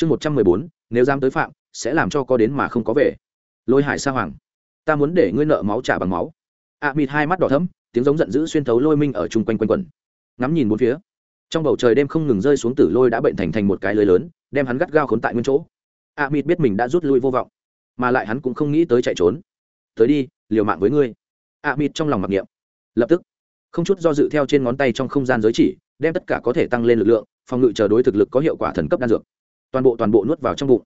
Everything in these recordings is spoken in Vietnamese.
chương một trăm mười bốn, nếu dám tới phạm, sẽ làm cho có đến mà không có về. Lôi hải sa hoàng, ta muốn để ngươi nợ máu trả bằng máu. A mịt hai mắt đỏ thấm tiếng giống giận dữ xuyên thấu lôi minh ở chung quanh quanh quẩn. Ngắm nhìn bốn phía, trong bầu trời đêm không ngừng rơi xuống tử lôi đã bệnh thành thành một cái lưới lớn, đem hắn gắt gao khốn tại nguyên chỗ. A mịt biết mình đã rút lui vô vọng, mà lại hắn cũng không nghĩ tới chạy trốn. Tới đi, liều mạng với ngươi. A mịt trong lòng mặc niệm. Lập tức, không chút do dự theo trên ngón tay trong không gian giới chỉ, đem tất cả có thể tăng lên lực lượng, phòng ngự chờ đối thực lực có hiệu quả thần cấp đan dược toàn bộ toàn bộ nuốt vào trong bụng.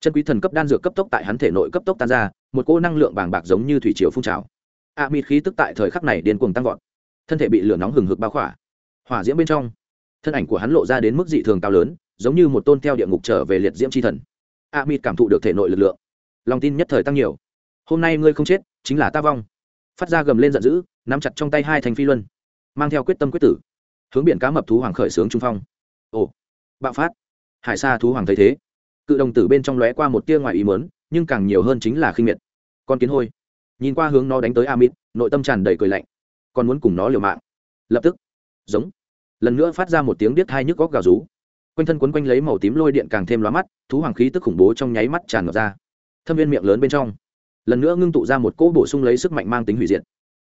Chân quý thần cấp đan dược cấp tốc tại hắn thể nội cấp tốc tan ra, một cô năng lượng bàng bạc giống như thủy triều phun trào. A mịt khí tức tại thời khắc này điên cuồng tăng vọt. Thân thể bị lửa nóng hừng hực bao khỏa. Hỏa diễm bên trong, thân ảnh của hắn lộ ra đến mức dị thường cao lớn, giống như một tôn theo địa ngục trở về liệt diễm c h i thần. A mịt cảm thụ được thể nội lực lượng. Lòng tin nhất thời tăng nhiều. Hôm nay ngươi không chết, chính là ta vong. Phát ra gầm lên giận dữ, nắm chặt trong tay hai thành phi luân, mang theo quyết tâm quyết tử. Hướng biển cá mập thú hoàng khởi sướng trung phong. Ồ, bạo phát hải sa thú hoàng thấy thế. Cự đồng tử bên trong lóe qua một tia ngoài ý mớn nhưng càng nhiều hơn chính là khinh miệt. Con kiến hôi. Nhìn qua hướng nó đánh tới amit, nội tâm tràn đầy cười lạnh. Còn muốn cùng nó liều mạng. Lập tức. Giống. Lần nữa phát ra một tiếng điếc hai nhức góc gào rú. Quanh thân quấn quanh lấy màu tím lôi điện càng thêm lóa mắt, thú hoàng khí tức khủng bố trong nháy mắt tràn ngập ra. Thâm viên miệng lớn bên trong. Lần nữa ngưng tụ ra một cỗ bổ sung lấy sức mạnh mang tính hủy diệt.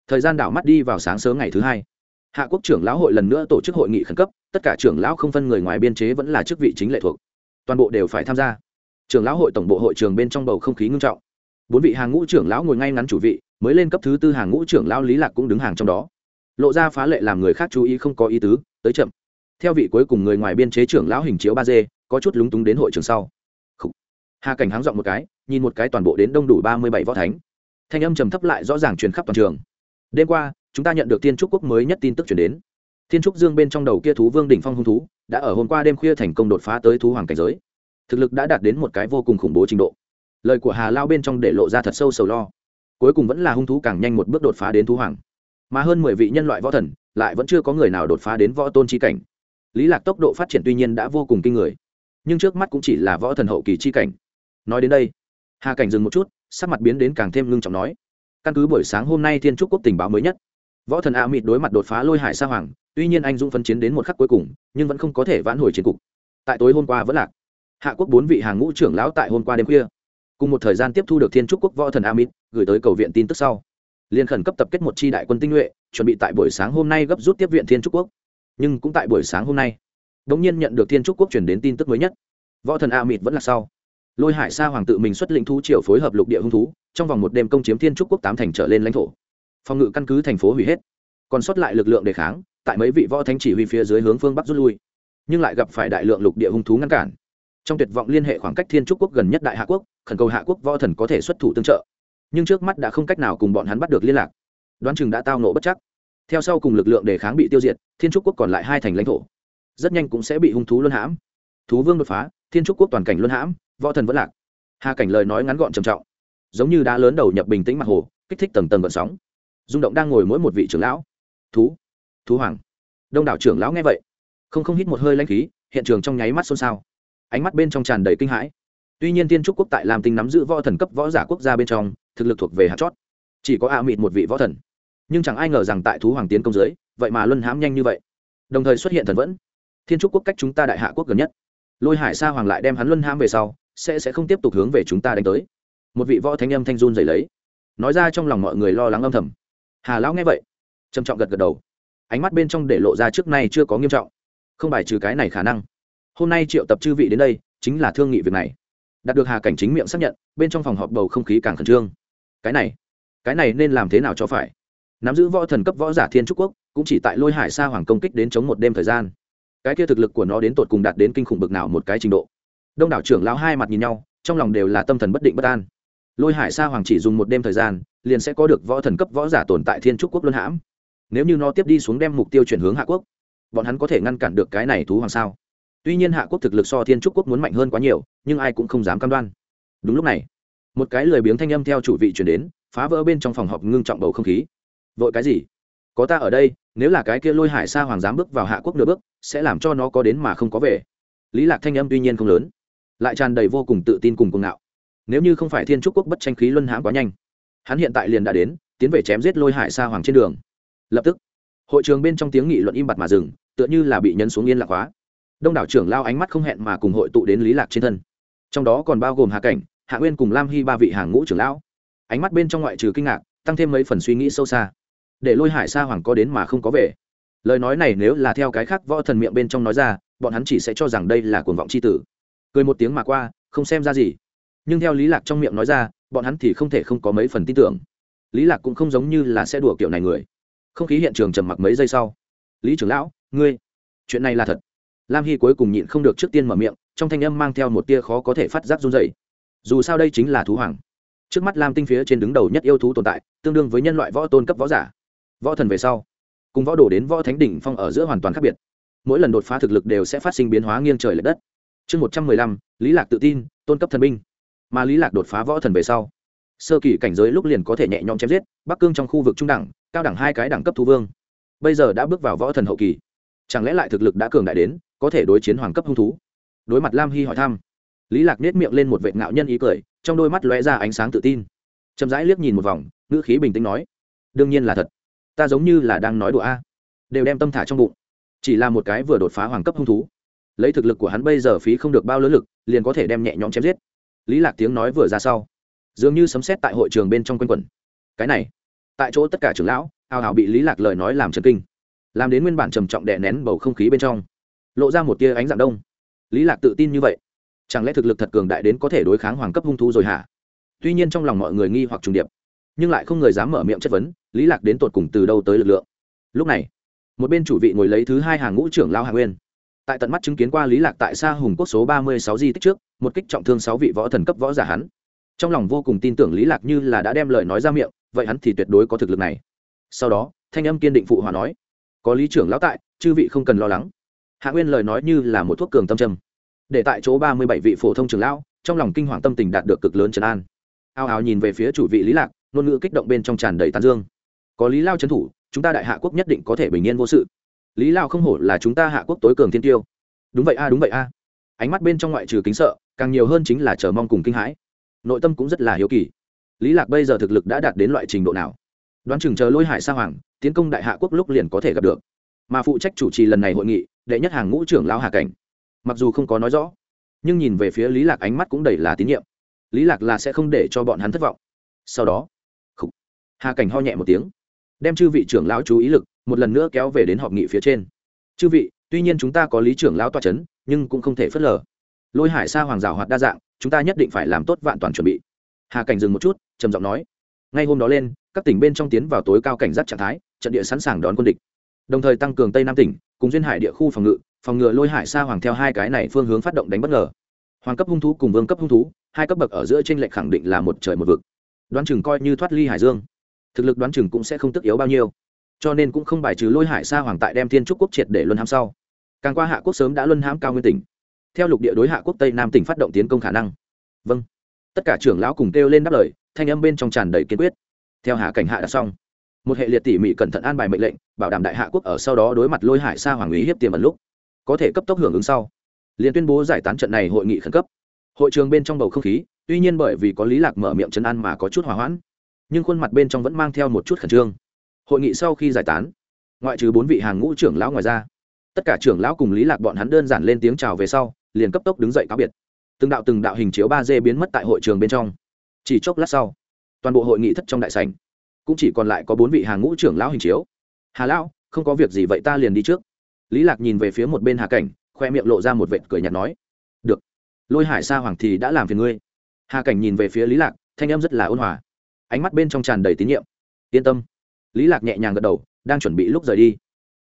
Thời gian đảo mắt đi vào sáng sớm ngày thứ hai hạ quốc trưởng lão hội lần nữa tổ chức hội nghị khẩn cấp, tất cả trưởng lão không phân người ngoài biên chế vẫn là chức vị chính lệ thuộc. Toàn bộ đều phải tham gia. Trưởng lão hội tổng bộ hội trường bên trong bầu không khí ngưng trọng. Bốn vị hàng ngũ trưởng lão ngồi ngay ngắn chủ vị, mới lên cấp thứ tư hàng ngũ trưởng lão lý lạc cũng đứng hàng trong đó. Lộ ra phá lệ làm người khác chú ý không có ý tứ, tới chậm. Theo vị cuối cùng người ngoài biên chế trưởng lão hình chiếu ba d, có chút lúng túng đến hội trường sau. Hà cảnh háng dọn một cái, nhìn một cái toàn bộ đến đông đủ ba mươi bảy võ thánh. Thanh âm trầm thấp lại rõ ràng truyền khắp toàn trường. Đêm qua chúng ta nhận được tiên trúc quốc mới nhất tin tức chuyển đến. Thiên trúc dương bên trong đầu kia thú vương đỉnh phong hung thú, đã ở hôm qua đêm khuya thành công đột phá tới thú hoàng cảnh giới. Thực lực đã đạt đến một cái vô cùng khủng bố trình độ. Lời của hà lao bên trong để lộ ra thật sâu sầu lo. Cuối cùng vẫn là hung thú càng nhanh một bước đột phá đến thú hoàng. Mà hơn mười vị nhân loại võ thần, lại vẫn chưa có người nào đột phá đến võ tôn chi cảnh. Lý lạc tốc độ phát triển tuy nhiên đã vô cùng kinh người, nhưng trước mắt cũng chỉ là võ thần hậu kỳ chi cảnh. Nói đến đây, hà cảnh dừng một chút, sắc mặt biến đến càng thêm ngưng trọng nói, căn cứ buổi sáng hôm nay thiên trúc quốc tình báo mới nhất võ thần a mịt đối mặt đột phá lôi hải sa hoàng, tuy nhiên anh dũng phân chiến đến một khắc cuối cùng, nhưng vẫn không có thể vãn hồi chiến cục. Tại tối hôm qua vẫn lạc. Hạ quốc bốn vị hàng ngũ trưởng lão tại hôm qua đêm khuya, cùng một thời gian tiếp thu được thiên trúc quốc võ thần a mịt, gửi tới cầu viện tin tức sau. Liền khẩn cấp tập kết một chi đại quân tinh nhuệ, chuẩn bị tại buổi sáng hôm nay gấp rút tiếp viện thiên trúc quốc. Nhưng cũng tại buổi sáng hôm nay bỗng nhiên nhận được thiên trúc quốc chuyển đến tin tức mới nhất. Võ thần a mịt vẫn là sau. Lôi hải sa hoàng tự mình xuất lĩnh thú triều phối hợp lục địa hung thú, trong vòng một đêm công chiếm thiên trúc quốc tám thành trở lên lãnh thổ phòng ngự căn cứ thành phố hủy hết. Còn sót lại lực lượng đề kháng, tại mấy vị võ thánh chỉ huy phía dưới hướng phương bắc rút lui. Nhưng lại gặp phải đại lượng lục địa hung thú ngăn cản. Trong tuyệt vọng liên hệ khoảng cách thiên trúc quốc gần nhất đại hạ quốc, khẩn cầu hạ quốc võ thần có thể xuất thủ tương trợ. Nhưng trước mắt đã không cách nào cùng bọn hắn bắt được liên lạc. Đoán chừng đã tao nộ bất chắc. Theo sau cùng lực lượng đề kháng bị tiêu diệt, thiên trúc quốc còn lại hai thành lãnh thổ. Rất nhanh cũng sẽ bị hung thú luân hãm. Thú vương đột phá, thiên trúc quốc toàn cảnh luân hãm, võ thần vẫn lạc. Hà cảnh lời nói ngắn gọn trầm trọng. Giống như đá lớn đầu nhập bình tĩnh mặt hồ, kích thích tầng tầng vận sóng rung động đang ngồi mỗi một vị trưởng lão. Thú thú hoàng. Đông đảo trưởng lão nghe vậy, không không hít một hơi lanh khí, hiện trường trong nháy mắt xôn xao. Ánh mắt bên trong tràn đầy kinh hãi. Tuy nhiên tiên trúc quốc tại làm tinh nắm giữ võ thần cấp võ giả quốc gia bên trong, thực lực thuộc về hạt chót. Chỉ có a mịt một vị võ thần. Nhưng chẳng ai ngờ rằng tại thú hoàng tiến công giới vậy mà luân hãm nhanh như vậy. Đồng thời xuất hiện thần vẫn. Thiên trúc quốc cách chúng ta đại hạ quốc gần nhất. Lôi hải sa hoàng lại đem hắn luân hãm về sau, sẽ sẽ không tiếp tục hướng về chúng ta đánh tới. Một vị võ thánh âm thanh run dày lấy. Nói ra trong lòng mọi người lo lắng âm thầm hà lão nghe vậy, trầm trọng gật gật đầu. Ánh mắt bên trong để lộ ra trước nay chưa có nghiêm trọng. Không bài trừ cái này khả năng. Hôm nay triệu tập chư vị đến đây, chính là thương nghị việc này. Đạt được hà cảnh chính miệng xác nhận, bên trong phòng họp bầu không khí càng khẩn trương. Cái này cái này nên làm thế nào cho phải? Nắm giữ võ thần cấp võ giả thiên trúc quốc, cũng chỉ tại lôi hải sa hoàng công kích đến chống một đêm thời gian. Cái kia thực lực của nó đến tột cùng đạt đến kinh khủng bực nào một cái trình độ. Đông đảo trưởng lão hai mặt nhìn nhau, trong lòng đều là tâm thần bất định bất an. Lôi hải sa hoàng chỉ dùng một đêm thời gian liền sẽ có được võ thần cấp võ giả tồn tại thiên trúc quốc luân hãm. Nếu như nó tiếp đi xuống đem mục tiêu chuyển hướng hạ quốc, bọn hắn có thể ngăn cản được cái này thú hoàng sao? Tuy nhiên hạ quốc thực lực so thiên trúc quốc muốn mạnh hơn quá nhiều, nhưng ai cũng không dám cam đoan. Đúng lúc này, một cái lười biếng thanh âm theo chủ vị chuyển đến, phá vỡ bên trong phòng họp ngưng trọng bầu không khí. Vội cái gì? Có ta ở đây, nếu là cái kia lôi hải sa hoàng dám bước vào hạ quốc nửa bước, sẽ làm cho nó có đến mà không có về. Lý lạc thanh âm tuy nhiên không lớn, lại tràn đầy vô cùng tự tin cùng cuồng ngạo. Nếu như không phải thiên trúc quốc bất tranh khí luân hãm quá nhanh hắn hiện tại liền đã đến, tiến về chém giết lôi hải sa hoàng trên đường. Lập tức, hội trường bên trong tiếng nghị luận im bặt mà dừng, tựa như là bị nhấn xuống yên lạc hóa đông đảo trưởng lao ánh mắt không hẹn mà cùng hội tụ đến lý lạc trên thân. Trong đó còn bao gồm hạ cảnh, hạ nguyên cùng lam hy ba vị hàng ngũ trưởng lão. Ánh mắt bên trong ngoại trừ kinh ngạc, tăng thêm mấy phần suy nghĩ sâu xa. Để lôi hải sa hoàng có đến mà không có về. Lời nói này nếu là theo cái khác võ thần miệng bên trong nói ra, bọn hắn chỉ sẽ cho rằng đây là cuồng vọng c h i tử. Cười một tiếng mà qua, không xem ra gì. Nhưng theo lý lạc trong miệng nói ra bọn hắn thì không thể không có mấy phần tin tưởng. Lý lạc cũng không giống như là sẽ đùa kiểu này người. Không khí hiện trường trầm mặc mấy giây sau. Lý trưởng lão, ngươi, chuyện này là thật. Lam hy cuối cùng nhịn không được trước tiên mở miệng, trong thanh âm mang theo một tia khó có thể phát giác run dày dù sao đây chính là thú hoàng. Trước mắt lam tinh phía trên đứng đầu nhất yêu thú tồn tại, tương đương với nhân loại võ tôn cấp võ giả. Võ thần về sau, cùng võ đổ đến võ thánh đỉnh phong ở giữa hoàn toàn khác biệt. Mỗi lần đột phá thực lực đều sẽ phát sinh biến hóa nghiêng trời l ệ đất. Chương một trăm mười lăm, lý lạc tự tin, tôn cấp thần binh mà lý lạc đột phá võ thần về sau, sơ kỳ cảnh giới lúc liền có thể nhẹ nhõm chém giết, bắc cương trong khu vực trung đẳng, cao đẳng hai cái đẳng cấp thú vương. Bây giờ đã bước vào võ thần hậu kỳ. Chẳng lẽ lại thực lực đã cường đại đến, có thể đối chiến hoàng cấp hung thú? Đối mặt lam hy hỏi thăm, lý lạc nết miệng lên một vệ ngạo nhân ý cười, trong đôi mắt lóe ra ánh sáng tự tin. Chậm rãi liếc nhìn một vòng, ngữ khí bình tĩnh nói, đương nhiên là thật. Ta giống như là đang nói đùa a. Đều đem tâm thả trong bụng. Chỉ là một cái vừa đột phá hoàng cấp hung thú, lấy thực lực của hắn bây giờ phí không được bao lớn lực, liền có thể đem nhẹ nhõm chém giết lý lạc tiếng nói vừa ra sau, dường như sấm xét tại hội trường bên trong quanh quẩn. Cái này, tại chỗ tất cả trưởng lão, hào hào bị lý lạc lời nói làm chấn kinh, làm đến nguyên bản trầm trọng đè nén bầu không khí bên trong, lộ ra một tia ánh dạng đông. Lý lạc tự tin như vậy, chẳng lẽ thực lực thật cường đại đến có thể đối kháng hoàng cấp hung thú rồi hả? Tuy nhiên trong lòng mọi người nghi hoặc trùng điệp, nhưng lại không người dám mở miệng chất vấn, lý lạc đến tột cùng từ đâu tới lực lượng? Lúc này, một bên chủ vị ngồi lấy thứ hai hàng ngũ trưởng lao hạ nguyên tại tận mắt chứng kiến qua lý lạc tại xa hùng quốc số ba mươi sáu di tích trước, một kích trọng thương sáu vị võ thần cấp võ giả hắn. Trong lòng vô cùng tin tưởng lý lạc như là đã đem lời nói ra miệng, vậy hắn thì tuyệt đối có thực lực này. Sau đó, thanh âm kiên định phụ hòa nói, có lý trưởng lão tại, chư vị không cần lo lắng. Hạ nguyên lời nói như là một thuốc cường tâm trầm. Để tại chỗ ba mươi bảy vị phổ thông trưởng lão, trong lòng kinh hoàng tâm tình đạt được cực lớn trấn an. Ao ào nhìn về phía chủ vị lý lạc, ngôn ngữ kích động bên trong tràn đầy tàn dương. Có lý lao trấn thủ, chúng ta đại hạ quốc nhất định có thể bình yên vô sự lý lao không hổ là chúng ta hạ quốc tối cường thiên tiêu. Đúng vậy a, đúng vậy a. Ánh mắt bên trong ngoại trừ kính sợ, càng nhiều hơn chính là chờ mong cùng kinh hãi. Nội tâm cũng rất là hiếu kỳ. Lý lạc bây giờ thực lực đã đạt đến loại trình độ nào? Đoán chừng chờ lôi hải sa hoàng, tiến công đại hạ quốc lúc liền có thể gặp được. Mà phụ trách chủ trì lần này hội nghị, đệ nhất hàng ngũ trưởng lao hà cảnh. Mặc dù không có nói rõ, nhưng nhìn về phía lý lạc ánh mắt cũng đầy là tín nhiệm. Lý lạc là sẽ không để cho bọn hắn thất vọng. Sau đó hà cảnh ho nhẹ một tiếng đem chư vị trưởng lão chú ý lực, một lần nữa kéo về đến họp nghị phía trên. Chư vị, tuy nhiên chúng ta có lý trưởng lão toa chấn, nhưng cũng không thể phớt lờ. Lôi hải sa hoàng rào hoạt đa dạng, chúng ta nhất định phải làm tốt vạn toàn chuẩn bị. Hà cảnh dừng một chút, trầm giọng nói. Ngay hôm đó lên, các tỉnh bên trong tiến vào tối cao cảnh giác trạng thái, trận địa sẵn sàng đón quân địch. Đồng thời tăng cường tây nam tỉnh, cùng duyên hải địa khu phòng ngự, phòng ngừa lôi hải sa hoàng theo hai cái này phương hướng phát động đánh bất ngờ. Hoàng cấp hung thú cùng vương cấp hung thú, hai cấp bậc ở giữa tranh lệch khẳng định là một trời một vực. Đoán chừng coi như thoát ly hải dương thực lực đoán chừng cũng sẽ không tức yếu bao nhiêu. Cho nên cũng không bài trừ lôi hải sa hoàng tại đem thiên trúc quốc triệt để luân hãm sau. Càng qua hạ quốc sớm đã luân hãm cao nguyên tỉnh. Theo lục địa đối hạ quốc tây nam tỉnh phát động tiến công khả năng. Vâng. Tất cả trưởng lão cùng kêu lên đáp lời, thanh âm bên trong tràn đầy kiên quyết. Theo hạ cảnh hạ đã xong. Một hệ liệt tỉ mỉ cẩn thận an bài mệnh lệnh, bảo đảm đại hạ quốc ở sau đó đối mặt lôi hải sa hoàng ý hiếp tiềm ẩn lúc, có thể cấp tốc hưởng ứng sau. Liền tuyên bố giải tán trận này hội nghị khẩn cấp. Hội trường bên trong bầu không khí, tuy nhiên bởi vì có lý lạc mở miệng chân ăn mà có chút hòa hoãn nhưng khuôn mặt bên trong vẫn mang theo một chút khẩn trương. Hội nghị sau khi giải tán, ngoại trừ bốn vị hàng ngũ trưởng lão ngoài ra, tất cả trưởng lão cùng lý lạc bọn hắn đơn giản lên tiếng chào về sau, liền cấp tốc đứng dậy cáo biệt. Từng đạo từng đạo hình chiếu ba d biến mất tại hội trường bên trong. Chỉ chốc lát sau, toàn bộ hội nghị thất trong đại sảnh. Cũng chỉ còn lại có bốn vị hàng ngũ trưởng lão hình chiếu. Hà lão, không có việc gì vậy ta liền đi trước. Lý lạc nhìn về phía một bên hà cảnh, khoe miệng lộ ra một vệt cười nhạt nói. Được, lôi hải sa hoàng thì đã làm phiền ngươi. Hà cảnh nhìn về phía lý lạc, thanh em rất là ôn hòa ánh mắt bên trong tràn đầy tín nhiệm. Yên tâm. Lý lạc nhẹ nhàng gật đầu, đang chuẩn bị lúc rời đi.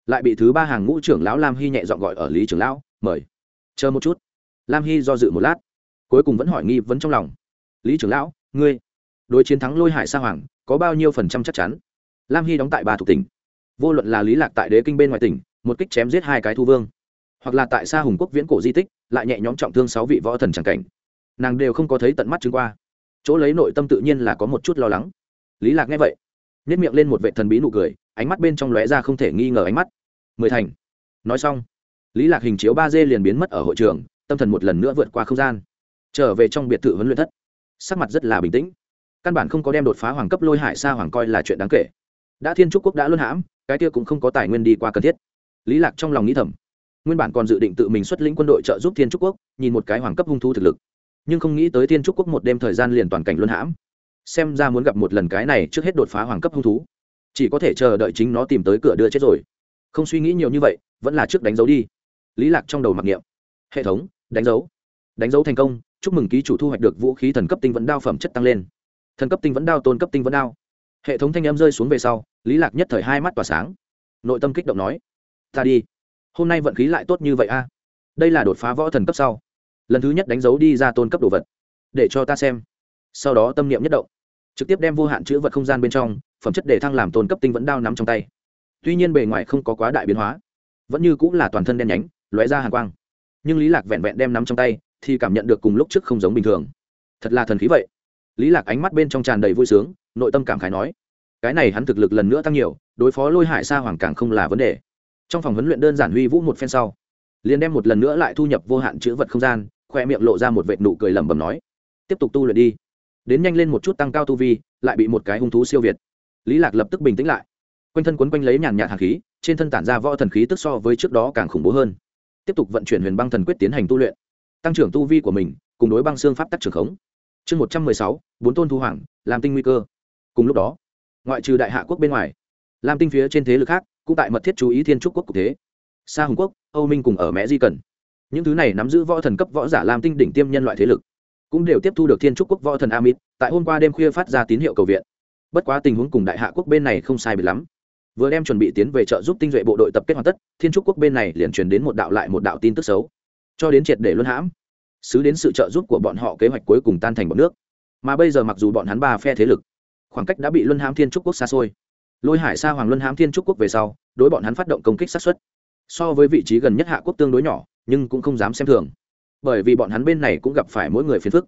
Lại bị thứ ba hàng ngũ trưởng lão lam hy nhẹ dọn gọi ở lý trưởng lão, mời, chờ một chút. Lam hy do dự một lát, cuối cùng vẫn hỏi nghi vấn trong lòng. Lý trưởng lão, ngươi, đối chiến thắng lôi hải sa hoàng, có bao nhiêu phần trăm chắc chắn? Lam hy đóng tại ba thuộc tỉnh. Vô luận là lý lạc tại đế kinh bên ngoài tỉnh, một kích chém giết hai cái thu vương, hoặc là tại sa hùng quốc viễn cổ di tích, lại nhẹ nhõm trọng thương sáu vị võ thần c cảnh. Nàng đều không có thấy tận mắt chứng qua chỗ lấy nội tâm tự nhiên là có một chút lo lắng. Lý lạc nghe vậy nhét miệng lên một vệ thần bí nụ cười, ánh mắt bên trong lóe ra không thể nghi ngờ ánh mắt. Mười thành. Nói xong, lý lạc hình chiếu ba d liền biến mất ở hội trường, tâm thần một lần nữa vượt qua không gian. Trở về trong biệt thự huấn luyện thất. Sắc mặt rất là bình tĩnh. Căn bản không có đem đột phá hoàng cấp lôi hải xa hoàng coi là chuyện đáng kể. Đã thiên trúc quốc đã luân hãm, cái kia cũng không có tài nguyên đi qua cần thiết. Lý lạc trong lòng nghĩ thầm, nguyên bản còn dự định tự mình xuất lĩnh quân đội trợ giúp thiên trúc quốc, nhìn một cái hoàng cấp hung thu thực lực nhưng không nghĩ tới thiên trúc quốc một đêm thời gian liền toàn cảnh luân hãm. Xem ra muốn gặp một lần cái này trước hết đột phá hoàng cấp hung thú. Chỉ có thể chờ đợi chính nó tìm tới cửa đưa chết rồi. Không suy nghĩ nhiều như vậy, vẫn là trước đánh dấu đi. Lý lạc trong đầu mặc niệm. Hệ thống, đánh dấu. Đánh dấu thành công, chúc mừng ký chủ thu hoạch được vũ khí thần cấp tinh vẫn đao phẩm chất tăng lên. Thần cấp tinh vẫn đao, tôn cấp tinh vẫn đao. Hệ thống thanh âm rơi xuống về sau, lý lạc nhất thời hai mắt tỏa sáng. Nội tâm kích động nói, ta đi. Hôm nay vận khí lại tốt như vậy a. Đây là đột phá võ thần cấp sau lần thứ nhất đánh dấu đi ra tôn cấp đồ vật. Để cho ta xem. Sau đó tâm niệm nhất động. Trực tiếp đem vô hạn chữ vật không gian bên trong, phẩm chất để thăng làm tôn cấp tinh vẫn đao nắm trong tay. Tuy nhiên bề ngoài không có quá đại biến hóa, vẫn như cũng là toàn thân đen nhánh, lóe ra hàng quang. Nhưng lý lạc vẹn vẹn đem nắm trong tay, thì cảm nhận được cùng lúc trước không giống bình thường. Thật là thần khí vậy. Lý lạc ánh mắt bên trong tràn đầy vui sướng, nội tâm cảm khái nói, cái này hắn thực lực lần nữa tăng nhiều, đối phó lôi hải sa hoàng càng không là vấn đề. Trong phòng huấn luyện đơn giản huy vũ một phen sau, liền đem một lần nữa lại thu nhập vô hạn chữ vật không gian khoe miệng lộ ra một vệt nụ cười lẩm bẩm nói, tiếp tục tu luyện đi. Đến nhanh lên một chút tăng cao tu vi, lại bị một cái hung thú siêu việt. Lý lạc lập tức bình tĩnh lại. Quanh thân quấn quanh lấy nhàn nhạt hàn khí, trên thân tản ra võ thần khí tức so với trước đó càng khủng bố hơn. Tiếp tục vận chuyển huyền băng thần quyết tiến hành tu luyện. Tăng trưởng tu vi của mình, cùng đối băng xương pháp tắc trưởng khống. Chương một trăm mười sáu, bốn tôn thu hoàng, làm tinh nguy cơ. Cùng lúc đó, ngoại trừ đại hạ quốc bên ngoài lam tinh phía trên thế lực khác, cũng tại mật thiết chú ý thiên trúc quốc cục thế. Sa hùng quốc, âu minh cùng ở mẹ di cần những thứ này nắm giữ võ thần cấp võ giả lam tinh đỉnh tiêm nhân loại thế lực, cũng đều tiếp thu được thiên trúc quốc võ thần amit, tại hôm qua đêm khuya phát ra tín hiệu cầu viện. Bất quá tình huống cùng đại hạ quốc bên này không sai biệt lắm. Vừa đem chuẩn bị tiến về trợ giúp tinh duệ bộ đội tập kết hoàn tất, thiên trúc quốc bên này liền truyền đến một đạo lại một đạo tin tức xấu. Cho đến triệt để luân hãm xứ đến sự trợ giúp của bọn họ kế hoạch cuối cùng tan thành bọn nước. Mà bây giờ mặc dù bọn hắn ba phe thế lực, khoảng cách đã bị luân hãm thiên trúc quốc xa xôi. Lôi hải xa hoàng luân hãm thiên trúc quốc về sau, đối bọn hắn phát động công kích sát xuất so với vị trí gần nhất hạ quốc tương đối nhỏ nhưng cũng không dám xem thường. Bởi vì bọn hắn bên này cũng gặp phải mỗi người phiền phức.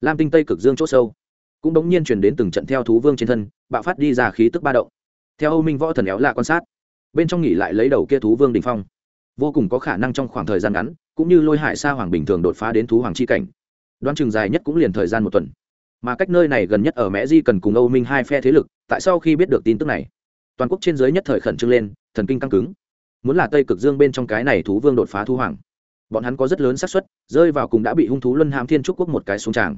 Lam tinh tây cực dương c h ỗ sâu, cũng đống nhiên chuyển đến từng trận theo thú vương trên thân, bạo phát đi ra khí tức ba động. Theo âu minh võ thần éo lạ quan sát, bên trong nghỉ lại lấy đầu kia thú vương đình phong. Vô cùng có khả năng trong khoảng thời gian ngắn, cũng như lôi hải sa hoàng bình thường đột phá đến thú hoàng c h i cảnh. Đoán chừng dài nhất cũng liền thời gian một tuần. Mà cách nơi này gần nhất ở mẹ di cần cùng âu minh hai phe thế lực, tại sau khi biết được tin tức này, toàn quốc trên giới nhất thời khẩn trương lên, thần kinh căng cứng. Muốn là tây cực dương bên trong cái này thú vương đột phá thú hoàng bọn hắn có rất lớn xác suất, rơi vào cùng đã bị hung thú luân hãm thiên trúc quốc một cái xuống tràng.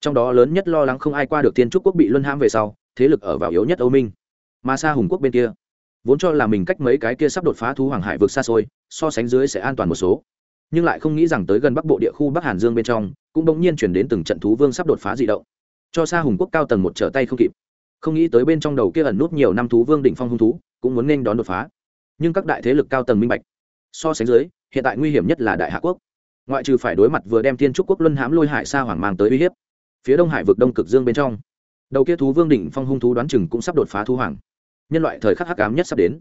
Trong đó lớn nhất lo lắng không ai qua được thiên trúc quốc bị luân hãm về sau, thế lực ở vào yếu nhất âu minh. Mà xa hùng quốc bên kia, vốn cho là mình cách mấy cái kia sắp đột phá thú hoàng hải vực xa xôi, so sánh dưới sẽ an toàn một số. Nhưng lại không nghĩ rằng tới gần bắc bộ địa khu bắc hàn dương bên trong, cũng bỗng nhiên chuyển đến từng trận thú vương sắp đột phá dị động. Cho xa hùng quốc cao tầng một trở tay không kịp. Không nghĩ tới bên trong đầu kia ẩn nút nhiều năm thú vương đỉnh phong hung thú, cũng muốn nên đón đột phá. Nhưng các đại thế lực cao tầng minh bạch so sánh dưới, hiện tại nguy hiểm nhất là đại hạ quốc. Ngoại trừ phải đối mặt vừa đem thiên trúc quốc luân hãm lôi hải xa hoàng mang tới uy hiếp, phía đông hải vực đông cực dương bên trong, đầu kia thú vương đỉnh phong hung thú đoán chừng cũng sắp đột phá thú hoàng. Nhân loại thời khắc hắc ám nhất sắp đến.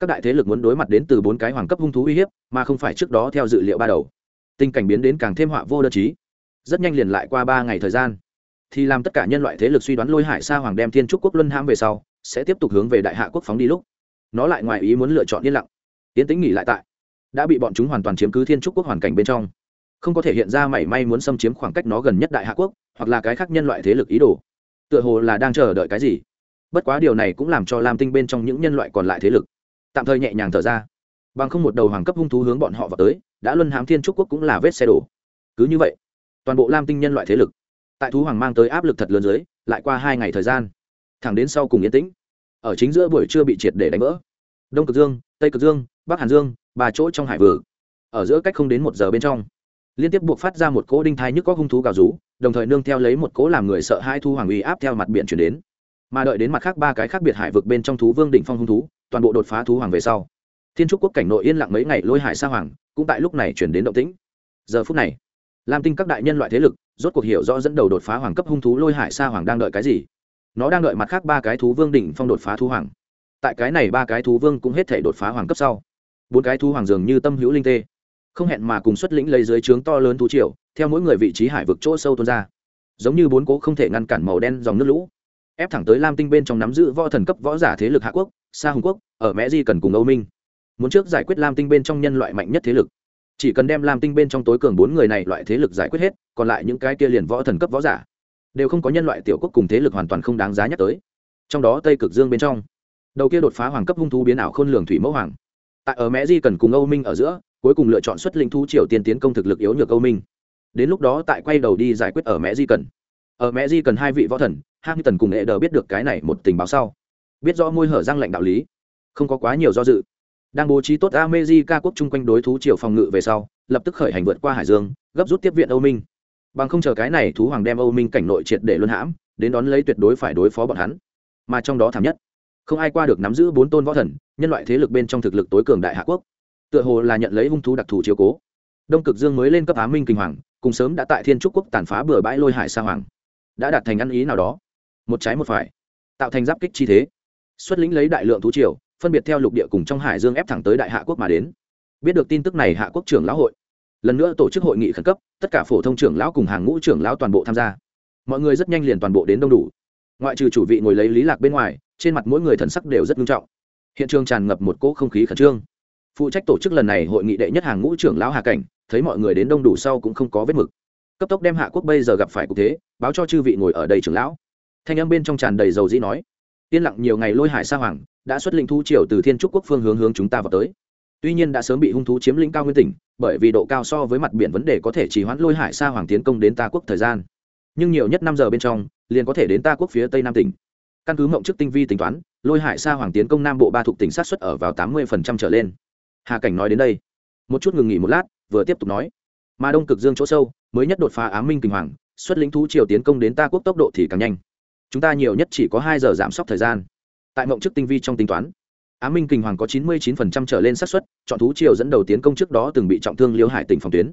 Các đại thế lực muốn đối mặt đến từ bốn cái hoàng cấp hung thú uy hiếp, mà không phải trước đó theo dự liệu ba đầu. Tình cảnh biến đến càng thêm họa vô đơn chí. Rất nhanh liền lại qua ba ngày thời gian. Thì làm tất cả nhân loại thế lực suy đoán lôi hải sa hoàng đem thiên trúc quốc luân hãm về sau, sẽ tiếp tục hướng về đại hạ quốc phóng đi lúc. Nó lại ngoài ý muốn lựa chọn yên lặng. Tiến tính nghỉ lại tại đã bị bọn chúng hoàn toàn chiếm cứ thiên trúc quốc hoàn cảnh bên trong. Không có thể hiện ra mảy may muốn xâm chiếm khoảng cách nó gần nhất đại hạ quốc, hoặc là cái khác nhân loại thế lực ý đồ. Tựa hồ là đang chờ đợi cái gì. Bất quá điều này cũng làm cho lam tinh bên trong những nhân loại còn lại thế lực, tạm thời nhẹ nhàng thở ra. Bằng không một đầu hoàng cấp hung thú hướng bọn họ vào tới, đã luân hãm thiên trúc quốc cũng là vết xe đổ. Cứ như vậy, toàn bộ lam tinh nhân loại thế lực, tại thú hoàng mang tới áp lực thật lớn dưới, lại qua hai ngày thời gian, thẳng đến sau cùng yên tĩnh. Ở chính giữa buổi trưa bị triệt để đánh vỡ. Đông cực dương, tây cực dương, bắc hàn dương ba chỗ trong hải vực. Ở giữa cách không đến một giờ bên trong, liên tiếp buộc phát ra một cỗ đinh thai nhức có hung thú gào rú, đồng thời nương theo lấy một cỗ làm người sợ hai thu hoàng uy áp theo mặt biển chuyển đến. Mà đợi đến mặt khác ba cái khác biệt hải vực bên trong thú vương đỉnh phong hung thú, toàn bộ đột phá thú hoàng về sau, thiên trúc quốc cảnh nội yên lặng mấy ngày lôi hải sa hoàng, cũng tại lúc này chuyển đến động tĩnh. Giờ phút này, lam tinh các đại nhân loại thế lực rốt cuộc hiểu rõ dẫn đầu đột phá hoàng cấp hung thú lôi hải sa hoàng đang đợi cái gì. Nó đang đợi mặt khác ba cái thú vương đỉnh phong đột phá thú hoàng. Tại cái này ba cái thú vương cũng hết thể đột phá hoàng cấp sau bốn cái thú hoàng dường như tâm hữu linh tê. Không hẹn mà cùng xuất lĩnh lấy dưới trướng to lớn thú triều, theo mỗi người vị trí hải vực chỗ sâu tuôn ra. Giống như bốn cố không thể ngăn cản màu đen dòng nước lũ. Ép thẳng tới lam tinh bên trong nắm giữ võ thần cấp võ giả thế lực hạ quốc xa hùng quốc, ở mẹ di cần cùng âu minh. Muốn trước giải quyết lam tinh bên trong nhân loại mạnh nhất thế lực. Chỉ cần đem lam tinh bên trong tối cường bốn người này loại thế lực giải quyết hết, còn lại những cái kia liền võ thần cấp võ giả. Đều không có nhân loại tiểu quốc cùng thế lực hoàn toàn không đáng giá nhắc tới. Trong đó tây cực dương bên trong. Đầu kia đột phá hoàng cấp hung thú biến ảo khôn lường thủy mẫu hoàng tại ở mẹ di cần cùng âu minh ở giữa, cuối cùng lựa chọn xuất linh thu triều tiên tiến công thực lực yếu nhược âu minh. Đến lúc đó tại quay đầu đi giải quyết ở mẹ di cần. Ở mẹ di cần hai vị võ thần hai tần cùng hệ đờ biết được cái này một tình báo sau. Biết rõ môi hở răng lệnh đạo lý. Không có quá nhiều do dự. Đang bố trí tốt America quốc chung quanh đối thú triều phòng ngự về sau, lập tức khởi hành vượt qua hải dương, gấp rút tiếp viện âu minh. Bằng không chờ cái này thú hoàng đem âu minh cảnh nội triệt để luân hãm, đến đón lấy tuyệt đối phải đối phó bọn hắn. Mà trong đó thảm nhất không ai qua được nắm giữ bốn tôn võ thần, nhân loại thế lực bên trong thực lực tối cường đại hạ quốc. Tựa hồ là nhận lấy hung thú đặc thù chiếu cố. Đông cực dương mới lên cấp á minh kinh hoàng, cùng sớm đã tại thiên trúc quốc tàn phá bừa bãi lôi hải sa hoàng. Đã đạt thành ăn ý nào đó. Một trái một phải. Tạo thành giáp kích chi thế. Xuất lĩnh lấy đại lượng thú triều, phân biệt theo lục địa cùng trong hải dương ép thẳng tới đại hạ quốc mà đến. Biết được tin tức này hạ quốc trưởng lão hội. Lần nữa tổ chức hội nghị khẩn cấp, tất cả phổ thông trưởng lão cùng hàng ngũ trưởng lão toàn bộ tham gia. Mọi người rất nhanh liền toàn bộ đến đông đủ. Ngoại trừ chủ vị ngồi lấy lý lạc bên ngoài trên mặt mỗi người thần sắc đều rất nghiêm trọng. Hiện trường tràn ngập một cỗ không khí khẩn trương. Phụ trách tổ chức lần này hội nghị đệ nhất hàng ngũ trưởng lão hà cảnh, thấy mọi người đến đông đủ sau cũng không có vết mực. Cấp tốc đem hạ quốc bây giờ gặp phải cục thế, báo cho chư vị ngồi ở đây trưởng lão. Thanh âm bên trong tràn đầy dầu dĩ nói, yên lặng nhiều ngày lôi hải sa hoàng, đã xuất lĩnh thu triều từ thiên trúc quốc phương hướng hướng chúng ta vào tới. Tuy nhiên đã sớm bị hung thú chiếm lĩnh cao nguyên tỉnh, bởi vì độ cao so với mặt biển vấn đề có thể chỉ hoãn lôi hải sa hoàng tiến công đến ta quốc thời gian. Nhưng nhiều nhất năm giờ bên trong, liền có thể đến ta quốc phía tây nam tỉnh căn cứ mộng chức tinh vi tính toán, lôi hải sa hoàng tiến công nam bộ ba thuộc tỉnh sát xuất ở vào tám mươi trở lên. Hà cảnh nói đến đây, một chút ngừng nghỉ một lát, vừa tiếp tục nói, mà đông cực dương chỗ sâu, mới nhất đột phá á minh kinh hoàng, xuất lĩnh thú triều tiến công đến ta quốc tốc độ thì càng nhanh. Chúng ta nhiều nhất chỉ có hai giờ giảm sốc thời gian. Tại mộng chức tinh vi trong tính toán, á minh kinh hoàng có chín mươi 99% trở lên sát suất chọn thú triều dẫn đầu tiến công trước đó từng bị trọng thương liêu hải tỉnh phòng tuyến.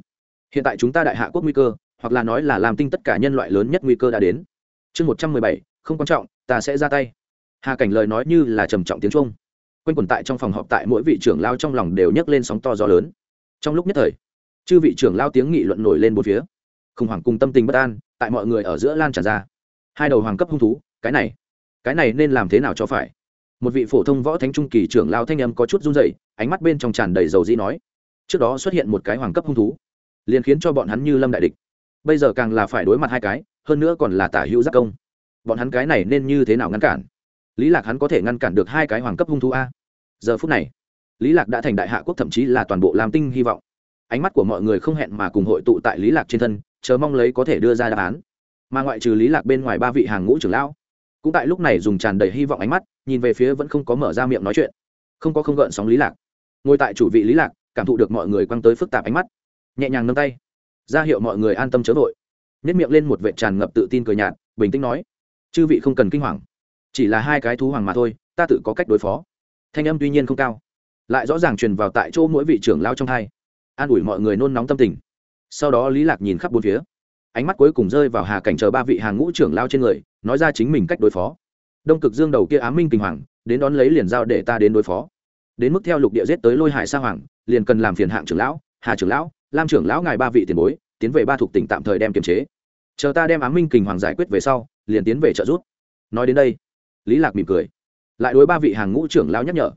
Hiện tại chúng ta đại hạ quốc nguy cơ, hoặc là nói là làm tinh tất cả nhân loại lớn nhất nguy cơ đã đến. Chương một trăm mười bảy không quan trọng, ta sẽ ra tay. Hà cảnh lời nói như là trầm trọng tiếng trung quanh quẩn tại trong phòng họp tại mỗi vị trưởng lao trong lòng đều nhấc lên sóng to gió lớn. Trong lúc nhất thời, chư vị trưởng lao tiếng nghị luận nổi lên một phía. Khủng hoảng cùng tâm tình bất an, tại mọi người ở giữa lan tràn ra. Hai đầu hoàng cấp hung thú, cái này cái này nên làm thế nào cho phải? Một vị phổ thông võ thánh trung kỳ trưởng lao thanh âm có chút run dậy ánh mắt bên trong tràn đầy dầu dĩ nói, trước đó xuất hiện một cái hoàng cấp hung thú, liền khiến cho bọn hắn như lâm đại địch. Bây giờ càng là phải đối mặt hai cái, hơn nữa còn là tả hữu giác công bọn hắn cái này nên như thế nào ngăn cản? Lý lạc hắn có thể ngăn cản được hai cái hoàng cấp hung thú a. Giờ phút này, lý lạc đã thành đại hạ quốc thậm chí là toàn bộ lam tinh hy vọng. Ánh mắt của mọi người không hẹn mà cùng hội tụ tại lý lạc trên thân, chờ mong lấy có thể đưa ra đáp án. Mà ngoại trừ lý lạc bên ngoài ba vị hàng ngũ trưởng lão, cũng tại lúc này dùng tràn đầy hy vọng ánh mắt, nhìn về phía vẫn không có mở ra miệng nói chuyện. Không có không gợn sóng lý lạc. Ngồi tại chủ vị lý lạc, cảm thụ được mọi người quăng tới phức tạp ánh mắt. Nhẹ nhàng nâng tay, ra hiệu mọi người an tâm chớ vội. Nếp miệng lên một vệ tràn ngập tự tin cười nhạt, bình tĩnh nói chư vị không cần kinh hoàng. Chỉ là hai cái thú hoàng mà thôi, ta tự có cách đối phó. Thanh âm tuy nhiên không cao, lại rõ ràng truyền vào tại chỗ mỗi vị trưởng lao trong hai. An ủi mọi người nôn nóng tâm tình. Sau đó lý lạc nhìn khắp bốn phía. Ánh mắt cuối cùng rơi vào hà cảnh chờ ba vị hàng ngũ trưởng lao trên người, nói ra chính mình cách đối phó. Đông cực dương đầu kia ám minh kinh hoàng, đến đón lấy liền giao để ta đến đối phó. Đến mức theo lục địa giết tới lôi hải sa hoàng, liền cần làm phiền hạng trưởng lão, hà trưởng lão, lam trưởng lão ngài ba vị tiền bối, tiến về ba thuộc tỉnh tạm thời đem kiềm chế. Chờ ta đem ám minh kinh hoàng giải quyết về sau liền tiến về trợ giúp. Nói đến đây, lý lạc mỉm cười, lại đối ba vị hàng ngũ trưởng lão nhắc nhở,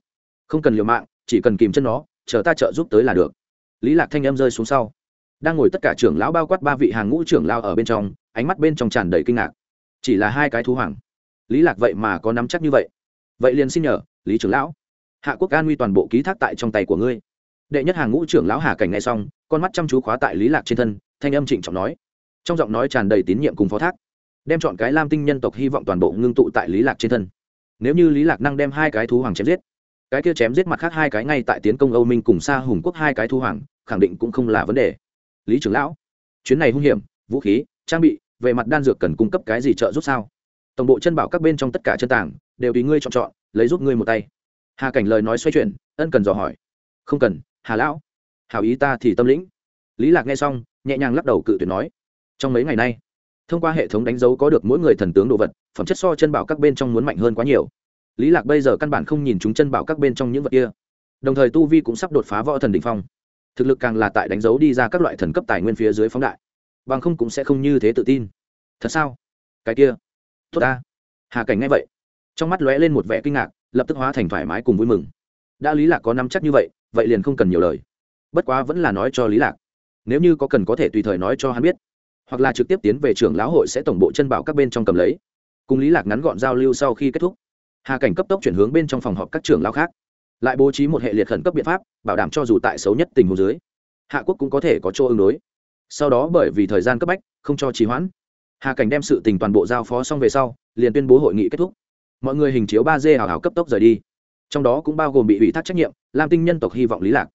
không cần liều mạng, chỉ cần kìm chân nó, chờ ta trợ giúp tới là được. Lý lạc thanh em rơi xuống sau. Đang ngồi tất cả trưởng lão bao quát ba vị hàng ngũ trưởng lão ở bên trong, ánh mắt bên trong tràn đầy kinh ngạc. Chỉ là hai cái thú hoàng. Lý lạc vậy mà có nắm chắc như vậy. Vậy liền xin nhờ, lý trưởng lão, hạ quốc an nguy toàn bộ ký thác tại trong tay của ngươi. Đệ nhất hàng ngũ trưởng lão hà cảnh nghe xong, con mắt chăm chú khóa tại lý lạc trên thân, thanh âm trịnh trọng nói. Trong giọng nói tràn đầy tín nhiệm cùng phó thác đem chọn cái lam tinh nhân tộc hy vọng toàn bộ ngưng tụ tại lý lạc trên thân. Nếu như lý lạc năng đem hai cái thú hoàng chém giết, cái kia chém giết mặt khác hai cái ngay tại tiến công âu minh cùng xa hùng quốc hai cái thú hoàng, khẳng định cũng không là vấn đề. Lý trưởng lão, chuyến này hung hiểm, vũ khí, trang bị, về mặt đan dược cần cung cấp cái gì trợ giúp sao? Tổng bộ chân bảo các bên trong tất cả chân tảng đều tùy ngươi chọn chọn, lấy giúp ngươi một tay. Hà cảnh lời nói xoay chuyển, ân cần dò hỏi. Không cần, hà lão. Hảo ý ta thì tâm lĩnh. Lý lạc nghe xong, nhẹ nhàng lắc đầu cự tuyệt nói. Trong mấy ngày nay thông qua hệ thống đánh dấu có được mỗi người thần tướng đồ vật, phẩm chất so chân bảo các bên trong muốn mạnh hơn quá nhiều. Lý lạc bây giờ căn bản không nhìn chúng chân bảo các bên trong những vật kia. Đồng thời tu vi cũng sắp đột phá võ thần đỉnh phong. Thực lực càng là tại đánh dấu đi ra các loại thần cấp tài nguyên phía dưới phóng đại. Bằng không cũng sẽ không như thế tự tin. Thật sao? Cái kia. Tốt ta. Hà cảnh ngay vậy, trong mắt lóe lên một vẻ kinh ngạc, lập tức hóa thành thoải mái cùng vui mừng. Đã lý lạc có nắm chắc như vậy vậy liền không cần nhiều lời. Bất quá vẫn là nói cho lý lạc. Nếu như có cần có thể tùy thời nói cho hắn biết hoặc là trực tiếp tiến về trưởng lão hội sẽ tổng bộ chân bảo các bên trong cầm lấy. Cùng lý lạc ngắn gọn giao lưu sau khi kết thúc, hà cảnh cấp tốc chuyển hướng bên trong phòng họp các trưởng lão khác, lại bố trí một hệ liệt khẩn cấp biện pháp, bảo đảm cho dù tại xấu nhất tình huống dưới, hạ quốc cũng có thể có chỗ ứng đối. Sau đó bởi vì thời gian cấp bách, không cho trì hoãn, hà cảnh đem sự tình toàn bộ giao phó xong về sau, liền tuyên bố hội nghị kết thúc. Mọi người hình chiếu ba d hào hào cấp tốc rời đi. Trong đó cũng bao gồm bị ủy thác trách nhiệm, lam tinh nhân tộc hy vọng lý lạc,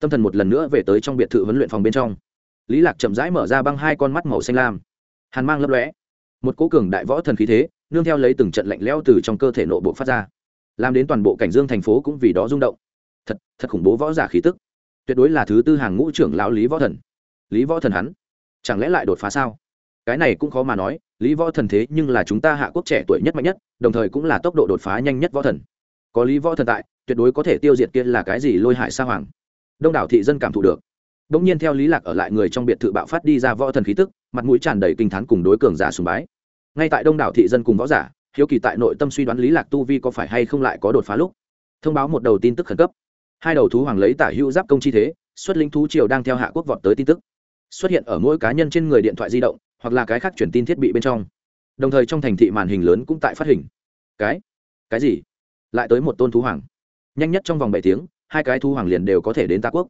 tâm thần một lần nữa về tới trong biệt thự huấn luyện phòng bên trong lý lạc chậm rãi mở ra băng hai con mắt màu xanh lam. Hàn mang lấp lóe. Một cố cường đại võ thần khí thế, nương theo lấy từng trận lạnh lẽo từ trong cơ thể nội bộ phát ra. Làm đến toàn bộ cảnh dương thành phố cũng vì đó rung động. Thật thật khủng bố võ giả khí tức. Tuyệt đối là thứ tư hàng ngũ trưởng lão lý võ thần. Lý võ thần hắn, chẳng lẽ lại đột phá sao? Cái này cũng khó mà nói, lý võ thần thế nhưng là chúng ta hạ quốc trẻ tuổi nhất mạnh nhất, đồng thời cũng là tốc độ đột phá nhanh nhất võ thần. Có lý võ thần tại, tuyệt đối có thể tiêu diệt kia là cái gì lôi hại sa hoàng. Đông đảo thị dân cảm thụ được. Đông nhiên theo Lý Lạc ở lại người trong biệt thự bạo phát đi ra võ thần khí tức, mặt mũi tràn đầy kinh thán cùng đối cường giả sùng bái. Ngay tại đông đảo thị dân cùng võ giả, hiếu kỳ tại nội tâm suy đoán Lý Lạc tu vi có phải hay không lại có đột phá lúc. Thông báo một đầu tin tức khẩn cấp. Hai đầu thú hoàng lấy tả hữu giáp công chi thế, xuất linh thú triều đang theo hạ quốc vọt tới tin tức. Xuất hiện ở mỗi cá nhân trên người điện thoại di động, hoặc là cái khác truyền tin thiết bị bên trong. Đồng thời trong thành thị màn hình lớn cũng tại phát hình. Cái? Cái gì? Lại tới một tôn thú hoàng. Nhanh nhất trong vòng bảy tiếng, hai cái thú hoàng liền đều có thể đến ta quốc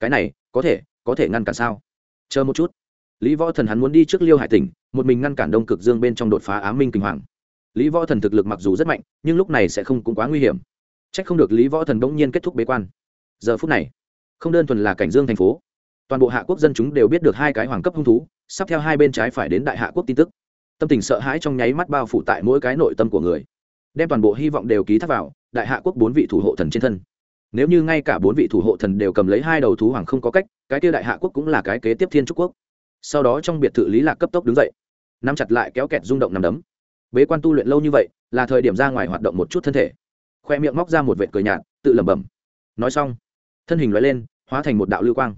cái này, có thể có thể ngăn cản sao? Chờ một chút. Lý võ thần hắn muốn đi trước liêu hải tỉnh, một mình ngăn cản đông cực dương bên trong đột phá á minh kinh hoàng. Lý võ thần thực lực mặc dù rất mạnh, nhưng lúc này sẽ không cũng quá nguy hiểm. C h ắ c không được lý võ thần bỗng nhiên kết thúc bế quan. Giờ phút này, không đơn thuần là cảnh dương thành phố, toàn bộ hạ quốc dân chúng đều biết được hai cái hoàng cấp hung thú, sắp theo hai bên trái phải đến đại hạ quốc tin tức. Tâm tình sợ hãi trong nháy mắt bao phủ tại mỗi cái nội tâm của người, đem toàn bộ hy vọng đều ký thác vào, đại hạ quốc bốn vị thủ hộ thần trên thân nếu như ngay cả bốn vị thủ hộ thần đều cầm lấy hai đầu thú hoàng không có cách, cái kia đại hạ quốc cũng là cái kế tiếp thiên trúc quốc. Sau đó trong biệt thự lý lạc cấp tốc đứng dậy, nắm chặt lại kéo kẹt rung động nằm đấm. Bế quan tu luyện lâu như vậy, là thời điểm ra ngoài hoạt động một chút thân thể. Khoe miệng móc ra một vệt cười nhạt, tự lẩm bẩm. Nói xong, thân hình loại lên, hóa thành một đạo lưu quang.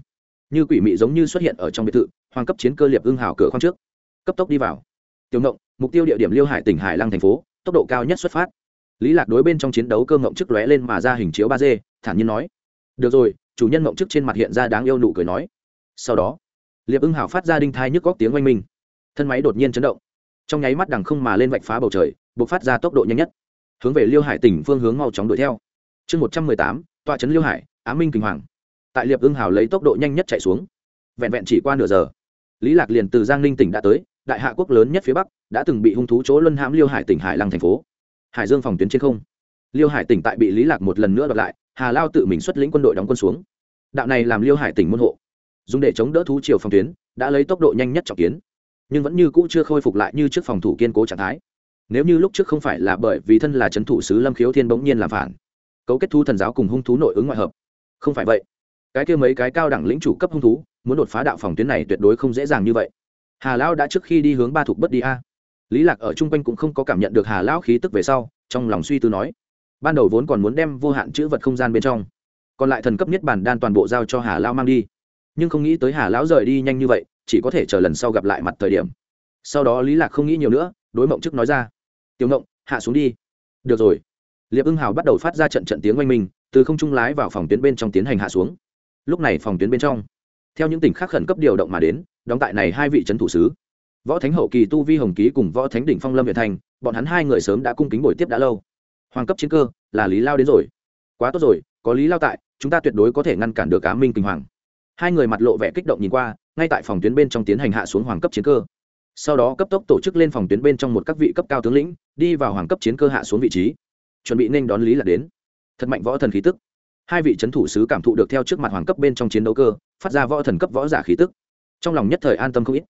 Như quỷ mị giống như xuất hiện ở trong biệt thự, hoàng cấp chiến cơ liệp ưng hào cửa khoang trước. Cấp tốc đi vào. Tiểu ngộng, mục tiêu địa điểm liêu hải tỉnh hải lăng thành phố, tốc độ cao nhất xuất phát. Lý lạc đối bên trong chiến đấu cơ ngộng chức lóe lên mà ra hình chiếu ba d thản nhiên nói. Được rồi, chủ nhân mộng chức trên mặt hiện ra đáng yêu nụ cười nói. Sau đó, liệp ưng hào phát ra đinh thai nhức góc tiếng oanh minh. Thân máy đột nhiên chấn động. Trong nháy mắt đằng không mà lên vạch phá bầu trời buộc phát ra tốc độ nhanh nhất. Hướng về liêu hải tỉnh phương hướng mau chóng đuổi theo. Chương một trăm mười tám, tọa trấn liêu hải, á minh kinh hoàng. Tại liệp ưng hào lấy tốc độ nhanh nhất chạy xuống. Vẹn vẹn chỉ qua nửa giờ, lý lạc liền từ giang ninh tỉnh đã tới, đại hạ quốc lớn nhất phía bắc, đã từng bị hung thú chỗ luân hãm liêu hải tỉnh hải lăng thành phố. Hải dương phòng tuyến trên không. Liêu hải tỉnh tại bị lý lạc một lần nữa đọc lại hà lao tự mình xuất lĩnh quân đội đóng quân xuống. Đạo này làm liêu hải tỉnh môn hộ. Dùng để chống đỡ thú triều phòng tuyến, đã lấy tốc độ nhanh nhất trọng kiến. Nhưng vẫn như cũ chưa khôi phục lại như trước phòng thủ kiên cố trạng thái. Nếu như lúc trước không phải là bởi vì thân là c h ấ n thủ sứ lâm khiếu thiên bỗng nhiên làm phản, cấu kết thu thần giáo cùng hung thú nội ứng ngoại hợp. Không phải vậy. Cái kia mấy cái cao đẳng lĩnh chủ cấp hung thú, muốn đột phá đạo phòng tuyến này tuyệt đối không dễ dàng như vậy. Hà lao đã trước khi đi hướng ba thục bất đi a. Lý lạc ở chung quanh cũng không có cảm nhận được hà lão khí tức về sau, trong lòng suy tư nói ban đầu vốn còn muốn đem vô hạn chữ vật không gian bên trong, còn lại thần cấp nhất bản đan toàn bộ giao cho hà lão mang đi. Nhưng không nghĩ tới hà lão rời đi nhanh như vậy, chỉ có thể chờ lần sau gặp lại mặt thời điểm. Sau đó lý lạc không nghĩ nhiều nữa, đối mộng chức nói ra, tiểu mộng, hạ xuống đi. Được rồi. Liệp ưng hào bắt đầu phát ra trận trận tiếng oanh minh, từ không trung lái vào phòng tuyến bên trong tiến hành hạ xuống. Lúc này phòng tuyến bên trong, theo những tỉnh khác khẩn cấp điều động mà đến, đóng tại này hai vị trấn thủ sứ. Võ thánh hậu kỳ tu vi hồng ký cùng võ thánh đỉnh phong lâm việt thành, bọn hắn hai người sớm đã cung kính buổi tiếp đã lâu hoàng cấp chiến cơ, là lý lao đến rồi. Quá tốt rồi, có lý lao tại, chúng ta tuyệt đối có thể ngăn cản được cá minh kinh hoàng. Hai người mặt lộ vẻ kích động nhìn qua, ngay tại phòng tuyến bên trong tiến hành hạ xuống hoàng cấp chiến cơ. Sau đó cấp tốc tổ chức lên phòng tuyến bên trong một các vị cấp cao tướng lĩnh, đi vào hoàng cấp chiến cơ hạ xuống vị trí. Chuẩn bị nên đón lý là đến. Thật mạnh võ thần khí tức. Hai vị c h ấ n thủ sứ cảm thụ được theo trước mặt hoàng cấp bên trong chiến đấu cơ, phát ra võ thần cấp võ giả khí tức. Trong lòng nhất thời an tâm không ít.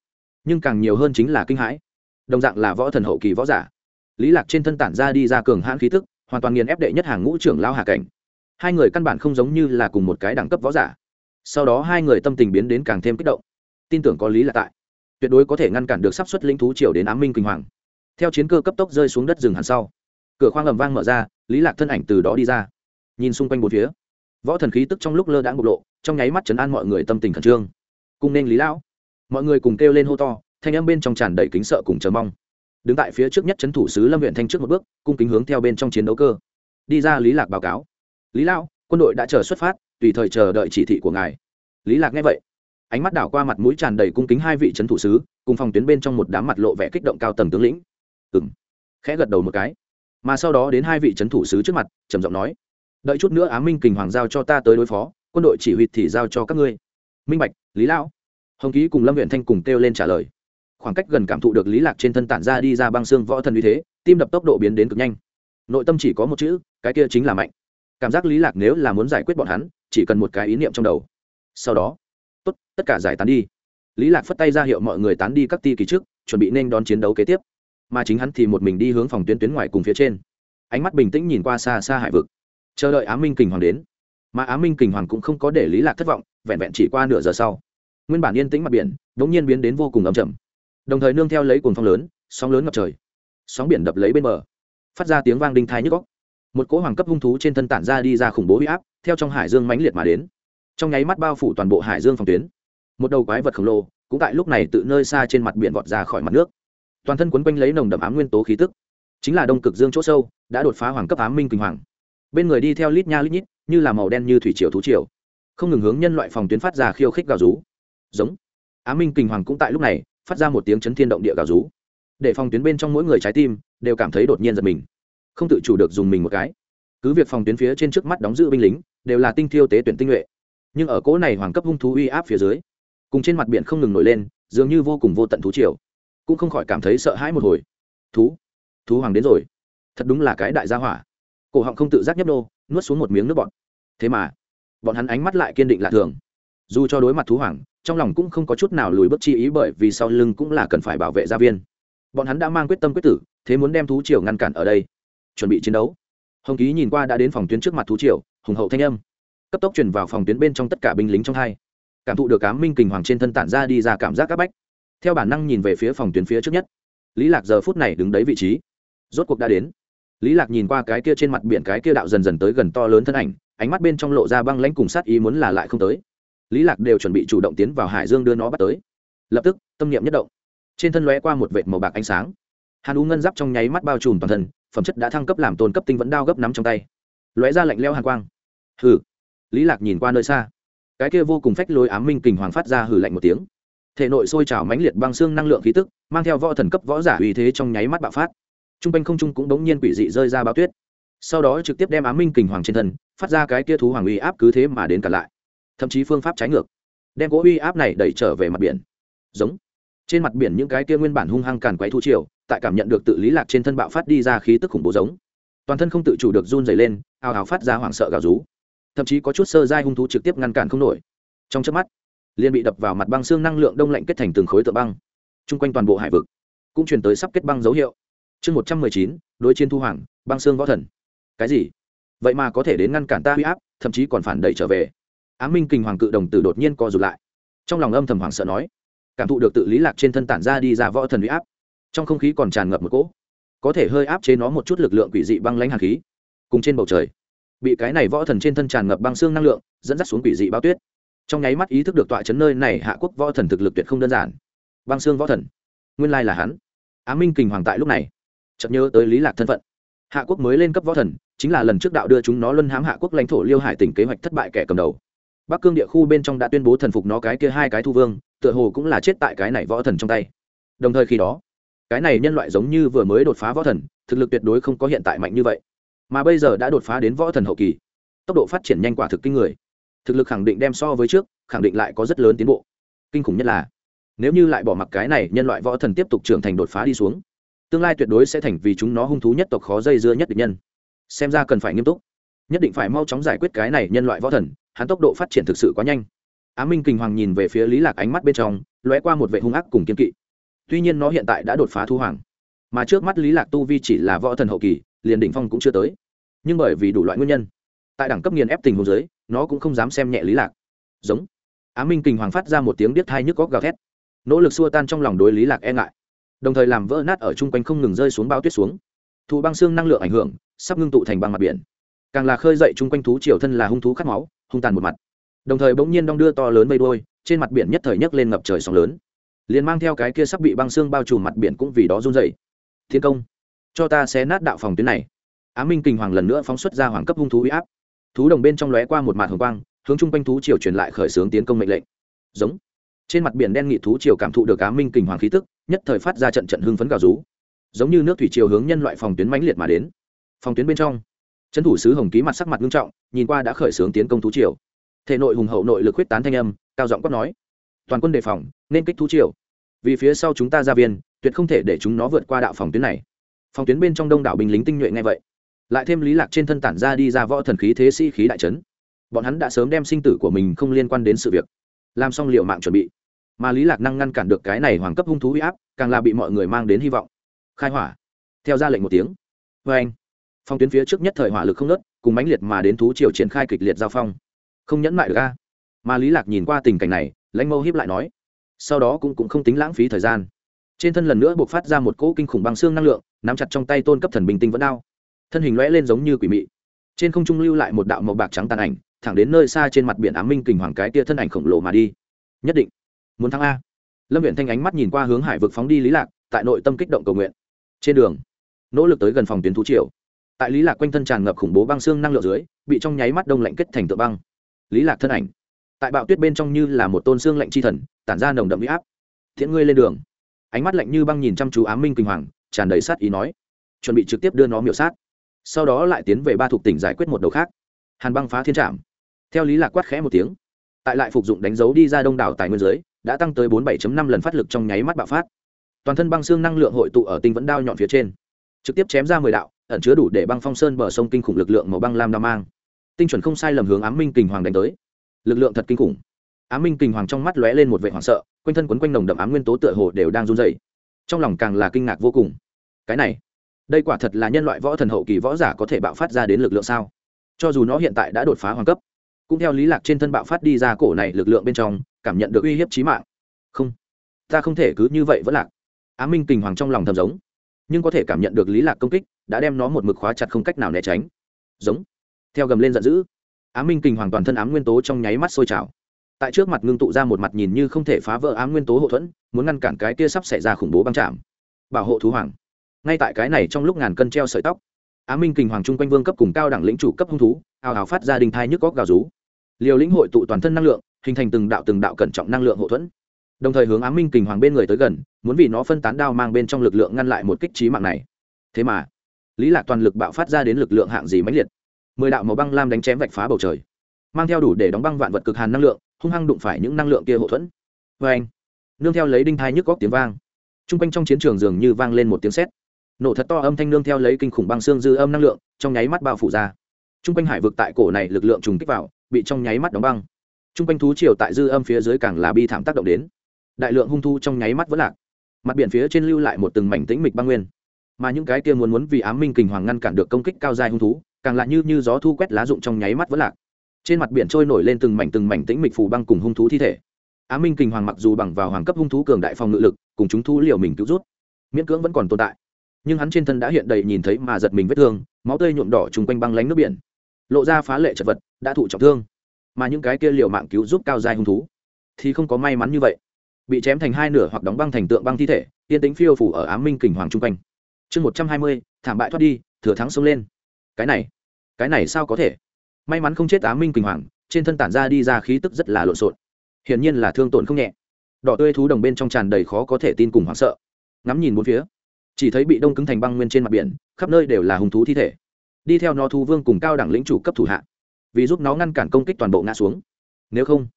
Nhưng càng nhiều hơn chính là kinh hãi. Đồng dạng là võ thần hậu kỳ võ giả. Lý lạc trên thân tản ra đi ra cường hãn khí tức hoàn toàn nghiền ép đệ nhất hàng ngũ trưởng lao Hà cảnh. Hai người căn bản không giống như là cùng một cái đẳng cấp võ giả. Sau đó hai người tâm tình biến đến càng thêm kích động. Tin tưởng có lý là tại. Tuyệt đối có thể ngăn cản được sắp xuất linh thú triều đến ám minh kinh hoàng. Theo chiến cơ cấp tốc rơi xuống đất rừng hẳn sau, cửa khoang ầm vang mở ra, lý lạc thân ảnh từ đó đi ra. Nhìn xung quanh bốn phía, võ thần khí tức trong lúc lơ đãng bộc lộ, trong nháy mắt chấn an mọi người tâm tình khẩn trương. Cùng nên lý lão, mọi người cùng kêu lên hô to, thanh âm bên trong tràn đầy kính sợ cùng chờ mong đứng tại phía trước nhất c h ấ n thủ sứ lâm huyện thanh trước một bước, cung kính hướng theo bên trong chiến đấu cơ. Đi ra lý lạc báo cáo. Lý lao quân đội đã chờ xuất phát, tùy thời chờ đợi chỉ thị của ngài. Lý lạc nghe vậy, ánh mắt đảo qua mặt mũi tràn đầy cung kính hai vị c h ấ n thủ sứ, cùng phòng tuyến bên trong một đám mặt lộ vẻ kích động cao tầng tướng lĩnh. Ừng khẽ gật đầu một cái. Mà sau đó đến hai vị c thủ sứ trước mặt, trầm giọng nói, đợi chút nữa á minh kình hoàng giao cho ta tới đối phó, quân đội chỉ huy thì giao cho các ngươi. Minh bạch, lý lão. Hồng ký cùng lâm huyện thanh cùng kêu lên trả lời khoảng cách gần cảm thụ được lý lạc trên thân tản ra đi ra băng xương võ thần uy thế, tim đập tốc độ biến đến cực nhanh. Nội tâm chỉ có một chữ, cái kia chính là mạnh. Cảm giác lý lạc nếu là muốn giải quyết bọn hắn, chỉ cần một cái ý niệm trong đầu. Sau đó, tốt, tất cả giải tán đi. Lý lạc phất tay ra hiệu mọi người tán đi các ti kỳ trước, chuẩn bị nên đón chiến đấu kế tiếp. Mà chính hắn thì một mình đi hướng phòng tuyến tuyến ngoài cùng phía trên. Ánh mắt bình tĩnh nhìn qua xa xa hải vực. Chờ đợi á minh kình hoàng đến. Mà á minh kình hoàng cũng không có để lý lạc thất vọng, vẹn vẹn chỉ qua nửa giờ sau. Nguyên bản yên tĩnh mặt biển đ nhiên biến đến vô cùng ấm chậm đồng thời nương theo lấy cuồng phong lớn, sóng lớn ngập trời. Sóng biển đập lấy bên bờ. Phát ra tiếng vang đinh thai nhức góc một cỗ hoàng cấp hung thú trên thân tản ra đi ra khủng bố huy áp, theo trong hải dương mãnh liệt mà đến. Trong nháy mắt bao phủ toàn bộ hải dương phòng tuyến. Một đầu quái vật khổng lồ, cũng tại lúc này tự nơi xa trên mặt biển vọt ra khỏi mặt nước. Toàn thân quấn quanh lấy nồng đậm ám nguyên tố khí tức. Chính là đông cực dương chỗ sâu, đã đột phá hoàng cấp ám minh kinh hoàng. Bên người đi theo lít nha lít nhít, như là màu đen như thủy triều thú triều. Không ngừng hướng nhân loại phòng tuyến phát ra khiêu khích gào rú. Giống. Ám minh kinh hoàng cũng tại lúc này phát ra một tiếng chấn thiên động địa gào rú. Để phòng tuyến bên trong mỗi người trái tim đều cảm thấy đột nhiên giật mình. Không tự chủ được dùng mình một cái. Cứ việc phòng tuyến phía trên trước mắt đóng giữ binh lính, đều là tinh thiêu tế tuyển tinh nhuệ. Nhưng ở cỗ này hoàng cấp hung thú uy áp phía dưới, cùng trên mặt biển không ngừng nổi lên, dường như vô cùng vô tận thú triều. Cũng không khỏi cảm thấy sợ hãi một hồi. Thú thú hoàng đến rồi. Thật đúng là cái đại gia hỏa. Cổ họng không tự giác nhấp đô nuốt xuống một miếng nước bọn thế mà, bọn hắn ánh mắt lại kiên định lạ thường. Dù cho đối mặt thú hoàng trong lòng cũng không có chút nào lùi bước chi ý bởi vì sau lưng cũng là cần phải bảo vệ gia viên. Bọn hắn đã mang quyết tâm quyết tử, thế muốn đem thú triều ngăn cản ở đây. Chuẩn bị chiến đấu. Hồng ký nhìn qua đã đến phòng tuyến trước mặt thú triều, hùng hậu thanh âm. Cấp tốc chuyển vào phòng tuyến bên trong tất cả binh lính trong hai. Cảm thụ được cám minh kình hoàng trên thân tản ra đi ra cảm giác các bách. Theo bản năng nhìn về phía phòng tuyến phía trước nhất. Lý lạc giờ phút này đứng đấy vị trí. Rốt cuộc đã đến. Lý lạc nhìn qua cái kia trên mặt biển cái kia đạo dần dần tới gần to lớn thân ảnh, ánh mắt bên trong lộ ra băng lãnh cùng sát ý muốn là lại không tới lý lạc đều chuẩn bị chủ động tiến vào hải dương đưa nó bắt tới. Lập tức, tâm niệm nhất động. Trên thân lóe qua một vệt màu bạc ánh sáng. Hàn u ngân giáp trong nháy mắt bao trùm toàn thân, phẩm chất đã thăng cấp làm tôn cấp tinh vẫn đao gấp nắm trong tay. Lóe ra lạnh leo hàn quang. Hừ. Lý lạc nhìn qua nơi xa. Cái kia vô cùng phách lối ám minh kình hoàng phát ra hừ lạnh một tiếng. Thể nội sôi trào mãnh liệt băng xương năng lượng khí tức, mang theo võ thần cấp võ giả uy thế trong nháy mắt bạo phát. Trung quanh không trung cũng đống nhiên quỷ dị rơi ra bao tuyết. Sau đó trực tiếp đem ám minh kình hoàng trên thân, phát ra cái kia thú hoàng uy áp cứ thế mà đến cả lại thậm chí phương pháp trái ngược. Đem gỗ uy áp này đẩy trở về mặt biển. Giống. Trên mặt biển những cái kia nguyên bản hung hăng càn quấy thu triều, tại cảm nhận được tự lý lạc trên thân bạo phát đi ra khí tức khủng bố giống. Toàn thân không tự chủ được run dày lên, ào ào phát ra hoảng sợ gào rú. Thậm chí có chút sơ dai hung thú trực tiếp ngăn cản không nổi. Trong chớp mắt, liền bị đập vào mặt băng xương năng lượng đông lạnh kết thành từng khối tượng băng. Chung quanh toàn bộ hải vực cũng truyền tới sắp kết băng dấu hiệu. Chương một trăm mười chín, đối chiến thu hoàng, băng xương võ thần. Cái gì? Vậy mà có thể đến ngăn cản ta huy áp, thậm chí còn phản đẩy trở về. Á minh kình hoàng cự đồng tử đột nhiên co rụt lại. Trong lòng âm thầm hoảng sợ nói, cảm thụ được tự lý lạc trên thân tản ra đi ra võ thần huy áp. Trong không khí còn tràn ngập một cỗ, có thể hơi áp chế nó một chút lực lượng quỷ dị băng lãnh hàn khí. Cùng trên bầu trời, bị cái này võ thần trên thân tràn ngập băng xương năng lượng, dẫn dắt xuống quỷ dị bao tuyết. Trong nháy mắt ý thức được tọa chấn nơi này hạ quốc võ thần thực lực tuyệt không đơn giản. Băng xương võ thần, nguyên lai là hắn. Á minh kình hoàng tại lúc này, chợt nhớ tới lý lạc thân phận. Hạ quốc mới lên cấp võ thần, chính là lần trước đạo đưa chúng nó luân hãm hạ quốc lãnh thổ liêu hải tỉnh kế hoạch thất bại kẻ cầm đầu bắc cương địa khu bên trong đã tuyên bố thần phục nó cái kia hai cái thu vương, tựa hồ cũng là chết tại cái này võ thần trong tay. Đồng thời khi đó, cái này nhân loại giống như vừa mới đột phá võ thần, thực lực tuyệt đối không có hiện tại mạnh như vậy. Mà bây giờ đã đột phá đến võ thần hậu kỳ, tốc độ phát triển nhanh quả thực kinh người. Thực lực khẳng định đem so với trước, khẳng định lại có rất lớn tiến bộ. Kinh khủng nhất là, nếu như lại bỏ mặc cái này, nhân loại võ thần tiếp tục trưởng thành đột phá đi xuống, tương lai tuyệt đối sẽ thành vì chúng nó hung thú nhất tộc khó dây dưa nhất định nhân. Xem ra cần phải nghiêm túc. Nhất định phải mau chóng giải quyết cái này nhân loại võ thần hắn tốc độ phát triển thực sự quá nhanh. Á minh kinh hoàng nhìn về phía lý lạc ánh mắt bên trong, lóe qua một vệ hung ác cùng kiên kỵ. Tuy nhiên nó hiện tại đã đột phá thu hoàng. Mà trước mắt lý lạc tu vi chỉ là võ thần hậu kỳ, liền đỉnh phong cũng chưa tới. Nhưng bởi vì đủ loại nguyên nhân, tại đẳng cấp nghiền ép tình huống giới nó cũng không dám xem nhẹ lý lạc. Giống. Á minh kinh hoàng phát ra một tiếng điếc thai nhức góc gào thét. Nỗ lực xua tan trong lòng đối lý lạc e ngại. Đồng thời làm vỡ nát ở chung quanh không ngừng rơi xuống bao tuyết xuống. Thụ băng xương năng lượng ảnh hưởng, sắp ngưng tụ thành băng mặt biển càng là khơi dậy chung quanh thú triều thân là hung thú khát máu, hung tàn một mặt. Đồng thời bỗng nhiên đong đưa to lớn mây đôi trên mặt biển nhất thời nhấc lên ngập trời sóng lớn. Liền mang theo cái kia sắp bị băng xương bao trùm mặt biển cũng vì đó run dậy thiên công, cho ta xé nát đạo phòng tuyến này. Á minh kinh hoàng lần nữa phóng xuất ra hoàng cấp hung thú uy áp. Thú đồng bên trong lóe qua một mặt hồng quang, hướng chung quanh thú triều truyền lại khởi xướng tiến công mệnh lệnh. Giống. Trên mặt biển đen nghị thú triều cảm thụ được á minh kinh hoàng khí tức, nhất thời phát ra trận trận hưng phấn gào rú. Giống như nước thủy triều hướng nhân loại phòng tuyến mãnh liệt mà đến. Phòng tuyến bên trong trấn thủ sứ hồng ký mặt sắc mặt nghiêm trọng, nhìn qua đã khởi xướng tiến công thú triều. Thể nội hùng hậu nội lực huyết tán thanh âm, cao giọng quát nói, toàn quân đề phòng, nên kích thú triều. Vì phía sau chúng ta ra viên, tuyệt không thể để chúng nó vượt qua đạo phòng tuyến này. Phòng tuyến bên trong đông đảo binh lính tinh nhuệ ngay vậy, lại thêm lý lạc trên thân tản ra đi ra võ thần khí thế sĩ khí đại trấn bọn hắn đã sớm đem sinh tử của mình không liên quan đến sự việc, làm xong liệu mạng chuẩn bị. Mà lý lạc năng ngăn cản được cái này hoàng cấp hung thú uy áp, càng là bị mọi người mang đến hy vọng. Khai hỏa, theo ra lệnh một tiếng. Vê anh phong tuyến phía trước nhất thời hỏa lực không nớt cùng mãnh liệt mà đến thú triều triển khai kịch liệt giao phong. Không nhẫn mại được a. Mà lý lạc nhìn qua tình cảnh này, lãnh mâu hiếp lại nói, sau đó cũng cũng không tính lãng phí thời gian. Trên thân lần nữa buộc phát ra một cỗ kinh khủng băng xương năng lượng, nắm chặt trong tay tôn cấp thần bình tinh vẫn đao. Thân hình lõe lên giống như quỷ mị. Trên không trung lưu lại một đạo màu bạc trắng tàn ảnh, thẳng đến nơi xa trên mặt biển ám minh kình hoàng cái tia thân ảnh khổng lồ mà đi. Nhất định. Muốn thắng a. Lâm viện thanh ánh mắt nhìn qua hướng hải vực phóng đi lý lạc, tại nội tâm kích động cầu nguyện. Trên đường, nỗ lực tới gần phòng tuyến thú triều tại lý lạc quanh thân tràn ngập khủng bố băng xương năng lượng dưới, bị trong nháy mắt đông lạnh kết thành tượng băng. Lý lạc thân ảnh. Tại bạo tuyết bên trong như là một tôn xương lạnh chi thần, tản ra nồng đậm huy áp. Thiện ngươi lên đường. Ánh mắt lạnh như băng nhìn chăm chú ám minh kinh hoàng, tràn đầy sát ý nói. Chuẩn bị trực tiếp đưa nó miểu sát. Sau đó lại tiến về ba thuộc tỉnh giải quyết một đầu khác. Hàn băng phá thiên trạm theo lý lạc quát khẽ một tiếng. Tại lại phục dụng đánh dấu đi ra đông đảo tài nguyên giới đã tăng tới bốn 7 năm lần phát lực trong nháy mắt bạo phát. Toàn thân băng xương năng lượng hội tụ ở tinh vẫn đao nhọn phía trên. Trực tiếp chém ra mười đạo ẩn chứa đủ để băng phong sơn bờ sông kinh khủng lực lượng màu băng lam đao mang. Tinh chuẩn không sai lầm hướng ám minh kình hoàng đánh tới. Lực lượng thật kinh khủng. Ám minh kình hoàng trong mắt lóe lên một vệ hoảng sợ, quanh thân quấn quanh nồng đậm ám nguyên tố tựa hồ đều đang run dày trong lòng càng là kinh ngạc vô cùng. Cái này, đây quả thật là nhân loại võ thần hậu kỳ võ giả có thể bạo phát ra đến lực lượng sao? Cho dù nó hiện tại đã đột phá hoàng cấp, cũng theo lý lạc trên thân bạo phát đi ra cổ này lực lượng bên trong, cảm nhận được uy hiếp chí mạng. Không, ta không thể cứ như vậy vẫn lạc. Ám minh kình hoàng trong lòng thầm giống, nhưng có thể cảm nhận được lý lạc công kích đã đem nó một mực khóa chặt không cách nào né tránh. Giống. Theo gầm lên giận dữ. Á minh kình hoàn toàn thân ám nguyên tố trong nháy mắt sôi trào. Tại trước mặt ngưng tụ ra một mặt nhìn như không thể phá vỡ ám nguyên tố hậu thuẫn, muốn ngăn cản cái kia sắp xảy ra khủng bố băng chạm bảo hộ thú hoàng. Ngay tại cái này trong lúc ngàn cân treo sợi tóc, Á minh kình hoàng trung quanh vương cấp cùng cao đẳng lĩnh chủ cấp hung thú ào ào phát ra đình thai nhức góc gào rú. Liều lĩnh hội tụ toàn thân năng lượng, hình thành từng đạo từng đạo cẩn trọng năng lượng hậu thuẫn. Đồng thời hướng Á minh kình hoàng bên người tới gần, muốn vì nó phân tán đao mang bên trong lực lượng ngăn lại một kích trí mạng này. Thế mà lý lạc toàn lực bạo phát ra đến lực lượng hạng gì mãnh liệt. Mười đạo màu băng lam đánh chém vạch phá bầu trời, mang theo đủ để đóng băng vạn vật cực hàn năng lượng, hung hăng đụng phải những năng lượng kia hậu thuẫn. Vê anh nương theo lấy đinh thai nhức góc tiếng vang. T r u n g quanh trong chiến trường dường như vang lên một tiếng sét. Nổ thật to âm thanh nương theo lấy kinh khủng băng xương dư âm năng lượng, trong nháy mắt bao phủ ra. T r u n g quanh hải vực tại cổ này lực lượng trùng kích vào, bị trong nháy mắt đóng băng. T r u n g quanh thú triều tại dư âm phía dưới càng là bi thảm tác động đến. Đại lượng hung thu trong nháy mắt vẫn lạc. Mặt biển phía trên lưu lại một từng mảnh tĩnh mịch băng nguyên mà những cái kia muốn muốn vì ám minh kình hoàng ngăn cản được công kích cao dài hung thú, càng lại như như gió thu quét lá rụng trong nháy mắt vẫn lạc. Trên mặt biển trôi nổi lên từng mảnh từng mảnh tĩnh mịch phù băng cùng hung thú thi thể. Á minh kình hoàng mặc dù bằng vào hoàng cấp hung thú cường đại phòng ngự lực, cùng chúng thú liều mình cứu rút, miễn cưỡng vẫn còn tồn tại. Nhưng hắn trên thân đã hiện đầy nhìn thấy mà giật mình vết thương, máu tươi nhuộm đỏ chung quanh băng lánh nước biển. Lộ ra phá lệ chật vật, đã thụ trọng thương. Mà những cái kia liều mạng cứu giúp cao dài hung thú, thì không có may mắn như vậy. Bị chém thành hai nửa hoặc đóng băng thành tượng băng thi thể tiên tính phiêu phủ ở ám minh kình hoàng chung quanh chương một trăm hai mươi, thảm bại thoát đi, thừa thắng xông lên. Cái này cái này sao có thể? May mắn không chết á minh kinh hoàng, trên thân tản ra đi ra khí tức rất là lộn xộn. Hiển nhiên là thương tổn không nhẹ. Đỏ tươi thú đồng bên trong tràn đầy khó có thể tin cùng hoảng sợ. Ngắm nhìn bốn phía, chỉ thấy bị đông cứng thành băng nguyên trên mặt biển, khắp nơi đều là hung thú thi thể. Đi theo nó thu vương cùng cao đẳng lĩnh chủ cấp thủ hạ, vì giúp nó ngăn cản công kích toàn bộ ngã xuống. Nếu không,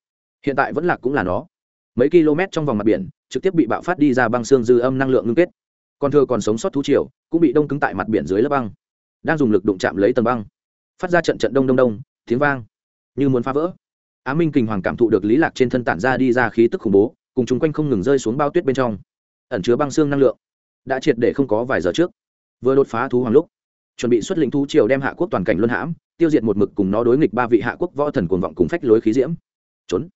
hiện tại vẫn là cũng là nó. Mấy km trong vòng mặt biển, trực tiếp bị bạo phát đi ra băng xương dư âm năng lượng ngưng kết còn thừa còn sống sót thú triều, cũng bị đông cứng tại mặt biển dưới lớp băng. Đang dùng lực đụng chạm lấy tầng băng. Phát ra trận trận đông đông đông, tiếng vang. Như muốn phá vỡ. Á minh kình hoàng cảm thụ được lý lạc trên thân tản ra đi ra khí tức khủng bố, cùng chung quanh không ngừng rơi xuống bao tuyết bên trong. Ẩn chứa băng xương năng lượng. Đã triệt để không có vài giờ trước. Vừa đột phá thú hoàng lúc, chuẩn bị xuất lĩnh thú triều đem hạ quốc toàn cảnh luân hãm, tiêu diệt một mực cùng nó đối nghịch ba vị hạ quốc võ thần cuồng vọng cùng phách lối khí diễm. Trốn.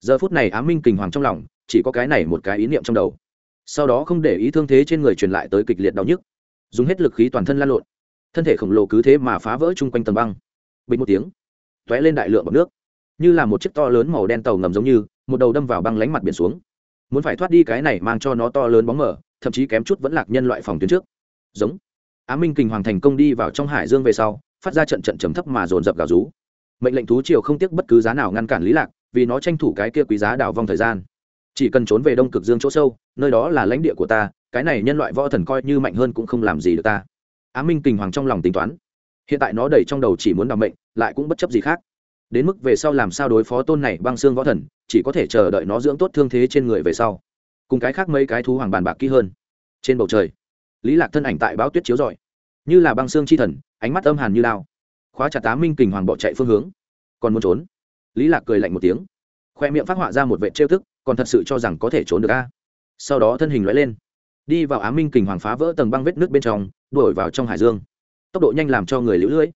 Giờ phút này á minh kình hoàng trong lòng, chỉ có cái này một cái ý niệm trong đầu sau đó không để ý thương thế trên người truyền lại tới kịch liệt đau nhức, dùng hết lực khí toàn thân lan lộn, thân thể khổng lồ cứ thế mà phá vỡ chung quanh tầng băng. Bình một tiếng t ó é lên đại lượng bọc nước, như là một chiếc to lớn màu đen tàu ngầm giống như, một đầu đâm vào băng lánh mặt biển xuống. Muốn phải thoát đi cái này mang cho nó to lớn bóng mở thậm chí kém chút vẫn lạc nhân loại phòng tuyến trước. Giống. Á minh kình hoàng thành công đi vào trong hải dương về sau, phát ra trận trận trầm thấp mà dồn dập gào rú. Mệnh lệnh thú triều không tiếc bất cứ giá nào ngăn cản lý lạc, vì nó tranh thủ cái kia quý giá đào vong thời gian chỉ cần trốn về đông cực dương chỗ sâu, nơi đó là lãnh địa của ta, cái này nhân loại võ thần coi như mạnh hơn cũng không làm gì được ta. Á minh kình hoàng trong lòng tính toán. Hiện tại nó đầy trong đầu chỉ muốn đ ò n mệnh, lại cũng bất chấp gì khác. Đến mức về sau làm sao đối phó tôn này băng xương võ thần, chỉ có thể chờ đợi nó dưỡng tốt thương thế trên người về sau. Cùng cái khác mấy cái thú hoàng bàn bạc kỹ hơn. Trên bầu trời, lý lạc thân ảnh tại báo tuyết chiếu rọi. Như là băng xương chi thần, ánh mắt âm hàn như lao. Khóa chặt tá minh kình hoàng bỏ chạy phương hướng. Còn muốn trốn? Lý lạc cười lạnh một tiếng. Khoe miệng phát họa ra một vệ trêu thức còn thật sự cho rằng có thể trốn được a? Sau đó thân hình lóe lên, đi vào Á minh kình hoàng phá vỡ tầng băng vết nước bên trong, đuổi vào trong hải dương. Tốc độ nhanh làm cho người lũ lưỡi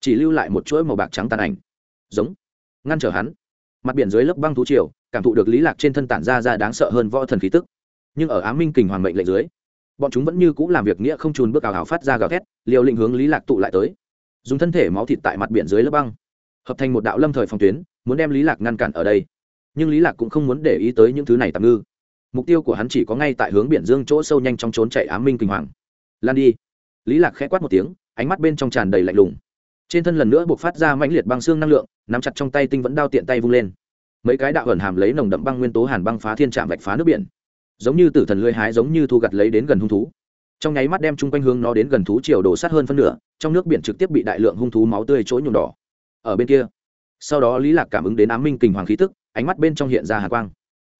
chỉ lưu lại một chuỗi màu bạc trắng tàn ảnh. Giống, ngăn trở hắn. Mặt biển dưới lớp băng thú triều, cảm thụ được lý lạc trên thân tản ra ra đáng sợ hơn võ thần khí tức. Nhưng ở Á minh kình hoàng mệnh lệnh dưới, bọn chúng vẫn như cũ làm việc nghĩa không trùn bước ảo hào phát ra gào thét, liều lĩnh hướng lý lạc tụ lại tới. Dùng thân thể máu thịt tại mặt biển dưới lớp băng, hợp thành một đạo lâm thời phòng tuyến, muốn đem lý lạc ngăn cản ở đây nhưng lý lạc cũng không muốn để ý tới những thứ này tạm ngư. Mục tiêu của hắn chỉ có ngay tại hướng biển dương chỗ sâu nhanh trong trốn chạy ám minh kinh hoàng. Lan đi. Lý lạc khẽ quát một tiếng, ánh mắt bên trong tràn đầy lạnh lùng. Trên thân lần nữa buộc phát ra mãnh liệt băng xương năng lượng, nắm chặt trong tay tinh vẫn đao tiện tay vung lên. Mấy cái đạo ẩn hàm lấy nồng đậm băng nguyên tố hàn băng phá thiên trạm vạch phá nước biển. Giống như tử thần lưới hái, giống như thu gặt lấy đến gần hung thú. Trong nháy mắt đem chung quanh hướng nó đến gần thú chiều đổ sát hơn phân nửa, trong nước biển trực tiếp bị đại lượng hung thú máu tươi chỗ nhuộm đỏ. Ở bên kia, sau đó lý lạc cảm ứng đến ám minh kình hoàng khí tức ánh mắt bên trong hiện ra hà quang.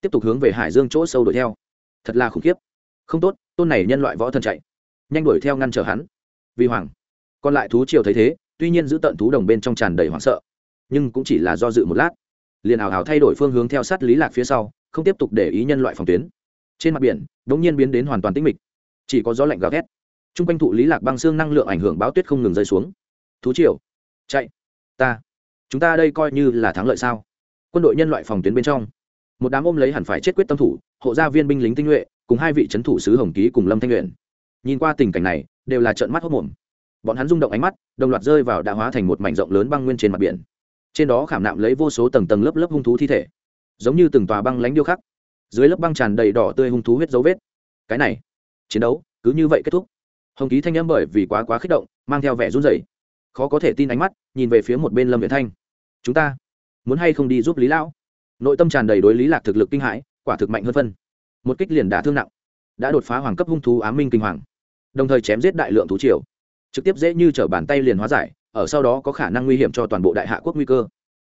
Tiếp tục hướng về hải dương chỗ sâu đuổi theo. Thật là khủng khiếp. Không tốt, tôn này nhân loại võ thần chạy. Nhanh đuổi theo ngăn trở hắn. Vì hoàng. Còn lại thú triều thấy thế, tuy nhiên giữ tận thú đồng bên trong tràn đầy hoảng sợ. Nhưng cũng chỉ là do dự một lát. Liền ảo ảo thay đổi phương hướng theo sát lý lạc phía sau, không tiếp tục để ý nhân loại phòng tuyến. Trên mặt biển, đống nhiên biến đến hoàn toàn tĩnh mịch. Chỉ có gió lạnh gào thét. Trung quanh thụ lý lạc băng xương năng lượng ảnh hưởng báo tuyết không ngừng rơi xuống. Thú triều, chạy. Ta. Chúng ta đây coi như là thắng lợi sao? Quân đội nhân loại phòng tuyến bên trong. Một đám ôm lấy hẳn phải chết quyết tâm thủ, hộ gia viên binh lính tinh nhuệ, cùng hai vị c h ấ n thủ sứ hồng ký cùng lâm thanh luyện nhìn qua tình cảnh này, đều là trận mắt hốc mồm bọn hắn rung động ánh mắt, đồng loạt rơi vào đã hóa thành một mảnh rộng lớn băng nguyên trên mặt biển. Trên đó khảm nạm lấy vô số tầng tầng lớp lớp hung thú thi thể, giống như từng tòa băng lánh điêu khắc. Dưới lớp băng tràn đầy đỏ tươi hung thú huyết dấu vết. Cái này, chiến đấu, cứ như vậy kết thúc. Hồng ký thanh âm bởi vì quá quá kích động, mang theo vẻ run rẩy. Khó có thể tin ánh mắt, nhìn về phía một bên lâm việt thanh. Chúng ta muốn hay không đi giúp lý lão? Nội tâm tràn đầy đối lý lạc thực lực kinh hãi, quả thực mạnh hơn phân. Một kích liền đả thương nặng, đã đột phá hoàng cấp hung thú ám minh kinh hoàng, đồng thời chém giết đại lượng thú triều, trực tiếp dễ như trở bàn tay liền hóa giải, ở sau đó có khả năng nguy hiểm cho toàn bộ đại hạ quốc nguy cơ.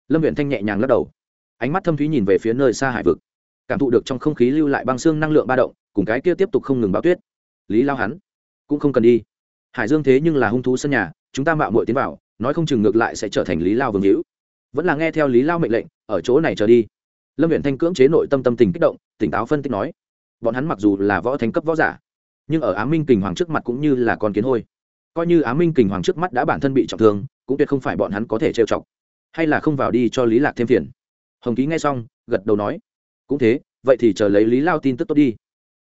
Lâm huyện thanh nhẹ nhàng lắc đầu, ánh mắt thâm thúy nhìn về phía nơi xa hải vực, cảm thụ được trong không khí lưu lại băng xương năng lượng ba động, cùng cái kia tiếp tục không ngừng báo tuyết. Lý lao hắn, cũng không cần đi. Hải dương thế nhưng là hung thú sân nhà, chúng ta mạo muội tiến vào, nói không chừng ngược lại sẽ trở thành lý lao vương hữu vẫn là nghe theo lý lao mệnh lệnh, ở chỗ này chờ đi. Lâm viện thanh cưỡng chế nội tâm tâm tình kích động, tỉnh táo phân tích nói, bọn hắn mặc dù là võ thánh cấp võ giả, nhưng ở á minh kình hoàng trước mặt cũng như là con kiến hôi. Coi như á minh kình hoàng trước mắt đã bản thân bị trọng thương, cũng tuyệt không phải bọn hắn có thể trêu chọc. Hay là không vào đi cho lý lạc thêm phiền. Hồng ký nghe xong, gật đầu nói, cũng thế, vậy thì chờ lấy lý lao tin tức tốt đi.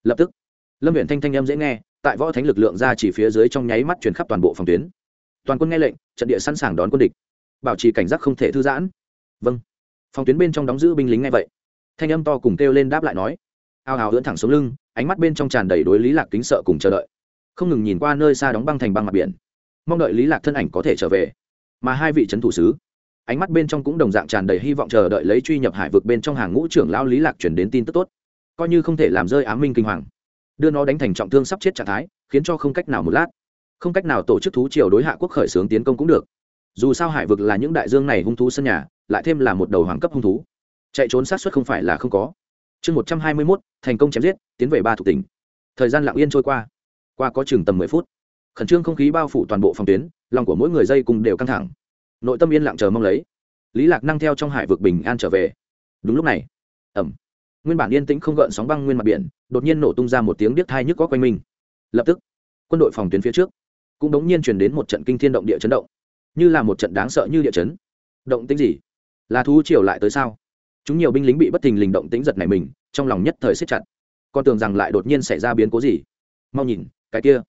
Lập tức, lâm viện thanh thanh em dễ nghe, tại võ thánh lực lượng ra chỉ phía dưới trong nháy mắt chuyển khắp toàn bộ phòng tuyến. Toàn quân nghe lệnh, trận địa sẵn sàng đón quân địch bảo trì cảnh giác không thể thư giãn. Vâng. Phòng tuyến bên trong đóng giữ binh lính ngay vậy. Thanh âm to cùng kêu lên đáp lại nói. Ao hào lưỡn thẳng xuống lưng, ánh mắt bên trong tràn đầy đối lý lạc kính sợ cùng chờ đợi. Không ngừng nhìn qua nơi xa đóng băng thành băng mặt biển. Mong đợi lý lạc thân ảnh có thể trở về. Mà hai vị trấn thủ sứ, ánh mắt bên trong cũng đồng dạng tràn đầy hy vọng chờ đợi lấy truy nhập hải vực bên trong hàng ngũ trưởng lao lý lạc chuyển đến tin tức tốt. Coi như không thể làm rơi ám minh kinh hoàng, đưa nó đánh thành trọng thương sắp chết trạng thái, khiến cho không cách nào một lát. Không cách nào tổ chức thú triều đối hạ quốc khởi xướng tiến công cũng được dù sao hải vực là những đại dương này hung thú sân nhà, lại thêm là một đầu hoàng cấp hung thú. Chạy trốn sát xuất không phải là không có. Chương một trăm hai mươi mốt, thành công chém giết, tiến về ba thuộc tỉnh. Thời gian lặng yên trôi qua. Qua có chừng tầm mười phút. Khẩn trương không khí bao phủ toàn bộ phòng tuyến, lòng của mỗi người dây cùng đều căng thẳng. Nội tâm yên lặng chờ mong lấy. Lý lạc năng theo trong hải vực bình an trở về. Đúng lúc này. Ẩm. Nguyên bản yên tĩnh không gợn sóng băng nguyên mặt biển, đột nhiên nổ tung ra một tiếng điếc thai nhức có quanh mình. Lập tức, quân đội phòng tuyến phía trước cũng đống nhiên truyền đến một trận kinh thiên động địa chấn động như là một trận đáng sợ như địa chấn. Động tính gì? Là thú triều lại tới sao? Chúng nhiều binh lính bị bất thình lình động tính giật này mình, trong lòng nhất thời siết chặt. Con tưởng rằng lại đột nhiên xảy ra biến cố gì. Mau nhìn, cái kia,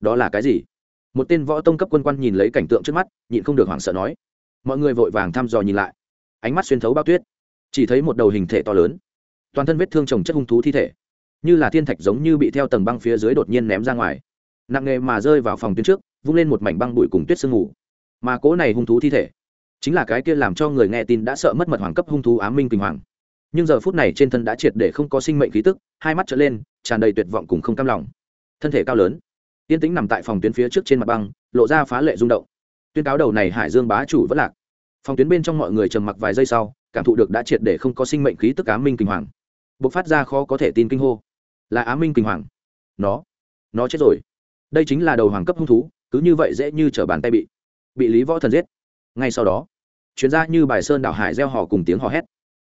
đó là cái gì? Một tên võ tông cấp quân quan nhìn lấy cảnh tượng trước mắt, nhịn không được hoảng sợ nói. Mọi người vội vàng thăm dò nhìn lại. Ánh mắt xuyên thấu bao tuyết. Chỉ thấy một đầu hình thể to lớn. Toàn thân vết thương trồng chất hung thú thi thể. Như là thiên thạch giống như bị theo tầng băng phía dưới đột nhiên ném ra ngoài. Nặng nề mà rơi vào phòng tuyến trước, vung lên một mảnh băng bụi cùng tuyết sương mù mà cỗ này hung thú thi thể. Chính là cái kia làm cho người nghe tin đã sợ mất mật hoàng cấp hung thú ám minh kinh hoàng. Nhưng giờ phút này trên thân đã triệt để không có sinh mệnh khí tức, hai mắt trở lên, tràn đầy tuyệt vọng cùng không cam lòng. Thân thể cao lớn. Yên tĩnh nằm tại phòng tuyến phía trước trên mặt băng, lộ ra phá lệ rung động. Tuyên cáo đầu này hải dương bá chủ vất lạc. Phòng tuyến bên trong mọi người trầm mặc vài giây sau, cảm thụ được đã triệt để không có sinh mệnh khí tức á minh kinh hoàng. B ộ c phát ra khó có thể tin kinh hô. Là á minh kinh hoàng. Nó. Nó chết rồi. Đây chính là đầu hoàng cấp hung thú, cứ như vậy dễ như t r ở bàn tay bị bị lý võ thần giết ngay sau đó chuyến ra như bài sơn đảo hải gieo hò cùng tiếng hò hét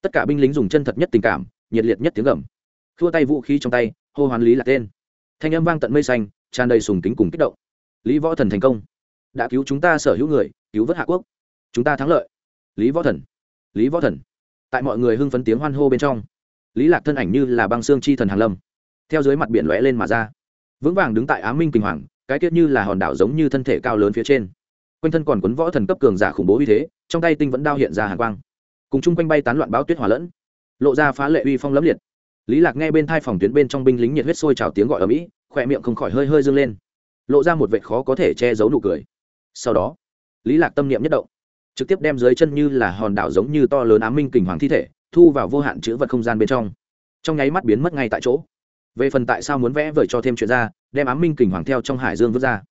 tất cả binh lính dùng chân thật nhất tình cảm nhiệt liệt nhất tiếng gầm thua tay vũ khí trong tay hô hoán lý là tên thanh âm vang tận mây xanh tràn đầy sùng kính cùng kích động lý võ thần thành công đã cứu chúng ta sở hữu người cứu vớt hạ quốc chúng ta thắng lợi lý võ thần lý võ thần tại mọi người hưng phấn tiếng hoan hô bên trong lý lạc thân ảnh như là băng xương chi thần hàng lâm theo dưới mặt biển lóe lên mà ra vững vàng đứng tại á minh kinh hoàng cái tiết như là hòn đảo giống như thân thể cao lớn phía trên quanh thân còn quấn võ thần cấp cường giả khủng bố uy thế, trong tay tinh vẫn đao hiện ra hàng quang. Cùng chung quanh bay tán loạn báo tuyết hòa lẫn, lộ ra phá lệ uy phong lẫm liệt. Lý lạc nghe bên thai phòng tuyến bên trong binh lính nhiệt huyết sôi trào tiếng gọi ở mỹ, khỏe miệng không khỏi hơi hơi dương lên. Lộ ra một vệ khó có thể che giấu nụ cười. Sau đó, lý lạc tâm niệm nhất động, trực tiếp đem dưới chân như là hòn đảo giống như to lớn ám minh kình hoàng thi thể, thu vào vô hạn chữ vật không gian bên trong. Trong nháy mắt biến mất ngay tại chỗ. Về phần tại sao muốn vẽ vời cho thêm chuyện ra, đem ám minh kình hoàng theo trong hải dương vứt ra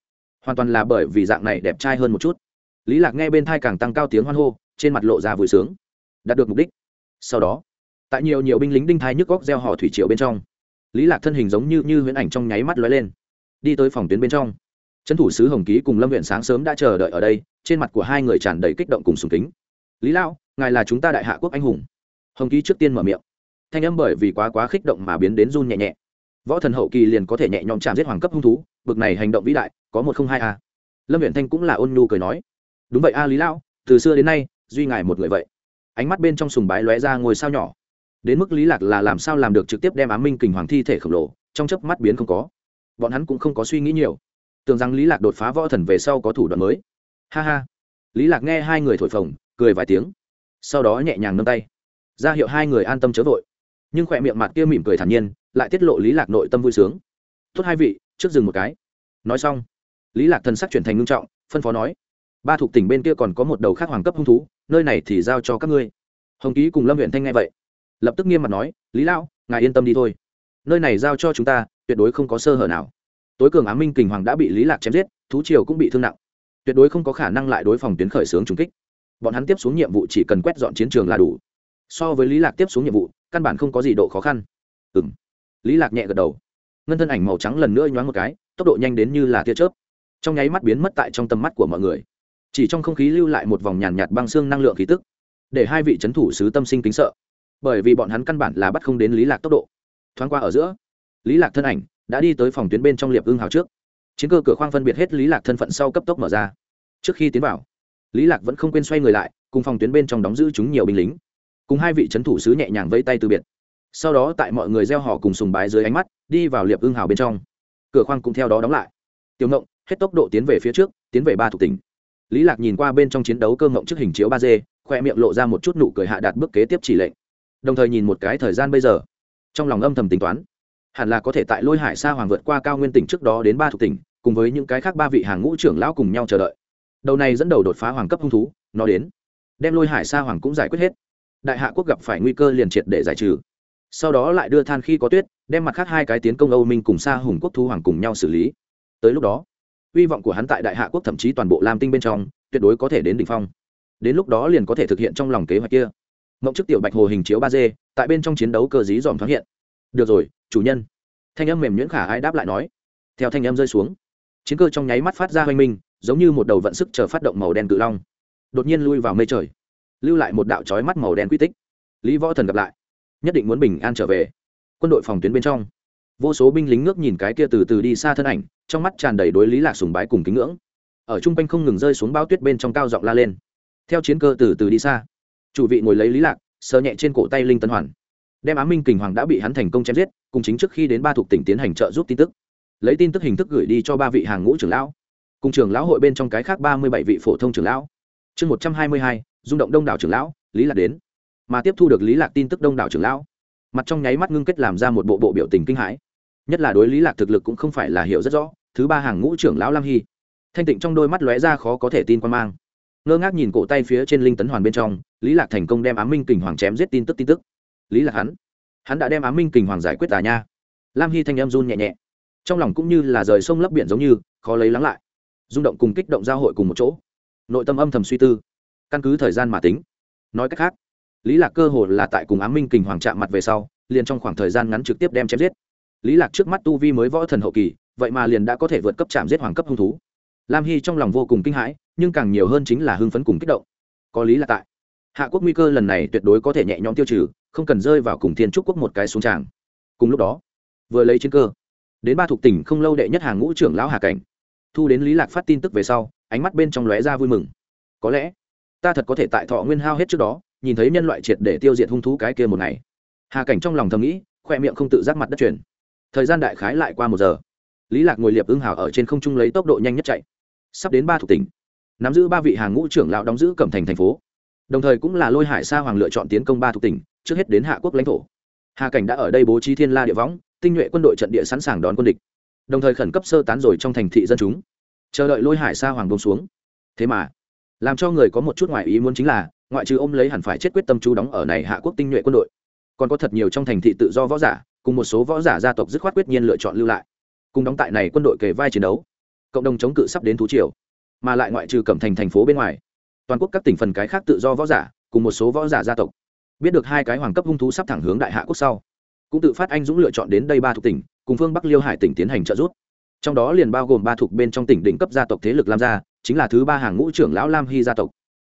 hoàn toàn là bởi vì dạng này đẹp trai hơn một chút. Lý lạc nghe bên thai càng tăng cao tiếng hoan hô, trên mặt lộ ra vui sướng. Đạt được mục đích. Sau đó, tại nhiều nhiều binh lính đinh thai nhức góc gieo họ thủy triều bên trong, lý lạc thân hình giống như như huyễn ảnh trong nháy mắt lóe lên. Đi tới phòng tuyến bên trong, trấn thủ sứ hồng ký cùng lâm huyện sáng sớm đã chờ đợi ở đây, trên mặt của hai người tràn đầy kích động cùng sùng kính. Lý lao ngài là chúng ta đại hạ quốc anh hùng. Hồng ký trước tiên mở miệng. Thanh âm bởi vì quá quá kích động mà biến đến run nhẹ nhẹ võ thần hậu kỳ liền có thể nhẹ nhõm chạm giết hoàng cấp hung thú, bực này hành động vĩ đại, có một không hai a. Lâm viện thanh cũng là ôn nhu cười nói, đúng vậy a, lý lão, từ xưa đến nay, duy ngài một người vậy. Ánh mắt bên trong sùng bái lóe ra ngồi sao nhỏ. Đến mức lý lạc là làm sao làm được trực tiếp đem ám minh kình hoàng thi thể khổng lồ, trong chớp mắt biến không có. Bọn hắn cũng không có suy nghĩ nhiều. Tưởng rằng lý lạc đột phá võ thần về sau có thủ đoạn mới. Ha ha. Lý lạc nghe hai người thổi phồng, cười vài tiếng. Sau đó nhẹ nhàng nâng tay. Ra hiệu hai người an tâm chớ vội. Nhưng khỏe miệng mặt kia mỉm cười thản nhiên lại tiết lộ lý lạc nội tâm vui sướng. Tốt hai vị, trước dừng một cái. Nói xong, lý lạc thần sắc chuyển thành ngưng trọng, phân phó nói, ba thuộc tỉnh bên kia còn có một đầu khác hoàng cấp hung thú, nơi này thì giao cho các ngươi. Hồng ký cùng lâm huyện thanh nghe vậy, lập tức nghiêm mặt nói, lý lão, ngài yên tâm đi thôi. Nơi này giao cho chúng ta, tuyệt đối không có sơ hở nào. Tối cường á minh kình hoàng đã bị lý lạc chém giết, thú triều cũng bị thương nặng. Tuyệt đối không có khả năng lại đối phòng tuyến khởi xướng trùng kích. Bọn hắn tiếp xuống nhiệm vụ chỉ cần quét dọn chiến trường là đủ. So với lý lạc tiếp xuống nhiệm vụ, căn bản không có gì độ khó khăn. Ừ lý lạc nhẹ gật đầu. Ngân thân ảnh màu trắng lần nữa nhoáng một cái, tốc độ nhanh đến như là tia chớp. Trong nháy mắt biến mất tại trong tầm mắt của mọi người. Chỉ trong không khí lưu lại một vòng nhàn nhạt băng xương năng lượng khí tức, để hai vị c thủ sứ tâm sinh kính sợ. Bởi vì bọn hắn căn bản là bắt không đến lý lạc tốc độ. Thoáng qua ở giữa, lý lạc thân ảnh đã đi tới phòng tuyến bên trong liệp ưng hào trước. Chiến cơ cửa khoang phân biệt hết lý lạc thân phận sau cấp tốc mở ra. Trước khi tiến vào, lý lạc vẫn không quên xoay người lại, cùng phòng tuyến bên trong đóng giữ chúng nhiều binh lính. Cùng hai vị c thủ sứ nhẹ nhàng vẫy tay từ biệt sau đó tại mọi người gieo họ cùng sùng bái dưới ánh mắt, đi vào liệp ưng hào bên trong. Cửa khoang cũng theo đó đóng lại. Tiểu ngộng, hết tốc độ tiến về phía trước, tiến về ba thuộc tỉnh. Lý lạc nhìn qua bên trong chiến đấu cơ ngộng trước hình chiếu ba d khoe miệng lộ ra một chút nụ cười hạ đạt bước kế tiếp chỉ lệnh. Đồng thời nhìn một cái thời gian bây giờ. Trong lòng âm thầm tính toán, hẳn là có thể tại lôi hải sa hoàng vượt qua cao nguyên tỉnh trước đó đến ba thuộc tỉnh, cùng với những cái khác ba vị hàng ngũ trưởng lão cùng nhau chờ đợi. Đầu này dẫn đầu đột phá hoàng cấp hung thú, nó đến. Đem lôi hải sa hoàng cũng giải quyết hết. Đại hạ quốc gặp phải nguy cơ liền triệt để giải trừ sau đó lại đưa than khi có tuyết, đem mặt khác hai cái tiến công âu minh cùng sa hùng quốc thu hoàng cùng nhau xử lý. Tới lúc đó, hy vọng của hắn tại đại hạ quốc thậm chí toàn bộ lam tinh bên trong, tuyệt đối có thể đến đ ỉ n h phong. Đến lúc đó liền có thể thực hiện trong lòng kế hoạch kia. Mộng chức tiểu bạch hồ hình chiếu ba d, tại bên trong chiến đấu cơ dí dòm thoáng hiện. Được rồi, chủ nhân. Thanh âm mềm nhuyễn khả ai đáp lại nói. Theo thanh âm rơi xuống, chiến cơ trong nháy mắt phát ra hoanh minh, giống như một đầu vận sức chờ phát động màu đen cự long. Đột nhiên lui vào mây trời, lưu lại một đạo trói mắt màu đen quy tích. Lý võ thần gặp lại nhất định muốn bình an trở về. Quân đội phòng tuyến bên trong, vô số binh lính ngước nhìn cái kia từ từ đi xa thân ảnh, trong mắt tràn đầy đối lý lạc sùng bái cùng kính ngưỡng. Ở trung quanh không ngừng rơi xuống bao tuyết bên trong cao giọng la lên. Theo chiến cơ từ từ đi xa, chủ vị ngồi lấy lý lạc, sờ nhẹ trên cổ tay linh tân hoàn. Đem á minh kình hoàng đã bị hắn thành công chém giết, cùng chính trước khi đến ba thuộc tỉnh tiến hành trợ giúp tin tức. Lấy tin tức hình thức gửi đi cho ba vị hàng ngũ trưởng lão. Cùng trưởng lão hội bên trong cái khác ba mươi bảy vị phổ thông trưởng lão. Chương một trăm hai mươi hai, rung động đông đảo trưởng lão, lý lạc đến mà tiếp thu được lý lạc tin tức đông đảo trưởng lão. Mặt trong nháy mắt ngưng kết làm ra một bộ bộ biểu tình kinh hãi. Nhất là đối lý lạc thực lực cũng không phải là hiểu rất rõ, thứ ba hàng ngũ trưởng lão lam hy. Thanh tịnh trong đôi mắt lóe ra khó có thể tin quan mang. Ngơ ngác nhìn cổ tay phía trên linh tấn hoàn bên trong, lý lạc thành công đem Á minh kình hoàng chém giết tin tức tin tức. Lý lạc hắn hắn đã đem Á minh kình hoàng giải quyết tà nha. Lam hy thanh em run nhẹ nhẹ. Trong lòng cũng như là rời sông lấp biển giống như, khó lấy lắng lại. Rung động cùng kích động giao hội cùng một chỗ. Nội tâm âm thầm suy tư. Căn cứ thời gian mà tính. Nói cách khác lý lạc cơ hồ là tại cùng ám minh kình hoàng chạm mặt về sau, liền trong khoảng thời gian ngắn trực tiếp đem chém giết. Lý lạc trước mắt tu vi mới võ thần hậu kỳ, vậy mà liền đã có thể vượt cấp chạm giết hoàng cấp hung thú. Lam hy trong lòng vô cùng kinh hãi, nhưng càng nhiều hơn chính là hưng phấn cùng kích động. Có lý là tại. Hạ quốc nguy cơ lần này tuyệt đối có thể nhẹ nhõm tiêu trừ, không cần rơi vào cùng thiên trúc quốc một cái xuống tràng. Cùng lúc đó, vừa lấy chiến cơ, đến ba thuộc tỉnh không lâu đệ nhất hàng ngũ trưởng lão hà cảnh. Thu đến lý lạc phát tin tức về sau, ánh mắt bên trong lóe ra vui mừng. Có lẽ, ta thật có thể tại thọ nguyên hao hết trước đó nhìn thấy nhân loại triệt để tiêu diệt hung thú cái kia một ngày. Hà cảnh trong lòng thầm nghĩ, khoe miệng không tự giác mặt đất chuyển. Thời gian đại khái lại qua một giờ. Lý lạc ngồi liệp ưng hào ở trên không trung lấy tốc độ nhanh nhất chạy. Sắp đến ba thuộc tỉnh. Nắm giữ ba vị hàng ngũ trưởng lão đóng giữ cẩm thành thành phố. Đồng thời cũng là lôi hải sa hoàng lựa chọn tiến công ba thuộc tỉnh, trước hết đến hạ quốc lãnh thổ. Hà cảnh đã ở đây bố trí thiên la địa võng, tinh nhuệ quân đội trận địa sẵn sàng đón quân địch. Đồng thời khẩn cấp sơ tán rồi trong thành thị dân chúng. Chờ đợi lôi hải sa hoàng bông xuống. Thế mà, làm cho người có một chút ngoại ý muốn chính là ngoại trừ ôm lấy hẳn phải chết quyết tâm chú đóng ở này hạ quốc tinh nhuệ quân đội, còn có thật nhiều trong thành thị tự do võ giả, cùng một số võ giả gia tộc dứt khoát quyết nhiên lựa chọn lưu lại, cùng đóng tại này quân đội kề vai chiến đấu. Cộng đồng chống cự sắp đến thú triều, mà lại ngoại trừ cẩm thành thành phố bên ngoài, toàn quốc các tỉnh phần cái khác tự do võ giả, cùng một số võ giả gia tộc. Biết được hai cái hoàng cấp hung thú sắp thẳng hướng đại hạ quốc sau, cũng tự phát anh dũng lựa chọn đến đây ba thuộc tỉnh, cùng phương bắc liêu hải tỉnh tiến hành trợ giúp. Trong đó liền bao gồm ba thuộc bên trong tỉnh đỉnh cấp gia tộc thế lực lam gia, chính là thứ ba hàng ngũ trưởng lão lam hy gia tộc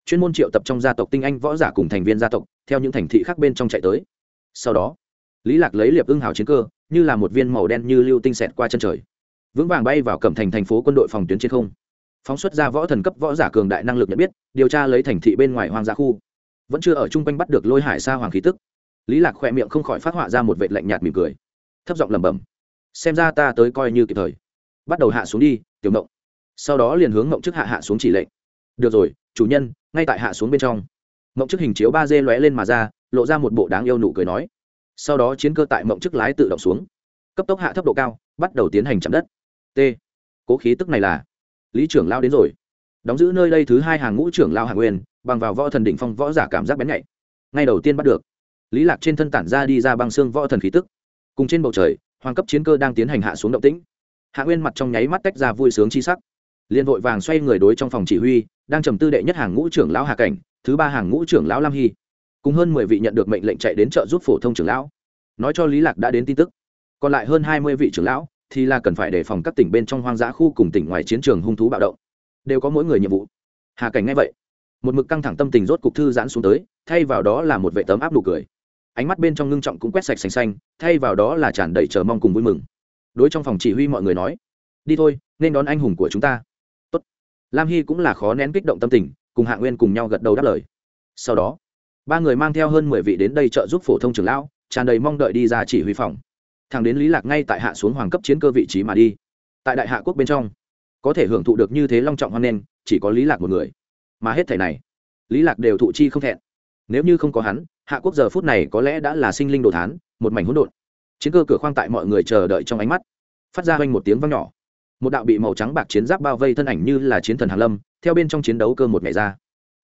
chuyên môn triệu tập trong gia tộc tinh anh võ giả cùng thành viên gia tộc, theo những thành thị khác bên trong chạy tới. Sau đó, lý lạc lấy liệp ưng hào chiến cơ, như là một viên màu đen như lưu tinh xẹt qua chân trời, vững vàng bay vào cẩm thành thành phố quân đội phòng tuyến trên không. Phóng xuất ra võ thần cấp võ giả cường đại năng lực nhận biết, điều tra lấy thành thị bên ngoài hoang dã khu. Vẫn chưa ở chung quanh bắt được lôi hải xa hoàng khí tức. Lý lạc khỏe miệng không khỏi phát họa ra một vệt lạnh nhạt mỉm cười. Thấp giọng lẩm bẩm, xem ra ta tới coi như kịp thời. Bắt đầu hạ xuống đi, tiểu mộng sau đó liền hướng mộng trước hạ hạ xuống chỉ lệnh. Được rồi, chủ nhân ngay tại hạ xuống bên trong. Mộng trước hình chiếu ba d lóe lên mà ra, lộ ra một bộ đáng yêu nụ cười nói. Sau đó chiến cơ tại mộng trước lái tự động xuống. Cấp tốc hạ thấp độ cao, bắt đầu tiến hành chạm đất. T. Cố khí tức này là lý trưởng lao đến rồi. Đóng giữ nơi đây thứ hai hàng ngũ trưởng lao hạ nguyên, bằng vào võ thần đỉnh phong võ giả cảm giác bén nhạy. Ngay đầu tiên bắt được, lý lạc trên thân tản ra đi ra băng xương võ thần khí tức. Cùng trên bầu trời, hoàng cấp chiến cơ đang tiến hành hạ xuống động tĩnh. Hạ nguyên mặt trong nháy mắt tách ra vui sướng chi sắc liền vội vàng xoay người đối trong phòng chỉ huy, đang trầm tư đệ nhất hàng ngũ trưởng lão hà cảnh, thứ ba hàng ngũ trưởng lão lam hy. Cùng hơn mười vị nhận được mệnh lệnh chạy đến chợ giúp phổ thông trưởng lão. Nói cho lý lạc đã đến tin tức. Còn lại hơn hai mươi vị trưởng lão thì là cần phải đề phòng các tỉnh bên trong hoang dã khu cùng tỉnh ngoài chiến trường hung thú bạo động. Đều có mỗi người nhiệm vụ. Hà cảnh ngay vậy, một mực căng thẳng tâm tình rốt cục thư giãn xuống tới, thay vào đó là một vệ tấm áp nụ cười. Ánh mắt bên trong ngưng trọng cũng quét sạch xanh xanh, thay vào đó là tràn đầy chờ mong cùng vui mừng. Đối trong phòng chỉ huy mọi người nói, đi thôi, nên đón anh hùng của chúng ta lam hy cũng là khó nén kích động tâm tình, cùng hạ nguyên cùng nhau gật đầu đáp lời. Sau đó, ba người mang theo hơn mười vị đến đây trợ giúp phổ thông trưởng lão, tràn đầy mong đợi đi ra chỉ huy phòng. Thằng đến lý lạc ngay tại hạ xuống hoàng cấp chiến cơ vị trí mà đi. Tại đại hạ quốc bên trong, có thể hưởng thụ được như thế long trọng hoan nghênh, chỉ có lý lạc một người. Mà hết thảy này, lý lạc đều thụ chi không thẹn. Nếu như không có hắn, hạ quốc giờ phút này có lẽ đã là sinh linh đồ thán, một mảnh hỗn độn. Chiến cơ cửa khoang tại mọi người chờ đợi trong ánh mắt, phát ra quanh một tiếng vang nhỏ một đạo bị màu trắng bạc chiến giáp bao vây thân ảnh như là chiến thần hàn lâm, theo bên trong chiến đấu cơ một ngày ra.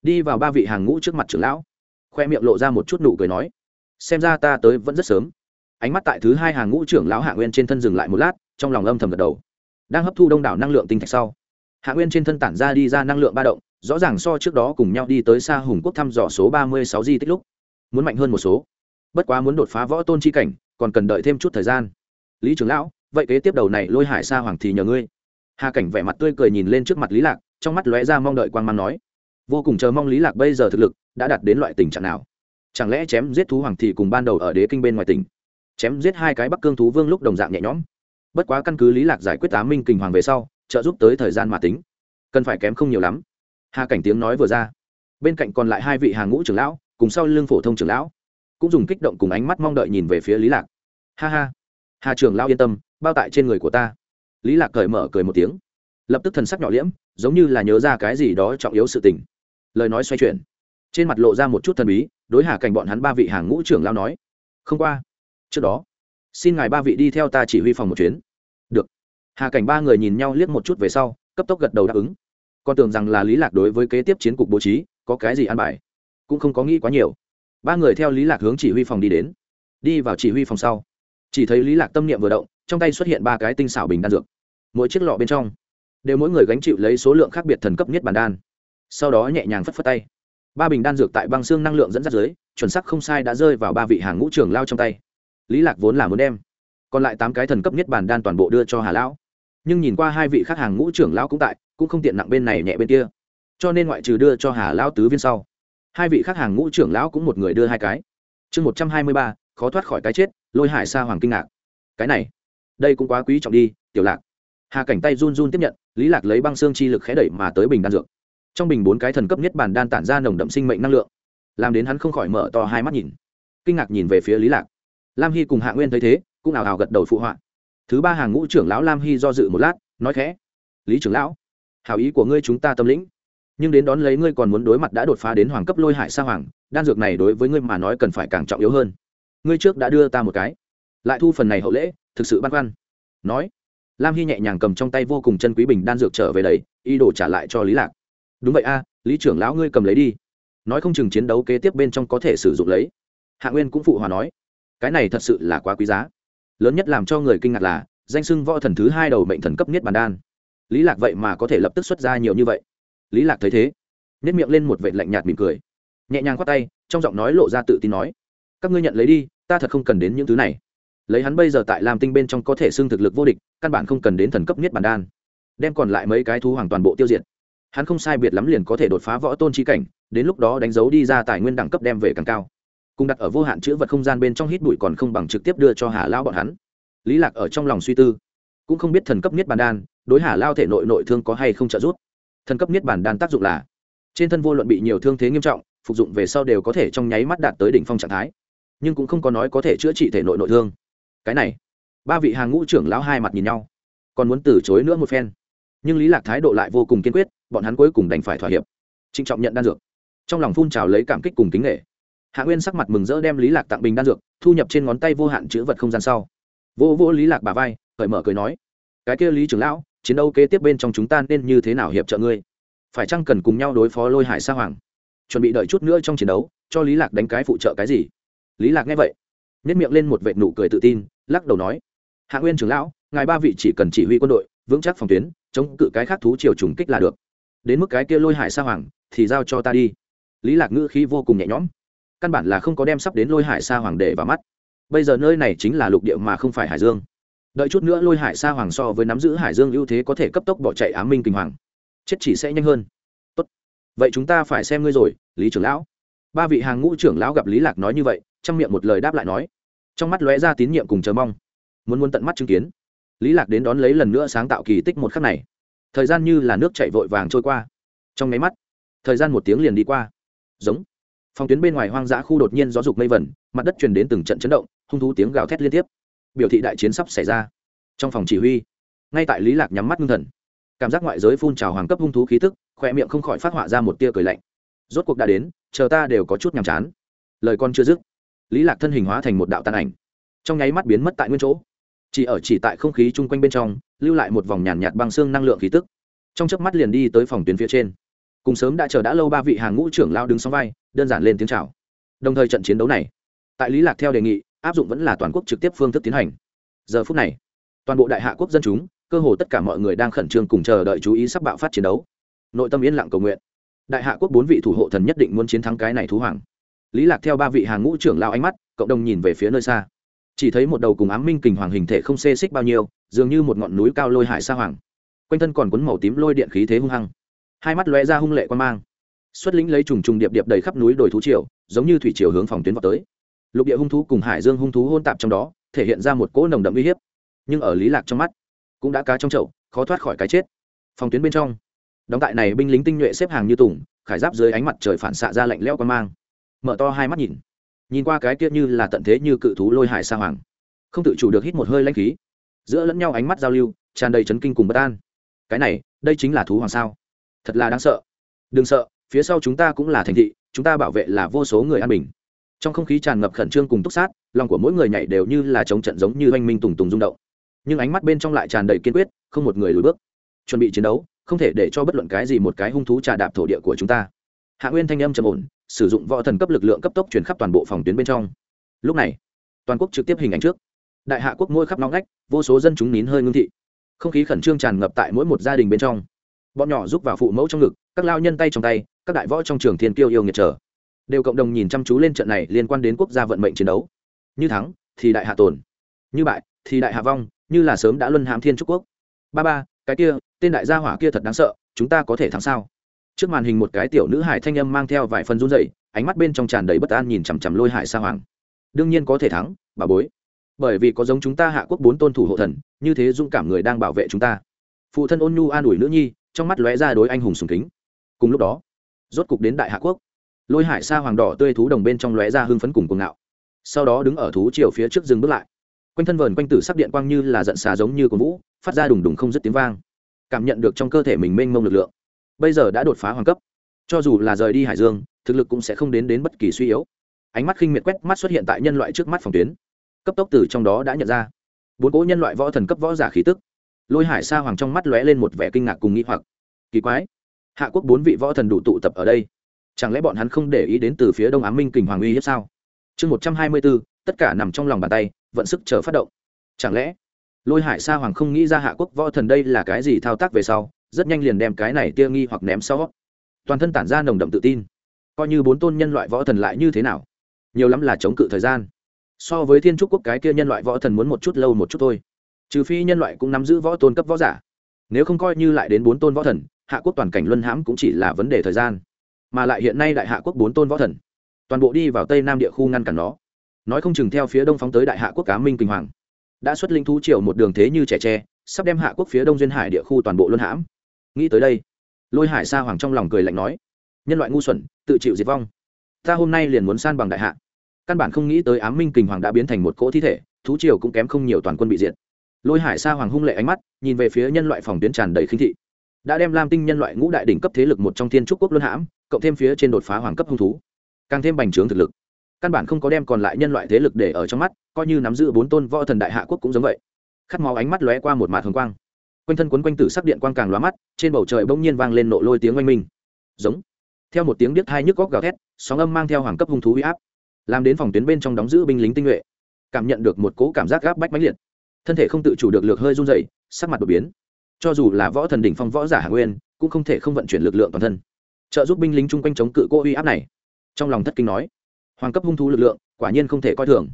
Đi vào ba vị hàng ngũ trước mặt trưởng lão, khoe miệng lộ ra một chút nụ cười nói, xem ra ta tới vẫn rất sớm. Ánh mắt tại thứ hai hàng ngũ trưởng lão hạ nguyên trên thân dừng lại một lát, trong lòng âm thầm gật đầu. Đang hấp thu đông đảo năng lượng tinh thạch sau, hạ nguyên trên thân tản ra đi ra năng lượng ba động, rõ ràng so trước đó cùng nhau đi tới xa hùng quốc thăm dò số ba mươi sáu di tích lúc, muốn mạnh hơn một số. Bất quá muốn đột phá võ tôn chi cảnh, còn cần đợi thêm chút thời gian. Lý trưởng lão vậy kế tiếp đầu này lôi hải sa hoàng thì nhờ ngươi. Hà cảnh vẻ mặt tươi cười nhìn lên trước mặt lý lạc, trong mắt lóe ra mong đợi quan mang nói, vô cùng chờ mong lý lạc bây giờ thực lực đã đạt đến loại tình trạng nào? Chẳng lẽ chém giết thú hoàng thì cùng ban đầu ở đế kinh bên ngoài tỉnh? Chém giết hai cái bắc cương thú vương lúc đồng dạng nhẹ nhõm. Bất quá căn cứ lý lạc giải quyết tám minh kình hoàng về sau, trợ giúp tới thời gian mà tính, cần phải kém không nhiều lắm. Hà cảnh tiếng nói vừa ra, bên cạnh còn lại hai vị hàng ngũ trưởng lão, cùng sau lưng phổ thông trưởng lão, cũng dùng kích động cùng ánh mắt mong đợi nhìn về phía lý lạc. Ha ha, hà trưởng lão yên tâm bao tại trên người của ta. Lý lạc cởi mở cười một tiếng. Lập tức thần sắc nhỏ liễm, giống như là nhớ ra cái gì đó trọng yếu sự tình. Lời nói xoay chuyển. Trên mặt lộ ra một chút thần bí, đối hà cảnh bọn hắn ba vị hàng ngũ trưởng lao nói. Không qua. Trước đó, xin ngài ba vị đi theo ta chỉ huy phòng một chuyến. Được. Hà cảnh ba người nhìn nhau liếc một chút về sau, cấp tốc gật đầu đáp ứng. Con tưởng rằng là lý lạc đối với kế tiếp chiến cục bố trí, có cái gì an bài. Cũng không có nghĩ quá nhiều. Ba người theo lý lạc hướng chỉ huy phòng đi đến. Đi vào chỉ huy phòng sau. Chỉ thấy lý lạc tâm niệm vừa động trong tay xuất hiện ba cái tinh xảo bình đan dược. Mỗi chiếc lọ bên trong đều mỗi người gánh chịu lấy số lượng khác biệt thần cấp nhất bản đan. Sau đó nhẹ nhàng phất phất tay. Ba bình đan dược tại băng xương năng lượng dẫn dắt dưới, chuẩn sắc không sai đã rơi vào ba vị hàng ngũ trưởng lao trong tay. Lý lạc vốn là muốn đem còn lại tám cái thần cấp nhất bản đan toàn bộ đưa cho hà lão. Nhưng nhìn qua hai vị khác hàng ngũ trưởng lão cũng tại, cũng không tiện nặng bên này nhẹ bên kia. Cho nên ngoại trừ đưa cho hà lão tứ viên sau, hai vị khác hàng ngũ trưởng lão cũng một người đưa hai cái. Chương một trăm hai mươi ba, khó thoát khỏi cái chết, lôi hải sa hoàng kinh ngạc. Cái này đây cũng quá quý trọng đi, tiểu lạc. Hà cảnh tay run run tiếp nhận, lý lạc lấy băng xương chi lực khẽ đẩy mà tới bình đan dược. Trong bình bốn cái thần cấp nhất bản đan tản ra nồng đậm sinh mệnh năng lượng, làm đến hắn không khỏi mở to hai mắt nhìn. Kinh ngạc nhìn về phía lý lạc. Lam hy cùng hạ nguyên thấy thế, cũng ảo ảo gật đầu phụ họa. Thứ ba hàng ngũ trưởng lão lam hy do dự một lát, nói khẽ, lý trưởng lão, hảo ý của ngươi chúng ta tâm lĩnh. Nhưng đến đón lấy ngươi còn muốn đối mặt đã đột phá đến hoàng cấp lôi hải sa hoàng, đan dược này đối với ngươi mà nói cần phải càng trọng yếu hơn. Ngươi trước đã đưa ta một cái lại thu phần này hậu lễ, thực sự băn khoăn. Nói, lam hy nhẹ nhàng cầm trong tay vô cùng chân quý bình đan dược trở về đấy y đổ trả lại cho lý lạc. Đúng vậy a, lý trưởng lão ngươi cầm lấy đi. Nói không chừng chiến đấu kế tiếp bên trong có thể sử dụng lấy. Hạ nguyên cũng phụ hòa nói, cái này thật sự là quá quý giá. Lớn nhất làm cho người kinh ngạc là, danh sưng võ thần thứ hai đầu mệnh thần cấp nhất bàn đan. Lý lạc vậy mà có thể lập tức xuất ra nhiều như vậy. Lý lạc thấy thế nếp miệng lên một vệ lạnh nhạt mỉm cười. Nhẹ nhàng quát tay, trong giọng nói lộ ra tự tin nói, các ngươi nhận lấy đi, ta thật không cần đến những thứ này lấy hắn bây giờ tại làm tinh bên trong có thể xưng thực lực vô địch, căn bản không cần đến thần cấp nhất bản đan. Đem còn lại mấy cái thú hoàng toàn bộ tiêu diệt. Hắn không sai biệt lắm liền có thể đột phá võ tôn chi cảnh, đến lúc đó đánh dấu đi ra tài nguyên đẳng cấp đem về càng cao. Cùng đặt ở vô hạn chữ vật không gian bên trong hít bụi còn không bằng trực tiếp đưa cho hà lao bọn hắn. Lý lạc ở trong lòng suy tư, cũng không biết thần cấp nhất bản đan, đối hà lao thể nội nội thương có hay không trợ giúp. Thần cấp nhất bản đan tác dụng là, trên thân vô luận bị nhiều thương thế nghiêm trọng, phục dụng về sau đều có thể trong nháy mắt đạt tới đỉnh phong trạng thái, nhưng cũng không có nói có thể chữa trị thể nội nội thương cái này. Ba vị hàng ngũ trưởng lão hai mặt nhìn nhau, còn muốn từ chối nữa một phen. Nhưng lý lạc thái độ lại vô cùng kiên quyết, bọn hắn cuối cùng đành phải thỏa hiệp. Trịnh trọng nhận đan dược. Trong lòng phun trào lấy cảm kích cùng kính nghệ hạ nguyên sắc mặt mừng rỡ đem lý lạc tặng bình đan dược, thu nhập trên ngón tay vô hạn chữ vật không gian sau. Vô vô lý lạc bà vai, cởi mở cười nói, cái kia lý trưởng lão, chiến đấu kế tiếp bên trong chúng ta nên như thế nào hiệp trợ ngươi? Phải chăng cần cùng nhau đối phó lôi hải sa hoàng? Chuẩn bị đợi chút nữa trong chiến đấu, cho lý lạc đánh cái phụ trợ cái gì? Lý lạc nghe vậy nhét miệng lên một vệ nụ cười tự tin, lắc đầu nói, hạ nguyên trưởng lão, ngài ba vị chỉ cần chỉ huy quân đội, vững chắc phòng tuyến, chống cự cái khác thú triều trùng kích là được. Đến mức cái kia lôi hải sa hoàng thì giao cho ta đi. Lý lạc ngữ khí vô cùng nhẹ nhõm. Căn bản là không có đem sắp đến lôi hải sa hoàng để vào mắt. Bây giờ nơi này chính là lục địa mà không phải hải dương. Đợi chút nữa lôi hải sa hoàng so với nắm giữ hải dương ưu thế có thể cấp tốc bỏ chạy Á minh kinh hoàng. Chết chỉ sẽ nhanh hơn. Tốt. Vậy chúng ta phải xem ngươi rồi, lý trưởng lão. Ba vị hàng ngũ trưởng lão gặp lý lạc nói như vậy trong miệng một lời đáp lại nói. Trong mắt lóe ra tín nhiệm cùng chờ mong. Muốn muốn tận mắt chứng kiến. Lý lạc đến đón lấy lần nữa sáng tạo kỳ tích một khắc này. Thời gian như là nước chảy vội vàng trôi qua. Trong máy mắt, thời gian một tiếng liền đi qua. Giống. Phòng tuyến bên ngoài hoang dã khu đột nhiên gió dục mây vẩn, mặt đất truyền đến từng trận chấn động, hung thú tiếng gào thét liên tiếp. Biểu thị đại chiến sắp xảy ra. Trong phòng chỉ huy, ngay tại lý lạc nhắm mắt ngưng thần. Cảm giác ngoại giới phun trào hoàng cấp hung thú khí tức khoe miệng không khỏi phát họa ra một tia cười lạnh. Rốt cuộc đã đến, chờ ta đều có chút nhàm chán. Lời con chưa dứt lý lạc thân hình hóa thành một đạo tàn ảnh. Trong nháy mắt biến mất tại nguyên chỗ. Chỉ ở chỉ tại không khí chung quanh bên trong, lưu lại một vòng nhàn nhạt băng xương năng lượng khí tức. Trong chớp mắt liền đi tới phòng tuyến phía trên. Cùng sớm đã chờ đã lâu ba vị hàng ngũ trưởng lao đứng sóng vai, đơn giản lên tiếng chào. Đồng thời trận chiến đấu này, tại lý lạc theo đề nghị, áp dụng vẫn là toàn quốc trực tiếp phương thức tiến hành. Giờ phút này, toàn bộ đại hạ quốc dân chúng, cơ hồ tất cả mọi người đang khẩn trương cùng chờ đợi chú ý sắp bạo phát chiến đấu. Nội tâm yên lặng cầu nguyện. Đại hạ quốc bốn vị thủ hộ thần nhất định muốn chiến thắng cái này thú hoàng lý lạc theo ba vị hàng ngũ trưởng lao ánh mắt, cộng đồng nhìn về phía nơi xa. Chỉ thấy một đầu cùng ám minh kình hoàng hình thể không xê xích bao nhiêu, dường như một ngọn núi cao lôi hải sa hoàng. Quanh thân còn cuốn màu tím lôi điện khí thế hung hăng. Hai mắt lóe ra hung lệ quan mang. Xuất lĩnh lấy trùng trùng điệp điệp đầy khắp núi đồi thú triều, giống như thủy triều hướng phòng tuyến vào tới. Lục địa hung thú cùng hải dương hung thú hôn tạp trong đó, thể hiện ra một cỗ nồng đậm uy hiếp. Nhưng ở lý lạc trong mắt, cũng đã cá trong chậu, khó thoát khỏi cái chết. Phòng tuyến bên trong, đóng tại này binh lính tinh nhuệ xếp hàng như tùng, khải giáp dưới ánh mặt trời phản xạ ra lạnh lẽo quan mang mở to hai mắt nhìn. Nhìn qua cái kia như là tận thế như cự thú lôi hải sa hoàng. Không tự chủ được hít một hơi lanh khí. Giữa lẫn nhau ánh mắt giao lưu, tràn đầy chấn kinh cùng bất an. Cái này, đây chính là thú hoàng sao? Thật là đáng sợ. Đừng sợ, phía sau chúng ta cũng là thành thị, chúng ta bảo vệ là vô số người an bình. Trong không khí tràn ngập khẩn trương cùng túc sát, lòng của mỗi người nhảy đều như là chống trận giống như oanh minh tùng tùng rung động. Nhưng ánh mắt bên trong lại tràn đầy kiên quyết, không một người lùi bước. Chuẩn bị chiến đấu, không thể để cho bất luận cái gì một cái hung thú trà đạp thổ địa của chúng ta hạ nguyên thanh âm trầm ổn, sử dụng võ thần cấp lực lượng cấp tốc chuyển khắp toàn bộ phòng tuyến bên trong. Lúc này, toàn quốc trực tiếp hình ảnh trước. Đại hạ quốc ngôi khắp nóng ngách, vô số dân chúng nín hơi ngưng thị. Không khí khẩn trương tràn ngập tại mỗi một gia đình bên trong. Bọn nhỏ giúp vào phụ mẫu trong ngực, các lao nhân tay trong tay, các đại võ trong trường thiên kiêu yêu nghiệt trở. Đều cộng đồng nhìn chăm chú lên trận này liên quan đến quốc gia vận mệnh chiến đấu. Như thắng, thì đại hạ tồn như bại, thì đại hạ vong, như là sớm đã luân hãm thiên trúc quốc. Ba ba, cái kia, tên đại gia hỏa kia thật đáng sợ, chúng ta có thể thắng sao? Trước màn hình một cái tiểu nữ hải thanh âm mang theo vài phần run dậy ánh mắt bên trong tràn đầy bất an nhìn chằm chằm lôi hải sa hoàng. Đương nhiên có thể thắng, bà bối. Bởi vì có giống chúng ta hạ quốc bốn tôn thủ hộ thần, như thế dũng cảm người đang bảo vệ chúng ta. Phụ thân ôn nhu an ủi nữ nhi, trong mắt lóe ra đối anh hùng sùng kính. Cùng lúc đó, rốt cục đến đại hạ quốc. Lôi hải sa hoàng đỏ tươi thú đồng bên trong lóe ra hưng phấn cùng cuồng ngạo. Sau đó đứng ở thú chiều phía trước dừng bước lại. Quanh thân vờn quanh tử sắc điện quang như là giận xà giống như của vũ, phát ra đùng đùng không dứt tiếng vang. Cảm nhận được trong cơ thể mình mênh mông lực lượng bây giờ đã đột phá hoàng cấp. Cho dù là rời đi hải dương, thực lực cũng sẽ không đến đến bất kỳ suy yếu. Ánh mắt khinh miệt quét mắt xuất hiện tại nhân loại trước mắt phòng tuyến. Cấp tốc từ trong đó đã nhận ra. Bốn cỗ nhân loại võ thần cấp võ giả khí tức. Lôi hải sa hoàng trong mắt lóe lên một vẻ kinh ngạc cùng nghĩ hoặc. Kỳ quái, hạ quốc bốn vị võ thần đủ tụ tập ở đây. Chẳng lẽ bọn hắn không để ý đến từ phía đông Á minh kình hoàng uy hiếp sao? Chương một trăm hai mươi bốn, tất cả nằm trong lòng bàn tay, vận sức chờ phát động. Chẳng lẽ lôi hải sa hoàng không nghĩ ra hạ quốc võ thần đây là cái gì thao tác về sau rất nhanh liền đem cái này tia nghi hoặc ném sau. Toàn thân tản ra nồng đậm tự tin. Coi như bốn tôn nhân loại võ thần lại như thế nào? Nhiều lắm là chống cự thời gian. So với thiên trúc quốc cái kia nhân loại võ thần muốn một chút lâu một chút thôi. Trừ phi nhân loại cũng nắm giữ võ tôn cấp võ giả. Nếu không coi như lại đến bốn tôn võ thần, hạ quốc toàn cảnh luân hãm cũng chỉ là vấn đề thời gian. Mà lại hiện nay đại hạ quốc bốn tôn võ thần, toàn bộ đi vào tây nam địa khu ngăn cản nó. Nói không chừng theo phía đông phóng tới đại hạ quốc cá minh kinh hoàng. Đã xuất linh thú triều một đường thế như trẻ tre, sắp đem hạ quốc phía đông duyên hải địa khu toàn bộ luân hãm nghĩ tới đây, lôi hải sa hoàng trong lòng cười lạnh nói, nhân loại ngu xuẩn, tự chịu diệt vong. Ta hôm nay liền muốn san bằng đại hạ. Căn bản không nghĩ tới ám minh kình hoàng đã biến thành một cỗ thi thể, thú triều cũng kém không nhiều toàn quân bị diệt. Lôi hải sa hoàng hung lệ ánh mắt, nhìn về phía nhân loại phòng tuyến tràn đầy khinh thị. Đã đem lam tinh nhân loại ngũ đại đỉnh cấp thế lực một trong thiên trúc quốc luân hãm, cộng thêm phía trên đột phá hoàng cấp hung thú, càng thêm bành trướng thực lực. Căn bản không có đem còn lại nhân loại thế lực để ở trong mắt, coi như nắm giữ bốn tôn võ thần đại hạ quốc cũng giống vậy. Khát máu ánh mắt lóe qua một mạt hồng quang quanh thân quấn quanh tử sắc điện quang càng lóa mắt, trên bầu trời bỗng nhiên vang lên nộ lôi tiếng oanh minh. Giống. Theo một tiếng điếc thai nhức góc gào thét, sóng âm mang theo hoàng cấp hung thú huy áp, làm đến phòng tuyến bên trong đóng giữ binh lính tinh nhuệ. Cảm nhận được một cỗ cảm giác gáp bách mãnh liệt. Thân thể không tự chủ được lược hơi run dậy sắc mặt đột biến. Cho dù là võ thần đỉnh phong võ giả hạ nguyên, cũng không thể không vận chuyển lực lượng toàn thân. Trợ giúp binh lính chung quanh chống cự cô uy áp này. Trong lòng thất kinh nói, hoàng cấp hung thú lực lượng, quả nhiên không thể coi thường.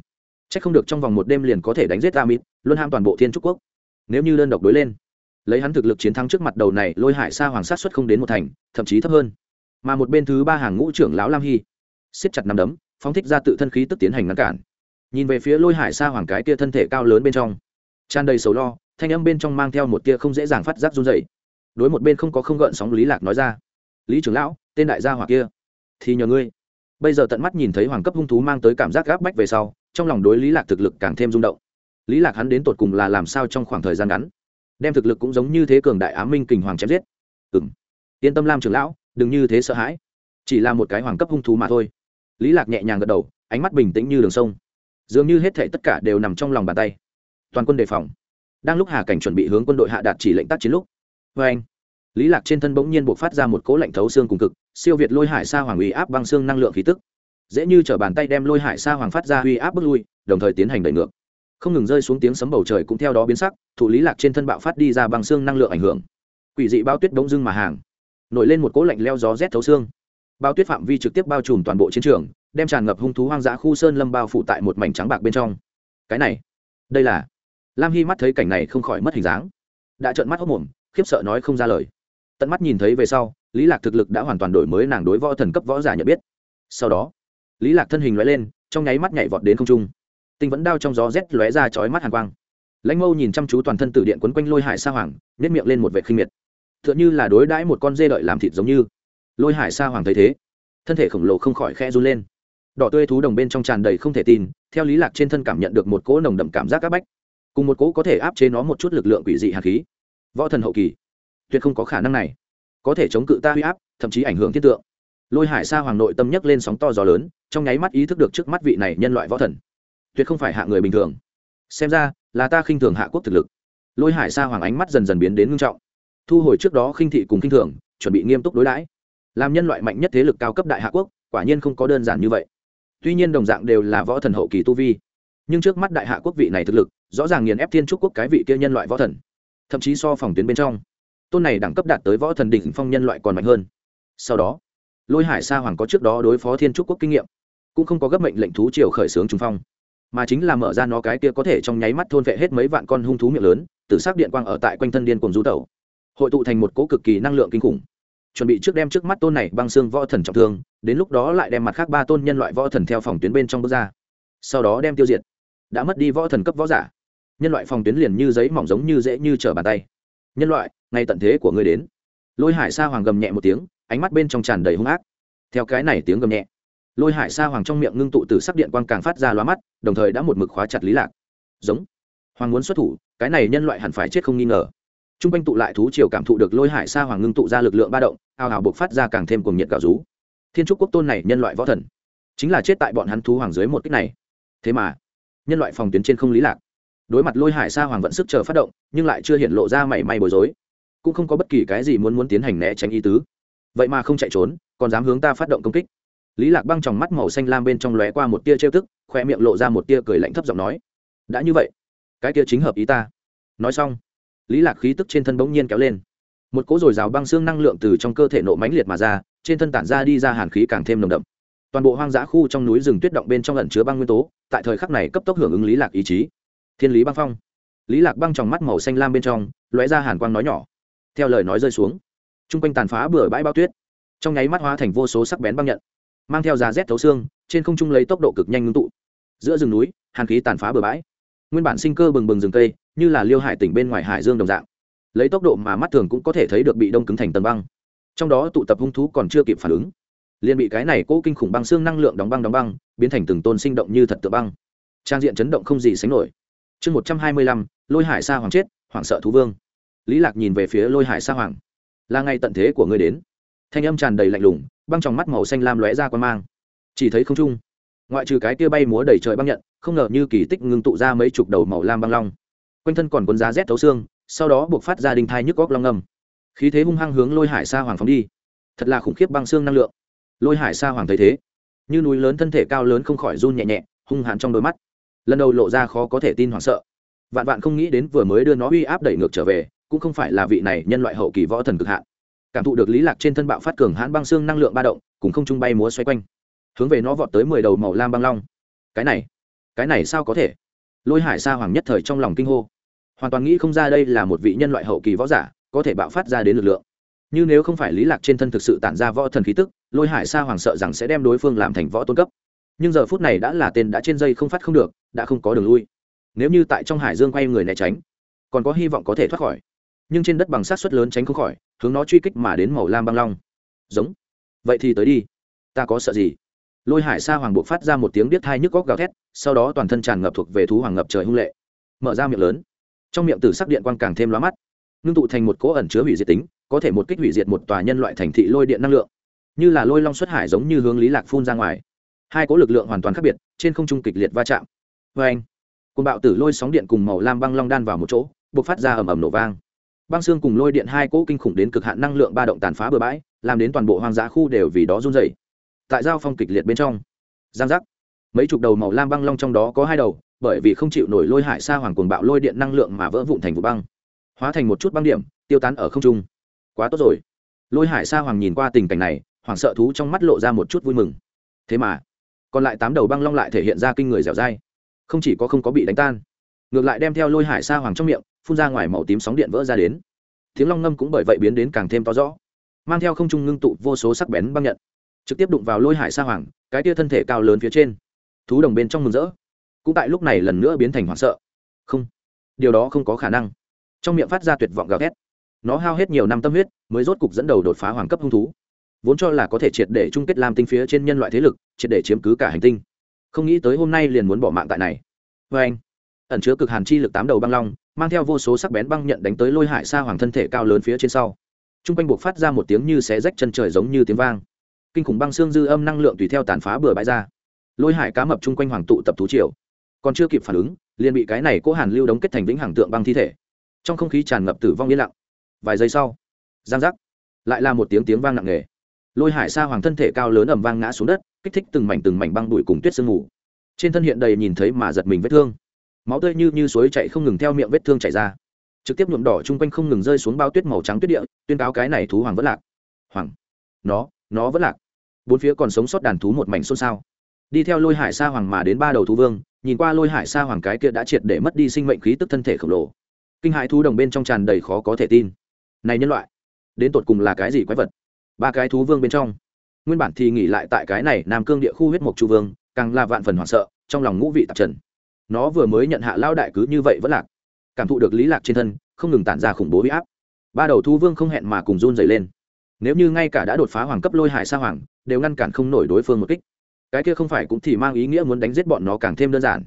C h ắ c không được trong vòng một đêm liền có thể đánh giết ta mịt luôn ham toàn bộ thiên trúc quốc. Nếu như đơn độc đối lên lấy hắn thực lực chiến thắng trước mặt đầu này, lôi hải xa hoàng sát xuất không đến một thành, thậm chí thấp hơn. Mà một bên thứ ba hàng ngũ trưởng lão lam hy, siết chặt nằm đấm, phóng thích ra tự thân khí tức tiến hành ngăn cản. Nhìn về phía lôi hải xa hoàng cái kia thân thể cao lớn bên trong, tràn đầy sầu lo, thanh âm bên trong mang theo một tia không dễ dàng phát giác run dày đối một bên không có không gợn sóng lý lạc nói ra, lý trưởng lão, tên đại gia hỏa kia, thì nhờ ngươi. Bây giờ tận mắt nhìn thấy hoàng cấp hung thú mang tới cảm giác gáp bách về sau, trong lòng đối lý lạc thực lực càng thêm rung động. Lý lạc hắn đến tột cùng là làm sao trong khoảng thời gian ngắn đem thực lực cũng giống như thế cường đại ám minh kình hoàng chém giết. Ừm. Yên tâm lam trưởng lão, đừng như thế sợ hãi. Chỉ là một cái hoàng cấp hung thú mà thôi. Lý lạc nhẹ nhàng gật đầu, ánh mắt bình tĩnh như đường sông. Dường như hết thảy tất cả đều nằm trong lòng bàn tay. Toàn quân đề phòng. Đang lúc hà cảnh chuẩn bị hướng quân đội hạ đạt chỉ lệnh tác chiến lúc vê anh, lý lạc trên thân bỗng nhiên buộc phát ra một cỗ lạnh thấu xương cùng cực, siêu việt lôi hải sa hoàng uy áp băng xương năng lượng khí tức. Dễ như trở bàn tay đem lôi hải sa hoàng phát ra uy áp bước lui, đồng thời tiến hành đẩy ngược không ngừng rơi xuống tiếng sấm bầu trời cũng theo đó biến sắc, thủ lý lạc trên thân bạo phát đi ra băng xương năng lượng ảnh hưởng. Quỷ dị bao tuyết bỗng dưng mà hàng, nổi lên một cỗ lạnh leo gió rét thấu xương. Bao tuyết phạm vi trực tiếp bao trùm toàn bộ chiến trường, đem tràn ngập hung thú hoang dã khu sơn lâm bao phủ tại một mảnh trắng bạc bên trong. Cái này, đây là, lam hy mắt thấy cảnh này không khỏi mất hình dáng. Đã trợn mắt hốc mồm, khiếp sợ nói không ra lời. Tận mắt nhìn thấy về sau, lý lạc thực lực đã hoàn toàn đổi mới nàng đối võ thần cấp võ giả nhận biết. Sau đó, lý lạc thân hình lóe lên, trong nháy mắt nhảy vọt đến không trung tinh vẫn đao trong gió rét lóe ra chói mắt hàn quang. Lãnh mâu nhìn chăm chú toàn thân tử điện quấn quanh lôi hải sa hoàng nếp miệng lên một vệ khinh miệt. Tựa như là đối đãi một con dê đợi làm thịt giống như. Lôi hải sa hoàng thấy thế, thân thể khổng lồ không khỏi khe run lên. Đỏ tươi thú đồng bên trong tràn đầy không thể tin, theo lý lạc trên thân cảm nhận được một cỗ nồng đậm cảm giác áp bách. Cùng một cỗ có thể áp chế nó một chút lực lượng quỷ dị hạt khí. Võ thần hậu kỳ, tuyệt không có khả năng này. Có thể chống cự ta huy áp, thậm chí ảnh hưởng thiết tượng. Lôi hải sa hoàng nội tâm nhấc lên sóng to gió lớn, trong nháy mắt ý thức được trước mắt vị này nhân loại võ thần tuyệt không phải hạ người bình thường. Xem ra, là ta khinh thường hạ quốc thực lực. Lôi hải sa hoàng ánh mắt dần dần biến đến ngưng trọng. Thu hồi trước đó khinh thị cùng khinh thường, chuẩn bị nghiêm túc đối đãi. Làm nhân loại mạnh nhất thế lực cao cấp đại hạ quốc, quả nhiên không có đơn giản như vậy. Tuy nhiên đồng dạng đều là võ thần hậu kỳ tu vi, nhưng trước mắt đại hạ quốc vị này thực lực, rõ ràng nghiền ép thiên trúc quốc cái vị kia nhân loại võ thần. Thậm chí so phòng tuyến bên trong, tôn này đẳng cấp đạt tới võ thần đỉnh phong nhân loại còn mạnh hơn. Sau đó, lôi hải sa hoàng có trước đó đối phó thiên trúc quốc kinh nghiệm, cũng không có gấp mệnh lệnh thú triều khởi xướng trung phong mà chính là mở ra nó cái kia có thể trong nháy mắt thôn vệ hết mấy vạn con hung thú miệng lớn từ sắc điện quang ở tại quanh thân điên cùng du tẩu. Hội tụ thành một cỗ cực kỳ năng lượng kinh khủng. Chuẩn bị trước đem trước mắt tôn này băng xương võ thần trọng thương, đến lúc đó lại đem mặt khác ba tôn nhân loại võ thần theo phòng tuyến bên trong bước ra. Sau đó đem tiêu diệt. Đã mất đi võ thần cấp võ giả. Nhân loại phòng tuyến liền như giấy mỏng giống như dễ như trở bàn tay. Nhân loại, ngay tận thế của ngươi đến. Lôi hải sa hoàng gầm nhẹ một tiếng, ánh mắt bên trong tràn đầy hung ác. Theo cái này tiếng gầm nhẹ lôi hải sa hoàng trong miệng ngưng tụ từ sắc điện quang càng phát ra loa mắt, đồng thời đã một mực khóa chặt lý lạc. Giống. Hoàng muốn xuất thủ, cái này nhân loại hẳn phải chết không nghi ngờ. T r u n g quanh tụ lại thú triều cảm thụ được lôi hải sa hoàng ngưng tụ ra lực lượng ba động, ao ào buộc phát ra càng thêm cuồng nhiệt gạo rú. Thiên trúc quốc tôn này nhân loại võ thần, chính là chết tại bọn hắn thú hoàng dưới một cách này. Thế mà, nhân loại phòng tuyến trên không lý lạc. Đối mặt lôi hải sa hoàng vận sức chờ phát động, nhưng lại chưa hiện lộ ra mảy may bối rối. Cũng không có bất kỳ cái gì muốn muốn tiến hành né tránh ý tứ. Vậy mà không chạy trốn, còn dám hướng ta phát động công kích lý lạc băng trong mắt màu xanh lam bên trong lóe qua một tia trêu tức, khoe miệng lộ ra một tia cười lạnh thấp giọng nói, đã như vậy, cái tia chính hợp ý ta. Nói xong, lý lạc khí tức trên thân bỗng nhiên kéo lên. Một cỗ dồi dào băng xương năng lượng từ trong cơ thể nộ mãnh liệt mà ra, trên thân tản ra đi ra hàn khí càng thêm nồng đậm. Toàn bộ hoang dã khu trong núi rừng tuyết động bên trong ẩn chứa băng nguyên tố, tại thời khắc này cấp tốc hưởng ứng lý lạc ý chí. Thiên lý băng phong. Lý lạc băng trong mắt màu xanh lam bên trong, lóe ra hàn quang nói nhỏ. Theo lời nói rơi xuống trung quanh tàn phá bừa bãi bao tuyết, trong nháy mắt hóa thành vô số sắc bén băng nhận mang theo giá rét thấu xương, trên không trung lấy tốc độ cực nhanh ngưng tụ. Giữa rừng núi, hàn khí tàn phá bừa bãi. Nguyên bản sinh cơ bừng bừng rừng cây, như là liêu hải tỉnh bên ngoài hải dương đồng dạng. Lấy tốc độ mà mắt thường cũng có thể thấy được bị đông cứng thành tầng băng. Trong đó tụ tập hung thú còn chưa kịp phản ứng. Liền bị cái này cố kinh khủng băng xương năng lượng đóng băng đóng băng, biến thành từng tôn sinh động như thật tự băng. Trang diện chấn động không gì sánh nổi. Chương một trăm hai mươi lăm, lôi hải sa hoàng chết, hoảng sợ thú vương. Lý lạc nhìn về phía lôi hải sa hoàng. Là ngày tận thế của ngươi đến thanh âm tràn đầy lạnh lùng, băng trong mắt màu xanh lam lóe ra quan mang. Chỉ thấy không trung, ngoại trừ cái kia bay múa đầy trời băng nhận, không ngờ như kỳ tích ngưng tụ ra mấy chục đầu màu lam băng long. Quanh thân còn cuốn giá rét thấu xương, sau đó buộc phát ra đinh thai nhức góc long ngầm. Khí thế hung hăng hướng lôi hải sa hoàng phóng đi. Thật là khủng khiếp băng xương năng lượng. Lôi hải sa hoàng thấy thế, như núi lớn thân thể cao lớn không khỏi run nhẹ nhẹ, hung hãn trong đôi mắt. Lần đầu lộ ra khó có thể tin hoảng sợ. Vạn vạn không nghĩ đến vừa mới đưa nó uy áp đẩy ngược trở về, cũng không phải là vị này nhân loại hậu kỳ võ thần cực hạn cảm thụ được lý lạc trên thân bạo phát cường hãn băng xương năng lượng ba động, cùng không trung bay múa xoay quanh. Hướng về nó vọt tới mười đầu màu lam băng long. Cái này cái này sao có thể? Lôi hải sa hoàng nhất thời trong lòng kinh hô. Hoàn toàn nghĩ không ra đây là một vị nhân loại hậu kỳ võ giả, có thể bạo phát ra đến lực lượng. Như nếu không phải lý lạc trên thân thực sự tản ra võ thần khí tức, lôi hải sa hoàng sợ rằng sẽ đem đối phương làm thành võ tôn cấp. Nhưng giờ phút này đã là tên đã trên dây không phát không được, đã không có đường lui. Nếu như tại trong hải dương quay người né tránh, còn có hy vọng có thể thoát khỏi. Nhưng trên đất bằng sát suất lớn tránh không khỏi hướng nó truy kích mà đến màu lam băng long. Giống. Vậy thì tới đi. Ta có sợ gì? Lôi hải sa hoàng buộc phát ra một tiếng điếc thai nhức góc gào thét, sau đó toàn thân tràn ngập thuộc về thú hoàng ngập trời hung lệ. Mở ra miệng lớn. Trong miệng tử sắc điện quang càng thêm lóa mắt. Ngưng tụ thành một cỗ ẩn chứa hủy diệt tính, có thể một kích hủy diệt một tòa nhân loại thành thị lôi điện năng lượng. Như là lôi long xuất hải giống như hướng lý lạc phun ra ngoài. Hai cỗ lực lượng hoàn toàn khác biệt, trên không trung kịch liệt va chạm. Vê anh côn bạo tử lôi sóng điện cùng màu lam băng long đan vào một chỗ buộc phát ra ầm ầm nổ vang băng xương cùng lôi điện hai cỗ kinh khủng đến cực hạn năng lượng ba động tàn phá bừa bãi, làm đến toàn bộ hoang dã khu đều vì đó run dày tại giao phong kịch liệt bên trong, giang giác, mấy chục đầu màu lam băng long trong đó có hai đầu, bởi vì không chịu nổi lôi hải xa hoàng cuồng bạo lôi điện năng lượng mà vỡ vụn thành vụ băng, hóa thành một chút băng điểm, tiêu tán ở không trung. Quá tốt rồi. Lôi hải sa hoàng nhìn qua tình cảnh này hoàng sợ thú trong mắt lộ ra một chút vui mừng. Thế mà, còn lại tám đầu băng long lại thể hiện ra kinh người dẻo dai. Không chỉ có không có bị đánh tan, ngược lại đem theo lôi hải sa hoàng trong miệng phun ra ngoài màu tím sóng điện vỡ ra đến. Tiếng long ngâm cũng bởi vậy biến đến càng thêm to rõ, mang theo không trung ngưng tụ vô số sắc bén băng nhận, trực tiếp đụng vào lôi hải sa hoàng, cái tia thân thể cao lớn phía trên, thú đồng bên trong mừng rỡ. Cũng tại lúc này lần nữa biến thành hoảng sợ. Không, điều đó không có khả năng. Trong miệng phát ra tuyệt vọng gào thét. Nó hao hết nhiều năm tâm huyết, mới rốt cục dẫn đầu đột phá hoàng cấp hung thú. Vốn cho là có thể triệt để chung kết làm tinh phía trên nhân loại thế lực, triệt để chiếm cứ cả hành tinh. Không nghĩ tới hôm nay liền muốn bỏ mạng tại này. Vê anh ẩn chứa cực hàn chi lực tám đầu băng long mang theo vô số sắc bén băng nhận đánh tới lôi hải sa hoàng thân thể cao lớn phía trên sau. T r u n g quanh buộc phát ra một tiếng như xé rách chân trời giống như tiếng vang. Kinh khủng băng xương dư âm năng lượng tùy theo tàn phá bừa bãi ra. Lôi hải cá mập chung quanh hoàng tụ tập thú triều. Còn chưa kịp phản ứng, liền bị cái này cố hàn lưu đóng kết thành vĩnh hàng tượng băng thi thể. Trong không khí tràn ngập tử vong yên lặng. Vài giây sau, giang giác, lại là một tiếng tiếng vang nặng nề. Lôi hải sa hoàng thân thể cao lớn ầm vang ngã xuống đất, kích thích từng mảnh từng mảnh băng đùi cùng tuyết sương mù. Trên thân hiện đầy nhìn thấy mà giật mình vết thương máu tươi như như suối chạy không ngừng theo miệng vết thương chảy ra. Trực tiếp nhuộm đỏ chung quanh không ngừng rơi xuống bao tuyết màu trắng tuyết địa, tuyên cáo cái này thú hoàng vẫn lạc. Hoàng. Nó nó vẫn lạc. Bốn phía còn sống sót đàn thú một mảnh xôn xao. Đi theo lôi hải sa hoàng mà đến ba đầu thú vương, nhìn qua lôi hải sa hoàng cái kia đã triệt để mất đi sinh mệnh khí tức thân thể khổng lồ. Kinh hãi thú đồng bên trong tràn đầy khó có thể tin. Này nhân loại, đến tột cùng là cái gì quái vật? Ba cái thú vương bên trong. Nguyên bản thì nghỉ lại tại cái này nam cương địa khu huyết mộc chu vương, càng là vạn phần hoảng sợ, trong lòng ngũ vị tạp trần nó vừa mới nhận hạ lao đại cứ như vậy vẫn lạc. Cảm thụ được lý lạc trên thân, không ngừng tản ra khủng bố huy áp. Ba đầu thú vương không hẹn mà cùng run dày lên. Nếu như ngay cả đã đột phá hoàng cấp lôi hải sa hoàng, đều ngăn cản không nổi đối phương một kích. Cái kia không phải cũng thì mang ý nghĩa muốn đánh giết bọn nó càng thêm đơn giản.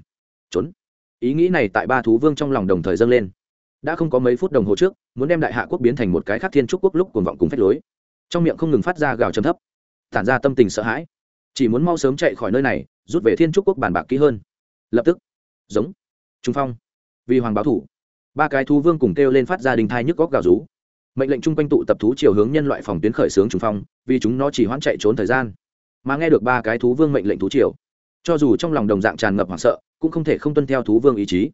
Trốn. Ý nghĩ này tại ba thú vương trong lòng đồng thời dâng lên. Đã không có mấy phút đồng hồ trước, muốn đem đại hạ quốc biến thành một cái khác thiên trúc quốc lúc cuồng vọng cùng phép lối. Trong miệng không ngừng phát ra gào chấm thấp, tản ra tâm tình sợ hãi. Chỉ muốn mau sớm chạy khỏi nơi này, rút về thiên trúc quốc bàn bạc kỹ hơn. Lập tức giống, trung phong, vì hoàng báo thủ. Ba cái thú vương cùng kêu lên phát ra đình thai nhức góc gào rú. Mệnh lệnh chung quanh tụ tập thú chiều hướng nhân loại phòng tuyến khởi xướng trung phong, vì chúng nó chỉ hoãn chạy trốn thời gian. Mà nghe được ba cái thú vương mệnh lệnh thú triều, cho dù trong lòng đồng dạng tràn ngập hoảng sợ, cũng không thể không tuân theo thú vương ý chí.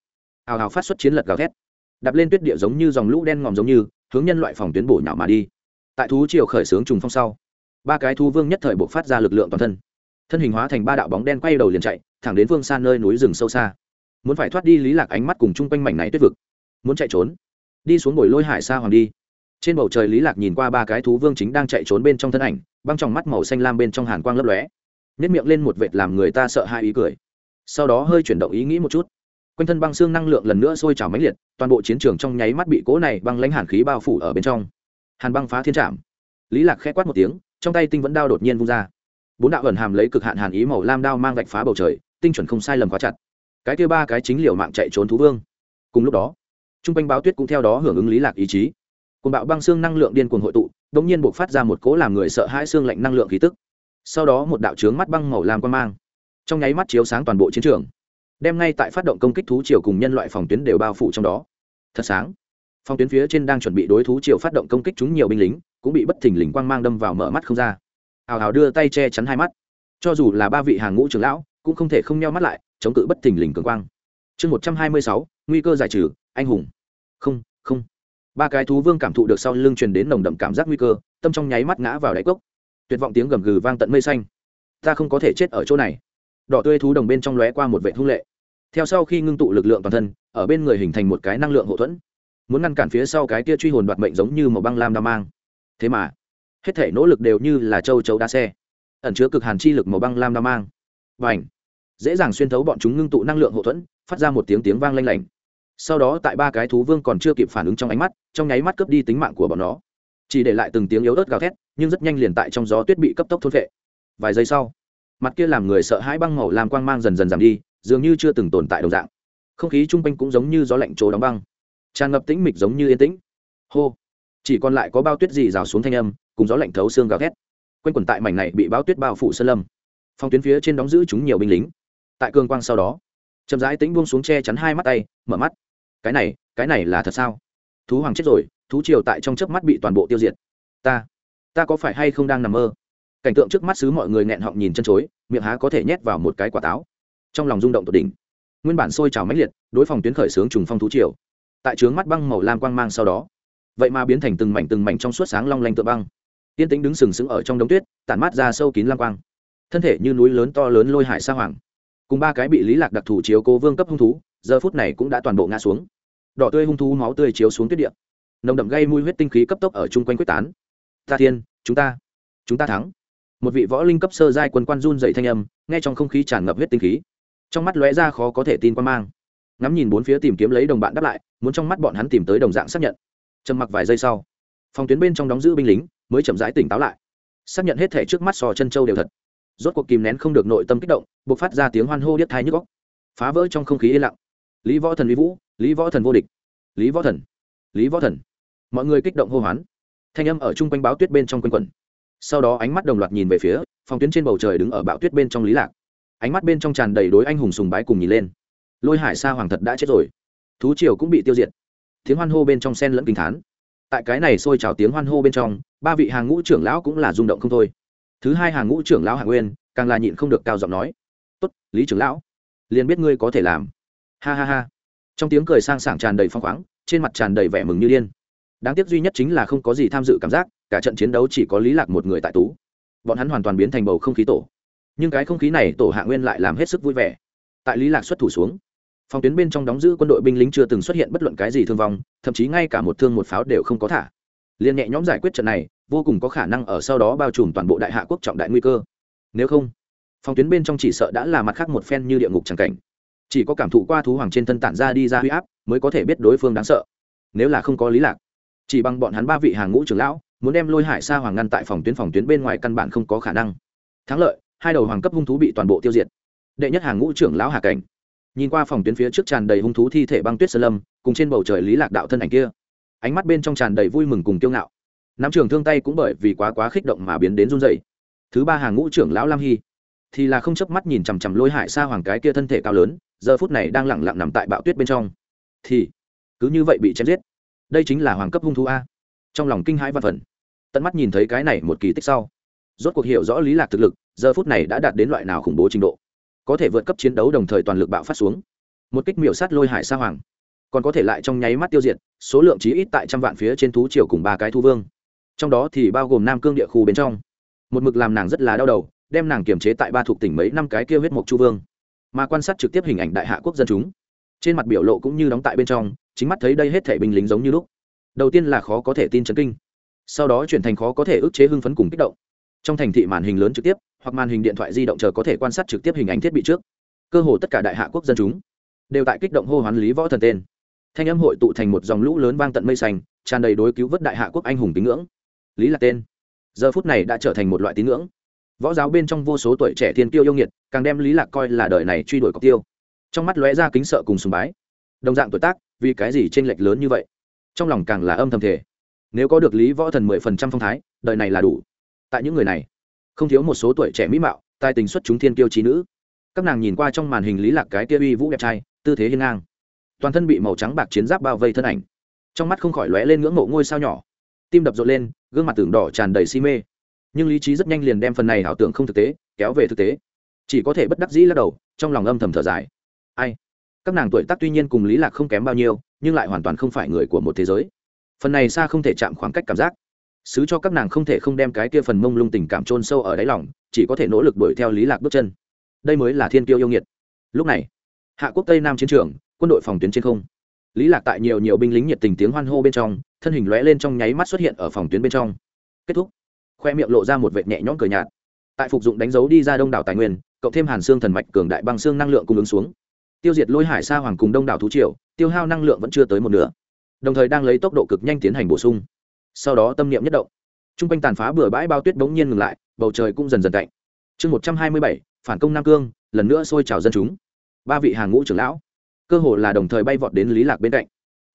Hào hào phát xuất chiến lật gào thét, đạp lên tuyết địa giống như dòng lũ đen ngòm giống như, hướng nhân loại phòng tuyến bổ nhạo mà đi. Tại thú triều khởi xướng trùng phong sau, ba cái thú vương nhất thời buộc phát ra lực lượng toàn thân. Thân hình hóa thành ba đạo bóng đen quay đầu liền chạy, thẳng đến vương xa nơi núi rừng sâu xa muốn phải thoát đi lý lạc ánh mắt cùng chung quanh mảnh này tuyết vực, muốn chạy trốn, đi xuống bồi lôi hải xa hoàng đi. Trên bầu trời lý lạc nhìn qua ba cái thú vương chính đang chạy trốn bên trong thân ảnh, băng trong mắt màu xanh lam bên trong hàn quang lấp lóe nếp miệng lên một vệt làm người ta sợ hai ý cười. Sau đó hơi chuyển động ý nghĩ một chút, quanh thân băng xương năng lượng lần nữa sôi trào mãnh liệt, toàn bộ chiến trường trong nháy mắt bị cố này băng lãnh hàn khí bao phủ ở bên trong. Hàn băng phá thiên trạm lý lạc khẽ quát một tiếng, trong tay tinh vẫn đao đột nhiên vung ra. Bốn đạo ẩn hàm lấy cực hạn hàn ý màu lam đao mang vạch phá bầu trời, tinh chuẩn không sai lầm quá chặt cái kia ba cái chính liều mạng chạy trốn thú vương. Cùng lúc đó, trung quanh báo tuyết cũng theo đó hưởng ứng lý lạc ý chí. Cùng bạo băng xương năng lượng điên cuồng hội tụ đ nhiên buộc phát ra một cỗ làm người sợ hãi xương lạnh năng lượng khí tức. Sau đó một đạo trướng mắt băng màu lam quan mang, trong nháy mắt chiếu sáng toàn bộ chiến trường, đem ngay tại phát động công kích thú triều cùng nhân loại phòng tuyến đều bao phủ trong đó. Thật sáng, phòng tuyến phía trên đang chuẩn bị đối thú triều phát động công kích chúng nhiều binh lính, cũng bị bất thình lình quang mang đâm vào mở mắt không ra. Hào hào đưa tay che chắn hai mắt. Cho dù là ba vị hàng ngũ trưởng lão cũng không thể không nheo mắt lại, chống cự bất thình lình cường quang. Chương một trăm hai mươi sáu, nguy cơ giải trừ, anh hùng. Không không. Ba cái thú vương cảm thụ được sau lưng truyền đến nồng đậm cảm giác nguy cơ, tâm trong nháy mắt ngã vào đáy cốc. Tuyệt vọng tiếng gầm gừ vang tận mây xanh. Ta không có thể chết ở chỗ này. Đỏ tươi thú đồng bên trong lóe qua một vệ hung lệ. Theo sau khi ngưng tụ lực lượng toàn thân, ở bên người hình thành một cái năng lượng hậu thuẫn. Muốn ngăn cản phía sau cái kia truy hồn đoạt mệnh giống như một băng lam đa mang. Thế mà, hết thể nỗ lực đều như là châu chấu đá xe. Ẩn chứa cực hàn chi lực màu băng lam đa mang và ảnh. Dễ dàng xuyên thấu bọn chúng ngưng tụ năng lượng hậu thuẫn, phát ra một tiếng tiếng vang lanh lảnh. Sau đó tại ba cái thú vương còn chưa kịp phản ứng trong ánh mắt, trong nháy mắt cướp đi tính mạng của bọn nó. Chỉ để lại từng tiếng yếu ớt gào thét, nhưng rất nhanh liền tại trong gió tuyết bị cấp tốc thôn vệ vài giây sau, mặt kia làm người sợ hãi băng màu làm quang mang dần dần giảm đi, dường như chưa từng tồn tại đồng dạng. Không khí chung quanh cũng giống như gió lạnh trố đóng băng. Tràn ngập tĩnh mịch giống như yên tĩnh. Hô! Chỉ còn lại có bao tuyết gì rào xuống thanh âm, cùng gió lạnh thấu xương gào thét. Quanh quần tại mảnh này bị bao tuyết bao phủ sơn lâm phong tuyến phía trên đóng giữ chúng nhiều binh lính. Tại cương quang sau đó, chậm rãi tĩnh buông xuống che chắn hai mắt tay, mở mắt. Cái này cái này là thật sao? Thú hoàng chết rồi, thú triều tại trong chớp mắt bị toàn bộ tiêu diệt. Ta ta có phải hay không đang nằm mơ? Cảnh tượng trước mắt xứ mọi người nghẹn họng nhìn chân chối, miệng há có thể nhét vào một cái quả táo. Trong lòng rung động tột đỉnh. Nguyên bản sôi trào mãnh liệt, đối phòng tuyến khởi xướng trùng phong thú triều. Tại trướng mắt băng màu lam quang mang sau đó, vậy mà biến thành từng mảnh từng mảnh trong suốt sáng long lanh tựa băng. Tiên tính đứng sừng sững ở trong đống tuyết, tản mát ra sâu kín lam quang thân thể như núi lớn to lớn lôi hải sa hoàng. Cùng ba cái bị lý lạc đặc thủ chiếu cố vương cấp hung thú, giờ phút này cũng đã toàn bộ ngã xuống. Đỏ tươi hung thú máu tươi chiếu xuống tuyết địa. Nồng đậm gây mùi huyết tinh khí cấp tốc ở chung quanh quyết tán. Ta thiên, chúng ta chúng ta thắng. Một vị võ linh cấp sơ giai quân quan run dậy thanh âm, nghe trong không khí tràn ngập huyết tinh khí. Trong mắt lóe ra khó có thể tin quan mang. Ngắm nhìn bốn phía tìm kiếm lấy đồng bạn đáp lại, muốn trong mắt bọn hắn tìm tới đồng dạng xác nhận. Trầm mặc vài giây sau, phòng tuyến bên trong đóng giữ binh lính mới chậm rãi tỉnh táo lại. Xác nhận hết thể trước mắt sò chân châu đều thật rốt cuộc kìm nén không được nội tâm kích động buộc phát ra tiếng hoan hô điếc thai nhức góc phá vỡ trong không khí yên lặng. Lý võ thần lý vũ, lý võ thần vô địch. Lý võ thần, lý võ thần. Mọi người kích động hô hoán. Thanh âm ở chung quanh báo tuyết bên trong quanh quẩn. Sau đó ánh mắt đồng loạt nhìn về phía, phòng tuyến trên bầu trời đứng ở bão tuyết bên trong lý lạc. Ánh mắt bên trong tràn đầy đối anh hùng sùng bái cùng nhìn lên. Lôi hải sa hoàng thật đã chết rồi. Thú triều cũng bị tiêu diệt. Tiếng hoan hô bên trong sen lẫn kinh thán. Tại cái này sôi trào tiếng hoan hô bên trong, ba vị hàng ngũ trưởng lão cũng là rung động không thôi thứ hai hàng ngũ trưởng lão hạ nguyên, càng là nhịn không được cao giọng nói. Tốt, lý trưởng lão, liền biết ngươi có thể làm. Ha ha ha. Trong tiếng cười sang sảng tràn đầy phong khoáng, trên mặt tràn đầy vẻ mừng như điên. Đáng tiếc duy nhất chính là không có gì tham dự cảm giác, cả trận chiến đấu chỉ có lý lạc một người tại tú. Bọn hắn hoàn toàn biến thành bầu không khí tổ. Nhưng cái không khí này tổ hạ nguyên lại làm hết sức vui vẻ. Tại lý lạc xuất thủ xuống, phòng tuyến bên trong đóng giữ quân đội binh lính chưa từng xuất hiện bất luận cái gì thương vong, thậm chí ngay cả một thương một pháo đều không có thả. Liền nhẹ nhõm giải quyết trận này vô cùng có khả năng ở sau đó bao trùm toàn bộ đại hạ quốc trọng đại nguy cơ. Nếu không, phòng tuyến bên trong chỉ sợ đã là mặt khác một phen như địa ngục tràng cảnh. Chỉ có cảm thụ qua thú hoàng trên thân tản ra đi ra huy áp, mới có thể biết đối phương đáng sợ. Nếu là không có lý lạc, chỉ bằng bọn hắn ba vị hàng ngũ trưởng lão, muốn đem lôi hải sa hoàng ngăn tại phòng tuyến phòng tuyến bên ngoài căn bản không có khả năng. Thắng lợi, hai đầu hoàng cấp hung thú bị toàn bộ tiêu diệt. Đệ nhất hàng ngũ trưởng lão hà cảnh. Nhìn qua phòng tuyến phía trước tràn đầy hung thú thi thể băng tuyết sơn lâm, cùng trên bầu trời lý lạc đạo thân ảnh kia, ánh mắt bên trong tràn đầy vui mừng cùng kiêu ngạo nắm trường thương tay cũng bởi vì quá quá khích động mà biến đến run rẩy. Thứ ba hàng ngũ trưởng lão lam hy, thì là không chớp mắt nhìn chằm chằm lôi hải sa hoàng cái kia thân thể cao lớn, giờ phút này đang lẳng lặng nằm tại bạo tuyết bên trong. Thì, cứ như vậy bị chém giết. Đây chính là hoàng cấp hung thú a. Trong lòng kinh hãi văn phần tận mắt nhìn thấy cái này một kỳ tích sau, rốt cuộc hiểu rõ lý lạc thực lực, giờ phút này đã đạt đến loại nào khủng bố trình độ. Có thể vượt cấp chiến đấu đồng thời toàn lực bạo phát xuống. Một kích miểu sát lôi hải sa hoàng. Còn có thể lại trong nháy mắt tiêu diệt, số lượng chí ít tại trăm vạn phía trên thú triều cùng ba cái thu vương trong đó thì bao gồm nam cương địa khu bên trong. Một mực làm nàng rất là đau đầu, đem nàng kiềm chế tại ba thuộc tỉnh mấy năm cái kia huyết mộc chu vương. Mà quan sát trực tiếp hình ảnh đại hạ quốc dân chúng. Trên mặt biểu lộ cũng như đóng tại bên trong, chính mắt thấy đây hết thể binh lính giống như lúc. Đầu tiên là khó có thể tin chấn kinh. Sau đó chuyển thành khó có thể ức chế hưng phấn cùng kích động. Trong thành thị màn hình lớn trực tiếp, hoặc màn hình điện thoại di động chờ có thể quan sát trực tiếp hình ảnh thiết bị trước. Cơ hồ tất cả đại hạ quốc dân chúng đều tại kích động hô hoán lý võ thần tên. Thanh âm hội tụ thành một dòng lũ lớn vang tận mây xanh, tràn đầy đối cứu vớt đại hạ quốc anh hùng tín ngưỡng lý là tên. Giờ phút này đã trở thành một loại tín ngưỡng. Võ giáo bên trong vô số tuổi trẻ thiên tiêu yêu nghiệt, càng đem lý lạc coi là đời này truy đuổi cọc tiêu. Trong mắt lóe ra kính sợ cùng sùng bái. Đồng dạng tuổi tác, vì cái gì trên lệch lớn như vậy? Trong lòng càng là âm thầm thể nếu có được lý võ thần mười phần trăm phong thái, đời này là đủ. Tại những người này, không thiếu một số tuổi trẻ mỹ mạo, tài tình xuất chúng thiên tiêu trí nữ. Các nàng nhìn qua trong màn hình lý lạc cái kia uy vũ đẹp trai, tư thế hiên ngang. Toàn thân bị màu trắng bạc chiến giáp bao vây thân ảnh. Trong mắt không khỏi lóe lên ngưỡng mộ ngôi sao nhỏ tim đập rộn lên, gương mặt tưởng đỏ tràn đầy si mê. Nhưng lý trí rất nhanh liền đem phần này ảo tưởng không thực tế kéo về thực tế. Chỉ có thể bất đắc dĩ lắc đầu, trong lòng âm thầm thở dài. Ai? Các nàng tuổi tác tuy nhiên cùng lý lạc không kém bao nhiêu, nhưng lại hoàn toàn không phải người của một thế giới. Phần này xa không thể chạm khoảng cách cảm giác. Xứ cho các nàng không thể không đem cái kia phần mông lung tình cảm trôn sâu ở đáy lòng, chỉ có thể nỗ lực đuổi theo lý lạc bước chân. Đây mới là thiên tiêu yêu nghiệt. Lúc này, hạ quốc tây nam chiến trường, quân đội phòng tuyến trên không lý lạc tại nhiều nhiều binh lính nhiệt tình tiếng hoan hô bên trong, thân hình lóe lên trong nháy mắt xuất hiện ở phòng tuyến bên trong. Kết thúc. Khoe miệng lộ ra một vệt nhẹ nhõm cười nhạt. Tại phục dụng đánh dấu đi ra đông đảo tài nguyên, cộng thêm hàn xương thần mạch cường đại băng xương năng lượng cung ứng xuống. Tiêu diệt lôi hải sa hoàng cùng đông đảo thú triều, tiêu hao năng lượng vẫn chưa tới một nửa. Đồng thời đang lấy tốc độ cực nhanh tiến hành bổ sung. Sau đó tâm niệm nhất động. T r u n g quanh tàn phá bừa bãi bao tuyết bỗng nhiên ngừng lại, bầu trời cũng dần dần cạnh chương một trăm hai mươi bảy, phản công nam cương, lần nữa xôi trào dân chúng. Ba vị hàng ngũ trưởng lão cơ hồ là đồng thời bay vọt đến lý lạc bên cạnh.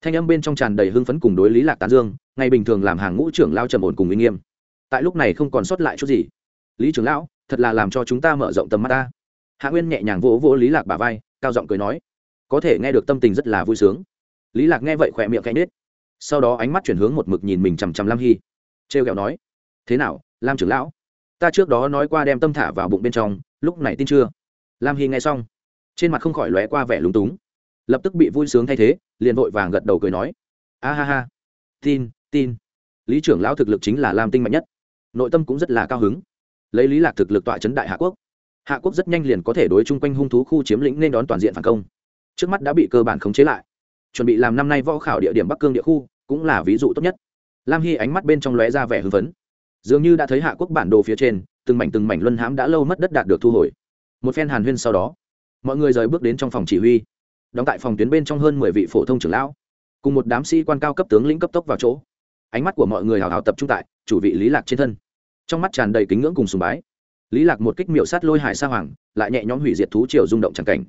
Thanh âm bên trong tràn đầy hưng phấn cùng đối lý lạc tán dương, ngày bình thường làm hàng ngũ trưởng lao trầm ổn cùng uy nghiêm. Tại lúc này không còn sót lại chút gì. Lý trưởng lão, thật là làm cho chúng ta mở rộng tầm mắt ta. Hạ nguyên nhẹ nhàng vỗ vỗ lý lạc bà vai, cao giọng cười nói, có thể nghe được tâm tình rất là vui sướng. Lý lạc nghe vậy khỏe miệng cạnh nết. Sau đó ánh mắt chuyển hướng một mực nhìn mình chằm chằm lam hy. Trêu ghẹo nói, thế nào, lam trưởng lão? Ta trước đó nói qua đem tâm thả vào bụng bên trong, lúc này tin chưa? Lam hy nghe xong, trên mặt không khỏi lóe qua vẻ lúng túng lập tức bị vui sướng thay thế, liền vội vàng gật đầu cười nói, a ha ha, tin tin. Lý trưởng lão thực lực chính là lam tinh mạnh nhất. Nội tâm cũng rất là cao hứng. Lấy lý lạc thực lực tọa chấn đại hạ quốc hạ quốc rất nhanh liền có thể đối chung quanh hung thú khu chiếm lĩnh nên đón toàn diện phản công. Trước mắt đã bị cơ bản khống chế lại. Chuẩn bị làm năm nay võ khảo địa điểm bắc cương địa khu, cũng là ví dụ tốt nhất. Lam hy ánh mắt bên trong lóe ra vẻ hưng phấn. Dường như đã thấy hạ quốc bản đồ phía trên, từng mảnh từng mảnh luân hãm đã lâu mất đất đạt được thu hồi. Một phen hàn huyên sau đó, mọi người rời bước đến trong phòng chỉ huy đóng tại phòng tuyến bên trong hơn mười vị phổ thông trưởng lão, cùng một đám sĩ quan cao cấp tướng lĩnh cấp tốc vào chỗ. Ánh mắt của mọi người hào hào tập trung tại chủ vị lý lạc trên thân. Trong mắt tràn đầy kính ngưỡng cùng sùng bái, lý lạc một kích miệu sát lôi hải sa hoàng, lại nhẹ nhõm hủy diệt thú triều rung động chẳng cảnh.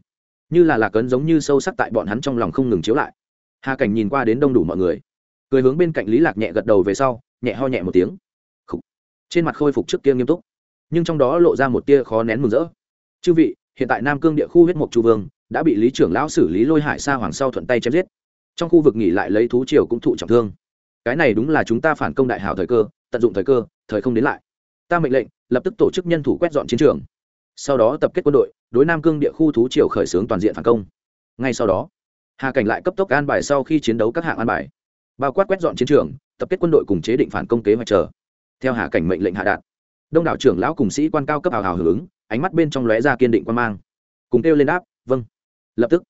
Như là lạc ấn giống như sâu sắc tại bọn hắn trong lòng không ngừng chiếu lại. Hà cảnh nhìn qua đến đông đủ mọi người, cười hướng bên cạnh lý lạc nhẹ gật đầu về sau, nhẹ ho nhẹ một tiếng. Khủ. trên mặt khôi phục trước kia nghiêm túc, nhưng trong đó lộ ra một tia khó nén mừng rỡ. Chư vị, hiện tại nam cương địa khu huyết mộc chu vương đã bị lý trưởng lão xử lý lôi hải sa hoàng sau thuận tay chém giết. Trong khu vực nghỉ lại lấy thú triều cũng thụ trọng thương. Cái này đúng là chúng ta phản công đại hảo thời cơ, tận dụng thời cơ, thời không đến lại. Ta mệnh lệnh, lập tức tổ chức nhân thủ quét dọn chiến trường. Sau đó tập kết quân đội, đối nam cương địa khu thú triều khởi xướng toàn diện phản công. Ngay sau đó, hà cảnh lại cấp tốc an bài sau khi chiến đấu các hạng an bài. Bao quát quét dọn chiến trường, tập kết quân đội cùng chế định phản công kế hoạch chờ. Theo hà cảnh mệnh lệnh hạ đạt, đông đảo trưởng lão cùng sĩ quan cao cấp hào hào hưởng ứng, ánh mắt bên trong lóe ra kiên định quan mang. Cùng kêu lên đáp vâng lập tức,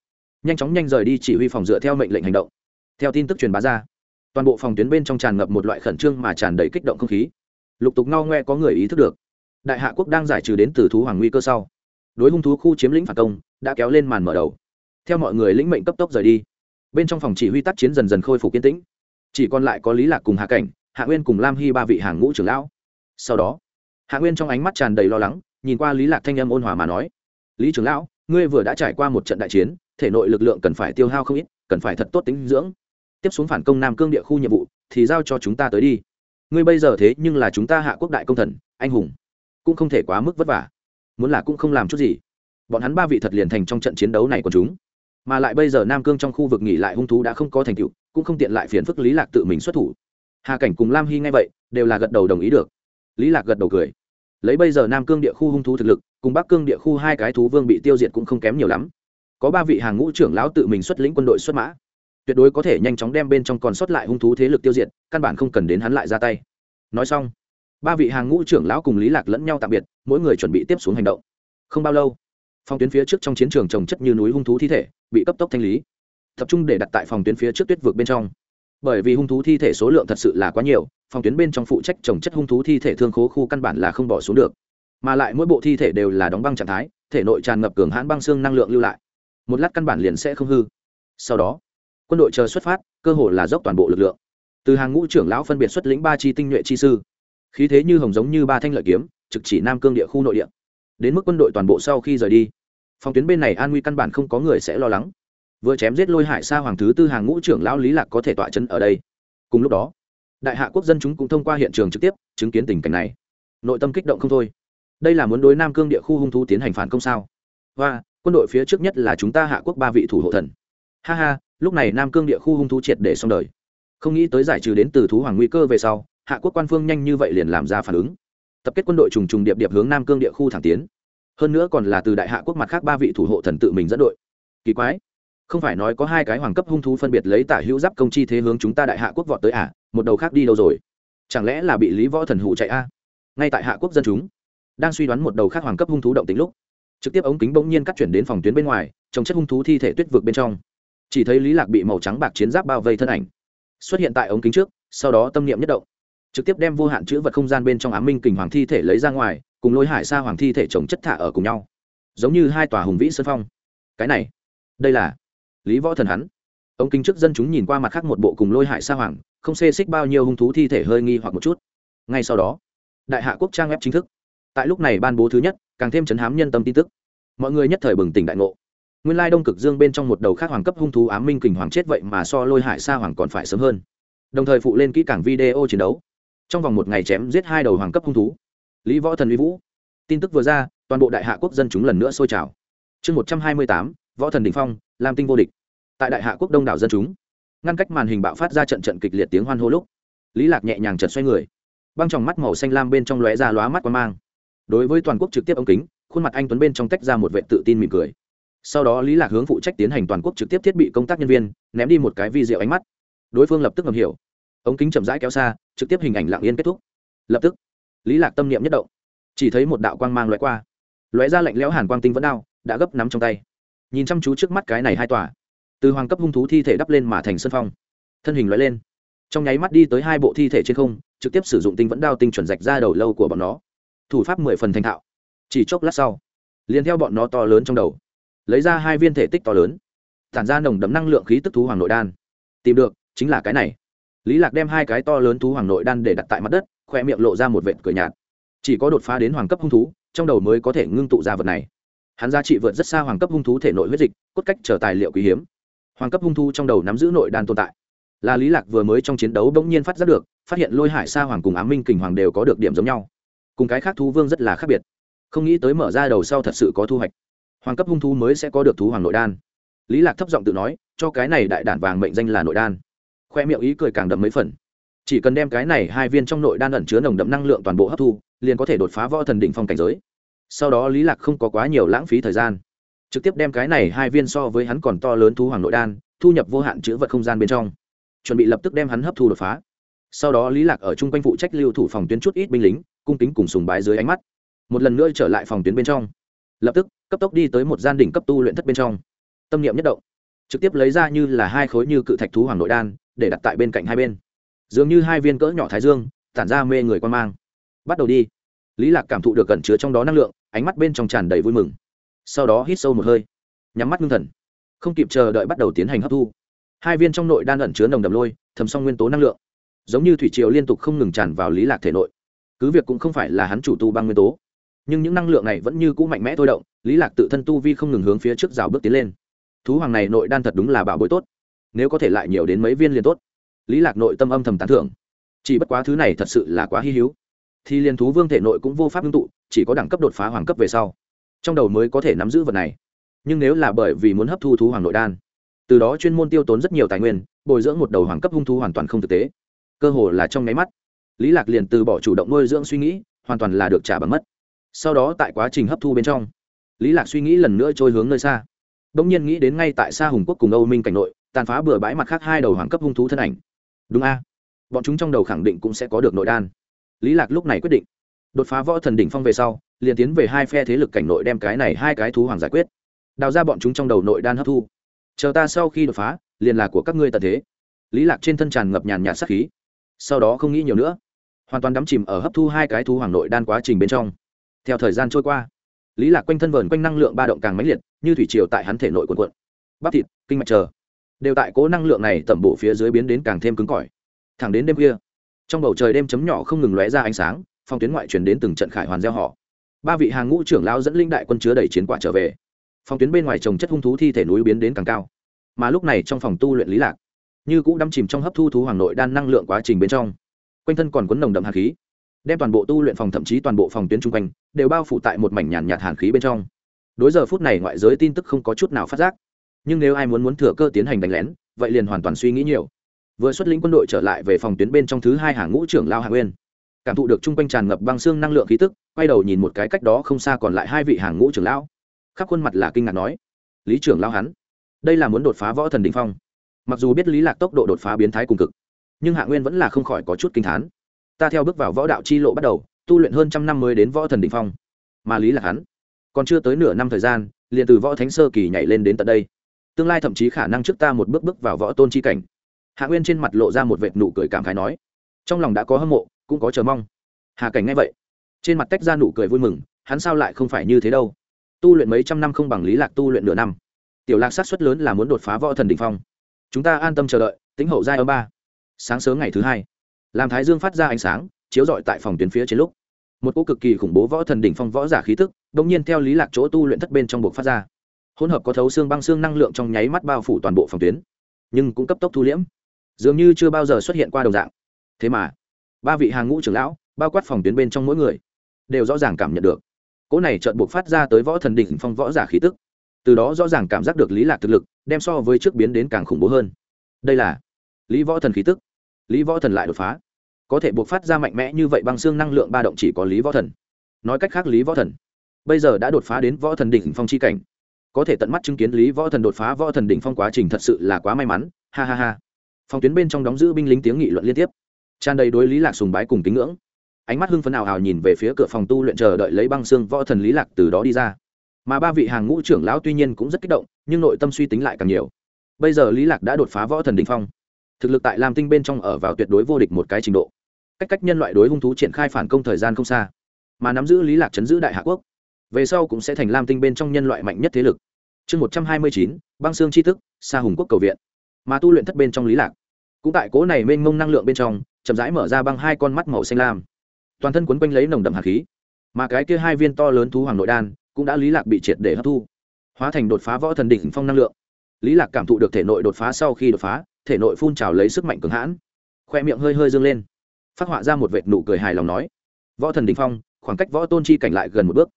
nhanh chóng nhanh rời đi chỉ huy phòng dựa theo mệnh lệnh hành động. Theo tin tức truyền bá ra, toàn bộ phòng tuyến bên trong tràn ngập một loại khẩn trương mà tràn đầy kích động không khí. Lục tục ngao ngoe có người ý thức được, đại hạ quốc đang giải trừ đến từ thú hoàng nguy cơ sau. Đối hung thú khu chiếm lĩnh phản công, đã kéo lên màn mở đầu. Theo mọi người lĩnh mệnh cấp tốc rời đi, bên trong phòng chỉ huy tác chiến dần dần khôi phục kiên tĩnh. Chỉ còn lại có lý lạc cùng hạ cảnh, hạ nguyên cùng lam hy ba vị hàng ngũ trưởng lão. Sau đó, hạ nguyên trong ánh mắt tràn đầy lo lắng, nhìn qua lý lạc thanh âm ôn hòa mà nói, lý trưởng lão ngươi vừa đã trải qua một trận đại chiến, thể nội lực lượng cần phải tiêu hao không ít, cần phải thật tốt tính dưỡng. Tiếp xuống phản công nam cương địa khu nhiệm vụ, thì giao cho chúng ta tới đi. Ngươi bây giờ thế nhưng là chúng ta hạ quốc đại công thần, anh hùng. Cũng không thể quá mức vất vả. Muốn là cũng không làm chút gì. Bọn hắn ba vị thật liền thành trong trận chiến đấu này của chúng. Mà lại bây giờ nam cương trong khu vực nghỉ lại hung thú đã không có thành tựu, cũng không tiện lại phiền phức lý lạc tự mình xuất thủ. Hà cảnh cùng lam hy ngay vậy, đều là gật đầu đồng ý được. Lý lạc gật đầu cười lấy bây giờ nam cương địa khu hung thú thực lực, cùng bắc cương địa khu hai cái thú vương bị tiêu diệt cũng không kém nhiều lắm. Có ba vị hàng ngũ trưởng lão tự mình xuất lĩnh quân đội xuất mã. Tuyệt đối có thể nhanh chóng đem bên trong còn sót lại hung thú thế lực tiêu diệt, căn bản không cần đến hắn lại ra tay. Nói xong, ba vị hàng ngũ trưởng lão cùng lý lạc lẫn nhau tạm biệt, mỗi người chuẩn bị tiếp xuống hành động. Không bao lâu, phòng tuyến phía trước trong chiến trường trồng chất như núi hung thú thi thể, bị cấp tốc thanh lý. Tập trung để đặt tại phòng tuyến phía trước tuyết vực bên trong bởi vì hung thú thi thể số lượng thật sự là quá nhiều, phòng tuyến bên trong phụ trách trồng chất hung thú thi thể thương khố khu căn bản là không bỏ xuống được. Mà lại mỗi bộ thi thể đều là đóng băng trạng thái, thể nội tràn ngập cường hãn băng xương năng lượng lưu lại. Một lát căn bản liền sẽ không hư. Sau đó, quân đội chờ xuất phát, cơ hội là dốc toàn bộ lực lượng. Từ hàng ngũ trưởng lão phân biệt xuất lĩnh ba chi tinh nhuệ chi sư. Khí thế như hồng giống như ba thanh lợi kiếm, trực chỉ nam cương địa khu nội địa. Đến mức quân đội toàn bộ sau khi rời đi, phòng tuyến bên này an nguy căn bản không có người sẽ lo lắng vừa chém giết lôi hải xa hoàng thứ tư hàng ngũ trưởng lão lý lạc có thể tọa chân ở đây. Cùng lúc đó, đại hạ quốc dân chúng cũng thông qua hiện trường trực tiếp chứng kiến tình cảnh này. Nội tâm kích động không thôi. Đây là muốn đối nam cương địa khu hung thú tiến hành phản công sao? Và quân đội phía trước nhất là chúng ta hạ quốc ba vị thủ hộ thần. Ha ha, lúc này nam cương địa khu hung thú triệt để xong đời. Không nghĩ tới giải trừ đến từ thú hoàng nguy cơ về sau, hạ quốc quan phương nhanh như vậy liền làm ra phản ứng. Tập kết quân đội trùng trùng điệp điệp hướng nam cương địa khu thẳng tiến. Hơn nữa còn là từ đại hạ quốc mặt khác ba vị thủ hộ thần tự mình dẫn đội. Kỳ quái không phải nói có hai cái hoàng cấp hung thú phân biệt lấy tả hữu giáp công chi thế hướng chúng ta đại hạ quốc vọt tới à một đầu khác đi đâu rồi? Chẳng lẽ là bị lý võ thần hụ chạy a ngay tại hạ quốc dân chúng đang suy đoán một đầu khác hoàng cấp hung thú động tính lúc, trực tiếp ống kính bỗng nhiên cắt chuyển đến phòng tuyến bên ngoài, trồng chất hung thú thi thể tuyết vực bên trong. Chỉ thấy lý lạc bị màu trắng bạc chiến giáp bao vây thân ảnh, xuất hiện tại ống kính trước, sau đó tâm niệm nhất động, trực tiếp đem vô hạn chữ vật không gian bên trong ám minh kình hoàng thi thể lấy ra ngoài, cùng lôi hải sa hoàng thi thể trồng chất thả ở cùng nhau, giống như hai tòa hùng vĩ sơn phong. Cái này, đây là lý võ thần hắn. Ông kính trước dân chúng nhìn qua mặt khác một bộ cùng lôi hại sa hoàng, không xê xích bao nhiêu hung thú thi thể hơi nghi hoặc một chút. Ngay sau đó, đại hạ quốc trang web chính thức. Tại lúc này ban bố thứ nhất, càng thêm chấn hám nhân tâm tin tức. Mọi người nhất thời bừng tỉnh đại ngộ. Nguyên lai đông cực dương bên trong một đầu khác hoàng cấp hung thú ám minh kình hoàng chết vậy mà so lôi hải sa hoàng còn phải sớm hơn. Đồng thời phụ lên kỹ càng video chiến đấu. Trong vòng một ngày chém giết hai đầu hoàng cấp hung thú. Lý võ thần uy vũ. Tin tức vừa ra, toàn bộ đại hạ quốc dân chúng lần nữa sôi trào. Chương một trăm hai mươi tám, võ thần đình phong lam tinh vô địch. Tại đại hạ quốc đông đảo dân chúng, ngăn cách màn hình bạo phát ra trận trận kịch liệt tiếng hoan hô lúc, lý lạc nhẹ nhàng chật xoay người, băng trong mắt màu xanh lam bên trong lóe ra lóa mắt quang mang. Đối với toàn quốc trực tiếp ống kính, khuôn mặt anh tuấn bên trong tách ra một vệ tự tin mỉm cười. Sau đó lý lạc hướng phụ trách tiến hành toàn quốc trực tiếp thiết bị công tác nhân viên, ném đi một cái vi diệu ánh mắt. Đối phương lập tức ngầm hiểu. Ống kính chậm rãi kéo xa, trực tiếp hình ảnh lặng yên kết thúc. Lập tức, lý lạc tâm niệm nhất động. Chỉ thấy một đạo quang mang lóe qua. Lóe ra lạnh lẽo hàn quang tinh vẫn đao, đã gấp nắm trong tay nhìn chăm chú trước mắt cái này hai tòa. Từ hoàng cấp hung thú thi thể đắp lên mà thành sân phong. Thân hình loại lên. Trong nháy mắt đi tới hai bộ thi thể trên không, trực tiếp sử dụng tinh vẫn đao tinh chuẩn rạch ra đầu lâu của bọn nó. Thủ pháp mười phần thành thạo. Chỉ chốc lát sau, liền theo bọn nó to lớn trong đầu, lấy ra hai viên thể tích to lớn, tản ra nồng đấm năng lượng khí tức thú hoàng nội đan. Tìm được, chính là cái này. Lý lạc đem hai cái to lớn thú hoàng nội đan để đặt tại mặt đất khoe miệng lộ ra một vệt cười nhạt. Chỉ có đột phá đến hoàng cấp hung thú, trong đầu mới có thể ngưng tụ ra vật này hắn giá trị vượt rất xa hoàng cấp hung thú thể nội huyết dịch, cốt cách trở tài liệu quý hiếm. Hoàng cấp hung thú trong đầu nắm giữ nội đan tồn tại. Là lý lạc vừa mới trong chiến đấu bỗng nhiên phát giác được, phát hiện lôi hải sa hoàng cùng ám minh kình hoàng đều có được điểm giống nhau. Cùng cái khác thú vương rất là khác biệt. Không nghĩ tới mở ra đầu sau thật sự có thu hoạch. Hoàng cấp hung thú mới sẽ có được thú hoàng nội đan. Lý lạc thấp giọng tự nói, cho cái này đại đản vàng mệnh danh là nội đan. Khoe miệng ý cười càng đậm mấy phần. Chỉ cần đem cái này hai viên trong nội đan ẩn chứa nồng đậm năng lượng toàn bộ hấp thu, liền có thể đột phá võ thần đỉnh phong cảnh giới sau đó lý lạc không có quá nhiều lãng phí thời gian. Trực tiếp đem cái này hai viên so với hắn còn to lớn thú hoàng nội đan, thu nhập vô hạn chữ vật không gian bên trong. Chuẩn bị lập tức đem hắn hấp thu đột phá. Sau đó lý lạc ở chung quanh phụ trách lưu thủ phòng tuyến chút ít binh lính, cung kính cùng sùng bái dưới ánh mắt. Một lần nữa trở lại phòng tuyến bên trong. Lập tức, cấp tốc đi tới một gian đỉnh cấp tu luyện thất bên trong. Tâm niệm nhất động. Trực tiếp lấy ra như là hai khối như cự thạch thú hoàng nội đan, để đặt tại bên cạnh hai bên. Dường như hai viên cỡ nhỏ thái dương, tản ra mê người quan mang. Bắt đầu đi lý lạc cảm thụ được cẩn chứa trong đó năng lượng, ánh mắt bên trong tràn đầy vui mừng. Sau đó hít sâu một hơi, nhắm mắt ngưng thần, không kịp chờ đợi bắt đầu tiến hành hấp thu. Hai viên trong nội đan ẩn chứa nồng đầm lôi, thầm xong nguyên tố năng lượng. Giống như thủy triều liên tục không ngừng tràn vào lý lạc thể nội. Cứ việc cũng không phải là hắn chủ tu băng nguyên tố, nhưng những năng lượng này vẫn như cũ mạnh mẽ thôi động, lý lạc tự thân tu vi không ngừng hướng phía trước rào bước tiến lên. Thú hoàng này nội đan thật đúng là bảo bối tốt, nếu có thể lại nhiều đến mấy viên liền tốt. Lý lạc nội tâm âm thầm tán thưởng. Chỉ bất quá thứ này thật sự là quá hy hữu thì liên thú vương thể nội cũng vô pháp ngưng tụ, chỉ có đẳng cấp đột phá hoàng cấp về sau. Trong đầu mới có thể nắm giữ vật này. Nhưng nếu là bởi vì muốn hấp thu thú hoàng nội đan, từ đó chuyên môn tiêu tốn rất nhiều tài nguyên, bồi dưỡng một đầu hoàng cấp hung thú hoàn toàn không thực tế. Cơ hồ là trong nháy mắt, lý lạc liền từ bỏ chủ động nuôi dưỡng suy nghĩ, hoàn toàn là được trả bằng mất. Sau đó tại quá trình hấp thu bên trong, lý lạc suy nghĩ lần nữa trôi hướng nơi xa. Đông nhiên nghĩ đến ngay tại xa hùng quốc cùng âu minh cảnh nội, tàn phá bừa bãi mặt khác hai đầu hoàng cấp hung thú thân ảnh. Đúng a. Bọn chúng trong đầu khẳng định cũng sẽ có được nội đan lý lạc lúc này quyết định, đột phá võ thần đỉnh phong về sau, liền tiến về hai phe thế lực cảnh nội đem cái này hai cái thú hoàng giải quyết. Đào ra bọn chúng trong đầu nội đan hấp thu. Chờ ta sau khi đột phá, liền là của các ngươi tận thế. Lý lạc trên thân tràn ngập nhàn nhạt sát khí. Sau đó không nghĩ nhiều nữa, hoàn toàn đắm chìm ở hấp thu hai cái thú hoàng nội đan quá trình bên trong. Theo thời gian trôi qua, lý lạc quanh thân vờn quanh năng lượng ba động càng mãnh liệt, như thủy triều tại hắn thể nội cuộn cuộn. Bắp thịt, kinh mạch chờ, đều tại cố năng lượng này tẩm bổ phía dưới biến đến càng thêm cứng cỏi. Thẳng đến đêm khuya trong bầu trời đêm chấm nhỏ không ngừng lóe ra ánh sáng, phong tuyến ngoại truyền đến từng trận khải hoàn gieo họ. Ba vị hàng ngũ trưởng lão dẫn linh đại quân chứa đầy chiến quả trở về. Phong tuyến bên ngoài trồng chất hung thú thi thể núi biến đến càng cao. Mà lúc này trong phòng tu luyện lý lạc, như cũng đắm chìm trong hấp thu thú hoàng nội đan năng lượng quá trình bên trong, quanh thân còn cuốn nồng đậm hàn khí, đem toàn bộ tu luyện phòng thậm chí toàn bộ phòng tuyến chung quanh đều bao phủ tại một mảnh nhàn nhạt hàn khí bên trong. Đối giờ phút này ngoại giới tin tức không có chút nào phát giác. Nhưng nếu ai muốn muốn thừa cơ tiến hành đánh lén, vậy liền hoàn toàn suy nghĩ nhiều vừa xuất lĩnh quân đội trở lại về phòng tuyến bên trong thứ hai hàng ngũ trưởng lao hạ nguyên. Cảm thụ được chung quanh tràn ngập băng xương năng lượng khí tức, quay đầu nhìn một cái cách đó không xa còn lại hai vị hàng ngũ trưởng lão. Khắp khuôn mặt là kinh ngạc nói, lý trưởng lao hắn, đây là muốn đột phá võ thần đình phong. Mặc dù biết lý lạc tốc độ đột phá biến thái cùng cực, nhưng hạ nguyên vẫn là không khỏi có chút kinh thán. Ta theo bước vào võ đạo chi lộ bắt đầu, tu luyện hơn trăm năm mới đến võ thần đình phong. Mà lý lạc hắn, còn chưa tới nửa năm thời gian, liền từ võ thánh sơ kỳ nhảy lên đến tận đây. Tương lai thậm chí khả năng trước ta một bước bước vào võ tôn chi cảnh hạ nguyên trên mặt lộ ra một vệt nụ cười cảm khái nói, trong lòng đã có hâm mộ, cũng có chờ mong. Hà cảnh nghe vậy, trên mặt tách ra nụ cười vui mừng, hắn sao lại không phải như thế đâu? Tu luyện mấy trăm năm không bằng lý lạc tu luyện nửa năm. Tiểu lạc sát suất lớn là muốn đột phá võ thần đỉnh phong. Chúng ta an tâm chờ đợi, tính hậu giai âm ba. Sáng sớm ngày thứ hai làm thái dương phát ra ánh sáng, chiếu rọi tại phòng tuyến phía trên lúc. Một cỗ cực kỳ khủng bố võ thần đỉnh phong võ giả khí tức, đột nhiên theo lý lạc chỗ tu luyện thất bên trong buộc phát ra. Hỗn hợp có thấu xương băng xương năng lượng trong nháy mắt bao phủ toàn bộ phòng tuyến, nhưng cũng cấp tốc thu liễm dường như chưa bao giờ xuất hiện qua đồng dạng. Thế mà, ba vị hàng ngũ trưởng lão, bao quát phòng tuyến bên trong mỗi người, đều rõ ràng cảm nhận được. Cỗ này chợt buộc phát ra tới võ thần đỉnh phong võ giả khí tức. Từ đó rõ ràng cảm giác được lý lạc thực lực, đem so với trước biến đến càng khủng bố hơn. Đây là lý võ thần khí tức. Lý võ thần lại đột phá. Có thể buộc phát ra mạnh mẽ như vậy băng xương năng lượng ba động chỉ có lý võ thần. Nói cách khác lý võ thần bây giờ đã đột phá đến võ thần đỉnh phong chi cảnh. Có thể tận mắt chứng kiến lý võ thần đột phá võ thần đỉnh phong quá trình thật sự là quá may mắn. Ha ha ha phòng tuyến bên trong đóng giữ binh lính tiếng nghị luận liên tiếp. Tràn đầy đối lý lạc sùng bái cùng kính ngưỡng. Ánh mắt hưng phấn ảo ảo nhìn về phía cửa phòng tu luyện chờ đợi lấy băng xương võ thần lý lạc từ đó đi ra. Mà ba vị hàng ngũ trưởng lão tuy nhiên cũng rất kích động, nhưng nội tâm suy tính lại càng nhiều. Bây giờ lý lạc đã đột phá võ thần đỉnh phong. Thực lực tại lam tinh bên trong ở vào tuyệt đối vô địch một cái trình độ. Cách cách nhân loại đối hung thú triển khai phản công thời gian không xa. Mà nắm giữ lý lạc chấn giữ đại hạ quốc. Về sau cũng sẽ thành lam tinh bên trong nhân loại mạnh nhất thế lực. Chương một trăm hai mươi chín, băng xương tri thức xa hùng quốc cầu viện mà tu luyện thất bên trong lý lạc. Cũng tại cố này mênh mông năng lượng bên trong, chậm rãi mở ra băng hai con mắt màu xanh lam. Toàn thân quấn quanh lấy nồng đậm hạt khí. Mà cái kia hai viên to lớn thú hoàng nội đan, cũng đã lý lạc bị triệt để hấp thu, hóa thành đột phá võ thần đỉnh phong năng lượng. Lý lạc cảm thụ được thể nội đột phá sau khi đột phá, thể nội phun trào lấy sức mạnh cường hãn. Khoe miệng hơi hơi dương lên, phát họa ra một vệt nụ cười hài lòng nói, võ thần đỉnh phong, khoảng cách võ tôn chi cảnh lại gần một bước.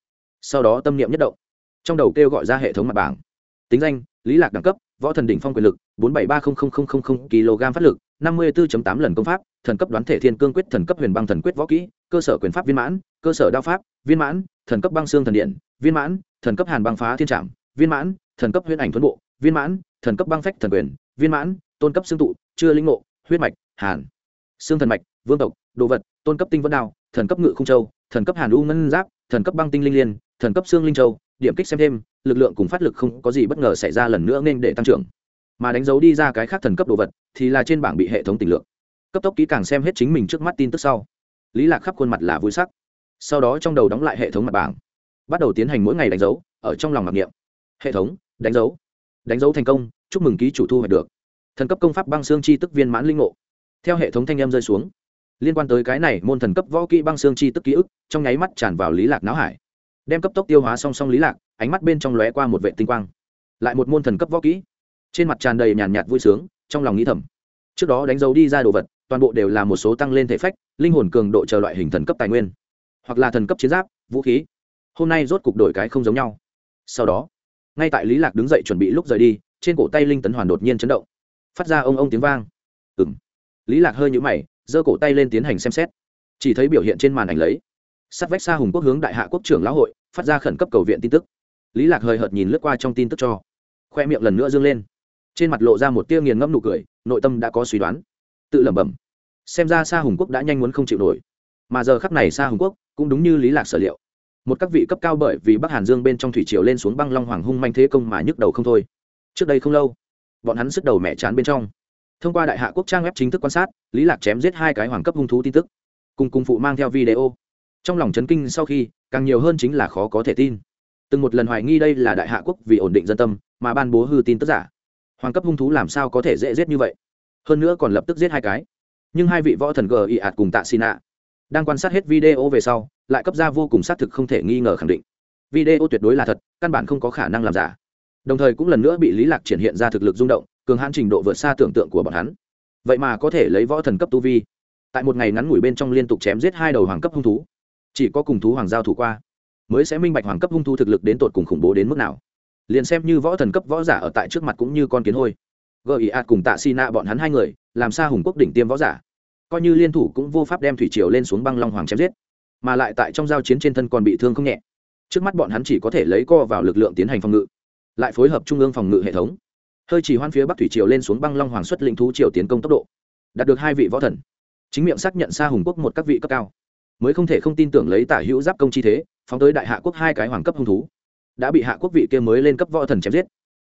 Sau đó tâm niệm nhất động, trong đầu kêu gọi ra hệ thống mặt bảng. Tính danh, lý lạc đẳng cấp võ thần đỉnh phong quyền lực bốn bảy ba kg phát lực năm mươi 54.8 lần công pháp thần cấp đoán thể thiên cương quyết thần cấp huyền băng thần quyết võ kỹ cơ sở quyền pháp viên mãn cơ sở đao pháp viên mãn thần cấp băng xương thần điện viên mãn thần cấp hàn băng phá thiên trạm viên mãn thần cấp huyễn ảnh thuấn bộ viên mãn thần cấp băng phách thần quyền viên mãn tôn cấp xương tụ chưa linh ngộ huyết mạch hàn xương thần mạch vương tộc đồ vật tôn cấp tinh vân đao thần cấp ngự không châu thần cấp hàn u ngân giáp thần cấp băng tinh linh liên thần cấp xương linh châu điểm kích xem thêm, lực lượng cùng phát lực không có gì bất ngờ xảy ra lần nữa nên để tăng trưởng. Mà đánh dấu đi ra cái khác thần cấp đồ vật, thì là trên bảng bị hệ thống tình lượng cấp tốc kỹ càng xem hết chính mình trước mắt tin tức sau. Lý lạc khắp khuôn mặt là vui sắc. Sau đó trong đầu đóng lại hệ thống mặt bảng. Bắt đầu tiến hành mỗi ngày đánh dấu, ở trong lòng mặc niệm. Hệ thống, đánh dấu. Đánh dấu thành công, chúc mừng ký chủ thu hoạch được. Thần cấp công pháp băng xương chi tức viên mãn linh ngộ. Theo hệ thống thanh em rơi xuống, liên quan tới cái này môn thần cấp võ kỹ băng xương chi tức ký ức, trong nháy mắt tràn vào lý lạc não hải đem cấp tốc tiêu hóa song song lý lạc, ánh mắt bên trong lóe qua một vệ tinh quang. Lại một môn thần cấp võ kỹ. Trên mặt tràn đầy nhàn nhạt vui sướng, trong lòng nghĩ thầm. Trước đó đánh dấu đi ra đồ vật, toàn bộ đều là một số tăng lên thể phách, linh hồn cường độ chờ loại hình thần cấp tài nguyên. Hoặc là thần cấp chiến giáp, vũ khí. Hôm nay rốt cục đổi cái không giống nhau. Sau đó, ngay tại lý lạc đứng dậy chuẩn bị lúc rời đi, trên cổ tay linh tấn hoàn đột nhiên chấn động. Phát ra ông ông tiếng vang. Ừng lý lạc hơi nhũ mày, giơ cổ tay lên tiến hành xem xét. Chỉ thấy biểu hiện trên màn ảnh lấy. Sắt vách xa hùng quốc hướng đại hạ quốc trưởng lão hội phát ra khẩn cấp cầu viện tin tức. Lý lạc hơi hợt nhìn lướt qua trong tin tức cho. Khoe miệng lần nữa dương lên. Trên mặt lộ ra một tia nghiền ngẫm nụ cười, nội tâm đã có suy đoán. Tự lẩm bẩm. Xem ra Sa hùng quốc đã nhanh muốn không chịu nổi. Mà giờ khắp này Sa hùng quốc cũng đúng như lý lạc sở liệu. Một các vị cấp cao bởi vì bắc hàn dương bên trong thủy triều lên xuống băng long hoàng hung manh thế công mà nhức đầu không thôi. Trước đây không lâu, bọn hắn sức đầu mẹ chán bên trong. Thông qua đại hạ quốc trang web chính thức quan sát, lý lạc chém giết hai cái hoàng cấp hung thú tin tức, cùng cùng phụ mang theo video. Trong lòng chấn kinh sau khi càng nhiều hơn chính là khó có thể tin. Từng một lần hoài nghi đây là đại hạ quốc vì ổn định dân tâm, mà ban bố hư tin tức giả. Hoàng cấp hung thú làm sao có thể dễ giết như vậy? Hơn nữa còn lập tức giết hai cái. Nhưng hai vị võ thần gờ ị ạt cùng tạ xin ạ đang quan sát hết video về sau, lại cấp ra vô cùng xác thực không thể nghi ngờ khẳng định. Video tuyệt đối là thật, căn bản không có khả năng làm giả. Đồng thời cũng lần nữa bị lý lạc triển hiện ra thực lực rung động, cường hãn trình độ vượt xa tưởng tượng của bọn hắn. Vậy mà có thể lấy võ thần cấp tu vi, tại một ngày ngắn ngủi bên trong liên tục chém giết hai đầu hoàng cấp hung thú chỉ có cùng thú hoàng giao thủ qua, mới sẽ minh bạch hoàng cấp hung thu thực lực đến tột cùng khủng bố đến mức nào. Liền xem như võ thần cấp võ giả ở tại trước mặt cũng như con kiến hôi. Gợi ý ạt cùng tạ xi na bọn hắn hai người, làm sa hùng quốc đỉnh tiêm võ giả? Coi như liên thủ cũng vô pháp đem thủy triều lên xuống băng long hoàng chém giết, mà lại tại trong giao chiến trên thân còn bị thương không nhẹ. Trước mắt bọn hắn chỉ có thể lấy co vào lực lượng tiến hành phòng ngự, lại phối hợp trung ương phòng ngự hệ thống. Hơi chỉ hoan phía bắc thủy triều lên xuống băng long hoàng xuất lĩnh thú triều tiến công tốc độ, đạt được hai vị võ thần. Chính miệng xác nhận xa hùng quốc một các vị cấp cao mới không thể không tin tưởng lấy tả hữu giáp công chi thế, phóng tới đại hạ quốc hai cái hoàng cấp hung thú. Đã bị hạ quốc vị kia mới lên cấp võ thần chém giết.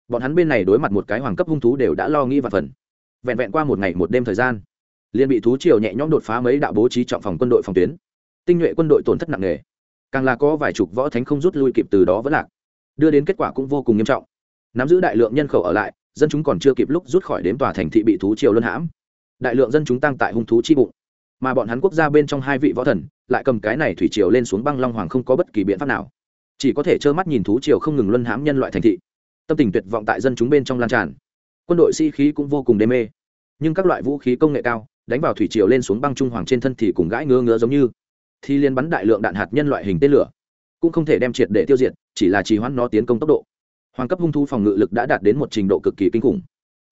Bọn hắn bên này đối mặt một cái hoàng cấp hung thú đều đã lo nghĩ và phần. Vẹn vẹn qua một ngày một đêm thời gian, liền bị thú triều nhẹ nhõm đột phá mấy đạo bố trí trọng phòng quân đội phòng tuyến. Tinh nhuệ quân đội tổn thất nặng nề. Càng là có vài chục võ thánh không rút lui kịp từ đó vẫn lạc. Đưa đến kết quả cũng vô cùng nghiêm trọng. Nắm giữ đại lượng nhân khẩu ở lại, dân chúng còn chưa kịp lúc rút khỏi đếm tòa thành thị bị thú triều luân hãm. Đại lượng dân chúng tăng tại hung thú chi bụng mà bọn hắn quốc gia bên trong hai vị võ thần lại cầm cái này thủy triều lên xuống băng long hoàng không có bất kỳ biện pháp nào. Chỉ có thể trơ mắt nhìn thú triều không ngừng luân hãm nhân loại thành thị. Tâm tình tuyệt vọng tại dân chúng bên trong lan tràn. Quân đội sĩ、si、khí cũng vô cùng đê mê. Nhưng các loại vũ khí công nghệ cao, đánh vào thủy triều lên xuống băng trung hoàng trên thân thì cùng gãi ngứa ngứa giống như. Thì liên bắn đại lượng đạn hạt nhân loại hình tên lửa. Cũng không thể đem triệt để tiêu diệt, chỉ là trì hoãn nó tiến công tốc độ. Hoàng cấp hung thu phòng ngự lực đã đạt đến một trình độ cực kỳ kinh khủng.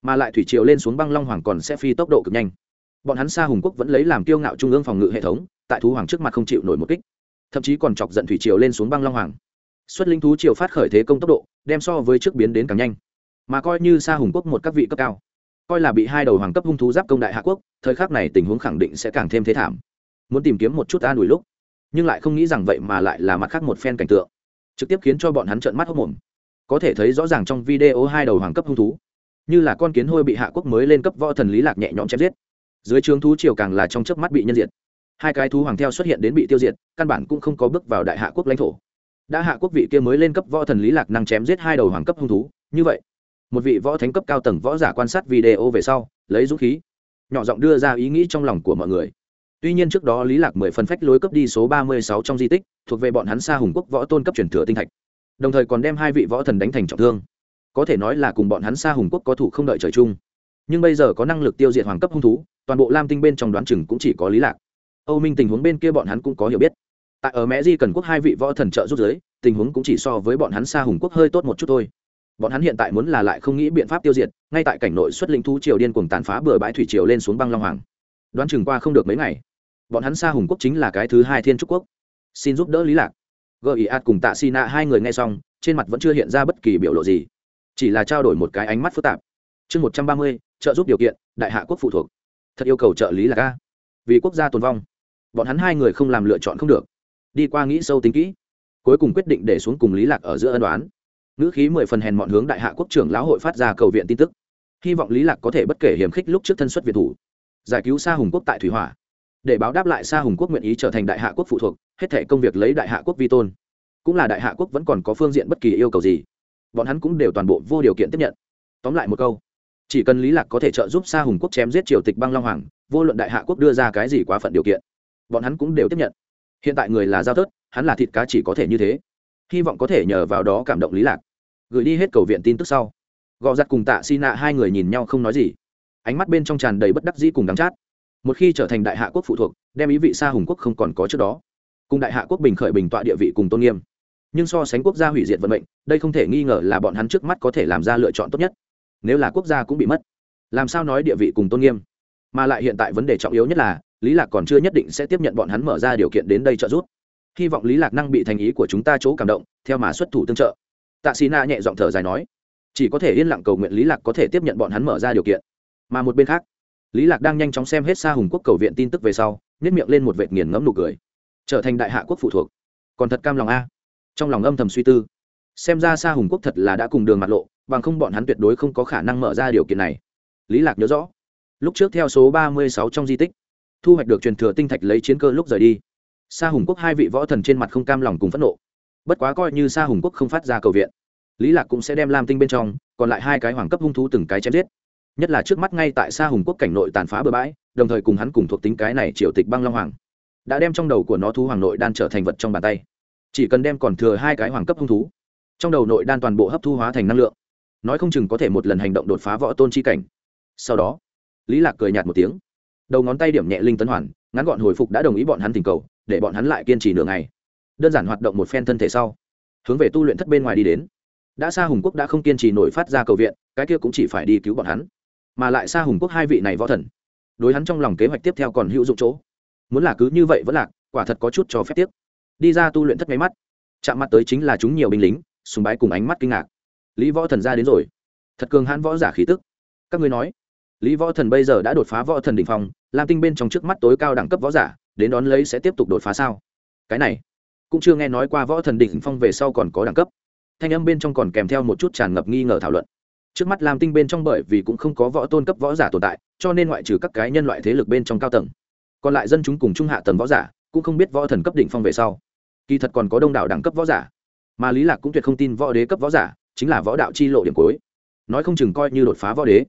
Mà lại thủy triều lên xuống băng long hoàng còn sẽ phi tốc độ cực nhanh bọn hắn xa hùng quốc vẫn lấy làm kiêu ngạo trung ương phòng ngự hệ thống, tại thú hoàng trước mặt không chịu nổi một kích. Thậm chí còn chọc giận thủy triều lên xuống băng long hoàng. Xuất linh thú triều phát khởi thế công tốc độ, đem so với trước biến đến càng nhanh. Mà coi như xa hùng quốc một các vị cấp cao, coi là bị hai đầu hoàng cấp hung thú giáp công đại hạ quốc, thời khắc này tình huống khẳng định sẽ càng thêm thế thảm. Muốn tìm kiếm một chút an ủi lúc, nhưng lại không nghĩ rằng vậy mà lại là mặt khác một phen cảnh tượng. Trực tiếp khiến cho bọn hắn trợn mắt hốc mồm. Có thể thấy rõ ràng trong video hai đầu hoàng cấp hung thú, như là con kiến hôi bị hạ quốc mới lên cấp võ thần lý lạc nhẹ nhõm chém giết dưới trường thú triều càng là trong chớp mắt bị nhân diệt. Hai cái thú hoàng theo xuất hiện đến bị tiêu diệt, căn bản cũng không có bước vào đại hạ quốc lãnh thổ. Đã hạ quốc vị kia mới lên cấp võ thần lý lạc năng chém giết hai đầu hoàng cấp hung thú, như vậy, một vị võ thánh cấp cao tầng võ giả quan sát video về sau, lấy dũng khí, nhỏ giọng đưa ra ý nghĩ trong lòng của mọi người. Tuy nhiên trước đó lý lạc mười phân phách lối cấp đi số ba mươi sáu trong di tích, thuộc về bọn hắn xa hùng quốc võ tôn cấp truyền thừa tinh thạch. Đồng thời còn đem hai vị võ thần đánh thành trọng thương. Có thể nói là cùng bọn hắn xa hùng quốc có thủ không đợi trời chung nhưng bây giờ có năng lực tiêu diệt hoàng cấp hung thú, toàn bộ lam tinh bên trong đoán chừng cũng chỉ có lý lạc. Âu minh tình huống bên kia bọn hắn cũng có hiểu biết. Tại ở mẹ di cần quốc hai vị võ thần trợ giúp giới, tình huống cũng chỉ so với bọn hắn xa hùng quốc hơi tốt một chút thôi. Bọn hắn hiện tại muốn là lại không nghĩ biện pháp tiêu diệt, ngay tại cảnh nội xuất linh thú triều điên cuồng tàn phá bừa bãi thủy triều lên xuống băng long hoàng. Đoán chừng qua không được mấy ngày, bọn hắn xa hùng quốc chính là cái thứ hai thiên trúc quốc. Xin giúp đỡ lý lạc. Gợi ý ạt cùng tạ xi nạ hai người nghe xong, trên mặt vẫn chưa hiện ra bất kỳ biểu lộ gì, chỉ là trao đổi một cái ánh mắt phức tạp. Chương một trăm ba mươi trợ giúp điều kiện, đại hạ quốc phụ thuộc. Thật yêu cầu trợ lý là ca vì quốc gia tồn vong. Bọn hắn hai người không làm lựa chọn không được. Đi qua nghĩ sâu tính kỹ. Cuối cùng quyết định để xuống cùng lý lạc ở giữa ân đoán ngữ khí mười phần hèn mọn hướng đại hạ quốc trưởng lão hội phát ra cầu viện tin tức. Hy vọng lý lạc có thể bất kể hiểm khích lúc trước thân xuất việt thủ. Giải cứu sa hùng quốc tại thủy hỏa. Để báo đáp lại sa hùng quốc nguyện ý trở thành đại hạ quốc phụ thuộc, hết thể công việc lấy đại hạ quốc vi tôn. Cũng là đại hạ quốc vẫn còn có phương diện bất kỳ yêu cầu gì. Bọn hắn cũng đều toàn bộ vô điều kiện tiếp nhận. Tóm lại một câu chỉ cần lý lạc có thể trợ giúp sa hùng quốc chém giết triều tịch băng long hoàng, vô luận đại hạ quốc đưa ra cái gì quá phận điều kiện, bọn hắn cũng đều tiếp nhận. Hiện tại người là giao tớt hắn là thịt cá chỉ có thể như thế. Hy vọng có thể nhờ vào đó cảm động lý lạc. Gửi đi hết cầu viện tin tức sau. Gò giặt cùng tạ xi nạ hai người nhìn nhau không nói gì. Ánh mắt bên trong tràn đầy bất đắc dĩ cùng đắng chát. Một khi trở thành đại hạ quốc phụ thuộc, đem ý vị xa hùng quốc không còn có trước đó. Cùng đại hạ quốc bình khởi bình tọa địa vị cùng tôn nghiêm. Nhưng so sánh quốc gia hủy diệt vận mệnh, đây không thể nghi ngờ là bọn hắn trước mắt có thể làm ra lựa chọn tốt nhất nếu là quốc gia cũng bị mất, làm sao nói địa vị cùng tôn nghiêm? Mà lại hiện tại vấn đề trọng yếu nhất là, lý lạc còn chưa nhất định sẽ tiếp nhận bọn hắn mở ra điều kiện đến đây trợ giúp. Hy vọng lý lạc năng bị thành ý của chúng ta chỗ cảm động, theo mà xuất thủ tương trợ. Tạ xì na nhẹ giọng thở dài nói, chỉ có thể yên lặng cầu nguyện lý lạc có thể tiếp nhận bọn hắn mở ra điều kiện. Mà một bên khác, lý lạc đang nhanh chóng xem hết xa hùng quốc cầu viện tin tức về sau nhét miệng lên một vệt nghiền ngẫm nụ cười. Trở thành đại hạ quốc phụ thuộc. Còn thật cam lòng a. Trong lòng âm thầm suy tư, xem ra xa hùng quốc thật là đã cùng đường mặt lộ bằng không bọn hắn tuyệt đối không có khả năng mở ra điều kiện này. Lý lạc nhớ rõ, lúc trước theo số ba mươi sáu trong di tích, thu hoạch được truyền thừa tinh thạch lấy chiến cơ lúc rời đi. Sa hùng quốc hai vị võ thần trên mặt không cam lòng cùng phẫn nộ. Bất quá coi như sa hùng quốc không phát ra cầu viện, lý lạc cũng sẽ đem lam tinh bên trong, còn lại hai cái hoàng cấp hung thú từng cái chém giết. Nhất là trước mắt ngay tại sa hùng quốc cảnh nội tàn phá bừa bãi, đồng thời cùng hắn cùng thuộc tính cái này triều tịch băng long hoàng, đã đem trong đầu của nó thú hoàng nội đan trở thành vật trong bàn tay. Chỉ cần đem còn thừa hai cái hoàng cấp hung thú, trong đầu nội đan toàn bộ hấp thu hóa thành năng lượng nói không chừng có thể một lần hành động đột phá võ tôn chi cảnh. Sau đó, lý lạc cười nhạt một tiếng. Đầu ngón tay điểm nhẹ linh tấn hoàn, ngắn gọn hồi phục đã đồng ý bọn hắn tình cầu, để bọn hắn lại kiên trì nửa ngày. Đơn giản hoạt động một phen thân thể sau, hướng về tu luyện thất bên ngoài đi đến. Đã xa hùng quốc đã không kiên trì nổi phát ra cầu viện, cái kia cũng chỉ phải đi cứu bọn hắn. Mà lại xa hùng quốc hai vị này võ thần, đối hắn trong lòng kế hoạch tiếp theo còn hữu dụng chỗ. Muốn là cứ như vậy vẫn lạc quả thật có chút cho phép tiếp đi ra tu luyện thất máy mắt. Chạm mặt tới chính là chúng nhiều binh lính, sùng bái cùng ánh mắt kinh ngạc lý võ thần ra đến rồi. Thật cường hãn võ giả khí tức. Các ngươi nói, lý võ thần bây giờ đã đột phá võ thần đ ỉ n h phong, lam tinh bên trong trước mắt tối cao đẳng cấp võ giả, đến đón lấy sẽ tiếp tục đột phá sao? Cái này, cũng chưa nghe nói qua võ thần đỉnh phong về sau còn có đẳng cấp. Thanh âm bên trong còn kèm theo một chút tràn ngập nghi ngờ thảo luận. Trước mắt lam tinh bên trong bởi vì cũng không có võ tôn cấp võ giả tồn tại, cho nên ngoại trừ các cái nhân loại thế lực bên trong cao tầng, còn lại dân chúng cùng trung hạ tầng võ giả, cũng không biết võ thần cấp đỉnh phong về sau. Kỳ thật còn có đông đảo đẳng cấp võ giả, mà lý lạc cũng tuyệt không tin võ đế cấp võ giả chính là võ đạo chi lộ điểm cuối. Nói không chừng coi như đột phá võ đế,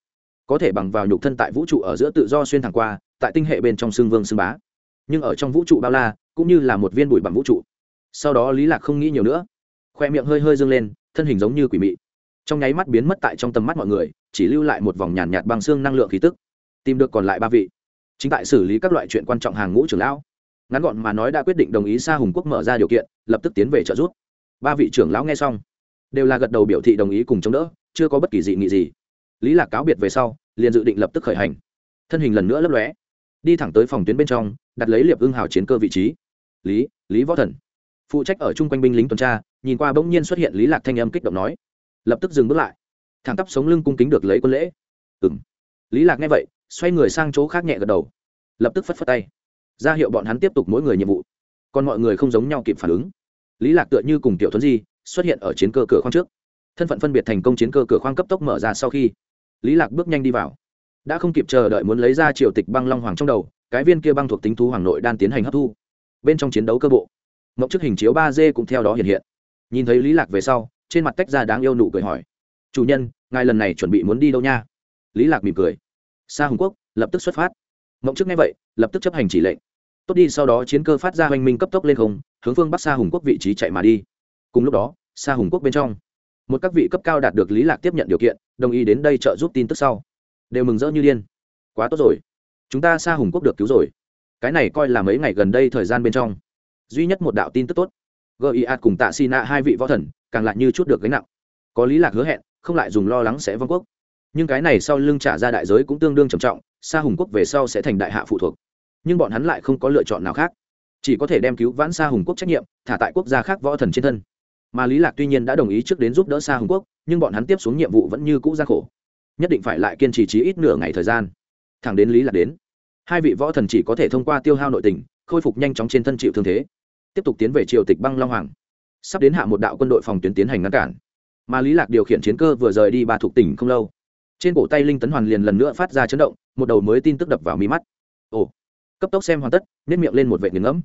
có thể bằng vào nhục thân tại vũ trụ ở giữa tự do xuyên thẳng qua, tại tinh hệ bên trong xương vương xương bá. Nhưng ở trong vũ trụ bao la, cũng như là một viên bụi bằng vũ trụ. Sau đó lý lạc không nghĩ nhiều nữa, khoe miệng hơi hơi dương lên, thân hình giống như quỷ mị. Trong nháy mắt biến mất tại trong tầm mắt mọi người, chỉ lưu lại một vòng nhàn nhạt băng xương năng lượng khí tức. Tìm được còn lại ba vị. Chính tại xử lý các loại chuyện quan trọng hàng ngũ trưởng lão, ngắn gọn mà nói đã quyết định đồng ý xa hùng quốc mở ra điều kiện, lập tức tiến về trợ giúp. Ba vị trưởng lão nghe xong đều là gật đầu biểu thị đồng ý cùng chống đỡ, chưa có bất kỳ dị nghị gì. Lý lạc cáo biệt về sau, liền dự định lập tức khởi hành. Thân hình lần nữa lấp lóe, đi thẳng tới phòng tuyến bên trong, đặt lấy liệp ưng hào chiến cơ vị trí. Lý lý võ thần. Phụ trách ở chung quanh binh lính tuần tra, nhìn qua bỗng nhiên xuất hiện lý lạc thanh âm kích động nói. Lập tức dừng bước lại. Thẳng tắp sống lưng cung kính được lấy quân lễ. Ừm. Lý lạc nghe vậy, xoay người sang chỗ khác nhẹ gật đầu. Lập tức phất phất tay. Ra hiệu bọn hắn tiếp tục mỗi người nhiệm vụ. Còn mọi người không giống nhau kịp phản ứng. Lý lạc tựa như cùng tiểu thuấn di xuất hiện ở chiến cơ cửa khoang trước. Thân phận phân biệt thành công chiến cơ cửa khoang cấp tốc mở ra sau khi, lý lạc bước nhanh đi vào. Đã không kịp chờ đợi muốn lấy ra triều tịch băng long hoàng trong đầu, cái viên kia băng thuộc tính thú hoàng nội đan tiến hành hấp thu. Bên trong chiến đấu cơ bộ, mộng chức hình chiếu ba d cũng theo đó hiện hiện. Nhìn thấy lý lạc về sau, trên mặt tách ra đáng yêu nụ cười hỏi, chủ nhân, ngài lần này chuẩn bị muốn đi đâu nha? Lý lạc mỉm cười xa hùng quốc, lập tức xuất phát. Mộng chức nghe vậy, lập tức chấp hành chỉ lệnh. Tốt đi, sau đó chiến cơ phát ra hoành minh cấp tốc lên không, hướng phương bắc xa hùng quốc vị trí chạy mà đi cùng lúc đó xa hùng quốc bên trong, một các vị cấp cao đạt được lý lạc tiếp nhận điều kiện, đồng ý đến đây trợ giúp tin tức sau. Đều mừng rỡ như điên. Quá tốt rồi. Chúng ta xa hùng quốc được cứu rồi. Cái này coi là mấy ngày gần đây thời gian bên trong. Duy nhất một đạo tin tức tốt. Gia cùng tạ si na hai vị võ thần, càng lại như chút được gánh nặng. Có lý lạc hứa hẹn, không lại dùng lo lắng sẽ vong quốc. Nhưng cái này sau lưng trả ra đại giới cũng tương đương trầm trọng xa hùng quốc về sau sẽ thành đại hạ phụ thuộc. Nhưng bọn hắn lại không có lựa chọn nào khác. Chỉ có thể đem cứu vãn xa hùng quốc trách nhiệm, thả tại quốc gia khác võ thần trên thân mà lý lạc tuy nhiên đã đồng ý trước đến giúp đỡ xa hùng quốc, nhưng bọn hắn tiếp xuống nhiệm vụ vẫn như cũ gian khổ. Nhất định phải lại kiên trì chí ít nửa ngày thời gian. Thẳng đến lý lạc đến, hai vị võ thần chỉ có thể thông qua tiêu hao nội tình, khôi phục nhanh chóng trên thân chịu thương thế. Tiếp tục tiến về triều tịch băng long hoàng. Sắp đến hạ một đạo quân đội phòng tuyến tiến hành ngăn cản. Mà lý lạc điều khiển chiến cơ vừa rời đi ba thuộc tỉnh không lâu. Trên cổ tay linh tấn hoàn liền lần nữa phát ra chấn động, một đầu mới tin tức đập vào mí mắt. Ồ, cấp tốc xem hoàn tất nếp miệng lên một vệ nghiền ngẫm.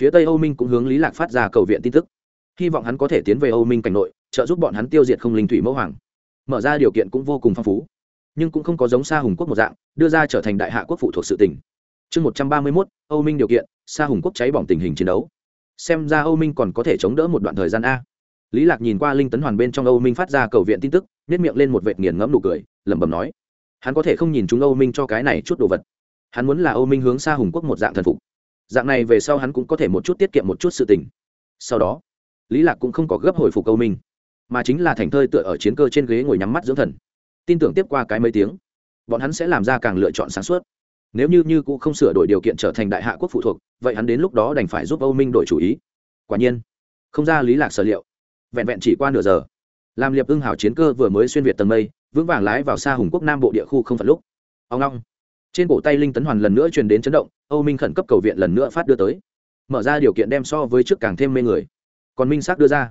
Phía tây âu minh cũng hướng lý lạc phát ra cầu viện tin tức hy vọng hắn có thể tiến về âu minh cảnh nội, trợ giúp bọn hắn tiêu diệt không linh thủy mẫu hoàng. Mở ra điều kiện cũng vô cùng phong phú, nhưng cũng không có giống sa hùng quốc một dạng, đưa ra trở thành đại hạ quốc phụ thuộc sự tỉnh chương một trăm ba mươi mốt, âu minh điều kiện, sa hùng quốc cháy bỏng tình hình chiến đấu. Xem ra âu minh còn có thể chống đỡ một đoạn thời gian a. Lý lạc nhìn qua linh tấn hoàn bên trong âu minh phát ra cầu viện tin tức nhét miệng lên một vệt nghiền ngẫm nụ cười, lẩm bẩm nói, hắn có thể không nhìn chúng âu minh cho cái này chút đồ vật. Hắn muốn là âu minh hướng xa hùng quốc một dạng thần phục. Dạng này về sau hắn cũng có thể một chút tiết kiệm một chút sự tình. Sau đó lý lạc cũng không có gấp hồi phục âu minh, mà chính là thành thơi tựa ở chiến cơ trên ghế ngồi nhắm mắt dưỡng thần, tin tưởng tiếp qua cái mấy tiếng, bọn hắn sẽ làm ra càng lựa chọn sáng suốt. Nếu như như cũng không sửa đổi điều kiện trở thành đại hạ quốc phụ thuộc, vậy hắn đến lúc đó đành phải giúp âu minh đổi chủ ý. Quả nhiên, không ra lý lạc sở liệu, vẹn vẹn chỉ qua nửa giờ làm liệp ưng hảo chiến cơ vừa mới xuyên việt tầng mây, vững vàng lái vào xa hùng quốc nam bộ địa khu không phật lúc. Ông long, trên cổ tay linh tấn hoàn lần nữa truyền đến chấn động, âu minh khẩn cấp cầu viện lần nữa phát đưa tới, mở ra điều kiện đem so với trước càng thêm mê người còn minh xác đưa ra.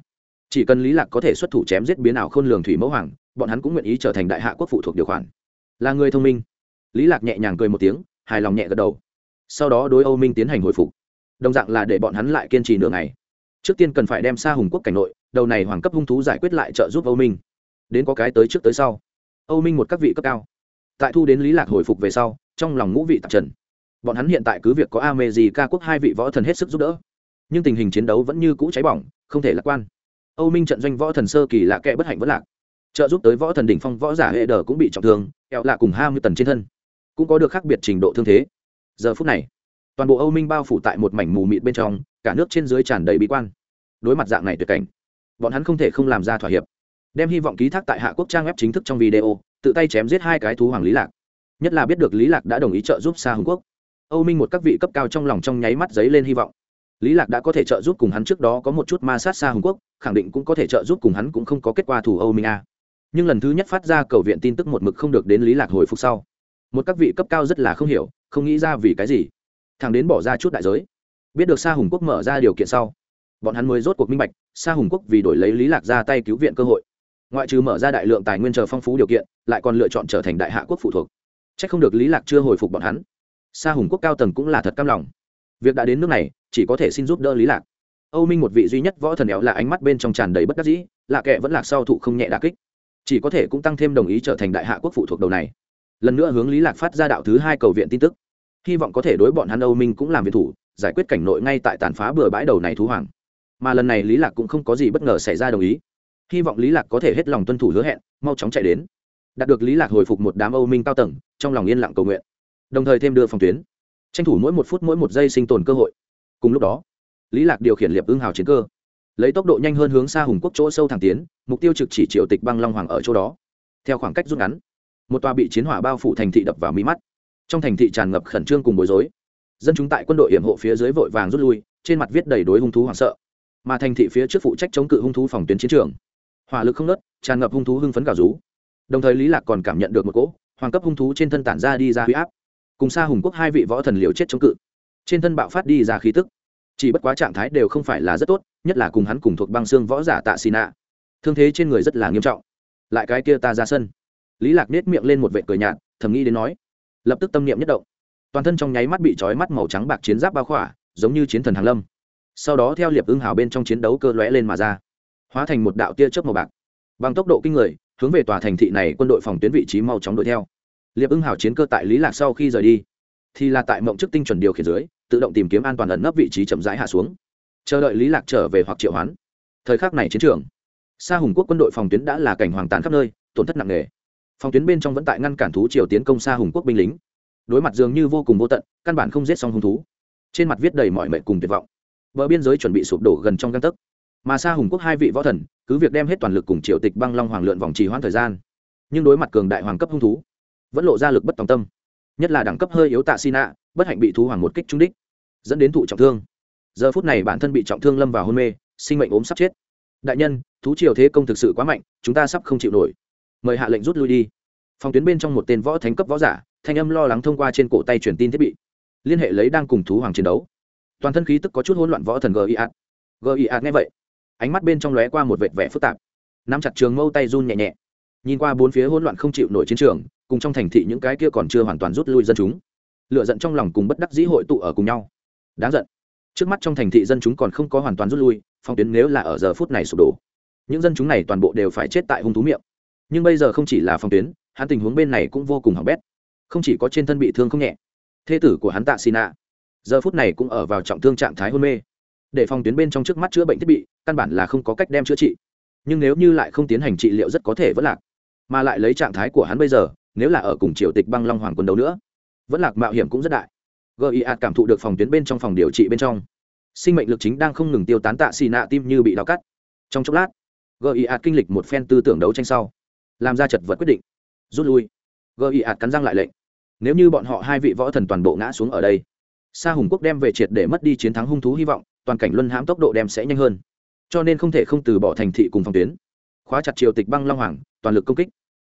Chỉ cần lý lạc có thể xuất thủ chém giết biến ảo khôn lường thủy mẫu hoàng, bọn hắn cũng nguyện ý trở thành đại hạ quốc phụ thuộc điều khoản. Là người thông minh. Lý lạc nhẹ nhàng cười một tiếng, hài lòng nhẹ gật đầu. Sau đó đối âu minh tiến hành hồi phục. Đồng dạng là để bọn hắn lại kiên trì nửa ngày. Trước tiên cần phải đem xa hùng quốc cảnh nội, đầu này hoàng cấp hung thú giải quyết lại trợ giúp âu minh. Đến có cái tới trước tới sau. Âu minh một các vị cấp cao. Tại thu đến lý lạc hồi phục về sau, trong lòng ngũ vị tạp trần. Bọn hắn hiện tại cứ việc có ame gì ca quốc hai vị võ thần hết sức giúp đỡ nhưng tình hình chiến đấu vẫn như cũ cháy bỏng, không thể lạc quan. Âu minh trận doanh võ thần sơ kỳ lạ kệ bất hạnh vẫn lạc. Trợ giúp tới võ thần đỉnh phong võ giả hệ đờ cũng bị trọng thương, kẹo lạ cùng hai mươi tần trên thân. Cũng có được khác biệt trình độ thương thế. Giờ phút này, toàn bộ âu minh bao phủ tại một mảnh mù mịt bên trong, cả nước trên dưới tràn đầy bí quan. Đối mặt dạng này tuyệt cảnh, bọn hắn không thể không làm ra thỏa hiệp. Đem hy vọng ký thác tại hạ quốc trang web chính thức trong video, tự tay chém giết hai cái thú hoàng lý lạc. Nhất là biết được lý lạc đã đồng ý trợ giúp xa hồng quốc. Âu minh một các vị cấp cao trong lòng trong nháy mắt giấy lên hy vọng lý lạc đã có thể trợ giúp cùng hắn trước đó có một chút ma sát xa hùng quốc, khẳng định cũng có thể trợ giúp cùng hắn cũng không có kết quả thủ âu minh a. Nhưng lần thứ nhất phát ra cầu viện tin tức một mực không được đến lý lạc hồi phục sau. Một các vị cấp cao rất là không hiểu, không nghĩ ra vì cái gì. Thằng đến bỏ ra chút đại giới. Biết được xa hùng quốc mở ra điều kiện sau, bọn hắn mới rốt cuộc minh bạch xa hùng quốc vì đổi lấy lý lạc ra tay cứu viện cơ hội. Ngoại trừ mở ra đại lượng tài nguyên chờ phong phú điều kiện, lại còn lựa chọn trở thành đại hạ quốc phụ thuộc. C h ắ c không được lý lạc chưa hồi phục bọn hắn. Xa hùng quốc cao tầng cũng là thật cam lòng việc đã đến nước này, chỉ có thể xin giúp đỡ lý lạc. Âu minh một vị duy nhất võ thần éo là ánh mắt bên trong tràn đầy bất đắc dĩ lạ kệ vẫn lạc sau thụ không nhẹ đà kích. Chỉ có thể cũng tăng thêm đồng ý trở thành đại hạ quốc phụ thuộc đầu này. Lần nữa hướng lý lạc phát ra đạo thứ hai cầu viện tin tức. Hy vọng có thể đối bọn hắn âu minh cũng làm viện thủ, giải quyết cảnh nội ngay tại tàn phá bừa bãi đầu này thú hoàng. Mà lần này lý lạc cũng không có gì bất ngờ xảy ra đồng ý. Hy vọng lý lạc có thể hết lòng tuân thủ hứa hẹn, mau chóng chạy đến. Đạt được lý lạc hồi phục một đám âu minh cao tầng, trong lòng yên lặng cầu nguyện. Đồng thời thêm đưa phòng tuyến tranh thủ mỗi một phút mỗi một giây sinh tồn cơ hội. Cùng lúc đó, lý lạc điều khiển liệp ưng hào chiến cơ. Lấy tốc độ nhanh hơn hướng xa hùng quốc chỗ sâu thẳng tiến, mục tiêu trực chỉ triệu tịch băng long hoàng ở chỗ đó. Theo khoảng cách rút ngắn, một tòa bị chiến hỏa bao phủ thành thị đập vào mí mắt. Trong thành thị tràn ngập khẩn trương cùng bối rối. Dân chúng tại quân đội hiểm hộ phía dưới vội vàng rút lui, trên mặt viết đầy đối hung thú hoảng sợ. Mà thành thị phía trước phụ trách chống cự hung thú phòng tuyến chiến trường. Hỏa lực không nớt tràn ngập hung thú hưng phấn gào rú. Đồng thời lý lạc còn cảm nhận được một cỗ hoàng cấp hung thú trên thân tản ra đi ra huy áp cùng xa hùng quốc hai vị võ thần liều chết chống cự. Trên thân bạo phát đi ra khí tức. Chỉ bất quá trạng thái đều không phải là rất tốt, nhất là cùng hắn cùng thuộc băng xương võ giả tạ xì nạ. Thương thế trên người rất là nghiêm trọng. Lại cái kia ta ra sân. Lý lạc nết miệng lên một vệ cười nhạt, thầm nghĩ đến nói. Lập tức tâm niệm nhất động. Toàn thân trong nháy mắt bị trói mắt màu trắng bạc chiến giáp bao khỏa, giống như chiến thần hàng lâm. Sau đó theo liệp ưng hào bên trong chiến đấu cơ lóe lên mà ra. Hóa thành một đạo tia chớp màu bạc. Bằng tốc độ kinh người, hướng về tòa thành thị này quân đội phòng tuyến vị trí mau chóng đuổi theo liệp ưng hào chiến cơ tại lý lạc sau khi rời đi, thì là tại mộng chức tinh chuẩn điều khiển dưới, tự động tìm kiếm an toàn ẩn nấp vị trí chậm rãi hạ xuống. Chờ đợi lý lạc trở về hoặc triệu hoán. Thời khắc này chiến trường xa hùng quốc quân đội phòng tuyến đã là cảnh hoàng tàn khắp nơi, tổn thất nặng nề. Phòng tuyến bên trong vẫn tại ngăn cản thú triều tiến công xa hùng quốc binh lính. Đối mặt dường như vô cùng vô tận, căn bản không giết xong hung thú. Trên mặt viết đầy mọi mệnh cùng tuyệt vọng. Bờ biên giới chuẩn bị sụp đổ gần trong găng tấc. Mà xa hùng quốc hai vị võ thần, cứ việc đem hết toàn lực cùng triều tịch băng long hoàng lượn vòng trì hoãn thời gian, nhưng đối mặt cường đại hoàng cấp hung thú vẫn lộ ra lực bất tòng tâm. Nhất là đẳng cấp hơi yếu tạ xi nạ bất hạnh bị thú hoàng một kích trúng đích, dẫn đến thụ trọng thương. Giờ phút này bản thân bị trọng thương lâm vào hôn mê, sinh mệnh ốm sắp chết. Đại nhân, thú triều thế công thực sự quá mạnh, chúng ta sắp không chịu nổi. Mời hạ lệnh rút lui đi. Phòng tuyến bên trong một tên võ thánh cấp võ giả, thanh âm lo lắng thông qua trên cổ tay truyền tin thiết bị. Liên hệ lấy đang cùng thú hoàng chiến đấu. Toàn thân khí tức có chút hỗn loạn võ thần gờ y gờ nghe vậy. Ánh mắt bên trong lóe qua một vệt vẻ phức tạp. Nắm chặt trường mâu tay run nhẹ nhẹ nhìn qua bốn phía hỗn loạn không chịu nổi chiến trường, cùng trong thành thị những cái kia còn chưa hoàn toàn rút lui dân chúng. Lựa giận trong lòng cùng bất đắc dĩ hội tụ ở cùng nhau. Đáng giận. Trước mắt trong thành thị dân chúng còn không có hoàn toàn rút lui, phong tuyến nếu là ở giờ phút này sụp đổ, những dân chúng này toàn bộ đều phải chết tại hung thú miệng. Nhưng bây giờ không chỉ là phong tuyến, hắn tình huống bên này cũng vô cùng hỏng bét. Không chỉ có trên thân bị thương không nhẹ, thê tử của hắn tạ xì nạ, giờ phút này cũng ở vào trọng thương trạng thái hôn mê. Để phòng tuyến bên trong trước mắt chữa bệnh thiết bị, căn bản là không có cách đem chữa trị. Nhưng nếu như lại không tiến hành trị liệu rất có thể vẫn lạc mà lại lấy trạng thái của hắn bây giờ, nếu là ở cùng triều tịch băng long hoàng quân đấu nữa, vẫn lạc mạo hiểm cũng rất đại. Giat cảm thụ được phòng tuyến bên trong phòng điều trị bên trong. Sinh mệnh lực chính đang không ngừng tiêu tán tạ xì nạ tim như bị đau cắt. Trong chốc lát giat kinh lịch một phen tư tưởng đấu tranh sau, làm ra chật vật quyết định, rút lui. Giat cắn răng lại lệnh, nếu như bọn họ hai vị võ thần toàn bộ ngã xuống ở đây, sa hùng quốc đem về triệt để mất đi chiến thắng hung thú hy vọng, toàn cảnh luân hãm tốc độ đem sẽ nhanh hơn. Cho nên không thể không từ bỏ thành thị cùng phòng tuyến, khóa chặt triều tịch băng long hoàng, toàn lực công kích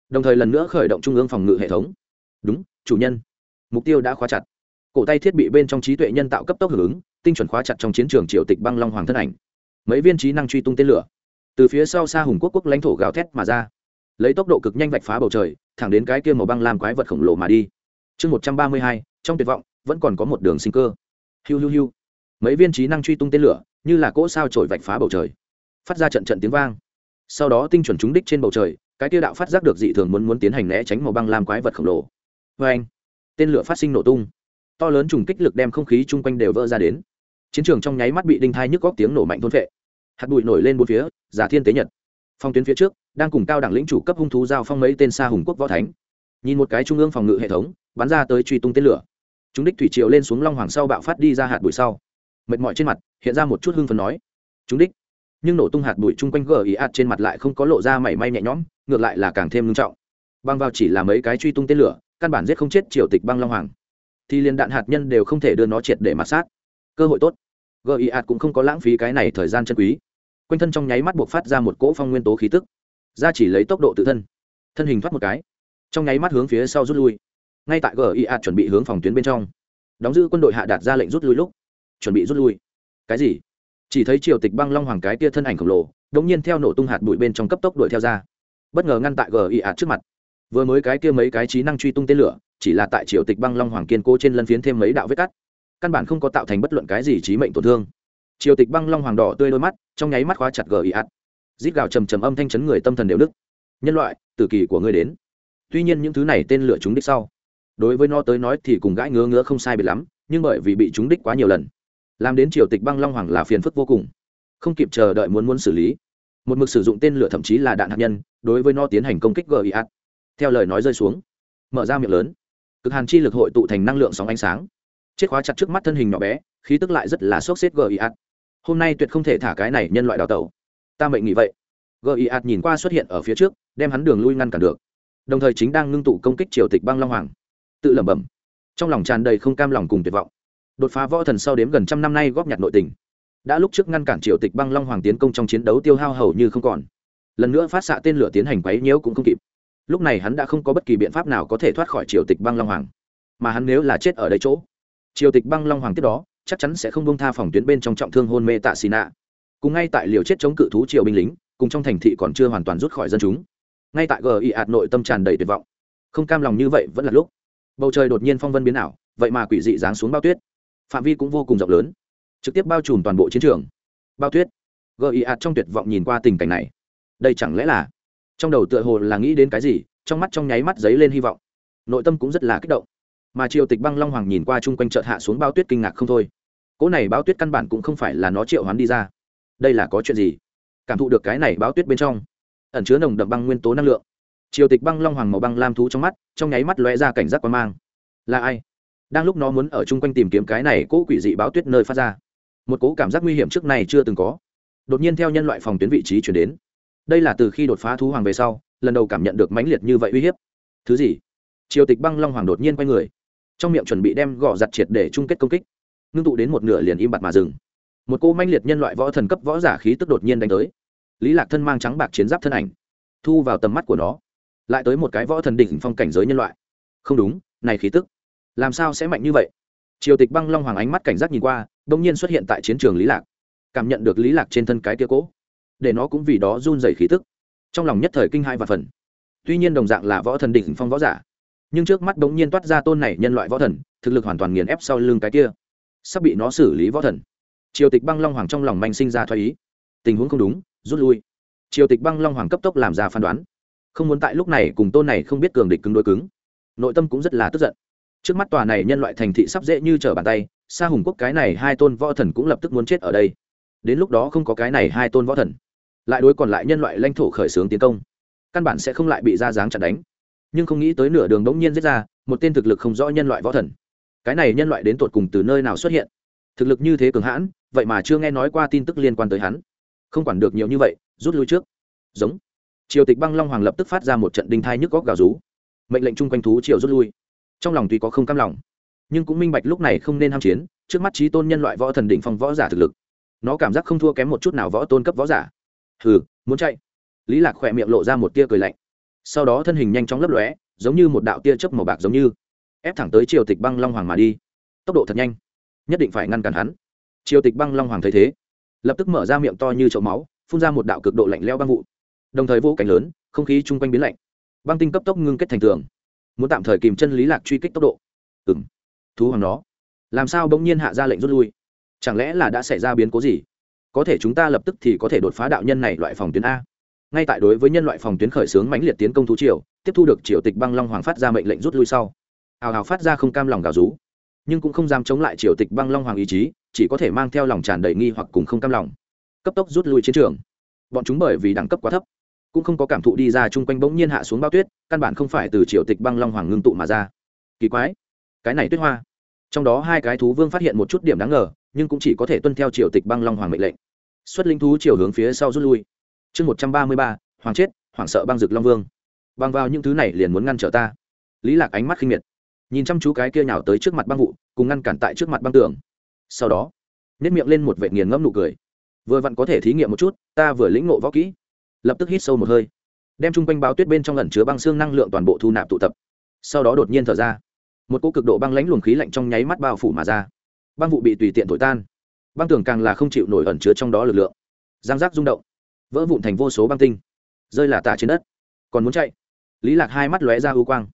đồng thời lần nữa khởi động trung ương phòng ngự hệ thống. Đúng, chủ nhân. Mục tiêu đã khóa chặt. Cổ tay thiết bị bên trong trí tuệ nhân tạo cấp tốc hưởng ứng, tinh chuẩn khóa chặt trong chiến trường triều tịch băng long hoàng thân ảnh. Mấy viên trí năng truy tung tên lửa. Từ phía sau xa hùng quốc quốc lãnh thổ gào thét mà ra. Lấy tốc độ cực nhanh vạch phá bầu trời, thẳng đến cái kia màu băng làm quái vật khổng lồ mà đi. Chương một trăm ba mươi hai, trong tuyệt vọng, vẫn còn có một đường sinh cơ. Hiu hiu hiu. Mấy viên trí năng truy tung tên lửa, như là cỗ sao trổi vạch phá bầu trời. Phát ra trận trận tiếng vang. Sau đó tinh chuẩn trúng đích trên bầu trời cái tiêu đạo phát giác được dị thường muốn muốn tiến hành né tránh màu băng làm quái vật khổng lồ. Vê anh, tên lửa phát sinh nổ tung. To lớn trùng kích lực đem không khí chung quanh đều vỡ ra đến. Chiến trường trong nháy mắt bị đinh thai nhức góc tiếng nổ mạnh thôn vệ hạt bụi nổi lên bốn phía, giả thiên tế nhật. Phong tuyến phía trước, đang cùng cao đẳng lĩnh chủ cấp hung thú giao phong mấy tên xa hùng quốc võ thánh. Nhìn một cái trung ương phòng ngự hệ thống, bắn ra tới truy tung tên lửa. Chúng đích thủy triều lên xuống long hoàng sau bạo phát đi ra hạt bụi sau. Mệt mỏi trên mặt, hiện ra một chút hưng phần nói. Chúng đích nhưng nổ tung hạt bụi chung quanh gờ ý ạt trên mặt lại không có lộ ra mảy may nhẹ nhõm, ngược lại là càng thêm nghiêm trọng. Băng vào chỉ là mấy cái truy tung tên lửa, căn bản giết không chết triều tịch băng long hoàng. Thì liền đạn hạt nhân đều không thể đưa nó triệt để mặt sát. Cơ hội tốt. Gờ ý ạt cũng không có lãng phí cái này thời gian chân quý. Quanh thân trong nháy mắt buộc phát ra một cỗ phong nguyên tố khí tức. Ra chỉ lấy tốc độ tự thân. Thân hình thoát một cái. Trong nháy mắt hướng phía sau rút lui. Ngay tại gờ ý ạt chuẩn bị hướng phòng tuyến bên trong. Đóng giữ quân đội hạ đạt ra lệnh rút lui lúc. Chuẩn bị rút lui. Cái gì? Chỉ thấy triều tịch băng long hoàng cái kia thân ảnh khổng lồ đống nhiên theo nổ tung hạt bụi bên trong cấp tốc đuổi theo ra. Bất ngờ ngăn tại gỉ ạt trước mặt. Vừa mới cái kia mấy cái trí năng truy tung tên lửa, chỉ là tại triều tịch băng long hoàng kiên cố trên lân phiến thêm mấy đạo vết cắt. Căn bản không có tạo thành bất luận cái gì trí mệnh tổn thương. Triều tịch băng long hoàng đỏ tươi đôi mắt, trong nháy mắt khóa chặt gỉ ạt rít gào trầm trầm âm thanh chấn người tâm thần đều đức nhân loại, tử kỳ của ngươi đến. Tuy nhiên những thứ này tên lửa chúng đích sau. Đối với nó tới nói thì cùng gãi ngứa ngứa không sai biệt lắm, nhưng bởi vì bị chúng đích quá nhiều lần làm đến triều tịch băng long hoàng là phiền phức vô cùng. Không kịp chờ đợi muốn muốn xử lý. Một mực sử dụng tên lửa thậm chí là đạn hạt nhân, đối với nó tiến hành công kích giat theo lời nói rơi xuống, mở ra miệng lớn. Cực hàn chi lực hội tụ thành năng lượng sóng ánh sáng. Chết khóa chặt trước mắt thân hình nhỏ bé, khí tức lại rất là sốc xếp giat hôm nay tuyệt không thể thả cái này nhân loại đào tẩu. Ta mệnh nghĩ vậy. Giat nhìn qua xuất hiện ở phía trước, đem hắn đường lui ngăn cản được. Đồng thời chính đang ngưng tụ công kích triều tịch băng long hoàng. Tự lẩm bẩm. Trong lòng tràn đầy không cam lòng cùng tuyệt vọng đột phá võ thần sau đếm gần trăm năm nay góp nhặt nội tình. Đã lúc trước ngăn cản triều tịch băng long hoàng tiến công trong chiến đấu tiêu hao hầu như không còn. Lần nữa phát xạ tên lửa tiến hành quấy nhiễu cũng không kịp. Lúc này hắn đã không có bất kỳ biện pháp nào có thể thoát khỏi triều tịch băng long hoàng. Mà hắn nếu là chết ở đây chỗ, triều tịch băng long hoàng tiếp đó, chắc chắn sẽ không bông tha phòng tuyến bên trong trọng thương hôn mê tạ xì nạ. Cùng ngay tại liều chết chống cự thú triều binh lính, cùng trong thành thị còn chưa hoàn toàn rút khỏi dân chúng. Ngay tại gi ạt nội tâm tràn đầy tuyệt vọng. Không cam lòng như vậy vẫn là lúc. Bầu trời đột nhiên phong vân biến ảo, vậy mà quỷ dị giáng xuống bao tuyết phạm vi cũng vô cùng rộng lớn, trực tiếp bao trùm toàn bộ chiến trường. Bao tuyết gợi ý ạt trong tuyệt vọng nhìn qua tình cảnh này. Đây chẳng lẽ là, trong đầu tựa hồ là nghĩ đến cái gì, trong mắt trong nháy mắt dấy lên hy vọng. Nội tâm cũng rất là kích động. Mà triều tịch băng long hoàng nhìn qua chung quanh chợt hạ xuống bao tuyết kinh ngạc không thôi. Cỗ này Bao tuyết căn bản cũng không phải là nó triệu hoán đi ra. Đây là có chuyện gì? Cảm thụ được cái này Bao tuyết bên trong, ẩn chứa nồng đậm băng nguyên tố năng lượng. Triều tịch băng long hoàng màu băng lam thú trong mắt, trong nháy mắt lóe ra cảnh giác quan mang. Là ai? Đang lúc nó muốn ở chung quanh tìm kiếm cái này cỗ quỷ dị báo tuyết nơi phát ra. Một cỗ cảm giác nguy hiểm trước này chưa từng có. Đột nhiên theo nhân loại phòng tuyến vị trí chuyển đến. Đây là từ khi đột phá thú hoàng về sau, lần đầu cảm nhận được mãnh liệt như vậy uy hiếp. Thứ gì? Triều tịch băng long hoàng đột nhiên quay người. Trong miệng chuẩn bị đem gõ giặt triệt để chung kết công kích. Ngưng tụ đến một nửa liền im bặt mà dừng. Một cô manh liệt nhân loại võ thần cấp võ giả khí tức đột nhiên đánh tới. Lý lạc thân mang trắng bạc chiến giáp thân ảnh, thu vào tầm mắt của nó. Lại tới một cái võ thần đỉnh phong cảnh giới nhân loại. Không đúng, này khí tức làm sao sẽ mạnh như vậy? Triều tịch băng long hoàng ánh mắt cảnh giác nhìn qua đông nhiên xuất hiện tại chiến trường lý lạc. Cảm nhận được lý lạc trên thân cái kia cố, để nó cũng vì đó run rẩy khí tức. Trong lòng nhất thời kinh hai và phần. Tuy nhiên đồng dạng là võ thần đỉnh phong võ giả, nhưng trước mắt bỗng nhiên toát ra tôn này nhân loại võ thần, thực lực hoàn toàn nghiền ép sau lưng cái kia. Sắp bị nó xử lý võ thần. Triều tịch băng long hoàng trong lòng manh sinh ra thoái ý. Tình huống không đúng, rút lui. Triều tịch băng long hoàng cấp tốc làm ra phán đoán. Không muốn tại lúc này cùng tôn này không biết cường địch cứng đối cứng. Nội tâm cũng rất là tức giận trước mắt tòa này nhân loại thành thị sắp dễ như trở bàn tay xa hùng quốc cái này hai tôn võ thần cũng lập tức muốn chết ở đây. Đến lúc đó không có cái này hai tôn võ thần, lại đối còn lại nhân loại lãnh thổ khởi xướng tiến công, căn bản sẽ không lại bị ra dáng chặn đánh. Nhưng không nghĩ tới nửa đường đống nhiên giết ra, một tên thực lực không rõ nhân loại võ thần. Cái này nhân loại đến tột cùng từ nơi nào xuất hiện? Thực lực như thế cường hãn, vậy mà chưa nghe nói qua tin tức liên quan tới hắn. Không quản được nhiều như vậy, rút lui trước. Giống. Triều tịch băng long hoàng lập tức phát ra một trận đinh thai nhức góc gào rú. Mệnh lệnh chung quanh thú triều rút lui trong lòng tuy có không cam lòng, nhưng cũng minh bạch lúc này không nên ham chiến, trước mắt trí tôn nhân loại võ thần đỉnh phong võ giả thực lực. Nó cảm giác không thua kém một chút nào võ tôn cấp võ giả. Hừ, muốn chạy. Lý lạc khỏe miệng lộ ra một tia cười lạnh. Sau đó thân hình nhanh chóng lấp lóe, giống như một đạo tia chớp màu bạc giống như, ép thẳng tới triều tịch băng long hoàng mà đi. Tốc độ thật nhanh, nhất định phải ngăn cản hắn. Triều tịch băng long hoàng thấy thế, lập tức mở ra miệng to như chậu máu, phun ra một đạo cực độ lạnh leo băng vụ. Đồng thời vô cảnh lớn, không khí chung quanh biến lạnh. Băng tinh cấp tốc ngưng kết thành tường muốn tạm thời kìm chân lý lạc truy kích tốc độ. Ừng thú hoàng nó. Làm sao bỗng nhiên hạ ra lệnh rút lui? Chẳng lẽ là đã xảy ra biến cố gì? Có thể chúng ta lập tức thì có thể đột phá đạo nhân này loại phòng tuyến a. Ngay tại đối với nhân loại phòng tuyến khởi xướng mãnh liệt tiến công thú triều, tiếp thu được triều tịch băng long hoàng phát ra mệnh lệnh rút lui sau. Hào hào phát ra không cam lòng gào rú. Nhưng cũng không dám chống lại triều tịch băng long hoàng ý chí, chỉ có thể mang theo lòng tràn đầy nghi hoặc cùng không cam lòng. Cấp tốc rút lui chiến trường. Bọn chúng bởi vì đẳng cấp quá thấp, cũng không có cảm thụ đi ra chung quanh bỗng nhiên hạ xuống bao tuyết căn bản không phải từ triều tịch băng long hoàng ngưng tụ mà ra. Kỳ quái. Cái này tuyết hoa. Trong đó hai cái thú vương phát hiện một chút điểm đáng ngờ, nhưng cũng chỉ có thể tuân theo triều tịch băng long hoàng mệnh lệnh. Xuất linh thú chiều hướng phía sau rút lui. Chương một trăm ba mươi ba, hoàng chết, hoàng sợ băng rực long vương. Băng vào những thứ này liền muốn ngăn trở ta. Lý lạc ánh mắt khinh miệt. Nhìn chăm chú cái kia nhào tới trước mặt băng vụ, cùng ngăn cản tại trước mặt băng tường. Sau đó nếp miệng lên một vệ nghiền ngẫm nụ cười. Vừa vặn có thể thí nghiệm một chút, ta vừa lĩnh ngộ võ kỹ. Lập tức hít sâu một hơi đem chung quanh báo tuyết bên trong lần chứa băng xương năng lượng toàn bộ thu nạp tụ tập. Sau đó đột nhiên thở ra. Một cỗ cực độ băng lãnh luồng khí lạnh trong nháy mắt bao phủ mà ra. Băng vụ bị tùy tiện thổi tan. Băng tường càng là không chịu nổi ẩn chứa trong đó lực lượng. Giang giác rung động. Vỡ vụn thành vô số băng tinh. Rơi là tả trên đất. Còn muốn chạy? Lý lạc hai mắt lóe ra ưu quang.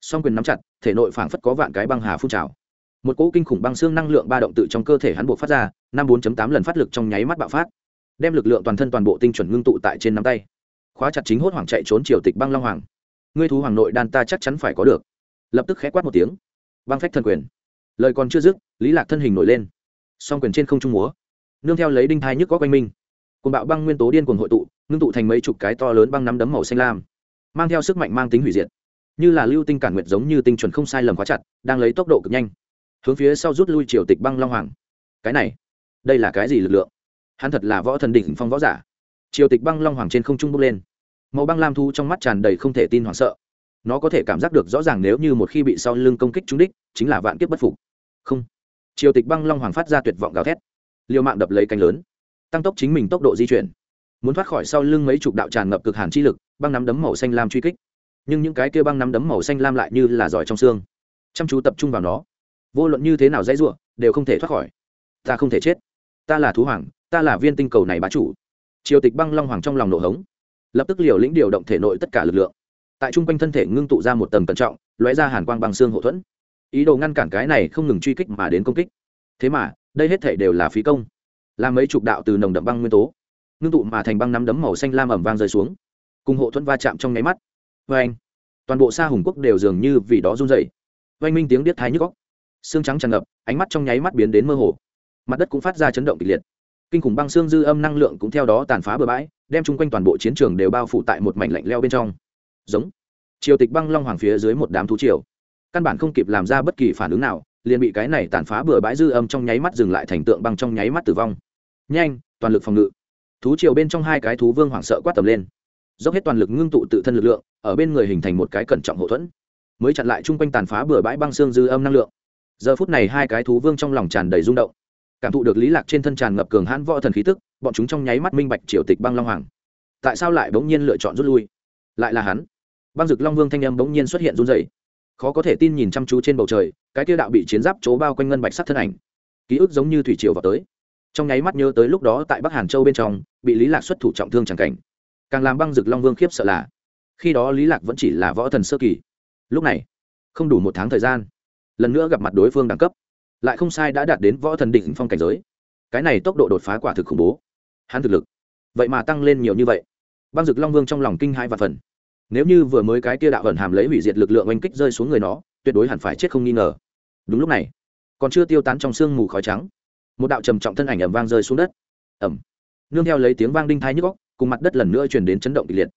Song quyền nắm chặt, thể nội phảng phất có vạn cái băng hà phun trào. Một cỗ kinh khủng băng xương năng lượng ba động tự trong cơ thể hắn buộc phát ra, năm bốn tám lần phát lực trong nháy mắt bạo phát, đem lực lượng toàn thân toàn bộ tinh chuẩn ngưng tụ tại trên nắm tay khóa chặt chính hốt hoảng chạy trốn triều tịch băng long hoàng. Ngươi thú hoàng nội đan ta chắc chắn phải có được. Lập tức khẽ quát một tiếng. Băng phách thần quyền. Lời còn chưa dứt, lý lạc thân hình nổi lên. Song quyền trên không trung múa. Nương theo lấy đinh thai nhức có quanh minh cùng bạo băng nguyên tố điên cuồng hội tụ, ngưng tụ thành mấy chục cái to lớn băng nắm đấm màu xanh lam. Mang theo sức mạnh mang tính hủy diệt. Như là lưu tinh cản nguyệt giống như tinh chuẩn không sai lầm quá chặt, đang lấy tốc độ cực nhanh. Hướng phía sau rút lui triều tịch băng long hoàng. Cái này, đây là cái gì lực lượng? Hắn thật là võ thần đỉnh phong võ giả triều tịch băng long hoàng trên không trung bốc lên. Màu băng lam thu trong mắt tràn đầy không thể tin hoảng sợ. Nó có thể cảm giác được rõ ràng nếu như một khi bị sau lưng công kích trúng đích, chính là vạn kiếp bất phục. Không. Triều tịch băng long hoàng phát ra tuyệt vọng gào thét. Liều mạng đập lấy cánh lớn. Tăng tốc chính mình tốc độ di chuyển. Muốn thoát khỏi sau lưng mấy chục đạo tràn ngập cực hàn chi lực, băng nắm đấm màu xanh lam truy kích. Nhưng những cái kia băng nắm đấm màu xanh lam lại như là giỏi trong xương. Chăm chú tập trung vào nó. Vô luận như thế nào dãy ruộng đều không thể thoát khỏi. Ta không thể chết. Ta là thú hoàng, ta là viên tinh cầu này bá chủ triều tịch băng long hoàng trong lòng nổ hống. Lập tức liều lĩnh điều động thể nội tất cả lực lượng. Tại trung quanh thân thể ngưng tụ ra một tầng cẩn trọng, lóe ra hàn quang bằng xương hậu thuẫn. Ý đồ ngăn cản cái này không ngừng truy kích mà đến công kích. Thế mà, đây hết thể đều là phí công. Là mấy chục đạo từ nồng đậm băng nguyên tố, ngưng tụ mà thành băng nắm đấm màu xanh lam ẩm vang rơi xuống. Cùng hộ thuẫn va chạm trong nháy mắt. Vê anh toàn bộ xa hùng quốc đều dường như vì đó run dậy oanh minh tiếng điếc thái nhức góc xương trắng tràn ngập, ánh mắt trong nháy mắt biến đến mơ hồ. Mặt đất cũng phát ra chấn động kịch liệt kinh khủng băng xương dư âm năng lượng cũng theo đó tàn phá bừa bãi, đem chung quanh toàn bộ chiến trường đều bao phủ tại một mảnh lạnh leo bên trong. Giống. Triều tịch băng long hoàng phía dưới một đám thú triều. Căn bản không kịp làm ra bất kỳ phản ứng nào, liền bị cái này tàn phá bừa bãi dư âm trong nháy mắt dừng lại thành tượng băng trong nháy mắt tử vong. Nhanh, toàn lực phòng ngự. Thú triều bên trong hai cái thú vương hoảng sợ quát tầm lên. Dốc hết toàn lực ngưng tụ tự thân lực lượng, ở bên người hình thành một cái cẩn trọng hậu thuẫn. Mới chặn lại chung quanh tàn phá bừa bãi băng xương dư âm năng lượng. Giờ phút này hai cái thú vương trong lòng tràn đầy rung động cảm thụ được lý lạc trên thân tràn ngập cường hãn võ thần khí tức, bọn chúng trong nháy mắt minh bạch triều tịch băng long hoàng. Tại sao lại bỗng nhiên lựa chọn rút lui? Lại là hắn. Băng dực long vương thanh âm bỗng nhiên xuất hiện run rẩy. Khó có thể tin nhìn chăm chú trên bầu trời, cái kia đạo bị chiến giáp chố bao quanh ngân bạch sắc thân ảnh. Ký ức giống như thủy triều vào tới. Trong nháy mắt nhớ tới lúc đó tại bắc hàn châu bên trong, bị lý lạc xuất thủ trọng thương chẳng cảnh. Càng làm băng dực long vương khiếp sợ là, khi đó lý lạc vẫn chỉ là võ thần sơ kỳ. Lúc này, không đủ một tháng thời gian, lần nữa gặp mặt đối phương đẳng cấp lại không sai đã đạt đến võ thần đỉnh phong cảnh giới. Cái này tốc độ đột phá quả thực khủng bố. Hắn thực lực, vậy mà tăng lên nhiều như vậy. Băng rực long vương trong lòng kinh hai và phần nếu như vừa mới cái kia đạo ẩn hàm lấy hủy diệt lực lượng oanh kích rơi xuống người nó, tuyệt đối hẳn phải chết không nghi ngờ. Đúng lúc này, còn chưa tiêu tán trong sương mù khói trắng, một đạo trầm trọng thân ảnh ẩm vang rơi xuống đất. Ẩm nương theo lấy tiếng vang đinh thai nhức góc cùng mặt đất lần nữa chuyển đến chấn động kịch liệt.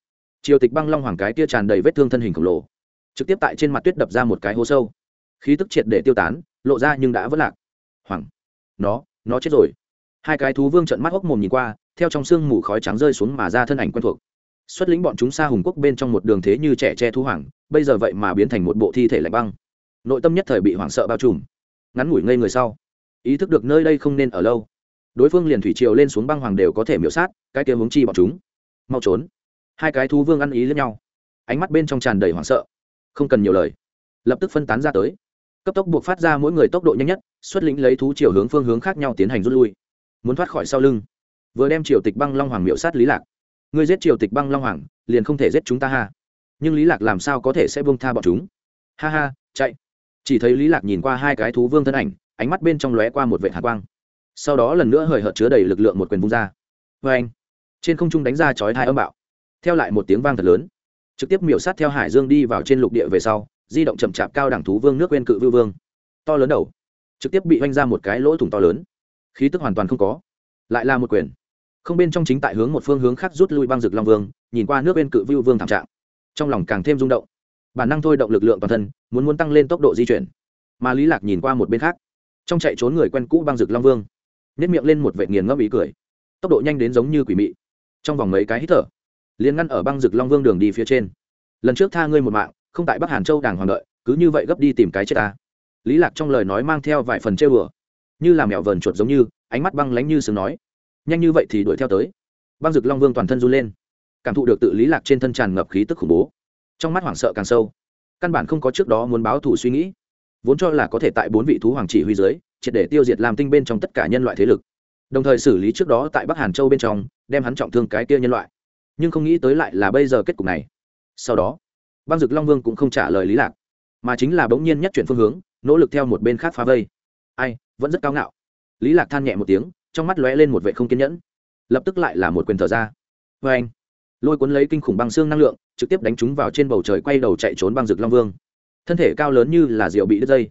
Triều tịch băng long hoàng cái tia tràn đầy vết thương thân hình khổng lồ, trực tiếp tại trên mặt tuyết đập ra một cái hố sâu. Khí tức triệt để tiêu tán lộ ra nhưng đã vất lạc. Hoảng, nó nó chết rồi. Hai cái thú vương trận mắt hốc mồm nhìn qua theo trong sương mù khói trắng rơi xuống mà ra thân ảnh quen thuộc. Xuất lĩnh bọn chúng xa hùng quốc bên trong một đường thế như trẻ tre thú hoàng bây giờ vậy mà biến thành một bộ thi thể lạnh băng. Nội tâm nhất thời bị hoảng sợ bao trùm. Ngắn ngủi ngây người sau ý thức được nơi đây không nên ở lâu. Đối phương liền thủy triều lên xuống băng hoàng đều có thể miễu sát cái kia hướng chi bọn chúng. Mau trốn. Hai cái thú vương ăn ý lẫn nhau. Ánh mắt bên trong tràn đầy hoảng sợ. Không cần nhiều lời. Lập tức phân tán ra tới cấp tốc buộc phát ra mỗi người tốc độ nhanh nhất, xuất lĩnh lấy thú chiều hướng phương hướng khác nhau tiến hành rút lui. Muốn thoát khỏi sau lưng, vừa đem triều tịch băng long hoàng miệu sát lý lạc. Ngươi giết triều tịch băng long hoàng, liền không thể giết chúng ta ha. Nhưng lý lạc làm sao có thể sẽ buông tha bọn chúng? Ha ha, chạy. Chỉ thấy lý lạc nhìn qua hai cái thú vương thân ảnh, ánh mắt bên trong lóe qua một vệ hạ quang. Sau đó lần nữa hời hợt chứa đầy lực lượng một quyền vung ra. Vê anh, trên không trung đánh ra chói hai âm bạo. Theo lại một tiếng vang thật lớn. Trực tiếp miểu sát theo hải dương đi vào trên lục địa về sau di động chậm chạp cao đẳng thú vương nước quên cự vưu vương. To lớn đầu. Trực tiếp bị oanh ra một cái lỗ thủng to lớn. Khí tức hoàn toàn không có. Lại là một quyền. Không bên trong chính tại hướng một phương hướng khác rút lui băng rực long vương, nhìn qua nước bên cự vưu vương thảm trạng. Trong lòng càng thêm rung động. Bản năng thôi động lực lượng toàn thân, muốn muốn tăng lên tốc độ di chuyển. Mà lý lạc nhìn qua một bên khác. Trong chạy trốn người quen cũ băng rực long vương. Nhét miệng lên một vệ nghiền ngẫm ý cười. Tốc độ nhanh đến giống như quỷ mị. Trong vòng mấy cái hít thở, liền ngăn ở băng rực long vương đường đi phía trên. Lần trước tha ngươi một mạng không tại bắc hàn châu đàng hoàng đợi, cứ như vậy gấp đi tìm cái chết ta. Lý lạc trong lời nói mang theo vài phần trêu bừa như làm mèo vờn chuột giống như, ánh mắt băng lánh như sừng nói. Nhanh như vậy thì đuổi theo tới. Băng rực long vương toàn thân run lên. Cảm thụ được tự lý lạc trên thân tràn ngập khí tức khủng bố. Trong mắt hoảng sợ càng sâu. Căn bản không có trước đó muốn báo thù suy nghĩ. Vốn cho là có thể tại bốn vị thú hoàng chỉ huy dưới, triệt để tiêu diệt làm tinh bên trong tất cả nhân loại thế lực. Đồng thời xử lý trước đó tại bắc hàn châu bên trong, đem hắn trọng thương cái kia nhân loại. Nhưng không nghĩ tới lại là bây giờ kết cục này. Sau đó băng dực long vương cũng không trả lời lý lạc, mà chính là bỗng nhiên nhất chuyển phương hướng, nỗ lực theo một bên khác phá vây. Ai, vẫn rất cao ngạo. Lý lạc than nhẹ một tiếng, trong mắt lóe lên một vệ không kiên nhẫn. Lập tức lại là một quyền thở ra. Vê anh lôi cuốn lấy kinh khủng băng xương năng lượng, trực tiếp đánh chúng vào trên bầu trời quay đầu chạy trốn băng rực long vương. Thân thể cao lớn như là rượu bị đứt dây,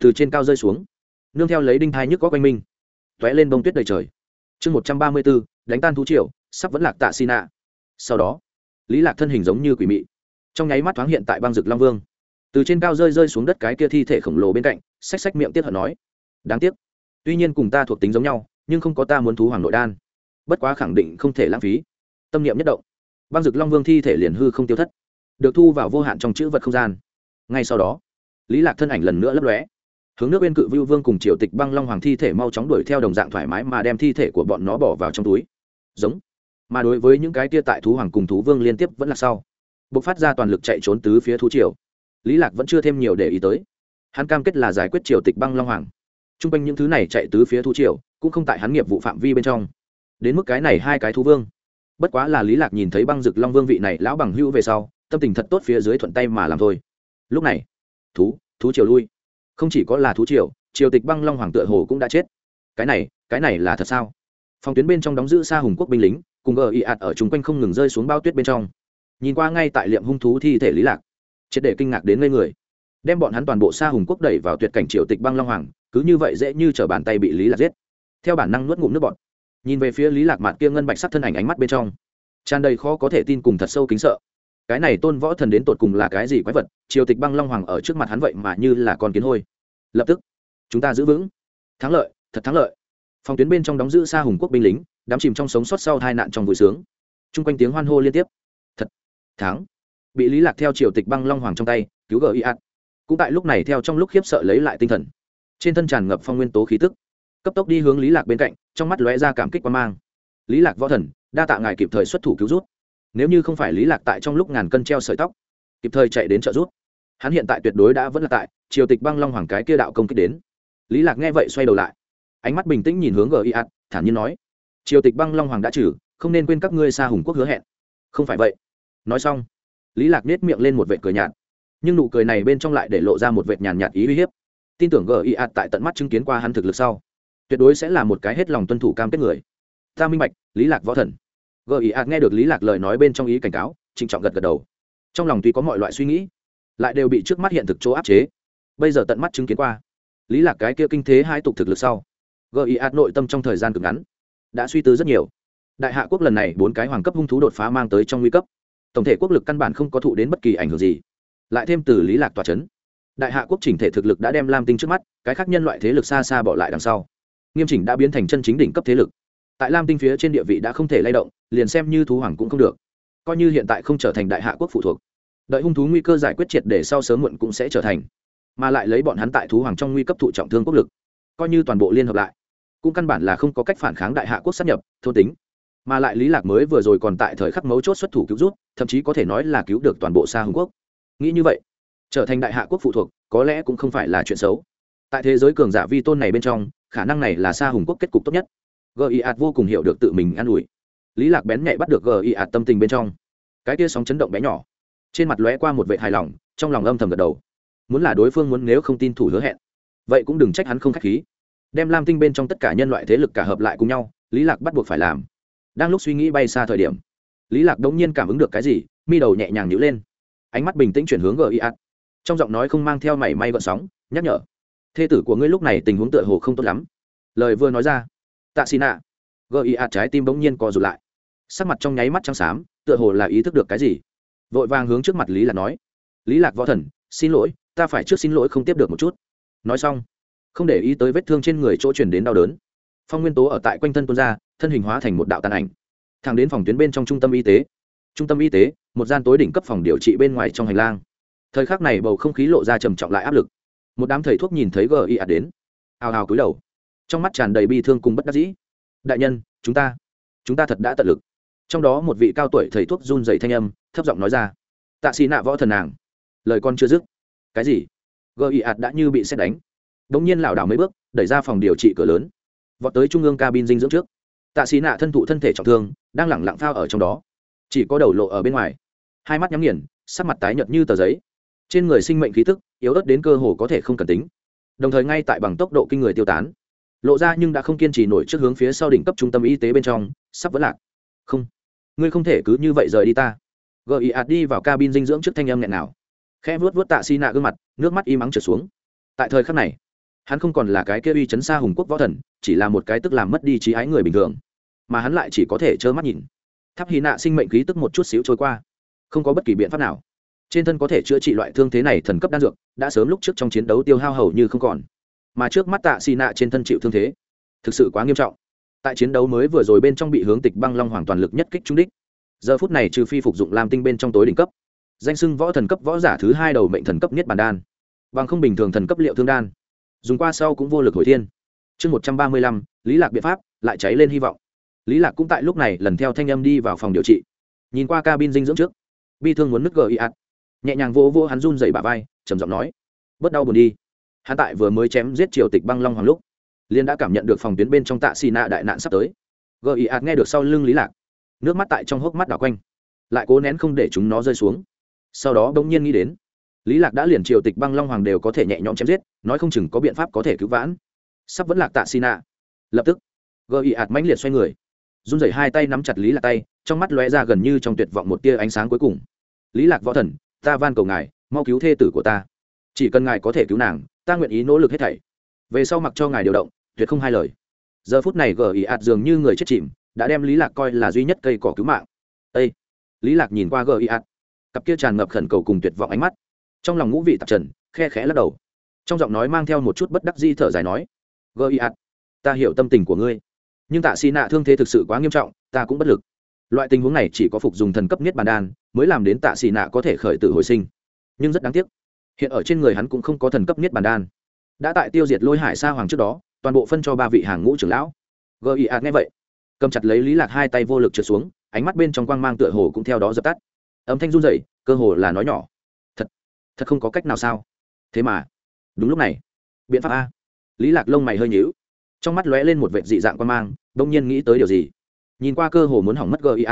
từ trên cao rơi xuống, nương theo lấy đinh thai nhức có quanh minh tóe lên bông tuyết đầy trời. Chương một trăm ba mươi bốn đánh tan thú triều, sắp vẫn lạc tạ xi nạ sau đó, lý lạc thân hình giống như quỷ mị trong nháy mắt thoáng hiện tại băng rực long vương. Từ trên cao rơi rơi xuống đất cái kia thi thể khổng lồ bên cạnh, xách xách miệng tiết hận nói, đáng tiếc. Tuy nhiên cùng ta thuộc tính giống nhau, nhưng không có ta muốn thú hoàng nội đan. Bất quá khẳng định không thể lãng phí. Tâm niệm nhất động. Băng rực long vương thi thể liền hư không tiêu thất, được thu vào vô hạn trong chữ vật không gian. Ngay sau đó, lý lạc thân ảnh lần nữa lấp lóe. Hướng nước bên cự vưu vương cùng triều tịch băng long hoàng thi thể mau chóng đuổi theo đồng dạng thoải mái mà đem thi thể của bọn nó bỏ vào trong túi. Giống. Mà đối với những cái tia tại thú hoàng cùng thú vương liên tiếp vẫn là sau bộc phát ra toàn lực chạy trốn tứ phía thú triều. Lý lạc vẫn chưa thêm nhiều để ý tới. Hắn cam kết là giải quyết triều tịch băng long hoàng. Trung quanh những thứ này chạy tứ phía thú triều, cũng không tại hắn nghiệp vụ phạm vi bên trong. Đến mức cái này hai cái thú vương. Bất quá là lý lạc nhìn thấy băng rực long vương vị này lão bằng hữu về sau, tâm tình thật tốt phía dưới thuận tay mà làm thôi. Lúc này, thú thú triều lui. Không chỉ có là thú triều triều tịch băng long hoàng tựa hồ cũng đã chết. Cái này cái này là thật sao? Phòng tuyến bên trong đóng giữ xa hùng quốc binh lính, cùng gờ ị ạt ở chung quanh không ngừng rơi xuống bao tuyết bên trong nhìn qua ngay tại liệm hung thú thi thể lý lạc triệt để kinh ngạc đến ngây người đem bọn hắn toàn bộ xa hùng quốc đẩy vào tuyệt cảnh triều tịch băng long hoàng cứ như vậy dễ như t bàn tay bị lý lạc giết theo bản năng nuốt ngụm nước bọn nhìn về phía lý lạc mặt kia ngân bạch sắc thân ảnh ánh mắt bên trong tràn đầy khó có thể tin cùng thật sâu kính sợ cái này tôn võ thần đến tột cùng là cái gì quái vật triều tịch băng long hoàng ở trước mặt hắn vậy mà như là con kiến hôi lập tức chúng ta giữ vững thắng lợi thật thắng lợi phòng tuyến bên trong đóng giữ xa hùng quốc binh lính đám chìm trong sống sót sau hai nạn trong vui sướng chung quanh tiếng hoan hô liên tiếp tháng thắng. Bị lý lạc theo triều tịch băng long hoàng trong tay, cứu gờ y ạt. Cũng tại lúc này theo trong lúc khiếp sợ lấy lại tinh thần. Trên thân tràn ngập phong nguyên tố khí tức. Cấp tốc đi hướng lý lạc bên cạnh, trong mắt lóe ra cảm kích quan mang. Lý lạc võ thần, đa tạ ngài kịp thời xuất thủ cứu rút. Nếu như không phải lý lạc tại trong lúc ngàn cân treo sợi tóc, kịp thời chạy đến trợ rút hắn hiện tại tuyệt đối đã vẫn là tại, triều tịch băng long hoàng cái kia đạo công kích đến. Lý lạc nghe vậy xoay đầu lại. Ánh mắt bình tĩnh nhìn hướng gờ y ạt, thản nhiên nói. Triều tịch băng long hoàng đã trừ, không nên quên các ngươi xa hùng quốc hứa hẹn. Không phải vậy nói xong, lý lạc nết miệng lên một vệt cười nhạt. Nhưng nụ cười này bên trong lại để lộ ra một vệt nhàn nhạt ý uy hiếp. Tin tưởng gờ ạt tại tận mắt chứng kiến qua hắn thực lực sau, tuyệt đối sẽ là một cái hết lòng tuân thủ cam kết người. Ta minh bạch, lý lạc võ thần. Gờ ạt nghe được lý lạc lời nói bên trong ý cảnh cáo, trịnh trọng gật gật đầu. Trong lòng tuy có mọi loại suy nghĩ, lại đều bị trước mắt hiện thực chỗ áp chế. Bây giờ tận mắt chứng kiến qua, lý lạc cái kia kinh thế hai tục thực lực sau gợi ạt nội tâm trong thời gian cực ngắn, đã suy tư rất nhiều. Đại hạ quốc lần này bốn cái hoàng cấp hung thú đột phá mang tới trong nguy cấp tổng thể quốc lực căn bản không có thụ đến bất kỳ ảnh hưởng gì. Lại thêm từ lý lạc tòa chấn, đại hạ quốc chỉnh thể thực lực đã đem lam tinh trước mắt, cái khác nhân loại thế lực xa xa bỏ lại đằng sau. Nghiêm chỉnh đã biến thành chân chính đỉnh cấp thế lực. Tại lam tinh phía trên địa vị đã không thể lay động, liền xem như thú hoàng cũng không được. Coi như hiện tại không trở thành đại hạ quốc phụ thuộc, đợi hung thú nguy cơ giải quyết triệt để sau sớm muộn cũng sẽ trở thành. Mà lại lấy bọn hắn tại thú hoàng trong nguy cấp thụ trọng thương quốc lực, coi như toàn bộ liên hợp lại, cũng căn bản là không có cách phản kháng đại hạ quốc sắp nhập, thôn tính mà lại lý lạc mới vừa rồi còn tại thời khắc mấu chốt xuất thủ cứu rút thậm chí có thể nói là cứu được toàn bộ xa hùng quốc. Nghĩ như vậy, trở thành đại hạ quốc phụ thuộc, có lẽ cũng không phải là chuyện xấu. Tại thế giới cường giả vi tôn này bên trong, khả năng này là xa hùng quốc kết cục tốt nhất. Gi ạt vô cùng hiểu được tự mình an ủi. Lý lạc bén nhạy bắt được gi ạt tâm tình bên trong. Cái kia sóng chấn động bé nhỏ, trên mặt lóe qua một vệ hài lòng, trong lòng âm thầm gật đầu. Muốn là đối phương muốn nếu không tin thủ hứa hẹn, vậy cũng đừng trách hắn không k h á c h khí. Đem lam tinh bên trong tất cả nhân loại thế lực cả hợp lại cùng nhau, lý lạc bắt buộc phải làm đang lúc suy nghĩ bay xa thời điểm, lý lạc đống nhiên cảm ứng được cái gì, mi đầu nhẹ nhàng nhữ lên, ánh mắt bình tĩnh chuyển hướng gợi ạt trong giọng nói không mang theo mảy may gợn sóng, nhắc nhở, thê tử của ngươi lúc này tình huống tựa hồ không tốt lắm. Lời vừa nói ra, tạ xin ạ gợi ạt trái tim bỗng nhiên co rụt lại. Sắc mặt trong nháy mắt trắng xám, tựa hồ là ý thức được cái gì. Vội vàng hướng trước mặt lý lạc nói, lý lạc võ thần, xin lỗi, ta phải trước xin lỗi không tiếp được một chút. Nói xong, không để ý tới vết thương trên người chỗ truyền đến đau đớn. Phong nguyên tố ở tại quanh thân tuôn ra thân hình hóa thành một đạo tàn ảnh, thẳng đến phòng tuyến bên trong trung tâm y tế. Trung tâm y tế, một gian tối đỉnh cấp phòng điều trị bên ngoài trong hành lang. Thời khắc này bầu không khí lộ ra trầm trọng lại áp lực. Một đám thầy thuốc nhìn thấy gi ạt đến, hào hào cúi đầu. Trong mắt tràn đầy bi thương cùng bất đắc dĩ. Đại nhân, chúng ta chúng ta thật đã tận lực. Trong đó một vị cao tuổi thầy thuốc run dày thanh âm, thấp giọng nói ra. Tạ xì nạ võ thần nàng, lời con chưa dứt. Cái gì? Gi ạt đã như bị xét đánh. Đ ỗ n g nhiên lảo đảo mấy bước, đẩy ra phòng điều trị cửa lớn. Vọt tới trung ương cabin dinh dưỡng trước tạ xì nạ thân thụ thân thể trọng thương, đang lẳng lặng phao ở trong đó. Chỉ có đầu lộ ở bên ngoài. Hai mắt nhắm nghiền, sắc mặt tái nhợt như tờ giấy. Trên người sinh mệnh khí thức yếu ớt đến cơ hồ có thể không cần tính. Đồng thời ngay tại bằng tốc độ kinh người tiêu tán. Lộ ra nhưng đã không kiên trì nổi trước hướng phía sau đỉnh cấp trung tâm y tế bên trong, sắp vẫn lạc. Không, ngươi không thể cứ như vậy rời đi ta. Gợi ý ạt đi vào cabin dinh dưỡng trước thanh âm nghẹn nào khẽ vuốt vuốt tạ xi nạ gương mặt, nước mắt im ắng trượt xuống. Tại thời khắc này, hắn không còn là cái kia uy chấn xa hùng quốc võ thần, chỉ là một cái tức làm mất đi trí ái người bình thường mà hắn lại chỉ có thể trơ mắt nhìn. Tháp hy nạ sinh mệnh khí tức một chút xíu trôi qua. Không có bất kỳ biện pháp nào. Trên thân có thể chữa trị loại thương thế này thần cấp đan dược, đã sớm lúc trước trong chiến đấu tiêu hao hầu như không còn. Mà trước mắt tạ xì nạ trên thân chịu thương thế, thực sự quá nghiêm trọng. Tại chiến đấu mới vừa rồi bên trong bị hướng tịch băng long hoàng toàn lực nhất kích trúng đích. Giờ phút này trừ phi phục dụng lam tinh bên trong tối đỉnh cấp. Danh sưng võ thần cấp võ giả thứ hai đầu mệnh thần cấp nhất bản đan. Bằng không bình thường thần cấp liệu thương đan. Dùng qua sau cũng vô lực hồi thiên. Chương một trăm ba mươi lăm, lý lạc biện pháp, lại cháy lên hy vọng lý lạc cũng tại lúc này lần theo thanh âm đi vào phòng điều trị. Nhìn qua cabin dinh dưỡng trước, bi thương muốn nứt gờ y ạt. Nhẹ nhàng vô vô hắn run dậy bà vai, trầm giọng nói, bớt đau buồn đi. Hắn tại vừa mới chém giết triều tịch băng long hoàng lúc liên đã cảm nhận được phòng tuyến bên trong tạ xì nạ đại nạn sắp tới. Gờ y ạt nghe được sau lưng lý lạc, nước mắt tại trong hốc mắt đảo quanh, lại cố nén không để chúng nó rơi xuống. Sau đó bỗng nhiên nghĩ đến, lý lạc đã liền triều tịch băng long hoàng đều có thể nhẹ nhõm chém giết, nói không chừng có biện pháp có thể cứu vãn. Sắp vẫn lạc tạ xì nạ. Lập tức, gờ y ạt mãnh liệt xoay người run rẩy hai tay nắm chặt lý lạc tay, trong mắt lóe ra gần như trong tuyệt vọng một tia ánh sáng cuối cùng. Lý lạc võ thần, ta van cầu ngài, mau cứu thê tử của ta. Chỉ cần ngài có thể cứu nàng, ta nguyện ý nỗ lực hết thảy. Về sau mặc cho ngài điều động, tuyệt không hai lời. Giờ phút này gờ ý ạt dường như người chết chìm, đã đem lý lạc coi là duy nhất cây cỏ cứu mạng. Ê! lý lạc nhìn qua gờ ý ạt. Cặp kia tràn ngập khẩn cầu cùng tuyệt vọng ánh mắt. Trong lòng ngũ vị tạp trần, khe khẽ lắc đầu. Trong giọng nói mang theo một chút bất đắc di thở dài nói, gờ ý ạt, ta hiểu tâm tình của ngươi nhưng tạ xì nạ thương thế thực sự quá nghiêm trọng, ta cũng bất lực. Loại tình huống này chỉ có phục dùng thần cấp nhất bàn đan mới làm đến tạ xì nạ có thể khởi tử hồi sinh. Nhưng rất đáng tiếc, hiện ở trên người hắn cũng không có thần cấp nhất bàn đan. Đã tại tiêu diệt lôi hải sa hoàng trước đó, toàn bộ phân cho ba vị hàng ngũ trưởng lão. Gợi ý ạt nghe vậy, cầm chặt lấy lý lạc hai tay vô lực trượt xuống, ánh mắt bên trong quang mang tựa hồ cũng theo đó dập tắt. Âm thanh run rẩy, cơ hồ là nói nhỏ. Thật thật không có cách nào sao? Thế mà, đúng lúc này, biện pháp a. Lý lạc lông mày hơi nhíu trong mắt lóe lên một vệt dị dạng quan mang đông nhiên nghĩ tới điều gì. Nhìn qua cơ hồ muốn hỏng mất gợi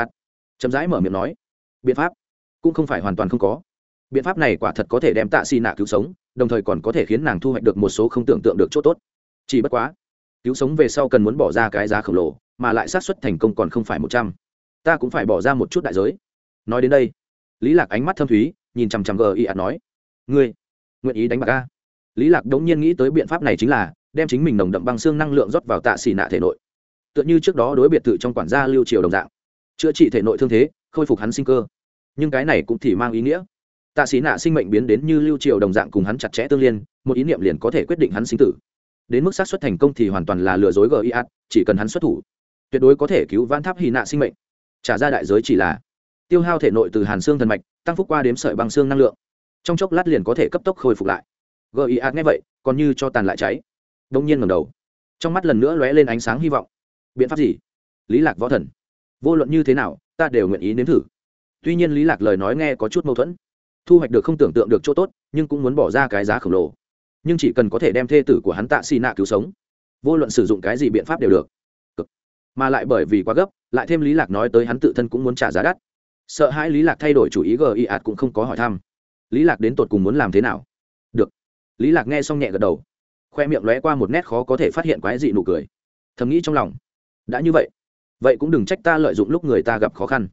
chậm rãi mở miệng nói, biện pháp cũng không phải hoàn toàn không có. Biện pháp này quả thật có thể đem tạ xì nạ cứu sống, đồng thời còn có thể khiến nàng thu hoạch được một số không tưởng tượng được chỗ tốt. Chỉ bất quá, cứu sống về sau cần muốn bỏ ra cái giá khổng lồ, mà lại sát xuất thành công còn không phải một trăm. Ta cũng phải bỏ ra một chút đại giới. Nói đến đây, lý lạc ánh mắt thâm thúy, nhìn chằm chằm gờ y ạt nói, ngươi nguyện ý đánh bạc ca lý lạc đống nhiên nghĩ tới biện pháp này chính là đem chính mình nồng đậm băng xương năng lượng rót vào tạ xì nạ thể nội. Tựa như trước đó đối biệt thự trong quản gia lưu triều đồng dạng. Chữa trị thể nội thương thế, khôi phục hắn sinh cơ. Nhưng cái này cũng thì mang ý nghĩa. Tạ xì nạ sinh mệnh biến đến như lưu triều đồng dạng cùng hắn chặt chẽ tương liên, một ý niệm liền có thể quyết định hắn sinh tử. Đến mức sát xuất thành công thì hoàn toàn là lừa dối giat chỉ cần hắn xuất thủ, tuyệt đối có thể cứu vãn tháp hy nạ sinh mệnh. Trả ra đại giới chỉ là tiêu hao thể nội từ hàn xương thần mạch, tăng phúc qua đếm sợi băng xương năng lượng. Trong chốc lát liền có thể cấp tốc khôi phục lại. giat nghe vậy, còn như cho tàn lại cháy đông nhiên ngầm đầu. Trong mắt lần nữa lóe lên ánh sáng hy vọng. Biện pháp gì? Lý lạc võ thần. Vô luận như thế nào, ta đều nguyện ý nếm thử. Tuy nhiên lý lạc lời nói nghe có chút mâu thuẫn. Thu hoạch được không tưởng tượng được chỗ tốt, nhưng cũng muốn bỏ ra cái giá khổng lồ. Nhưng chỉ cần có thể đem thê tử của hắn tạ xì nạ cứu sống, vô luận sử dụng cái gì biện pháp đều được. Cực. mà lại bởi vì quá gấp, lại thêm lý lạc nói tới hắn tự thân cũng muốn trả giá đắt. Sợ hãi lý lạc thay đổi chủ ý gờ ạt cũng không có hỏi thăm. Lý lạc đến tột cùng muốn làm thế nào? Được. Lý lạc nghe xong nhẹ gật đầu khoe miệng lóe qua một nét khó có thể phát hiện quái dị nụ cười. Thầm nghĩ trong lòng. Đã như vậy vậy cũng đừng trách ta lợi dụng lúc người ta gặp khó khăn.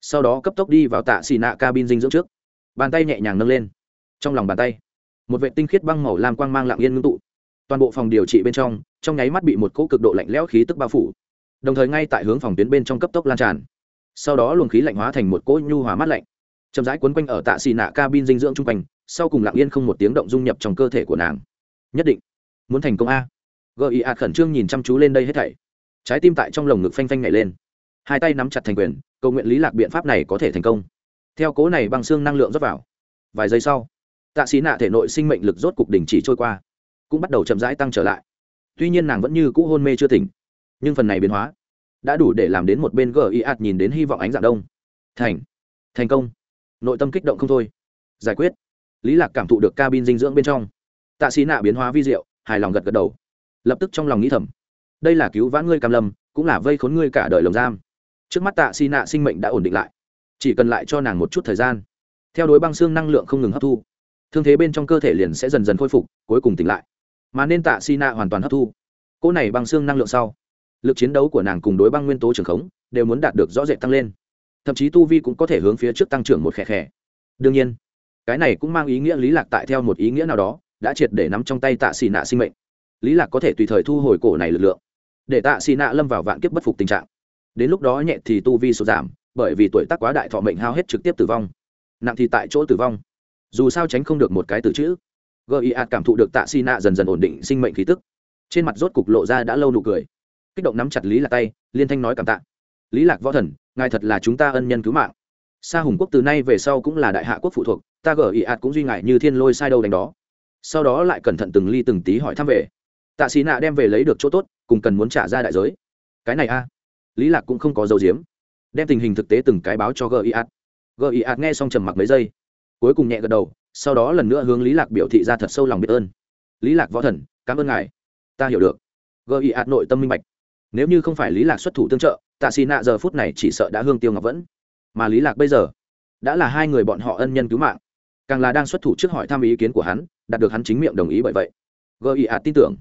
Sau đó cấp tốc đi vào tạ xì nạ cabin dinh dưỡng trước. Bàn tay nhẹ nhàng nâng lên. Trong lòng bàn tay, một vệ tinh khiết băng màu lam quang mang lặng yên ngưng tụ. Toàn bộ phòng điều trị bên trong trong nháy mắt bị một cỗ cực độ lạnh lẽo khí tức bao phủ. Đồng thời ngay tại hướng phòng tuyến bên trong cấp tốc lan tràn. Sau đó luồng khí lạnh hóa thành một cỗ nhu hòa mát lạnh. Chậm rãi quấn quanh ở tạ xì nạ cabin dinh dưỡng chung quanh, sau cùng lặng yên không một tiếng động dung nhập trong cơ thể của nàng. Nhất định muốn thành công a. Gợi ạ khẩn trương nhìn chăm chú lên đây hết thảy. Trái tim tại trong lồng ngực phanh phanh nhảy lên. Hai tay nắm chặt thành quyền, cầu nguyện lý lạc biện pháp này có thể thành công. Theo cố này bằng xương năng lượng rót vào. Vài giây sau, tạ xí nạ thể nội sinh mệnh lực rốt cục đình chỉ trôi qua, cũng bắt đầu chậm rãi tăng trở lại. Tuy nhiên nàng vẫn như cũ hôn mê chưa tỉnh, nhưng phần này biến hóa đã đủ để làm đến một bên gờ ạt nhìn đến hy vọng ánh dạng đông. Thành thành công. Nội tâm kích động không thôi. Giải quyết. Lý lạc cảm thụ được cabin dinh dưỡng bên trong. Tạ xí nạ biến hóa vi diệu hài lòng gật gật đầu. Lập tức trong lòng nghĩ thầm, đây là cứu vãn ngươi cam lâm, cũng là vây khốn ngươi cả đời lồng giam. Trước mắt tạ xi nạ sinh mệnh đã ổn định lại, chỉ cần lại cho nàng một chút thời gian. Theo đối băng xương năng lượng không ngừng hấp thu, thương thế bên trong cơ thể liền sẽ dần dần khôi phục, cuối cùng tỉnh lại. Mà nên tạ xi nạ hoàn toàn hấp thu, cỗ này băng xương năng lượng sau, lực chiến đấu của nàng cùng đối băng nguyên tố trường khống đều muốn đạt được rõ rệt tăng lên. Thậm chí tu vi cũng có thể hướng phía trước tăng trưởng một khẻ khẻ đương nhiên, cái này cũng mang ý nghĩa lý lạc tại theo một ý nghĩa nào đó đã triệt để nắm trong tay tạ xì nạ sinh mệnh. Lý lạc có thể tùy thời thu hồi cổ này lực lượng, để tạ xì nạ lâm vào vạn kiếp bất phục tình trạng. Đến lúc đó nhẹ thì tu vi sụt giảm, bởi vì tuổi tác quá đại thọ mệnh hao hết trực tiếp tử vong. Nặng thì tại chỗ tử vong. Dù sao tránh không được một cái từ chữ. Gia cảm thụ được tạ xì nạ dần dần ổn định sinh mệnh khí tức. Trên mặt rốt cục lộ ra đã lâu nụ cười. Kích động nắm chặt lý lạc tay, liên thanh nói cảm tạ. Lý lạc võ thần, ngài thật là chúng ta ân nhân cứu mạng. Sa hùng quốc từ nay về sau cũng là đại hạ quốc phụ thuộc, ta gở ý ạt cũng duy ngại như thiên lôi sai đâu đánh đó sau đó lại cẩn thận từng ly từng tí hỏi thăm về. Tạ xì nạ đem về lấy được chỗ tốt, cùng cần muốn trả ra đại giới. Cái này a? Lý lạc cũng không có dấu diếm đem tình hình thực tế từng cái báo cho giat giat nghe xong trầm mặc mấy giây. Cuối cùng nhẹ gật đầu, sau đó lần nữa hướng lý lạc biểu thị ra thật sâu lòng biết ơn. Lý lạc võ thần, cảm ơn ngài. Ta hiểu được. Giat nội tâm minh bạch. Nếu như không phải lý lạc xuất thủ tương trợ, tạ xì nạ giờ phút này chỉ sợ đã hương tiêu ngọc vẫn. Mà lý lạc bây giờ, đã là hai người bọn họ ân nhân cứu mạng. Càng là đang xuất thủ trước hỏi thăm ý kiến của hắn đạt được hắn chính miệng đồng ý bởi vậy. Giat tin tưởng.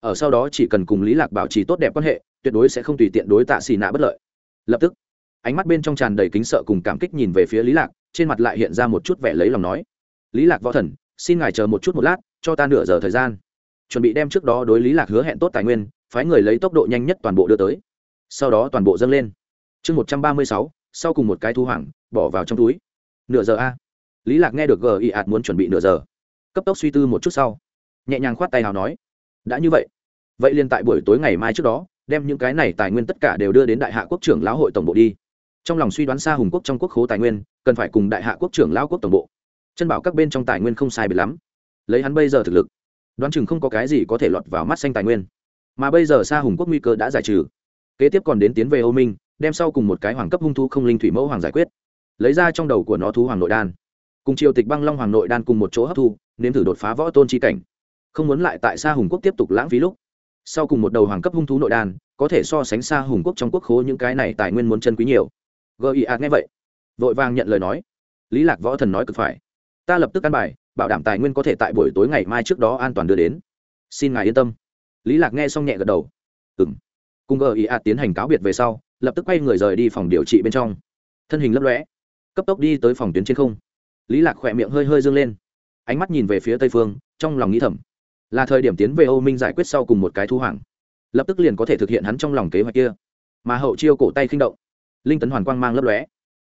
Ở sau đó chỉ cần cùng lý lạc bảo trì tốt đẹp quan hệ, tuyệt đối sẽ không tùy tiện đối tạ xì nạ bất lợi. Lập tức, ánh mắt bên trong tràn đầy kính sợ cùng cảm kích nhìn về phía lý lạc, trên mặt lại hiện ra một chút vẻ lấy lòng nói. Lý lạc võ thần, xin ngài chờ một chút một lát, cho ta nửa giờ thời gian. Chuẩn bị đem trước đó đối lý lạc hứa hẹn tốt tài nguyên, phái người lấy tốc độ nhanh nhất toàn bộ đưa tới. Sau đó toàn bộ dâng lên. Chương một trăm ba mươi sáu, sau cùng một cái thu hoảng, bỏ vào trong túi. Nửa giờ a. Lý lạc nghe được gờ ị ạt muốn chuẩn bị nửa giờ cấp tốc suy tư một chút sau, nhẹ nhàng khoát tay nào nói, đã như vậy vậy liền tại buổi tối ngày mai trước đó, đem những cái này tài nguyên tất cả đều đưa đến đại hạ quốc trưởng lão hội tổng bộ đi. Trong lòng suy đoán xa hùng quốc trong quốc khố tài nguyên, cần phải cùng đại hạ quốc trưởng lão quốc tổng bộ. Chân bảo các bên trong tài nguyên không sai biệt lắm. Lấy hắn bây giờ thực lực, đoán chừng không có cái gì có thể lọt vào mắt xanh tài nguyên. Mà bây giờ xa hùng quốc nguy cơ đã giải trừ. Kế tiếp còn đến tiến về âu minh, đem sau cùng một cái hoàng cấp hung thu không linh thủy mẫu hoàng giải quyết. Lấy ra trong đầu của nó thú hoàng nội đan cùng triều tịch băng long hoàng nội đan cùng một chỗ hấp thu, nếm thử đột phá võ tôn chi cảnh. Không muốn lại tại xa hùng quốc tiếp tục lãng phí lúc. Sau cùng một đầu hoàng cấp hung thú nội đan, có thể so sánh xa hùng quốc trong quốc khố những cái này tài nguyên muốn chân quý nhiều. Gợi ý ạt nghe vậy, vội vàng nhận lời nói. Lý lạc võ thần nói cực phải. Ta lập tức căn bài, bảo đảm tài nguyên có thể tại buổi tối ngày mai trước đó an toàn đưa đến. Xin ngài yên tâm. Lý lạc nghe xong nhẹ gật đầu. Ừng cùng gợi ý tiến hành cáo biệt về sau, lập tức quay người rời đi phòng điều trị bên trong. Thân hình lấp lõe cấp tốc đi tới phòng tuyến trên không lý lạc khỏe miệng hơi hơi dương lên. Ánh mắt nhìn về phía tây phương, trong lòng nghĩ thầm, là thời điểm tiến về âu minh giải quyết sau cùng một cái thu hoàng. Lập tức liền có thể thực hiện hắn trong lòng kế hoạch kia. Mà hậu chiêu cổ tay khinh động, linh tấn hoàn quang mang lấp lóe.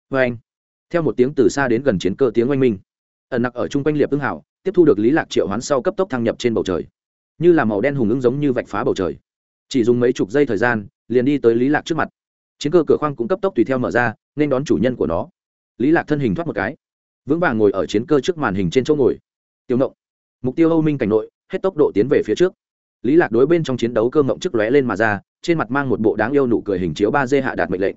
Vê anh, theo một tiếng từ xa đến gần chiến cơ tiếng oanh minh, ẩn nặc ở chung quanh liệp ưng hảo, tiếp thu được lý lạc triệu hoán sau cấp tốc thăng nhập trên bầu trời. Như là màu đen hùng ứng giống như vạch phá bầu trời. Chỉ dùng mấy chục giây thời gian, liền đi tới lý lạc trước mặt. Chiến cơ cửa khoang cũng cấp tốc tùy theo mở ra, nên đón chủ nhân của nó. Lý lạc thân hình thoát một cái vững vàng ngồi ở chiến cơ trước màn hình trên chỗ ngồi. Tiêu động mục tiêu âu minh cảnh nội, hết tốc độ tiến về phía trước. Lý lạc đối bên trong chiến đấu cơ ngộng chức lóe lên mà ra, trên mặt mang một bộ đáng yêu nụ cười hình chiếu ba d hạ đạt mệnh lệnh.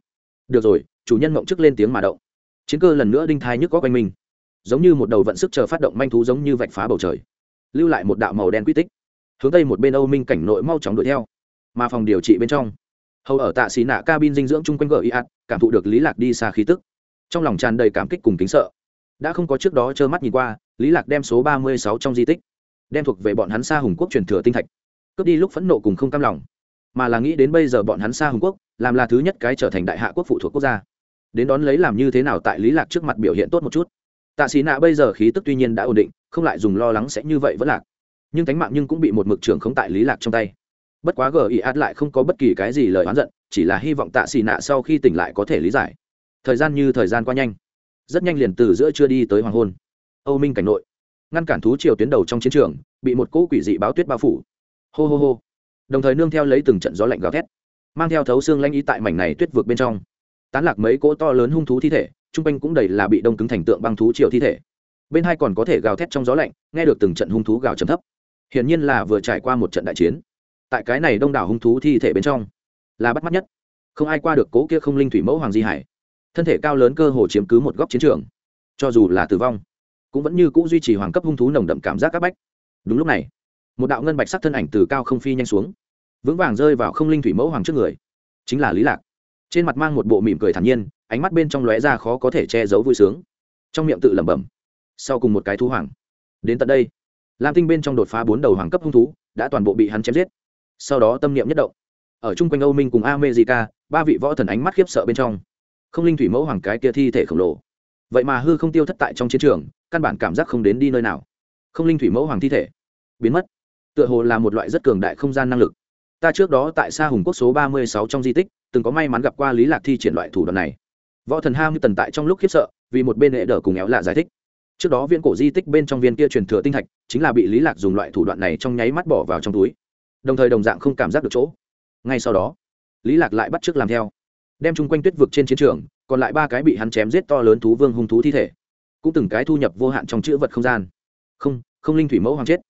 Được rồi, chủ nhân ngộng chức lên tiếng mà động. Chiến cơ lần nữa đinh thai nhức có quanh mình. Giống như một đầu vận sức chờ phát động manh thú giống như vạch phá bầu trời. Lưu lại một đạo màu đen quy tích. Hướng tây một bên âu minh cảnh nội mau chóng đuổi theo. Mà phòng điều trị bên trong, hầu ở tạ xì nạ cabin dinh dưỡng chung quanh gợi y ạt, cảm thụ được lý lạc đi xa khí tức. Trong lòng tràn đầy cảm kích cùng kính sợ đã không có trước đó trơ mắt nhìn qua, lý lạc đem số ba mươi sáu trong di tích đem thuộc về bọn hắn xa hùng quốc truyền thừa tinh thạch. Cướp đi lúc phẫn nộ cùng không cam lòng, mà là nghĩ đến bây giờ bọn hắn xa hùng quốc làm là thứ nhất cái trở thành đại hạ quốc phụ thuộc quốc gia. Đến đón lấy làm như thế nào tại lý lạc trước mặt biểu hiện tốt một chút. Tạ xí nạ bây giờ khí tức tuy nhiên đã ổn định, không lại dùng lo lắng sẽ như vậy vẫn lạc. Nhưng thánh mạng nhưng cũng bị một mực trưởng không tại lý lạc trong tay. Bất quá gờ ý át lại không có bất kỳ cái gì lời oán giận, chỉ là hy vọng tạ xì nạ sau khi tỉnh lại có thể lý giải. Thời gian như thời gian qua nhanh rất nhanh liền từ giữa chưa đi tới hoàng hôn. Âu minh cảnh nội, ngăn cản thú triều tuyến đầu trong chiến trường, bị một cỗ quỷ dị báo tuyết bao phủ. Hô hô hô. Đồng thời nương theo lấy từng trận gió lạnh gào thét, mang theo thấu xương lanh ý tại mảnh này tuyết vượt bên trong. Tán lạc mấy cỗ to lớn hung thú thi thể, chung quanh cũng đầy là bị đông cứng thành tượng băng thú triều thi thể. Bên hai còn có thể gào thét trong gió lạnh, nghe được từng trận hung thú gào trầm thấp. Hiển nhiên là vừa trải qua một trận đại chiến. Tại cái này đông đảo hung thú thi thể bên trong, là bắt mắt nhất. Không ai qua được cố kia không linh thủy mẫu hoàng di hải thân thể cao lớn cơ hồ chiếm cứ một góc chiến trường. Cho dù là tử vong, cũng vẫn như c ũ duy trì hoàng cấp hung thú nồng đậm cảm giác c áp bách. Đúng lúc này, một đạo ngân bạch sắc thân ảnh từ cao không phi nhanh xuống, vững vàng rơi vào không linh thủy mẫu hoàng trước người. Chính là lý lạc. Trên mặt mang một bộ mỉm cười thản nhiên, ánh mắt bên trong lóe ra khó có thể che giấu vui sướng. Trong miệng tự lẩm bẩm, sau cùng một cái thú hoàng. Đến tận đây, lam tinh bên trong đột phá bốn đầu hoàng cấp hung thú, đã toàn bộ bị hắn chém giết. Sau đó tâm niệm nhất động. Ở chung quanh âu minh cùng america ba vị võ thần ánh mắt khiếp sợ bên trong không linh thủy mẫu hoàng cái kia thi thể khổng lồ. Vậy mà hư không tiêu thất tại trong chiến trường, căn bản cảm giác không đến đi nơi nào. Không linh thủy mẫu hoàng thi thể. Biến mất. Tựa hồ là một loại rất cường đại không gian năng lực. Ta trước đó tại xa hùng quốc số ba mươi sáu trong di tích, từng có may mắn gặp qua lý lạc thi triển loại thủ đoạn này. Võ thần ham như tần tại trong lúc khiếp sợ, vì một bên hệ đỡ cùng éo lạ giải thích. Trước đó viên cổ di tích bên trong viên kia truyền thừa tinh thạch, chính là bị lý lạc dùng loại thủ đoạn này trong nháy mắt bỏ vào trong túi. Đồng thời đồng dạng không cảm giác được chỗ. Ngay sau đó, lý lạc lại bắt trước làm theo đem chung quanh tuyết vực trên chiến trường, còn lại ba cái bị hắn chém giết to lớn thú vương hung thú thi thể. Cũng từng cái thu nhập vô hạn trong chữ vật không gian. Không không linh thủy mẫu hoàng chết.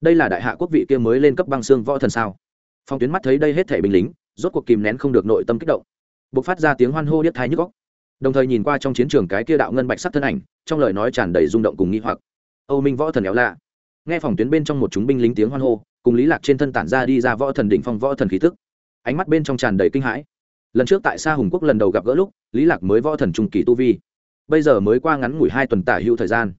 Đây là đại hạ quốc vị kia mới lên cấp băng xương võ thần sao? Phong tuyến mắt thấy đây hết thể binh lính, rốt cuộc kìm nén không được nội tâm kích động. B ộ c phát ra tiếng hoan hô điếc thái nhức góc đồng thời nhìn qua trong chiến trường cái kia đạo ngân bạch sắc thân ảnh, trong lời nói tràn đầy rung động cùng nghi hoặc. Âu minh võ thần éo lạ nghe phòng tuyến bên trong một chúng binh lính tiếng hoan hô, cùng lý lạc trên thân tản ra đi ra võ thần đỉnh phong võ thần khí tức. Ánh mắt bên trong tràn đầy kinh hãi lần trước tại Sa hùng quốc lần đầu gặp gỡ lúc, lý lạc mới võ thần trung kỳ tu vi. Bây giờ mới qua ngắn ngủi hai tuần tả hữu thời gian.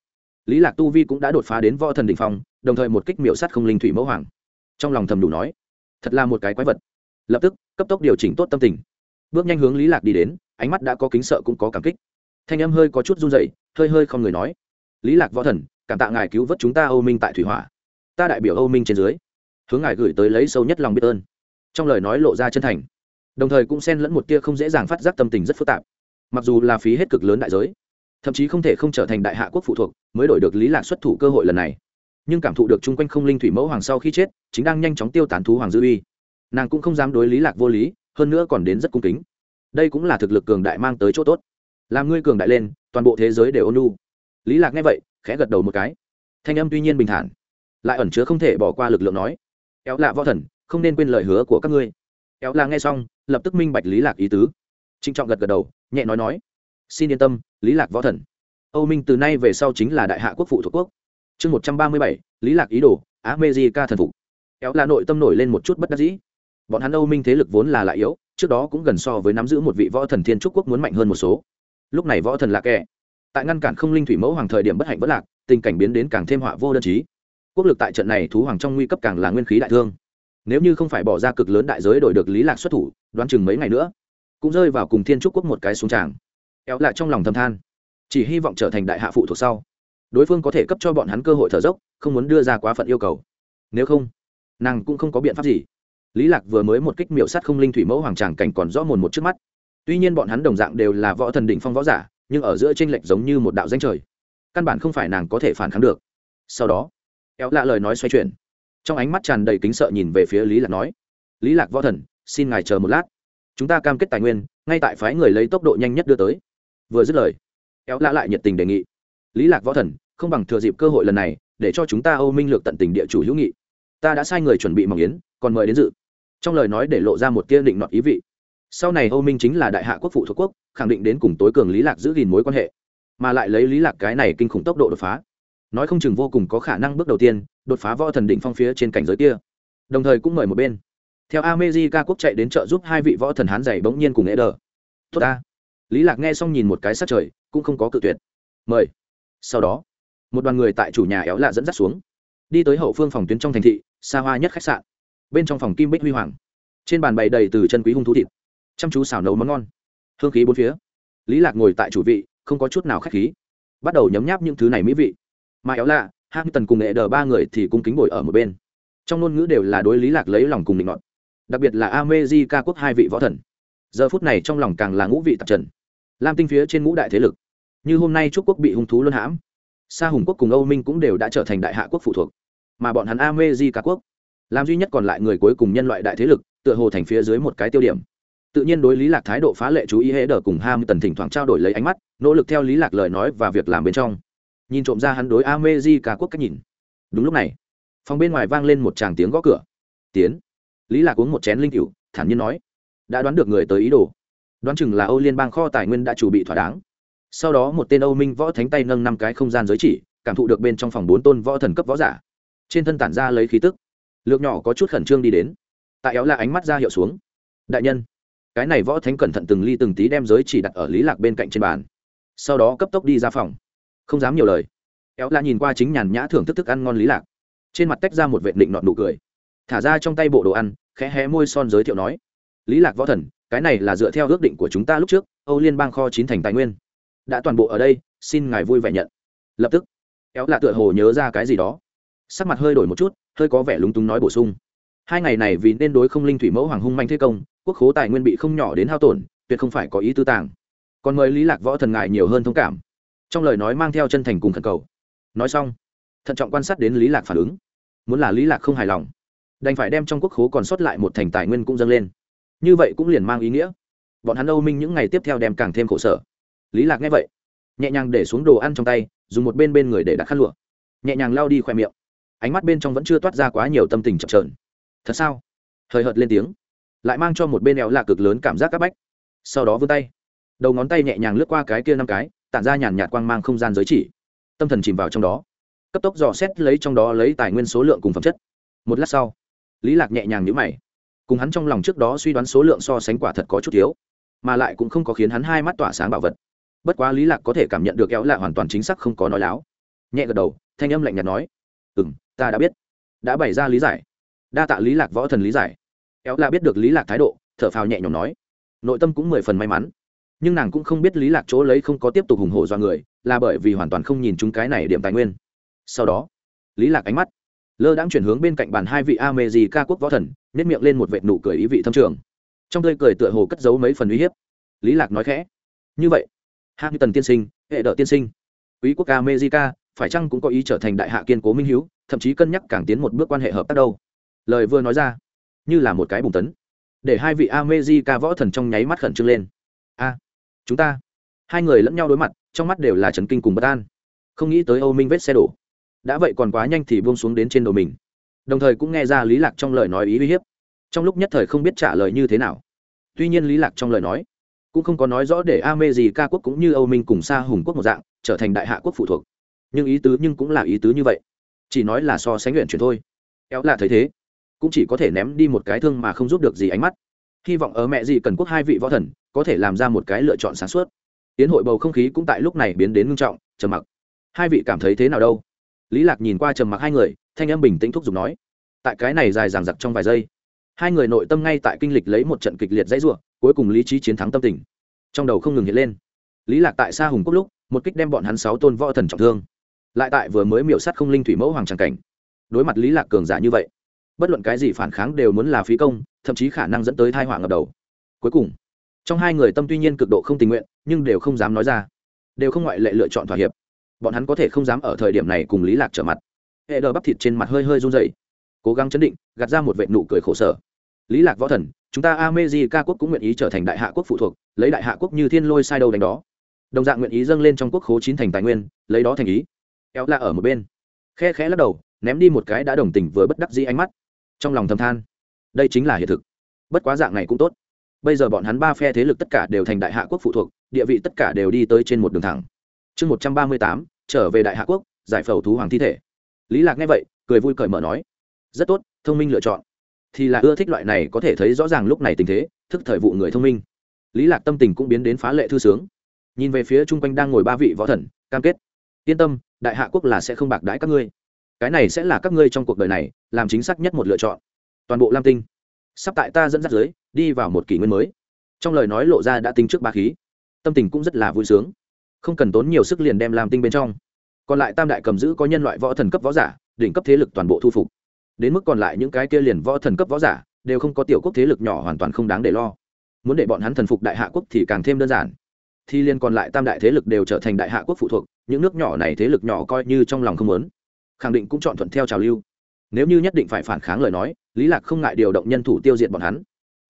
Lý lạc tu vi cũng đã đột phá đến võ thần đỉnh phong, đồng thời một kích miểu sát không linh thủy mẫu hoàng. Trong lòng thầm đủ nói, thật là một cái quái vật. Lập tức, cấp tốc điều chỉnh tốt tâm tình. Bước nhanh hướng lý lạc đi đến, ánh mắt đã có kính sợ cũng có cảm kích. Thanh âm hơi có chút run rẩy, hơi hơi không người nói, lý lạc võ thần, cảm tạ ngài cứu vớt chúng ta âu minh tại thủy hỏa. Ta đại biểu âu minh trên dưới. Hướng ngài gửi tới lấy sâu nhất lòng biết ơn. Trong lời nói lộ ra chân thành đồng thời cũng xen lẫn một tia không dễ dàng phát giác tâm tình rất phức tạp. Mặc dù là phí hết cực lớn đại giới, thậm chí không thể không trở thành đại hạ quốc phụ thuộc mới đổi được lý lạc xuất thủ cơ hội lần này. Nhưng cảm thụ được chung quanh không linh thủy mẫu hoàng sau khi chết, chính đang nhanh chóng tiêu tán thú hoàng dư uy. Nàng cũng không dám đối lý lạc vô lý, hơn nữa còn đến rất cung kính. Đây cũng là thực lực cường đại mang tới chỗ tốt. Làm ngươi cường đại lên, toàn bộ thế giới đều ôn lu lý lạc nghe vậy, khẽ gật đầu một cái. Thanh âm tuy nhiên bình thản, lại ẩn chứa không thể bỏ qua lực lượng nói éo lạ võ thần, không nên quên lời hứa của các ngươi éo là nghe xong, lập tức minh bạch lý lạc ý tứ. Trịnh trọng gật gật đầu, nhẹ nói nói, xin yên tâm, lý lạc võ thần. Âu minh từ nay về sau chính là đại hạ quốc phụ thuộc quốc. Chương một trăm ba mươi bảy, lý lạc ý đồ amejica thần phục. Éo là nội tâm nổi lên một chút bất đắc dĩ. Bọn hắn âu minh thế lực vốn là lại yếu, trước đó cũng gần so với nắm giữ một vị võ thần thiên trúc quốc muốn mạnh hơn một số. Lúc này võ thần lạc kẻ. Tại ngăn cản không linh thủy mẫu hoàng thời điểm bất hạnh bất lạc, tình cảnh biến đến càng thêm họa vô đơn chí. Quốc lực tại trận này thú hoàng trong nguy cấp càng là nguyên khí đại thương nếu như không phải bỏ ra cực lớn đại giới đổi được lý lạc xuất thủ, đoán chừng mấy ngày nữa, cũng rơi vào cùng thiên trúc quốc một cái xuống tràng. Éo lại trong lòng thầm than, chỉ hy vọng trở thành đại hạ phụ thuộc sau. Đối phương có thể cấp cho bọn hắn cơ hội thở dốc, không muốn đưa ra quá phận yêu cầu. Nếu không, nàng cũng không có biện pháp gì. Lý lạc vừa mới một kích miệu sát không linh thủy mẫu hoàng tràng cảnh còn rõ mồn một trước mắt. Tuy nhiên bọn hắn đồng dạng đều là võ thần đỉnh phong võ giả, nhưng ở giữa tranh lệch giống như một đạo danh trời. Căn bản không phải nàng có thể phản kháng được. Sau đó éo lạ lời nói xoay chuyển trong ánh mắt tràn đầy kính sợ nhìn về phía lý lạc nói, lý lạc võ thần, xin ngài chờ một lát. Chúng ta cam kết tài nguyên, ngay tại phái người lấy tốc độ nhanh nhất đưa tới. Vừa dứt lời éo lạ lại nhiệt tình đề nghị, lý lạc võ thần, không bằng thừa dịp cơ hội lần này, để cho chúng ta âu minh lược tận tình địa chủ hữu nghị. Ta đã sai người chuẩn bị mỏng yến, còn mời đến dự. Trong lời nói để lộ ra một tia định nọt ý vị. Sau này âu minh chính là đại hạ quốc phụ thuộc quốc, khẳng định đến cùng tối cường lý lạc giữ gìn mối quan hệ, mà lại lấy lý lạc cái này kinh khủng tốc độ đột phá nói không chừng vô cùng có khả năng bước đầu tiên, đột phá võ thần đỉnh phong phía trên cảnh giới kia. Đồng thời cũng mời một bên. Theo amejica quốc chạy đến trợ giúp hai vị võ thần hán dày bỗng nhiên cùng ế đờ tốt ta. Lý lạc nghe xong nhìn một cái sát trời, cũng không có cự tuyệt. Mời. Sau đó, một đoàn người tại chủ nhà éo lạ dẫn dắt xuống. Đi tới hậu phương phòng tuyến trong thành thị, xa hoa nhất khách sạn. Bên trong phòng kim bích huy hoàng. Trên bàn bày đầy từ chân quý hung thú thịt. Chăm chú xào nấu món ngon. Hương khí bốn phía. Lý lạc ngồi tại chủ vị, không có chút nào khách khí. Bắt đầu nhấm nháp những thứ này mỹ vị mà éo lạ hang tần cùng nghệ đờ ba người thì cung kính ngồi ở một bên. Trong ngôn ngữ đều là đối lý lạc lấy lòng cùng định luận đặc biệt là ameji ca quốc hai vị võ thần. Giờ phút này trong lòng càng là ngũ vị tạp trần. Lam tinh phía trên ngũ đại thế lực. Như hôm nay trúc quốc bị hung thú luân hãm, sa hùng quốc cùng âu minh cũng đều đã trở thành đại hạ quốc phụ thuộc. Mà bọn hắn ameji ca quốc làm duy nhất còn lại người cuối cùng nhân loại đại thế lực, tựa hồ thành phía dưới một cái tiêu điểm. Tự nhiên đối lý lạc thái độ phá lệ chú ý hễ đờ cùng ham tần thỉnh thoảng trao đổi lấy ánh mắt, nỗ lực theo lý lạc lời nói và việc làm bên trong nhìn trộm ra hắn đối ameji cả quốc cách nhìn. Đúng lúc này, phòng bên ngoài vang lên một tràng tiếng gõ cửa. Tiến. Lý lạc uống một chén linh cửu, thản nhiên nói, đã đoán được người tới ý đồ. Đoán chừng là âu liên bang kho tài nguyên đã chuẩn bị thỏa đáng. Sau đó một tên âu minh võ thánh tay nâng năm cái không gian giới chỉ, cảm thụ được bên trong phòng bốn tôn võ thần cấp võ giả. Trên thân tản ra lấy khí tức. Lược nhỏ có chút khẩn trương đi đến. Tại éo là ánh mắt ra hiệu xuống. Đại nhân. Cái này võ thánh cẩn thận từng ly từng tí đem giới chỉ đặt ở lý lạc bên cạnh trên bàn. Sau đó cấp tốc đi ra phòng không dám nhiều lời. Éo la nhìn qua chính nhàn nhã thưởng thức thức ăn ngon lý lạc. Trên mặt tách ra một vệ định nọt nụ cười. Thả ra trong tay bộ đồ ăn, khẽ hé môi son giới thiệu nói. Lý lạc võ thần, cái này là dựa theo ước định của chúng ta lúc trước, âu liên bang kho chín thành tài nguyên. Đã toàn bộ ở đây, xin ngài vui vẻ nhận. Lập tức, éo là tựa hồ nhớ ra cái gì đó. Sắc mặt hơi đổi một chút, hơi có vẻ lúng túng nói bổ sung. Hai ngày này vì nên đối không linh thủy mẫu hoàng hung manh thế công, quốc khố tài nguyên bị không nhỏ đến hao tổn, tuyệt không phải có ý tư tàng. Còn mời lý lạc võ thần ngài nhiều hơn thông cảm trong lời nói mang theo chân thành cùng khẩn cầu. Nói xong, thận trọng quan sát đến lý lạc phản ứng. Muốn là lý lạc không hài lòng, đành phải đem trong quốc khố còn sót lại một thành tài nguyên cũng dâng lên. Như vậy cũng liền mang ý nghĩa. Bọn hắn âu minh những ngày tiếp theo đem càng thêm khổ sở. Lý lạc nghe vậy, nhẹ nhàng để xuống đồ ăn trong tay, dùng một bên bên người để đặt khăn lụa. Nhẹ nhàng lao đi khoe miệng. Ánh mắt bên trong vẫn chưa toát ra quá nhiều tâm tình chập trờn thật sao? Hời hợt lên tiếng. Lại mang cho một bên éo là cực lớn cảm giác c áp bách. Sau đó vươn tay. Đầu ngón tay nhẹ nhàng lướt qua cái kia năm cái tản ra nhàn nhạt quang mang không gian giới chỉ. Tâm thần chìm vào trong đó. Cấp tốc dò xét lấy trong đó lấy tài nguyên số lượng cùng phẩm chất. Một lát sau, lý lạc nhẹ nhàng nhữ mày. Cùng hắn trong lòng trước đó suy đoán số lượng so sánh quả thật có chút thiếu, mà lại cũng không có khiến hắn hai mắt tỏa sáng bảo vật. Bất quá lý lạc có thể cảm nhận được kéo lạ hoàn toàn chính xác không có nói láo. Nhẹ gật đầu, thanh âm lạnh nhạt nói ừ ta đã biết. Đã bày ra lý giải. Đa tạ lý lạc võ thần lý giải. Kéo lạ biết được lý lạc thái độ, thở phào nhẹ nhõm nói. Nội tâm cũng mười phần may mắn nhưng nàng cũng không biết lý lạc chỗ lấy không có tiếp tục hùng hổ do người, là bởi vì hoàn toàn không nhìn chúng cái này điểm tài nguyên. Sau đó, lý lạc ánh mắt lơ đang chuyển hướng bên cạnh bàn hai vị a mê gì ca quốc võ thần nét miệng lên một vệt nụ cười ý vị thâm trường. Trong tươi cười tựa hồ cất giấu mấy phần uy hiếp. Lý lạc nói khẽ, như vậy, hạ như tần tiên sinh, hệ đỡ tiên sinh, quý quốc a mê di ca phải chăng cũng có ý trở thành đại hạ kiên cố minh hiếu, thậm chí cân nhắc càng tiến một bước quan hệ hợp tác đâu? Lời vừa nói ra, như là một cái bùng tấn, để hai vị a mê di ca võ thần trong nháy mắt khẩn trương lên chúng ta. Hai người lẫn nhau đối mặt, trong mắt đều là trấn kinh cùng bất an. Không nghĩ tới âu minh vết xe đổ. Đã vậy còn quá nhanh thì buông xuống đến trên đầu mình. Đồng thời cũng nghe ra lý lạc trong lời nói ý uy hiếp. Trong lúc nhất thời không biết trả lời như thế nào. Tuy nhiên lý lạc trong lời nói cũng không có nói rõ để a mê gì ca quốc cũng như âu minh cùng xa hùng quốc một dạng, trở thành đại hạ quốc phụ thuộc. Nhưng ý tứ nhưng cũng là ý tứ như vậy. Chỉ nói là so sánh luyện chuyển thôi. Éo là thấy thế, cũng chỉ có thể ném đi một cái thương mà không giúp được gì ánh mắt hy vọng ở mẹ gì cần quốc hai vị võ thần, có thể làm ra một cái lựa chọn sáng suốt. Tiến hội bầu không khí cũng tại lúc này biến đến ngưng trọng, trầm mặc. Hai vị cảm thấy thế nào đâu? Lý lạc nhìn qua trầm mặc hai người, thanh âm bình tĩnh thúc giục nói, tại cái này dài dằng dặc trong vài giây, hai người nội tâm ngay tại kinh lịch lấy một trận kịch liệt dãy ruộng cuối cùng lý trí chiến thắng tâm tình. Trong đầu không ngừng hiện lên. Lý lạc tại xa hùng quốc lúc, một kích đem bọn hắn sáu tôn võ thần trọng thương. Lại tại vừa mới miểu sát không linh thủy mẫu hoàng tràng cảnh. Đối mặt lý lạc cường giả như vậy, bất luận cái gì phản kháng đều muốn là phí công thậm chí khả năng dẫn tới thai họa ngập đầu. Cuối cùng, trong hai người tâm tuy nhiên cực độ không tình nguyện, nhưng đều không dám nói ra. Đều không ngoại lệ lựa chọn thỏa hiệp. Bọn hắn có thể không dám ở thời điểm này cùng lý lạc trở mặt. Hệ đờ bắp thịt trên mặt hơi hơi run rẩy, cố gắng chấn định, gạt ra một vệ nụ cười khổ sở. Lý lạc võ thần, chúng ta amezi ca quốc cũng nguyện ý trở thành đại hạ quốc phụ thuộc, lấy đại hạ quốc như thiên lôi sai đầu đánh đó. Đồng dạng nguyện ý dâng lên trong quốc khố chín thành tài nguyên, lấy đó thành ý. Éo la ở một bên. Khe khẽ lắc đầu, ném đi một cái đã đồng tình với bất đắc dĩ ánh mắt. Trong lòng thầm than đây chính là hiện thực. Bất quá dạng này cũng tốt. Bây giờ bọn hắn ba phe thế lực tất cả đều thành đại hạ quốc phụ thuộc, địa vị tất cả đều đi tới trên một đường thẳng. Chương một trăm ba mươi tám, trở về đại hạ quốc, giải phẫu thú hoàng thi thể. Lý lạc nghe vậy, cười vui cởi mở nói, rất tốt, thông minh lựa chọn. Thì là ưa thích loại này có thể thấy rõ ràng lúc này tình thế, thức thời vụ người thông minh. Lý lạc tâm tình cũng biến đến phá lệ thư sướng. Nhìn về phía chung quanh đang ngồi ba vị võ thần, cam kết, yên tâm, đại hạ quốc là sẽ không bạc đãi các ngươi. Cái này sẽ là các ngươi trong cuộc đời này, làm chính xác nhất một lựa chọn toàn bộ lam tinh sắp tại ta dẫn dắt giới đi vào một kỷ nguyên mới trong lời nói lộ ra đã tính trước ba khí tâm tình cũng rất là vui sướng không cần tốn nhiều sức liền đem lam tinh bên trong còn lại tam đại cầm giữ có nhân loại võ thần cấp võ giả đỉnh cấp thế lực toàn bộ thu phục đến mức còn lại những cái kia liền võ thần cấp võ giả đều không có tiểu quốc thế lực nhỏ hoàn toàn không đáng để lo muốn để bọn hắn thần phục đại hạ quốc thì càng thêm đơn giản thì liên còn lại tam đại thế lực đều trở thành đại hạ quốc phụ thuộc những nước nhỏ này thế lực nhỏ coi như trong lòng không muốn khẳng định cũng chọn thuận theo trào lưu nếu như nhất định phải phản kháng lời nói, lý lạc không ngại điều động nhân thủ tiêu diệt bọn hắn.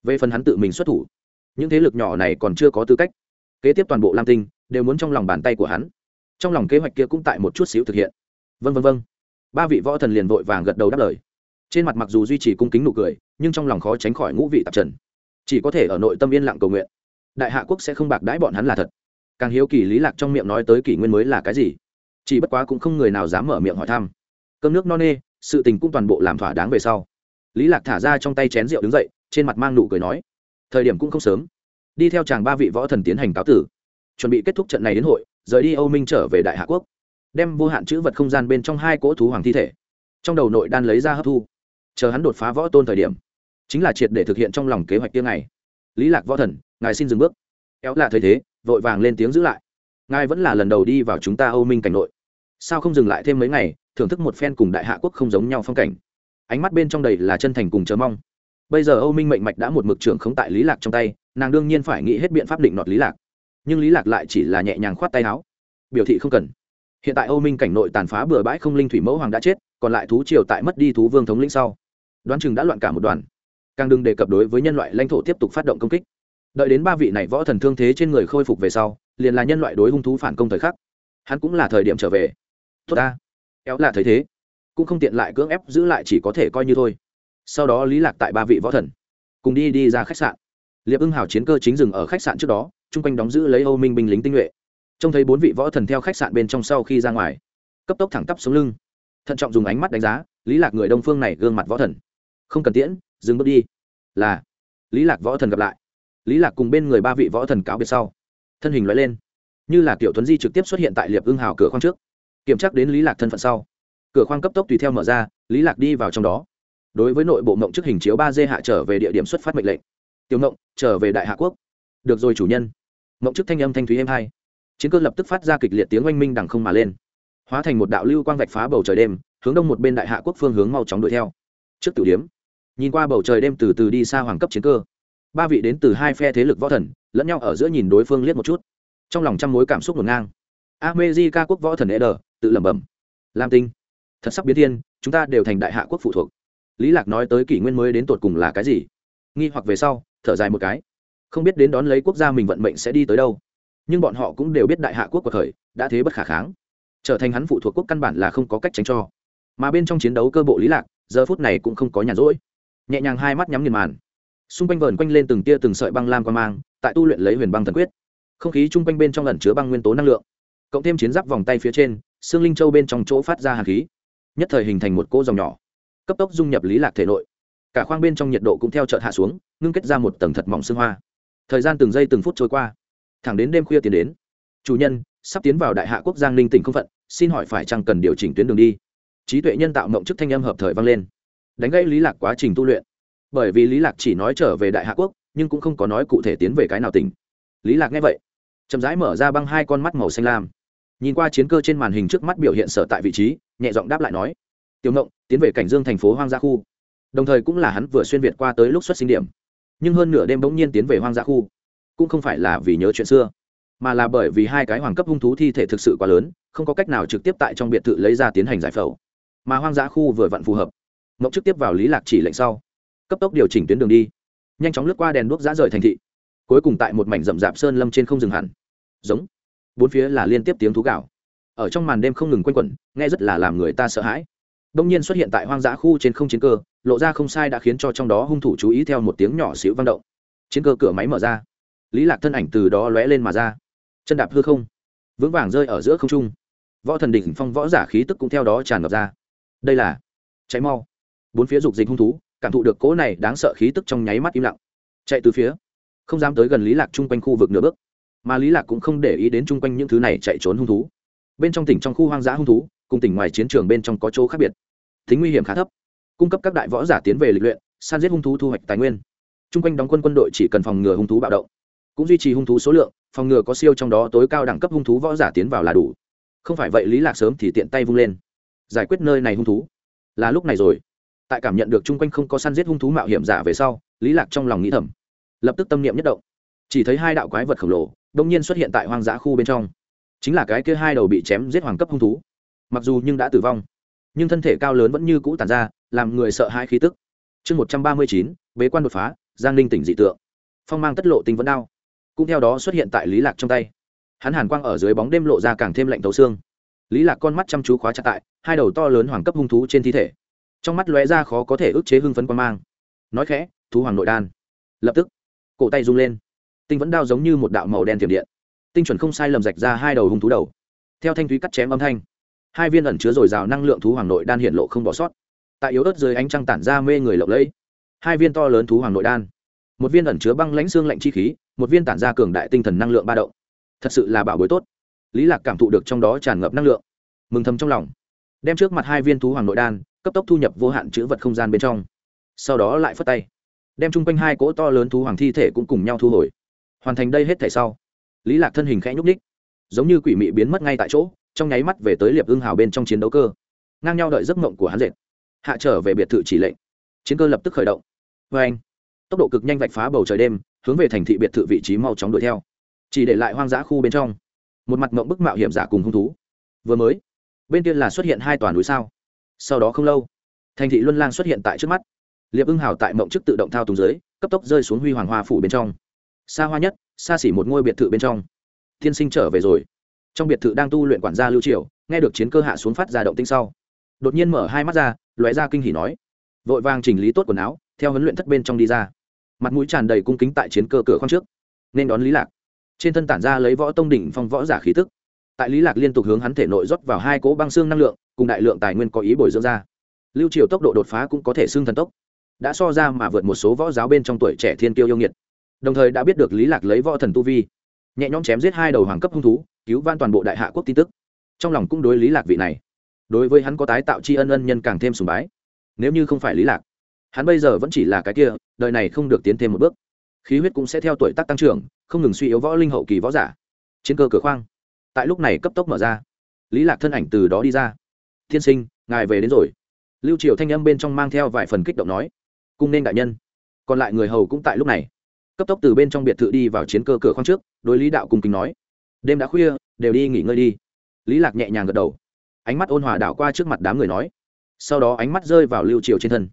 Về phần hắn tự mình xuất thủ, những thế lực nhỏ này còn chưa có tư cách. Kế tiếp toàn bộ lam tinh đều muốn trong lòng bàn tay của hắn. Trong lòng kế hoạch kia cũng tại một chút xíu thực hiện. Vân vân vân ba vị võ thần liền vội vàng gật đầu đáp lời. Trên mặt mặc dù duy trì cung kính nụ cười, nhưng trong lòng khó tránh khỏi ngũ vị tạp trần. Chỉ có thể ở nội tâm yên lặng cầu nguyện. Đại hạ quốc sẽ không bạc đãi bọn hắn là thật. Càng hiếu kỳ lý lạc trong miệng nói tới kỷ nguyên mới là cái gì, chỉ bất quá cũng không người nào dám mở miệng hỏi thăm. Cơm nước no nê sự tình cũng toàn bộ làm thỏa đáng về sau. Lý lạc thả ra trong tay chén rượu đứng dậy, trên mặt mang nụ cười nói, thời điểm cũng không sớm. Đi theo chàng ba vị võ thần tiến hành cáo tử. Chuẩn bị kết thúc trận này đến hội, rời đi âu minh trở về đại hạ quốc. Đem vô hạn chữ vật không gian bên trong hai cỗ thú hoàng thi thể, trong đầu nội đan lấy ra hấp thu. Chờ hắn đột phá võ tôn thời điểm, chính là triệt để thực hiện trong lòng kế hoạch tiếng này lý lạc võ thần, ngài xin dừng bước. Éo là thấy thế, vội vàng lên tiếng giữ lại. Ngài vẫn là lần đầu đi vào chúng ta âu minh cảnh nội. Sao không dừng lại thêm mấy ngày thưởng thức một phen cùng đại hạ quốc không giống nhau phong cảnh. Ánh mắt bên trong đầy là chân thành cùng chờ mong. Bây giờ âu minh mệnh mạch đã một mực trưởng không tại lý lạc trong tay, nàng đương nhiên phải nghĩ hết biện pháp định nọt lý lạc. Nhưng lý lạc lại chỉ là nhẹ nhàng khoát tay áo. Biểu thị không cần. Hiện tại âu minh cảnh nội tàn phá bừa bãi không linh thủy mẫu hoàng đã chết, còn lại thú triều tại mất đi thú vương thống lĩnh sau. Đoán chừng đã loạn cả một đoàn. Càng đừng đề cập đối với nhân loại lãnh thổ tiếp tục phát động công kích. Đợi đến ba vị này võ thần thương thế trên người khôi phục về sau, liền là nhân loại đối hung thú phản công thời khắc. Hắn cũng là thời điểm trở về. Tốt ta éo là thấy thế, cũng không tiện lại cưỡng ép giữ lại, chỉ có thể coi như thôi. Sau đó lý lạc tại ba vị võ thần, cùng đi đi ra khách sạn. Liệp ưng hào chiến cơ chính dừng ở khách sạn trước đó, chung quanh đóng giữ lấy âu minh binh lính tinh nhuệ. Trông thấy bốn vị võ thần theo khách sạn bên trong sau khi ra ngoài, cấp tốc thẳng tắp xuống lưng. Thận trọng dùng ánh mắt đánh giá, lý lạc người đông phương này gương mặt võ thần. Không cần tiễn, dừng bước đi. Là, lý lạc võ thần gặp lại. Lý lạc cùng bên người ba vị võ thần cáo biệt sau. Thân hình loại lên, như là tiểu Thuấn di trực tiếp xuất hiện tại liệp ưng hào cửa khoang trước kiểm tra đến lý lạc thân phận sau. Cửa khoang cấp tốc tùy theo mở ra, lý lạc đi vào trong đó. Đối với nội bộ mộng trước hình chiếu ba d hạ trở về địa điểm xuất phát mệnh lệnh. Tiểu mộng, trở về đại hạ quốc. Được rồi, chủ nhân. Mộng trước thanh âm thanh thúy êm hai. Chiến cơ lập tức phát ra kịch liệt tiếng oanh minh đằng không mà lên. Hóa thành một đạo lưu quang vạch phá bầu trời đêm, hướng đông một bên đại hạ quốc phương hướng mau chóng đuổi theo. Trước tiểu điếm nhìn qua bầu trời đêm từ từ đi xa hoàng cấp chiến cơ. Ba vị đến từ hai phe thế lực võ thần, lẫn nhau ở giữa nhìn đối phương liếc một chút. Trong lòng trăm mối cảm xúc ngổn ngang. Ca quốc võ thần eder tự lẩm bẩm. Lam tinh, thật sắp biến thiên, chúng ta đều thành đại hạ quốc phụ thuộc. Lý lạc nói tới kỷ nguyên mới đến tột cùng là cái gì? Nghi hoặc về sau, thở dài một cái. Không biết đến đón lấy quốc gia mình vận mệnh sẽ đi tới đâu. Nhưng bọn họ cũng đều biết đại hạ quốc của thời đã thế bất khả kháng. Trở thành hắn phụ thuộc quốc căn bản là không có cách tránh cho. Mà bên trong chiến đấu cơ bộ lý lạc, giờ phút này cũng không có nhàn rỗi. Nhẹ nhàng hai mắt nhắm nghiền màn. Xung quanh vờn quanh lên từng tia từng sợi băng lam qua mang, tại tu luyện lấy huyền băng thần quyết. Không khí chung quanh bên trong lần chứa băng nguyên tố năng lượng. Cộng thêm chiến giáp vòng tay phía trên xương linh châu bên trong chỗ phát ra hàn khí, nhất thời hình thành một cỗ dòng nhỏ, cấp tốc dung nhập lý lạc thể nội. Cả khoang bên trong nhiệt độ cũng theo chợt hạ xuống, ngưng kết ra một tầng thật mỏng xương hoa. Thời gian từng giây từng phút trôi qua. Thẳng đến đêm khuya tiến đến, chủ nhân, sắp tiến vào đại hạ quốc giang ninh tỉnh không phận, xin hỏi phải chăng cần điều chỉnh tuyến đường đi? Trí tuệ nhân tạo mộng chức thanh âm hợp thời vang lên. Đánh gây lý lạc quá trình tu luyện. Bởi vì lý lạc chỉ nói trở về đại hạ quốc, nhưng cũng không có nói cụ thể tiến về cái nào tỉnh. Lý lạc nghe vậy, chậm rãi mở ra băng hai con mắt màu xanh lam nhìn qua chiến cơ trên màn hình trước mắt biểu hiện sở tại vị trí, nhẹ giọng đáp lại nói, tiểu ngộng, tiến về cảnh dương thành phố hoang gia khu. Đồng thời cũng là hắn vừa xuyên việt qua tới lúc xuất sinh điểm. Nhưng hơn nửa đêm bỗng nhiên tiến về hoang gia khu, cũng không phải là vì nhớ chuyện xưa, mà là bởi vì hai cái hoàng cấp hung thú thi thể thực sự quá lớn, không có cách nào trực tiếp tại trong biệt thự lấy ra tiến hành giải phẫu. Mà hoang dã khu vừa vặn phù hợp. Mộng trực tiếp vào lý lạc chỉ lệnh sau, cấp tốc điều chỉnh tuyến đường đi, nhanh chóng lướt qua đèn đuốc giã rời thành thị, cuối cùng tại một mảnh rậm rạp sơn lâm trên không dừng hẳn. Giống bốn phía là liên tiếp tiếng thú gạo. Ở trong màn đêm không ngừng quanh quẩn, nghe rất là làm người ta sợ hãi. Đông nhiên xuất hiện tại hoang dã khu trên không chiến cơ, lộ ra không sai đã khiến cho trong đó hung thủ chú ý theo một tiếng nhỏ xíu vang động. Chiến cơ cửa máy mở ra. Lý lạc thân ảnh từ đó lóe lên mà ra. Chân đạp hư không. Vững vàng rơi ở giữa không trung. Võ thần đỉnh phong võ giả khí tức cũng theo đó tràn ngập ra. Đây là cháy mau. Bốn phía dục dịch hung thú, cảm thụ được cỗ này đáng sợ khí tức trong nháy mắt im lặng. Chạy từ phía. Không dám tới gần lý lạc chung quanh khu vực nửa bước mà lý lạc cũng không để ý đến chung quanh những thứ này chạy trốn hung thú. Bên trong tỉnh trong khu hoang dã hung thú, cùng tỉnh ngoài chiến trường bên trong có chỗ khác biệt. Tính nguy hiểm khá thấp. Cung cấp các đại võ giả tiến về lịch luyện, san giết hung thú thu hoạch tài nguyên. Chung quanh đóng quân quân đội chỉ cần phòng ngừa hung thú bạo động, cũng duy trì hung thú số lượng, phòng ngừa có siêu trong đó tối cao đẳng cấp hung thú võ giả tiến vào là đủ. Không phải vậy lý lạc sớm thì tiện tay vung lên, giải quyết nơi này hung thú. Là lúc này rồi. Tại cảm nhận được chung quanh không có săn giết hung thú mạo hiểm giả về sau, lý lạc trong lòng nghĩ thầm, lập tức tâm niệm nhất động. Chỉ thấy hai đạo quái vật khổng lồ đông nhiên xuất hiện tại hoang dã khu bên trong. Chính là cái kia hai đầu bị chém giết hoàng cấp hung thú. Mặc dù nhưng đã tử vong, nhưng thân thể cao lớn vẫn như cũ tàn ra, làm người sợ hãi khí tức. Chương một trăm ba mươi chín, bế quan đột phá, giang ninh tỉnh dị tượng. Phong mang tất lộ tinh vẫn đao. Cũng theo đó xuất hiện tại lý lạc trong tay. Hắn hàn quang ở dưới bóng đêm lộ ra càng thêm lạnh tấu xương. Lý lạc con mắt chăm chú khóa chặt tại hai đầu to lớn hoàng cấp hung thú trên thi thể. Trong mắt lóe ra khó có thể ức chế hưng phấn quan mang. Nói khẽ, thú hoàng nội đan. Lập tức, cổ tay rung lên tinh vẫn đao giống như một đạo màu đen tiềm điện. Tinh chuẩn không sai lầm rạch ra hai đầu hung thú đầu. Theo thanh thúy cắt chém âm thanh, hai viên ẩn chứa dồi dào năng lượng thú hoàng nội đan hiện lộ không bỏ sót. Tại yếu ớt dưới ánh trăng tản ra mê người lộng lẫy. Hai viên to lớn thú hoàng nội đan, một viên ẩn chứa băng lãnh xương lạnh chi khí, một viên tản ra cường đại tinh thần năng lượng ba động. Thật sự là bảo bối tốt. Lý lạc cảm thụ được trong đó tràn ngập năng lượng, mừng thầm trong lòng. Đem trước mặt hai viên thú hoàng nội đan, cấp tốc thu nhập vô hạn chữ vật không gian bên trong. Sau đó lại phất tay, đem chung quanh hai cỗ to lớn thú hoàng thi thể cũng cùng nhau thu hồi hoàn thành đây hết thể sau, lý lạc thân hình khẽ nhúc ních giống như quỷ mị biến mất ngay tại chỗ, trong nháy mắt về tới liệp ưng hào bên trong chiến đấu cơ. Ngang nhau đợi giấc mộng của hắn dệt. Hạ trở về biệt thự chỉ lệnh. Chiến cơ lập tức khởi động. Vê anh, tốc độ cực nhanh vạch phá bầu trời đêm, hướng về thành thị biệt thự vị trí mau chóng đuổi theo. Chỉ để lại hoang dã khu bên trong. Một mặt mộng bức mạo hiểm giả cùng hung thú. Vừa mới, bên kia là xuất hiện hai toàn núi sao. Sau đó không lâu, thành thị luân lang xuất hiện tại trước mắt. Liệp ưng hào tại mộng chức tự động thao túng dưới, cấp tốc rơi xuống huy hoàng hoa phủ bên trong xa hoa nhất, xa xỉ một ngôi biệt thự bên trong. Tiên sinh trở về rồi. Trong biệt thự đang tu luyện quản gia lưu triều, nghe được chiến cơ hạ xuống phát ra động tinh sau. Đột nhiên mở hai mắt ra, lóe ra kinh hỉ nói. Vội vàng chỉnh lý tốt quần áo, theo huấn luyện thất bên trong đi ra. Mặt mũi tràn đầy cung kính tại chiến cơ cửa khoang trước. Nên đón lý lạc. Trên thân tản ra lấy võ tông đỉnh phong võ giả khí tức. Tại lý lạc liên tục hướng hắn thể nội rót vào hai cỗ băng xương năng lượng, cùng đại lượng tài nguyên có ý bồi dưỡng ra. Lưu triều tốc độ đột phá cũng có thể xương thần tốc. Đã so ra mà vượt một số võ giáo bên trong tuổi trẻ thiên tiêu yêu nghiệt đồng thời đã biết được lý lạc lấy võ thần tu vi. Nhẹ nhõm chém giết hai đầu hoàng cấp hung thú, cứu van toàn bộ đại hạ quốc tin tức. Trong lòng cũng đối lý lạc vị này. Đối với hắn có tái tạo tri ân ân nhân càng thêm sùng bái. Nếu như không phải lý lạc, hắn bây giờ vẫn chỉ là cái kia, đời này không được tiến thêm một bước. Khí huyết cũng sẽ theo tuổi tác tăng trưởng, không ngừng suy yếu võ linh hậu kỳ võ giả. Trên cơ cửa khoang. Tại lúc này cấp tốc mở ra. Lý lạc thân ảnh từ đó đi ra. Thiên sinh, ngài về đến rồi. Lưu triều thanh âm bên trong mang theo vài phần kích động nói. Cung nên đại nhân. Còn lại người hầu cũng tại lúc này cấp tốc từ bên trong biệt thự đi vào chiến cơ cửa khoang trước, đối lý đạo cung kính nói, đêm đã khuya, đều đi nghỉ ngơi đi. Lý lạc nhẹ nhàng gật đầu. Ánh mắt ôn hòa đảo qua trước mặt đám người nói. Sau đó ánh mắt rơi vào lưu triều trên thân.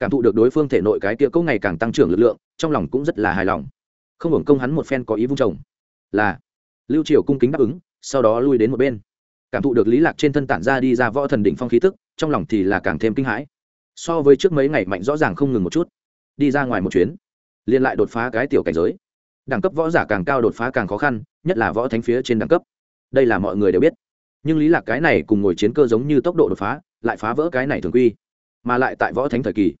Cảm thụ được đối phương thể nội cái kia câu ngày càng tăng trưởng lực lượng, trong lòng cũng rất là hài lòng. Không hưởng công hắn một phen có ý vung trồng. Là, lưu triều cung kính đáp ứng, sau đó lui đến một bên. Cảm thụ được lý lạc trên thân tản ra đi ra võ thần đỉnh phong khí tức, trong lòng thì là càng thêm kinh hãi. So với trước mấy ngày mạnh rõ ràng không ngừng một chút. Đi ra ngoài một chuyến liên lại đột phá cái tiểu cảnh giới. Đẳng cấp võ giả càng cao đột phá càng khó khăn, nhất là võ thánh phía trên đẳng cấp. Đây là mọi người đều biết. Nhưng lý lạc cái này cùng ngồi chiến cơ giống như tốc độ đột phá, lại phá vỡ cái này thường quy. Mà lại tại võ thánh thời kỳ,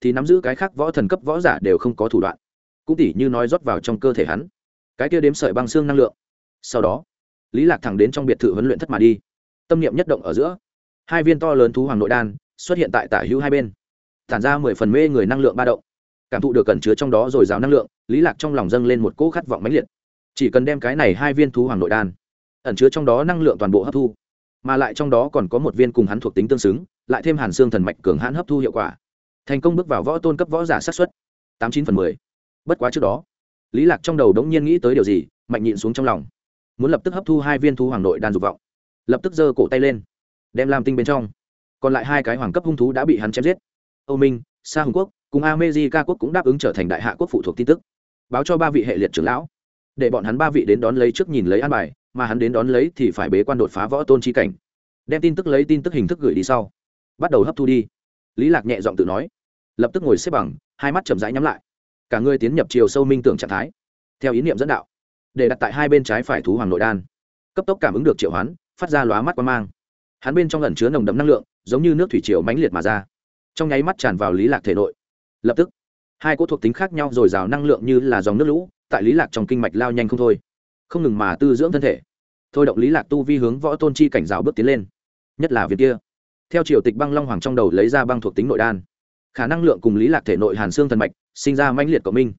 thì nắm giữ cái khác võ thần cấp võ giả đều không có thủ đoạn. Cũng tỉ như nói rót vào trong cơ thể hắn, cái kia đếm sợi băng xương năng lượng. Sau đó, lý lạc thẳng đến trong biệt thự huấn luyện thất mà đi. Tâm niệm nhất động ở giữa, hai viên to lớn thú hoàng nội đan xuất hiện tại tả hữu hai bên. Tản ra mười phần mê người năng lượng ba động cảm thụ được cẩn chứa trong đó rồi dào năng lượng, lý lạc trong lòng dâng lên một cỗ khát vọng mãnh liệt. Chỉ cần đem cái này hai viên thú hoàng nội đan, ẩn chứa trong đó năng lượng toàn bộ hấp thu, mà lại trong đó còn có một viên cùng hắn thuộc tính tương xứng, lại thêm hàn xương thần mạch cường hãn hấp thu hiệu quả. Thành công bước vào võ tôn cấp võ giả sát xuất tám chín phần mười. Bất quá trước đó, lý lạc trong đầu đống nhiên nghĩ tới điều gì, mạnh nhịn xuống trong lòng. Muốn lập tức hấp thu hai viên thú hoàng nội đan dục vọng, lập tức giơ cổ tay lên, đem làm tinh bên trong, còn lại hai cái hoàng cấp hung thú đã bị hắn chém giết. Âu minh, sa hùng quốc cùng America quốc cũng đáp ứng trở thành đại hạ quốc phụ thuộc tin tức. Báo cho ba vị hệ liệt trưởng lão. Để bọn hắn ba vị đến đón lấy trước nhìn lấy an bài, mà hắn đến đón lấy thì phải bế quan đột phá võ tôn chi cảnh. Đem tin tức lấy tin tức hình thức gửi đi sau. Bắt đầu hấp thu đi. Lý lạc nhẹ giọng tự nói. Lập tức ngồi xếp bằng, hai mắt chậm rãi nhắm lại. Cả người tiến nhập chiều sâu minh tưởng trạng thái. Theo ý niệm dẫn đạo, để đặt tại hai bên trái phải thú hoàng nội đan. Cấp tốc cảm ứng được triệu hoán, phát ra lóa mắt quan mang. Hắn bên trong ẩn chứa nồng đậm năng lượng, giống như nước thủy triều mãnh liệt mà ra. Trong nháy mắt tràn vào lý lạc thể nội lập tức, hai cỗ thuộc tính khác nhau rồi rào năng lượng như là dòng nước lũ, tại lý lạc trong kinh mạch lao nhanh không thôi. Không ngừng mà tư dưỡng thân thể. Thôi động lý lạc tu vi hướng võ tôn chi cảnh rào bước tiến lên. Nhất là việc kia. Theo triều tịch băng long hoàng trong đầu lấy ra băng thuộc tính nội đan. Khả năng lượng cùng lý lạc thể nội hàn xương thần mạch sinh ra mãnh liệt của minh.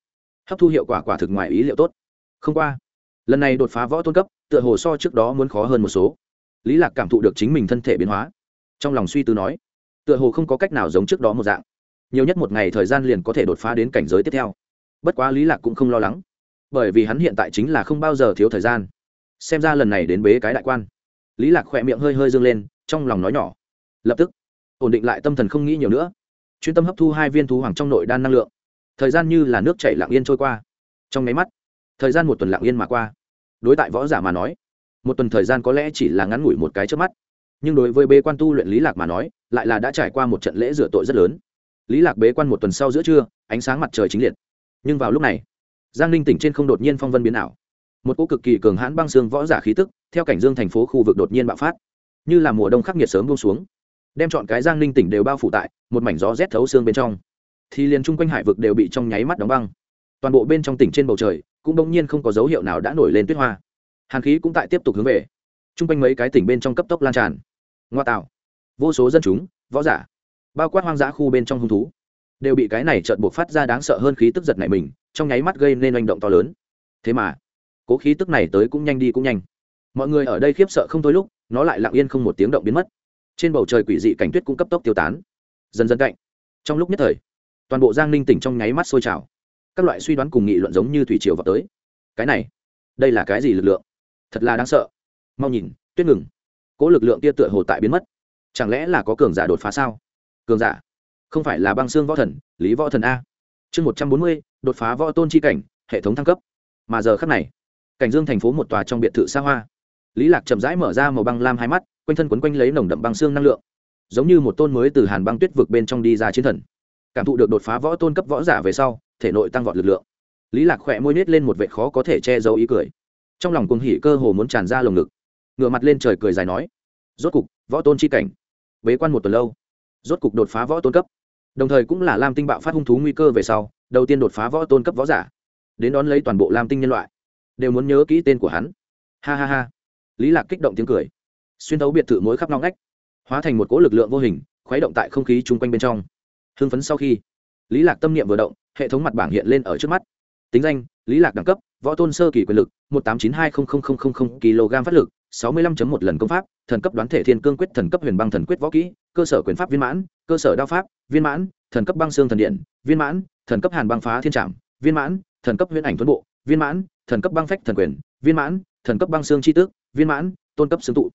Hấp thu hiệu quả quả thực ngoài ý liệu tốt. Không qua, lần này đột phá võ tôn cấp, tựa hồ so trước đó muốn khó hơn một số. Lý lạc cảm thụ được chính mình thân thể biến hóa. Trong lòng suy tư nói, tựa hồ không có cách nào giống trước đó một dạng nhiều nhất một ngày thời gian liền có thể đột phá đến cảnh giới tiếp theo. Bất quá lý lạc cũng không lo lắng, bởi vì hắn hiện tại chính là không bao giờ thiếu thời gian. Xem ra lần này đến bế cái đại quan. Lý lạc khỏe miệng hơi hơi dương lên, trong lòng nói nhỏ. Lập tức, ổn định lại tâm thần không nghĩ nhiều nữa. Chuyên tâm hấp thu hai viên thú hoàng trong nội đan năng lượng. Thời gian như là nước chảy lặng yên trôi qua. Trong máy mắt, thời gian một tuần lặng yên mà qua. Đối tại võ giả mà nói, một tuần thời gian có lẽ chỉ là ngắn ngủi một cái trước mắt. Nhưng đối với bế quan tu luyện lý lạc mà nói, lại là đã trải qua một trận lễ rửa tội rất lớn lý lạc bế quan một tuần sau giữa trưa, ánh sáng mặt trời chính liệt. Nhưng vào lúc này, giang ninh tỉnh trên không đột nhiên phong vân biến ảo. Một cỗ cực kỳ cường hãn băng xương võ giả khí tức, theo cảnh dương thành phố khu vực đột nhiên bạo phát. Như là mùa đông khắc nghiệt sớm bông xuống, đem chọn cái giang ninh tỉnh đều bao phủ tại một mảnh gió rét thấu xương bên trong. Thì liền chung quanh hải vực đều bị trong nháy mắt đóng băng. Toàn bộ bên trong tỉnh trên bầu trời, cũng đông nhiên không có dấu hiệu nào đã nổi lên tuyết hoa. Hàn khí cũng tại tiếp tục hướng về. Chung quanh mấy cái tỉnh bên trong cấp tốc lan tràn. Ngoa tạo. Vô số dân chúng, võ giả bao quát hoang dã khu bên trong hung thú, đều bị cái này trợn buộc phát ra đáng sợ hơn khí tức giật này mình, trong nháy mắt gây nên hành động to lớn. Thế mà, cố khí tức này tới cũng nhanh đi cũng nhanh. Mọi người ở đây khiếp sợ không thôi lúc, nó lại lặng yên không một tiếng động biến mất. Trên bầu trời quỷ dị cảnh tuyết cũng cấp tốc tiêu tán, dần dần cạnh. Trong lúc nhất thời, toàn bộ giang ninh tỉnh trong nháy mắt sôi trào. Các loại suy đoán cùng nghị luận giống như thủy triều vào tới. Cái này, đây là cái gì lực lượng? Thật là đáng sợ. Mau nhìn, tuyết ngừng. Cỗ lực lượng kia tựa hồ tại biến mất. Chẳng lẽ là có cường giả đột phá sao? Cường giả. Không phải là băng xương võ thần, lý võ thần a. Chương một trăm bốn mươi, đột phá võ tôn chi cảnh, hệ thống thăng cấp. Mà giờ khắc này, cảnh dương thành phố một tòa trong biệt thự xa hoa. Lý lạc chậm rãi mở ra màu băng lam hai mắt, quanh thân quấn quanh lấy nồng đậm băng xương năng lượng. Giống như một tôn mới từ hàn băng tuyết vực bên trong đi ra chiến thần. Cảm thụ được đột phá võ tôn cấp võ giả về sau, thể nội tăng vọt lực lượng. Lý lạc khỏe môi nết lên một vệ khó có thể che giấu ý cười. Trong lòng cuồng hỉ cơ hồ muốn tràn ra lồng ngực. Ngựa mặt lên trời cười dài nói, rốt cục, võ tôn chi cảnh. Bế quan một tuần lâu rốt cục đột phá võ tôn cấp. Đồng thời cũng là lam tinh bạo phát hung thú nguy cơ về sau, đầu tiên đột phá võ tôn cấp võ giả. Đến đón lấy toàn bộ lam tinh nhân loại. Đều muốn nhớ kỹ tên của hắn. Ha ha ha. Lý lạc kích động tiếng cười. Xuyên thấu biệt thự mối khắp ngóng ngách, hóa thành một cỗ lực lượng vô hình, khuấy động tại không khí chung quanh bên trong. Hưng phấn sau khi, lý lạc tâm niệm vừa động, hệ thống mặt bảng hiện lên ở trước mắt. Tính danh, lý lạc đẳng cấp, võ tôn sơ kỳ quyền lực, một tám chín hai kg phát lực, sáu mươi 65 một lần công pháp thần cấp đoán thể thiên cương quyết thần cấp huyền băng thần quyết võ kỹ cơ sở quyền pháp viên mãn cơ sở đao pháp viên mãn thần cấp băng xương thần điện viên mãn thần cấp hàn băng phá thiên trạm viên mãn thần cấp huyền ảnh tuấn bộ viên mãn thần cấp băng phách thần quyền viên mãn thần cấp băng xương chi tước viên mãn tôn cấp xương tụ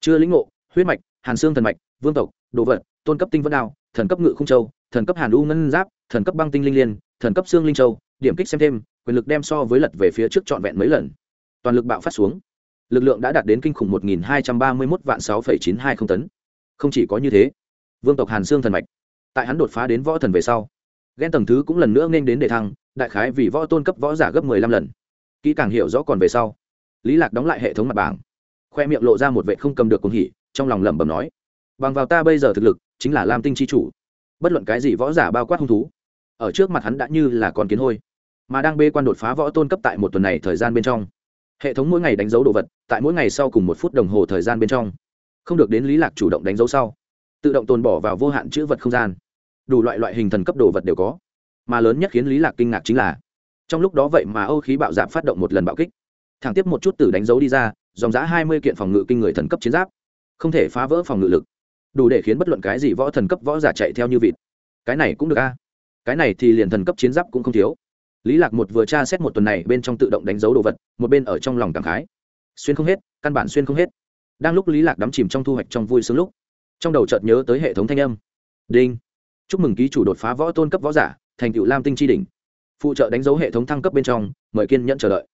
chưa lĩnh ngộ huyết mạch hàn xương thần mạch vương tộc đồ vật tôn cấp tinh vân đao thần cấp ngự không châu thần cấp hàn u ngân giáp thần cấp băng tinh linh liên thần cấp xương linh châu điểm kích xem thêm quyền lực đem so với lật về phía trước trọn vẹn mấy lần toàn lực bạo phát xuống lực lượng đã đạt đến kinh khủng một nghìn hai trăm ba mươi mốt vạn sáu phẩy chín hai không tấn. Không chỉ có như thế, vương tộc hàn xương thần mạch, tại hắn đột phá đến võ thần về sau, ghen tầng thứ cũng lần nữa nên đến đề thăng, đại khái vì võ tôn cấp võ giả gấp mười lăm lần. Kỹ càng hiểu rõ còn về sau, lý lạc đóng lại hệ thống mặt bảng, khoe miệng lộ ra một vệ không cầm được cuồng hỉ, trong lòng lẩm bẩm nói, bằng vào ta bây giờ thực lực, chính là lam tinh chi chủ. Bất luận cái gì võ giả bao quát hung thú, ở trước mặt hắn đã như là con kiến hôi, mà đang bê quan đột phá võ tôn cấp tại một tuần này thời gian bên trong hệ thống mỗi ngày đánh dấu đồ vật, tại mỗi ngày sau cùng một phút đồng hồ thời gian bên trong. Không được đến lý lạc chủ động đánh dấu sau. Tự động tồn bỏ vào vô hạn chữ vật không gian. Đủ loại loại hình thần cấp đồ vật đều có. Mà lớn nhất khiến lý lạc kinh ngạc chính là, trong lúc đó vậy mà âu khí bạo dạp phát động một lần bạo kích. Thẳng tiếp một chút từ đánh dấu đi ra, dòng giã hai mươi kiện phòng ngự kinh người thần cấp chiến giáp. Không thể phá vỡ phòng ngự lực. Đủ để khiến bất luận cái gì võ thần cấp võ giả chạy theo như vịt. Cái này cũng được a. Cái này thì liền thần cấp chiến giáp cũng không thiếu lý lạc một vừa tra xét một tuần này bên trong tự động đánh dấu đồ vật, một bên ở trong lòng cảm khái. Xuyên không hết, căn bản xuyên không hết. Đang lúc lý lạc đắm chìm trong thu hoạch trong vui sướng lúc, trong đầu chợt nhớ tới hệ thống thanh âm. Đinh. Chúc mừng ký chủ đột phá võ tôn cấp võ giả, thành tựu lam tinh chi đỉnh. Phụ trợ đánh dấu hệ thống thăng cấp bên trong, mời kiên nhẫn chờ đợi.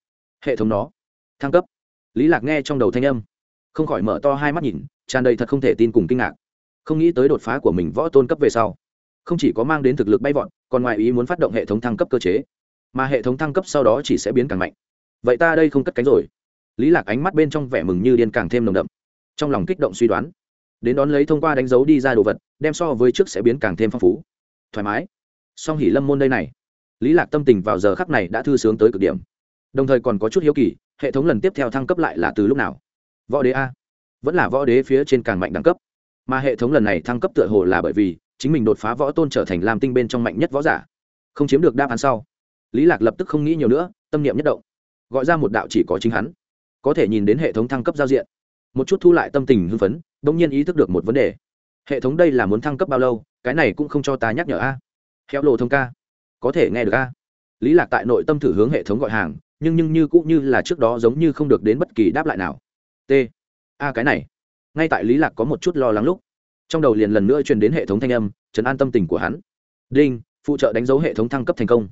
Hệ thống đó thăng cấp. Lý lạc nghe trong đầu thanh âm. Không khỏi mở to hai mắt nhìn, tràn đầy thật không thể tin cùng kinh ngạc. Không nghĩ tới đột phá của mình võ tôn cấp về sau. Không chỉ có mang đến thực lực bay vọt, còn ngoài ý muốn phát động hệ thống thăng cấp cơ chế mà hệ thống thăng cấp sau đó chỉ sẽ biến càng mạnh. Vậy ta đây không cất cánh rồi. Lý lạc ánh mắt bên trong vẻ mừng như điên càng thêm nồng đậm. Trong lòng kích động suy đoán. Đến đón lấy thông qua đánh dấu đi ra đồ vật, đem so với trước sẽ biến càng thêm phong phú. Thoải mái. Song hỉ lâm môn đây này. Lý lạc tâm tình vào giờ khắc này đã thư sướng tới cực điểm. Đồng thời còn có chút hiếu kỳ, hệ thống lần tiếp theo thăng cấp lại là từ lúc nào? Võ đế a. Vẫn là võ đế phía trên càng mạnh đẳng cấp. Mà hệ thống lần này thăng cấp tựa hồ là bởi vì, chính mình đột phá võ tôn trở thành lam tinh bên trong mạnh nhất võ giả. Không chiếm được đáp án sau lý lạc lập tức không nghĩ nhiều nữa, tâm niệm nhất động. Gọi ra một đạo chỉ có chính hắn. Có thể nhìn đến hệ thống thăng cấp giao diện. Một chút thu lại tâm tình hưng phấn đông nhiên ý thức được một vấn đề. Hệ thống đây là muốn thăng cấp bao lâu, cái này cũng không cho ta nhắc nhở a. À. lộ thông ca. Có thể nghe được a. Lý lạc tại nội tâm thử hướng hệ thống gọi hàng, nhưng nhưng như cũng như là trước đó giống như không được đến bất kỳ đáp lại nào. T. A cái này. Ngay tại lý lạc có một chút lo lắng lúc, trong đầu liền lần nữa truyền đến hệ thống thanh âm, chấn an tâm tình của hắn. Đinh, phụ trợ đánh dấu hệ thống thăng cấp thành công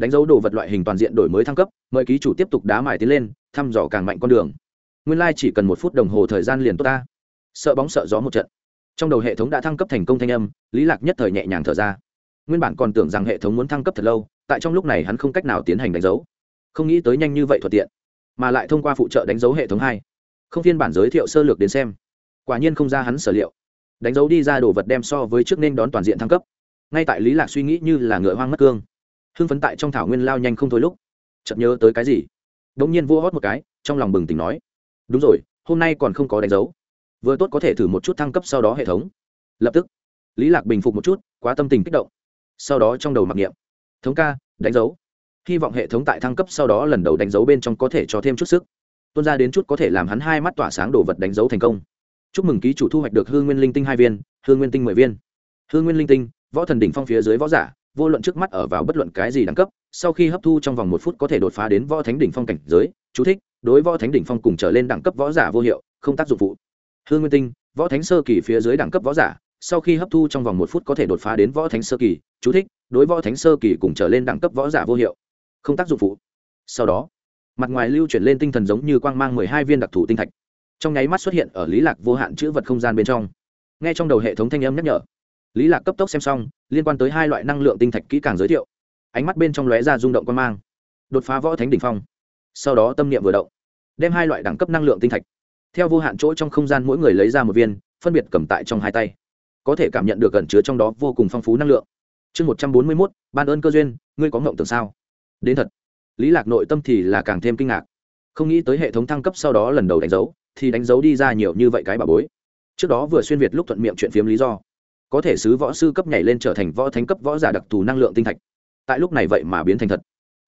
đánh dấu đồ vật loại hình toàn diện đổi mới thăng cấp, mời ký chủ tiếp tục đá mài tiến lên, thăm dò càng mạnh con đường. Nguyên lai、like、chỉ cần một phút đồng hồ thời gian liền tốt ta. Sợ bóng sợ gió một trận. Trong đầu hệ thống đã thăng cấp thành công thanh âm, lý lạc nhất thời nhẹ nhàng thở ra. Nguyên bản còn tưởng rằng hệ thống muốn thăng cấp thật lâu, tại trong lúc này hắn không cách nào tiến hành đánh dấu. Không nghĩ tới nhanh như vậy thuận tiện, mà lại thông qua phụ trợ đánh dấu hệ thống hai. Không phiên bản giới thiệu sơ lược đến xem. Quả nhiên không ra hắn sở liệu. Đánh dấu đi ra đồ vật đem so với trước nên đón toàn diện thăng cấp. Ngay tại lý lạc suy nghĩ như là ngựa hoang mất cương hưng phấn tại trong thảo nguyên lao nhanh không thôi lúc Chậm nhớ tới cái gì đống nhiên vua hót một cái trong lòng bừng tỉnh nói đúng rồi hôm nay còn không có đánh dấu vừa tốt có thể thử một chút thăng cấp sau đó hệ thống lập tức lý lạc bình phục một chút quá tâm tình kích động sau đó trong đầu mặc niệm thống ca đánh dấu hy vọng hệ thống tại thăng cấp sau đó lần đầu đánh dấu bên trong có thể cho thêm chút sức tuôn ra đến chút có thể làm hắn hai mắt tỏa sáng đồ vật đánh dấu thành công chúc mừng ký chủ thu hoạch được hương nguyên linh tinh hai viên hương nguyên tinh mười viên hương nguyên linh tinh võ thần đỉnh phong phía dưới võ giả vô luận trước mắt ở vào bất luận cái gì đẳng cấp, sau khi hấp thu trong vòng một phút có thể đột phá đến võ thánh đỉnh phong cảnh giới, chú thích, đối võ thánh đỉnh phong cùng trở lên đẳng cấp võ giả vô hiệu, không tác dụng phụ. Hương nguyên tinh, võ thánh sơ kỳ phía dưới đẳng cấp võ giả, sau khi hấp thu trong vòng một phút có thể đột phá đến võ thánh sơ kỳ, chú thích, đối võ thánh sơ kỳ cùng trở lên đẳng cấp võ giả vô hiệu, không tác dụng phụ. Sau đó, mặt ngoài lưu chuyển lên tinh thần giống như quang mang mười hai viên đặc thù tinh thạch. Trong nháy mắt xuất hiện ở lý lạc vô hạn chữ vật không gian bên trong. Nghe trong đầu hệ thống thanh âm nhắc nhở lý lạc cấp tốc xem xong, liên quan tới hai loại năng lượng tinh thạch kỹ càng giới thiệu. Ánh mắt bên trong lóe ra rung động quan mang. Đột phá võ thánh đỉnh phong. Sau đó tâm niệm vừa động, đem hai loại đẳng cấp năng lượng tinh thạch, theo vô hạn chỗ trong không gian mỗi người lấy ra một viên, phân biệt cầm tại trong hai tay. Có thể cảm nhận được gần chứa trong đó vô cùng phong phú năng lượng. Chương một trăm bốn mươi mốt, ban ơn cơ duyên, ngươi có ngộng tưởng sao? Đến thật. Lý lạc nội tâm thì là càng thêm kinh ngạc. Không nghĩ tới hệ thống thăng cấp sau đó lần đầu đánh dấu, thì đánh dấu đi ra nhiều như vậy cái bà bối. Trước đó vừa xuyên việt lúc thuận miệng chuyện phiếm lý do có thể sứ võ sư cấp nhảy lên trở thành võ thánh cấp võ giả đặc thù năng lượng tinh thạch. Tại lúc này vậy mà biến thành thật.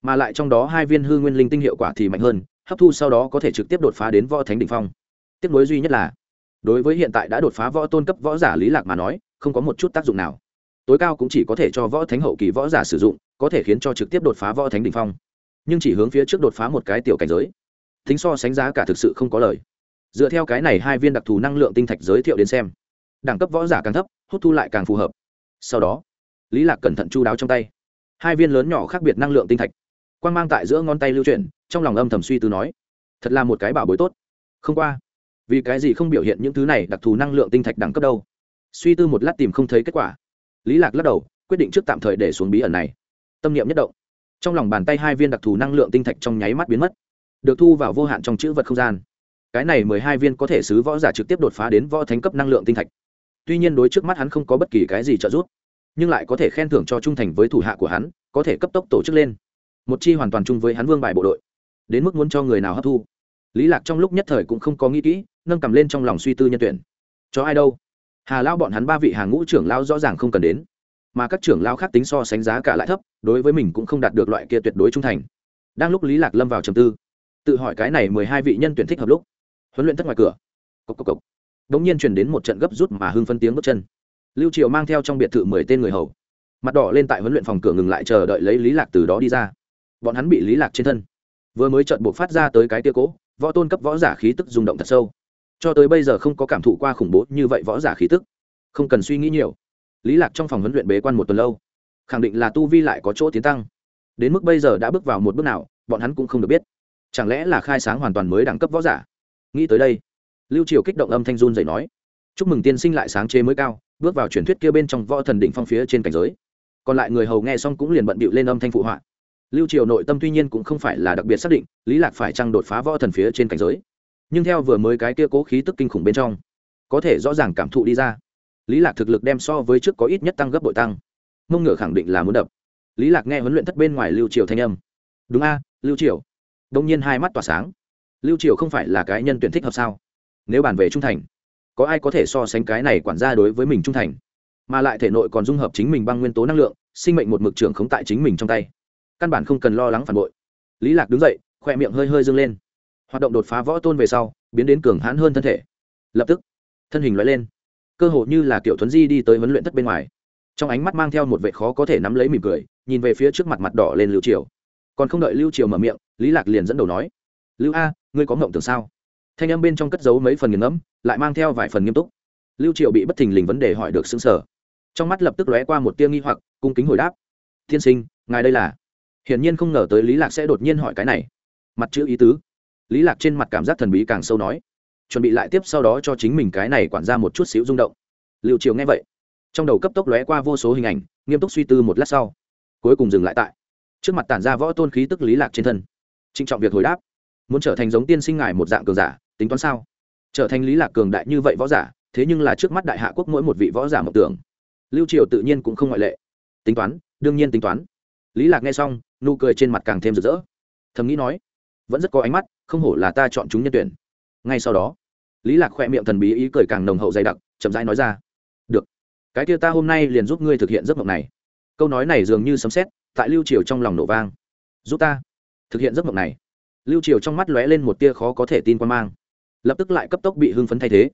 Mà lại trong đó hai viên hư nguyên linh tinh hiệu quả thì mạnh hơn, hấp thu sau đó có thể trực tiếp đột phá đến võ thánh đ ỉ n h phong. Tiếp nối duy nhất là, đối với hiện tại đã đột phá võ tôn cấp võ giả lý lạc mà nói, không có một chút tác dụng nào. Tối cao cũng chỉ có thể cho võ thánh hậu kỳ võ giả sử dụng, có thể khiến cho trực tiếp đột phá võ thánh đ ỉ n h phong. Nhưng chỉ hướng phía trước đột phá một cái tiểu cảnh giới thính so sánh giá cả thực sự không có lời. Dựa theo cái này hai viên đặc thù năng lượng tinh thạch giới thiệu đến xem, đẳng cấp võ giả càng thấp hút thu lại càng phù hợp. Sau đó, lý lạc cẩn thận chu đáo trong tay. Hai viên lớn nhỏ khác biệt năng lượng tinh thạch. Quang mang tại giữa ngón tay lưu chuyển, trong lòng âm thầm suy tư nói, thật là một cái bảo bối tốt. Không qua, vì cái gì không biểu hiện những thứ này đặc thù năng lượng tinh thạch đẳng cấp đâu? Suy tư một lát tìm không thấy kết quả. Lý lạc lắc đầu, quyết định trước tạm thời để xuống bí ẩn này. Tâm niệm nhất động. Trong lòng bàn tay hai viên đặc thù năng lượng tinh thạch trong nháy mắt biến mất, được thu vào vô hạn trong chữ vật không gian. Cái này mười hai viên có thể xứ võ giả trực tiếp đột phá đến võ thánh cấp năng lượng tinh thạch tuy nhiên đối trước mắt hắn không có bất kỳ cái gì trợ giúp, nhưng lại có thể khen thưởng cho trung thành với thủ hạ của hắn, có thể cấp tốc tổ chức lên. Một chi hoàn toàn chung với hắn vương bài bộ đội, đến mức muốn cho người nào hấp thu. Lý lạc trong lúc nhất thời cũng không có nghĩ kỹ, nâng cầm lên trong lòng suy tư nhân tuyển. Cho ai đâu? Hà lao bọn hắn ba vị hàng ngũ trưởng lao rõ ràng không cần đến, mà các trưởng lao khác tính so sánh giá cả lại thấp, đối với mình cũng không đạt được loại kia tuyệt đối trung thành. Đang lúc lý lạc lâm vào trầm tư, tự hỏi cái này mười hai vị nhân tuyển thích hợp lúc, huấn luyện thất ngoài cửa. Cộc cộc cộc bỗng nhiên truyền đến một trận gấp rút mà hưng phân tiếng bước chân. Lưu triều mang theo trong biệt thự mười tên người hầu. Mặt đỏ lên tại huấn luyện phòng cửa ngừng lại chờ đợi lấy lý lạc từ đó đi ra. Bọn hắn bị lý lạc trên thân. Vừa mới trận buộc phát ra tới cái tia cỗ võ tôn cấp võ giả khí tức rung động thật sâu. Cho tới bây giờ không có cảm thụ qua khủng bố như vậy võ giả khí tức. Không cần suy nghĩ nhiều. Lý lạc trong phòng huấn luyện bế quan một tuần lâu. Khẳng định là tu vi lại có chỗ tiến tăng. Đến mức bây giờ đã bước vào một bước nào, bọn hắn cũng không được biết. Chẳng lẽ là khai sáng hoàn toàn mới đẳng cấp võ giả? Nghĩ tới đây lưu triều kích động âm thanh run dậy nói, chúc mừng tiên sinh lại sáng chế mới cao, bước vào truyền thuyết kia bên trong võ thần đỉnh phong phía trên cảnh giới. Còn lại người hầu nghe xong cũng liền bận bịu lên âm thanh phụ họa. Lưu triều nội tâm tuy nhiên cũng không phải là đặc biệt xác định, lý lạc phải chăng đột phá võ thần phía trên cảnh giới. Nhưng theo vừa mới cái kia cố khí tức kinh khủng bên trong, có thể rõ ràng cảm thụ đi ra. Lý lạc thực lực đem so với trước có ít nhất tăng gấp bội tăng. Mông ngựa khẳng định là muốn đập. Lý lạc nghe huấn luyện thất bên ngoài lưu triều thanh âm. Đúng a, lưu triều. Đông nhiên hai mắt tỏa sáng. Lưu triều không phải là cái nhân tuyển thích hợp sao? Nếu bàn về trung thành, có ai có thể so sánh cái này quản gia đối với mình trung thành? Mà lại thể nội còn dung hợp chính mình băng nguyên tố năng lượng, sinh mệnh một mực trưởng khống tại chính mình trong tay. Căn bản không cần lo lắng phản bội. Lý lạc đứng dậy, khoe miệng hơi hơi dâng lên. Hoạt động đột phá võ tôn về sau, biến đến cường hãn hơn thân thể. Lập tức, thân hình loại lên. Cơ hồ như là kiểu thuấn di đi tới huấn luyện thất bên ngoài. Trong ánh mắt mang theo một vệ khó có thể nắm lấy mỉm cười, nhìn về phía trước mặt mặt đỏ lên lưu triều. Còn không đợi lưu triều mở miệng, lý lạc liền dẫn đầu nói, lưu a, ngươi có mộng tưởng sao? Thanh âm bên trong cất giấu mấy phần nghiền ngẫm, lại mang theo vài phần nghiêm túc. Lưu Triệu bị bất thình lình vấn đề hỏi được xứng sở trong mắt lập tức lóe qua một tia nghi hoặc, cung kính hồi đáp. Thiên sinh, ngài đây là? Hiển nhiên không ngờ tới lý lạc sẽ đột nhiên hỏi cái này. Mặt chữ ý tứ. Lý lạc trên mặt cảm giác thần bí càng sâu nói. Chuẩn bị lại tiếp sau đó cho chính mình cái này quản ra một chút xíu rung động. Liệu chiều nghe vậy. Trong đầu cấp tốc lóe qua vô số hình ảnh, nghiêm túc suy tư một lát sau. Cuối cùng dừng lại tại trước mặt tản ra võ tôn khí tức lý lạc trên thân. Trịnh trọng việc hồi đáp. Muốn trở thành giống tiên sinh ngài một dạng cường giả tính toán sao? Trở thành lý lạc cường đại như vậy võ giả, thế nhưng là trước mắt đại hạ quốc mỗi một vị võ giả mộng tưởng. Lưu triều tự nhiên cũng không ngoại lệ. Tính toán, đương nhiên tính toán. Lý lạc nghe xong, nụ cười trên mặt càng thêm rực rỡ. Thầm nghĩ nói, vẫn rất có ánh mắt, không hổ là ta chọn chúng nhân tuyển. Ngay sau đó, lý lạc khỏe miệng thần bí ý cười càng nồng hậu dày đặc, chậm rãi nói ra, được, cái kia ta hôm nay liền giúp ngươi thực hiện giấc mộng này. Câu nói này dường như sấm sét, tại lưu triều trong lòng nổ vang. Giúp ta thực hiện giấc mộng này. Lưu triều trong mắt lóe lên một tia khó có thể tin quan mang lập tức lại cấp tốc bị hưng phấn thay thế.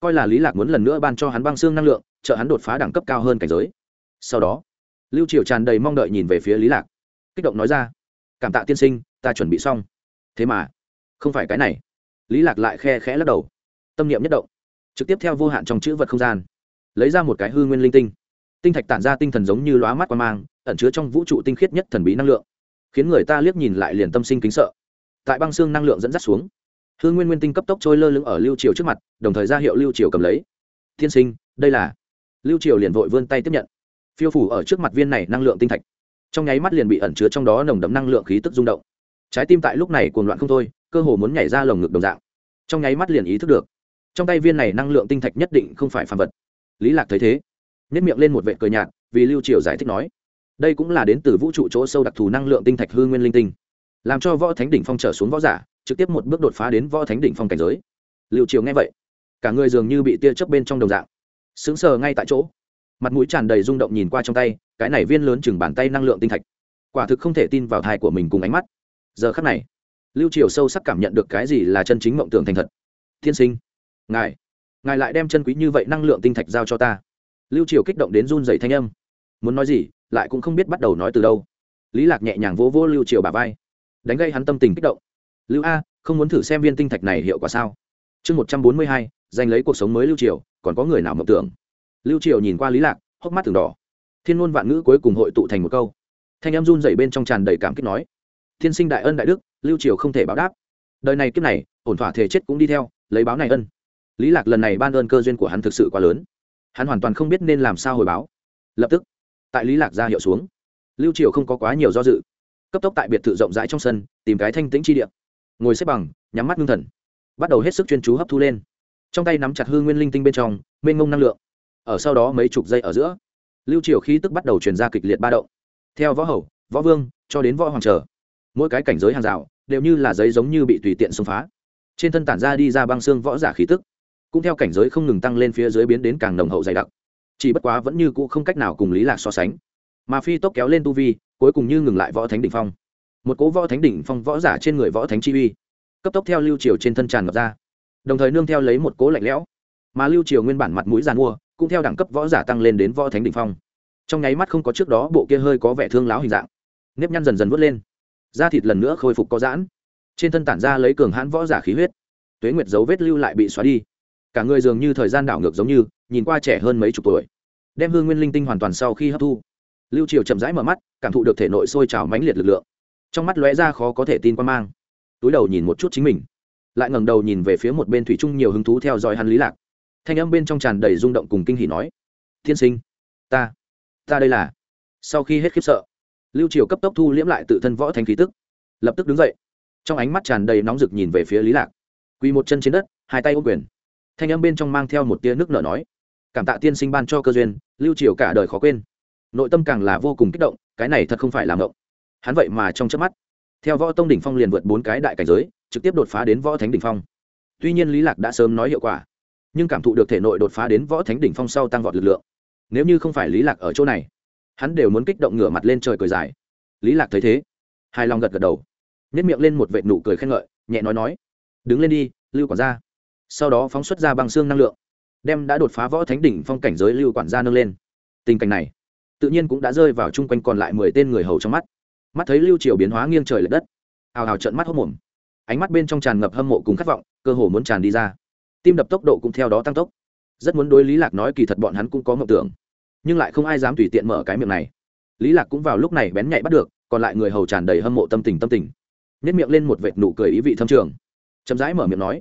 Coi là lý lạc muốn lần nữa ban cho hắn băng xương năng lượng, trợ hắn đột phá đẳng cấp cao hơn cảnh giới. Sau đó, lưu triều tràn đầy mong đợi nhìn về phía lý lạc, kích động nói ra, cảm tạ tiên sinh, ta chuẩn bị xong. Thế mà, không phải cái này. Lý lạc lại khe khẽ lắc đầu, tâm niệm nhất động, trực tiếp theo vô hạn trong chữ vật không gian, lấy ra một cái hư nguyên linh tinh. Tinh thạch tản ra tinh thần giống như lóa mắt qua mang, ẩn chứa trong vũ trụ tinh khiết nhất thần bí năng lượng, khiến người ta liếc nhìn lại liền tâm sinh kính sợ. Tại băng xương năng lượng dẫn dắt xuống hư nguyên nguyên tinh cấp tốc trôi lơ lửng ở lưu triều trước mặt, đồng thời ra hiệu lưu triều cầm lấy. Thiên sinh, đây là lưu triều liền vội vươn tay tiếp nhận. Phiêu phủ ở trước mặt viên này năng lượng tinh thạch. Trong nháy mắt liền bị ẩn chứa trong đó nồng đậm năng lượng khí tức rung động. Trái tim tại lúc này cuồng loạn không thôi, cơ hồ muốn nhảy ra lồng ngực đồng dạng. Trong nháy mắt liền ý thức được, trong tay viên này năng lượng tinh thạch nhất định không phải phàm vật. Lý lạc thấy thế nếp miệng lên một vệ cười nhạt, vì lưu triều giải thích nói, đây cũng là đến từ vũ trụ chỗ sâu đặc thù năng lượng tinh thạch hư nguyên linh tinh, làm cho võ thánh đỉnh phong trở xuống võ giả trực tiếp một bước đột phá đến võ thánh đỉnh phong cảnh giới. Lưu triều nghe vậy, cả người dường như bị tia chớp bên trong đồng dạng, sững sờ ngay tại chỗ. Mặt mũi tràn đầy rung động nhìn qua trong tay, cái này viên lớn chừng bàn tay năng lượng tinh thạch, quả thực không thể tin vào thai của mình cùng ánh mắt. Giờ khắc này, lưu triều sâu sắc cảm nhận được cái gì là chân chính mộng tưởng thành thật. Thiên sinh, ngài ngài lại đem chân quý như vậy năng lượng tinh thạch giao cho ta. Lưu triều kích động đến run dày thanh âm. Muốn nói gì, lại cũng không biết bắt đầu nói từ đâu. Lý lạc nhẹ nhàng vỗ vỗ lưu triều bà vai, đánh gây hắn tâm tình kích động lưu a, không muốn thử xem viên tinh thạch này hiệu quả sao? Chương một trăm bốn mươi hai, giành lấy cuộc sống mới lưu triều, còn có người nào mộng tưởng? Lưu triều nhìn qua lý lạc, hốc mắt từng đỏ. Thiên ngôn vạn ngữ cuối cùng hội tụ thành một câu. Thanh em run dậy bên trong tràn đầy cảm kích nói. Thiên sinh đại ân đại đức, lưu triều không thể báo đáp. Đời này kiếp này, ổn thỏa thể chết cũng đi theo, lấy báo này ân. Lý lạc lần này ban ơn cơ duyên của hắn thực sự quá lớn. Hắn hoàn toàn không biết nên làm sao hồi báo. Lập tức, tại lý lạc ra hiệu xuống, lưu triều không có quá nhiều do dự. Cấp tốc tại biệt thự rộng rãi trong sân, tìm cái thanh tĩnh chi địa ngồi xếp bằng, nhắm mắt ngưng thần. Bắt đầu hết sức chuyên chú hấp thu lên. Trong tay nắm chặt hư nguyên linh tinh bên trong, mênh mông năng lượng. Ở sau đó mấy chục giây ở giữa, lưu triều khí tức bắt đầu truyền ra kịch liệt ba động. Theo võ hầu, võ vương, cho đến võ hoàng trở, mỗi cái cảnh giới hàng rào đều như là giấy giống như bị tùy tiện xông phá. Trên thân tản ra đi ra băng xương võ giả khí tức, cũng theo cảnh giới không ngừng tăng lên phía dưới biến đến càng nồng hậu dày đặc. Chỉ bất quá vẫn như cũ không cách nào cùng lý lạc so sánh. Mà phi tốc kéo lên tu vi, cuối cùng như ngừng lại võ thánh đỉnh phong một cố võ thánh đỉnh phong võ giả trên người võ thánh chi uy, cấp tốc theo lưu triều trên thân tràn ngập ra, đồng thời nương theo lấy một cố lạnh lẽo. Mà lưu triều nguyên bản mặt mũi giàn mua, cũng theo đẳng cấp võ giả tăng lên đến võ thánh đỉnh phong. Trong nháy mắt không có trước đó bộ kia hơi có vẻ thương láo hình dạng. Nếp nhăn dần dần vớt lên. Da thịt lần nữa khôi phục có giãn. Trên thân tản ra lấy cường hãn võ giả khí huyết. Tuế nguyệt dấu vết lưu lại bị xóa đi. Cả người dường như thời gian đảo ngược giống như, nhìn qua trẻ hơn mấy chục tuổi. Đem hương nguyên linh tinh hoàn toàn sau khi hấp thu, lưu triều chậm rãi mở mắt, cảm thụ được thể nội sôi trào mãnh liệt lực lượng trong mắt lóe ra khó có thể tin quan mang. Túi đầu nhìn một chút chính mình. Lại ngẩng đầu nhìn về phía một bên thủy trung nhiều hứng thú theo dõi hắn lý lạc. Thanh âm bên trong tràn đầy rung động cùng kinh hỉ nói thiên sinh, ta ta đây là. Sau khi hết khiếp sợ, lưu triều cấp tốc thu liễm lại tự thân võ thanh khí tức. Lập tức đứng dậy. Trong ánh mắt tràn đầy nóng rực nhìn về phía lý lạc. Quỳ một chân trên đất, hai tay ô quyền. Thanh âm bên trong mang theo một tia nước nở nói, cảm tạ tiên sinh ban cho cơ duyên, lưu triều cả đời khó quên. Nội tâm càng là vô cùng kích động, cái này thật không phải làm động hắn vậy mà trong chớp mắt, theo võ tông đỉnh phong liền vượt bốn cái đại cảnh giới, trực tiếp đột phá đến võ thánh đỉnh phong. Tuy nhiên lý lạc đã sớm nói hiệu quả, nhưng cảm thụ được thể nội đột phá đến võ thánh đỉnh phong sau tăng vọt lực lượng. Nếu như không phải lý lạc ở chỗ này, hắn đều muốn kích động ngửa mặt lên trời cười dài. Lý lạc thấy thế, hài lòng gật gật đầu nếp miệng lên một vệt nụ cười khen ngợi, nhẹ nói nói, đứng lên đi, lưu quản gia. Sau đó phóng xuất ra băng xương năng lượng, đem đã đột phá võ thánh đỉnh phong cảnh giới lưu quản gia nâng lên. Tình cảnh này, tự nhiên cũng đã rơi vào chung quanh còn lại mười tên người hầu trong mắt mắt thấy lưu triều biến hóa nghiêng trời l ệ đất. Hào hào trận mắt hốc mồm. Ánh mắt bên trong tràn ngập hâm mộ cùng khát vọng, cơ hồ muốn tràn đi ra. Tim đập tốc độ cũng theo đó tăng tốc. Rất muốn đối lý lạc nói kỳ thật bọn hắn cũng có mộng tưởng. Nhưng lại không ai dám tùy tiện mở cái miệng này. Lý lạc cũng vào lúc này bén nhạy bắt được, còn lại người hầu tràn đầy hâm mộ tâm tình tâm tình. Nếp miệng lên một vệt nụ cười ý vị thâm trường. Chậm rãi mở miệng nói,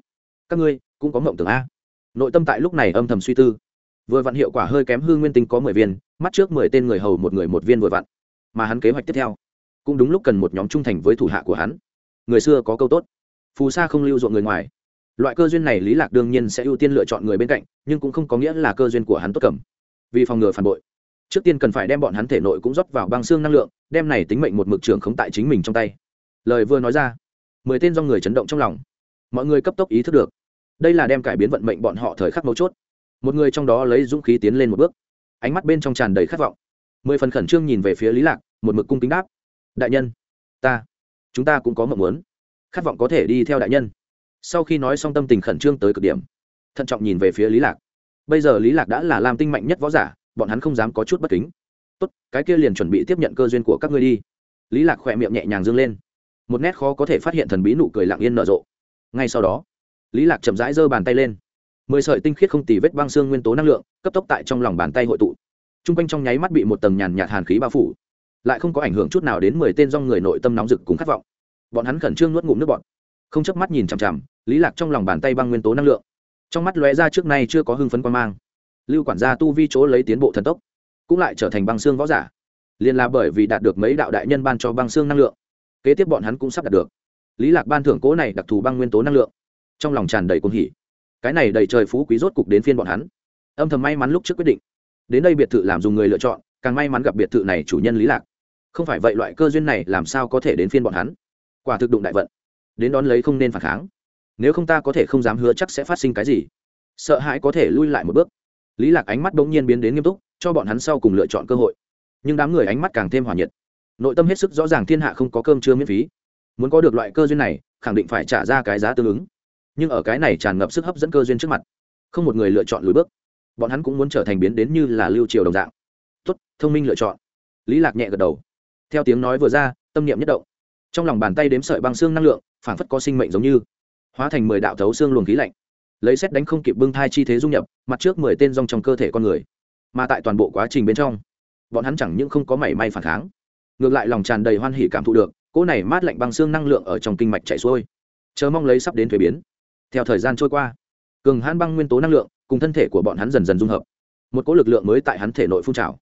các ngươi cũng có mộng tưởng a. Nội tâm tại lúc này âm thầm suy tư. Vừa vặn hiệu quả hơi kém hư nguyên tinh có mười viên, mắt trước mười tên người hầu một người một viên vừa vặn. Mà hắn kế hoạch tiếp theo cũng đúng lúc cần một nhóm trung thành với thủ hạ của hắn. Người xưa có câu tốt, phù sa không lưu ruộng người ngoài. Loại cơ duyên này lý lạc đương nhiên sẽ ưu tiên lựa chọn người bên cạnh, nhưng cũng không có nghĩa là cơ duyên của hắn tốt cầm. Vì phòng ngừa phản bội, trước tiên cần phải đem bọn hắn thể nội cũng rót vào băng xương năng lượng, đem này tính mệnh một mực trưởng khống tại chính mình trong tay. Lời vừa nói ra, mười tên do người chấn động trong lòng. Mọi người cấp tốc ý thức được, đây là đem cải biến vận mệnh bọn họ thời khắc mấu chốt. Một người trong đó lấy dũng khí tiến lên một bước, ánh mắt bên trong tràn đầy khát vọng. Mười phần khẩn trương nhìn về phía lý lạc, một mực cung kính đáp đại nhân, ta, chúng ta cũng có mộng muốn. Khát vọng có thể đi theo đại nhân. Sau khi nói xong tâm tình khẩn trương tới cực điểm, thận trọng nhìn về phía lý lạc. Bây giờ lý lạc đã là lam tinh mạnh nhất võ giả, bọn hắn không dám có chút bất kính. Tốt, cái kia liền chuẩn bị tiếp nhận cơ duyên của các ngươi đi. Lý lạc khỏe miệng nhẹ nhàng dương lên. Một nét khó có thể phát hiện thần bí nụ cười lặng yên nở rộ. Ngay sau đó, lý lạc chậm rãi giơ bàn tay lên. Mười sợi tinh khiết không tì vết băng xương nguyên tố năng lượng, cấp tốc tại trong lòng bàn tay hội tụ. Trung quanh trong nháy mắt bị một tầng nhàn nhạt hàn khí bao phủ lại không có ảnh hưởng chút nào đến mười tên dòng người nội tâm nóng rực cùng khát vọng. Bọn hắn khẩn trương nuốt ngụm nước bọt. Không chớp mắt nhìn chằm chằm, lý lạc trong lòng bàn tay băng nguyên tố năng lượng. Trong mắt lóe ra trước nay chưa có hưng phấn quan mang. Lưu quản gia tu vi chỗ lấy tiến bộ thần tốc, cũng lại trở thành băng xương võ giả. Liền là bởi vì đạt được mấy đạo đại nhân ban cho băng xương năng lượng, kế tiếp bọn hắn cũng sắp đạt được. Lý lạc ban thưởng cố này đặc thù băng nguyên tố năng lượng. Trong lòng tràn đầy cuồng hỉ. Cái này đầy trời phú quý rốt cục đến phiên bọn hắn. Âm thầm may mắn lúc trước quyết định. Đến đây biệt thự làm dùng người lựa chọn, càng may mắn gặp biệt thự này chủ nhân lý lạc không phải vậy loại cơ duyên này làm sao có thể đến phiên bọn hắn? Quả thực đụng đại vận. Đến đón lấy không nên phản kháng. Nếu không ta có thể không dám hứa chắc sẽ phát sinh cái gì. Sợ hãi có thể lui lại một bước. Lý lạc ánh mắt bỗng nhiên biến đến nghiêm túc, cho bọn hắn sau cùng lựa chọn cơ hội. Nhưng đám người ánh mắt càng thêm hòa nhiệt. Nội tâm hết sức rõ ràng thiên hạ không có cơm trưa miễn phí. Muốn có được loại cơ duyên này, khẳng định phải trả ra cái giá tương ứng. Nhưng ở cái này tràn ngập sức hấp dẫn cơ duyên trước mặt, không một người lựa chọn lùi bước. Bọn hắn cũng muốn trở thành biến đến như là lưu triều đồng dạng. Tốt, thông minh lựa chọn. Lý lạc nhẹ gật đầu theo tiếng nói vừa ra, tâm niệm nhất động. Trong lòng bàn tay đếm sợi băng xương năng lượng phản phất có sinh mệnh giống như, hóa thành mười đạo thấu xương luồng khí lạnh. Lấy xét đánh không kịp bưng thai chi thế dung nhập, mặt trước mười tên rong trong cơ thể con người, mà tại toàn bộ quá trình bên trong, bọn hắn chẳng những không có mảy may phản kháng, ngược lại lòng tràn đầy hoan hỉ cảm thụ được, cỗ này mát lạnh băng xương năng lượng ở trong kinh mạch chảy xuôi, chờ mong lấy sắp đến thuế biến. Theo thời gian trôi qua, cường hãn băng nguyên tố năng lượng cùng thân thể của bọn hắn dần dần dung hợp, một cỗ lực lượng mới tại hắn thể nội phun trào,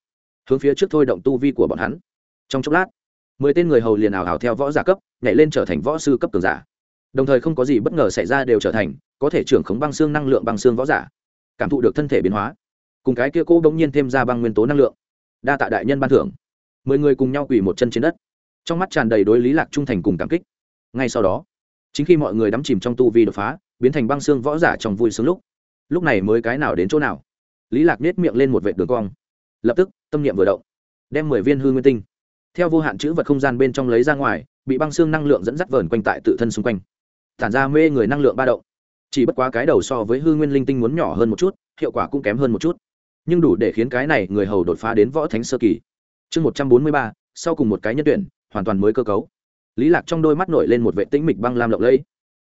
hướng phía trước thôi động tu vi của bọn hắn trong chốc lát, mười tên người hầu liền ảo hào theo võ giả cấp, nhảy lên trở thành võ sư cấp cường giả. Đồng thời không có gì bất ngờ xảy ra đều trở thành, có thể trưởng khống băng xương năng lượng băng xương võ giả, cảm thụ được thân thể biến hóa. Cùng cái kia cô bỗng nhiên thêm ra băng nguyên tố năng lượng. Đa tạ đại nhân ban thưởng. Mười người cùng nhau quỳ một chân trên đất. Trong mắt tràn đầy đối lý lạc trung thành cùng cảm kích. Ngay sau đó, chính khi mọi người đắm chìm trong tu vi đột phá, biến thành băng xương võ giả trong vui sướng lúc lúc này mới cái nào đến chỗ nào? Lý lạc nết miệng lên một vệ đường cong. Lập tức, tâm niệm vừa động, đem mười viên hư nguyên tinh theo vô hạn chữ vật không gian bên trong lấy ra ngoài, bị băng xương năng lượng dẫn dắt vờn quanh tại tự thân xung quanh. Tản ra mê người năng lượng ba động. Chỉ bất quá cái đầu so với hư nguyên linh tinh muốn nhỏ hơn một chút, hiệu quả cũng kém hơn một chút. Nhưng đủ để khiến cái này người hầu đột phá đến võ thánh sơ kỳ. Chương một trăm bốn mươi ba, sau cùng một cái nhân tuyển, hoàn toàn mới cơ cấu. Lý lạc trong đôi mắt nổi lên một vệ tĩnh mịch băng lam lộng lẫy,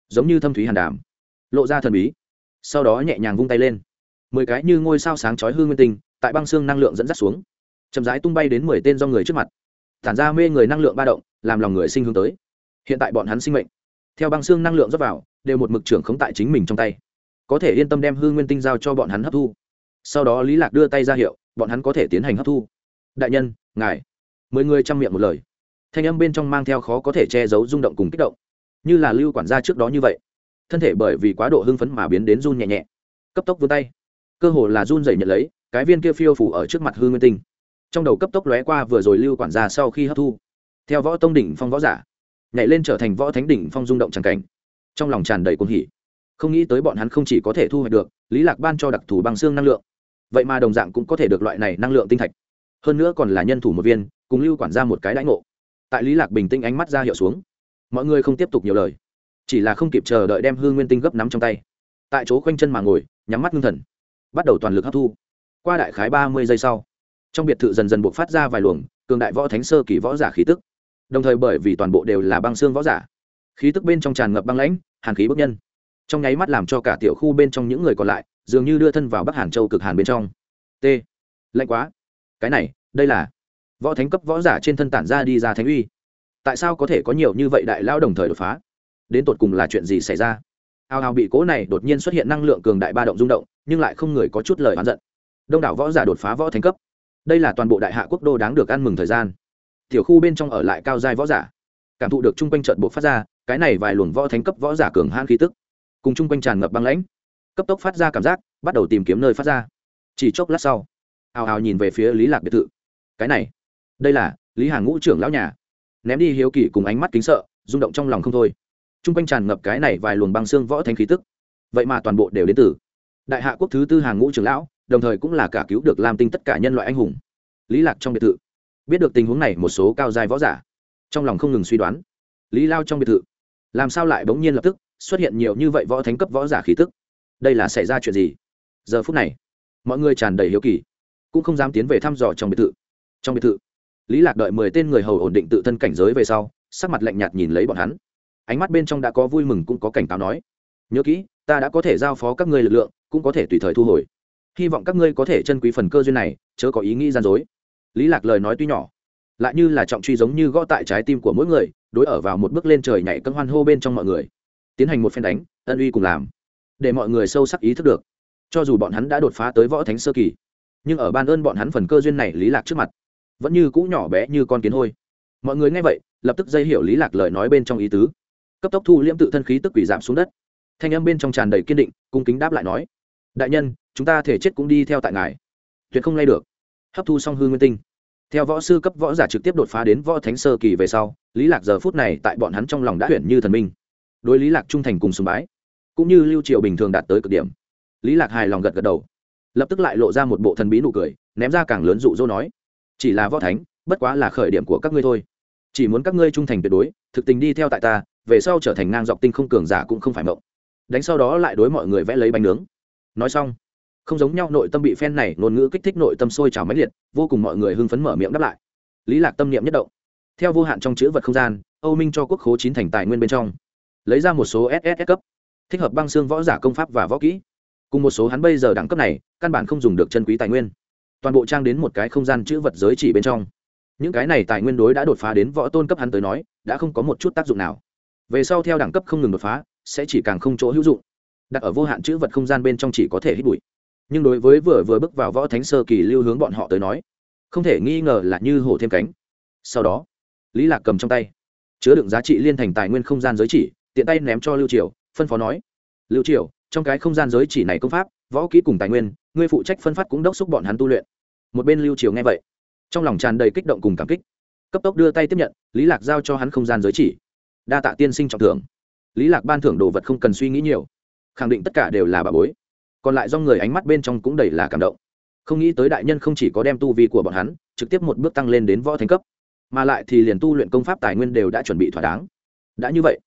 giống như thâm thúy hàn đàm, lộ ra thần bí. Sau đó nhẹ nhàng vung tay lên. Mười cái như ngôi sao sáng chói hư nguyên tinh, tại băng xương năng lượng dẫn dắt xuống, chậm rãi tung bay đến mười tên do người trước mặt tản ra mê người năng lượng ba động, làm lòng người sinh hướng tới. Hiện tại bọn hắn sinh mệnh, theo băng xương năng lượng dốc vào, đều một mực trưởng khống tại chính mình trong tay. Có thể yên tâm đem hư nguyên tinh giao cho bọn hắn hấp thu. Sau đó lý lạc đưa tay ra hiệu, bọn hắn có thể tiến hành hấp thu. Đại nhân, ngài. Mười người chăm miệng một lời. Thanh âm bên trong mang theo khó có thể che giấu rung động cùng kích động. Như là lưu quản gia trước đó như vậy. Thân thể bởi vì quá độ hưng phấn mà biến đến run nhẹ nhẹ. Cấp tốc vươn tay. Cơ hồ là run dày nhận lấy, cái viên kia phiêu phủ ở trước mặt hư nguyên tinh trong đầu cấp tốc lóe qua vừa rồi lưu quản gia sau khi hấp thu. Theo võ tông đỉnh phong võ giả, nhảy lên trở thành võ thánh đỉnh phong rung động tràn cảnh. Trong lòng tràn đầy cuồng hỉ. Không nghĩ tới bọn hắn không chỉ có thể thu hoạch được, lý lạc ban cho đặc thù bằng xương năng lượng. Vậy mà đồng dạng cũng có thể được loại này năng lượng tinh thạch. Hơn nữa còn là nhân thủ một viên, cùng lưu quản ra một cái đãi ngộ. Tại lý lạc bình tĩnh ánh mắt ra hiệu xuống, mọi người không tiếp tục nhiều lời. Chỉ là không kịp chờ đợi đem hư nguyên tinh gấp nắm trong tay. Tại chỗ khoanh chân mà ngồi, nhắm mắt ngưng thần, bắt đầu toàn lực hấp thu. Qua đại khái ba mươi giây sau trong biệt thự dần dần buộc phát ra vài luồng cường đại võ thánh sơ kỳ võ giả khí tức. Đồng thời bởi vì toàn bộ đều là băng xương võ giả, khí tức bên trong tràn ngập băng lãnh, hàn khí bức nhân. Trong nháy mắt làm cho cả tiểu khu bên trong những người còn lại dường như đưa thân vào bắc hàn châu cực hàn bên trong. T. Lạnh quá. Cái này, đây là võ thánh cấp võ giả trên thân tản ra đi ra thánh uy. Tại sao có thể có nhiều như vậy đại lao đồng thời đột phá? Đến tột cùng là chuyện gì xảy ra? Ao ao bị cố này đột nhiên xuất hiện năng lượng cường đại ba động rung động, nhưng lại không người có chút lời oán giận. Đông đảo võ giả đột phá võ thánh cấp đây là toàn bộ đại hạ quốc đô đáng được ăn mừng thời gian. Tiểu khu bên trong ở lại cao giai võ giả. Cảm thụ được chung quanh trận bộ phát ra, cái này vài luồng võ thánh cấp võ giả cường hãn khí tức, cùng chung quanh tràn ngập băng lãnh. Cấp tốc phát ra cảm giác, bắt đầu tìm kiếm nơi phát ra. Chỉ chốc lát sau, ào ào nhìn về phía lý lạc biệt thự. Cái này, đây là lý hàng ngũ trưởng lão nhà. Ném đi hiếu kỳ cùng ánh mắt kính sợ, rung động trong lòng không thôi. Chung quanh tràn ngập cái này vài luồng băng xương võ thánh khí tức. Vậy mà toàn bộ đều đến từ đại hạ quốc thứ tư hàng ngũ trưởng lão, đồng thời cũng là cả cứu được lam tinh tất cả nhân loại anh hùng. Lý lạc trong biệt thự. Biết được tình huống này một số cao giai võ giả, trong lòng không ngừng suy đoán. Lý lao trong biệt thự. Làm sao lại bỗng nhiên lập tức xuất hiện nhiều như vậy võ thánh cấp võ giả khí tức? Đây là xảy ra chuyện gì? Giờ phút này, mọi người tràn đầy hiếu kỳ, cũng không dám tiến về thăm dò trong biệt thự. Trong biệt thự, lý lạc đợi mười tên người hầu ổn định tự thân cảnh giới về sau, sắc mặt lạnh nhạt nhìn lấy bọn hắn. Ánh mắt bên trong đã có vui mừng cũng có cảnh cáo nói, nhớ kỹ, ta đã có thể giao phó các ngươi lực lượng cũng có thể tùy thời thu hồi. Hy vọng các ngươi có thể chân quý phần cơ duyên này, chớ có ý nghĩ gian dối. Lý lạc lời nói tuy nhỏ, lại như là trọng truy giống như gõ tại trái tim của mỗi người, đối ở vào một bước lên trời nhảy cân hoan hô bên trong mọi người. Tiến hành một phen đánh, ân uy cùng làm, để mọi người sâu sắc ý thức được. Cho dù bọn hắn đã đột phá tới võ thánh sơ kỳ, nhưng ở ban ơn bọn hắn phần cơ duyên này lý lạc trước mặt, vẫn như cũ nhỏ bé như con kiến hôi. Mọi người nghe vậy, lập tức dây hiểu lý lạc lời nói bên trong ý tứ. Cấp tốc thu liễm tự thân khí tức quỷ giảm xuống đất. Thanh âm bên trong tràn đầy kiên định, cung kính đáp lại nói đại nhân, chúng ta thể chết cũng đi theo tại ngài. Tuyệt không lay được. Hấp thu xong hư nguyên tinh. Theo võ sư cấp võ giả trực tiếp đột phá đến võ thánh sơ kỳ về sau, lý lạc giờ phút này tại bọn hắn trong lòng đã huyện như thần minh. Đối lý lạc trung thành cùng sùng bái, cũng như lưu triều bình thường đạt tới cực điểm. Lý lạc hài lòng gật gật đầu. Lập tức lại lộ ra một bộ thần bí nụ cười, ném ra càng lớn dụ dỗ nói, chỉ là võ thánh, bất quá là khởi điểm của các ngươi thôi. Chỉ muốn các ngươi trung thành tuyệt đối, thực tình đi theo tại ta, về sau trở thành ngang dọc tinh không cường giả cũng không phải mộng. Đánh sau đó lại đối mọi người vẽ lấy bánh nướng nói xong, không giống nhau, nội tâm bị phen này ngôn ngữ kích thích, nội tâm sôi trào mãnh liệt, vô cùng mọi người hưng phấn mở miệng đáp lại. Lý lạc tâm niệm nhất động. Theo vô hạn trong chữ vật không gian, âu minh cho quốc khố chín thành tài nguyên bên trong, lấy ra một số ss cấp, thích hợp băng xương võ giả công pháp và võ kỹ. Cùng một số hắn bây giờ đẳng cấp này, căn bản không dùng được chân quý tài nguyên. Toàn bộ trang đến một cái không gian chữ vật giới chỉ bên trong. Những cái này tài nguyên đối đã đột phá đến võ tôn cấp hắn tới nói, đã không có một chút tác dụng nào. Về sau theo đẳng cấp không ngừng đột phá, sẽ chỉ càng không chỗ hữu dụng đặt ở vô hạn chữ vật không gian bên trong chỉ có thể hít bụi. Nhưng đối với vừa vừa bước vào võ thánh sơ kỳ lưu hướng bọn họ tới nói, không thể nghi ngờ là như hổ thêm cánh. Sau đó, lý lạc cầm trong tay, chứa đựng giá trị liên thành tài nguyên không gian giới chỉ, tiện tay ném cho lưu triều, phân phó nói, lưu triều, trong cái không gian giới chỉ này công pháp, võ kỹ cùng tài nguyên, ngươi phụ trách phân phát cũng đốc xúc bọn hắn tu luyện. Một bên lưu triều nghe vậy, trong lòng tràn đầy kích động cùng cảm kích, cấp tốc đưa tay tiếp nhận, lý lạc giao cho hắn không gian giới chỉ. Đa tạ tiên sinh trọng thưởng. Lý lạc ban thưởng đồ vật không cần suy nghĩ nhiều khẳng định tất cả đều là bà bối. Còn lại do người ánh mắt bên trong cũng đầy là cảm động. Không nghĩ tới đại nhân không chỉ có đem tu vi của bọn hắn, trực tiếp một bước tăng lên đến võ thánh cấp, mà lại thì liền tu luyện công pháp tài nguyên đều đã chuẩn bị thỏa đáng. Đã như vậy,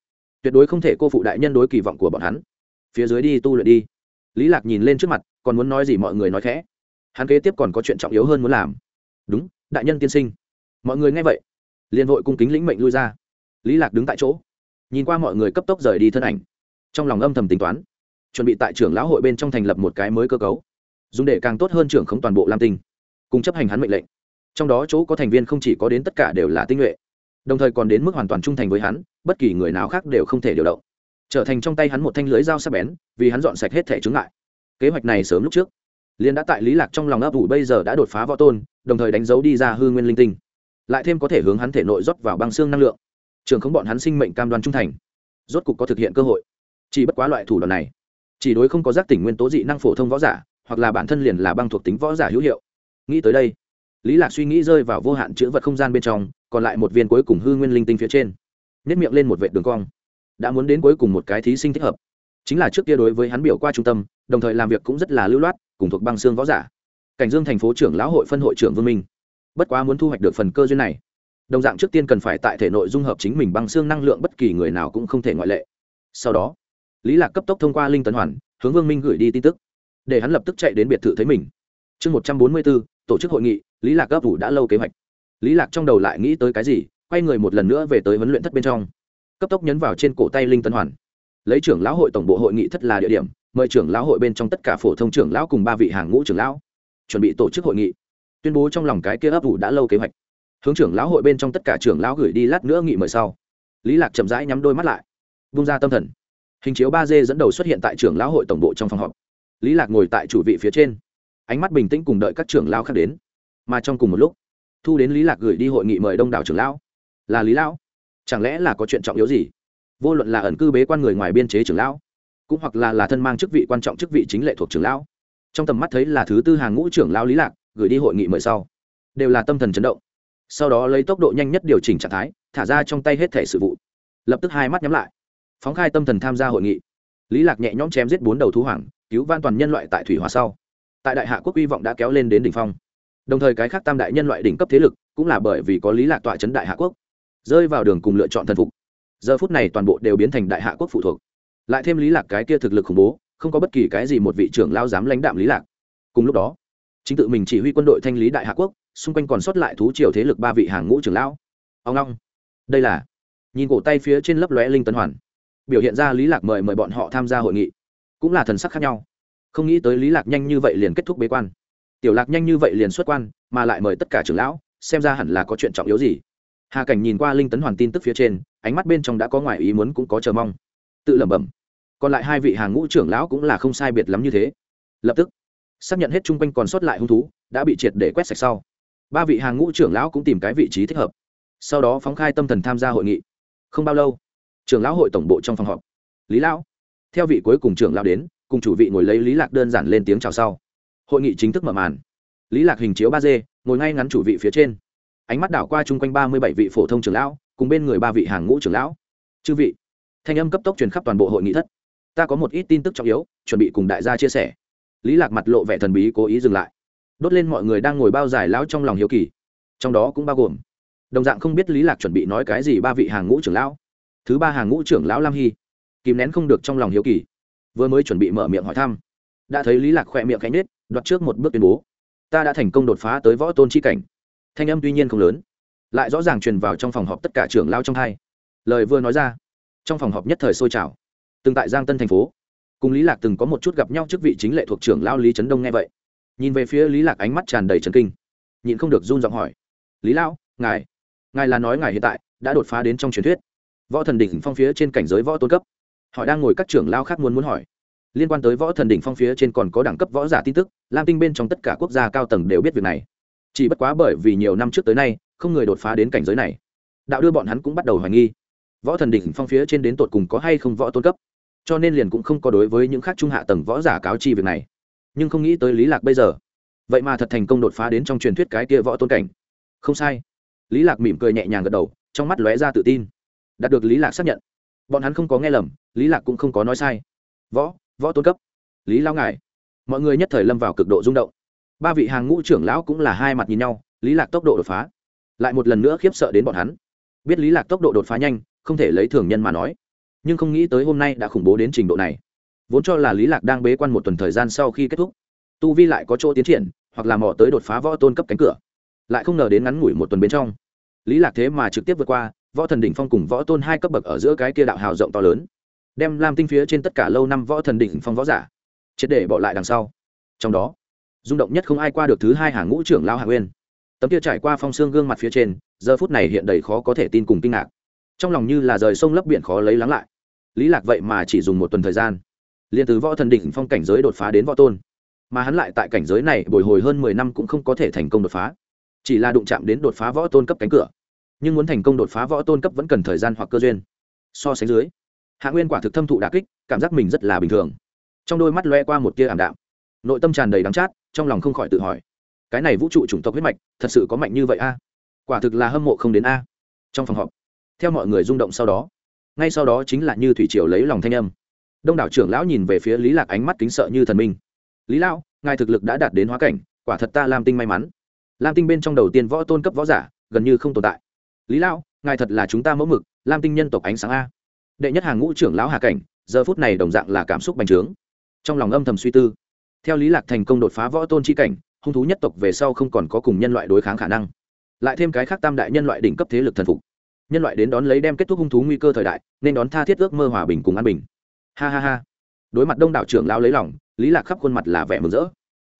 tuyệt đối không thể cô phụ đại nhân đối kỳ vọng của bọn hắn. Phía dưới đi tu luyện đi. Lý lạc nhìn lên trước mặt, còn muốn nói gì mọi người nói khẽ. Hắn kế tiếp còn có chuyện trọng yếu hơn muốn làm. Đúng, đại nhân tiên sinh. Mọi người nghe vậy, liền vội cung kính lĩnh mệnh lui ra. Lý lạc đứng tại chỗ, nhìn qua mọi người cấp tốc rời đi thân ảnh. Trong lòng âm thầm tính toán chuẩn bị tại trưởng lão hội bên trong thành lập một cái mới cơ cấu, dùng để càng tốt hơn trưởng khống toàn bộ lam tinh, cùng chấp hành hắn mệnh lệnh. Trong đó chỗ có thành viên không chỉ có đến tất cả đều là tinh nhuệ, đồng thời còn đến mức hoàn toàn trung thành với hắn, bất kỳ người nào khác đều không thể điều động. Trở thành trong tay hắn một thanh lưới dao sắp bén, vì hắn dọn sạch hết thẻ chướng lại kế hoạch này sớm lúc trước liên đã tại lý lạc trong lòng ấp ủ bây giờ đã đột phá võ tôn, đồng thời đánh dấu đi ra hư nguyên linh tinh. Lại thêm có thể hướng hắn thể nội rót vào băng xương năng lượng trường không bọn hắn sinh mệnh cam đoan trung thành, rốt cục có thực hiện cơ hội. Chỉ bất quá loại thủ đoạn này chỉ đối không có giác tỉnh nguyên tố dị năng phổ thông võ giả, hoặc là bản thân liền là băng thuộc tính võ giả hữu hiệu. Nghĩ tới đây, lý lạc suy nghĩ rơi vào vô hạn chữ vật không gian bên trong, còn lại một viên cuối cùng hư nguyên linh tinh phía trên. Nhét miệng lên một vệ đường cong. Đã muốn đến cuối cùng một cái thí sinh thích hợp. Chính là trước kia đối với hắn biểu qua trung tâm, đồng thời làm việc cũng rất là lưu loát, cùng thuộc băng xương võ giả. Cảnh dương thành phố trưởng lão hội phân hội trưởng vương minh. Bất quá muốn thu hoạch được phần cơ duyên này. Đồng dạng trước tiên cần phải tại thể nội dung hợp chính mình băng xương năng lượng bất kỳ người nào cũng không thể ngoại lệ. Sau đó lý lạc cấp tốc thông qua linh tấn hoàn, hướng vương minh gửi đi tin tức. Để hắn lập tức chạy đến biệt thự thấy mình. Chương một trăm bốn mươi bốn tổ chức hội nghị, lý lạc gấp ủ đã lâu kế hoạch. Lý lạc trong đầu lại nghĩ tới cái gì, quay người một lần nữa về tới huấn luyện thất bên trong. Cấp tốc nhấn vào trên cổ tay linh tấn hoàn. Lấy trưởng lão hội tổng bộ hội nghị thất là địa điểm, mời trưởng lão hội bên trong tất cả phổ thông trưởng lão cùng ba vị hàng ngũ trưởng lão, chuẩn bị tổ chức hội nghị. Tuyên bố trong lòng cái kia ấp ủ đã lâu kế hoạch. Hướng trưởng lão hội bên trong tất cả trưởng lão gửi đi lát nữa nghị mời sau. Lý lạc chậm rãi nhắm đôi mắt lại, vung ra tâm thần hình chiếu ba d dẫn đầu xuất hiện tại trưởng lão hội tổng bộ trong phòng họp. Lý lạc ngồi tại chủ vị phía trên. Ánh mắt bình tĩnh cùng đợi các trưởng lão khác đến. Mà trong cùng một lúc, thu đến lý lạc gửi đi hội nghị mời đông đảo trưởng lão. Là lý lão? Chẳng lẽ là có chuyện trọng yếu gì? Vô luận là ẩn cư bế quan người ngoài biên chế trưởng lão, cũng hoặc là là thân mang chức vị quan trọng chức vị chính lệ thuộc trưởng lão. Trong tầm mắt thấy là thứ tư hàng ngũ trưởng lão lý lạc gửi đi hội nghị mời sau, đều là tâm thần chấn động. Sau đó lấy tốc độ nhanh nhất điều chỉnh trạng thái, thả ra trong tay hết thể sự vụ. Lập tức hai mắt nhắm lại phóng khai tâm thần tham gia hội nghị. Lý lạc nhẹ nhõm chém giết bốn đầu thú hoàng, cứu van toàn nhân loại tại thủy hòa sau. Tại đại hạ quốc hy vọng đã kéo lên đến đỉnh phong. Đồng thời cái khác tam đại nhân loại đỉnh cấp thế lực cũng là bởi vì có lý lạc tọa chấn đại hạ quốc, rơi vào đường cùng lựa chọn thần phục. Giờ phút này toàn bộ đều biến thành đại hạ quốc phụ thuộc. Lại thêm lý lạc cái kia thực lực khủng bố, không có bất kỳ cái gì một vị trưởng lao dám lãnh đạm lý lạc. Cùng lúc đó, chính tự mình chỉ huy quân đội thanh lý đại hạ quốc, xung quanh còn sót lại thú triều thế lực ba vị hàng ngũ trưởng lão. Ông long, đây là, nhìn cổ tay phía trên lấp lóe linh tấn hoàn biểu hiện ra lý lạc mời mời bọn họ tham gia hội nghị. Cũng là thần sắc khác nhau. Không nghĩ tới lý lạc nhanh như vậy liền kết thúc bế quan. Tiểu lạc nhanh như vậy liền xuất quan, mà lại mời tất cả trưởng lão, xem ra hẳn là có chuyện trọng yếu gì. Hà cảnh nhìn qua linh tấn hoàn tin tức phía trên, ánh mắt bên trong đã có ngoài ý muốn cũng có chờ mong. Tự lẩm bẩm. Còn lại hai vị hàng ngũ trưởng lão cũng là không sai biệt lắm như thế. Lập tức, xác nhận hết chung quanh còn sót lại hung thú, đã bị triệt để quét sạch sau. Ba vị hàng ngũ trưởng lão cũng tìm cái vị trí thích hợp. Sau đó phóng khai tâm thần tham gia hội nghị. Không bao lâu trưởng lão hội tổng bộ trong phòng họp. Lý lão. Theo vị cuối cùng trưởng lão đến, cùng chủ vị ngồi lấy lý lạc đơn giản lên tiếng chào sau. Hội nghị chính thức mở màn. Lý lạc hình chiếu ba d, ngồi ngay ngắn chủ vị phía trên. Ánh mắt đảo qua chung quanh ba mươi bảy vị phổ thông trưởng lão, cùng bên người ba vị hàng ngũ trưởng lão. Chư vị. Thanh âm cấp tốc truyền khắp toàn bộ hội nghị thất. Ta có một ít tin tức trọng yếu, chuẩn bị cùng đại gia chia sẻ. Lý lạc mặt lộ vẻ thần bí cố ý dừng lại. Đốt lên mọi người đang ngồi bao giải lão trong lòng hiếu kỳ. Trong đó cũng bao gồm, đồng dạng không biết lý lạc chuẩn bị nói cái gì ba vị hàng ngũ trưởng lão thứ ba hàng ngũ trưởng lão lam hy. Kìm nén không được trong lòng hiếu kỳ. Vừa mới chuẩn bị mở miệng hỏi thăm, đã thấy lý lạc khỏe miệng khẽ nết đoạt trước một bước tuyên bố. Ta đã thành công đột phá tới võ tôn chi cảnh. Thanh âm tuy nhiên không lớn, lại rõ ràng truyền vào trong phòng họp tất cả trưởng lao trong hai. Lời vừa nói ra, trong phòng họp nhất thời sôi trào. Từng tại giang tân thành phố, cùng lý lạc từng có một chút gặp nhau trước vị chính lệ thuộc trưởng lao lý trấn đông nghe vậy. Nhìn về phía lý lạc ánh mắt tràn đầy trần kinh, nhịn không được run giọng hỏi, lý lão, ngài ngài là nói ngài hiện tại đã đột phá đến trong truyền thuyết? Võ thần đỉnh phong phía trên cảnh giới võ tôn cấp. Họ đang ngồi các trưởng lao khác muốn muốn hỏi. Liên quan tới võ thần đỉnh phong phía trên còn có đẳng cấp võ giả tin tức, lam tinh bên trong tất cả quốc gia cao tầng đều biết việc này. Chỉ bất quá bởi vì nhiều năm trước tới nay, không người đột phá đến cảnh giới này. Đạo đưa bọn hắn cũng bắt đầu hoài nghi. Võ thần đỉnh phong phía trên đến tột cùng có hay không võ tôn cấp? Cho nên liền cũng không có đối với những khác trung hạ tầng võ giả cáo chi việc này. Nhưng không nghĩ tới lý lạc bây giờ. Vậy mà thật thành công đột phá đến trong truyền thuyết cái kia võ tôn cảnh. Không sai. Lý lạc mỉm cười nhẹ nhàng gật đầu, trong mắt lóe ra tự tin đạt được lý lạc xác nhận. Bọn hắn không có nghe lầm, lý lạc cũng không có nói sai. Võ võ tôn cấp. Lý lao ngài. Mọi người nhất thời lâm vào cực độ rung động. Ba vị hàng ngũ trưởng lão cũng là hai mặt nhìn nhau, lý lạc tốc độ đột phá. Lại một lần nữa khiếp sợ đến bọn hắn. Biết lý lạc tốc độ đột phá nhanh, không thể lấy thường nhân mà nói. Nhưng không nghĩ tới hôm nay đã khủng bố đến trình độ này. Vốn cho là lý lạc đang bế quan một tuần thời gian sau khi kết thúc. Tu vi lại có chỗ tiến triển, hoặc là mò tới đột phá võ tôn cấp cánh cửa. Lại không ngờ đến ngắn ngủi một tuần bên trong. Lý lạc thế mà trực tiếp vượt qua võ thần đỉnh phong cùng võ tôn hai cấp bậc ở giữa cái kia đạo hào rộng to lớn, đem làm tinh phía trên tất cả lâu năm võ thần đỉnh phong võ giả triệt để bỏ lại đằng sau. Trong đó, rung động nhất không ai qua được thứ hai hàng ngũ trưởng lao hạ nguyên. Tấm kia trải qua phong xương gương mặt phía trên, giờ phút này hiện đầy khó có thể tin cùng kinh ngạc. Trong lòng như là rời sông lấp biển khó lấy lắng lại. Lý lạc vậy mà chỉ dùng một tuần thời gian, liền từ võ thần đỉnh phong cảnh giới đột phá đến võ tôn. Mà hắn lại tại cảnh giới này bồi hồi hơn mười năm cũng không có thể thành công đột phá. Chỉ là đụng chạm đến đột phá võ tôn cấp cánh cửa nhưng muốn thành công đột phá võ tôn cấp vẫn cần thời gian hoặc cơ duyên. So sánh dưới, hạ nguyên quả thực thâm thụ đà kích, cảm giác mình rất là bình thường. Trong đôi mắt loe qua một tia ảm đạm. Nội tâm tràn đầy đắng chát, trong lòng không khỏi tự hỏi, cái này vũ trụ chủng tộc huyết mạch thật sự có mạnh như vậy a? Quả thực là hâm mộ không đến a. Trong phòng họp, theo mọi người rung động sau đó, ngay sau đó chính là như thủy triều lấy lòng thanh âm. Đông đảo trưởng lão nhìn về phía lý lạc ánh mắt kính sợ như thần minh. Lý lão, ngài thực lực đã đạt đến hóa cảnh, quả thật ta lam tinh may mắn. Lam tinh bên trong đầu tiên võ tôn cấp võ giả, gần như không tồn tại lý lão, ngài thật là chúng ta mẫu mực, lam tinh nhân tộc ánh sáng a. Đệ nhất hàng ngũ trưởng lão hà cảnh, giờ phút này đồng dạng là cảm xúc bành trướng. Trong lòng âm thầm suy tư. Theo lý lạc thành công đột phá võ tôn chi cảnh, hung thú nhất tộc về sau không còn có cùng nhân loại đối kháng khả năng. Lại thêm cái khác tam đại nhân loại đỉnh cấp thế lực thần phục. Nhân loại đến đón lấy đem kết thúc hung thú nguy cơ thời đại, nên đón tha thiết ước mơ hòa bình cùng an bình. Ha ha ha. Đối mặt đông đảo trưởng lao lấy lòng, lý lạc khắp khuôn mặt là vẻ mừng rỡ.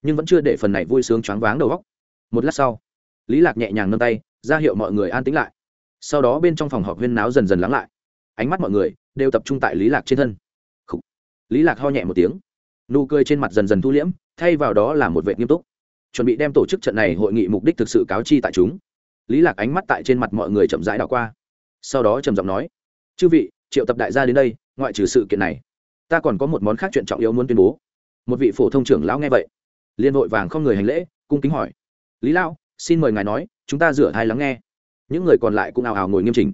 Nhưng vẫn chưa để phần này vui sướng choáng váng đầu óc. Một lát sau, lý lạc nhẹ nhàng nâng tay, ra hiệu mọi người an tĩnh lại sau đó bên trong phòng họp huyên náo dần dần lắng lại. Ánh mắt mọi người đều tập trung tại lý lạc trên thân、Khủ. Lý lạc ho nhẹ một tiếng. Nụ cười trên mặt dần dần thu liễm, thay vào đó là một vệ nghiêm túc. Chuẩn bị đem tổ chức trận này hội nghị mục đích thực sự cáo chi tại chúng. Lý lạc ánh mắt tại trên mặt mọi người chậm rãi đảo qua. Sau đó trầm giọng nói, chư vị, triệu tập đại gia đến đây, ngoại trừ sự kiện này, ta còn có một món khác chuyện trọng yếu muốn tuyên bố. Một vị phổ thông trưởng lão nghe vậy liên hội vàng không người hành lễ, cung kính hỏi, lý lão, xin mời ngài nói, chúng ta rửa thai lắng nghe những người còn lại cũng ào ào ngồi nghiêm chỉnh.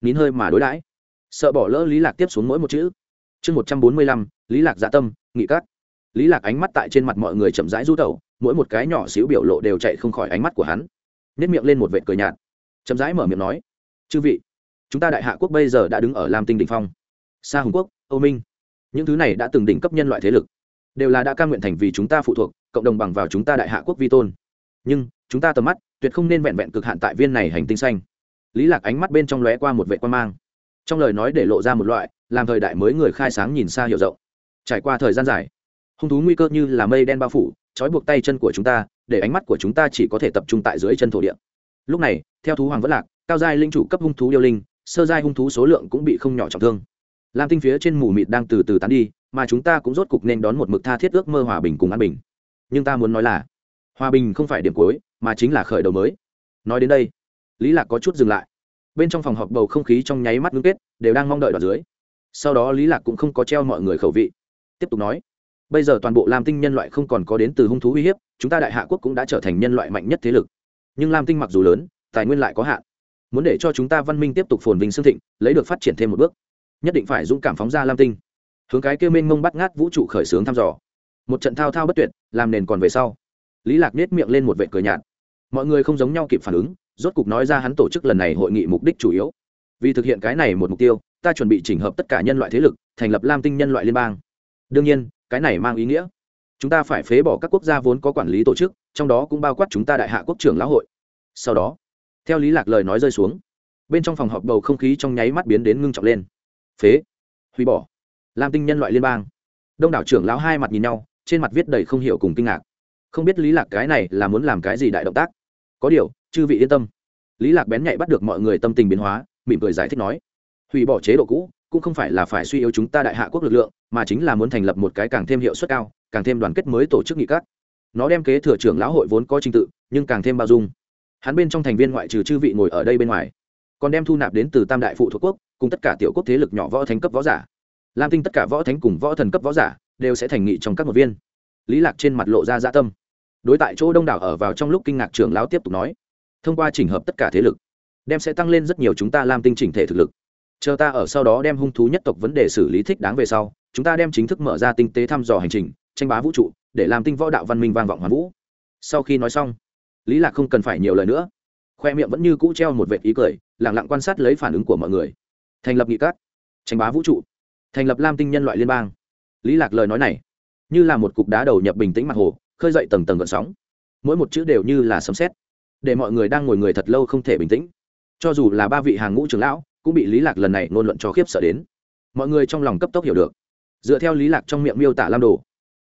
Nín hơi mà đối đãi. Sợ bỏ lỡ lý lạc tiếp xuống mỗi một chữ. Chương một trăm bốn mươi lăm, lý lạc dạ tâm, nghị cát. Lý lạc ánh mắt tại trên mặt mọi người chậm rãi du tẩu, mỗi một cái nhỏ xíu biểu lộ đều chạy không khỏi ánh mắt của hắn. Nếp miệng lên một vệt cười nhạt. Chậm rãi mở miệng nói, chư vị, chúng ta đại hạ quốc bây giờ đã đứng ở lam tinh đỉnh phong. Sa hùng quốc, âu minh, những thứ này đã từng đỉnh cấp nhân loại thế lực, đều là đã ca nguyện thành vì chúng ta phụ thuộc, cộng đồng bằng vào chúng ta đại hạ quốc vi tôn. Nhưng chúng ta tầm mắt tuyệt không nên vẹn vẹn cực hạn tại viên này hành tinh xanh. Lý lạc ánh mắt bên trong lóe qua một vệ quan mang. Trong lời nói để lộ ra một loại làm thời đại mới người khai sáng nhìn xa hiểu rộng. Trải qua thời gian dài, hung thú nguy cơ như là mây đen bao phủ, trói buộc tay chân của chúng ta, để ánh mắt của chúng ta chỉ có thể tập trung tại dưới chân thổ địa. Lúc này, theo thú hoàng vẫn lạc, cao giai linh chủ cấp hung thú yêu linh, sơ giai hung thú số lượng cũng bị không nhỏ trọng thương. Lam tinh phía trên mù mịt đang từ từ tán đi, mà chúng ta cũng rốt cục nên đón một mực tha thiết ước mơ hòa bình cùng an bình. Nhưng ta muốn nói là, hòa bình không phải điểm cuối mà chính là khởi đầu mới. Nói đến đây, lý lạc có chút dừng lại. Bên trong phòng họp bầu không khí trong nháy mắt ngưng kết, đều đang mong đợi đoạn dưới. Sau đó lý lạc cũng không có treo mọi người khẩu vị. Tiếp tục nói, bây giờ toàn bộ lam tinh nhân loại không còn có đến từ hung thú uy hiếp, chúng ta đại hạ quốc cũng đã trở thành nhân loại mạnh nhất thế lực. Nhưng lam tinh mặc dù lớn, tài nguyên lại có hạn. Muốn để cho chúng ta văn minh tiếp tục phồn vinh xương thịnh, lấy được phát triển thêm một bước, nhất định phải dũng cảm phóng ra lam tinh. Hướng cái kêu mênh mông bắt ngát vũ trụ khởi xướng thăm dò. Một trận thao thao bất tuyệt, làm nền còn về sau. Lý lạc nết miệng lên một vệ cười nhạt mọi người không giống nhau kịp phản ứng, rốt cục nói ra hắn tổ chức lần này hội nghị mục đích chủ yếu. Vì thực hiện cái này một mục tiêu, ta chuẩn bị chỉnh hợp tất cả nhân loại thế lực, thành lập lam tinh nhân loại liên bang. Đương nhiên, cái này mang ý nghĩa. Chúng ta phải phế bỏ các quốc gia vốn có quản lý tổ chức, trong đó cũng bao quát chúng ta đại hạ quốc trưởng lão hội. Sau đó, theo lý lạc lời nói rơi xuống, bên trong phòng họp bầu không khí trong nháy mắt biến đến ngưng trọng lên. Phế, hủy bỏ, lam tinh nhân loại liên bang. Đông đảo trưởng lão hai mặt nhìn nhau, trên mặt viết đầy không hiểu cùng kinh ngạc. Không biết lý lạc cái này là muốn làm cái gì đại động tác có điều, chư vị yên tâm. Lý lạc bén nhạy bắt được mọi người tâm tình biến hóa, mỉm cười giải thích nói, hủy bỏ chế độ cũ, cũng không phải là phải suy yếu chúng ta đại hạ quốc lực lượng, mà chính là muốn thành lập một cái càng thêm hiệu suất cao, càng thêm đoàn kết mới tổ chức nghị các. Nó đem kế thừa trưởng lão hội vốn có trình tự, nhưng càng thêm bao dung. Hắn bên trong thành viên ngoại trừ chư vị ngồi ở đây bên ngoài, còn đem thu nạp đến từ tam đại phụ thuộc quốc, cùng tất cả tiểu quốc thế lực nhỏ võ thánh cấp võ giả. Lam tinh tất cả võ thánh cùng võ thần cấp võ giả, đều sẽ thành nghị trong các một viên. Lý lạc trên mặt lộ ra dạ tâm đối tại chỗ đông đảo ở vào trong lúc kinh ngạc trưởng lão tiếp tục nói, thông qua chỉnh hợp tất cả thế lực, đem sẽ tăng lên rất nhiều chúng ta làm tinh chỉnh thể thực lực. Chờ ta ở sau đó đem hung thú nhất tộc vấn đề xử lý thích đáng về sau, chúng ta đem chính thức mở ra tinh tế thăm dò hành trình, tranh bá vũ trụ, để làm tinh võ đạo văn minh vang vọng hoàn vũ. Sau khi nói xong, lý lạc không cần phải nhiều lời nữa. Khoe miệng vẫn như cũ treo một vệt ý cười, lặng lặng quan sát lấy phản ứng của mọi người. Thành lập nghị cát tranh bá vũ trụ, thành lập lam tinh nhân loại liên bang. Lý lạc lời nói này, như là một cục đá đầu nhập bình tĩnh mặt hồ khơi dậy tầng tầng gợn sóng. Mỗi một chữ đều như là sấm sét, để mọi người đang ngồi người thật lâu không thể bình tĩnh. Cho dù là ba vị hàng ngũ trưởng lão, cũng bị lý lạc lần này ngôn luận cho khiếp sợ đến. Mọi người trong lòng cấp tốc hiểu được. Dựa theo lý lạc trong miệng miêu tả lam đồ,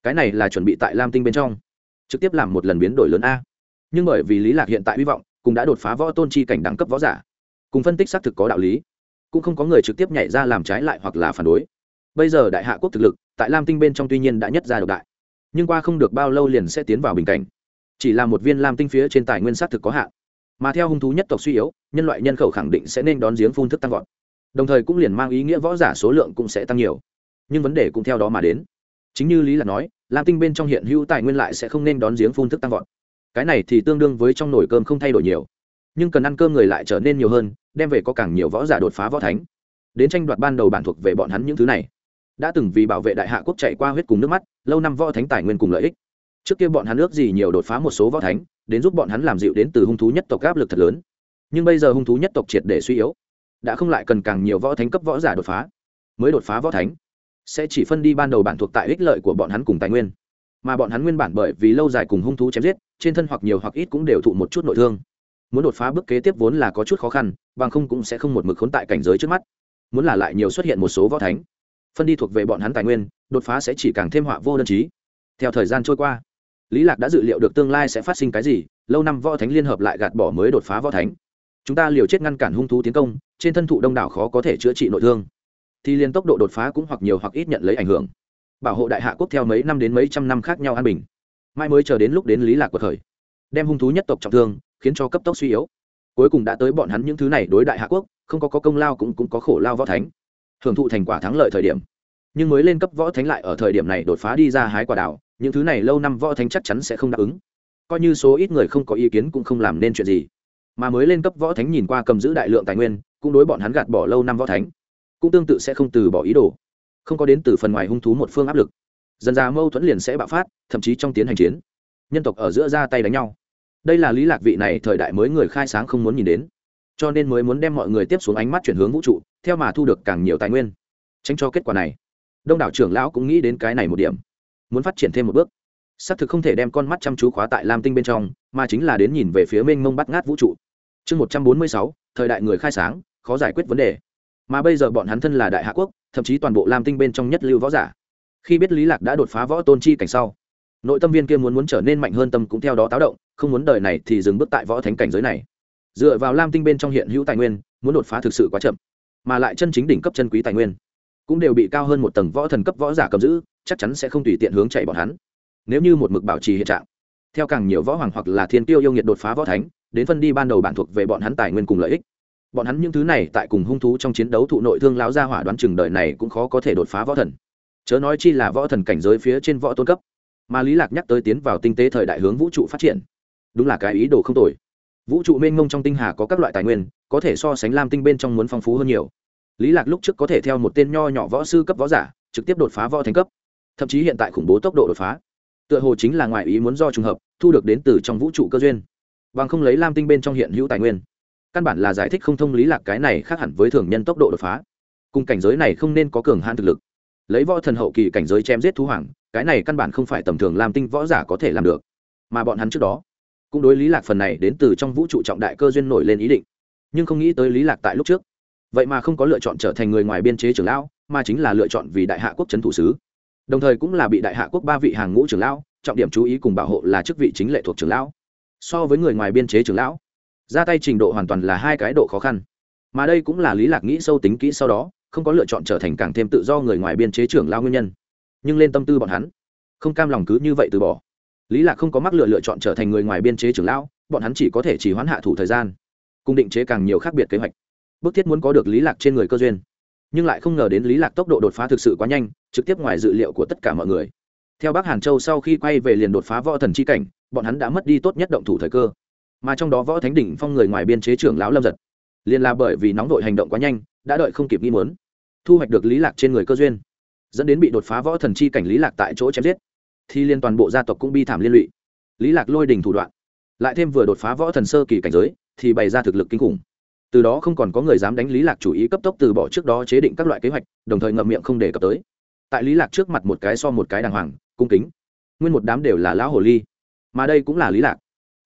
cái này là chuẩn bị tại lam tinh bên trong, trực tiếp làm một lần biến đổi lớn a. Nhưng bởi vì lý lạc hiện tại hy vọng cũng đã đột phá võ tôn chi cảnh đẳng cấp võ giả, cùng phân tích xác thực có đạo lý, cũng không có người trực tiếp nhảy ra làm trái lại hoặc là phản đối. Bây giờ đại hạ quốc thực lực, tại lam tinh bên trong tuy nhiên đã nhất ra độc đại nhưng qua không được bao lâu liền sẽ tiến vào bình cảnh. Chỉ là một viên lam tinh phía trên tài nguyên xác thực có hạn. Mà theo hung thú nhất tộc suy yếu, nhân loại nhân khẩu khẳng định sẽ nên đón giếng phun thức tăng vọt. Đồng thời cũng liền mang ý nghĩa võ giả số lượng cũng sẽ tăng nhiều. Nhưng vấn đề cũng theo đó mà đến. Chính như lý là nói, lam tinh bên trong hiện hữu tài nguyên lại sẽ không nên đón giếng phun thức tăng vọt. Cái này thì tương đương với trong nồi cơm không thay đổi nhiều. Nhưng cần ăn cơm người lại trở nên nhiều hơn, đem về có càng nhiều võ giả đột phá võ thánh. Đến tranh đoạt ban đầu bản thuộc về bọn hắn những thứ này đã từng vì bảo vệ đại hạ quốc chạy qua huyết cùng nước mắt, lâu năm võ thánh tài nguyên cùng lợi ích. Trước kia bọn hắn ước gì nhiều đột phá một số võ thánh, đến giúp bọn hắn làm dịu đến từ hung thú nhất tộc áp lực thật lớn. Nhưng bây giờ hung thú nhất tộc triệt để suy yếu, đã không lại cần càng nhiều võ thánh cấp võ giả đột phá. Mới đột phá võ thánh, sẽ chỉ phân đi ban đầu bản thuộc tại ích lợi của bọn hắn cùng tài nguyên. Mà bọn hắn nguyên bản bởi vì lâu dài cùng hung thú chém giết, trên thân hoặc nhiều hoặc ít cũng đều thụ một chút nội thương. Muốn đột phá bước kế tiếp vốn là có chút khó khăn, bằng không cũng sẽ không một mực khốn tại cảnh giới trước mắt. Muốn là lại nhiều xuất hiện một số võ thánh phân đi thuộc về bọn hắn tài nguyên, đột phá sẽ chỉ càng thêm họa vô đơn chí. Theo thời gian trôi qua, lý lạc đã dự liệu được tương lai sẽ phát sinh cái gì, lâu năm võ thánh liên hợp lại gạt bỏ mới đột phá võ thánh. Chúng ta liều chết ngăn cản hung thú tiến công, trên thân thụ đông đảo khó có thể chữa trị nội thương. Thì liên tốc độ đột phá cũng hoặc nhiều hoặc ít nhận lấy ảnh hưởng. Bảo hộ đại hạ quốc theo mấy năm đến mấy trăm năm khác nhau an bình. Mai mới chờ đến lúc đến lý lạc của thời đem hung thú nhất tộc trọng thương, khiến cho cấp tốc suy yếu. Cuối cùng đã tới bọn hắn những thứ này đối đại hạ quốc, không có có công lao cũng cũng có khổ lao võ thánh hưởng thụ thành quả thắng lợi thời điểm. Nhưng mới lên cấp võ thánh lại ở thời điểm này đột phá đi ra hái quả đào, những thứ này lâu năm võ thánh chắc chắn sẽ không đáp ứng. Coi như số ít người không có ý kiến cũng không làm nên chuyện gì. Mà mới lên cấp võ thánh nhìn qua cầm giữ đại lượng tài nguyên, cũng đối bọn hắn gạt bỏ lâu năm võ thánh, cũng tương tự sẽ không từ bỏ ý đồ. Không có đến từ phần ngoài hung thú một phương áp lực. Dần ra mâu thuẫn liền sẽ bạo phát, thậm chí trong tiến hành chiến. Nhân tộc ở giữa ra tay đánh nhau. Đây là lý lạc vị này thời đại mới người khai sáng không muốn nhìn đến cho nên mới muốn đem mọi người tiếp xuống ánh mắt chuyển hướng vũ trụ, theo mà thu được càng nhiều tài nguyên. Tránh cho kết quả này. Đông đảo trưởng lão cũng nghĩ đến cái này một điểm. Muốn phát triển thêm một bước. Xác thực không thể đem con mắt chăm chú khóa tại lam tinh bên trong, mà chính là đến nhìn về phía mênh mông bắt ngát vũ trụ. Chương một trăm bốn mươi sáu, thời đại người khai sáng, khó giải quyết vấn đề. Mà bây giờ bọn hắn thân là đại hạ quốc, thậm chí toàn bộ lam tinh bên trong nhất lưu võ giả. Khi biết lý lạc đã đột phá võ tôn chi cảnh sau, nội tâm viên kia muốn muốn trở nên mạnh hơn tâm cũng theo đó táo động, không muốn đời này thì dừng bước tại võ thánh cảnh giới này dựa vào lam tinh bên trong hiện hữu tài nguyên, muốn đột phá thực sự quá chậm, mà lại chân chính đỉnh cấp chân quý tài nguyên, cũng đều bị cao hơn một tầng võ thần cấp võ giả cầm giữ, chắc chắn sẽ không tùy tiện hướng chạy bọn hắn. Nếu như một mực bảo trì hiện trạng, theo càng nhiều võ hoàng hoặc là thiên tiêu yêu nghiệt đột phá võ thánh, đến phân đi ban đầu bản thuộc về bọn hắn tài nguyên cùng lợi ích. Bọn hắn những thứ này tại cùng hung thú trong chiến đấu thụ nội thương láo ra hỏa đoán chừng đời này cũng khó có thể đột phá võ thần. Chớ nói chi là võ thần cảnh giới phía trên võ tôn cấp, mà lý lạc nhắc tới tiến vào tinh tế thời đại hướng vũ trụ phát triển, đúng là cái ý đồ không tồi vũ trụ mênh mông trong tinh hà có các loại tài nguyên, có thể so sánh lam tinh bên trong muốn phong phú hơn nhiều. Lý lạc lúc trước có thể theo một tên nho nhỏ võ sư cấp võ giả, trực tiếp đột phá võ thành cấp. Thậm chí hiện tại khủng bố tốc độ đột phá. Tựa hồ chính là ngoại ý muốn do trùng hợp, thu được đến từ trong vũ trụ cơ duyên. Bằng không lấy lam tinh bên trong hiện hữu tài nguyên. Căn bản là giải thích không thông lý lạc cái này khác hẳn với thường nhân tốc độ đột phá. Cùng cảnh giới này không nên có cường hạn thực lực. Lấy võ thần hậu kỳ cảnh giới chém giết thú hoàng, cái này căn bản không phải tầm thường lam tinh võ giả có thể làm được. Mà bọn hắn trước đó cũng đối lý lạc phần này đến từ trong vũ trụ trọng đại cơ duyên nổi lên ý định. Nhưng không nghĩ tới lý lạc tại lúc trước. Vậy mà không có lựa chọn trở thành người ngoài biên chế trưởng lão, mà chính là lựa chọn vì đại hạ quốc trấn thủ sứ. Đồng thời cũng là bị đại hạ quốc ba vị hàng ngũ trưởng lão, trọng điểm chú ý cùng bảo hộ là chức vị chính lệ thuộc trưởng lão. So với người ngoài biên chế trưởng lão, ra tay trình độ hoàn toàn là hai cái độ khó khăn. Mà đây cũng là lý lạc nghĩ sâu tính kỹ sau đó, không có lựa chọn trở thành càng thêm tự do người ngoài biên chế trưởng lão nguyên nhân. Nhưng lên tâm tư bọn hắn, không cam lòng cứ như vậy từ bỏ lý lạc không có mắc lựa lựa chọn trở thành người ngoài biên chế trưởng lão, bọn hắn chỉ có thể chỉ hoãn hạ thủ thời gian, cùng định chế càng nhiều khác biệt kế hoạch. Bức thiết muốn có được lý lạc trên người cơ duyên, nhưng lại không ngờ đến lý lạc tốc độ đột phá thực sự quá nhanh, trực tiếp ngoài dự liệu của tất cả mọi người. Theo bác hàn châu sau khi quay về liền đột phá võ thần chi cảnh, bọn hắn đã mất đi tốt nhất động thủ thời cơ. Mà trong đó võ thánh đỉnh phong người ngoài biên chế trưởng lão lâm giật, liền là bởi vì nóng đội hành động quá nhanh, đã đợi không kịp nghi muốn, thu hoạch được lý lạc trên người cơ duyên, dẫn đến bị đột phá võ thần chi cảnh lý lạc tại chỗ chém giết thì liên toàn bộ gia tộc cũng bi thảm liên lụy. Lý lạc lôi đình thủ đoạn, lại thêm vừa đột phá võ thần sơ kỳ cảnh giới, thì bày ra thực lực kinh khủng. Từ đó không còn có người dám đánh lý lạc chủ ý cấp tốc từ bỏ trước đó chế định các loại kế hoạch, đồng thời ngậm miệng không để cập tới. Tại lý lạc trước mặt một cái so một cái đàng hoàng, cung kính. Nguyên một đám đều là lão hồ ly. Mà đây cũng là lý lạc.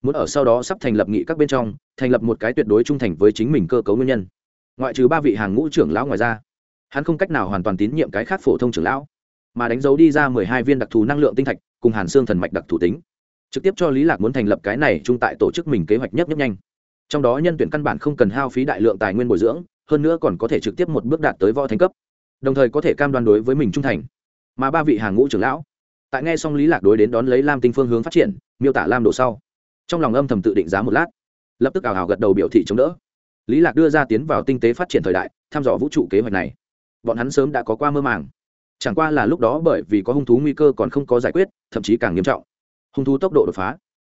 Muốn ở sau đó sắp thành lập nghị các bên trong, thành lập một cái tuyệt đối trung thành với chính mình cơ cấu nguyên nhân. Ngoại trừ ba vị hàng ngũ trưởng lão ngoài ra, hắn không cách nào hoàn toàn tín nhiệm cái khác phổ thông trưởng lão mà đánh dấu đi ra mười hai viên đặc thù năng lượng tinh thạch, cùng hàn xương thần mạch đặc thù tính. Trực tiếp cho lý lạc muốn thành lập cái này trung tại tổ chức mình kế hoạch nhất nhất nhanh. Trong đó nhân tuyển căn bản không cần hao phí đại lượng tài nguyên bồi dưỡng, hơn nữa còn có thể trực tiếp một bước đạt tới võ thánh cấp. Đồng thời có thể cam đoan đối với mình trung thành. Mà ba vị hàng ngũ trưởng lão, tại nghe xong lý lạc đối đến đón lấy lam tinh phương hướng phát triển, miêu tả lam độ sau, trong lòng âm thầm tự định giá một lát. Lập tức ảo hào gật đầu biểu thị chống đỡ. Lý lạc đưa ra tiến vào tinh tế phát triển thời đại, thăm dò vũ trụ kế hoạch này. Bọn hắn sớm đã có qua mơ màng chẳng qua là lúc đó bởi vì có hung thú nguy cơ còn không có giải quyết, thậm chí càng nghiêm trọng. Hung thú tốc độ đột phá,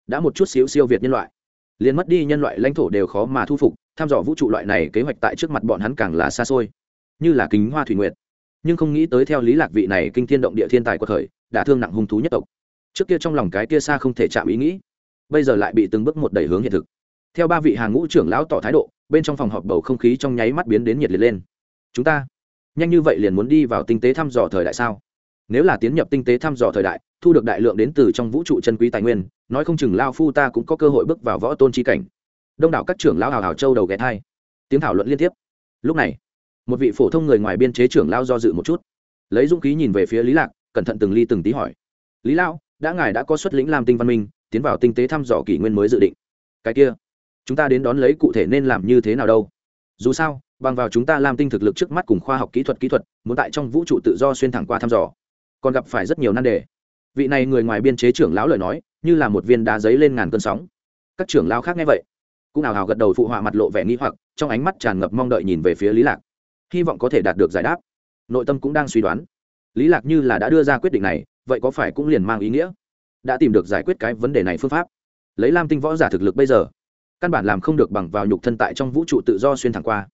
đã một chút xíu siêu việt nhân loại. Liền mất đi nhân loại lãnh thổ đều khó mà thu phục, Tham dò vũ trụ loại này kế hoạch tại trước mặt bọn hắn càng là xa xôi. Như là kính hoa thủy nguyệt. Nhưng không nghĩ tới theo lý lạc vị này kinh thiên động địa thiên tài của thời, đã thương nặng hung thú nhất tộc. Trước kia trong lòng cái kia xa không thể chạm ý nghĩ, bây giờ lại bị từng bước một đẩy hướng hiện thực. Theo ba vị hàng ngũ trưởng lão tỏ thái độ, bên trong phòng họp bầu không khí trong nháy mắt biến đến nhiệt liệt lên. Chúng ta nhanh như vậy liền muốn đi vào tinh tế thăm dò thời đại sao? Nếu là tiến nhập tinh tế thăm dò thời đại, thu được đại lượng đến từ trong vũ trụ chân quý tài nguyên, nói không chừng lao phu ta cũng có cơ hội bước vào võ tôn chi cảnh. Đông đảo các trưởng lao hào hào châu đầu ghé thai. Tiếng thảo luận liên tiếp. Lúc này, một vị phổ thông người ngoài biên chế trưởng lao do dự một chút. Lấy dũng khí nhìn về phía lý lạc, cẩn thận từng ly từng tí hỏi. Lý lão, đã ngài đã có xuất lĩnh làm tinh văn minh, tiến vào tinh tế thăm dò kỷ nguyên mới dự định. Cái kia, chúng ta đến đón lấy cụ thể nên làm như thế nào đâu? Dù sao bằng vào chúng ta làm tinh thực lực trước mắt cùng khoa học kỹ thuật kỹ thuật, muốn tại trong vũ trụ tự do xuyên thẳng qua thăm dò. Còn gặp phải rất nhiều nan đề. Vị này người ngoài biên chế trưởng lão lời nói, như là một viên đá giấy lên ngàn cơn sóng. Các trưởng lão khác nghe vậy, cũng nào hào gật đầu phụ họa mặt lộ vẻ nghi hoặc, trong ánh mắt tràn ngập mong đợi nhìn về phía lý lạc. Hy vọng có thể đạt được giải đáp. Nội tâm cũng đang suy đoán. Lý lạc như là đã đưa ra quyết định này, vậy có phải cũng liền mang ý nghĩa? Đã tìm được giải quyết cái vấn đề này phương pháp. Lấy lam tinh võ giả thực lực bây giờ, căn bản làm không được bằng vào nhục thân tại trong vũ trụ tự do xuyên thẳng qua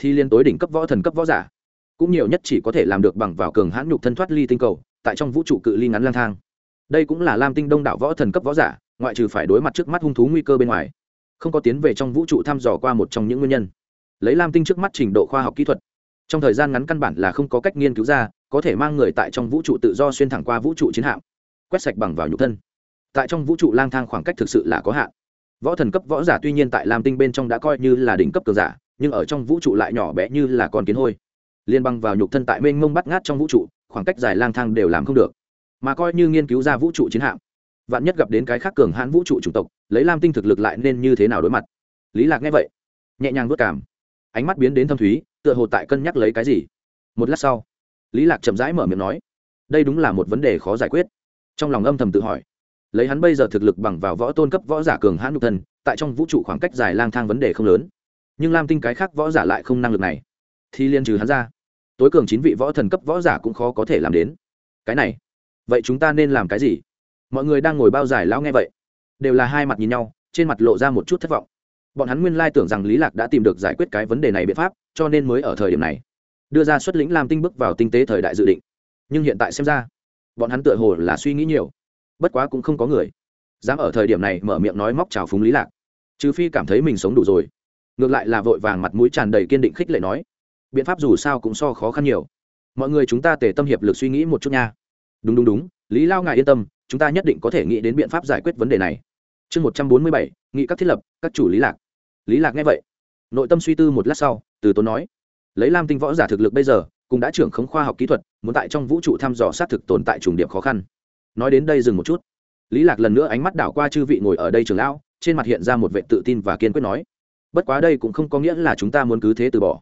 thì liên tối đỉnh cấp võ thần cấp võ giả. Cũng nhiều nhất chỉ có thể làm được bằng vào cường hãn nhục thân thoát ly tinh cầu, tại trong vũ trụ cự ly ngắn lang thang. Đây cũng là lam tinh đông đảo võ thần cấp võ giả, ngoại trừ phải đối mặt trước mắt hung thú nguy cơ bên ngoài, không có tiến về trong vũ trụ thăm dò qua một trong những nguyên nhân. Lấy lam tinh trước mắt trình độ khoa học kỹ thuật, trong thời gian ngắn căn bản là không có cách nghiên cứu ra, có thể mang người tại trong vũ trụ tự do xuyên thẳng qua vũ trụ chiến hạm, quét sạch bằng vào nhục thân. Tại trong vũ trụ lang thang khoảng cách thực sự là có hạn. Võ thần cấp võ giả tuy nhiên tại lam tinh bên trong đã coi như là đỉnh cấp cường giả nhưng ở trong vũ trụ lại nhỏ bé như là con kiến hôi. Liên băng vào nhục thân tại mênh mông bắt ngát trong vũ trụ, khoảng cách dài lang thang đều làm không được. Mà coi như nghiên cứu ra vũ trụ chiến hạm, vạn nhất gặp đến cái khác cường hãn vũ trụ chủng tộc, lấy lam tinh thực lực lại nên như thế nào đối mặt? Lý lạc nghe vậy, nhẹ nhàng vất cảm. Ánh mắt biến đến thâm thúy, tựa hồ tại cân nhắc lấy cái gì. Một lát sau, lý lạc chậm rãi mở miệng nói, đây đúng là một vấn đề khó giải quyết. Trong lòng âm thầm tự hỏi, lấy hắn bây giờ thực lực bằng vào võ tôn cấp võ giả cường hãn nhục thân, tại trong vũ trụ khoảng cách dài lang thang vấn đề không lớn nhưng lam tinh cái khác võ giả lại không năng lực này thì liên trừ hắn ra tối cường chín vị võ thần cấp võ giả cũng khó có thể làm đến cái này vậy chúng ta nên làm cái gì mọi người đang ngồi bao giải lão nghe vậy đều là hai mặt nhìn nhau trên mặt lộ ra một chút thất vọng bọn hắn nguyên lai tưởng rằng lý lạc đã tìm được giải quyết cái vấn đề này biện pháp cho nên mới ở thời điểm này đưa ra xuất lĩnh lam tinh bước vào tinh tế thời đại dự định nhưng hiện tại xem ra bọn hắn tựa hồ là suy nghĩ nhiều bất quá cũng không có người dám ở thời điểm này mở miệng nói móc trào phúng lý lạc trừ phi cảm thấy mình sống đủ rồi ngược lại là vội vàng mặt mũi tràn đầy kiên định khích lệ nói, biện pháp dù sao cũng so khó khăn nhiều. Mọi người chúng ta tề tâm hiệp lực suy nghĩ một chút nha. Đúng đúng đúng, lý lao ngài yên tâm, chúng ta nhất định có thể nghĩ đến biện pháp giải quyết vấn đề này. Chương một trăm bốn mươi bảy, nghị các thiết lập, các chủ lý lạc. Lý lạc nghe vậy, nội tâm suy tư một lát sau, từ tốn nói, lấy lam tinh võ giả thực lực bây giờ cũng đã trưởng khống khoa học kỹ thuật, muốn tại trong vũ trụ thăm dò xác thực tồn tại trùng điểm khó khăn. Nói đến đây dừng một chút. Lý lạc lần nữa ánh mắt đảo qua chư vị ngồi ở đây trường lão, trên mặt hiện ra một vệ tự tin và kiên quyết nói bất quá đây cũng không có nghĩa là chúng ta muốn cứ thế từ bỏ.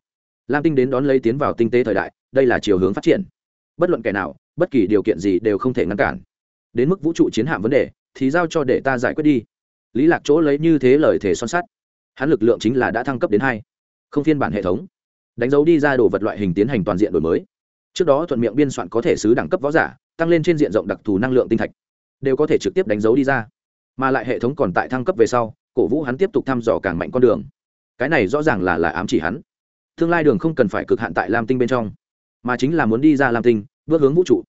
Lam tinh đến đón lấy tiến vào tinh tế thời đại, đây là chiều hướng phát triển. Bất luận kẻ nào, bất kỳ điều kiện gì đều không thể ngăn cản. Đến mức vũ trụ chiến hạm vấn đề, thì giao cho để ta giải quyết đi. Lý lạc chỗ lấy như thế lời thể son sắt. Hắn lực lượng chính là đã thăng cấp đến hai. Không phiên bản hệ thống. Đánh dấu đi ra đồ vật loại hình tiến hành toàn diện đổi mới. Trước đó thuận miệng biên soạn có thể xứ đẳng cấp võ giả, tăng lên trên diện rộng đặc thù năng lượng tinh thạch. Đều có thể trực tiếp đánh dấu đi ra. Mà lại hệ thống còn tại thăng cấp về sau, cổ vũ hắn tiếp tục thăm dò càng mạnh con đường cái này rõ ràng là là ám chỉ hắn. Tương lai đường không cần phải cực hạn tại lam tinh bên trong, mà chính là muốn đi ra lam tinh, bước hướng vũ trụ.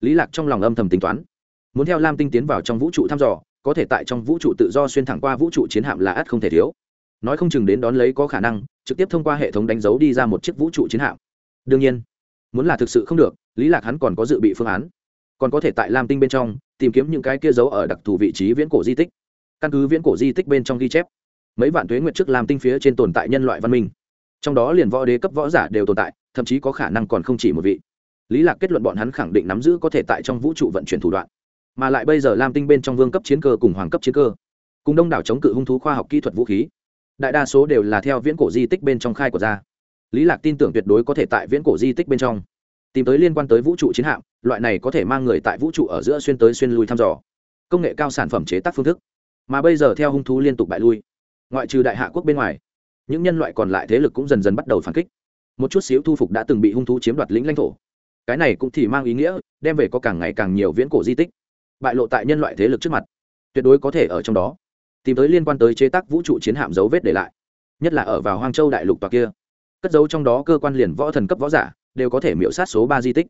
Lý lạc trong lòng âm thầm tính toán, muốn theo lam tinh tiến vào trong vũ trụ thăm dò, có thể tại trong vũ trụ tự do xuyên thẳng qua vũ trụ chiến hạm là ắt không thể thiếu. Nói không chừng đến đón lấy có khả năng, trực tiếp thông qua hệ thống đánh dấu đi ra một chiếc vũ trụ chiến hạm. Đương nhiên, muốn là thực sự không được, lý lạc hắn còn có dự bị phương án. Còn có thể tại lam tinh bên trong, tìm kiếm những cái kia dấu ở đặc thù vị trí viễn cổ di tích. Căn cứ viễn cổ di tích bên trong ghi chép mấy vạn tuế nguyệt trước lam tinh phía trên tồn tại nhân loại văn minh. Trong đó liền võ đế cấp võ giả đều tồn tại, thậm chí có khả năng còn không chỉ một vị. Lý lạc kết luận bọn hắn khẳng định nắm giữ có thể tại trong vũ trụ vận chuyển thủ đoạn. Mà lại bây giờ lam tinh bên trong vương cấp chiến cơ cùng hoàng cấp chiến cơ, cùng đông đảo chống cự hung thú khoa học kỹ thuật vũ khí, đại đa số đều là theo viễn cổ di tích bên trong khai của ra. Lý lạc tin tưởng tuyệt đối có thể tại viễn cổ di tích bên trong tìm tới liên quan tới vũ trụ chiến hạm, loại này có thể mang người tại vũ trụ ở giữa xuyên tới xuyên lui thăm dò. Công nghệ cao sản phẩm chế tác phương thức. Mà bây giờ theo hung thú liên tục bại lui ngoại trừ đại hạ quốc bên ngoài, những nhân loại còn lại thế lực cũng dần dần bắt đầu phản kích. Một chút xíu thu phục đã từng bị hung thú chiếm đoạt lĩnh lãnh thổ. Cái này cũng thì mang ý nghĩa, đem về có càng ngày càng nhiều viễn cổ di tích, bại lộ tại nhân loại thế lực trước mặt. Tuyệt đối có thể ở trong đó, tìm tới liên quan tới chế tác vũ trụ chiến hạm dấu vết để lại, nhất là ở vào hoang châu đại lục tòa kia. Cất dấu trong đó cơ quan liền võ thần cấp võ giả, đều có thể miễu sát số ba di tích.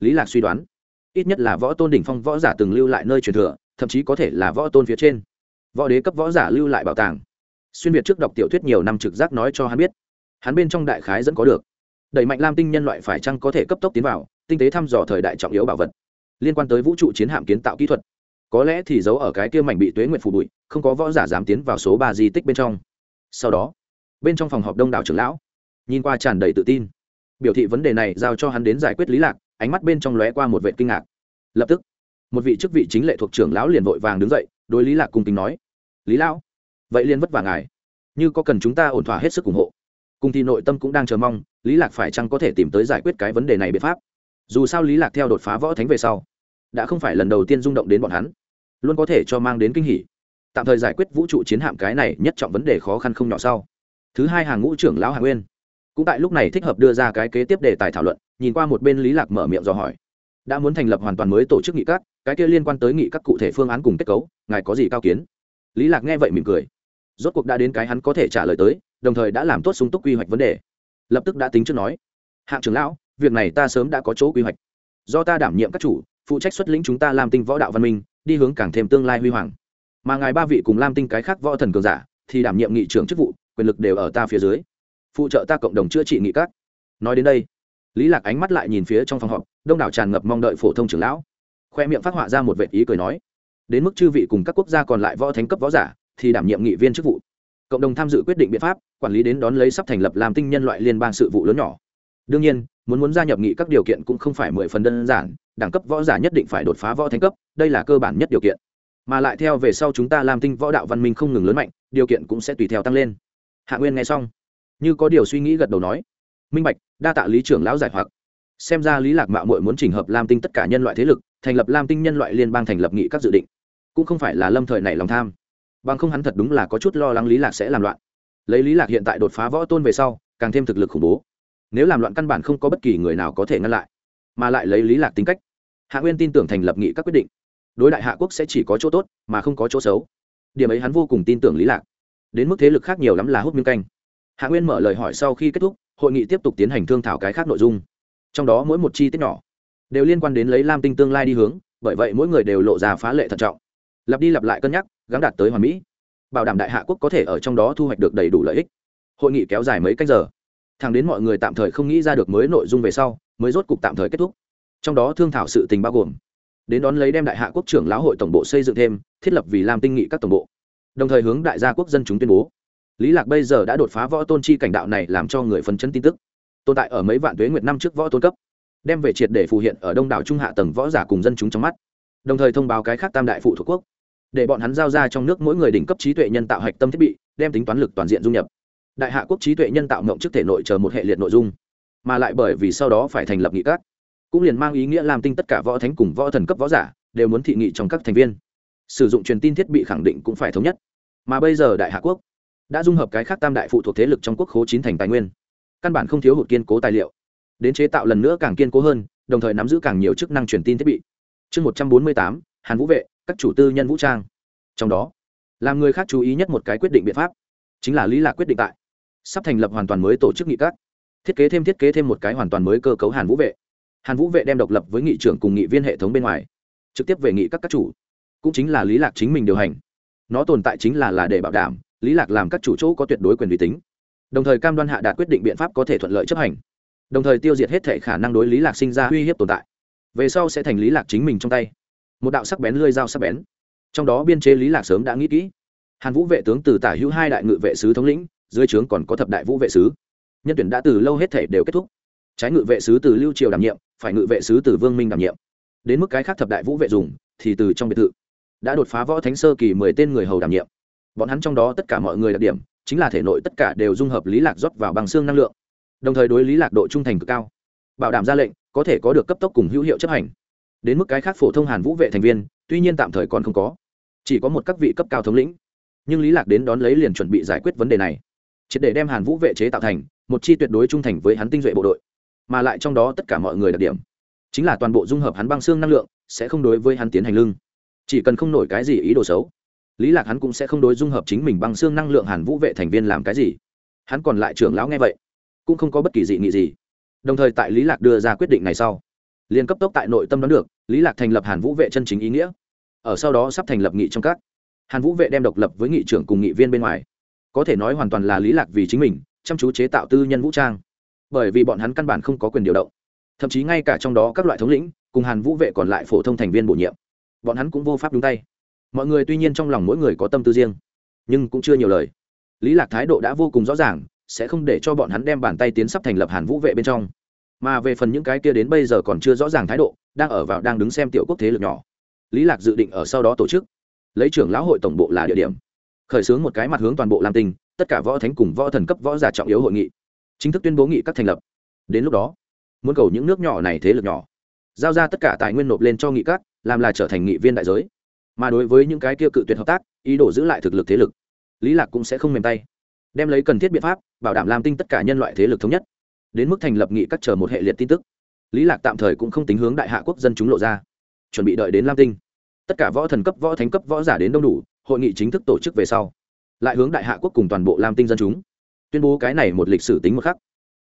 Lý lạc suy đoán, ít nhất là võ tôn đỉnh phong võ giả từng lưu lại nơi truyền thừa, thậm chí có thể là võ tôn phía trên. Võ đế cấp võ giả lưu lại bảo tàng xuyên việt trước đọc tiểu thuyết nhiều năm trực giác nói cho hắn biết, hắn bên trong đại khái dẫn có được. Đẩy mạnh lam tinh nhân loại phải chăng có thể cấp tốc tiến vào, tinh tế thăm dò thời đại trọng yếu bảo vật. Liên quan tới vũ trụ chiến hạm kiến tạo kỹ thuật. Có lẽ thì giấu ở cái kia mảnh bị tuế nguyện phủ bụi, không có võ giả dám tiến vào số ba di tích bên trong. Sau đó, bên trong phòng họp đông đảo trưởng lão, nhìn qua tràn đầy tự tin. Biểu thị vấn đề này giao cho hắn đến giải quyết lý lạc, ánh mắt bên trong lóe qua một vệ kinh ngạc. Lập tức, một vị chức vị chính lệ thuộc trưởng lão liền vội vàng đứng dậy, đối lý lạc cung kính nói, lý lão vậy liền vất vả ngài. Như có cần chúng ta ổn thỏa hết sức ủng hộ. Cùng thì nội tâm cũng đang chờ mong, lý lạc phải chăng có thể tìm tới giải quyết cái vấn đề này biện pháp? Dù sao lý lạc theo đột phá võ thánh về sau, đã không phải lần đầu tiên rung động đến bọn hắn. Luôn có thể cho mang đến kinh hỉ. Tạm thời giải quyết vũ trụ chiến hạm cái này nhất trọng vấn đề khó khăn không nhỏ sau. Thứ hai hàng ngũ trưởng lão hạ nguyên, cũng tại lúc này thích hợp đưa ra cái kế tiếp đề tài thảo luận, nhìn qua một bên lý lạc mở miệng dò hỏi. Đã muốn thành lập hoàn toàn mới tổ chức nghị các, cái kia liên quan tới nghị các cụ thể phương án cùng kết cấu, ngài có gì cao kiến? Lý lạc nghe vậy mỉm cười rốt cuộc đã đến cái hắn có thể trả lời tới, đồng thời đã làm tốt sung túc quy hoạch vấn đề. Lập tức đã tính trước nói, hạng trưởng lão, việc này ta sớm đã có chỗ quy hoạch. Do ta đảm nhiệm các chủ, phụ trách xuất lĩnh chúng ta làm tinh võ đạo văn minh, đi hướng càng thêm tương lai huy hoàng. Mà ngài ba vị cùng lam tinh cái khác võ thần cường giả, thì đảm nhiệm nghị trưởng chức vụ, quyền lực đều ở ta phía dưới. Phụ trợ ta cộng đồng chữa trị nghị các. Nói đến đây, lý lạc ánh mắt lại nhìn phía trong phòng họp, đông đảo tràn ngập mong đợi phổ thông trưởng lão. Khoe miệng phát họa ra một vệ ý cười nói, đến mức chư vị cùng các quốc gia còn lại võ thánh cấp võ giả thì đảm nhiệm nghị viên chức vụ. Cộng đồng tham dự quyết định biện pháp, quản lý đến đón lấy sắp thành lập làm tinh nhân loại liên bang sự vụ lớn nhỏ. Đương nhiên, muốn muốn gia nhập nghị các điều kiện cũng không phải mười phần đơn giản, đẳng cấp võ giả nhất định phải đột phá võ thành cấp, đây là cơ bản nhất điều kiện. Mà lại theo về sau chúng ta làm tinh võ đạo văn minh không ngừng lớn mạnh, điều kiện cũng sẽ tùy theo tăng lên. Hạ nguyên nghe xong, như có điều suy nghĩ gật đầu nói, minh bạch, đa tạ lý trưởng lão giải hoặc. Xem ra lý lạc mạo muội muốn chỉnh hợp lam tinh tất cả nhân loại thế lực, thành lập lam tinh nhân loại liên bang thành lập nghị các dự định. Cũng không phải là lâm thời này lòng tham bằng không hắn thật đúng là có chút lo lắng lý lạc sẽ làm loạn. Lấy lý lạc hiện tại đột phá võ tôn về sau, càng thêm thực lực khủng bố. Nếu làm loạn căn bản không có bất kỳ người nào có thể ngăn lại, mà lại lấy lý lạc tính cách, hạ nguyên tin tưởng thành lập nghị các quyết định. Đối đại hạ quốc sẽ chỉ có chỗ tốt, mà không có chỗ xấu. Điểm ấy hắn vô cùng tin tưởng lý lạc. Đến mức thế lực khác nhiều lắm là hút miếng canh. Hạ nguyên mở lời hỏi sau khi kết thúc, hội nghị tiếp tục tiến hành thương thảo cái khác nội dung. Trong đó mỗi một chi tiết nhỏ đều liên quan đến lấy lam tinh tương lai đi hướng, bởi vậy mỗi người đều lộ ra phá lệ thận trọng. Lặp đi lặp lại cân nhắc gắn đạt tới hoàn mỹ. Bảo đảm đại hạ quốc có thể ở trong đó thu hoạch được đầy đủ lợi ích. Hội nghị kéo dài mấy cách giờ. Thẳng đến mọi người tạm thời không nghĩ ra được mới nội dung về sau, mới rốt cục tạm thời kết thúc. Trong đó thương thảo sự tình bao gồm, đến đón lấy đem đại hạ quốc trưởng lão hội tổng bộ xây dựng thêm, thiết lập vì làm tinh nghị các tổng bộ. Đồng thời hướng đại gia quốc dân chúng tuyên bố, lý lạc bây giờ đã đột phá võ tôn chi cảnh đạo này làm cho người phấn chấn tin tức. Tồn tại ở mấy vạn tuế nguyệt năm trước võ tôn cấp, đem về triệt để phù hiện ở đông đảo trung hạ tầng võ giả cùng dân chúng trong mắt. Đồng thời thông báo cái khác tam đại phụ thuộc quốc để bọn hắn giao ra trong nước mỗi người đỉnh cấp trí tuệ nhân tạo hạch tâm thiết bị, đem tính toán lực toàn diện dung nhập. Đại hạ quốc trí tuệ nhân tạo mộng chức thể nội chờ một hệ liệt nội dung, mà lại bởi vì sau đó phải thành lập nghị các, cũng liền mang ý nghĩa làm tinh tất cả võ thánh cùng võ thần cấp võ giả đều muốn thị nghị trong các thành viên. Sử dụng truyền tin thiết bị khẳng định cũng phải thống nhất. Mà bây giờ đại hạ quốc đã dung hợp cái khác tam đại phụ thuộc thế lực trong quốc khố chín thành tài nguyên, căn bản không thiếu hụt kiên cố tài liệu. Đến chế tạo lần nữa càng kiên cố hơn, đồng thời nắm giữ càng nhiều chức năng truyền tin thiết bị. Chương một trăm bốn mươi tám, hàn vũ vệ các chủ tư nhân vũ trang. Trong đó, làm người khác chú ý nhất một cái quyết định biện pháp, chính là lý lạc quyết định tại sắp thành lập hoàn toàn mới tổ chức nghị các, thiết kế thêm thiết kế thêm một cái hoàn toàn mới cơ cấu hàn vũ vệ. Hàn vũ vệ đem độc lập với nghị trưởng cùng nghị viên hệ thống bên ngoài, trực tiếp về nghị các các chủ, cũng chính là lý lạc chính mình điều hành. Nó tồn tại chính là là để bảo đảm lý lạc làm các chủ chỗ có tuyệt đối quyền uy tín, đồng thời cam đoan hạ đạt quyết định biện pháp có thể thuận lợi chấp hành, đồng thời tiêu diệt hết thể khả năng đối lý lạc sinh ra uy hiếp tồn tại. Về sau sẽ thành lý lạc chính mình trong tay một đạo sắc bén lưỡi dao sắc bén. Trong đó biên chế lý lạc sớm đã nghĩ kỹ. Hàn vũ vệ tướng từ tả hữu hai đại ngự vệ sứ thống lĩnh, dưới trướng còn có thập đại vũ vệ sứ. Nhân tuyển đã từ lâu hết thể đều kết thúc. Trái ngự vệ sứ từ lưu triều đảm nhiệm, phải ngự vệ sứ từ vương minh đảm nhiệm. Đến mức cái khác thập đại vũ vệ dùng, thì từ trong biệt thự đã đột phá võ thánh sơ kỳ mười tên người hầu đảm nhiệm. Bọn hắn trong đó tất cả mọi người đặc điểm, chính là thể nội tất cả đều dung hợp lý lạc rót vào bằng xương năng lượng. Đồng thời đối lý lạc độ trung thành cực cao. Bảo đảm ra lệnh, có thể có được cấp tốc cùng hữu hiệu chấp hành đến mức cái khác phổ thông hàn vũ vệ thành viên, tuy nhiên tạm thời còn không có. Chỉ có một các vị cấp cao thống lĩnh. Nhưng lý lạc đến đón lấy liền chuẩn bị giải quyết vấn đề này. Triệt để đem hàn vũ vệ chế tạo thành một chi tuyệt đối trung thành với hắn tinh duệ bộ đội. Mà lại trong đó tất cả mọi người đặc điểm, chính là toàn bộ dung hợp hắn băng xương năng lượng, sẽ không đối với hắn tiến hành lưng. Chỉ cần không nổi cái gì ý đồ xấu, lý lạc hắn cũng sẽ không đối dung hợp chính mình băng xương năng lượng hàn vũ vệ thành viên làm cái gì. Hắn còn lại trưởng lão nghe vậy, cũng không có bất kỳ dị nghị gì. Đồng thời tại lý lạc đưa ra quyết định này sau, liền cấp tốc tại nội tâm đoán được lý lạc thành lập hàn vũ vệ chân chính ý nghĩa. Ở sau đó sắp thành lập nghị trong các. Hàn vũ vệ đem độc lập với nghị trưởng cùng nghị viên bên ngoài. Có thể nói hoàn toàn là lý lạc vì chính mình, chăm chú chế tạo tư nhân vũ trang. Bởi vì bọn hắn căn bản không có quyền điều động. Thậm chí ngay cả trong đó các loại thống lĩnh, cùng hàn vũ vệ còn lại phổ thông thành viên bổ nhiệm. Bọn hắn cũng vô pháp đúng tay. Mọi người tuy nhiên trong lòng mỗi người có tâm tư riêng, nhưng cũng chưa nhiều lời. Lý lạc thái độ đã vô cùng rõ ràng, sẽ không để cho bọn hắn đem bàn tay tiến sắp thành lập hàn vũ vệ bên trong mà về phần những cái kia đến bây giờ còn chưa rõ ràng thái độ, đang ở vào đang đứng xem tiểu quốc thế lực nhỏ. Lý lạc dự định ở sau đó tổ chức. Lấy trưởng lão hội tổng bộ là địa điểm. Khởi xướng một cái mặt hướng toàn bộ lam tinh, tất cả võ thánh cùng võ thần cấp võ giả trọng yếu hội nghị. Chính thức tuyên bố nghị các thành lập. Đến lúc đó, muốn cầu những nước nhỏ này thế lực nhỏ. Giao ra tất cả tài nguyên nộp lên cho nghị các, làm là trở thành nghị viên đại giới. Mà đối với những cái kia cự tuyệt hợp tác, ý đồ giữ lại thực lực thế lực, lý lạc cũng sẽ không mềm tay. Đem lấy cần thiết biện pháp, bảo đảm làm tinh tất cả nhân loại thế lực thống nhất đến mức thành lập nghị các chờ một hệ liệt tin tức. Lý lạc tạm thời cũng không tính hướng đại hạ quốc dân chúng lộ ra. Chuẩn bị đợi đến lam tinh. Tất cả võ thần cấp, võ thánh cấp, võ giả đến đông đủ, hội nghị chính thức tổ chức về sau, lại hướng đại hạ quốc cùng toàn bộ lam tinh dân chúng. Tuyên bố cái này một lịch sử tính một khắc.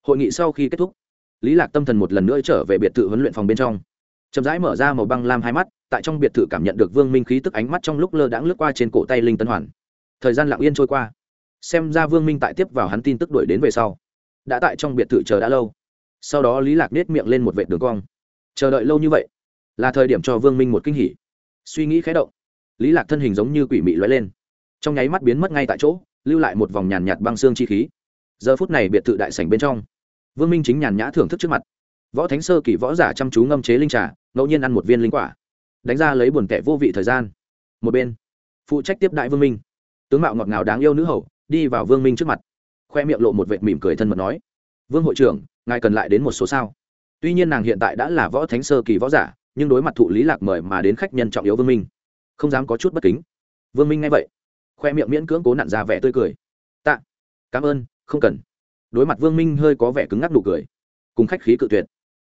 Hội nghị sau khi kết thúc, lý lạc tâm thần một lần nữa trở về biệt thự huấn luyện phòng bên trong. Chậm rãi mở ra màu băng lam hai mắt, tại trong biệt thự cảm nhận được vương minh khí tức ánh mắt trong lúc lơ đãng lướt qua trên cổ tay linh tân hoàn. Thời gian lặng yên trôi qua. Xem ra vương minh tại tiếp vào hắn tin tức đuổi đến về sau đã tại trong biệt thự chờ đã lâu. Sau đó lý lạc nết miệng lên một vệt đường cong. Chờ đợi lâu như vậy, là thời điểm cho vương minh một kinh hỉ. Suy nghĩ khẽ động, lý lạc thân hình giống như quỷ mị lóe lên. Trong nháy mắt biến mất ngay tại chỗ, lưu lại một vòng nhàn nhạt băng xương chi khí. Giờ phút này biệt thự đại sảnh bên trong, vương minh chính nhàn nhã thưởng thức trước mặt. Võ thánh sơ kỳ võ giả chăm chú ngâm chế linh trà, ngẫu nhiên ăn một viên linh quả. Đánh ra lấy buồn kẻ vô vị thời gian. Một bên, phụ trách tiếp đại vương minh, tướng mạo ngọt ngào đáng yêu nữ hầu, đi vào vương minh trước mặt khoe miệng lộ một vệt mỉm cười thân mật nói, vương hội trưởng, ngài cần lại đến một số sao? Tuy nhiên nàng hiện tại đã là võ thánh sơ kỳ võ giả, nhưng đối mặt thụ lý lạc mời mà đến khách nhân trọng yếu vương minh, không dám có chút bất kính. Vương minh nghe vậy, khoe miệng miễn cưỡng cố nặn ra vẻ tươi cười. Tạ, cảm ơn, không cần. Đối mặt vương minh hơi có vẻ cứng ngắc nụ cười, cùng khách khí cự tuyệt.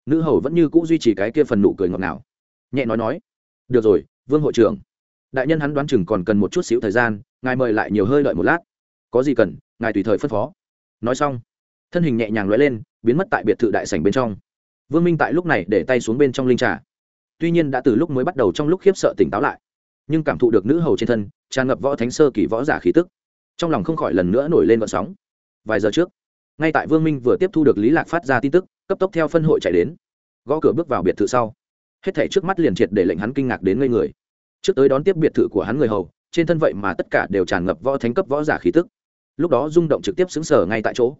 Nữ hầu vẫn như cũ duy trì cái kia phần nụ cười ngọt ngào, nhẹ nói nói, được rồi, vương hội trưởng. Đại nhân hắn đoán chừng còn cần một chút xíu thời gian, ngài mời lại nhiều hơi đợi một lát. Có gì cần ngài tùy thời phân phó. Nói xong, thân hình nhẹ nhàng lóe lên, biến mất tại biệt thự đại sảnh bên trong. Vương minh tại lúc này để tay xuống bên trong linh trà. Tuy nhiên đã từ lúc mới bắt đầu trong lúc khiếp sợ tỉnh táo lại, nhưng cảm thụ được nữ hầu trên thân, tràn ngập võ thánh sơ kỳ võ giả khí tức, trong lòng không khỏi lần nữa nổi lên vận sóng. Vài giờ trước, ngay tại vương minh vừa tiếp thu được lý lạc phát ra tin tức, cấp tốc theo phân hội chạy đến. Gõ cửa bước vào biệt thự sau, hết thảy trước mắt liền triệt để lệnh hắn kinh ngạc đến ngây người. Trước tới đón tiếp biệt thự của hắn người hầu, trên thân vậy mà tất cả đều tràn ngập võ thánh cấp võ giả khí tức lúc đó rung động trực tiếp xứng sở ngay tại chỗ.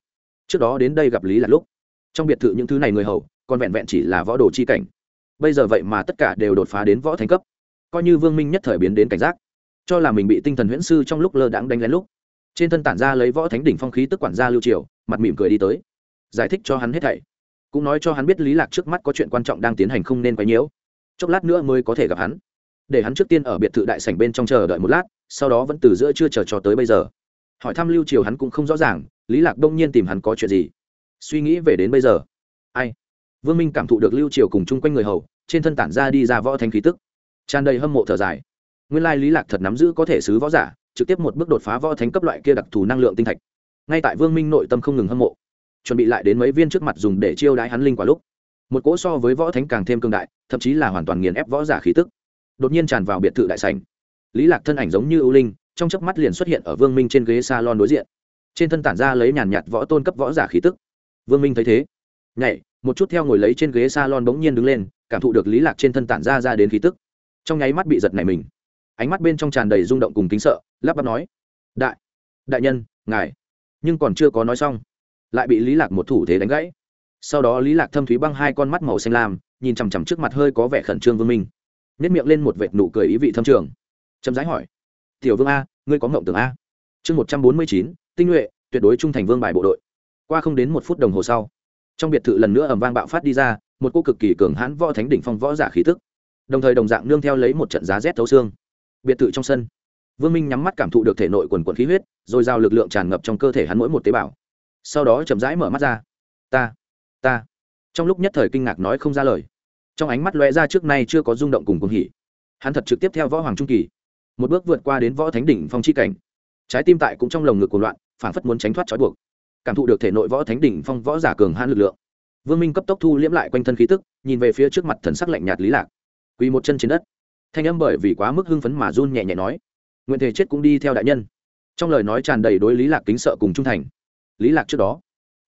Trước đó đến đây gặp lý là lúc, trong biệt thự những thứ này người hầu, còn vẹn vẹn chỉ là võ đồ chi cảnh. Bây giờ vậy mà tất cả đều đột phá đến võ thánh cấp. Coi như vương minh nhất thời biến đến cảnh giác, cho là mình bị tinh thần huyễn sư trong lúc lơ đãng đánh lén lúc. Trên thân tản ra lấy võ thánh đỉnh phong khí tức quản gia lưu triều, mặt mỉm cười đi tới, giải thích cho hắn hết thảy. Cũng nói cho hắn biết lý lạc trước mắt có chuyện quan trọng đang tiến hành không nên quấy nhiễu. Chốc lát nữa mới có thể gặp hắn. Để hắn trước tiên ở biệt thự đại sảnh bên trong chờ đợi một lát, sau đó vẫn từ giữa chưa chờ cho tới bây giờ hỏi thăm lưu triều hắn cũng không rõ ràng, lý lạc đông nhiên tìm hắn có chuyện gì. Suy nghĩ về đến bây giờ. Ai? Vương minh cảm thụ được lưu triều cùng chung quanh người hầu, trên thân tản ra đi ra võ thanh khí tức. Tràn đầy hâm mộ thở dài. Nguyên lai lý lạc thật nắm giữ có thể sứ võ giả, trực tiếp một bước đột phá võ thánh cấp loại kia đặc thù năng lượng tinh thạch. Ngay tại vương minh nội tâm không ngừng hâm mộ, chuẩn bị lại đến mấy viên trước mặt dùng để chiêu đái hắn linh quả lúc, một cỗ so với võ thánh càng thêm cương đại, thậm chí là hoàn toàn nghiền ép võ giả khí tức. Đột nhiên tràn vào biệt thự đại sảnh. Lý lạc thân ảnh giống như ưu linh trong chớp mắt liền xuất hiện ở vương minh trên ghế salon đối diện. Trên thân tản ra lấy nhàn nhạt võ tôn cấp võ giả khí tức. Vương minh thấy thế, nhảy, một chút theo ngồi lấy trên ghế salon bỗng nhiên đứng lên, cảm thụ được lý lạc trên thân tản ra ra đến khí tức. Trong nháy mắt bị giật nảy mình. Ánh mắt bên trong tràn đầy rung động cùng kính sợ, lắp bắp nói, đại đại nhân, ngài, nhưng còn chưa có nói xong. Lại bị lý lạc một thủ thế đánh gãy. Sau đó lý lạc thâm thúy băng hai con mắt màu xanh lam, nhìn chằm chằm trước mặt hơi có vẻ khẩn trương vương minh. Nét miệng lên một vệt nụ cười ý vị thâm trường. Chậm rãi hỏi tiểu vương a, ngươi có ngộng tưởng a. Chương một trăm bốn mươi chín, tinh nhuệ, tuyệt đối trung thành vương bài bộ đội. Qua không đến một phút đồng hồ sau, trong biệt thự lần nữa ầm vang bạo phát đi ra, một cô cực kỳ cường hãn võ thánh đỉnh phong võ giả khí tức. Đồng thời đồng dạng nương theo lấy một trận giá rét thấu xương. Biệt thự trong sân, vương minh nhắm mắt cảm thụ được thể nội quần quần khí huyết, rồi giao lực lượng tràn ngập trong cơ thể hắn mỗi một tế bào. Sau đó chậm rãi mở mắt ra. Ta ta. Trong lúc nhất thời kinh ngạc nói không ra lời, trong ánh mắt lóe ra trước nay chưa có rung động cùng cuồng hỉ. Hắn thật trực tiếp theo võ hoàng trung kỳ một bước vượt qua đến võ thánh đỉnh phong chi cảnh. Trái tim tại cũng trong lồng ngực của loạn phản phất muốn tránh thoát trói buộc. Cảm thụ được thể nội võ thánh đỉnh phong võ giả cường hãn lực lượng. Vương minh cấp tốc thu liễm lại quanh thân khí tức, nhìn về phía trước mặt thần sắc lạnh nhạt lý lạc. Quỳ một chân trên đất. Thanh âm bởi vì quá mức hưng phấn mà run nhẹ nhẹ nói, nguyện thể chết cũng đi theo đại nhân. Trong lời nói tràn đầy đối lý lạc kính sợ cùng trung thành. Lý lạc trước đó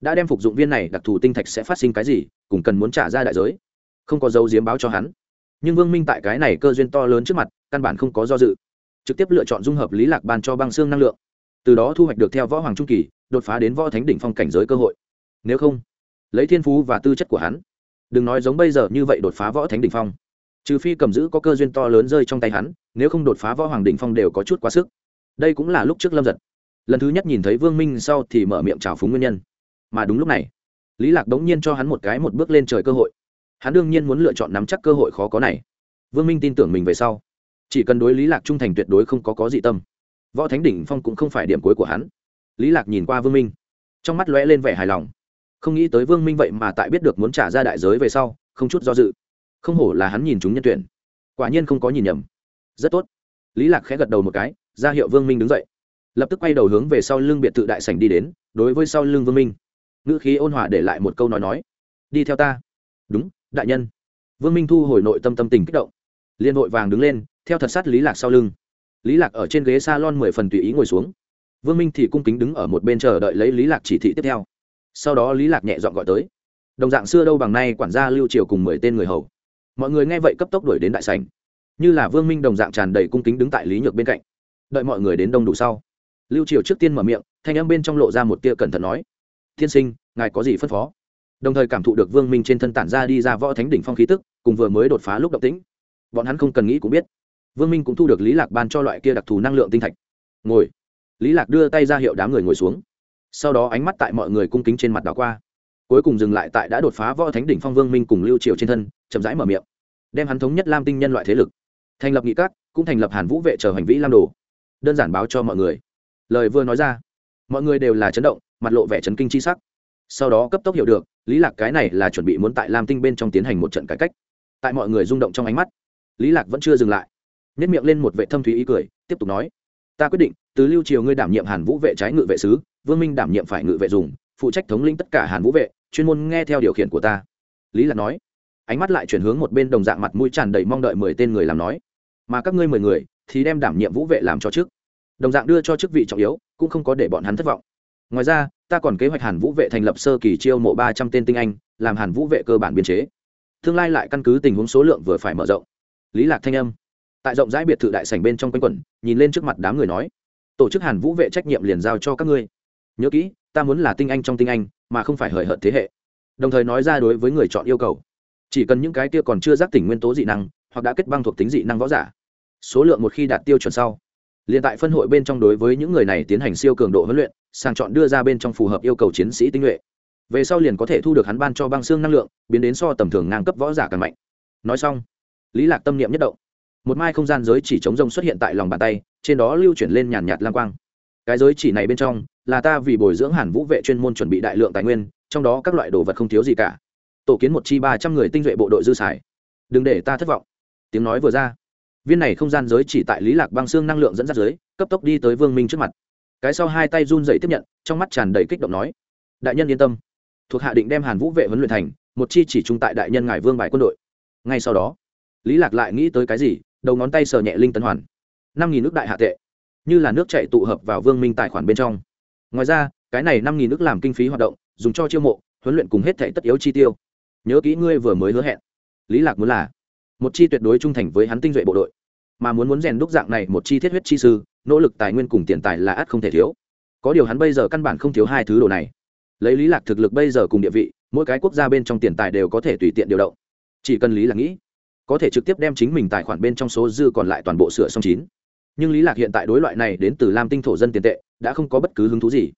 đã đem phục dụng viên này đặc thù tinh thạch sẽ phát sinh cái gì, cùng cần muốn trả ra đại giới. Không có dấu diếm báo cho hắn. Nhưng vương minh tại cái này cơ duyên to lớn trước mặt, căn bản không có do dự trực tiếp lựa chọn dung hợp lý lạc ban cho băng xương năng lượng. Từ đó thu hoạch được theo võ hoàng trung kỳ, đột phá đến võ thánh đỉnh phong cảnh giới cơ hội. Nếu không, lấy thiên phú và tư chất của hắn, đừng nói giống bây giờ như vậy đột phá võ thánh đỉnh phong. Trừ phi cầm giữ có cơ duyên to lớn rơi trong tay hắn, nếu không đột phá võ hoàng đỉnh phong đều có chút quá sức. Đây cũng là lúc trước lâm giật. Lần thứ nhất nhìn thấy vương minh sau thì mở miệng trào phúng nguyên nhân. Mà đúng lúc này, lý lạc đống nhiên cho hắn một cái một bước lên trời cơ hội. Hắn đương nhiên muốn lựa chọn nắm chắc cơ hội khó có này. Vương minh tin tưởng mình về sau chỉ cần đối lý lạc trung thành tuyệt đối không có có dị tâm. Võ thánh đỉnh phong cũng không phải điểm cuối của hắn. Lý lạc nhìn qua vương minh, trong mắt lóe lên vẻ hài lòng. Không nghĩ tới vương minh vậy mà tại biết được muốn trả ra đại giới về sau, không chút do dự. Không hổ là hắn nhìn chúng nhân tuyển. Quả nhiên không có nhìn nhầm. Rất tốt. Lý lạc khẽ gật đầu một cái, ra hiệu vương minh đứng dậy. Lập tức quay đầu hướng về sau lưng biệt thự đại sảnh đi đến, đối với sau lưng vương minh. Ngữ khí ôn hòa để lại một câu nói nói. Đi theo ta. Đúng, đại nhân. Vương minh thu hồi nội tâm tâm tình kích động. Liên hội vàng đứng lên theo thật sát lý lạc sau lưng. Lý lạc ở trên ghế salon mười phần tùy ý ngồi xuống. Vương minh thì cung kính đứng ở một bên chờ đợi lấy lý lạc chỉ thị tiếp theo. Sau đó lý lạc nhẹ dọn gọi tới. Đồng dạng xưa đâu bằng nay quản gia lưu triều cùng mười tên người hầu. Mọi người nghe vậy cấp tốc đuổi đến đại sảnh. Như là vương minh đồng dạng tràn đầy cung kính đứng tại lý nhược bên cạnh. Đợi mọi người đến đông đủ sau, lưu triều trước tiên mở miệng, thanh âm bên trong lộ ra một tia cẩn thận nói, thiên sinh, ngài có gì phân phó? Đồng thời cảm thụ được vương minh trên thân tản ra đi ra võ thánh đỉnh phong khí tức, cùng vừa mới đột phá lúc động tĩnh. Bọn hắn không cần nghĩ cũng biết vương minh cũng thu được lý lạc ban cho loại kia đặc thù năng lượng tinh thạch. Ngồi. Lý lạc đưa tay ra hiệu đám người ngồi xuống. Sau đó ánh mắt tại mọi người cung kính trên mặt đảo qua. Cuối cùng dừng lại tại đã đột phá võ thánh đỉnh phong vương minh cùng lưu triều trên thân, chậm rãi mở miệng. Đem hắn thống nhất lam tinh nhân loại thế lực. Thành lập nghị các, cũng thành lập hàn vũ vệ chờ hành vĩ lam đồ. Đơn giản báo cho mọi người. Lời vừa nói ra, mọi người đều là chấn động, mặt lộ vẻ chấn kinh chi sắc. Sau đó cấp tốc hiểu được, lý lạc cái này là chuẩn bị muốn tại lam tinh bên trong tiến hành một trận cải cách. Tại mọi người rung động trong ánh mắt, lý lạc vẫn chưa dừng lại nhất miệng lên một vệ thâm thúy ý cười, tiếp tục nói, ta quyết định, từ lưu triều ngươi đảm nhiệm hàn vũ vệ trái ngự vệ sứ, vương minh đảm nhiệm phải ngự vệ dùng, phụ trách thống lĩnh tất cả hàn vũ vệ, chuyên môn nghe theo điều khiển của ta. Lý lạc nói. Ánh mắt lại chuyển hướng một bên đồng dạng mặt mũi tràn đầy mong đợi mười tên người làm nói, mà các ngươi mười người thì đem đảm nhiệm vũ vệ làm cho trước. Đồng dạng đưa cho chức vị trọng yếu, cũng không có để bọn hắn thất vọng. Ngoài ra, ta còn kế hoạch hàn vũ vệ thành lập sơ kỳ chiêu mộ ba trăm tên tinh anh, làm hàn vũ vệ cơ bản biên chế. Tương lai lại căn cứ tình huống số lượng vừa phải mở rộng. Lý lạc thanh âm tại rộng rãi biệt thự đại sảnh bên trong quanh quẩn, nhìn lên trước mặt đám người nói, tổ chức hàn vũ vệ trách nhiệm liền giao cho các ngươi. Nhớ kỹ, ta muốn là tinh anh trong tinh anh, mà không phải hời hợt thế hệ. Đồng thời nói ra đối với người chọn yêu cầu. Chỉ cần những cái kia còn chưa giác tỉnh nguyên tố dị năng, hoặc đã kết băng thuộc tính dị năng võ giả, số lượng một khi đạt tiêu chuẩn sau, liền tại phân hội bên trong đối với những người này tiến hành siêu cường độ huấn luyện, sàng chọn đưa ra bên trong phù hợp yêu cầu chiến sĩ tinh nhuệ. Về sau liền có thể thu được hắn ban cho băng xương năng lượng, biến đến so tầm thường ngang cấp võ giả càng mạnh. Nói xong, lý lạc tâm niệm nhất động một mai không gian giới chỉ chống rông xuất hiện tại lòng bàn tay, trên đó lưu chuyển lên nhàn nhạt lam quang. Cái giới chỉ này bên trong là ta vì bồi dưỡng hàn vũ vệ chuyên môn chuẩn bị đại lượng tài nguyên, trong đó các loại đồ vật không thiếu gì cả. Tổ kiến một chi ba trăm người tinh nhuệ bộ đội dư xài. Đừng để ta thất vọng. Tiếng nói vừa ra, viên này không gian giới chỉ tại lý lạc băng xương năng lượng dẫn dắt giới, cấp tốc đi tới vương minh trước mặt. Cái sau hai tay run dậy tiếp nhận, trong mắt tràn đầy kích động nói, đại nhân yên tâm, thuộc hạ định đem hàn vũ vệ huấn luyện thành một chi chỉ trung tại đại nhân ngài vương bài quân đội. Ngay sau đó, lý lạc lại nghĩ tới cái gì đầu ngón tay sờ nhẹ linh tấn hoàn. Năm nghìn nước đại hạ tệ, như là nước chạy tụ hợp vào vương minh tài khoản bên trong. Ngoài ra, cái này năm nghìn nước làm kinh phí hoạt động, dùng cho chiêu mộ, huấn luyện cùng hết thảy tất yếu chi tiêu. Nhớ kỹ ngươi vừa mới hứa hẹn. Lý lạc muốn là một chi tuyệt đối trung thành với hắn tinh duệ bộ đội, mà muốn muốn rèn đúc dạng này một chi thiết huyết chi sư, nỗ lực tài nguyên cùng tiền tài là ắt không thể thiếu. Có điều hắn bây giờ căn bản không thiếu hai thứ đồ này. Lấy lý lạc thực lực bây giờ cùng địa vị, mỗi cái quốc gia bên trong tiền tài đều có thể tùy tiện điều động. Chỉ cần lý lạc nghĩ có thể trực tiếp đem chính mình tài khoản bên trong số dư còn lại toàn bộ sửa xong chín. Nhưng lý lạc hiện tại đối loại này đến từ lam tinh thổ dân tiền tệ, đã không có bất cứ hứng thú gì.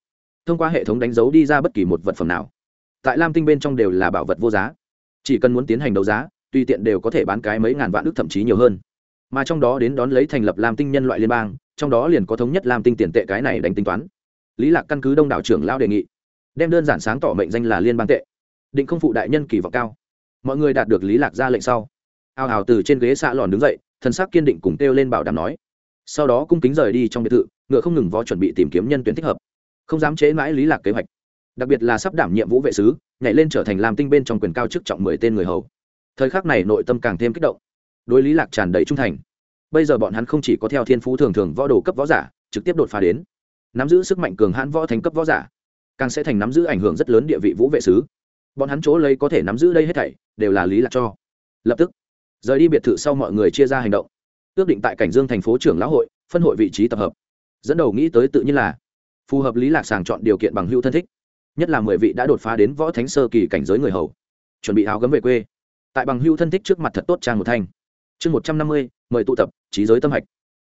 Thông qua hệ thống đánh dấu đi ra bất kỳ một vật phẩm nào, tại lam tinh bên trong đều là bảo vật vô giá. Chỉ cần muốn tiến hành đấu giá, tùy tiện đều có thể bán cái mấy ngàn vạn ước thậm chí nhiều hơn. Mà trong đó đến đón lấy thành lập lam tinh nhân loại liên bang, trong đó liền có thống nhất lam tinh tiền tệ cái này đánh tính toán. Lý lạc căn cứ đông đảo trưởng lao đề nghị, đem đơn giản sáng tỏ mệnh danh là liên bang tệ, định không phụ đại nhân kỳ vọng cao. Mọi người đạt được lý lạc ra lệnh sau ao ào từ trên ghế xạ lòn đứng dậy, thần sắc kiên định cùng kêu lên bảo đảm nói. Sau đó cung kính rời đi trong biệt thự, ngựa không ngừng vó chuẩn bị tìm kiếm nhân tuyển thích hợp. Không dám chế mãi lý lạc kế hoạch. Đặc biệt là sắp đảm nhiệm vũ vệ sứ, nhảy lên trở thành làm tinh bên trong quyền cao chức trọng mười tên người hầu. Thời khắc này nội tâm càng thêm kích động. Đối lý lạc tràn đầy trung thành. Bây giờ bọn hắn không chỉ có theo thiên phú thường thường võ đồ cấp võ giả, trực tiếp đột phá đến. Nắm giữ sức mạnh cường hãn võ thành cấp võ giả, càng sẽ thành nắm giữ ảnh hưởng rất lớn địa vị vũ vệ sứ. Bọn hắn chỗ lấy có thể nắm giữ đây hết thảy, đều là lý lạc cho. Lập tức rời đi biệt thự sau mọi người chia ra hành động. Ước định tại cảnh dương thành phố trưởng lão hội, phân hội vị trí tập hợp. Dẫn đầu nghĩ tới tự nhiên là phù hợp lý lạc sàng chọn điều kiện bằng hữu thân thích. Nhất là mười vị đã đột phá đến võ thánh sơ kỳ cảnh giới người hầu. Chuẩn bị áo gấm về quê. Tại bằng hữu thân thích trước mặt thật tốt trang một thanh. Chương một trăm năm mươi, mời tụ tập, trí giới tâm hạch.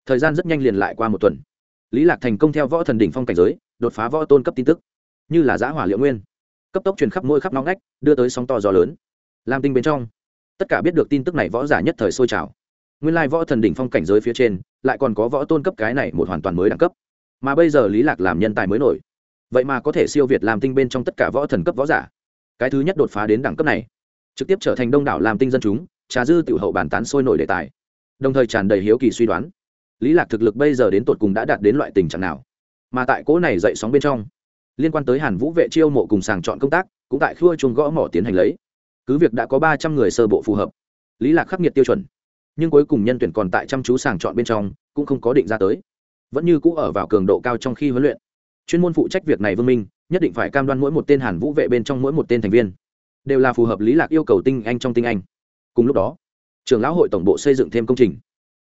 Thời gian rất nhanh liền lại qua một tuần. Lý lạc thành công theo võ thần đỉnh phong cảnh giới, đột phá võ tôn cấp tin tức. Như là giã hỏa liệu nguyên. Cấp tốc truyền khắp môi khắp nóng ngách, đưa tới sóng to gió lớn. Lam tinh bên trong tất cả biết được tin tức này võ giả nhất thời sôi trào. Nguyên lai võ thần đỉnh phong cảnh giới phía trên, lại còn có võ tôn cấp cái này một hoàn toàn mới đẳng cấp. Mà bây giờ lý lạc làm nhân tài mới nổi. Vậy mà có thể siêu việt làm tinh bên trong tất cả võ thần cấp võ giả. Cái thứ nhất đột phá đến đẳng cấp này, trực tiếp trở thành đông đảo làm tinh dân chúng, trà dư tiểu hậu bàn tán sôi nổi đề tài. Đồng thời tràn đầy hiếu kỳ suy đoán. Lý lạc thực lực bây giờ đến tột cùng đã đạt đến loại tình trạng nào? Mà tại cỗ này dậy sóng bên trong, liên quan tới hàn vũ vệ chiêu mộ cùng sàng chọn công tác, cũng tại khua chuồng gõ mỏ tiến hành lấy cứ việc đã có ba trăm người sơ bộ phù hợp. Lý lạc khắc nghiệt tiêu chuẩn, nhưng cuối cùng nhân tuyển còn tại chăm chú sàng chọn bên trong, cũng không có định ra tới. Vẫn như cũ ở vào cường độ cao trong khi huấn luyện. Chuyên môn phụ trách việc này vương minh, nhất định phải cam đoan mỗi một tên hàn vũ vệ bên trong mỗi một tên thành viên, đều là phù hợp lý lạc yêu cầu tinh anh trong tinh anh. Cùng lúc đó trường lão hội tổng bộ xây dựng thêm công trình,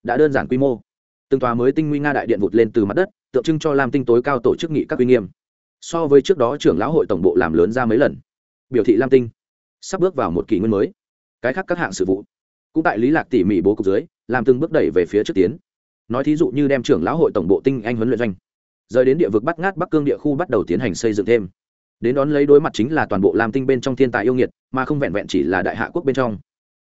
đã đơn giản quy mô. Từng tòa mới tinh nguy nga đại điện vụt lên từ mặt đất, tượng trưng cho làm tinh tối cao tổ chức nghị các uy nghiêm. So với trước đó trưởng lão hội tổng bộ làm lớn ra mấy lần. Biểu thị lam tinh sắp bước vào một kỷ nguyên mới. Cái khác các hạng sự vụ, cũng tại lý lạc tỉ mỉ bố cục dưới, làm từng bước đẩy về phía trước tiến. Nói thí dụ như đem trưởng lão hội tổng bộ tinh anh huấn luyện doanh, rời đến địa vực bắt ngát bắc cương địa khu bắt đầu tiến hành xây dựng thêm. Đến đón lấy đối mặt chính là toàn bộ lam tinh bên trong thiên tài yêu nghiệt, mà không vẹn vẹn chỉ là đại hạ quốc bên trong.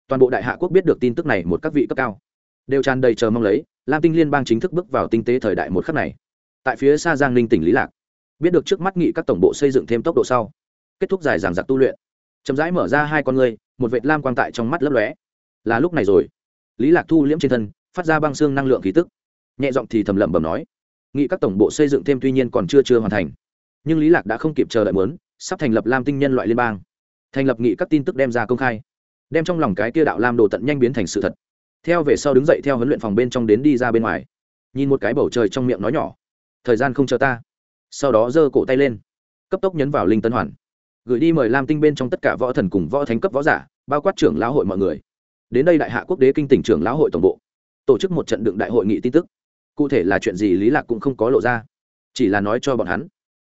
Toàn bộ đại hạ quốc biết được tin tức này một các vị cấp cao, đều tràn đầy chờ mong lấy, lam tinh liên bang chính thức bước vào tinh tế thời đại một khắc này. Tại phía xa giang ninh tỉnh lý lạc, biết được trước mắt nghị các tổng bộ xây dựng thêm tốc độ sau, kết thúc dài dàng giặc tu luyện chậm rãi mở ra hai con ngươi, một vệt lam quang tại trong mắt lấp lóe. Là lúc này rồi. Lý lạc thu liễm trên thân, phát ra băng xương năng lượng khí tức. Nhẹ giọng thì thầm lẩm bẩm nói, nghị các tổng bộ xây dựng thêm tuy nhiên còn chưa chưa hoàn thành, nhưng lý lạc đã không kịp chờ đợi muốn, sắp thành lập lam tinh nhân loại liên bang. Thành lập nghị các tin tức đem ra công khai, đem trong lòng cái kia đạo lam đồ tận nhanh biến thành sự thật. Theo về sau đứng dậy theo huấn luyện phòng bên trong đến đi ra bên ngoài, nhìn một cái bầu trời trong miệng nói nhỏ, thời gian không chờ ta. Sau đó giơ cổ tay lên, cấp tốc nhấn vào linh tân hoàn gửi đi mời lam tinh bên trong tất cả võ thần cùng võ thánh cấp võ giả, bao quát trưởng lão hội mọi người. Đến đây đại hạ quốc đế kinh tỉnh trưởng lão hội tổng bộ, tổ chức một trận đựng đại hội nghị tin tức. Cụ thể là chuyện gì lý lạc cũng không có lộ ra, chỉ là nói cho bọn hắn.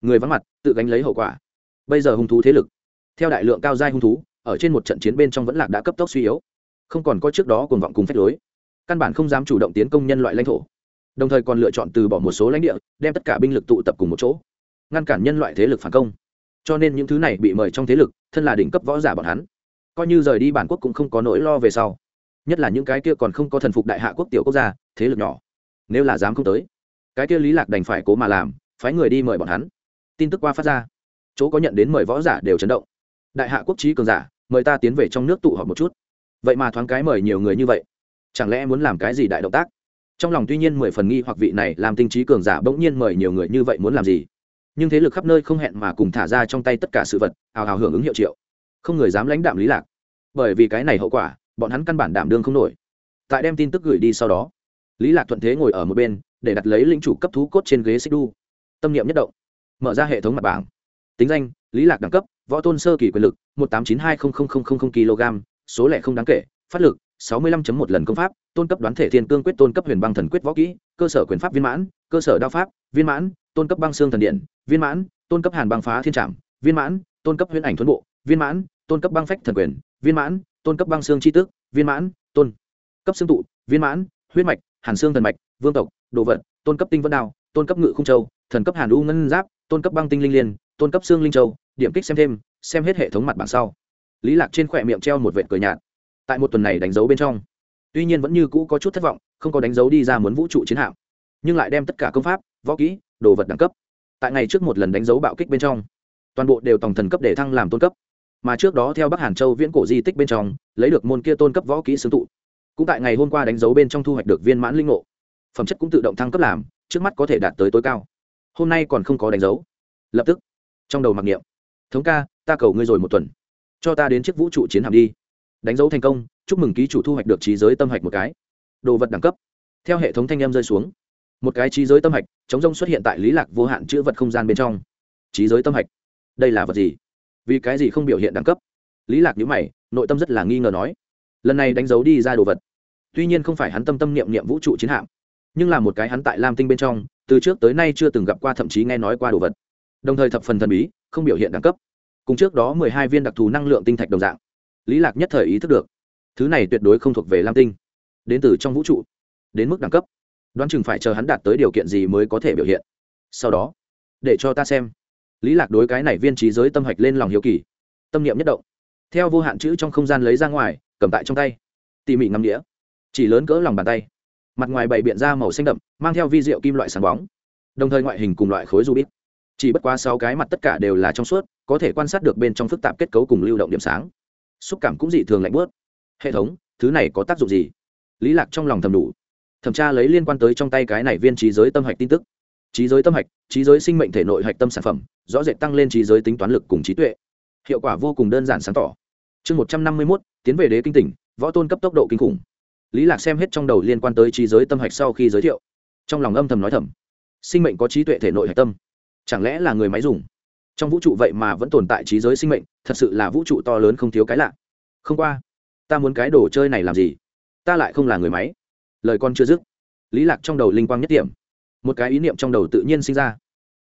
Người vắng mặt, tự gánh lấy hậu quả. Bây giờ hung thú thế lực, theo đại lượng cao giai hung thú, ở trên một trận chiến bên trong vẫn lạc đã cấp tốc suy yếu. Không còn có trước đó cuồng vọng cùng phách lối. Căn bản không dám chủ động tiến công nhân loại lãnh thổ. Đồng thời còn lựa chọn từ bỏ một số lãnh địa, đem tất cả binh lực tụ tập cùng một chỗ, ngăn cản nhân loại thế lực phản công cho nên những thứ này bị mời trong thế lực, thân là đỉnh cấp võ giả bọn hắn, coi như rời đi bản quốc cũng không có nỗi lo về sau. Nhất là những cái kia còn không có thần phục đại hạ quốc tiểu quốc gia, thế lực nhỏ. Nếu là dám không tới, cái kia lý lạc đành phải cố mà làm, phái người đi mời bọn hắn. Tin tức qua phát ra, chỗ có nhận đến mời võ giả đều chấn động. Đại hạ quốc trí cường giả, mời ta tiến về trong nước tụ họp một chút. Vậy mà thoáng cái mời nhiều người như vậy, chẳng lẽ muốn làm cái gì đại động tác? Trong lòng tuy nhiên mười phần nghi hoặc vị này làm tinh trí cường giả bỗng nhiên mời nhiều người như vậy muốn làm gì? Nhưng thế lực khắp nơi không hẹn mà cùng thả ra trong tay tất cả sự vật, hào hào hưởng ứng hiệu triệu. Không người dám lãnh đạm lý lạc. Bởi vì cái này hậu quả, bọn hắn căn bản đảm đương không nổi. Tại đem tin tức gửi đi sau đó, lý lạc thuận thế ngồi ở một bên, để đặt lấy lĩnh chủ cấp thú cốt trên ghế xích đu tâm niệm nhất động. Mở ra hệ thống mặt bảng. Tính danh, lý lạc đẳng cấp, võ tôn sơ kỳ quyền lực, một tám chín hai kg, số lẻ không đáng kể, phát lực sáu mươi 65 một lần công pháp tôn cấp đoán thể thiên cương quyết tôn cấp huyền băng thần quyết võ kỹ cơ sở quyền pháp viên mãn cơ sở đao pháp viên mãn tôn cấp băng xương thần điện viên mãn tôn cấp hàn băng phá thiên trảm viên mãn tôn cấp huyền ảnh thuẫn bộ viên mãn tôn cấp băng phách thần quyền viên mãn tôn cấp băng xương chi tước viên mãn tôn cấp xương tụ viên mãn huyết mạch hàn xương thần mạch vương tộc đồ vật tôn cấp tinh vân đao tôn cấp ngự không châu thần cấp hàn u ngân giáp tôn cấp băng tinh linh liên tôn cấp xương linh châu điểm kích xem thêm xem hết hệ thống mặt bảng sau lý lạc trên khỏe miệng treo một vệt cười nhạt tại một tuần này đánh dấu bên trong. Tuy nhiên vẫn như cũ có chút thất vọng, không có đánh dấu đi ra muốn vũ trụ chiến hạm, nhưng lại đem tất cả công pháp, võ kỹ, đồ vật đẳng cấp, tại ngày trước một lần đánh dấu bạo kích bên trong, toàn bộ đều tổng thần cấp để thăng làm tôn cấp. Mà trước đó theo bắc hàn châu viễn cổ di tích bên trong, lấy được môn kia tôn cấp võ kỹ xương tụ. Cũng tại ngày hôm qua đánh dấu bên trong thu hoạch được viên mãn linh ngộ. Phẩm chất cũng tự động thăng cấp làm, trước mắt có thể đạt tới tối cao. Hôm nay còn không có đánh dấu. Lập tức, trong đầu mặc niệm, thống ca, ta cầu ngươi rồi một tuần, cho ta đến chiếc vũ trụ chiến hạm đi đánh dấu thành công, chúc mừng ký chủ thu hoạch được trí giới tâm hạch một cái. Đồ vật đẳng cấp. Theo hệ thống thanh em rơi xuống. Một cái trí giới tâm hạch, chống rông xuất hiện tại lý lạc vô hạn chữ vật không gian bên trong. Trí giới tâm hạch. Đây là vật gì? Vì cái gì không biểu hiện đẳng cấp? Lý lạc nhíu mày, nội tâm rất là nghi ngờ nói. Lần này đánh dấu đi ra đồ vật. Tuy nhiên không phải hắn tâm tâm niệm niệm vũ trụ chiến hạm, nhưng là một cái hắn tại lam tinh bên trong, từ trước tới nay chưa từng gặp qua thậm chí nghe nói qua đồ vật. Đồng thời thập phần thần bí, không biểu hiện đẳng cấp. Cùng trước đó mười hai viên đặc thù năng lượng tinh thạch đồng dạng lý lạc nhất thời ý thức được. Thứ này tuyệt đối không thuộc về lam tinh. Đến từ trong vũ trụ, đến mức đẳng cấp. Đoán chừng phải chờ hắn đạt tới điều kiện gì mới có thể biểu hiện. Sau đó, để cho ta xem. Lý lạc đối cái này viên trí giới tâm hạch lên lòng hiếu kỳ, tâm niệm nhất động. Theo vô hạn chữ trong không gian lấy ra ngoài, cầm tại trong tay. Tỉ mỉ ngắm đĩa chỉ lớn cỡ lòng bàn tay. Mặt ngoài bày biện ra màu xanh đậm, mang theo vi rượu kim loại sáng bóng. Đồng thời ngoại hình cùng loại khối rubik. Chỉ bất quá sáu cái mặt tất cả đều là trong suốt, có thể quan sát được bên trong phức tạp kết cấu cùng lưu động điểm sáng xúc cảm cũng dị thường lạnh bớt hệ thống, thứ này có tác dụng gì? Lý lạc trong lòng thầm đủ. Thẩm tra lấy liên quan tới trong tay cái này viên trí giới tâm hạch tin tức. Trí giới tâm hạch, trí giới sinh mệnh thể nội hạch tâm sản phẩm, rõ rệt tăng lên trí giới tính toán lực cùng trí tuệ. Hiệu quả vô cùng đơn giản sáng tỏ. Chương một trăm năm mươi mốt, tiến về đế kinh tỉnh, võ tôn cấp tốc độ kinh khủng. Lý lạc xem hết trong đầu liên quan tới trí giới tâm hạch sau khi giới thiệu. Trong lòng âm thầm nói thầm. Sinh mệnh có trí tuệ thể nội hạch tâm. Chẳng lẽ là người máy dùng? Trong vũ trụ vậy mà vẫn tồn tại trí giới sinh mệnh, thật sự là vũ trụ to lớn không thiếu cái lạ. Không qua, ta muốn cái đồ chơi này làm gì? Ta lại không là người máy. Lời con chưa dứt, lý lạc trong đầu linh quang nhất điểm. Một cái ý niệm trong đầu tự nhiên sinh ra.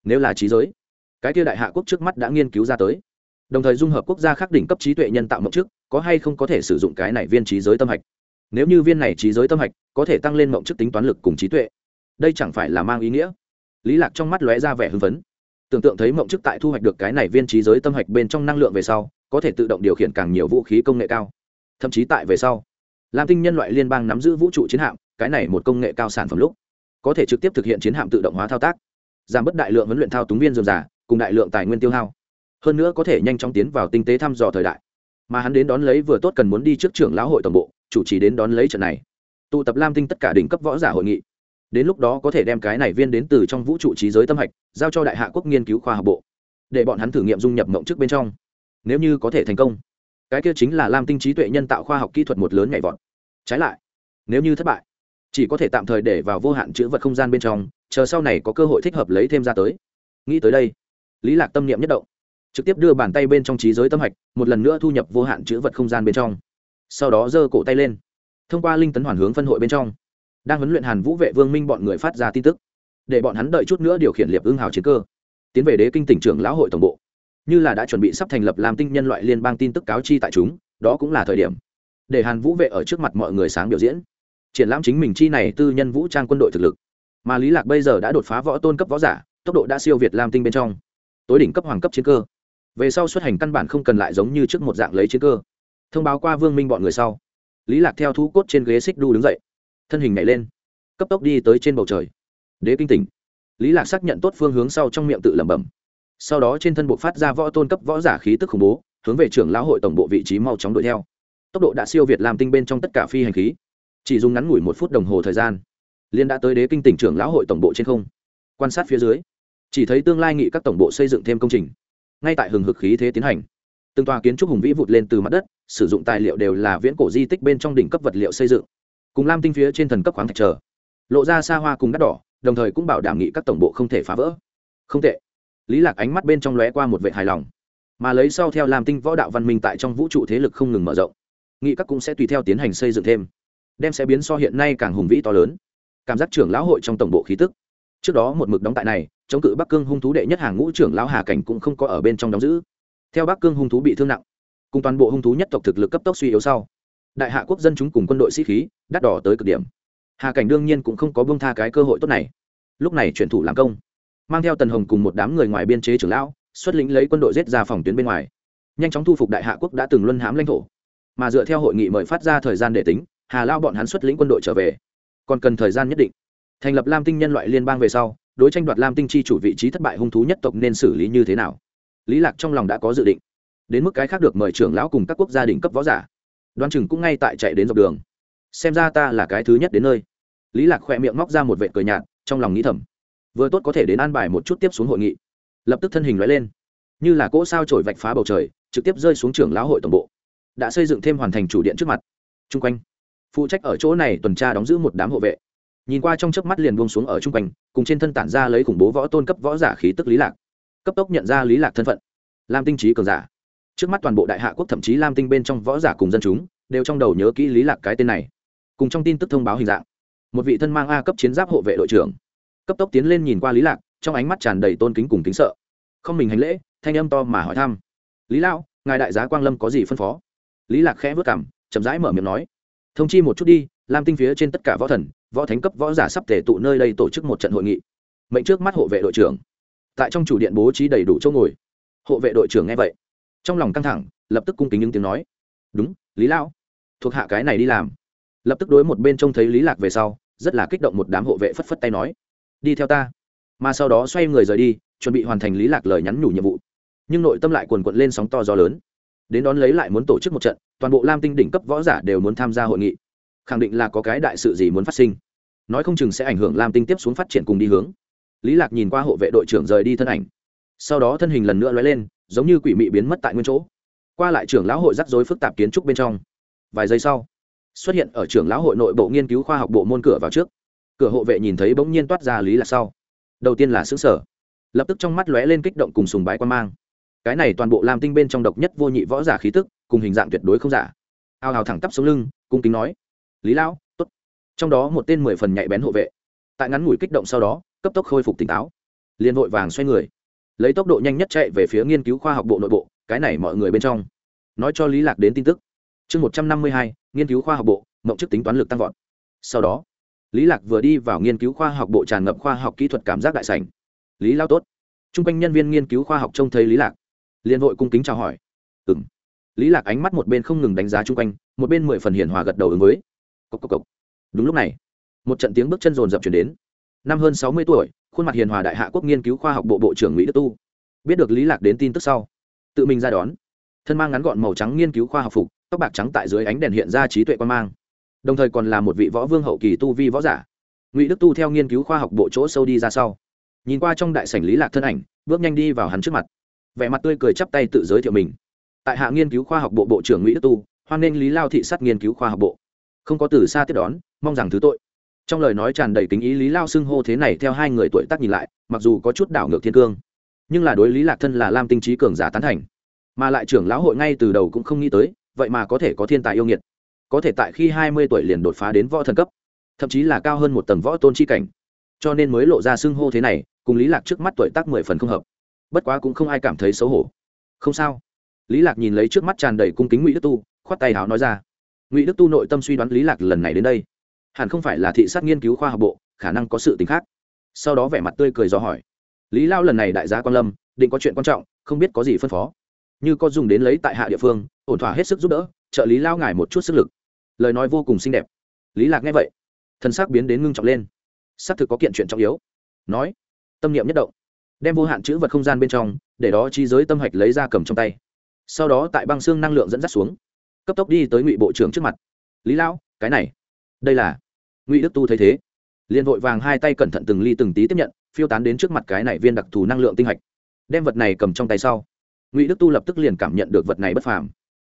Nếu là trí giới, cái kia đại hạ quốc trước mắt đã nghiên cứu ra tới. Đồng thời dung hợp quốc gia khác đỉnh cấp trí tuệ nhân tạo mộng trước, có hay không có thể sử dụng cái này viên trí giới tâm hạch? Nếu như viên này trí giới tâm hạch có thể tăng lên mộng trước tính toán lực cùng trí tuệ, đây chẳng phải là mang ý nghĩa? Lý lạc trong mắt lóe ra vẻ hưng phấn tưởng tượng thấy mộng chức tại thu hoạch được cái này viên trí giới tâm hạch bên trong năng lượng về sau, có thể tự động điều khiển càng nhiều vũ khí công nghệ cao. Thậm chí tại về sau, lam tinh nhân loại liên bang nắm giữ vũ trụ chiến hạm, cái này một công nghệ cao sản phẩm lúc, có thể trực tiếp thực hiện chiến hạm tự động hóa thao tác, giảm bớt đại lượng huấn luyện thao túng viên dườm giả cùng đại lượng tài nguyên tiêu hao. Hơn nữa có thể nhanh chóng tiến vào tinh tế thăm dò thời đại. Mà hắn đến đón lấy vừa tốt cần muốn đi trước trưởng lão hội toàn bộ, chủ trì đến đón lấy trận này. Tụ tập lam tinh tất cả đỉnh cấp võ giả hội nghị đến lúc đó có thể đem cái này viên đến từ trong vũ trụ trí giới tâm hạch, giao cho đại hạ quốc nghiên cứu khoa học bộ, để bọn hắn thử nghiệm dung nhập mộng trước bên trong. Nếu như có thể thành công, cái kia chính là lam tinh trí tuệ nhân tạo khoa học kỹ thuật một lớn nhảy vọt. Trái lại, nếu như thất bại, chỉ có thể tạm thời để vào vô hạn chữ vật không gian bên trong, chờ sau này có cơ hội thích hợp lấy thêm ra tới. Nghĩ tới đây, lý lạc tâm niệm nhất động, trực tiếp đưa bàn tay bên trong trí giới tâm hạch, một lần nữa thu nhập vô hạn chữ vật không gian bên trong. Sau đó giơ cổ tay lên, thông qua linh tấn hoàn hướng phân hội bên trong đang huấn luyện hàn vũ vệ vương minh bọn người phát ra tin tức. Để bọn hắn đợi chút nữa điều khiển liệp ưng hào chiến cơ, tiến về đế kinh tỉnh trưởng lão hội tổng bộ. Như là đã chuẩn bị sắp thành lập làm tinh nhân loại liên bang tin tức cáo chi tại chúng, đó cũng là thời điểm. Để hàn vũ vệ ở trước mặt mọi người sáng biểu diễn. Triển lãm chính mình chi này tư nhân vũ trang quân đội thực lực. Mà lý lạc bây giờ đã đột phá võ tôn cấp võ giả, tốc độ đã siêu việt lam tinh bên trong. Tối đỉnh cấp hoàng cấp chiến cơ. Về sau xuất hành căn bản không cần lại giống như trước một dạng lấy chiến cơ. Thông báo qua vương minh bọn người sau. Lý lạc theo thú cốt trên ghế xích đu đứng dậy thân hình nhảy lên, cấp tốc đi tới trên bầu trời. Đế kinh tỉnh. Lý lạc xác nhận tốt phương hướng sau trong miệng tự lẩm bẩm. Sau đó trên thân bộ phát ra võ tôn cấp võ giả khí tức khủng bố, hướng về trưởng lão hội tổng bộ vị trí mau chóng đuổi theo. Tốc độ đã siêu việt làm tinh bên trong tất cả phi hành khí. Chỉ dùng ngắn ngủi một phút đồng hồ thời gian liên đã tới đế kinh tỉnh trưởng lão hội tổng bộ trên không. Quan sát phía dưới, chỉ thấy tương lai nghị các tổng bộ xây dựng thêm công trình. Ngay tại hừng hực khí thế tiến hành, từng tòa kiến trúc hùng vĩ vụt lên từ mặt đất, sử dụng tài liệu đều là viễn cổ di tích bên trong đỉnh cấp vật liệu xây dựng cùng lam tinh phía trên thần cấp khoáng thạch chờ. Lộ ra xa hoa cùng đắt đỏ, đồng thời cũng bảo đảm nghị các tổng bộ không thể phá vỡ. Không tệ. Lý lạc ánh mắt bên trong lóe qua một vệ hài lòng. Mà lấy sau theo lam tinh võ đạo văn minh tại trong vũ trụ thế lực không ngừng mở rộng, nghị các cũng sẽ tùy theo tiến hành xây dựng thêm, đem sẽ biến so hiện nay càng hùng vĩ to lớn. Cảm giác trưởng lão hội trong tổng bộ khí tức. Trước đó một mực đóng tại này, chống cự bắc cương hung thú đệ nhất hàng ngũ trưởng lão hà cảnh cũng không có ở bên trong đóng giữ. Theo bắc cương hung thú bị thương nặng, cùng toàn bộ hung thú nhất tộc thực lực cấp tốc suy yếu sau đại hạ quốc dân chúng cùng quân đội sĩ khí, đắt đỏ tới cực điểm. Hà cảnh đương nhiên cũng không có bông tha cái cơ hội tốt này. Lúc này chuyển thủ làm công, mang theo tần hồng cùng một đám người ngoài biên chế trưởng lão, xuất lĩnh lấy quân đội giết ra phòng tuyến bên ngoài. Nhanh chóng thu phục đại hạ quốc đã từng luân hãm lãnh thổ. Mà dựa theo hội nghị mời phát ra thời gian để tính, hà lao bọn hắn xuất lĩnh quân đội trở về. Còn cần thời gian nhất định. Thành lập lam tinh nhân loại liên bang về sau, đối tranh đoạt lam tinh chi chủ vị trí thất bại hung thú nhất tộc nên xử lý như thế nào? Lý lạc trong lòng đã có dự định. Đến mức cái khác được mời trưởng lão cùng các quốc gia đình cấp võ giả đoan chừng cũng ngay tại chạy đến dọc đường. Xem ra ta là cái thứ nhất đến nơi. Lý lạc khỏe miệng móc ra một vệ cười nhạt, trong lòng nghĩ thầm. Vừa tốt có thể đến an bài một chút tiếp xuống hội nghị. Lập tức thân hình lóe lên. Như là cỗ sao trổi vạch phá bầu trời, trực tiếp rơi xuống trưởng lão hội tổng bộ. Đã xây dựng thêm hoàn thành chủ điện trước mặt. Chung quanh, phụ trách ở chỗ này tuần tra đóng giữ một đám hộ vệ. Nhìn qua trong chớp mắt liền buông xuống ở chung quanh, cùng trên thân tản ra lấy khủng bố võ tôn cấp võ giả khí tức lý lạc. Cấp tốc nhận ra lý lạc thân phận. Làm tinh trí cường giả trước mắt toàn bộ đại hạ quốc thậm chí lam tinh bên trong võ giả cùng dân chúng đều trong đầu nhớ kỹ lý lạc cái tên này. Cùng trong tin tức thông báo hình dạng, một vị thân mang a cấp chiến giáp hộ vệ đội trưởng, cấp tốc tiến lên nhìn qua lý lạc, trong ánh mắt tràn đầy tôn kính cùng kính sợ. Không mình hành lễ, thanh âm to mà hỏi thăm. Lý lão, ngài đại giá quang lâm có gì phân phó? Lý lạc khẽ vớt cảm chậm rãi mở miệng nói. Thông chi một chút đi, lam tinh phía trên tất cả võ thần, võ thánh cấp võ giả sắp thể tụ nơi đây tổ chức một trận hội nghị. Mệnh trước mắt hộ vệ đội trưởng. Tại trong chủ điện bố trí đầy đủ chỗ ngồi. Hộ vệ đội trưởng nghe vậy trong lòng căng thẳng, lập tức cung kính những tiếng nói. Đúng, lý lão, thuộc hạ cái này đi làm. Lập tức đối một bên trông thấy lý lạc về sau, rất là kích động một đám hộ vệ phất phất tay nói. Đi theo ta. Mà sau đó xoay người rời đi, chuẩn bị hoàn thành lý lạc lời nhắn nhủ nhiệm vụ. Nhưng nội tâm lại quần cuộn lên sóng to gió lớn. Đến đón lấy lại muốn tổ chức một trận, toàn bộ lam tinh đỉnh cấp võ giả đều muốn tham gia hội nghị. Khẳng định là có cái đại sự gì muốn phát sinh. Nói không chừng sẽ ảnh hưởng lam tinh tiếp xuống phát triển cùng đi hướng. Lý lạc nhìn qua hộ vệ đội trưởng rời đi thân ảnh. Sau đó thân hình lần nữa lóe lên giống như quỷ mị biến mất tại nguyên chỗ. Qua lại trưởng lão hội rắc rối phức tạp kiến trúc bên trong. Vài giây sau, xuất hiện ở trưởng lão hội nội bộ nghiên cứu khoa học bộ môn cửa vào trước. Cửa hộ vệ nhìn thấy bỗng nhiên toát ra lý là sau. Đầu tiên là xứ sở lập tức trong mắt lóe lên kích động cùng sùng bái quan mang. Cái này toàn bộ làm tinh bên trong độc nhất vô nhị võ giả khí tức, cùng hình dạng tuyệt đối không giả. Ao hào thẳng tắp xuống lưng, cung kính nói, lý lão, tốt. Trong đó một tên mười phần nhạy bén hộ vệ, tại ngắn ngủi kích động sau đó, cấp tốc khôi phục tỉnh táo. Liền vội vàng xoay người lấy tốc độ nhanh nhất chạy về phía nghiên cứu khoa học bộ nội bộ, cái này mọi người bên trong. Nói cho lý lạc đến tin tức. Chương một trăm năm mươi hai, nghiên cứu khoa học bộ, mộng chức tính toán lực tăng vọt. Sau đó, lý lạc vừa đi vào nghiên cứu khoa học bộ tràn ngập khoa học kỹ thuật cảm giác đại sảnh. Lý lao tốt. Trung quanh nhân viên nghiên cứu khoa học trông thấy lý lạc. Liền vội cung kính chào hỏi. Ừm. Lý lạc ánh mắt một bên không ngừng đánh giá chung quanh, một bên mười phần hiền hòa gật đầu ứng với. Cốc cốc cốc. đúng lúc này, một trận tiếng bước chân rồn rập chuyển đến. Năm hơn sáu mươi tuổi khuôn mặt hiền hòa đại hạ quốc nghiên cứu khoa học bộ bộ trưởng ngụy đức tu. Biết được lý lạc đến tin tức sau, tự mình ra đón. Thân mang ngắn gọn màu trắng nghiên cứu khoa học phục, tóc bạc trắng tại dưới ánh đèn hiện ra trí tuệ quan mang. Đồng thời còn là một vị võ vương hậu kỳ tu vi võ giả. Ngụy đức tu theo nghiên cứu khoa học bộ chỗ sâu đi ra sau. Nhìn qua trong đại sảnh lý lạc thân ảnh, bước nhanh đi vào hắn trước mặt. Vẻ mặt tươi cười chắp tay tự giới thiệu mình. Tại hạ nghiên cứu khoa học bộ bộ trưởng ngụy đức tu, hoan nghênh lý lao thị sát nghiên cứu khoa học bộ. Không có từ xa tiếp đón, mong rằng thứ tội trong lời nói tràn đầy kính ý, lý lao xưng hô thế này theo hai người tuổi tác nhìn lại, mặc dù có chút đảo ngược thiên cương, nhưng là đối lý lạc thân là lam tinh trí cường giả tán thành. Mà lại trưởng lão hội ngay từ đầu cũng không nghĩ tới, vậy mà có thể có thiên tài yêu nghiệt. Có thể tại khi hai mươi tuổi liền đột phá đến võ thần cấp, thậm chí là cao hơn một tầng võ tôn chi cảnh. Cho nên mới lộ ra xưng hô thế này, cùng lý lạc trước mắt tuổi tác mười phần không hợp. Bất quá cũng không ai cảm thấy xấu hổ. Không sao. Lý lạc nhìn lấy trước mắt tràn đầy cung kính ngụy đức tu, khoát tay áo nói ra. Ngụy đức tu nội tâm suy đoán lý lạc lần này đến đây hẳn không phải là thị sát nghiên cứu khoa học bộ, khả năng có sự tình khác. Sau đó vẻ mặt tươi cười do hỏi. Lý lao lần này đại gia quan lâm, định có chuyện quan trọng, không biết có gì phân phó. Như có dùng đến lấy tại hạ địa phương, ổn thỏa hết sức giúp đỡ, trợ lý lao ngài một chút sức lực. Lời nói vô cùng xinh đẹp. Lý lạc nghe vậy thân xác biến đến ngưng trọng lên. Xác thực có kiện chuyện trọng yếu. Nói, tâm niệm nhất động, đem vô hạn chữ vật không gian bên trong, để đó chi giới tâm hạch lấy ra cầm trong tay. Sau đó tại băng xương năng lượng dẫn dắt xuống, cấp tốc đi tới ngụy bộ trưởng trước mặt. Lý lão cái này đây là ngụy đức tu thấy thế liền vội vàng hai tay cẩn thận từng ly từng tí tiếp nhận phiêu tán đến trước mặt cái này viên đặc thù năng lượng tinh hạch đem vật này cầm trong tay sau ngụy đức tu lập tức liền cảm nhận được vật này bất phàm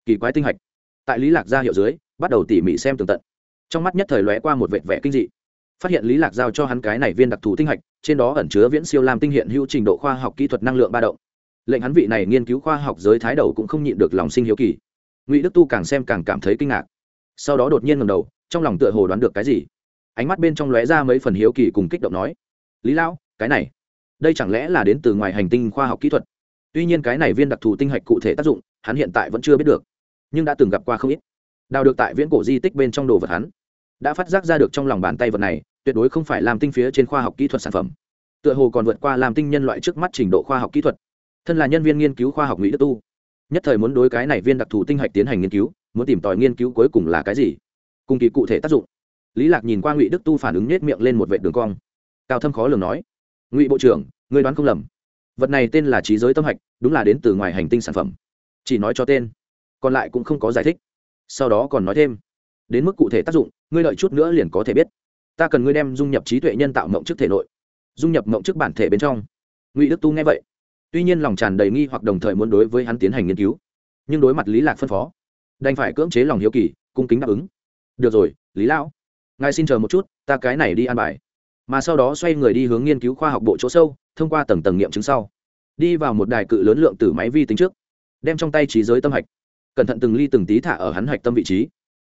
kỳ quái tinh hạch tại lý lạc gia hiệu dưới bắt đầu tỉ mỉ xem tường tận trong mắt nhất thời lóe qua một vệt vẻ kinh dị phát hiện lý lạc giao cho hắn cái này viên đặc thù tinh hạch trên đó ẩn chứa viễn siêu lam tinh hiện hữu trình độ khoa học kỹ thuật năng lượng ba động lệnh hắn vị này nghiên cứu khoa học giới thái đầu cũng không nhịn được lòng sinh hiếu kỳ ngụy đức tu càng xem càng cảm thấy kinh ngạc sau đó đột nhiên ngầm đầu, trong lòng tựa hồ đoán được cái gì. Ánh mắt bên trong lóe ra mấy phần hiếu kỳ cùng kích động nói, lý lão, cái này, đây chẳng lẽ là đến từ ngoài hành tinh khoa học kỹ thuật? Tuy nhiên cái này viên đặc thù tinh hạch cụ thể tác dụng, hắn hiện tại vẫn chưa biết được, nhưng đã từng gặp qua không ít. Đào được tại viễn cổ di tích bên trong đồ vật hắn, đã phát giác ra được trong lòng bàn tay vật này, tuyệt đối không phải làm tinh phía trên khoa học kỹ thuật sản phẩm. Tựa hồ còn vượt qua làm tinh nhân loại trước mắt trình độ khoa học kỹ thuật. Thân là nhân viên nghiên cứu khoa học mỹ đức tu, nhất thời muốn đối cái này viên đặc thù tinh hạch tiến hành nghiên cứu muốn tìm tòi nghiên cứu cuối cùng là cái gì? Cùng kỳ cụ thể tác dụng. Lý lạc nhìn qua ngụy đức tu phản ứng nết miệng lên một vệ đường cong. Cao thâm khó lường nói, ngụy bộ trưởng người đoán không lầm. Vật này tên là trí giới tâm hạch, đúng là đến từ ngoài hành tinh sản phẩm. Chỉ nói cho tên, còn lại cũng không có giải thích. Sau đó còn nói thêm, đến mức cụ thể tác dụng, ngươi đợi chút nữa liền có thể biết. Ta cần ngươi đem dung nhập trí tuệ nhân tạo mộng trước thể nội, dung nhập mộng trước bản thể bên trong. Ngụy đức tu nghe vậy, tuy nhiên lòng tràn đầy nghi hoặc đồng thời muốn đối với hắn tiến hành nghiên cứu, nhưng đối mặt lý lạc phân phó đành phải cưỡng chế lòng hiếu kỳ, cung kính đáp ứng. Được rồi, lý lão. Ngài xin chờ một chút, ta cái này đi an bài. Mà sau đó xoay người đi hướng nghiên cứu khoa học bộ chỗ sâu, thông qua tầng tầng nghiệm chứng sau. Đi vào một đài cự lớn lượng từ máy vi tính trước. Đem trong tay trí giới tâm hạch. Cẩn thận từng ly từng tí thả ở hắn hạch tâm vị trí.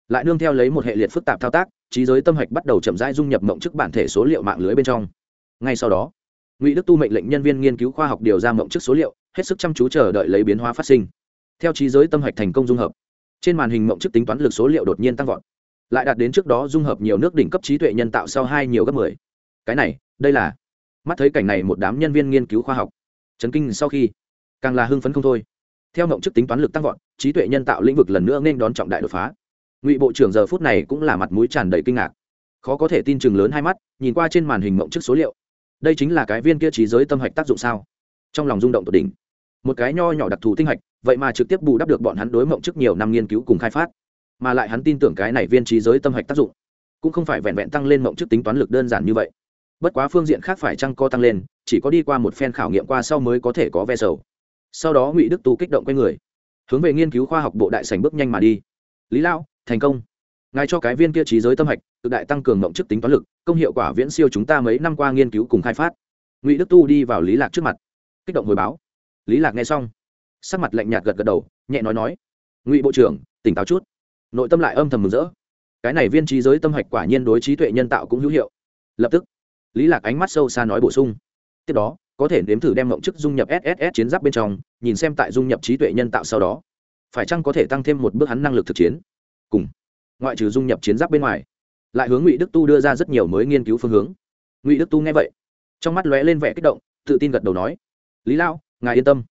Lại nương theo lấy một hệ liệt phức tạp thao tác, trí giới tâm hạch bắt đầu chậm rãi dung nhập mộng chức bản thể số liệu mạng lưới bên trong. Ngay sau đó, ngụy đức tu mệnh lệnh nhân viên nghiên cứu khoa học điều ra mộng chức số liệu, hết sức chăm chú chờ đợi lấy biến hóa phát sinh. Theo trí giới tâm hạch thành công dung hợp trên màn hình mộng chức tính toán lực số liệu đột nhiên tăng vọt. Lại đạt đến trước đó dung hợp nhiều nước đỉnh cấp trí tuệ nhân tạo sau hai nhiều gấp mười. Cái này, đây là mắt thấy cảnh này một đám nhân viên nghiên cứu khoa học. Chấn kinh sau khi, càng là hưng phấn không thôi. Theo mộng chức tính toán lực tăng vọt, trí tuệ nhân tạo lĩnh vực lần nữa nên đón trọng đại đột phá. Ngụy bộ trưởng giờ phút này cũng là mặt mũi tràn đầy kinh ngạc. Khó có thể tin chừng lớn hai mắt, nhìn qua trên màn hình mộng chức số liệu. Đây chính là cái viên kia trí giới tâm hạch tác dụng sao? Trong lòng rung động tột đỉnh một cái nho nhỏ đặc thù tinh hạch, vậy mà trực tiếp bù đắp được bọn hắn đối mộng trước nhiều năm nghiên cứu cùng khai phát. Mà lại hắn tin tưởng cái này viên trí giới tâm hạch tác dụng, cũng không phải vẹn vẹn tăng lên mộng trước tính toán lực đơn giản như vậy. Bất quá phương diện khác phải chăng co tăng lên, chỉ có đi qua một phen khảo nghiệm qua sau mới có thể có ve sầu. Sau đó ngụy đức tu kích động q u a y người, hướng về nghiên cứu khoa học bộ đại sành bước nhanh mà đi. Lý lão, thành công. Ngài cho cái viên kia trí giới tâm hạch tự đại tăng cường mộng chức tính toán lực, công hiệu quả viễn siêu chúng ta mấy năm qua nghiên cứu cùng khai phát. Ngụy đức tu đi vào lý lạc trước mặt, kích động hồi báo lý lạc nghe xong, sắc mặt lạnh nhạt gật gật đầu, nhẹ nói nói, ngụy bộ trưởng, tỉnh táo chút. Nội tâm lại âm thầm mừng rỡ. Cái này viên trí giới tâm hạch quả nhiên đối trí tuệ nhân tạo cũng hữu hiệu. Lập tức, lý lạc ánh mắt sâu xa nói bổ sung. Tiếp đó, có thể nếm thử đem mộng chức dung nhập sss chiến giáp bên trong, nhìn xem tại dung nhập trí tuệ nhân tạo sau đó, phải chăng có thể tăng thêm một bước hắn năng lực thực chiến. Cùng, ngoại trừ dung nhập chiến giáp bên ngoài, lại hướng ngụy đức tu đưa ra rất nhiều mới nghiên cứu phương hướng. Ngụy đức tu nghe vậy, trong mắt lóe lên vẻ kích động, tự tin gật đầu nói, lý lao ngài yên tâm.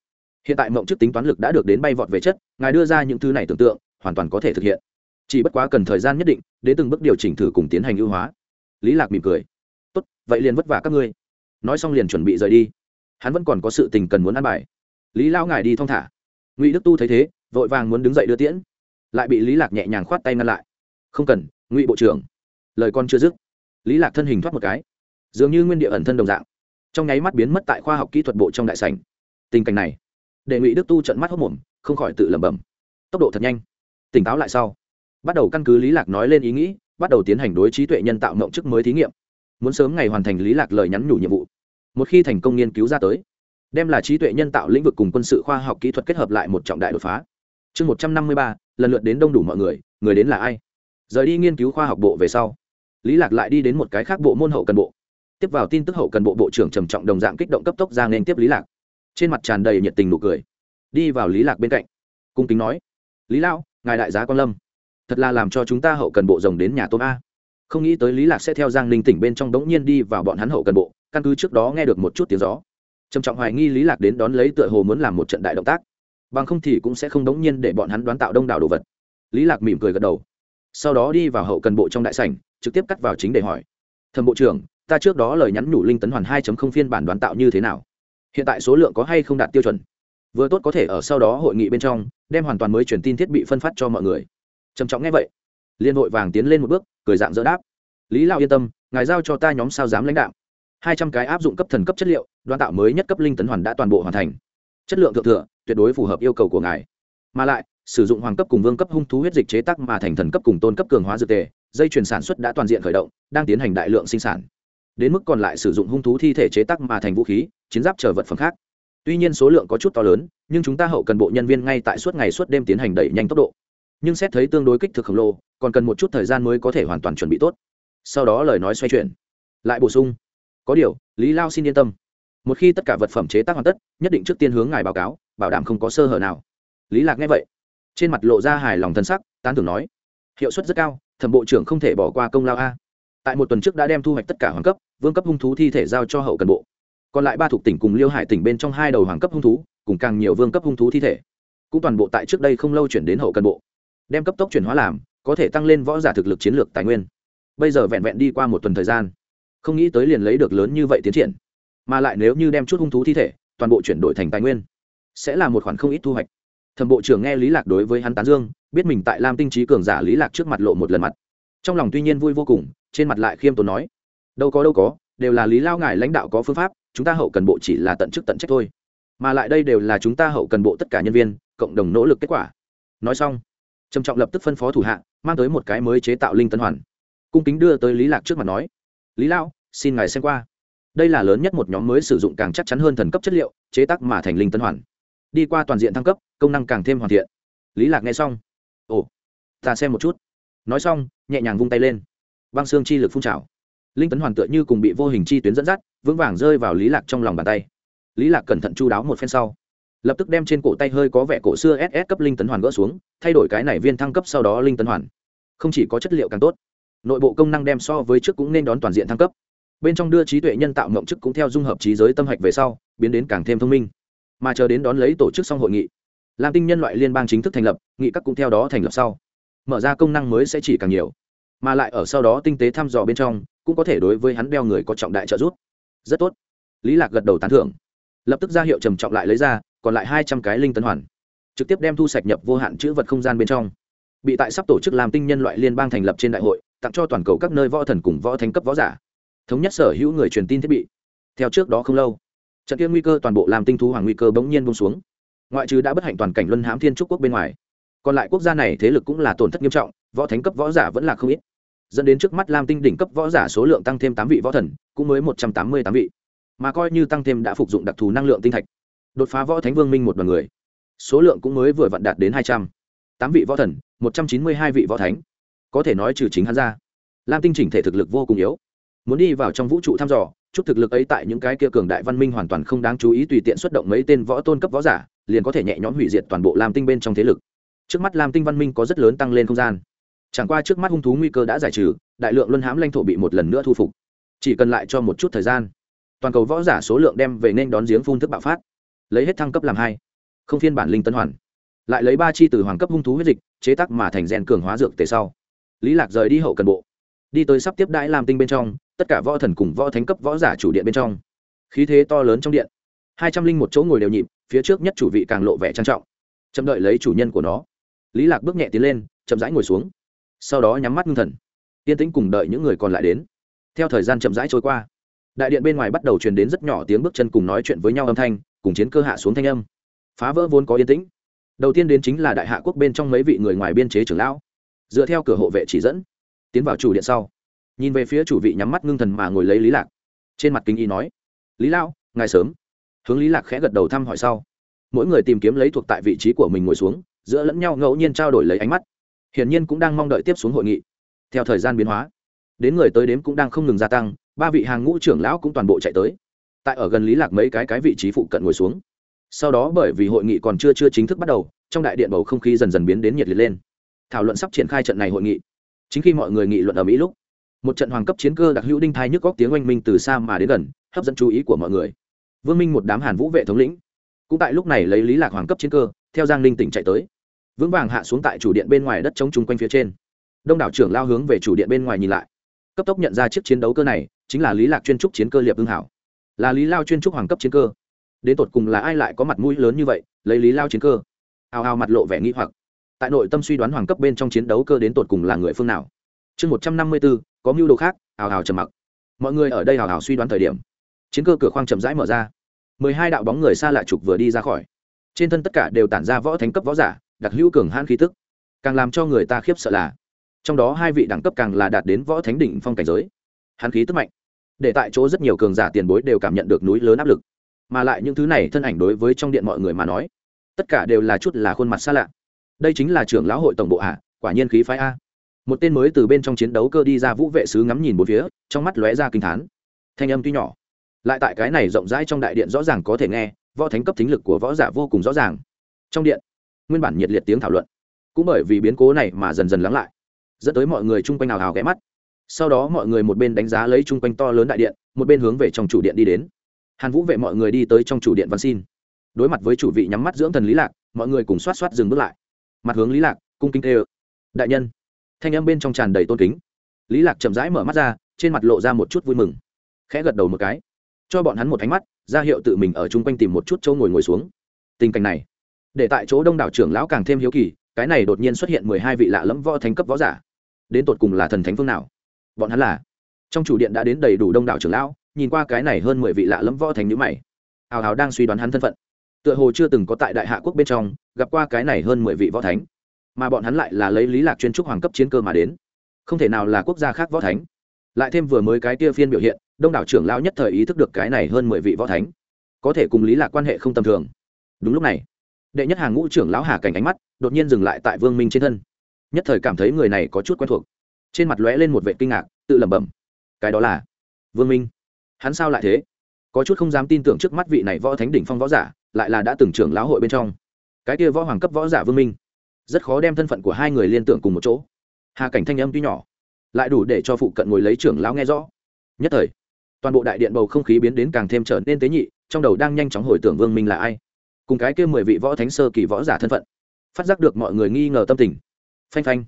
Hiện tại mộng chức tính toán lực đã được đến bay vọt về chất, ngài đưa ra những thứ này tưởng tượng, hoàn toàn có thể thực hiện. Chỉ bất quá cần thời gian nhất định đến từng bước điều chỉnh thử cùng tiến hành ưu hóa. Lý lạc mỉm cười. Tốt, vậy liền vất vả các ngươi. Nói xong liền chuẩn bị rời đi. Hắn vẫn còn có sự tình cần muốn ăn bài. Lý lao ngài đi thong thả. Ngụy đức tu thấy thế, vội vàng muốn đứng dậy đưa tiễn. Lại bị lý lạc nhẹ nhàng khoát tay ngăn lại. Không cần, ngụy bộ trưởng. Lời con chưa dứt, lý lạc thân hình thoát một cái. Dường như nguyên địa ẩn thân đồng dạng. Trong nháy mắt biến mất tại khoa học kỹ thuật bộ trong đại sảnh tình cảnh này. Để ngụy đức tu trận mắt hốc mồm, không khỏi tự lẩm bẩm. Tốc độ thật nhanh. Tỉnh táo lại sau. Bắt đầu căn cứ lý lạc nói lên ý nghĩ, bắt đầu tiến hành đối trí tuệ nhân tạo mộng chức mới thí nghiệm. Muốn sớm ngày hoàn thành lý lạc lời nhắn nhủ nhiệm vụ. Một khi thành công nghiên cứu ra tới, đem là trí tuệ nhân tạo lĩnh vực cùng quân sự khoa học kỹ thuật kết hợp lại một trọng đại đột phá. Chương một trăm năm mươi ba, lần lượt đến đông đủ mọi người người đến là ai? Rời đi nghiên cứu khoa học bộ về sau, lý lạc lại đi đến một cái khác bộ môn hậu cần bộ. Tiếp vào tin tức hậu cần bộ bộ trưởng trầm trọng đồng dạng kích động cấp tốc ra nên tiếp lý lạc trên mặt tràn đầy nhiệt tình nụ cười. Đi vào lý lạc bên cạnh, cung kính nói, lý lão, ngài đại giá quan lâm, thật là làm cho chúng ta hậu cần bộ rồng đến nhà tôm a. Không nghĩ tới lý lạc sẽ theo giang ninh tỉnh bên trong đống nhiên đi vào bọn hắn hậu cần bộ, căn cứ trước đó nghe được một chút tiếng gió. Trầm trọng hoài nghi lý lạc đến đón lấy tựa hồ muốn làm một trận đại động tác. Bằng không thì cũng sẽ không đống nhiên để bọn hắn đoán tạo đông đảo đồ vật. Lý lạc mỉm cười gật đầu. Sau đó đi vào hậu cần bộ trong đại sảnh, trực tiếp cắt vào chính để hỏi, thẩm bộ trưởng, ta trước đó lời nhắn nhủ linh tấn hoàn 2.0 phiên bản đoán tạo như thế nào? Hiện tại số lượng có hay không đạt tiêu chuẩn. Vừa tốt có thể ở sau đó hội nghị bên trong, đem hoàn toàn mới truyền tin thiết bị phân phát cho mọi người. Trầm trọng nghe vậy liên hội vàng tiến lên một bước, cười dạng dỡ đáp. Lý lao yên tâm, ngài giao cho ta nhóm sao dám lãnh đạo. Hai trăm cái áp dụng cấp thần cấp chất liệu đoan tạo mới nhất cấp linh tấn hoàn đã toàn bộ hoàn thành. Chất lượng thượng thừa, tuyệt đối phù hợp yêu cầu của ngài. Mà lại, sử dụng hoàng cấp cùng vương cấp hung thú huyết dịch chế tác mà thành thần cấp cùng tôn cấp cường hóa dược tề, dây chuyển sản xuất đã toàn diện khởi động, đang tiến hành đại lượng sinh sản. Đến mức còn lại sử dụng hung thú thi thể chế tác mà thành vũ khí chiến giáp chờ vật phẩm khác. Tuy nhiên số lượng có chút to lớn, nhưng chúng ta hậu cần bộ nhân viên ngay tại suốt ngày suốt đêm tiến hành đẩy nhanh tốc độ. Nhưng xét thấy tương đối kích thước khổng lồ, còn cần một chút thời gian mới có thể hoàn toàn chuẩn bị tốt. Sau đó lời nói xoay chuyển. Lại bổ sung. Có điều, lý lao xin yên tâm. Một khi tất cả vật phẩm chế tác hoàn tất, nhất định trước tiên hướng ngài báo cáo, bảo đảm không có sơ hở nào. Lý lạc nghe vậy, trên mặt lộ ra hài lòng thân sắc, tán thưởng nói, hiệu suất rất cao, thẩm bộ trưởng không thể bỏ qua công lao a. Tại một tuần trước đã đem thu hoạch tất cả hoàng cấp, vương cấp hung thú thi thể giao cho hậu cần bộ còn lại ba thuộc tỉnh cùng liêu hải tỉnh bên trong hai đầu hoàng cấp hung thú, cùng càng nhiều vương cấp hung thú thi thể. Cũng toàn bộ tại trước đây không lâu chuyển đến hậu cần bộ. Đem cấp tốc chuyển hóa làm, có thể tăng lên võ giả thực lực chiến lược tài nguyên. Bây giờ vẹn vẹn đi qua một tuần thời gian, không nghĩ tới liền lấy được lớn như vậy tiến triển. Mà lại nếu như đem chút hung thú thi thể, toàn bộ chuyển đổi thành tài nguyên, sẽ là một khoản không ít thu hoạch. Thẩm bộ trưởng nghe lý lạc đối với hắn tán dương, biết mình tại lam tinh trí cường giả lý lạc trước mặt lộ một lần mặt. Trong lòng tuy nhiên vui vô cùng, trên mặt lại khiêm tốn nói, đâu có đâu có đều là lý lao ngài lãnh đạo có phương pháp, chúng ta hậu cần bộ chỉ là tận chức tận trách thôi. Mà lại đây đều là chúng ta hậu cần bộ tất cả nhân viên, cộng đồng nỗ lực kết quả. Nói xong, trầm trọng lập tức phân phó thủ hạ, mang tới một cái mới chế tạo linh tân hoàn. Cung kính đưa tới lý lạc trước mặt nói, lý lao xin ngài xem qua. Đây là lớn nhất một nhóm mới sử dụng càng chắc chắn hơn thần cấp chất liệu, chế tác mà thành linh tân hoàn. Đi qua toàn diện thăng cấp, công năng càng thêm hoàn thiện. Lý lạc nghe xong, ồ, ta xem một chút. Nói xong, nhẹ nhàng vung tay lên. Băng xương chi lực phun trào linh tấn hoàn tựa như cùng bị vô hình chi tuyến dẫn dắt, vững vàng rơi vào lý lạc trong lòng bàn tay. Lý lạc cẩn thận chu đáo một phen sau, lập tức đem trên cổ tay hơi có vẻ cổ xưa ss cấp linh tấn hoàn gỡ xuống, thay đổi cái này viên thăng cấp sau đó linh tấn hoàn. Không chỉ có chất liệu càng tốt, nội bộ công năng đem so với trước cũng nên đón toàn diện thăng cấp. Bên trong đưa trí tuệ nhân tạo ngộng chức cũng theo dung hợp trí giới tâm hạch về sau, biến đến càng thêm thông minh. Mà chờ đến đón lấy tổ chức xong hội nghị lam tinh nhân loại liên bang chính thức thành lập, nghị các cũng theo đó thành lập sau. Mở ra công năng mới sẽ chỉ càng nhiều, mà lại ở sau đó tinh tế thăm dò bên trong cũng có thể đối với hắn đeo người có trọng đại trợ giúp. Rất tốt. Lý lạc gật đầu tán thưởng. Lập tức ra hiệu trầm trọng lại lấy ra, còn lại hai trăm cái linh tấn hoàn. Trực tiếp đem thu sạch nhập vô hạn chữ vật không gian bên trong. Bị tại sắp tổ chức làm tinh nhân loại liên bang thành lập trên đại hội, tặng cho toàn cầu các nơi võ thần cùng võ thánh cấp võ giả. Thống nhất sở hữu người truyền tin thiết bị. Theo trước đó không lâu, trận kia nguy cơ toàn bộ làm tinh thú hoàng nguy cơ bỗng nhiên bông xuống. Ngoại trừ đã bất hạnh toàn cảnh luân hãm thiên trúc quốc bên ngoài, còn lại quốc gia này thế lực cũng là tổn thất nghiêm trọng, võ thánh cấp võ giả vẫn là không ít dẫn đến trước mắt lam tinh đỉnh cấp võ giả số lượng tăng thêm tám vị võ thần, cũng mới một trăm tám mươi tám vị. Mà coi như tăng thêm đã phục dụng đặc thù năng lượng tinh thạch, đột phá võ thánh vương minh một đ o à n người, số lượng cũng mới vừa vặn đạt đến hai trăm. Tám vị võ thần, một trăm chín mươi hai vị võ thánh. Có thể nói trừ chính hắn ra, lam tinh chỉnh thể thực lực vô cùng yếu. Muốn đi vào trong vũ trụ thăm dò, chút thực lực ấy tại những cái kia cường đại văn minh hoàn toàn không đáng chú ý tùy tiện xuất động mấy tên võ tôn cấp võ giả, liền có thể nhẹ nhõm hủy diệt toàn bộ lam tinh bên trong thế lực. Trước mắt lam tinh văn minh có rất lớn tăng lên không gian chẳng qua trước mắt hung thú nguy cơ đã giải trừ, đại lượng luân hãm lãnh thổ bị một lần nữa thu phục. Chỉ cần lại cho một chút thời gian, toàn cầu võ giả số lượng đem về nên đón giếng phun thức bạo phát. Lấy hết thăng cấp làm hai. Không phiên bản linh tân hoàn. Lại lấy ba chi từ hoàng cấp hung thú huyết dịch, chế tắc mà thành rèn cường hóa dược tề sau. Lý lạc rời đi hậu cần bộ. Đi tới sắp tiếp đãi làm tinh bên trong, tất cả võ thần cùng võ thánh cấp võ giả chủ điện bên trong. Khí thế to lớn trong điện. Hai trăm linh một chỗ ngồi đều nhịp, phía trước nhất chủ vị càng lộ vẻ trang trọng. Chậm đợi lấy chủ nhân của nó. Lý lạc bước nhẹ tiến lên, chậm rãi ngồi xuống sau đó nhắm mắt ngưng thần. Yên tĩnh cùng đợi những người còn lại đến. Theo thời gian chậm rãi trôi qua, đại điện bên ngoài bắt đầu truyền đến rất nhỏ tiếng bước chân cùng nói chuyện với nhau âm thanh, cùng chiến cơ hạ xuống thanh âm. Phá vỡ vốn có yên tĩnh. Đầu tiên đến chính là đại hạ quốc bên trong mấy vị người ngoài biên chế trưởng lão. Dựa theo cửa hộ vệ chỉ dẫn, tiến vào chủ điện sau. Nhìn về phía chủ vị nhắm mắt ngưng thần mà ngồi lấy lý lạc. Trên mặt kính y nói, lý lão, ngài sớm. Hướng lý lạc khẽ gật đầu thăm hỏi sau. Mỗi người tìm kiếm lấy thuộc tại vị trí của mình ngồi xuống, giữa lẫn nhau ngẫu nhiên trao đổi lấy ánh mắt hiển nhiên cũng đang mong đợi tiếp xuống hội nghị. Theo thời gian biến hóa, đến người tới đếm cũng đang không ngừng gia tăng, ba vị hàng ngũ trưởng lão cũng toàn bộ chạy tới. Tại ở gần lý lạc mấy cái cái vị trí phụ cận ngồi xuống. Sau đó bởi vì hội nghị còn chưa chưa chính thức bắt đầu, trong đại điện bầu không khí dần dần biến đến nhiệt liệt lên. Thảo luận sắp triển khai trận này hội nghị. Chính khi mọi người nghị luận ở mỹ lúc, một trận hoàng cấp chiến cơ đặc hữu đinh thai nhức góc tiếng oanh minh từ xa mà đến gần, hấp dẫn chú ý của mọi người. Vương minh một đám hàn vũ vệ thống lĩnh, cũng tại lúc này lấy lý lạc hoàng cấp chiến cơ, theo giang ninh tỉnh chạy tới vững vàng hạ xuống tại chủ điện bên ngoài đất chống chung quanh phía trên. Đông đảo trưởng lao hướng về chủ điện bên ngoài nhìn lại. Cấp tốc nhận ra chiếc chiến đấu cơ này, chính là lý lạc chuyên trúc chiến cơ liệp ưng hảo. Là lý lao chuyên trúc hoàng cấp chiến cơ. Đến tột cùng là ai lại có mặt mũi lớn như vậy, lấy lý lao chiến cơ? Hào hào mặt lộ vẻ nghi hoặc. Tại nội tâm suy đoán hoàng cấp bên trong chiến đấu cơ đến tột cùng là người phương nào? Chương một trăm năm mươi bốn, có mưu đồ khác hào hào trầm mặc. Mọi người ở đây hào hào suy đoán thời điểm, chiến cơ cửa khoang chậm rãi mở ra. Mười hai đạo bóng người xa lạ trục vừa đi ra khỏi. Trên thân tất cả đều tản ra võ thánh cấp võ giả đặc hữu cường hãn khí tức. Càng làm cho người ta khiếp sợ là, trong đó hai vị đẳng cấp càng là đạt đến võ thánh đỉnh phong cảnh giới. Hán khí tức mạnh, để tại chỗ rất nhiều cường giả tiền bối đều cảm nhận được núi lớn áp lực. Mà lại những thứ này thân ảnh đối với trong điện mọi người mà nói, tất cả đều là chút là khuôn mặt xa lạ. Đây chính là trưởng lão hội tổng bộ ạ, quả nhiên khí phái a. Một tên mới từ bên trong chiến đấu cơ đi ra vũ vệ sứ ngắm nhìn bốn phía, trong mắt lóe ra kinh thán. Thanh âm tuy nhỏ, lại tại cái này rộng rãi trong đại điện rõ ràng có thể nghe, võ thánh cấp thính lực của võ giả vô cùng rõ ràng. Trong điện nguyên bản nhiệt liệt tiếng thảo luận. Cũng bởi vì biến cố này mà dần dần lắng lại, dẫn tới mọi người chung quanh nào hào ghé mắt. Sau đó mọi người một bên đánh giá lấy chung quanh to lớn đại điện, một bên hướng về trong chủ điện đi đến. Hàn vũ vệ mọi người đi tới trong chủ điện văn xin. Đối mặt với chủ vị nhắm mắt dưỡng thần lý lạc, mọi người cùng xoát xoát dừng bước lại. Mặt hướng lý lạc, cung kính tê ơ. Đại nhân, thanh âm bên trong tràn đầy tôn kính. Lý lạc chậm rãi mở mắt ra, trên mặt lộ ra một chút vui mừng. Khẽ gật đầu một cái, cho bọn hắn một ánh mắt, ra hiệu tự mình ở chung quanh tìm một chút chỗ ngồi ngồi xuống. Tình cảnh này để tại chỗ đông đảo trưởng lão càng thêm hiếu kỳ, cái này đột nhiên xuất hiện mười hai vị lạ lẫm võ thánh cấp võ giả. Đến tột cùng là thần thánh phương nào? Bọn hắn là. Trong chủ điện đã đến đầy đủ đông đảo trưởng lão, nhìn qua cái này hơn mười vị lạ lẫm võ thánh nhữ mày. Hào hào đang suy đoán hắn thân phận. Tựa hồ chưa từng có tại đại hạ quốc bên trong, gặp qua cái này hơn mười vị võ thánh. Mà bọn hắn lại là lấy lý lạc chuyên trúc hoàng cấp chiến cơ mà đến. Không thể nào là quốc gia khác võ thánh. Lại thêm vừa mới cái tia phiên biểu hiện, đông đảo trưởng lão nhất thời ý thức được cái này hơn mười vị võ thánh. Có thể cùng lý lạc quan hệ không tầm thường. Đúng lúc này đệ nhất hàng ngũ trưởng lão hà cảnh ánh mắt đột nhiên dừng lại tại vương minh trên thân. Nhất thời cảm thấy người này có chút quen thuộc. Trên mặt lóe lên một vệ kinh ngạc, tự lẩm bẩm, cái đó là vương minh. Hắn sao lại thế? Có chút không dám tin tưởng trước mắt vị này võ thánh đỉnh phong võ giả, lại là đã từng trưởng lão hội bên trong. Cái kia võ hoàng cấp võ giả vương minh, rất khó đem thân phận của hai người liên tưởng cùng một chỗ. Hà cảnh thanh âm tuy nhỏ, lại đủ để cho phụ cận ngồi lấy trưởng lão nghe rõ. Nhất thời, toàn bộ đại điện bầu không khí biến đến càng thêm trở nên tế nhị, trong đầu đang nhanh chóng hồi tưởng vương minh là ai cùng cái kia mười vị võ thánh sơ kỳ võ giả thân phận. Phát giác được mọi người nghi ngờ tâm tình. Phanh phanh.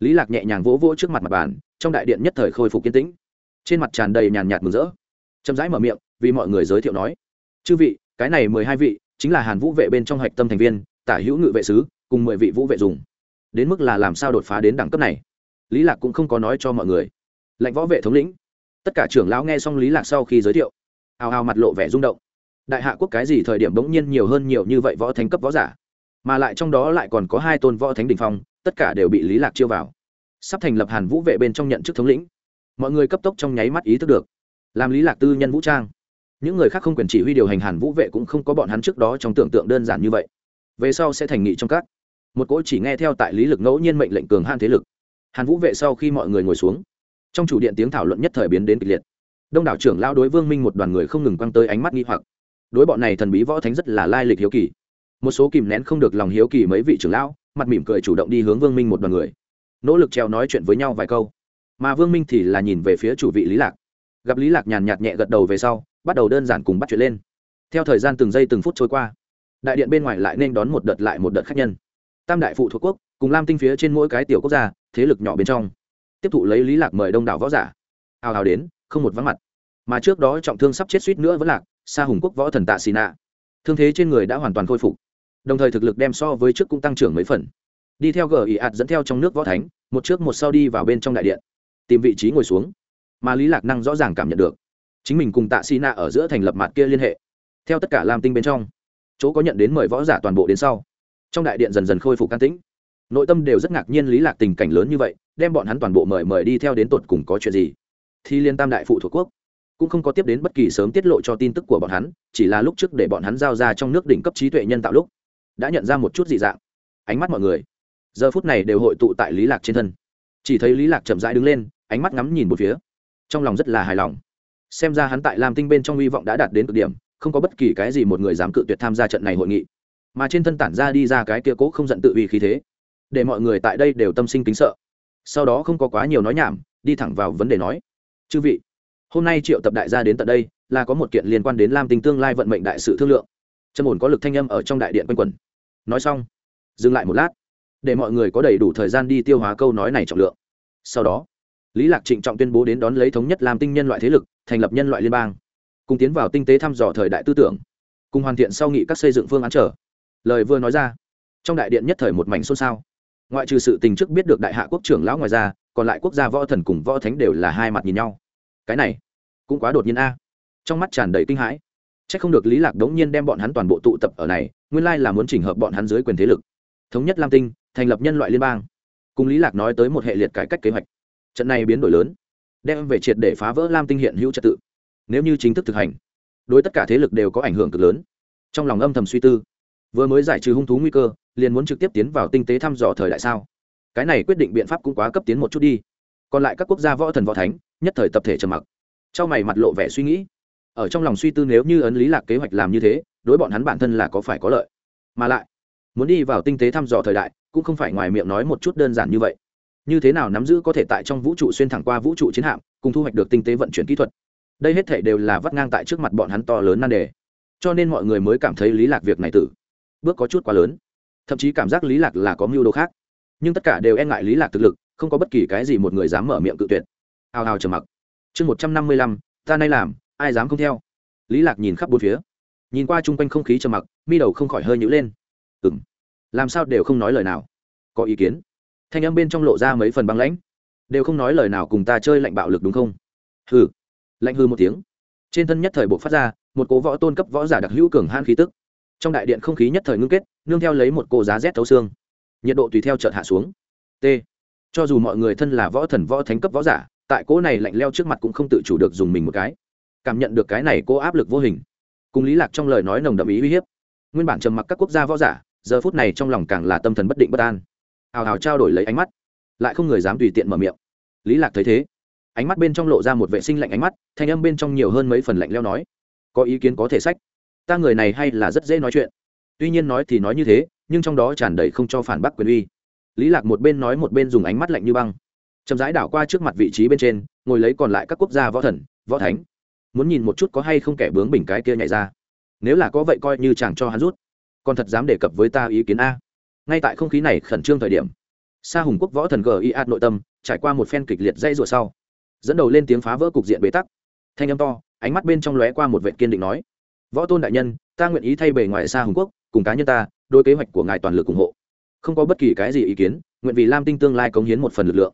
Lý lạc nhẹ nhàng vỗ vỗ trước mặt mặt bàn, trong đại điện nhất thời khôi phục kiên tĩnh. Trên mặt tràn đầy nhàn nhạt mừng rỡ. Chậm rãi mở miệng, vì mọi người giới thiệu nói, chư vị, cái này mười hai vị chính là hàn vũ vệ bên trong hạch tâm thành viên, tả hữu ngự vệ sứ, cùng mười vị vũ vệ dùng. Đến mức là làm sao đột phá đến đẳng cấp này? Lý lạc cũng không có nói cho mọi người. Lệnh võ vệ thống lĩnh. Tất cả trưởng lão nghe xong lý lạc sau khi giới thiệu, hào hào mặt lộ vẻ rung động đại hạ quốc cái gì thời điểm bỗng nhiên nhiều hơn nhiều như vậy võ thánh cấp võ giả, mà lại trong đó lại còn có hai tôn võ thánh đình phong, tất cả đều bị lý lạc chiêu vào. Sắp thành lập hàn vũ vệ bên trong nhận chức thống lĩnh. Mọi người cấp tốc trong nháy mắt ý thức được, làm lý lạc tư nhân vũ trang. Những người khác không quyền chỉ huy điều hành hàn vũ vệ cũng không có bọn hắn trước đó trong tưởng tượng đơn giản như vậy. Về sau sẽ thành nghị trong các. Một cỗ chỉ nghe theo tại lý lực ngẫu nhiên mệnh lệnh cường han thế lực. Hàn vũ vệ sau khi mọi người ngồi xuống, trong chủ điện tiếng thảo luận nhất thời biến đến kịch liệt. Đông đảo trưởng lao đối vương minh một đoàn người không ngừng quăng tới ánh mắt nghi hoặc đối bọn này thần bí võ thánh rất là lai lịch hiếu kỳ. Một số kìm nén không được lòng hiếu kỳ mấy vị trưởng lão, mặt mỉm cười chủ động đi hướng vương minh một đoàn người, nỗ lực treo nói chuyện với nhau vài câu. Mà vương minh thì là nhìn về phía chủ vị lý lạc. Gặp lý lạc nhàn nhạt nhẹ gật đầu về sau, bắt đầu đơn giản cùng bắt chuyện lên. Theo thời gian từng giây từng phút trôi qua, đại điện bên ngoài lại nên đón một đợt lại một đợt khách nhân. Tam đại phụ thuộc quốc, cùng lam tinh phía trên mỗi cái tiểu quốc gia, thế lực nhỏ bên trong, tiếp thụ lấy lý lạc mời đông đảo võ giả. Hào hào đến, không một vắng mặt. Mà trước đó trọng thương sắp chết suýt nữa vẫn lạc xa hùng quốc võ thần tạ xì nạ. Thương thế trên người đã hoàn toàn khôi phục. Đồng thời thực lực đem so với trước cũng tăng trưởng mấy phần. Đi theo gờ ị ạt dẫn theo trong nước võ thánh, một trước một sau đi vào bên trong đại điện. Tìm vị trí ngồi xuống. Mà lý lạc năng rõ ràng cảm nhận được, chính mình cùng tạ xì nạ ở giữa thành lập mặt kia liên hệ. Theo tất cả lam tinh bên trong, chỗ có nhận đến mời võ giả toàn bộ đến sau. Trong đại điện dần dần khôi phục can tĩnh. Nội tâm đều rất ngạc nhiên lý lạc tình cảnh lớn như vậy, đem bọn hắn toàn bộ mời mời đi theo đến tột cùng có chuyện gì. Thì liên tam đại phụ thuộc quốc cũng không có tiếp đến bất kỳ sớm tiết lộ cho tin tức của bọn hắn, chỉ là lúc trước để bọn hắn giao ra trong nước đỉnh cấp trí tuệ nhân tạo lúc, đã nhận ra một chút dị dạng. Ánh mắt mọi người, giờ phút này đều hội tụ tại lý lạc trên thân. Chỉ thấy lý lạc chậm rãi đứng lên, ánh mắt ngắm nhìn một phía. Trong lòng rất là hài lòng. Xem ra hắn tại lam tinh bên trong hy vọng đã đạt đến cực điểm, không có bất kỳ cái gì một người dám cự tuyệt tham gia trận này hội nghị. Mà trên thân tản ra đi ra cái kia cố không giận tự uy khí thế, để mọi người tại đây đều tâm sinh kính sợ. Sau đó không có quá nhiều nói nhảm, đi thẳng vào vấn đề nói. Chư vị hôm nay triệu tập đại gia đến tận đây, là có một kiện liên quan đến lam tinh tương lai vận mệnh đại sự thương lượng. Trầm ổn có lực thanh âm ở trong đại điện quanh quẩn. Nói xong, dừng lại một lát, để mọi người có đầy đủ thời gian đi tiêu hóa câu nói này trọng lượng. Sau đó, lý lạc trịnh trọng tuyên bố đến đón lấy thống nhất lam tinh nhân loại thế lực, thành lập nhân loại liên bang, cùng tiến vào tinh tế thăm dò thời đại tư tưởng, cùng hoàn thiện sau nghị các xây dựng phương án trở. Lời vừa nói ra, trong đại điện nhất thời một mảnh xôn xao. Ngoại trừ sự tình trước biết được đại hạ quốc trưởng lão ngoài ra, còn lại quốc gia võ thần cùng võ thánh đều là hai mặt nhìn nhau cái này cũng quá đột nhiên a. Trong mắt tràn đầy kinh hãi. C h ắ c không được lý lạc đống nhiên đem bọn hắn toàn bộ tụ tập ở này, nguyên lai là muốn chỉnh hợp bọn hắn dưới quyền thế lực. Thống nhất lam tinh, thành lập nhân loại liên bang. Cùng lý lạc nói tới một hệ liệt cải cách kế hoạch. Trận này biến đổi lớn, đem về triệt để phá vỡ lam tinh hiện hữu trật tự. Nếu như chính thức thực hành, đối tất cả thế lực đều có ảnh hưởng cực lớn. Trong lòng âm thầm suy tư, vừa mới giải trừ hung thú nguy cơ, liền muốn trực tiếp tiến vào tinh tế thăm dò thời đại sao? Cái này quyết định biện pháp cũng quá cấp tiến một chút đi còn lại các quốc gia võ thần võ thánh, nhất thời tập thể trầm mặc. Trao mày mặt lộ vẻ suy nghĩ. Ở trong lòng suy tư nếu như ấn lý lạc kế hoạch làm như thế, đối bọn hắn bản thân là có phải có lợi. Mà lại, muốn đi vào tinh tế thăm dò thời đại, cũng không phải ngoài miệng nói một chút đơn giản như vậy. Như thế nào nắm giữ có thể tại trong vũ trụ xuyên thẳng qua vũ trụ chiến hạm, cùng thu hoạch được tinh tế vận chuyển kỹ thuật. Đây hết thể đều là vắt ngang tại trước mặt bọn hắn to lớn nan đề. Cho nên mọi người mới cảm thấy lý lạc việc này tử, bước có chút quá lớn. Thậm chí cảm giác lý lạc là có mưu đồ khác. Nhưng tất cả đều e ngại lý lạc thực lực không có bất kỳ cái gì một người dám mở miệng cự tuyệt. Hào hào trầm mặc. Chương một trăm năm mươi lăm, ta nay làm, ai dám không theo? Lý lạc nhìn khắp bốn phía. Nhìn qua chung quanh không khí trầm mặc, mi đầu không khỏi hơi nhữ lên. Ừm. Làm sao đều không nói lời nào? Có ý kiến. Thanh âm bên trong lộ ra mấy phần băng lãnh. Đều không nói lời nào cùng ta chơi lạnh bạo lực đúng không? Hừ. Lạnh hư một tiếng. Trên thân nhất thời bộc phát ra, một cố võ tôn cấp võ giả đặc hữu cường han khí tức. Trong đại điện không khí nhất thời ngưng kết, nương theo lấy một cô giá rét thấu xương. Nhiệt độ tùy theo chợt hạ xuống. T cho dù mọi người thân là võ thần võ thánh cấp võ giả, tại cỗ này lạnh leo trước mặt cũng không tự chủ được dùng mình một cái. Cảm nhận được cái này cô áp lực vô hình. Cùng lý lạc trong lời nói nồng đậm ý uy hiếp. Nguyên bản trầm mặc các quốc gia võ giả, giờ phút này trong lòng càng là tâm thần bất định bất an. Hào hào trao đổi lấy ánh mắt, lại không người dám tùy tiện mở miệng. Lý lạc thấy thế, ánh mắt bên trong lộ ra một vệ sinh lạnh ánh mắt, thanh âm bên trong nhiều hơn mấy phần lạnh leo nói, có ý kiến có thể sách. Ta người này hay là rất dễ nói chuyện. Tuy nhiên nói thì nói như thế, nhưng trong đó tràn đầy không cho phản bác quyền uy lý lạc một bên nói một bên dùng ánh mắt lạnh như băng. Chậm rãi đảo qua trước mặt vị trí bên trên, ngồi lấy còn lại các quốc gia võ thần, võ thánh. Muốn nhìn một chút có hay không kẻ bướng bình cái kia nhảy ra. Nếu là có vậy coi như chàng cho hắn rút. Còn thật dám đề cập với ta ý kiến a. Ngay tại không khí này khẩn trương thời điểm, sa hùng quốc võ thần gi ad nội tâm trải qua một phen kịch liệt dây rùa sau, dẫn đầu lên tiếng phá vỡ cục diện bế tắc. Thanh âm to, ánh mắt bên trong lóe qua một vệ kiên định nói, võ tôn đại nhân, ta nguyện ý thay bề ngoài Sa hùng quốc, cùng cá nhân ta đôi kế hoạch của ngài toàn lực ủng hộ không có bất kỳ cái gì ý kiến, nguyện vì lam tinh tương lai cống hiến một phần lực lượng.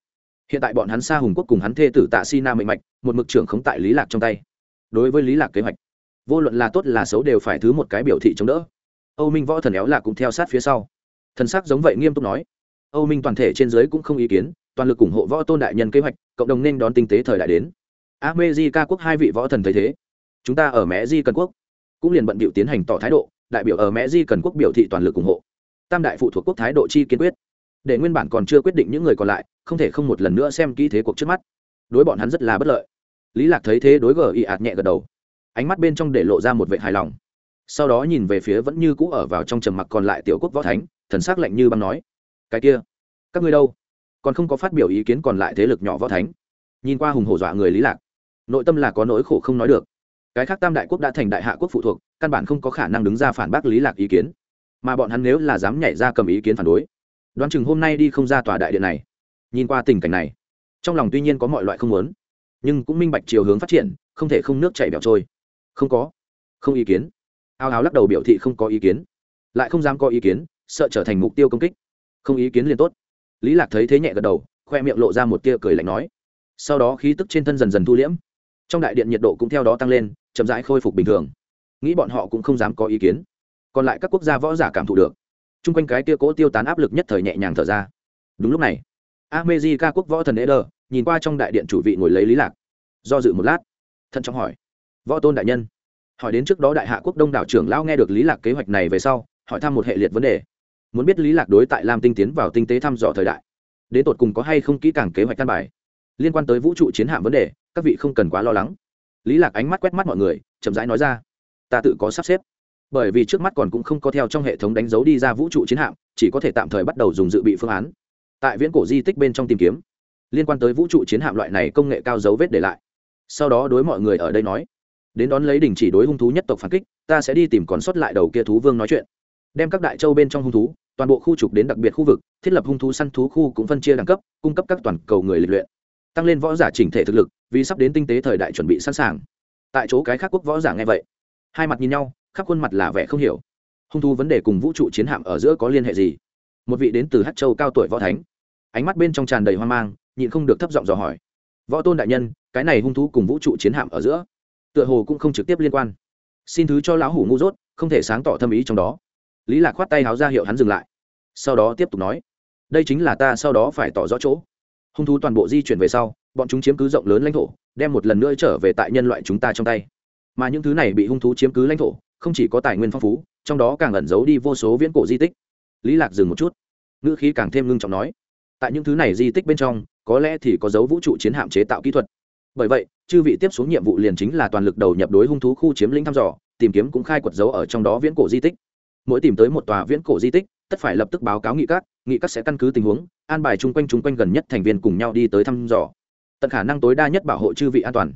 Hiện tại bọn hắn xa hùng quốc cùng hắn thê tử tạ si na mệnh mạch, một mực trưởng khống tại lý lạc trong tay. Đối với lý lạc kế hoạch, vô luận là tốt là xấu đều phải thứ một cái biểu thị chống đỡ. Âu minh võ thần éo lạc cũng theo sát phía sau. Thần sắc giống vậy nghiêm túc nói. Âu minh toàn thể trên dưới cũng không ý kiến, toàn lực ủng hộ võ tôn đại nhân kế hoạch, cộng đồng nên đón tinh tế thời đại đến. Ca quốc hai vị võ thần thấy thế. Chúng ta ở mẹ di cần quốc cũng liền bận biểu tiến hành tỏ thái độ, đại biểu ở mẹ di cần quốc biểu thị toàn lực ủng hộ tam đại phụ thuộc quốc thái độ chi kiên quyết. Để nguyên bản còn chưa quyết định những người còn lại, không thể không một lần nữa xem kỹ thế cuộc trước mắt. Đối bọn hắn rất là bất lợi. Lý lạc thấy thế đối gờ ị ạt nhẹ gật đầu. Ánh mắt bên trong để lộ ra một vệ hài lòng. Sau đó nhìn về phía vẫn như cũ ở vào trong trầm mặc còn lại tiểu quốc võ thánh, thần sắc lạnh như băng nói, cái kia, các ngươi đâu? Còn không có phát biểu ý kiến còn lại thế lực nhỏ võ thánh. Nhìn qua hùng hổ dọa người lý lạc, nội tâm là có nỗi khổ không nói được. Cái khác tam đại quốc đã thành đại hạ quốc phụ thuộc, căn bản không có khả năng đứng ra phản bác lý lạc ý kiến mà bọn hắn nếu là dám nhảy ra cầm ý kiến phản đối, đoán chừng hôm nay đi không ra tòa đại điện này. Nhìn qua tình cảnh này, trong lòng tuy nhiên có mọi loại không muốn, nhưng cũng minh bạch chiều hướng phát triển, không thể không nước chảy bẻo trôi. Không có, không ý kiến. Ao áo lắc đầu biểu thị không có ý kiến, lại không dám có ý kiến, sợ trở thành mục tiêu công kích. Không ý kiến liền tốt. Lý lạc thấy thế nhẹ gật đầu, khoe miệng lộ ra một tia cười lạnh nói. Sau đó khí tức trên thân dần dần thu liễm. Trong đại điện nhiệt độ cũng theo đó tăng lên, chậm rãi khôi phục bình thường. Nghĩ bọn họ cũng không dám có ý kiến còn lại các quốc gia võ giả cảm thụ được. Chung quanh cái tia cố tiêu tán áp lực nhất thời nhẹ nhàng thở ra. Đúng lúc này ca quốc võ thần eder nhìn qua trong đại điện chủ vị ngồi lấy lý lạc, do dự một lát, thận trọng hỏi, võ tôn đại nhân? Hỏi đến trước đó đại hạ quốc đông đảo trưởng lao nghe được lý lạc kế hoạch này về sau, hỏi thăm một hệ liệt vấn đề. Muốn biết lý lạc đối tại lam tinh tiến vào tinh tế thăm dò thời đại, đến tột cùng có hay không kỹ càng kế hoạch căn bài, liên quan tới vũ trụ chiến hạm vấn đề, các vị không cần quá lo lắng. Lý lạc ánh mắt quét mắt mọi người, chậm rãi nói ra, ta tự có sắp xếp bởi vì trước mắt còn cũng không có theo trong hệ thống đánh dấu đi ra vũ trụ chiến hạm, chỉ có thể tạm thời bắt đầu dùng dự bị phương án. Tại viễn cổ di tích bên trong tìm kiếm, liên quan tới vũ trụ chiến hạm loại này công nghệ cao dấu vết để lại. Sau đó đối mọi người ở đây nói, đến đón lấy đình chỉ đối hung thú nhất tộc phản kích, ta sẽ đi tìm còn sót lại đầu kia thú vương nói chuyện. Đem các đại châu bên trong hung thú, toàn bộ khu trục đến đặc biệt khu vực, thiết lập hung thú săn thú khu cũng phân chia đẳng cấp, cung cấp các toàn cầu người lịch luyện. Tăng lên võ giả chỉnh thể thực lực, vì sắp đến tinh tế thời đại chuẩn bị sẵn sàng. Tại chỗ cái khác quốc võ giả nghe vậy, hai mặt nhìn nhau khắp khuôn mặt là vẻ không hiểu. Hung thú vấn đề cùng vũ trụ chiến hạm ở giữa có liên hệ gì? Một vị đến từ hát châu cao tuổi võ thánh. Ánh mắt bên trong tràn đầy hoang mang, nhịn không được thấp giọng dò hỏi. Võ tôn đại nhân, cái này hung thú cùng vũ trụ chiến hạm ở giữa, tựa hồ cũng không trực tiếp liên quan. Xin thứ cho lão hủ ngu dốt, không thể sáng tỏ thâm ý trong đó. Lý lạc khoát tay háo ra hiệu hắn dừng lại. Sau đó tiếp tục nói, đây chính là ta sau đó phải tỏ rõ chỗ. Hung thú toàn bộ di chuyển về sau, bọn chúng chiếm cứ rộng lớn lãnh thổ, đem một lần nữa trở về tại nhân loại chúng ta trong tay. Mà những thứ này bị hung thú chiếm cứ lãnh thổ không chỉ có tài nguyên phong phú, trong đó càng ẩn giấu đi vô số viễn cổ di tích. Lý lạc dừng một chút. Ngữ khí càng thêm ngưng trọng nói, tại những thứ này di tích bên trong, có lẽ thì có dấu vũ trụ chiến hạm chế tạo kỹ thuật. Bởi vậy, chư vị tiếp xuống nhiệm vụ liền chính là toàn lực đầu nhập đối hung thú khu chiếm lĩnh thăm dò, tìm kiếm cũng khai quật dấu ở trong đó viễn cổ di tích. Mỗi tìm tới một tòa viễn cổ di tích, tất phải lập tức báo cáo nghị các nghị các sẽ căn cứ tình huống, an bài chung quanh chung quanh gần nhất thành viên cùng nhau đi tới thăm dò. Tận khả năng tối đa nhất bảo hộ chư vị an toàn.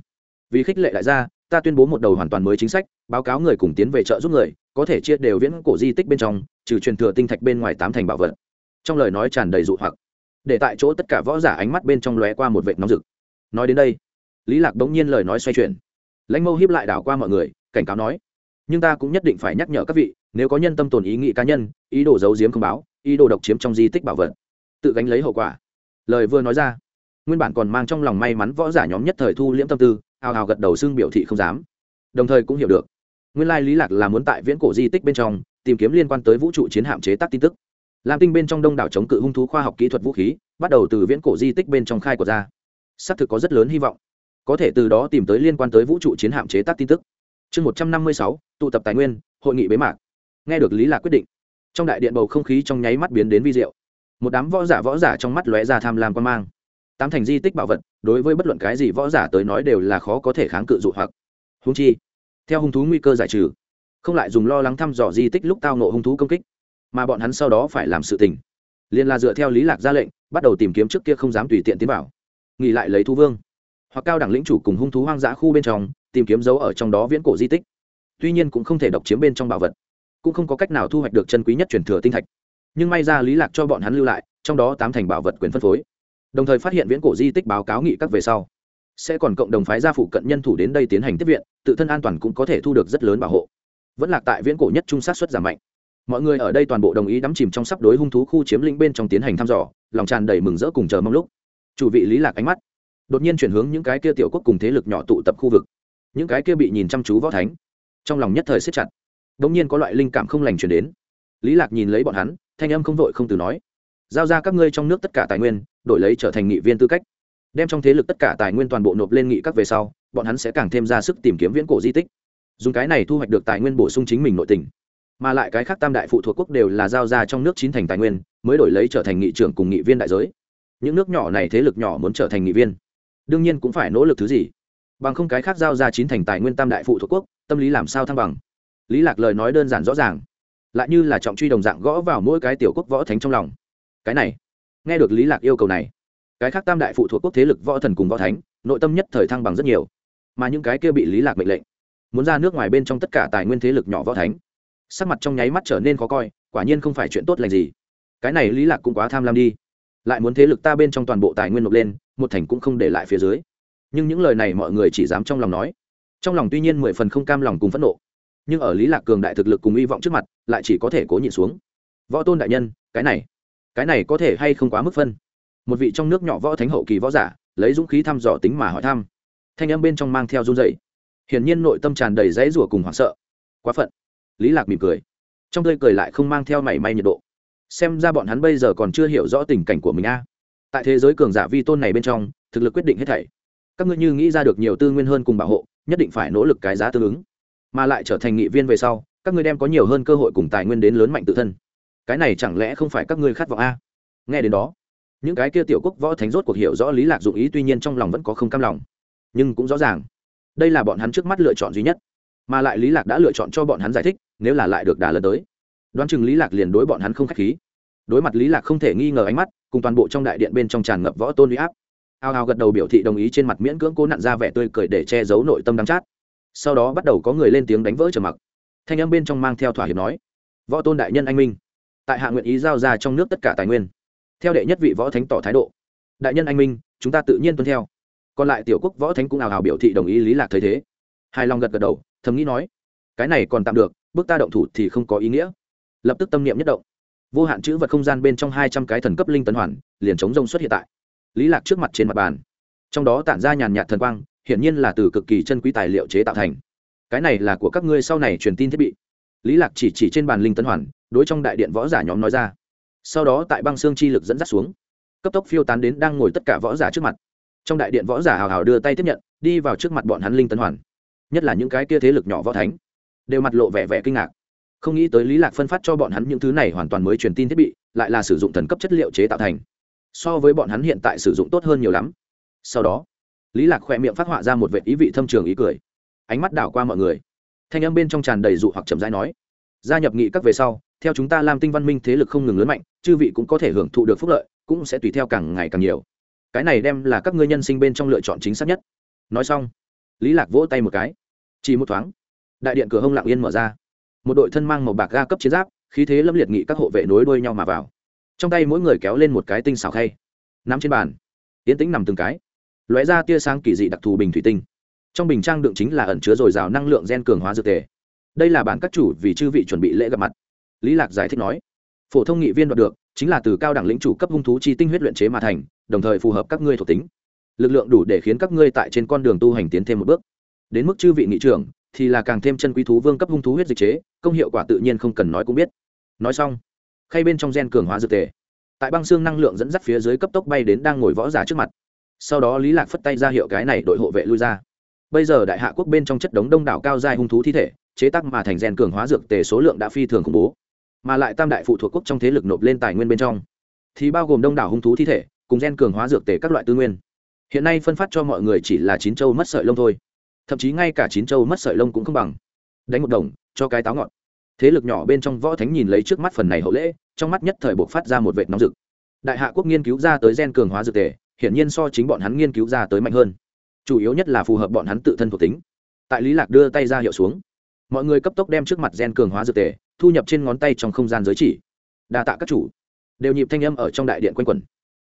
Vì khích lệ đại gia ta tuyên bố một đầu hoàn toàn mới chính sách, báo cáo người cùng tiến về trợ giúp người, có thể chia đều viễn cổ di tích bên trong, trừ truyền thừa tinh thạch bên ngoài tám thành bảo vật. Trong lời nói tràn đầy dụ hoặc. Để tại chỗ tất cả võ giả ánh mắt bên trong lóe qua một vệt nóng rực. Nói đến đây, lý lạc bỗng nhiên lời nói xoay chuyển. Lãnh mâu hiếp lại đảo qua mọi người, cảnh cáo nói, nhưng ta cũng nhất định phải nhắc nhở các vị, nếu có nhân tâm tồn ý nghĩ cá nhân, ý đồ giấu giếm không báo, ý đồ độc chiếm trong di tích bảo vật, tự gánh lấy hậu quả. Lời vừa nói ra, nguyên bản còn mang trong lòng may mắn võ giả nhóm nhất thời thu liễm tâm tư ào ào gật đầu xưng biểu thị không dám. Đồng thời cũng hiểu được. Nguyên lai lý lạc là muốn tại viễn cổ di tích bên trong tìm kiếm liên quan tới vũ trụ chiến hạm chế tác tin tức. Lam tinh bên trong đông đảo chống cự hung thú khoa học kỹ thuật vũ khí bắt đầu từ viễn cổ di tích bên trong khai của ra. Xác thực có rất lớn hy vọng. Có thể từ đó tìm tới liên quan tới vũ trụ chiến hạm chế tác tin tức. Chương một trăm năm mươi sáu, tụ tập tài nguyên, hội nghị bế mạc. Nghe được lý lạc quyết định, trong đại điện bầu không khí trong nháy mắt biến đến vi diệu. Một đám võ giả võ giả trong mắt lóe ra tham lam quan mang tám thành di tích bảo vật, đối với bất luận cái gì võ giả tới nói đều là khó có thể kháng cự dụ hoặc. Húng chi, theo hung thú nguy cơ giải trừ, không lại dùng lo lắng thăm dò di tích lúc tao nộ hung thú công kích, mà bọn hắn sau đó phải làm sự tình. Liền là dựa theo lý lạc ra lệnh, bắt đầu tìm kiếm trước kia không dám tùy tiện tiến vào. Nghỉ lại lấy thu vương, hoặc cao đẳng lĩnh chủ cùng hung thú hoang dã khu bên trong, tìm kiếm dấu ở trong đó viễn cổ di tích. Tuy nhiên cũng không thể độc chiếm bên trong bảo vật, cũng không có cách nào thu hoạch được chân quý nhất truyền thừa tinh thạch. Nhưng may ra lý lạc cho bọn hắn lưu lại, trong đó tám thành bảo vật quyền phân phối đồng thời phát hiện viễn cổ di tích báo cáo nghị các về sau. Sẽ còn cộng đồng phái gia phụ cận nhân thủ đến đây tiến hành tiếp viện, tự thân an toàn cũng có thể thu được rất lớn bảo hộ. Vẫn lạc tại viễn cổ nhất trung sát xuất giảm mạnh. Mọi người ở đây toàn bộ đồng ý đắm chìm trong sắp đối hung thú khu chiếm lĩnh bên trong tiến hành thăm dò, lòng tràn đầy mừng rỡ cùng chờ mong lúc. Chủ vị lý lạc ánh mắt đột nhiên chuyển hướng những cái kia tiểu quốc cùng thế lực nhỏ tụ tập khu vực. Những cái kia bị nhìn chăm chú võ thánh, trong lòng nhất thời siết chặt. Đột nhiên có loại linh cảm không lành chuyển đến. Lý lạc nhìn lấy bọn hắn, thanh âm không vội không từ nói, giao ra các ngươi trong nước tất cả tài nguyên đổi lấy trở thành nghị viên tư cách. Đem trong thế lực tất cả tài nguyên toàn bộ nộp lên nghị các về sau, bọn hắn sẽ càng thêm ra sức tìm kiếm viễn cổ di tích. Dùng cái này thu hoạch được tài nguyên bổ sung chính mình nội tình. Mà lại cái khác tam đại phụ thuộc quốc đều là giao ra trong nước chín thành tài nguyên, mới đổi lấy trở thành nghị trưởng cùng nghị viên đại giới. Những nước nhỏ này thế lực nhỏ muốn trở thành nghị viên, đương nhiên cũng phải nỗ lực thứ gì. Bằng không cái khác giao ra chín thành tài nguyên tam đại phụ thuộc quốc, tâm lý làm sao thăng bằng? Lý lạc lời nói đơn giản rõ ràng, lại như là trọng truy đồng dạng gõ vào mỗi cái tiểu quốc võ thánh trong lòng. Cái này nghe được lý lạc yêu cầu này, cái khác tam đại phụ thuộc quốc thế lực võ thần cùng võ thánh, nội tâm nhất thời thăng bằng rất nhiều. Mà những cái kia bị lý lạc mệnh lệnh, muốn ra nước ngoài bên trong tất cả tài nguyên thế lực nhỏ võ thánh, sắc mặt trong nháy mắt trở nên khó coi, quả nhiên không phải chuyện tốt lành gì. Cái này lý lạc cũng quá tham lam đi. Lại muốn thế lực ta bên trong toàn bộ tài nguyên nộp lên, một thành cũng không để lại phía dưới. Nhưng những lời này mọi người chỉ dám trong lòng nói. Trong lòng tuy nhiên mười phần không cam lòng cùng phẫn nộ, nhưng ở lý lạc cường đại thực lực cùng hy vọng trước mặt, lại chỉ có thể cố nhịn xuống. Võ tôn đại nhân, cái này cái này có thể hay không quá mức phân. Một vị trong nước nhỏ võ thánh hậu kỳ võ giả, lấy dũng khí thăm dò tính mà hỏi thăm. Thanh âm bên trong mang theo run dậy hiển nhiên nội tâm tràn đầy dãy rủa cùng hoảng sợ. Quá phận. Lý lạc mỉm cười. Trong tươi cười lại không mang theo mảy may nhiệt độ. Xem ra bọn hắn bây giờ còn chưa hiểu rõ tình cảnh của mình a. Tại thế giới cường giả vi tôn này bên trong, thực lực quyết định hết thảy. Các ngươi như nghĩ ra được nhiều tư nguyên hơn cùng bảo hộ, nhất định phải nỗ lực cái giá tương ứng. Mà lại trở thành nghị viên về sau, các ngươi đem có nhiều hơn cơ hội cùng tài nguyên đến lớn mạnh tự thân cái này chẳng lẽ không phải các ngươi khát vọng a? Nghe đến đó, những cái kia tiểu quốc võ thánh rốt cuộc hiểu rõ lý lạc dụng ý, tuy nhiên trong lòng vẫn có không cam lòng. Nhưng cũng rõ ràng, đây là bọn hắn trước mắt lựa chọn duy nhất. Mà lại lý lạc đã lựa chọn cho bọn hắn giải thích, nếu là lại được đà lần tới. Đoán chừng lý lạc liền đối bọn hắn không khách khí. Đối mặt lý lạc không thể nghi ngờ ánh mắt, cùng toàn bộ trong đại điện bên trong tràn ngập võ tôn uy áp. Ao ao gật đầu biểu thị đồng ý trên mặt miễn cưỡng cố nặn ra vẻ tươi cười để che giấu nội tâm đắng chát. Sau đó bắt đầu có người lên tiếng đánh vỡ trầm mặc. Thanh âm bên trong mang theo thỏa hiệp nói, võ tôn đại nhân anh minh tại hạ nguyện ý giao ra trong nước tất cả tài nguyên. Theo đệ nhất vị võ thánh tỏ thái độ. Đại nhân anh minh, chúng ta tự nhiên tuân theo. Còn lại tiểu quốc võ thánh cũng ào ào biểu thị đồng ý lý lạc thấy thế. Hài lòng gật gật đầu, thầm nghĩ nói, cái này còn tạm được, bước ta động thủ thì không có ý nghĩa. Lập tức tâm niệm nhất động. Vô hạn chữ vật không gian bên trong hai trăm cái thần cấp linh tấn hoàn, liền chống rông xuất hiện tại. Lý lạc trước mặt trên mặt bàn. Trong đó tản ra nhàn nhạt thần quang, hiển nhiên là từ cực kỳ chân quý tài liệu chế tạo thành. Cái này là của các ngươi sau này truyền tin thiết bị. Lý lạc chỉ chỉ trên bàn linh tấn hoàn đối trong đại điện võ giả nhóm nói ra. Sau đó tại băng xương chi lực dẫn dắt xuống, cấp tốc phiêu tán đến đang ngồi tất cả võ giả trước mặt. Trong đại điện võ giả hào hào đưa tay tiếp nhận, đi vào trước mặt bọn hắn linh tấn hoàn. Nhất là những cái kia thế lực nhỏ võ thánh, đều mặt lộ vẻ vẻ kinh ngạc. Không nghĩ tới lý lạc phân phát cho bọn hắn những thứ này hoàn toàn mới truyền tin thiết bị, lại là sử dụng thần cấp chất liệu chế tạo thành. So với bọn hắn hiện tại sử dụng tốt hơn nhiều lắm. Sau đó, lý lạc khỏe miệng phát họa ra một vệ ý vị thâm trường ý cười. Ánh mắt đảo qua mọi người. Thanh âm bên trong tràn đầy dụ hoặc chậm rãi nói, gia nhập nghị các về sau theo chúng ta làm tinh văn minh thế lực không ngừng lớn mạnh, chư vị cũng có thể hưởng thụ được phúc lợi, cũng sẽ tùy theo càng ngày càng nhiều. Cái này đem là các ngươi nhân sinh bên trong lựa chọn chính xác nhất. Nói xong, lý lạc vỗ tay một cái. Chỉ một thoáng, đại điện cửa hông lặng yên mở ra. Một đội thân mang màu bạc ga cấp chiến giáp, khí thế lâm liệt nghị các hộ vệ nối đuôi nhau mà vào. Trong tay mỗi người kéo lên một cái tinh xào khay, nắm trên bàn tiến tĩnh nằm từng cái, lóe ra tia sáng kỳ dị đặc thù bình thủy tinh. Trong bình trang đựng chính là ẩn chứa dồi dào năng lượng gen cường hóa dược tề. Đây là bản các chủ vì chư vị chuẩn bị lễ gặp mặt lý lạc giải thích nói, phổ thông nghị viên đoạt được chính là từ cao đẳng lĩnh chủ cấp hung thú chi tinh huyết luyện chế mà thành, đồng thời phù hợp các ngươi thuộc tính. Lực lượng đủ để khiến các ngươi tại trên con đường tu hành tiến thêm một bước. Đến mức chư vị nghị trưởng thì là càng thêm chân quý thú vương cấp hung thú huyết dịch chế, công hiệu quả tự nhiên không cần nói cũng biết. Nói xong, khay bên trong gen cường hóa dược tề. Tại băng xương năng lượng dẫn dắt phía dưới cấp tốc bay đến đang ngồi võ giả trước mặt. Sau đó lý lạc phất tay ra hiệu cái này đội hộ vệ lui ra. Bây giờ đại hạ quốc bên trong chất đống đông đảo cao dài hung thú thi thể, chế tác mà thành gen cường hóa dược tề số lượng đã phi thường khủng bố mà lại tam đại phụ thuộc quốc trong thế lực nộp lên tài nguyên bên trong. Thì bao gồm đông đảo hung thú thi thể, cùng gen cường hóa dược tể các loại tư nguyên. Hiện nay phân phát cho mọi người chỉ là chín châu mất sợi lông thôi. Thậm chí ngay cả chín châu mất sợi lông cũng không bằng. Đánh một đồng, cho cái táo ngọt. Thế lực nhỏ bên trong võ thánh nhìn lấy trước mắt phần này hậu lễ, trong mắt nhất thời buộc phát ra một vệt nóng rực. Đại hạ quốc nghiên cứu ra tới gen cường hóa dược tề, hiển nhiên so chính bọn hắn nghiên cứu ra tới mạnh hơn. Chủ yếu nhất là phù hợp bọn hắn tự thân thuộc tính. Tại lý lạc đưa tay ra hiệu xuống. Mọi người cấp tốc đem trước mặt gen cường hóa dược tề thu nhập trên ngón tay trong không gian giới chỉ. Đa tạ các chủ. Đều nhịp thanh âm ở trong đại điện quanh quẩn.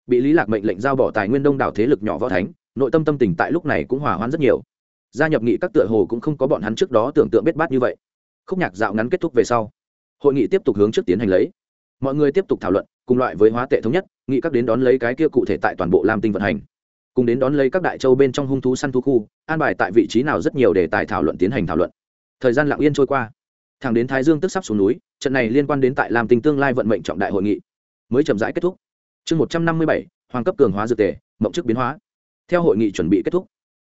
Bị lý lạc mệnh lệnh giao bỏ tài nguyên đông đảo thế lực nhỏ võ thánh, nội tâm tâm tình tại lúc này cũng hòa hoãn rất nhiều. Gia nhập nghị các tựa hồ cũng không có bọn hắn trước đó tưởng tượng biết bát như vậy. Khúc nhạc dạo ngắn kết thúc về sau, hội nghị tiếp tục hướng trước tiến hành lấy. Mọi người tiếp tục thảo luận, cùng loại với hóa tệ thống nhất, nghị các đến đón lấy cái kia cụ thể tại toàn bộ lam tinh vận hành. Cùng đến đón lấy các đại châu bên trong hung thú săn thú khu, an bài tại vị trí nào rất nhiều để tài thảo luận tiến hành thảo luận. Thời gian lặng yên trôi qua thẳng đến thái dương tức sắp xuống núi, trận này liên quan đến tại làm tình tương lai vận mệnh trọng đại hội nghị mới chậm rãi kết thúc. Chương một trăm năm mươi bảy, hoàng cấp cường hóa dược tề, mộng chức biến hóa. Theo hội nghị chuẩn bị kết thúc,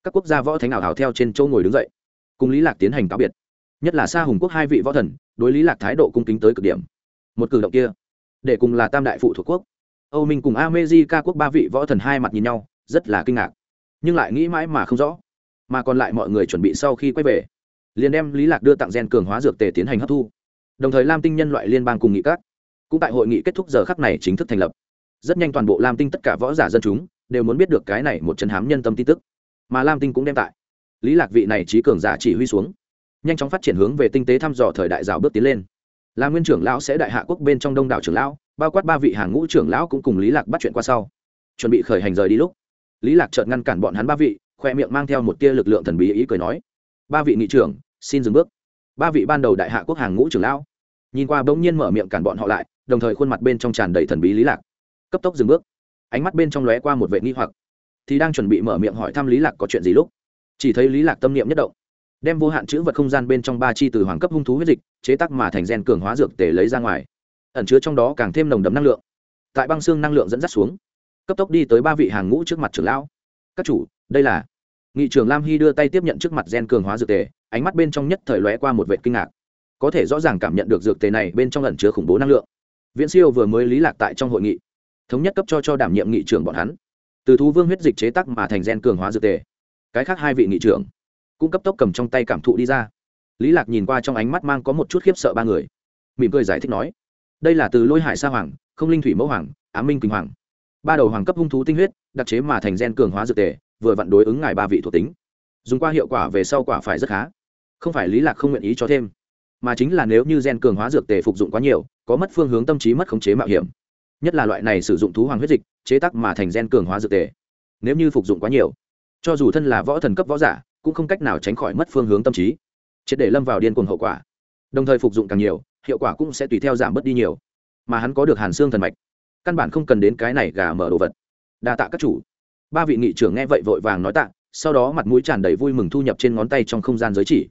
các quốc gia võ thánh ảo hào theo trên châu ngồi đứng dậy, cùng lý lạc tiến hành cáo biệt. Nhất là xa hùng quốc hai vị võ thần, đối lý lạc thái độ cung kính tới cực điểm. Một cử động kia, để cùng là tam đại phụ thuộc quốc, âu minh cùng amejica quốc ba vị võ thần hai mặt nhìn nhau, rất là kinh ngạc. Nhưng lại nghĩ mãi mà không rõ, mà còn lại mọi người chuẩn bị sau khi quay về liền đem lý lạc đưa tặng gen cường hóa dược tề tiến hành hấp thu. Đồng thời lam tinh nhân loại liên bang cùng nghị các cũng tại hội nghị kết thúc giờ khắc này chính thức thành lập. Rất nhanh toàn bộ lam tinh tất cả võ giả dân chúng đều muốn biết được cái này một chân hám nhân tâm tin tức. Mà lam tinh cũng đem tại. Lý lạc vị này trí cường giả chỉ huy xuống, nhanh chóng phát triển hướng về tinh tế thăm dò thời đại rào bước tiến lên. Là nguyên trưởng lão sẽ đại hạ quốc bên trong đông đảo trưởng lão, bao quát ba vị hàng ngũ trưởng lão cũng cùng lý lạc bắt chuyện qua sau. Chuẩn bị khởi hành rời đi lúc, lý lạc chợt ngăn cản bọn hắn ba vị, khoe miệng mang theo một tia lực lượng thần bí ý cười nói, ba vị nghị trưởng xin dừng bước. Ba vị ban đầu đại hạ quốc hàng ngũ trưởng lão nhìn qua bỗng nhiên mở miệng cản bọn họ lại, đồng thời khuôn mặt bên trong tràn đầy thần bí lý lạc. Cấp tốc dừng bước. Ánh mắt bên trong lóe qua một vệ nghi hoặc. Thì đang chuẩn bị mở miệng hỏi thăm lý lạc có chuyện gì lúc? Chỉ thấy lý lạc tâm niệm nhất động, đem vô hạn chữ vật không gian bên trong ba chi từ hoàng cấp hung thú huyết dịch, chế tác mà thành gen cường hóa dược tề lấy ra ngoài. Ẩn chứa trong đó càng thêm nồng đậm năng lượng. Tại băng xương năng lượng dẫn dắt xuống, cấp tốc đi tới ba vị hàng ngũ trước mặt trưởng lão. Các chủ, đây là nghị trưởng lam hy đưa tay tiếp nhận trước mặt gen cường hóa dược tề ánh mắt bên trong nhất thời lóe qua một vệt kinh ngạc. Có thể rõ ràng cảm nhận được dược tề này bên trong ẩn chứa khủng bố năng lượng. Viễn siêu vừa mới lý lạc tại trong hội nghị, thống nhất cấp cho cho đảm nhiệm nghị trưởng bọn hắn. Từ thú vương huyết dịch chế tác mà thành gen cường hóa dược tề. Cái khác hai vị nghị trưởng cũng cấp tốc cầm trong tay cảm thụ đi ra. Lý lạc nhìn qua trong ánh mắt mang có một chút khiếp sợ ba người, mỉm cười giải thích nói, đây là từ lôi hải sa hoàng, không linh thủy mẫu hoàng á minh quỳnh hoàng. Ba đầu hoàng cấp hung thú tinh huyết, đặc chế mà thành gen cường hóa dược tề, vừa vặn đối ứng ngài ba vị thuộc tính. Dùng qua hiệu quả về sau quả phải rất khá không phải lý lạc không nguyện ý cho thêm, mà chính là nếu như gen cường hóa dược tề phục dụng quá nhiều, có mất phương hướng tâm trí mất khống chế mạo hiểm. Nhất là loại này sử dụng thú hoàng huyết dịch, chế tác mà thành gen cường hóa dược tề. Nếu như phục dụng quá nhiều, cho dù thân là võ thần cấp võ giả, cũng không cách nào tránh khỏi mất phương hướng tâm trí. Triệt để lâm vào điên cuồng hậu quả. Đồng thời phục dụng càng nhiều, hiệu quả cũng sẽ tùy theo giảm bớt đi nhiều. Mà hắn có được hàn xương thần mạch, căn bản không cần đến cái này gà mở đồ vật. Đa tạ các chủ. Ba vị nghị trưởng nghe vậy vội vàng nói tạ, sau đó mặt mũi tràn đầy vui mừng thu nhập trên ngón tay trong không gian giới chỉ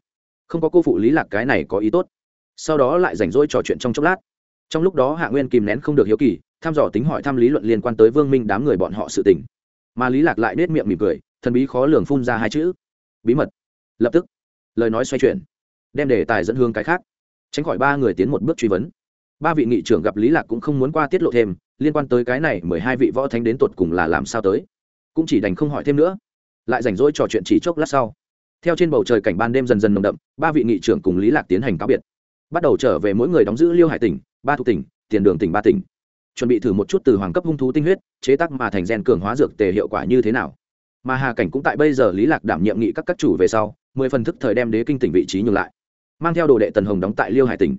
không có cô phụ lý lạc cái này có ý tốt. Sau đó lại rảnh rỗi trò chuyện trong chốc lát. Trong lúc đó hạ nguyên kìm nén không được hiếu kỳ thăm dò tính hỏi thăm lý luận liên quan tới vương minh đám người bọn họ sự tình. Mà lý lạc lại nết miệng mỉm cười, thần bí khó lường phun ra hai chữ. Bí mật. Lập tức, lời nói xoay chuyển, đem đề tài dẫn hương cái khác. Tránh khỏi ba người tiến một bước truy vấn. Ba vị nghị trưởng gặp lý lạc cũng không muốn qua tiết lộ thêm, liên quan tới cái này mười hai vị võ thánh đến tột cùng là làm sao tới. Cũng chỉ đành không hỏi thêm nữa. Lại rảnh rỗi trò chuyện chỉ chốc lát sau theo trên bầu trời cảnh ban đêm dần dần nồng đậm, ba vị nghị trưởng cùng lý lạc tiến hành cáo biệt. Bắt đầu trở về mỗi người đóng giữ liêu hải tỉnh, ba thuộc tỉnh, tiền đường tỉnh ba tỉnh. Chuẩn bị thử một chút từ hoàng cấp hung thú tinh huyết, chế tác mà thành gen cường hóa dược tề hiệu quả như thế nào. Mà hà cảnh cũng tại bây giờ lý lạc đảm nhiệm nghị các các chủ về sau, mười phần thức thời đem đế kinh tỉnh vị trí nhường lại. Mang theo đồ đệ tần hồng đóng tại liêu hải tỉnh.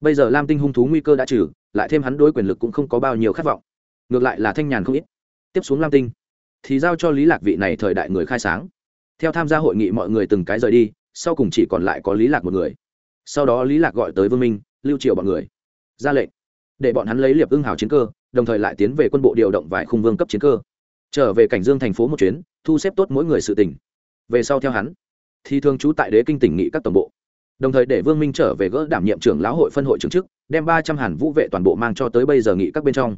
Bây giờ lam tinh hung thú nguy cơ đã trừ, lại thêm hắn đối quyền lực cũng không có bao nhiêu khát vọng. Ngược lại là thanh nhàn không ít. Tiếp xuống lam tinh, thì giao cho lý lạc vị này thời đại người khai sáng theo tham gia hội nghị mọi người từng cái rời đi, sau cùng chỉ còn lại có lý lạc một người. Sau đó lý lạc gọi tới vương minh, lưu triệu bọn người. Ra lệnh, để bọn hắn lấy liệp ưng hào chiến cơ, đồng thời lại tiến về quân bộ điều động vài khung vương cấp chiến cơ. Trở về cảnh dương thành phố một chuyến, thu xếp tốt mỗi người sự tỉnh về sau theo hắn thì thường trú tại đế kinh tỉnh nghị các tổng bộ. Đồng thời để vương minh trở về gỡ đảm nhiệm trưởng lão hội phân hội trưởng chức, đem ba trăm hàn vũ vệ toàn bộ mang cho tới bây giờ nghị các bên trong.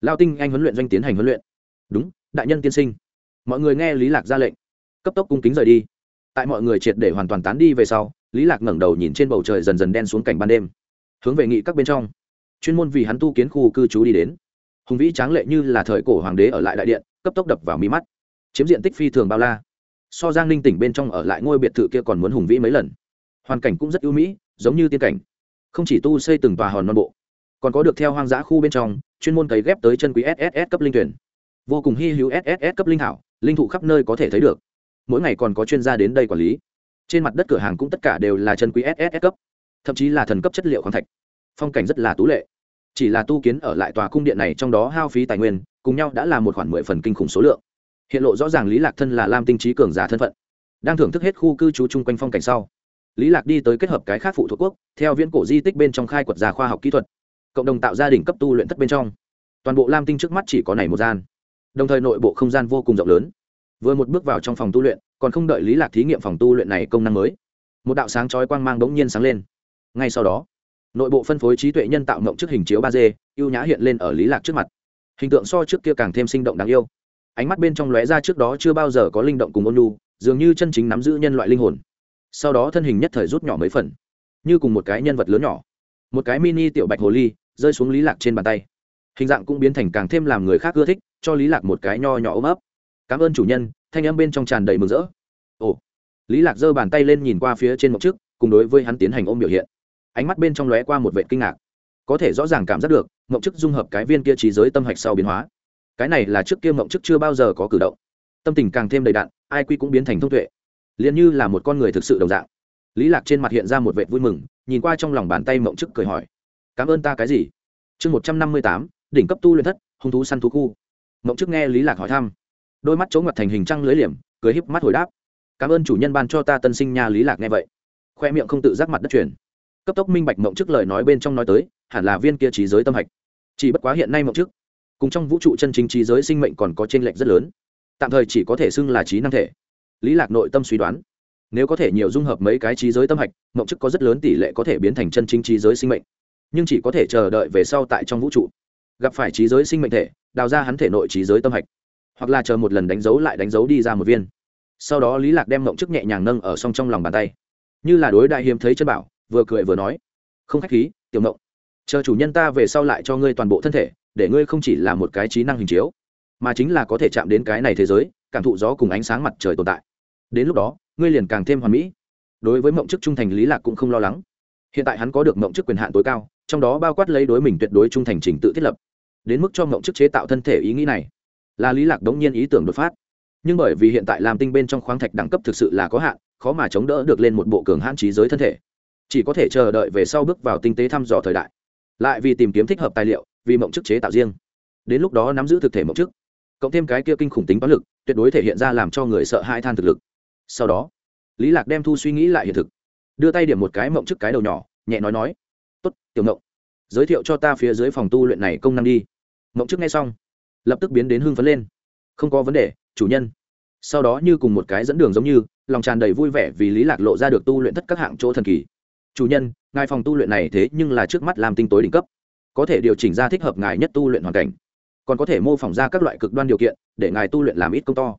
Lao tinh anh huấn luyện doanh tiến hành huấn luyện. Đúng, đại nhân tiên sinh. Mọi người nghe lý lạc ra lệnh cấp tốc cung kính rời đi. Tại mọi người triệt để hoàn toàn tán đi về sau, lý lạc ngẩng đầu nhìn trên bầu trời dần dần đen xuống cảnh ban đêm. Hướng về nghị các bên trong. Chuyên môn vì hắn tu kiến khu cư trú đi đến. Hùng vĩ tráng lệ như là thời cổ hoàng đế ở lại đại điện, cấp tốc đập vào mí mắt. Chiếm diện tích phi thường bao la. So giang ninh tỉnh bên trong ở lại ngôi biệt thự kia còn muốn hùng vĩ mấy lần. Hoàn cảnh cũng rất ưu mỹ, giống như tiên cảnh. Không chỉ tu xây từng tòa hòn non bộ, còn có được theo hoang dã khu bên trong, chuyên môn cấy ghép tới chân quý sss cấp linh tuyển. Vô cùng hy hữu sss cấp linh thảo linh thụ khắp nơi có thể thấy được mỗi ngày còn có chuyên gia đến đây quản lý. Trên mặt đất cửa hàng cũng tất cả đều là chân quý SS cấp, thậm chí là thần cấp chất liệu khoáng thạch. Phong cảnh rất là tú lệ. Chỉ là tu kiến ở lại tòa cung điện này trong đó hao phí tài nguyên, cùng nhau đã là một khoản mười phần kinh khủng số lượng. Hiện lộ rõ ràng lý lạc thân là lam tinh trí cường giả thân phận, đang thưởng thức hết khu cư trú chung quanh phong cảnh sau. Lý lạc đi tới kết hợp cái khác phụ thuộc quốc, theo viễn cổ di tích bên trong khai quật ra khoa học kỹ thuật, cộng đồng tạo gia đình cấp tu luyện thất bên trong. Toàn bộ lam tinh trước mắt chỉ có này một gian. Đồng thời nội bộ không gian vô cùng rộng lớn vừa một bước vào trong phòng tu luyện, còn không đợi lý lạc thí nghiệm phòng tu luyện này công năng mới, một đạo sáng chói quang mang đống nhiên sáng lên. Ngay sau đó, nội bộ phân phối trí tuệ nhân tạo mộng trước hình chiếu ba d, ưu nhã hiện lên ở lý lạc trước mặt. Hình tượng so trước kia càng thêm sinh động đáng yêu. Ánh mắt bên trong lóe ra trước đó chưa bao giờ có linh động cùng ôn nhu, dường như chân chính nắm giữ nhân loại linh hồn. Sau đó thân hình nhất thời rút nhỏ mấy phần, như cùng một cái nhân vật lớn nhỏ. Một cái mini tiểu bạch hồ ly rơi xuống lý lạc trên bàn tay. Hình dạng cũng biến thành càng thêm làm người khác ưa thích, cho lý lạc một cái nho nhỏ ôm ấp cảm ơn chủ nhân, thanh âm bên trong tràn đầy mừng rỡ. Ồ, lý lạc giơ bàn tay lên nhìn qua phía trên mộc trước, cùng đối với hắn tiến hành ôm biểu hiện. Ánh mắt bên trong lóe qua một vệ kinh ngạc. Có thể rõ ràng cảm giác được mộng chức dung hợp cái viên kia trí giới tâm hạch sau biến hóa. Cái này là trước kia mộng chức chưa bao giờ có cử động. Tâm tình càng thêm đầy đạn ai quy cũng biến thành thông tuệ. Liền như là một con người thực sự đồng dạng. Lý lạc trên mặt hiện ra một vệ vui mừng, nhìn qua trong lòng bàn tay mộng chức cười hỏi, cảm ơn ta cái gì? Chương một trăm năm mươi tám, đỉnh cấp tu luyện thất, hung thú săn thú khu. Mộng chức nghe lý lạc hỏi thăm đôi mắt chống ngặt thành hình trăng lưới liềm, cười híp mắt hồi đáp. Cảm ơn chủ nhân ban cho ta tân sinh nha lý lạc nghe vậy. Khoe miệng không tự giác mặt đất truyền cấp tốc minh bạch mộng trước lời nói bên trong nói tới, hẳn là viên kia trí giới tâm hạch. Chỉ bất quá hiện nay mộng trước, cùng trong vũ trụ chân chính trí giới sinh mệnh còn có tranh lệch rất lớn. Tạm thời chỉ có thể xưng là trí năng thể. Lý lạc nội tâm suy đoán, nếu có thể nhiều dung hợp mấy cái trí giới tâm hạch, mộng chức có rất lớn tỷ lệ có thể biến thành chân chính trí giới sinh mệnh. Nhưng chỉ có thể chờ đợi về sau tại trong vũ trụ. Gặp phải trí giới sinh mệnh thể, đào ra hắn thể nội trí giới tâm hạch hoặc là chờ một lần đánh dấu lại đánh dấu đi ra một viên. Sau đó lý lạc đem mộng chức nhẹ nhàng nâng ở song trong lòng bàn tay. Như là đối đại hiếm thấy chân bảo, vừa cười vừa nói, không khách khí, tiểu mộng chờ chủ nhân ta về sau lại cho ngươi toàn bộ thân thể, để ngươi không chỉ là một cái trí năng hình chiếu, mà chính là có thể chạm đến cái này thế giới, cảm thụ gió cùng ánh sáng mặt trời tồn tại. Đến lúc đó, ngươi liền càng thêm hoàn mỹ. Đối với mộng chức trung thành, lý lạc cũng không lo lắng. Hiện tại hắn có được mộng chức quyền hạn tối cao, trong đó bao quát lấy đối mình tuyệt đối trung thành trình tự thiết lập. Đến mức cho mộng chức chế tạo thân thể ý nghĩ này là lý lạc đống nhiên ý tưởng đột phát. Nhưng bởi vì hiện tại làm tinh bên trong khoáng thạch đẳng cấp thực sự là có hạn, khó mà chống đỡ được lên một bộ cường hãn trí giới thân thể. Chỉ có thể chờ đợi về sau bước vào tinh tế thăm dò thời đại. Lại vì tìm kiếm thích hợp tài liệu, vì mộng chức chế tạo riêng. Đến lúc đó nắm giữ thực thể mộng chức, cộng thêm cái kia kinh khủng tính toán lực, tuyệt đối thể hiện ra làm cho người sợ hãi than thực lực. Sau đó, lý lạc đem thu suy nghĩ lại hiện thực. Đưa tay điểm một cái mộng chức cái đầu nhỏ, nhẹ nói nói, tốt, tiểu mộng, giới thiệu cho ta phía dưới phòng tu luyện này công năng đi. Mộng chức nghe xong lập tức biến đến hưng phấn lên. Không có vấn đề, chủ nhân. Sau đó như cùng một cái dẫn đường giống như, lòng tràn đầy vui vẻ vì lý lạc lộ ra được tu luyện tất các hạng chỗ thần kỳ. Chủ nhân, ngài phòng tu luyện này thế nhưng là trước mắt làm tinh tối đỉnh cấp. Có thể điều chỉnh ra thích hợp ngài nhất tu luyện hoàn cảnh. Còn có thể mô phỏng ra các loại cực đoan điều kiện, để ngài tu luyện làm ít công to.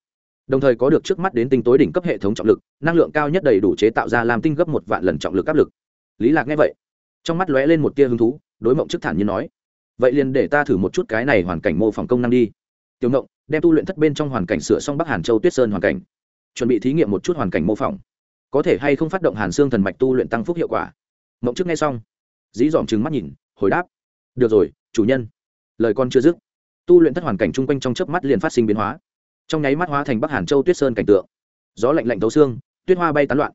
Đồng thời có được trước mắt đến tinh tối đỉnh cấp hệ thống trọng lực, năng lượng cao nhất đầy đủ chế tạo ra làm tinh gấp một vạn lần trọng lực áp lực. Lý lạc nghe vậy, trong mắt lóe lên một tia hứng thú, đối mộng trước thản như nói vậy liền để ta thử một chút cái này hoàn cảnh mô phỏng công năng đi. Tiểu ngộng, đem tu luyện thất bên trong hoàn cảnh sửa xong bắc hàn châu tuyết sơn hoàn cảnh. Chuẩn bị thí nghiệm một chút hoàn cảnh mô phỏng. Có thể hay không phát động hàn xương thần mạch tu luyện tăng phúc hiệu quả? Mộng trước nghe xong. Dí dòm trừng mắt nhìn, hồi đáp. Được rồi, chủ nhân. Lời con chưa dứt, tu luyện thất hoàn cảnh chung quanh trong chớp mắt liền phát sinh biến hóa. Trong nháy mắt hóa thành bắc hàn châu tuyết sơn cảnh tượng. Gió lạnh lạnh thấu xương, tuyết hoa bay tán loạn.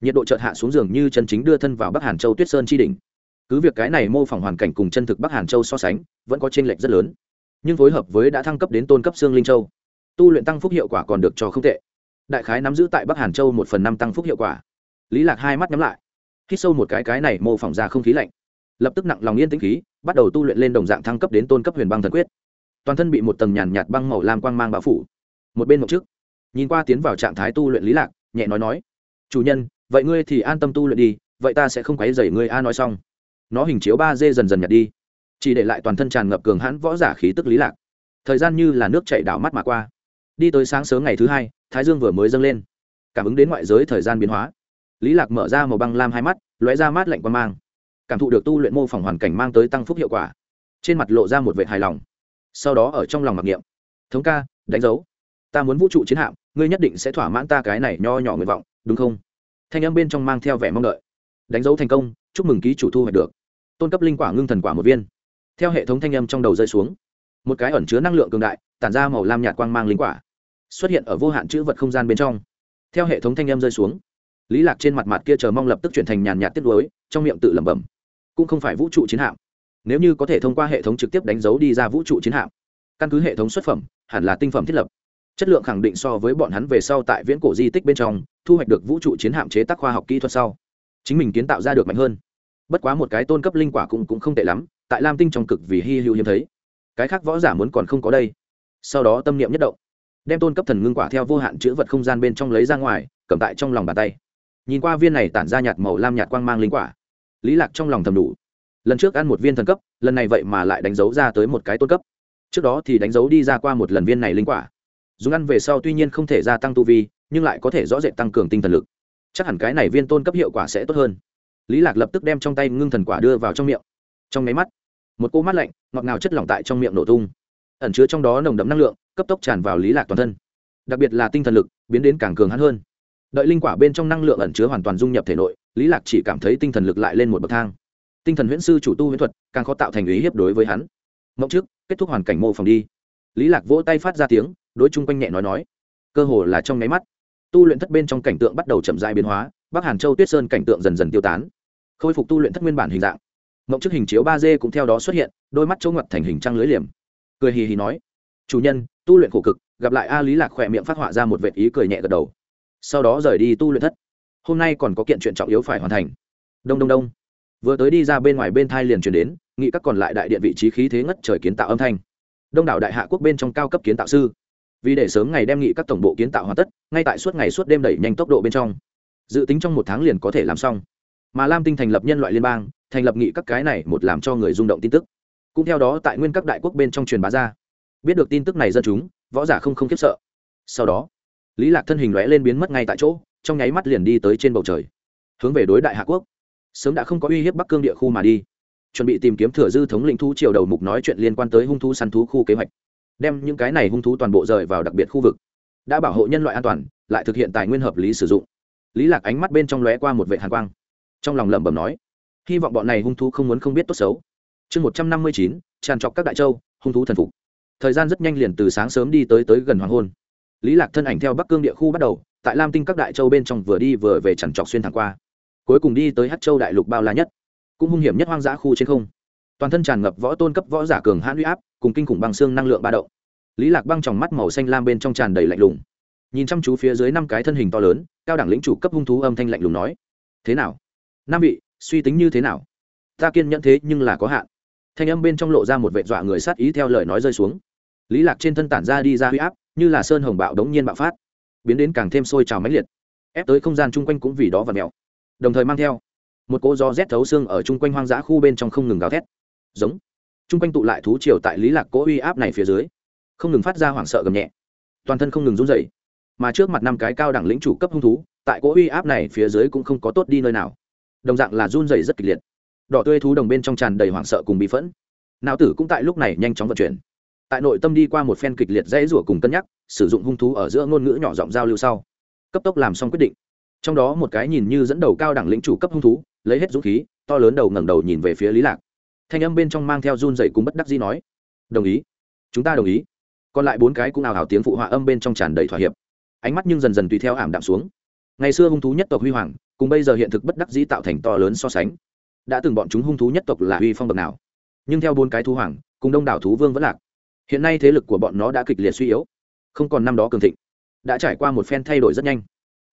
Nhiệt độ chợt hạ xuống giường như chân chính đưa thân vào bắc hàn châu tuyết sơn chi đỉnh cứ việc cái này mô phỏng hoàn cảnh cùng chân thực bắc hàn châu so sánh, vẫn có t r ê n lệch rất lớn. Nhưng phối hợp với đã thăng cấp đến tôn cấp xương linh châu, tu luyện tăng phúc hiệu quả còn được cho không tệ. Đại khái nắm giữ tại bắc hàn châu một phần năm tăng phúc hiệu quả. Lý lạc hai mắt nhắm lại, hít sâu một cái cái này mô phỏng ra không khí lạnh. Lập tức nặng lòng yên tĩnh khí, bắt đầu tu luyện lên đồng dạng thăng cấp đến tôn cấp huyền băng thần quyết. Toàn thân bị một tầng nhàn nhạt băng màu lam quang mang bao phủ. Một bên một trước, nhìn qua tiến vào trạng thái tu luyện lý lạc, nhẹ nói nói, chủ nhân, vậy ngươi thì an tâm tu luyện đi, vậy ta sẽ không quấy rầy ngươi. A nói xong nó hình chiếu ba d dần dần nhạt đi, chỉ để lại toàn thân tràn ngập cường hãn võ giả khí tức lý lạc. Thời gian như là nước chảy đảo mắt mà qua. Đi tới sáng sớm ngày thứ hai, thái dương vừa mới dâng lên. Cảm ứng đến ngoại giới thời gian biến hóa, lý lạc mở ra màu băng lam hai mắt, lóe ra mát lạnh quan mang. Cảm thụ được tu luyện mô phỏng hoàn cảnh mang tới tăng phúc hiệu quả. Trên mặt lộ ra một vẻ hài lòng. Sau đó ở trong lòng mặc niệm, thống ca, đánh dấu, ta muốn vũ trụ chiến hạm, ngươi nhất định sẽ thỏa mãn ta cái này nho nhỏ nguyện vọng, đúng không? Thanh âm bên trong mang theo vẻ mong đợi. Đánh dấu thành công, chúc mừng ký chủ thu hoạch được tôn cấp linh quả ngưng thần quả một viên. Theo hệ thống thanh âm trong đầu rơi xuống, một cái ẩn chứa năng lượng cường đại, tản ra màu lam nhạt quang mang linh quả, xuất hiện ở vô hạn chữ vật không gian bên trong. Theo hệ thống thanh âm rơi xuống, lý lạc trên mặt mặt kia chờ mong lập tức chuyển thành nhàn nhạt tiếp nối trong miệng tự lẩm bẩm, cũng không phải vũ trụ chiến hạm. Nếu như có thể thông qua hệ thống trực tiếp đánh dấu đi ra vũ trụ chiến hạm, căn cứ hệ thống xuất phẩm, hẳn là tinh phẩm thiết lập. Chất lượng khẳng định so với bọn hắn về sau tại viễn cổ di tích bên trong, thu hoạch được vũ trụ chiến hạm chế tác khoa học kỹ thuật sau, chính mình kiến tạo ra được mạnh hơn bất quá một cái tôn cấp linh quả cũng, cũng không tệ lắm tại lam tinh trong cực vì hy hữu hiếm thấy. Cái khác võ giả muốn còn không có đây. Sau đó tâm niệm nhất động đem tôn cấp thần ngưng quả theo vô hạn chữ vật không gian bên trong lấy ra ngoài cầm tại trong lòng bàn tay. Nhìn qua viên này tản ra nhạt màu lam nhạt quang mang linh quả lý lạc trong lòng thầm đủ. Lần trước ăn một viên thần cấp lần này vậy mà lại đánh dấu ra tới một cái tôn cấp. Trước đó thì đánh dấu đi ra qua một lần viên này linh quả. Dùng ăn về sau tuy nhiên không thể gia tăng tu vi nhưng lại có thể rõ rệt tăng cường tinh thần lực. Chắc hẳn cái này viên tôn cấp hiệu quả sẽ tốt hơn lý lạc lập tức đem trong tay ngưng thần quả đưa vào trong miệng. Trong máy mắt, một cô mắt lạnh ngọt ngào chất lỏng tại trong miệng nổ tung. Ẩn chứa trong đó nồng đậm năng lượng, cấp tốc tràn vào lý lạc toàn thân. Đặc biệt là tinh thần lực, biến đến càng cường hắn hơn. Đợi linh quả bên trong năng lượng ẩn chứa hoàn toàn dung nhập thể nội, lý lạc chỉ cảm thấy tinh thần lực lại lên một bậc thang. Tinh thần huyễn sư chủ tu huyễn thuật, càng khó tạo thành ý hiếp đối với hắn. Mộng trước, kết thúc hoàn cảnh mô phòng đi. Lý lạc vỗ tay phát ra tiếng, đối chung quanh nhẹ nói nói. Cơ hồ là trong nháy mắt, tu luyện thất bên trong cảnh tượng bắt đầu chậm rãi biến hóa bắc hàn châu tuyết sơn cảnh tượng dần dần tiêu tán. Khôi phục tu luyện thất nguyên bản hình dạng. Mộng trước hình chiếu ba d cũng theo đó xuất hiện, đôi mắt trông ngặt thành hình trăng lưới liềm. Cười hì hì nói, chủ nhân, tu luyện khổ cực, gặp lại a lý lạc khỏe miệng phát họa ra một vệt ý cười nhẹ gật đầu. Sau đó rời đi tu luyện thất. Hôm nay còn có kiện chuyện trọng yếu phải hoàn thành. Đông đông đông. Vừa tới đi ra bên ngoài bên thai liền chuyển đến nghĩ các còn lại đại điện vị trí khí thế ngất trời kiến tạo âm thanh. Đông đảo đại hạ quốc bên trong cao cấp kiến tạo sư. Vì để sớm ngày đem nghị các tổng bộ kiến tạo hoàn tất, ngay tại suốt ngày suốt đêm đẩy nhanh tốc độ bên trong dự tính trong một tháng liền có thể làm xong. Mà lam tinh thành lập nhân loại liên bang, thành lập nghị các cái này một làm cho người rung động tin tức. Cũng theo đó tại nguyên các đại quốc bên trong truyền bá ra. Biết được tin tức này dân chúng, võ giả không không khiếp sợ. Sau đó, lý lạc thân hình lóe lên biến mất ngay tại chỗ, trong nháy mắt liền đi tới trên bầu trời. Hướng về đối đại hạ quốc. Sớm đã không có uy hiếp bắc cương địa khu mà đi. Chuẩn bị tìm kiếm thừa dư thống lĩnh thú triều đầu mục nói chuyện liên quan tới hung thú săn thú khu kế hoạch. Đem những cái này hung thú toàn bộ rời vào đặc biệt khu vực. Đã bảo hộ nhân loại an toàn, lại thực hiện tài nguyên hợp lý sử dụng lý lạc ánh mắt bên trong lóe qua một vệ hàn quang. Trong lòng lẩm bẩm nói, hy vọng bọn này hung thú không muốn không biết tốt xấu. Chương một trăm năm mươi chín, tràn trọc các đại châu, hung thú thần phục. Thời gian rất nhanh liền từ sáng sớm đi tới tới gần hoàng hôn. Lý lạc thân ảnh theo bắc cương địa khu bắt đầu, tại lam tinh các đại châu bên trong vừa đi vừa về tràn trọc xuyên thẳng qua. Cuối cùng đi tới hát châu đại lục bao la nhất, cũng hung hiểm nhất hoang dã khu trên không. Toàn thân tràn ngập võ tôn cấp võ giả cường hãn huy áp, cùng kinh khủng băng xương năng lượng ba động. Lý lạc băng tròng mắt màu xanh lam bên trong tràn đầy lạnh lùng. Nhìn chăm chú phía dưới năm cái thân hình to lớn cao đẳng lĩnh chủ cấp hung thú âm thanh lạnh lùng nói. Thế nào? Nam vị, suy tính như thế nào? Ta kiên nhẫn thế nhưng là có hạn. Thanh âm bên trong lộ ra một vệ dọa người sát ý theo lời nói rơi xuống. Lý lạc trên thân tản ra đi ra huy áp, như là sơn hồng bạo đống nhiên bạo phát, biến đến càng thêm sôi trào mãnh liệt, ép tới không gian chung quanh cũng vì đó và mèo. Đồng thời mang theo một cỗ gió rét thấu xương ở chung quanh hoang dã khu bên trong không ngừng gào thét. Giống. Chung quanh tụ lại thú triều tại lý lạc cỗ uy áp này phía dưới, không ngừng phát ra hoảng sợ gầm nhẹ. Toàn thân không ngừng run rẩy mà trước mặt năm cái cao đẳng lĩnh chủ cấp hung thú, tại cỗ uy áp này phía dưới cũng không có tốt đi nơi nào. Đồng dạng là run rẩy rất kịch liệt. Đỏ tươi thú đồng bên trong tràn đầy hoảng sợ cùng bị phẫn. Não tử cũng tại lúc này nhanh chóng vận chuyển. Tại nội tâm đi qua một phen kịch liệt dãy rủa cùng cân nhắc, sử dụng hung thú ở giữa ngôn ngữ nhỏ giọng giao lưu sau. Cấp tốc làm xong quyết định. Trong đó một cái nhìn như dẫn đầu cao đẳng lĩnh chủ cấp hung thú, lấy hết dũng khí, to lớn đầu ngẩng đầu nhìn về phía lý lạc. Thanh âm bên trong mang theo run dậy cùng bất đắc dĩ nói, đồng ý. Chúng ta đồng ý. Còn lại bốn cái cũng ào hào tiếng phụ họa âm bên trong tràn đầy thỏa hiệp ánh mắt nhưng dần dần tùy theo ảm đạm xuống. Ngày xưa hung thú nhất tộc huy hoàng, cùng bây giờ hiện thực bất đắc dĩ tạo thành to lớn so sánh. Đã từng bọn chúng hung thú nhất tộc là huy phong bậc nào. Nhưng theo bốn cái thú hoàng, cùng đông đảo thú vương vẫn lạc. Hiện nay thế lực của bọn nó đã kịch liệt suy yếu. Không còn năm đó cường thịnh. Đã trải qua một phen thay đổi rất nhanh.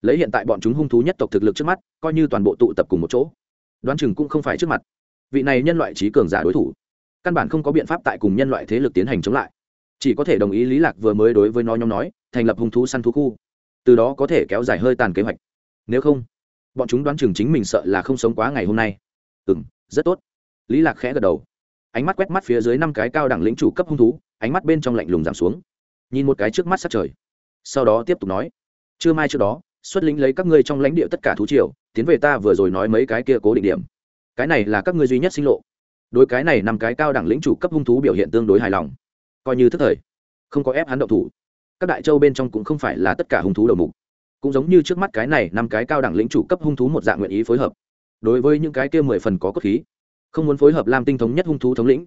Lấy hiện tại bọn chúng hung thú nhất tộc thực lực trước mắt, coi như toàn bộ tụ tập cùng một chỗ. Đoán chừng cũng không phải trước mặt. Vị này nhân loại trí cường giả đối thủ. Căn bản không có biện pháp tại cùng nhân loại thế lực tiến hành chống lại chỉ có thể đồng ý lý lạc vừa mới đối với nó nhóm nói, thành lập hung thú săn thú khu. Từ đó có thể kéo dài hơi tàn kế hoạch. Nếu không, bọn chúng đoán chừng chính mình sợ là không sống quá ngày hôm nay. Ừ m rất tốt. Lý lạc khẽ gật đầu. Ánh mắt quét mắt phía dưới năm cái cao đẳng lĩnh chủ cấp hung thú, ánh mắt bên trong lạnh lùng giảm xuống. Nhìn một cái trước mắt sát trời. Sau đó tiếp tục nói. Trưa mai trước đó, xuất lĩnh lấy các ngươi trong lãnh địa tất cả thú triều, tiến về ta vừa rồi nói mấy cái kia cố định điểm. Cái này là các ngươi duy nhất sinh lộ. Đối cái này năm cái cao đẳng lĩnh chủ cấp hung thú biểu hiện tương đối hài lòng coi như thức thời. Không có ép hắn động thủ. Các đại châu bên trong cũng không phải là tất cả hung thú đầu mục. Cũng giống như trước mắt cái này, năm cái cao đẳng lĩnh chủ cấp hung thú một dạng nguyện ý phối hợp. Đối với những cái kia mười phần có cốt khí, không muốn phối hợp làm tinh thống nhất hung thú thống lĩnh,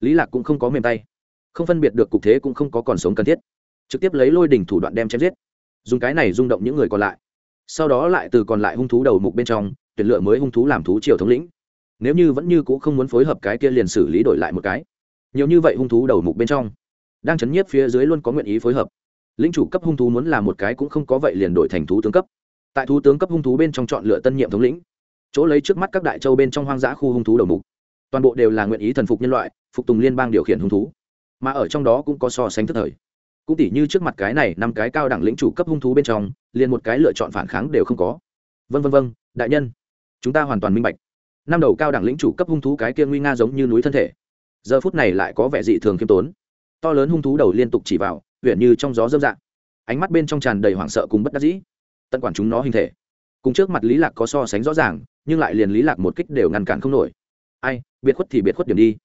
lý lạc cũng không có mềm tay. Không phân biệt được cục thế cũng không có còn sống cần thiết. Trực tiếp lấy lôi đỉnh thủ đoạn đem chém giết. Dùng cái này rung động những người còn lại. Sau đó lại từ còn lại hung thú đầu mục bên trong, tuyển lựa mới hung thú làm thú triều thống lĩnh. Nếu như vẫn như c ũ không muốn phối hợp cái kia liền xử lý đổi lại một cái nhiều như vậy hung thú đầu mục bên trong, đang chấn nhiếp phía dưới luôn có nguyện ý phối hợp. Lính chủ cấp hung thú muốn làm một cái cũng không có vậy liền đổi thành thú tướng cấp. Tại thú tướng cấp hung thú bên trong chọn lựa tân nhiệm thống lĩnh, chỗ lấy trước mắt các đại châu bên trong hoang dã khu hung thú đầu mục. Toàn bộ đều là nguyện ý thần phục nhân loại, phục tùng liên bang điều khiển hung thú. Mà ở trong đó cũng có so sánh thức thời. Cũng tỉ như trước mặt cái này năm cái cao đẳng lĩnh chủ cấp hung thú bên trong, liền một cái lựa chọn phản kháng đều không có. Vân vân vân, đại nhân, chúng ta hoàn toàn minh bạch. Năm đầu cao đẳng lĩnh chủ cấp hung thú cái kia nguy nga giống như núi thân thể giờ phút này lại có vẻ dị thường khiêm tốn. To lớn hung thú đầu liên tục chỉ vào huyện như trong gió dâm dạng ánh mắt bên trong tràn đầy hoảng sợ cùng bất đắc dĩ. Tận quản chúng nó hình thể. Cùng trước mặt lý lạc có so sánh rõ ràng, nhưng lại liền lý lạc một kích đều ngăn cản không nổi. Ai, biệt khuất thì biệt khuất điểm đi.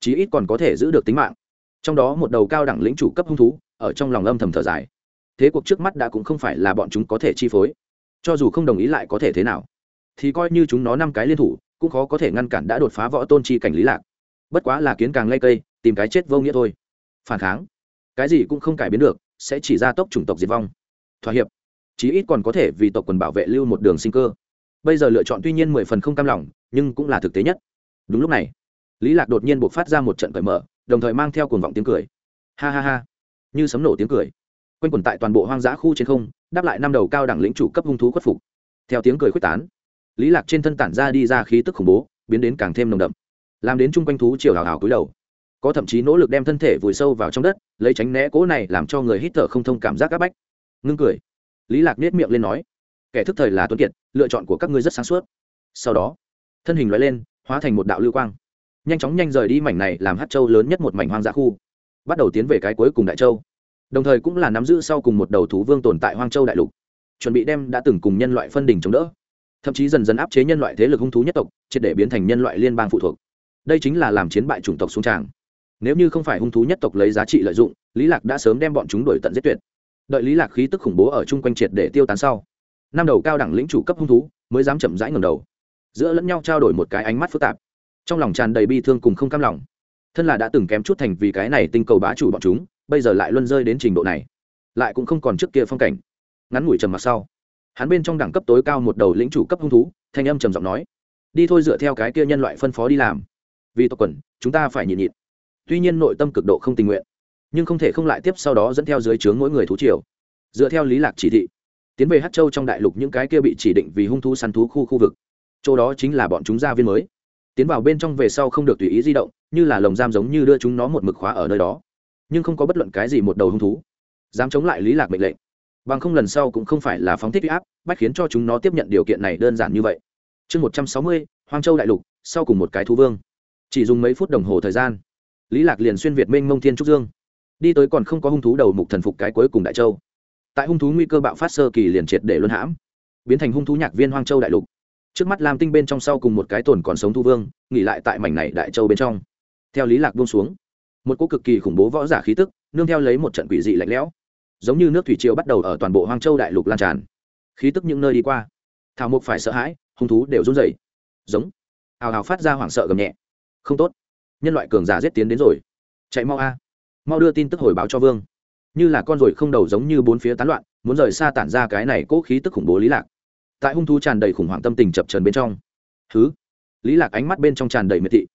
Chí ít còn có thể giữ được tính mạng. Trong đó một đầu cao đẳng lĩnh chủ cấp hung thú, ở trong lòng âm thầm thở dài. Thế cuộc trước mắt đã cũng không phải là bọn chúng có thể chi phối. Cho dù không đồng ý lại có thể thế nào? Thì coi như chúng nó năm cái liên thủ, cũng khó có thể ngăn cản đã đột phá võ tôn chi cảnh lý lạc bất quá là kiến càng lây cây, tìm cái chết vô nghĩa thôi. Phản kháng, cái gì cũng không cải biến được, sẽ chỉ ra tốc chủng tộc diệt vong. Thỏa hiệp, chí ít còn có thể vì tộc quần bảo vệ lưu một đường sinh cơ. Bây giờ lựa chọn tuy nhiên mười phần không cam lòng, nhưng cũng là thực tế nhất. Đúng lúc này, lý lạc đột nhiên buộc phát ra một trận cởi mở, đồng thời mang theo cuồng vọng tiếng cười. Ha ha ha, như sấm nổ tiếng cười. Quanh quẩn tại toàn bộ hoang dã khu trên không, đáp lại năm đầu cao đẳng lĩnh chủ cấp hung thú khuất phục. Theo tiếng cười quyết tán, lý lạc trên thân tản ra đi ra khí tức khủng bố, biến đến càng thêm nồng đậm làm đến chung quanh thú chiều hào hào cúi đầu. Có thậm chí nỗ lực đem thân thể vùi sâu vào trong đất, lấy tránh né cố này làm cho người hít thở không thông cảm giác áp bách. Ngưng cười. Lý lạc nết miệng lên nói, kẻ thức thời là tuấn kiệt, lựa chọn của các ngươi rất sáng suốt. Sau đó, thân hình loại lên, hóa thành một đạo lưu quang. Nhanh chóng nhanh rời đi mảnh này làm hát châu lớn nhất một mảnh hoang dã khu. Bắt đầu tiến về cái cuối cùng đại châu. Đồng thời cũng là nắm giữ sau cùng một đầu thú vương tồn tại hoang châu đại lục. Chuẩn bị đem đã từng cùng nhân loại phân đỉnh chống đỡ. Thậm chí dần dần áp chế nhân loại thế lực hung thú nhất tộc, triệt để biến thành nhân loại liên bang phụ thuộc đây chính là làm chiến bại chủng tộc xuống tràng. Nếu như không phải hung thú nhất tộc lấy giá trị lợi dụng, lý lạc đã sớm đem bọn chúng đuổi tận giết tuyệt. Đợi lý lạc khí tức khủng bố ở chung quanh triệt để tiêu tán sau, năm đầu cao đẳng lĩnh chủ cấp hung thú mới dám chậm rãi ngẩng đầu. Giữa lẫn nhau trao đổi một cái ánh mắt phức tạp. Trong lòng tràn đầy bi thương cùng không cam lòng. Thân là đã từng kém chút thành vì cái này tinh cầu bá chủ bọn chúng, bây giờ lại luân rơi đến trình độ này, lại cũng không còn trước kia phong cảnh. Ngắn ngủi trầm mặc sau, hắn bên trong đẳng cấp tối cao một đầu lĩnh chủ cấp hung thú, thanh âm trầm giọng nói, đi thôi dựa theo cái kia nhân loại phân phó đi làm vì tộc quần, chúng ta phải nhịn nhịn. Tuy nhiên nội tâm cực độ không tình nguyện, nhưng không thể không lại tiếp sau đó dẫn theo dưới trướng mỗi người thú triều. Dựa theo lý lạc chỉ thị, tiến về hát châu trong đại lục những cái kia bị chỉ định vì hung thú săn thú khu khu vực. Chỗ đó chính là bọn chúng gia viên mới. Tiến vào bên trong về sau không được tùy ý di động, như là lồng giam giống như đưa chúng nó một mực khóa ở nơi đó. Nhưng không có bất luận cái gì một đầu hung thú, dám chống lại lý lạc mệnh lệnh. Bằng không lần sau cũng không phải là phóng thích huy áp, bách khiến cho chúng nó tiếp nhận điều kiện này đơn giản như vậy. Chương một trăm sáu mươi, hoang châu đại lục, sau cùng một cái thú vương chỉ dùng mấy phút đồng hồ thời gian. Lý lạc liền xuyên việt minh mông thiên trúc dương. Đi tới còn không có hung thú đầu mục thần phục cái cuối cùng đại châu. Tại hung thú nguy cơ bạo phát sơ kỳ liền triệt để luân hãm, biến thành hung thú nhạc viên hoang châu đại lục. Trước mắt lam tinh bên trong sau cùng một cái tồn còn sống thu vương, nghỉ lại tại mảnh này đại châu bên trong. Theo lý lạc buông xuống, một cỗ cực kỳ khủng bố võ giả khí tức, nương theo lấy một trận quỷ dị lạnh lẽo, giống như nước thủy triều bắt đầu ở toàn bộ hoang châu đại lục lan tràn. Khí tức những nơi đi qua, thảo mục phải sợ hãi, hung thú đều run rẩy. Giống, hào hào phát ra hoảng sợ gầm nhẹ không tốt. Nhân loại cường giả giết tiến đến rồi. Chạy mau a. Mau đưa tin tức hồi báo cho vương. Như là con ruồi không đầu giống như bốn phía tán loạn, muốn rời xa tản ra cái này cố khí tức khủng bố lý lạc. Tại hung thú tràn đầy khủng hoảng tâm tình chập trần bên trong. Thứ lý lạc ánh mắt bên trong tràn đầy miệt thị.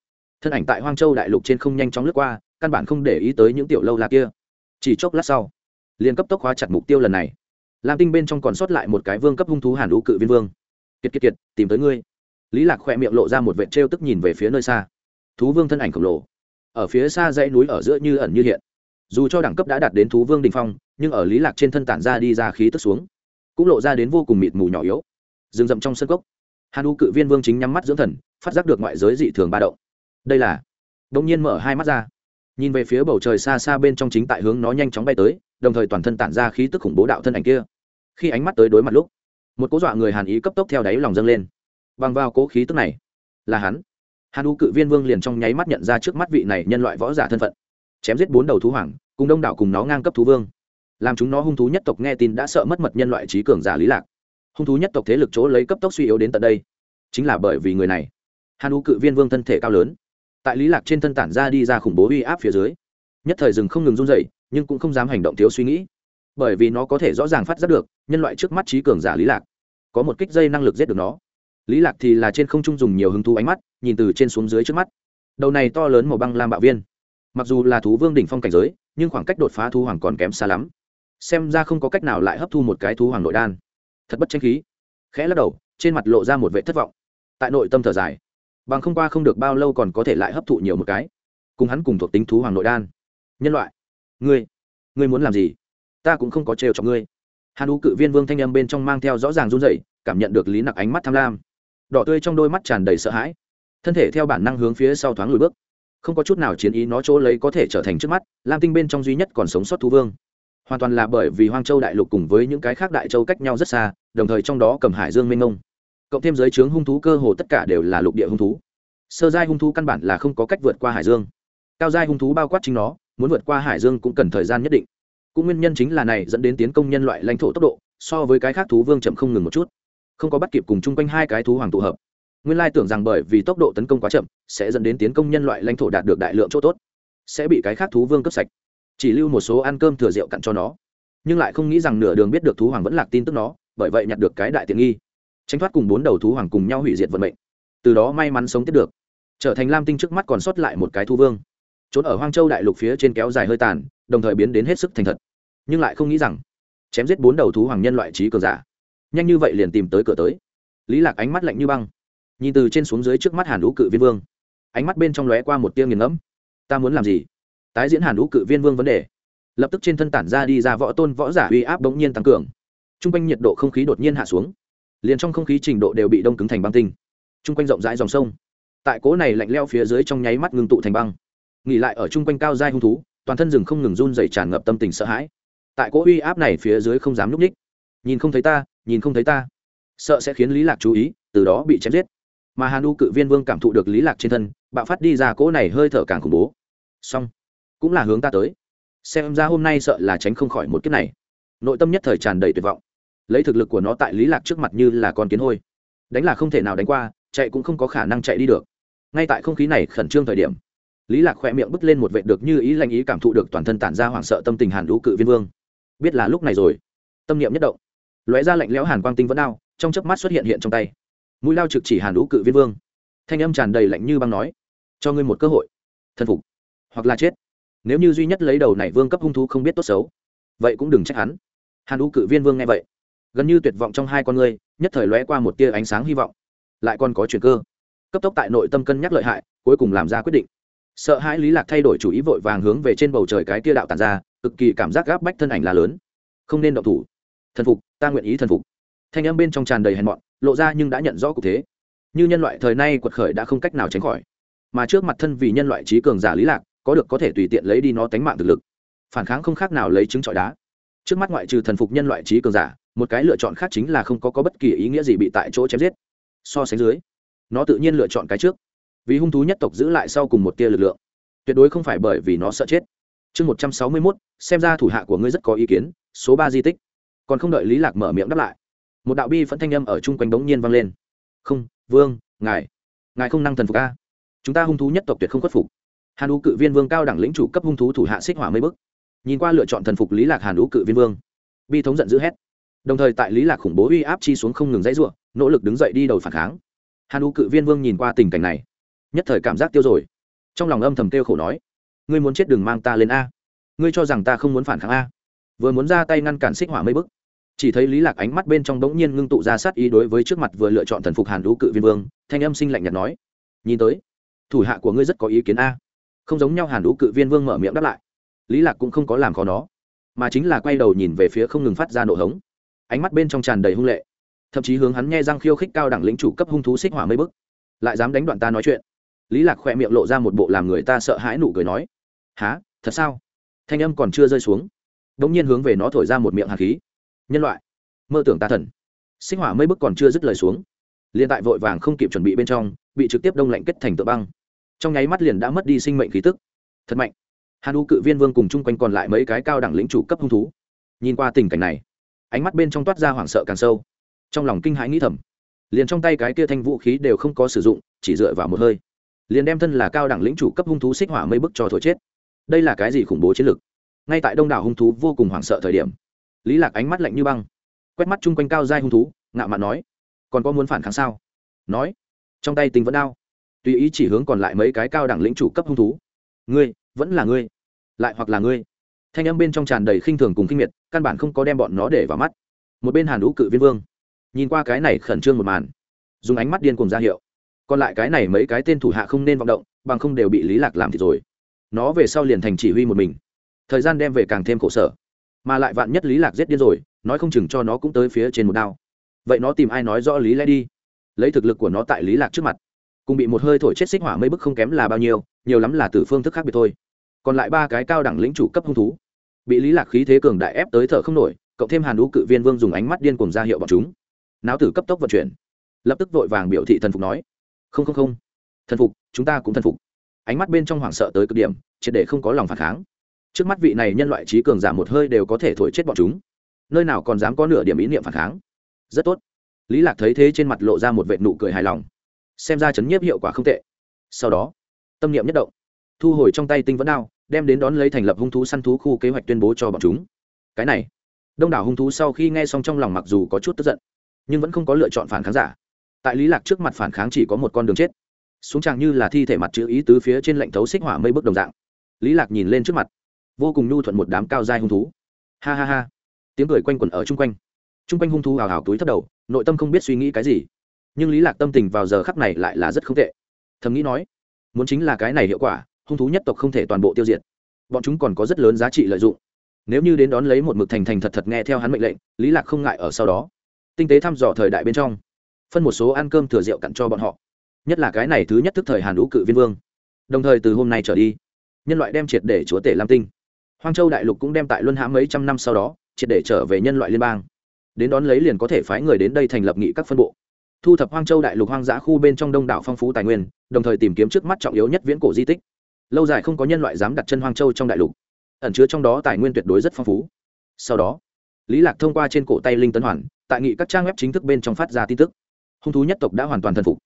Thân ảnh tại hoang châu đại lục trên không nhanh chóng lướt qua, căn bản không để ý tới những tiểu lâu la kia. Chỉ chốc lát sau, liền cấp tốc hóa chặt mục tiêu lần này. Lam tinh bên trong còn sót lại một cái vương cấp hung thú hàn lũ cự viên vương. Kiệt kiệt kiệt, tìm tới ngươi. Lý lạc khỏe miệng lộ ra một vệ trêu tức nhìn về phía nơi xa thú vương thân ảnh khổng lồ. Ở phía xa dãy núi ở giữa như ẩn như hiện. Dù cho đẳng cấp đã đạt đến thú vương đình phong, nhưng ở lý lạc trên thân tản ra đi ra khí tức xuống, cũng lộ ra đến vô cùng mịt mù nhỏ yếu. Rừng rậm trong sân cốc, hàn u cự viên vương chính nhắm mắt dưỡng thần, phát giác được ngoại giới dị thường ba động. Đây là đông nhiên mở hai mắt ra, nhìn về phía bầu trời xa xa bên trong chính tại hướng nó nhanh chóng bay tới, đồng thời toàn thân tản ra khí tức khủng bố đạo thân ảnh kia. Khi ánh mắt tới đối mặt lúc, một cố dọa người hàn ý cấp tốc theo đáy lòng dâng lên. Bằng vào cố khí tức này, là hắn hàn u cự viên vương liền trong nháy mắt nhận ra trước mắt vị này nhân loại võ giả thân phận. Chém giết bốn đầu thú hoàng, cùng đông đảo cùng nó ngang cấp thú vương. Làm chúng nó hung thú nhất tộc nghe tin đã sợ mất mật nhân loại trí cường giả lý lạc. Hung thú nhất tộc thế lực chỗ lấy cấp tốc suy yếu đến tận đây. Chính là bởi vì người này. Hàn u cự viên vương thân thể cao lớn. Tại lý lạc trên thân tản ra đi ra khủng bố uy áp phía dưới. Nhất thời rừng không ngừng run dậy nhưng cũng không dám hành động thiếu suy nghĩ. Bởi vì nó có thể rõ ràng phát giác được, nhân loại trước mắt trí cường giả lý lạc. Có một kích dây năng lực giết được nó lý lạc thì là trên không trung dùng nhiều hứng thú ánh mắt, nhìn từ trên xuống dưới trước mắt. Đầu này to lớn màu băng lam bạo viên. Mặc dù là thú vương đỉnh phong cảnh giới, nhưng khoảng cách đột phá thú hoàng còn kém xa lắm. Xem ra không có cách nào lại hấp thu một cái thú hoàng nội đan. Thật bất tranh khí. Khẽ lắc đầu, trên mặt lộ ra một vệ thất vọng. Tại nội tâm thở dài. Bằng không qua không được bao lâu còn có thể lại hấp thụ nhiều một cái. Cùng hắn cùng thuộc tính thú hoàng nội đan. Nhân loại. Ngươi. Ngươi muốn làm gì? Ta cũng không có trêu cho ngươi. Hàn u cự viên vương thanh âm bên trong mang theo rõ ràng run rẩy, cảm nhận được lý nặc ánh mắt tham lam đỏ tươi trong đôi mắt tràn đầy sợ hãi. Thân thể theo bản năng hướng phía sau thoáng lùi bước. Không có chút nào chiến ý nó chỗ lấy có thể trở thành trước mắt, lam tinh bên trong duy nhất còn sống sót thú vương. Hoàn toàn là bởi vì hoang châu đại lục cùng với những cái khác đại châu cách nhau rất xa, đồng thời trong đó cầm hải dương mênh mông cộng thêm giới trướng hung thú cơ hồ tất cả đều là lục địa hung thú. Sơ giai hung thú căn bản là không có cách vượt qua hải dương. Cao giai hung thú bao quát chính nó, muốn vượt qua hải dương cũng cần thời gian nhất định. Cũng nguyên nhân chính là này dẫn đến tiến công nhân loại lãnh thổ tốc độ, so với cái khác thú vương chậm không ngừng một chút không có bắt kịp cùng chung quanh hai cái thú hoàng tụ hợp. Nguyên lai tưởng rằng bởi vì tốc độ tấn công quá chậm, sẽ dẫn đến tiến công nhân loại lãnh thổ đạt được đại lượng chỗ tốt, sẽ bị cái khác thú vương cấp sạch. Chỉ lưu một số ăn cơm thừa rượu cặn cho nó. Nhưng lại không nghĩ rằng nửa đường biết được thú hoàng vẫn lạc tin tức nó, bởi vậy nhặt được cái đại tiện nghi. Tránh thoát cùng bốn đầu thú hoàng cùng nhau hủy diệt vận mệnh. Từ đó may mắn sống tiếp được. Trở thành lam tinh trước mắt còn sót lại một cái thú vương. Trốn ở hoang châu đại lục phía trên kéo dài hơi tàn, đồng thời biến đến hết sức thành thật. Nhưng lại không nghĩ rằng, chém giết bốn đầu thú hoàng nhân loại trí cường giả nhanh như vậy liền tìm tới cửa tới. Lý lạc ánh mắt lạnh như băng. Nhìn từ trên xuống dưới trước mắt hàn lũ cự viên vương. Ánh mắt bên trong lóe qua một tia nghiền ngẫm. Ta muốn làm gì? Tái diễn hàn lũ cự viên vương vấn đề. Lập tức trên thân tản ra đi ra võ tôn võ giả uy áp bỗng nhiên tăng cường. T r u n g quanh nhiệt độ không khí đột nhiên hạ xuống. Liền trong không khí trình độ đều bị đông cứng thành băng tinh. T r u n g quanh rộng rãi dòng sông. Tại cố này lạnh leo phía dưới trong nháy mắt ngưng tụ thành băng. Nghỉ lại ở trung quanh cao dai hung thú, toàn thân rừng không ngừng run dày tràn ngập tâm tình sợ hãi. Tại cố uy áp này phía dưới không dám núp ních nhìn không thấy ta, nhìn không thấy ta. Sợ sẽ khiến lý lạc chú ý, từ đó bị chém giết. Mà hàn u cự viên vương cảm thụ được lý lạc trên thân, bạo phát đi ra cỗ này hơi thở càng khủng bố. Song cũng là hướng ta tới. Xem ra hôm nay sợ là tránh không khỏi một kiếp này. Nội tâm nhất thời tràn đầy tuyệt vọng. Lấy thực lực của nó tại lý lạc trước mặt như là con kiến hôi. Đánh là không thể nào đánh qua, chạy cũng không có khả năng chạy đi được. Ngay tại không khí này khẩn trương thời điểm, lý lạc khỏe miệng bứt lên một vệt được như ý lanh ý cảm thụ được toàn thân tản ra hoảng sợ tâm tình hàn lũ cự viên vương. Biết là lúc này rồi. Tâm niệm nhất động lóe ra lạnh lẽo hàn quang tinh vẫn đao, trong chớp mắt xuất hiện hiện trong tay. Mũi lao trực chỉ hàn lũ cự viên vương. Thanh âm tràn đầy lạnh như băng nói, cho ngươi một cơ hội, thần phục, hoặc là chết. Nếu như duy nhất lấy đầu này vương cấp hung thú không biết tốt xấu, vậy cũng đừng trách hắn. Hàn Lũ cự viên vương nghe vậy, gần như tuyệt vọng trong hai con ngươi, nhất thời lóe qua một tia ánh sáng hy vọng. Lại còn có chuyện cơ. Cấp tốc tại nội tâm cân nhắc lợi hại, cuối cùng làm ra quyết định. Sợ hãi lý lạc thay đổi chủ ý vội vàng hướng về trên bầu trời cái tia đạo tàn ra, cực kỳ cảm giác gáp bách thân ảnh là lớn. Không nên động thủ. Thần phục ta nguyện ý thần phục. Thanh âm bên trong tràn đầy hèn mọn lộ ra nhưng đã nhận rõ cục thế. Như nhân loại thời nay quật khởi đã không cách nào tránh khỏi. Mà trước mặt thân vì nhân loại trí cường giả lý lạc có được có thể tùy tiện lấy đi nó tánh mạng thực lực. Phản kháng không khác nào lấy trứng trọi đá. Trước mắt ngoại trừ thần phục nhân loại trí cường giả một cái lựa chọn khác chính là không có, có bất kỳ ý nghĩa gì bị tại chỗ chém giết. So sánh dưới nó tự nhiên lựa chọn cái trước. Vì hung thú nhất tộc giữ lại sau cùng một tia lực lượng. Tuyệt đối không phải bởi vì nó sợ chết. Chương một trăm sáu mươi mốt xem ra thủ hạ của ngươi rất có ý kiến số ba di tích còn không đợi lý lạc mở miệng đáp lại, một đạo bi phẫn thanh âm ở chung quanh bỗng nhiên vang lên. Không, vương, ngài ngài không năng thần phục a. Chúng ta hung thú nhất tộc tuyệt không khuất phục. Hàn ú cự viên vương cao đẳng lĩnh chủ cấp hung thú thủ hạ xích hỏa mấy bức. Nhìn qua lựa chọn thần phục lý lạc hàn ú cự viên vương, bi thống giận dữ hét. Đồng thời tại lý lạc khủng bố uy áp chi xuống không ngừng dãy ruộng, nỗ lực đứng dậy đi đầu phản kháng. Hàn ú cự viên vương nhìn qua tình cảnh này, nhất thời cảm giác tiêu rồi. Trong lòng âm thầm tiêu khổ nói, ngươi muốn chết đừng mang ta lên a. Ngươi cho rằng ta không muốn phản kháng a. Vừa muốn ra tay ngăn cản xích hỏa mấy bức chỉ thấy lý lạc ánh mắt bên trong bỗng nhiên ngưng tụ ra sát ý đối với trước mặt vừa lựa chọn thần phục hàn Đũ cự viên vương, thanh âm sinh lạnh nhạt nói, nhìn tới, thủ hạ của ngươi rất có ý kiến a. Không giống nhau, hàn Đũ cự viên vương mở miệng đáp lại. Lý lạc cũng không có làm khó nó, mà chính là quay đầu nhìn về phía không ngừng phát ra nổ hống. Ánh mắt bên trong tràn đầy hung lệ, thậm chí hướng hắn nghe răng khiêu khích cao đẳng lĩnh chủ cấp hung thú xích hỏa mây bức lại dám đánh đoạn ta nói chuyện. Lý lạc khỏe miệng lộ ra một bộ làm người ta sợ hãi nụ cười nói há thật sao? Thanh âm còn chưa rơi xuống đống nhiên hướng về nó thổi ra một miệng hạt khí nhân loại. Mơ tưởng ta thần. Xích hỏa mây bức còn chưa dứt lời xuống. Liền tại vội vàng không kịp chuẩn bị bên trong, bị trực tiếp đông lạnh kết thành tựa băng. Trong nháy mắt liền đã mất đi sinh mệnh khí tức. Thật mạnh. Hàn u cự viên vương cùng chung quanh còn lại mấy cái cao đẳng lĩnh chủ cấp hung thú. Nhìn qua tình cảnh này, ánh mắt bên trong toát ra hoảng sợ càng sâu. Trong lòng kinh hãi nghĩ thầm, liền trong tay cái kia thanh vũ khí đều không có sử dụng, chỉ dựa vào một hơi. Liền đem thân là cao đẳng lĩnh chủ cấp hung thú xích hỏa mây bức cho thổi chết. Đây là cái gì khủng bố chiến lực ngay tại đông đảo hung thú vô cùng hoảng sợ thời điểm lý lạc ánh mắt lạnh như băng quét mắt chung quanh cao giai hung thú ngạo mạn nói còn có muốn phản kháng sao? Nói trong tay tình vẫn đau, tùy ý chỉ hướng còn lại mấy cái cao đẳng lĩnh chủ cấp hung thú. Ngươi vẫn là ngươi lại hoặc là ngươi. Thanh âm bên trong tràn đầy khinh thường cùng kinh miệt căn bản không có đem bọn nó để vào mắt. Một bên hàn lũ cự viên vương nhìn qua cái này khẩn trương một màn dùng ánh mắt điên cùng ra hiệu còn lại cái này mấy cái tên thủ hạ không nên vọng động bằng không đều bị lý lạc làm thì rồi. Nó về sau liền thành chỉ huy một mình. Thời gian đem về càng thêm khổ sở mà lại vạn nhất lý lạc giết điên rồi, nói không chừng cho nó cũng tới phía trên một đao. Vậy nó tìm ai nói rõ lý lẽ đi? Lấy thực lực của nó tại lý lạc trước mặt, cùng bị một hơi thổi chết xích hỏa mây bức không kém là bao nhiêu, nhiều lắm là từ phương thức khác biệt thôi. Còn lại ba cái cao đẳng lĩnh chủ cấp hung thú, bị lý lạc khí thế cường đại ép tới thở không nổi, cộng thêm hàn đũ cự viên vương dùng ánh mắt điên cùng ra hiệu bọn chúng. Náo tử cấp tốc vận chuyển. Lập tức vội vàng biểu thị thần phục nói, không không không. Thần phục, chúng ta cũng thần phục. Ánh mắt bên trong hoảng sợ tới cực điểm, triệt để không có lòng phản kháng trước mắt vị này nhân loại trí cường giảm một hơi đều có thể thổi chết bọn chúng. Nơi nào còn dám có nửa điểm ý niệm phản kháng. Rất tốt. Lý lạc thấy thế trên mặt lộ ra một vệ nụ cười hài lòng. Xem ra chấn nhiếp hiệu quả không tệ. Sau đó, tâm niệm nhất động. Thu hồi trong tay tinh vẫn đao, đem đến đón lấy thành lập hung thú săn thú khu kế hoạch tuyên bố cho bọn chúng. Cái này, đông đảo hung thú sau khi nghe xong trong lòng mặc dù có chút tức giận, nhưng vẫn không có lựa chọn phản kháng giả. Tại lý lạc trước mặt phản kháng chỉ có một con đường chết. Xuống tràng như là thi thể mặt chữ ý tứ phía trên lệnh thấu xích hỏa mây bước đồng dạng. Lý lạc nhìn lên trước mặt vô cùng nhu thuận một đám cao dai hung thú. Ha ha ha. Tiếng cười quanh quẩn ở chung quanh. Chung quanh hung thú hào hào túi thấp đầu, nội tâm không biết suy nghĩ cái gì. Nhưng lý lạc tâm tình vào giờ khắc này lại là rất không tệ. Thầm nghĩ nói, muốn chính là cái này hiệu quả, hung thú nhất tộc không thể toàn bộ tiêu diệt. Bọn chúng còn có rất lớn giá trị lợi dụng. Nếu như đến đón lấy một mực thành thành thật thật nghe theo hắn mệnh lệnh, lý lạc không ngại ở sau đó. Tinh tế thăm dò thời đại bên trong, phân một số ăn cơm thừa rượu cặn cho bọn họ. Nhất là cái này thứ nhất thức thời hàn đũ cự viên vương. Đồng thời từ hôm nay trở đi, nhân loại đem triệt để chúa tể lam tinh hoang châu đại lục cũng đem tại luân hãm mấy trăm năm sau đó, triệt để trở về nhân loại liên bang. Đến đón lấy liền có thể phái người đến đây thành lập nghị các phân bộ. Thu thập hoang châu đại lục hoang dã khu bên trong đông đảo phong phú tài nguyên, đồng thời tìm kiếm trước mắt trọng yếu nhất viễn cổ di tích. Lâu dài không có nhân loại dám đặt chân hoang châu trong đại lục. Ẩn chứa trong đó tài nguyên tuyệt đối rất phong phú. Sau đó, lý lạc thông qua trên cổ tay linh tấn hoàn, tại nghị các trang web chính thức bên trong phát ra tin tức. Hung thú nhất tộc đã hoàn toàn thần phục.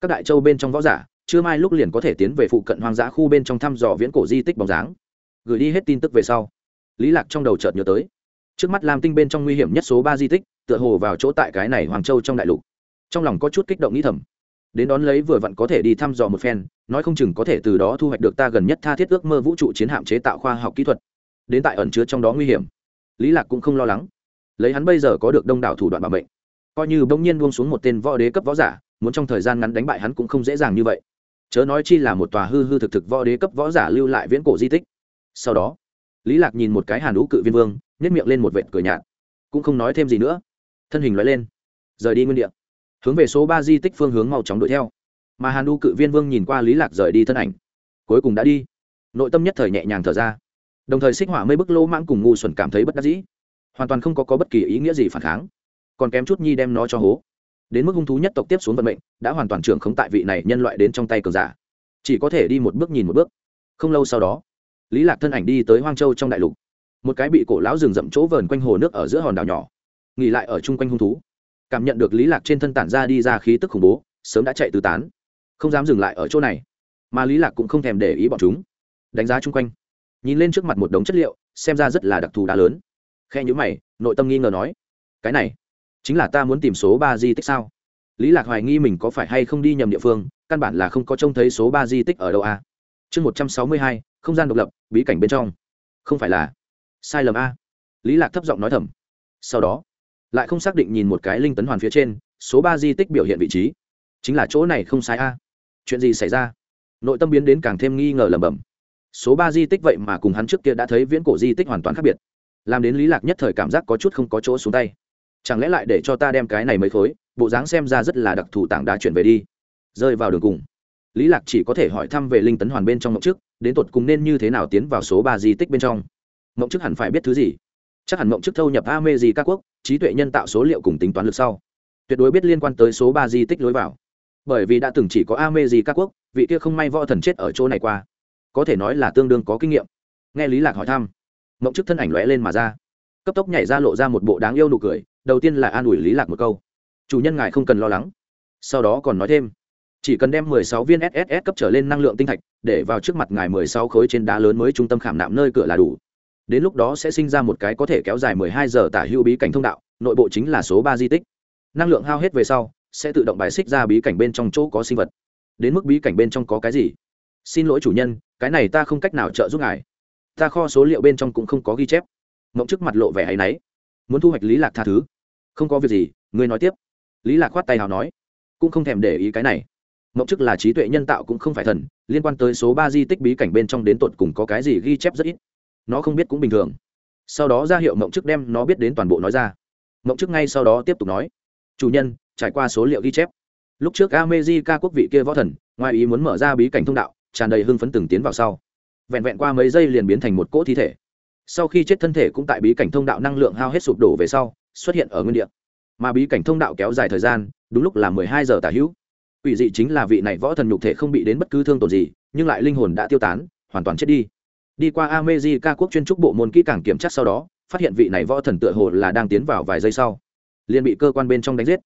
Các đại châu bên trong võ giả, chưa mai lúc liền có thể tiến về phụ cận hoang dã khu bên trong thăm dò viễn cổ di tích bóng dáng gửi đi hết tin tức về sau. Lý lạc trong đầu chợt nhớ tới. Trước mắt lam tinh bên trong nguy hiểm nhất số ba di tích, tựa hồ vào chỗ tại cái này hoàng châu trong đại lục. Trong lòng có chút kích động nghĩ thầm. Đến đón lấy vừa vặn có thể đi thăm dò một phen, nói không chừng có thể từ đó thu hoạch được ta gần nhất tha thiết ước mơ vũ trụ chiến hạm chế tạo khoa học kỹ thuật. Đến tại ẩn chứa trong đó nguy hiểm. Lý lạc cũng không lo lắng. Lấy hắn bây giờ có được đông đảo thủ đoạn bảo mệnh, coi như bỗng nhiên buông xuống một tên võ đế cấp võ giả, muốn trong thời gian ngắn đánh bại hắn cũng không dễ dàng như vậy. Chớ nói chi là một tòa hư hư thực thực võ đế cấp võ giả lưu lại viễn cổ di tích sau đó lý lạc nhìn một cái hàn lũ cự viên vương nhét miệng lên một vệt cười nhạt. Cũng không nói thêm gì nữa. Thân hình nói lên rời đi nguyên địa. Hướng về số ba di tích phương hướng mau chóng đuổi theo. Mà hàn lũ cự viên vương nhìn qua lý lạc rời đi thân ảnh cuối cùng đã đi. Nội tâm nhất thời nhẹ nhàng thở ra. Đồng thời xích hỏa mây bức lô mãng cùng ngu xuẩn cảm thấy bất đắc dĩ. Hoàn toàn không có, có bất kỳ ý nghĩa gì phản kháng. Còn kém chút nhi đem nó cho hố. Đến mức hung thú nhất tộc tiếp xuống vận mệnh đã hoàn toàn trưởng không tại vị này nhân loại đến trong tay cường giả. Chỉ có thể đi một bước nhìn một bước. Không lâu sau đó lý lạc thân ảnh đi tới hoang châu trong đại lục. Một cái bị cổ lão rừng rậm chỗ vờn quanh hồ nước ở giữa hòn đảo nhỏ. Nghỉ lại ở chung quanh hung thú. Cảm nhận được lý lạc trên thân tản ra đi ra khí tức khủng bố, sớm đã chạy tứ tán. Không dám dừng lại ở chỗ này. Mà lý lạc cũng không thèm để ý bọn chúng. Đánh giá chung quanh. Nhìn lên trước mặt một đống chất liệu, xem ra rất là đặc thù đá lớn. Khe nhữ mày, nội tâm nghi ngờ nói, cái này, chính là ta muốn tìm số ba di tích sao? Lý lạc hoài nghi mình có phải hay không đi nhầm địa phương, căn bản là không có trông thấy số ba di tích ở đâu à? Chương một trăm sáu mươi hai, không gian độc lập, bí cảnh bên trong. Không phải là sai lầm a? Lý lạc thấp giọng nói thầm. Sau đó, lại không xác định nhìn một cái linh tấn hoàn phía trên, số ba di tích biểu hiện vị trí. Chính là chỗ này không sai a. Chuyện gì xảy ra? Nội tâm biến đến càng thêm nghi ngờ lẩm bẩm. Số ba di tích vậy mà cùng hắn trước kia đã thấy viễn cổ di tích hoàn toàn khác biệt. Làm đến lý lạc nhất thời cảm giác có chút không có chỗ xuống tay. Chẳng lẽ lại để cho ta đem cái này mấy khối, bộ dáng xem ra rất là đặc thù tảng đá chuyển về đi. Rơi vào đường cùng lý lạc chỉ có thể hỏi thăm về linh tấn hoàn bên trong mộng trước, đến tột cùng nên như thế nào tiến vào số ba di tích bên trong. Mộng trước hẳn phải biết thứ gì? Chắc hẳn mộng trước thâu nhập a mê gì các quốc, trí tuệ nhân tạo số liệu cùng tính toán lực sau. Tuyệt đối biết liên quan tới số ba di tích lối vào. Bởi vì đã từng chỉ có a mê gì các quốc, vị kia không may võ thần chết ở chỗ này qua. Có thể nói là tương đương có kinh nghiệm. Nghe lý lạc hỏi thăm, mộng trước thân ảnh lóe lên mà ra. Cấp tốc nhảy ra lộ ra một bộ đáng yêu nụ cười, đầu tiên là an ủi lý lạc một câu. Chủ nhân ngài không cần lo lắng. Sau đó còn nói thêm chỉ cần đem 16 viên SSS cấp trở lên năng lượng tinh thạch để vào trước mặt ngài 16 khối trên đá lớn mới trung tâm khảm nạm nơi cửa là đủ. Đến lúc đó sẽ sinh ra một cái có thể kéo dài 12 giờ tả hữu bí cảnh thông đạo, nội bộ chính là số ba di tích. Năng lượng hao hết về sau, sẽ tự động bài xích ra bí cảnh bên trong chỗ có sinh vật. Đến mức bí cảnh bên trong có cái gì? Xin lỗi chủ nhân, cái này ta không cách nào trợ giúp ngài. Ta kho số liệu bên trong cũng không có ghi chép. Ngộng trước mặt lộ vẻ ấy nấy muốn thu hoạch lý lạc tha thứ. Không có việc gì, ngươi nói tiếp. Lý lạc khoát tay hào nói. Cũng không thèm để ý cái này mộng chức là trí tuệ nhân tạo cũng không phải thần, liên quan tới số ba di tích bí cảnh bên trong đến tột cùng có cái gì ghi chép rất ít. Nó không biết cũng bình thường. Sau đó ra hiệu mộng chức đem nó biết đến toàn bộ nói ra. Mộng chức ngay sau đó tiếp tục nói, chủ nhân, trải qua số liệu ghi chép, lúc trước amejica quốc vị kia võ thần, ngoài ý muốn mở ra bí cảnh thông đạo, tràn đầy hưng phấn từng tiến vào sau. Vẹn vẹn qua mấy giây liền biến thành một cỗ thi thể. Sau khi chết thân thể cũng tại bí cảnh thông đạo năng lượng hao hết sụp đổ về sau, xuất hiện ở nguyên địa. Mà bí cảnh thông đạo kéo dài thời gian, đúng lúc là mười hai giờ tả hữu quỷ dị chính là vị này võ thần nhục thể không bị đến bất cứ thương tổn gì, nhưng lại linh hồn đã tiêu tán, hoàn toàn chết đi. Đi qua amezi ca quốc chuyên trúc bộ môn kỹ càng kiểm tra sau đó, phát hiện vị này võ thần tựa hồ là đang tiến vào vài giây sau. Liền bị cơ quan bên trong đánh giết.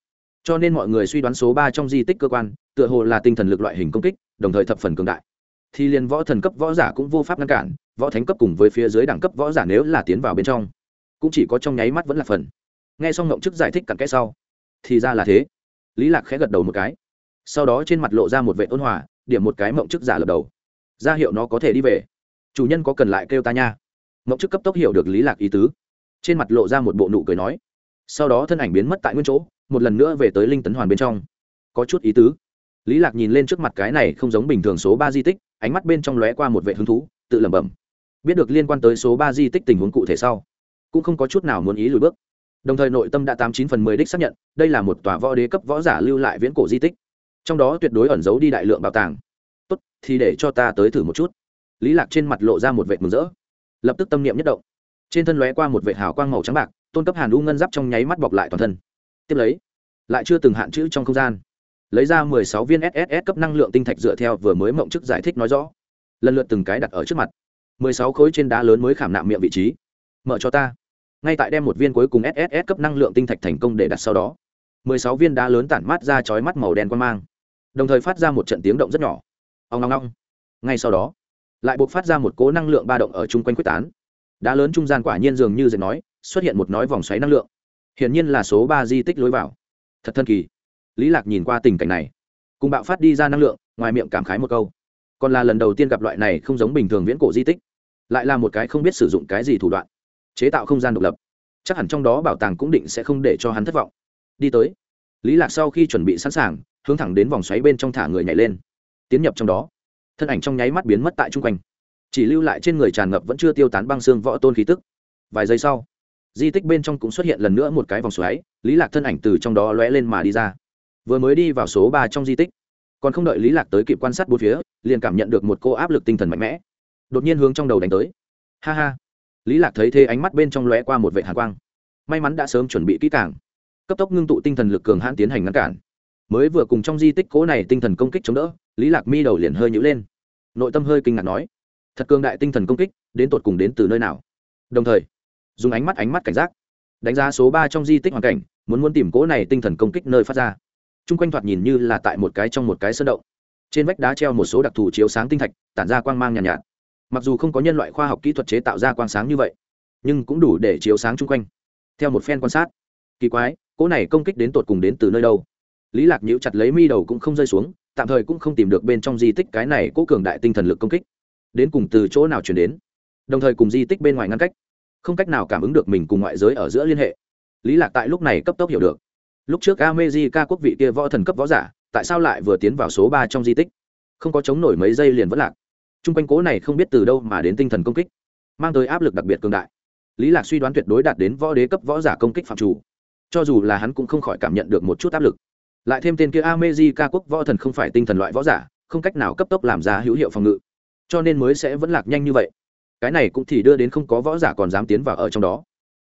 Cho nên mọi người suy đoán số ba trong di tích cơ quan, tựa hồ là tinh thần lực loại hình công kích, đồng thời thập phần cường đại. Thì liền võ thần cấp võ giả cũng vô pháp ngăn cản, võ thánh cấp cùng với phía dưới đẳng cấp võ giả nếu là tiến vào bên trong, cũng chỉ có trong nháy mắt vẫn là phần. Nghe xong ngộng chức giải thích cặn kẽ sau, thì ra là thế. Lý lạc khẽ gật đầu một cái sau đó trên mặt lộ ra một vệ ôn hòa, điểm một cái mộng chức giả lập đầu. Ra hiệu nó có thể đi về. Chủ nhân có cần lại kêu ta nha. Mộng chức cấp tốc hiểu được lý lạc ý tứ. Trên mặt lộ ra một bộ nụ cười nói. Sau đó thân ảnh biến mất tại nguyên chỗ, một lần nữa về tới linh tấn hoàn bên trong. Có chút ý tứ. Lý lạc nhìn lên trước mặt cái này không giống bình thường số ba di tích, ánh mắt bên trong lóe qua một vệ hứng thú, tự lẩm bẩm. Biết được liên quan tới số ba di tích tình huống cụ thể sau, cũng không có chút nào muốn ý lùi bước. Đồng thời nội tâm đã tám chín phần mười đích xác nhận, đây là một tòa võ đế cấp võ giả lưu lại viễn cổ di tích trong đó tuyệt đối ẩn giấu đi đại lượng bảo tàng. Tốt, thì để cho ta tới thử một chút. Lý lạc trên mặt lộ ra một vệt mừng rỡ. Lập tức tâm niệm nhất động. Trên thân lóe qua một vệt hào quang màu trắng bạc, tôn cấp hàn u ngân giáp trong nháy mắt bọc lại toàn thân. Tiếp lấy, lại chưa từng hạn chữ trong không gian. Lấy ra mười sáu viên sss cấp năng lượng tinh thạch dựa theo vừa mới mộng chức giải thích nói rõ. Lần lượt từng cái đặt ở trước mặt. mười sáu khối trên đá lớn mới khảm nạm miệng vị trí. Mở cho ta. Ngay tại đem một viên cuối cùng sss cấp năng lượng tinh thạch thành công để đặt sau đó, mười sáu viên đá lớn tản mát ra chói mắt màu đen quan mang đồng thời phát ra một trận tiếng động rất nhỏ. Ông ngong ngong ngay sau đó, lại buộc phát ra một cố năng lượng ba động ở chung quanh quyết tán. Đá lớn trung gian quả nhiên dường như dệt nói, xuất hiện một nói vòng xoáy năng lượng. Hiển nhiên là số ba di tích lối vào. Thật thân kỳ. Lý lạc nhìn qua tình cảnh này, cùng bạo phát đi ra năng lượng, ngoài miệng cảm khái một câu. Còn là lần đầu tiên gặp loại này không giống bình thường viễn cổ di tích, lại là một cái không biết sử dụng cái gì thủ đoạn. Chế tạo không gian độc lập. Chắc hẳn trong đó bảo tàng cũng định sẽ không để cho hắn thất vọng. Đi tới, lý lạc sau khi chuẩn bị sẵn sàng hướng thẳng đến vòng xoáy bên trong thả người nhảy lên. Tiến nhập trong đó, thân ảnh trong nháy mắt biến mất tại chung quanh. Chỉ lưu lại trên người tràn ngập vẫn chưa tiêu tán băng xương võ tôn khí tức. Vài giây sau, di tích bên trong cũng xuất hiện lần nữa một cái vòng xoáy, lý lạc thân ảnh từ trong đó lóe lên mà đi ra. Vừa mới đi vào số ba trong di tích, còn không đợi lý lạc tới kịp quan sát bốn phía, liền cảm nhận được một cô áp lực tinh thần mạnh mẽ. Đột nhiên hướng trong đầu đánh tới. Ha ha! Lý lạc thấy thế ánh mắt bên trong lóe qua một vệ hàn quang. May mắn đã sớm chuẩn bị kỹ càng. Cấp tốc ngưng tụ tinh thần lực cường hãn tiến hành ngăn cản mới vừa cùng trong di tích cố này tinh thần công kích chống đỡ lý lạc mi đầu liền hơi nhữ lên. Nội tâm hơi kinh ngạc nói thật cường đại tinh thần công kích đến tột cùng đến từ nơi nào? Đồng thời dùng ánh mắt ánh mắt cảnh giác đánh giá số ba trong di tích hoàn cảnh muốn muốn tìm cố này tinh thần công kích nơi phát ra. Chung quanh thoạt nhìn như là tại một cái trong một cái sơn động. Trên vách đá treo một số đặc thù chiếu sáng tinh thạch tản ra quang mang nhàn nhạt, nhạt. Mặc dù không có nhân loại khoa học kỹ thuật chế tạo ra quang sáng như vậy nhưng cũng đủ để chiếu sáng chung quanh. Theo một phen quan sát kỳ quái cỗ này công kích đến tột cùng đến từ nơi đâu? Lý lạc nhíu chặt lấy mi đầu cũng không rơi xuống, tạm thời cũng không tìm được bên trong di tích cái này cố cường đại tinh thần lực công kích. Đến cùng từ chỗ nào chuyển đến? Đồng thời cùng di tích bên ngoài ngăn cách. Không cách nào cảm ứng được mình cùng ngoại giới ở giữa liên hệ. Lý lạc tại lúc này cấp tốc hiểu được. Lúc trước America quốc vị kia võ thần cấp võ giả, tại sao lại vừa tiến vào số ba trong di tích? Không có chống nổi mấy giây liền vẫn lạc. Trung quanh cố này không biết từ đâu mà đến tinh thần công kích, mang tới áp lực đặc biệt cường đại. Lý lạc suy đoán tuyệt đối đạt đến võ đế cấp võ giả công kích phạm chủ. Cho dù là hắn cũng không khỏi cảm nhận được một chút áp lực lại thêm tên kia America quốc võ thần không phải tinh thần loại võ giả, không cách nào cấp tốc làm ra hữu hiệu phòng ngự. Cho nên mới sẽ vẫn lạc nhanh như vậy. Cái này cũng thì đưa đến không có võ giả còn dám tiến vào ở trong đó.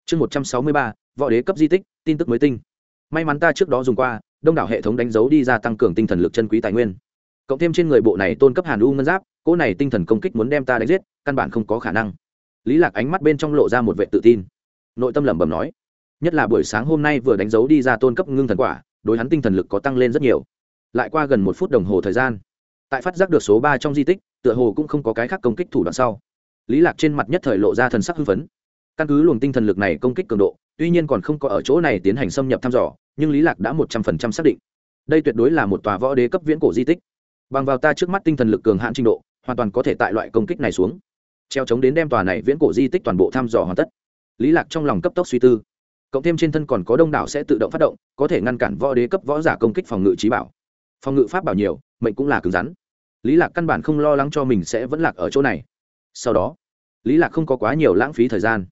Chương một trăm sáu mươi ba, võ đế cấp di tích, tin tức mới tinh. May mắn ta trước đó dùng qua, đông đảo hệ thống đánh dấu đi ra tăng cường tinh thần lực chân quý tài nguyên. Cộng thêm trên người bộ này tôn cấp hàn u ngân giáp, cỗ này tinh thần công kích muốn đem ta đánh giết, căn bản không có khả năng. Lý lạc ánh mắt bên trong lộ ra một vệ tự tin. Nội tâm lẩm bẩm nói, nhất là buổi sáng hôm nay vừa đánh dấu đi ra tôn cấp ngưng thần quả đối hắn tinh thần lực có tăng lên rất nhiều. Lại qua gần một phút đồng hồ thời gian, tại phát giác được số ba trong di tích, tựa hồ cũng không có cái khác công kích thủ đoạn sau. Lý lạc trên mặt nhất thời lộ ra thần sắc hưng phấn. Căn cứ luồng tinh thần lực này công kích cường độ, tuy nhiên còn không có ở chỗ này tiến hành xâm nhập thăm dò, nhưng lý lạc đã một trăm phần trăm xác định. Đây tuyệt đối là một tòa võ đế cấp viễn cổ di tích. Bằng vào ta trước mắt tinh thần lực cường hạn trình độ, hoàn toàn có thể tại loại công kích này xuống. Treo chống đến đem tòa này viễn cổ di tích toàn bộ thăm dò hoàn tất. Lý lạc trong lòng cấp tốc suy tư cộng thêm trên thân còn có đông đảo sẽ tự động phát động, có thể ngăn cản võ đế cấp võ giả công kích phòng ngự trí bảo. Phòng ngự pháp bảo nhiều, mệnh cũng là cứng rắn. Lý lạc căn bản không lo lắng cho mình sẽ vẫn lạc ở chỗ này. Sau đó, lý lạc không có quá nhiều lãng phí thời gian.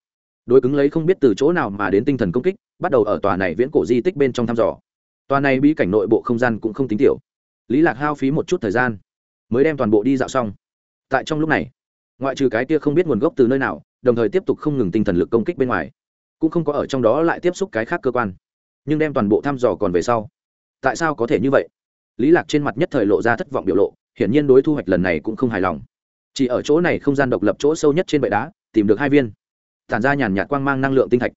Đối cứng lấy không biết từ chỗ nào mà đến tinh thần công kích, bắt đầu ở tòa này viễn cổ di tích bên trong thăm dò. Tòa này bí cảnh nội bộ không gian cũng không tính tiểu. Lý lạc hao phí một chút thời gian, mới đem toàn bộ đi dạo xong. Tại trong lúc này, ngoại trừ cái kia không biết nguồn gốc từ nơi nào, đồng thời tiếp tục không ngừng tinh thần lực công kích bên ngoài cũng không có ở trong đó lại tiếp xúc cái khác cơ quan. Nhưng đem toàn bộ thăm dò còn về sau, tại sao có thể như vậy? Lý lạc trên mặt nhất thời lộ ra thất vọng biểu lộ, hiển nhiên đối thu hoạch lần này cũng không hài lòng. Chỉ ở chỗ này không gian độc lập chỗ sâu nhất trên bệ đá, tìm được hai viên. Tản ra nhàn nhạt quang mang năng lượng tinh thạch.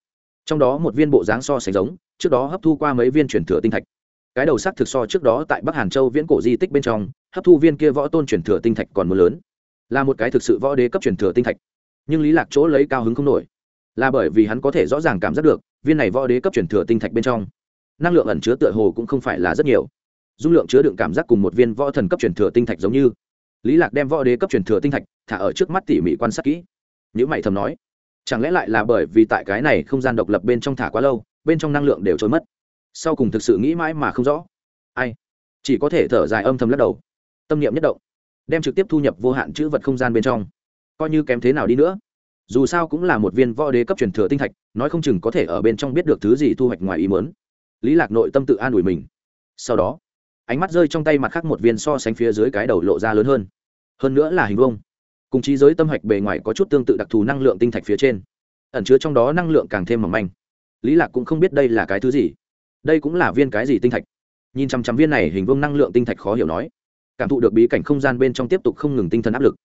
Trong đó một viên bộ dáng so sánh giống, trước đó hấp thu qua mấy viên chuyển thừa tinh thạch. Cái đầu sắc thực so trước đó tại bắc hàn châu viễn cổ di tích bên trong, hấp thu viên kia võ tôn chuyển thừa tinh thạch còn mưa lớn. Là một cái thực sự võ đế cấp chuyển thừa tinh thạch. Nhưng lý lạc chỗ lấy cao hứng không nổi là bởi vì hắn có thể rõ ràng cảm giác được, viên này võ đế cấp truyền thừa tinh thạch bên trong, năng lượng ẩn chứa tựa hồ cũng không phải là rất nhiều. Dung lượng chứa đựng cảm giác cùng một viên võ thần cấp truyền thừa tinh thạch giống như. Lý lạc đem võ đế cấp truyền thừa tinh thạch thả ở trước mắt tỉ mỉ quan sát kỹ. Những mày thầm nói, chẳng lẽ lại là bởi vì tại cái này không gian độc lập bên trong thả quá lâu, bên trong năng lượng đều trôi mất? Sau cùng thực sự nghĩ mãi mà không rõ. Ai? Chỉ có thể thở dài âm thầm lắc đầu. Tâm niệm nhất động, đem trực tiếp thu nhập vô hạn chữ vật không gian bên trong. Coi như kém thế nào đi nữa dù sao cũng là một viên võ đế cấp truyền thừa tinh thạch nói không chừng có thể ở bên trong biết được thứ gì thu hoạch ngoài ý mớn lý lạc nội tâm tự an ủi mình. Sau đó ánh mắt rơi trong tay mặt khác một viên so sánh phía dưới cái đầu lộ ra lớn hơn. Hơn nữa là hình vuông, cùng trí giới tâm hạch bề ngoài có chút tương tự đặc thù năng lượng tinh thạch phía trên. Ẩn chứa trong đó năng lượng càng thêm mỏng manh. Lý lạc cũng không biết đây là cái thứ gì. Đây cũng là viên cái gì tinh thạch? Nhìn chăm chăm viên này hình vuông năng lượng tinh thạch khó hiểu nói. Cảm thụ được bí cảnh không gian bên trong tiếp tục không ngừng tinh thần áp lực.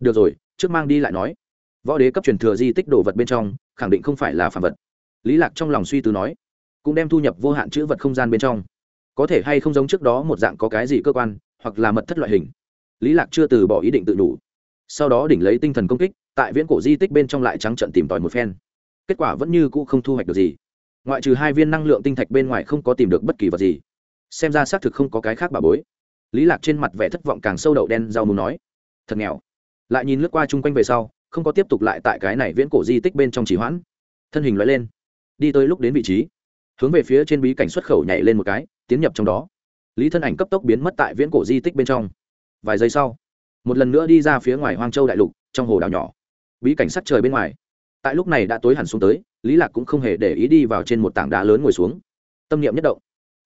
Được rồi trước mang đi lại nói võ đế cấp truyền thừa di tích đồ vật bên trong, khẳng định không phải là phạm vật. Lý lạc trong lòng suy tư nói, cũng đem thu nhập vô hạn chữ vật không gian bên trong. Có thể hay không giống trước đó một dạng có cái gì cơ quan, hoặc là mật thất loại hình. Lý lạc chưa từ bỏ ý định tự đủ sau đó đỉnh lấy tinh thần công kích, tại viễn cổ di tích bên trong lại trắng trận tìm tòi một phen. Kết quả vẫn như cũ không thu hoạch được gì. Ngoại trừ hai viên năng lượng tinh thạch bên ngoài không có tìm được bất kỳ vật gì. Xem ra xác thực không có cái khác bà bối. Lý lạc trên mặt vẻ thất vọng càng sâu đậu đen, rau muốn nói, thật nghèo. Lại nhìn lướt qua chung quanh về sau không có tiếp tục lại tại cái này viễn cổ di tích bên trong chỉ hoãn. Thân hình loại lên, đi tới lúc đến vị trí, hướng về phía trên bí cảnh xuất khẩu nhảy lên một cái, tiến nhập trong đó. Lý thân ảnh cấp tốc biến mất tại viễn cổ di tích bên trong. Vài giây sau, một lần nữa đi ra phía ngoài hoang châu đại lục, trong hồ đảo nhỏ. Bí cảnh sắc trời bên ngoài. Tại lúc này đã tối hẳn xuống tới, lý lạc cũng không hề để ý đi vào trên một tảng đá lớn ngồi xuống. Tâm niệm nhất động,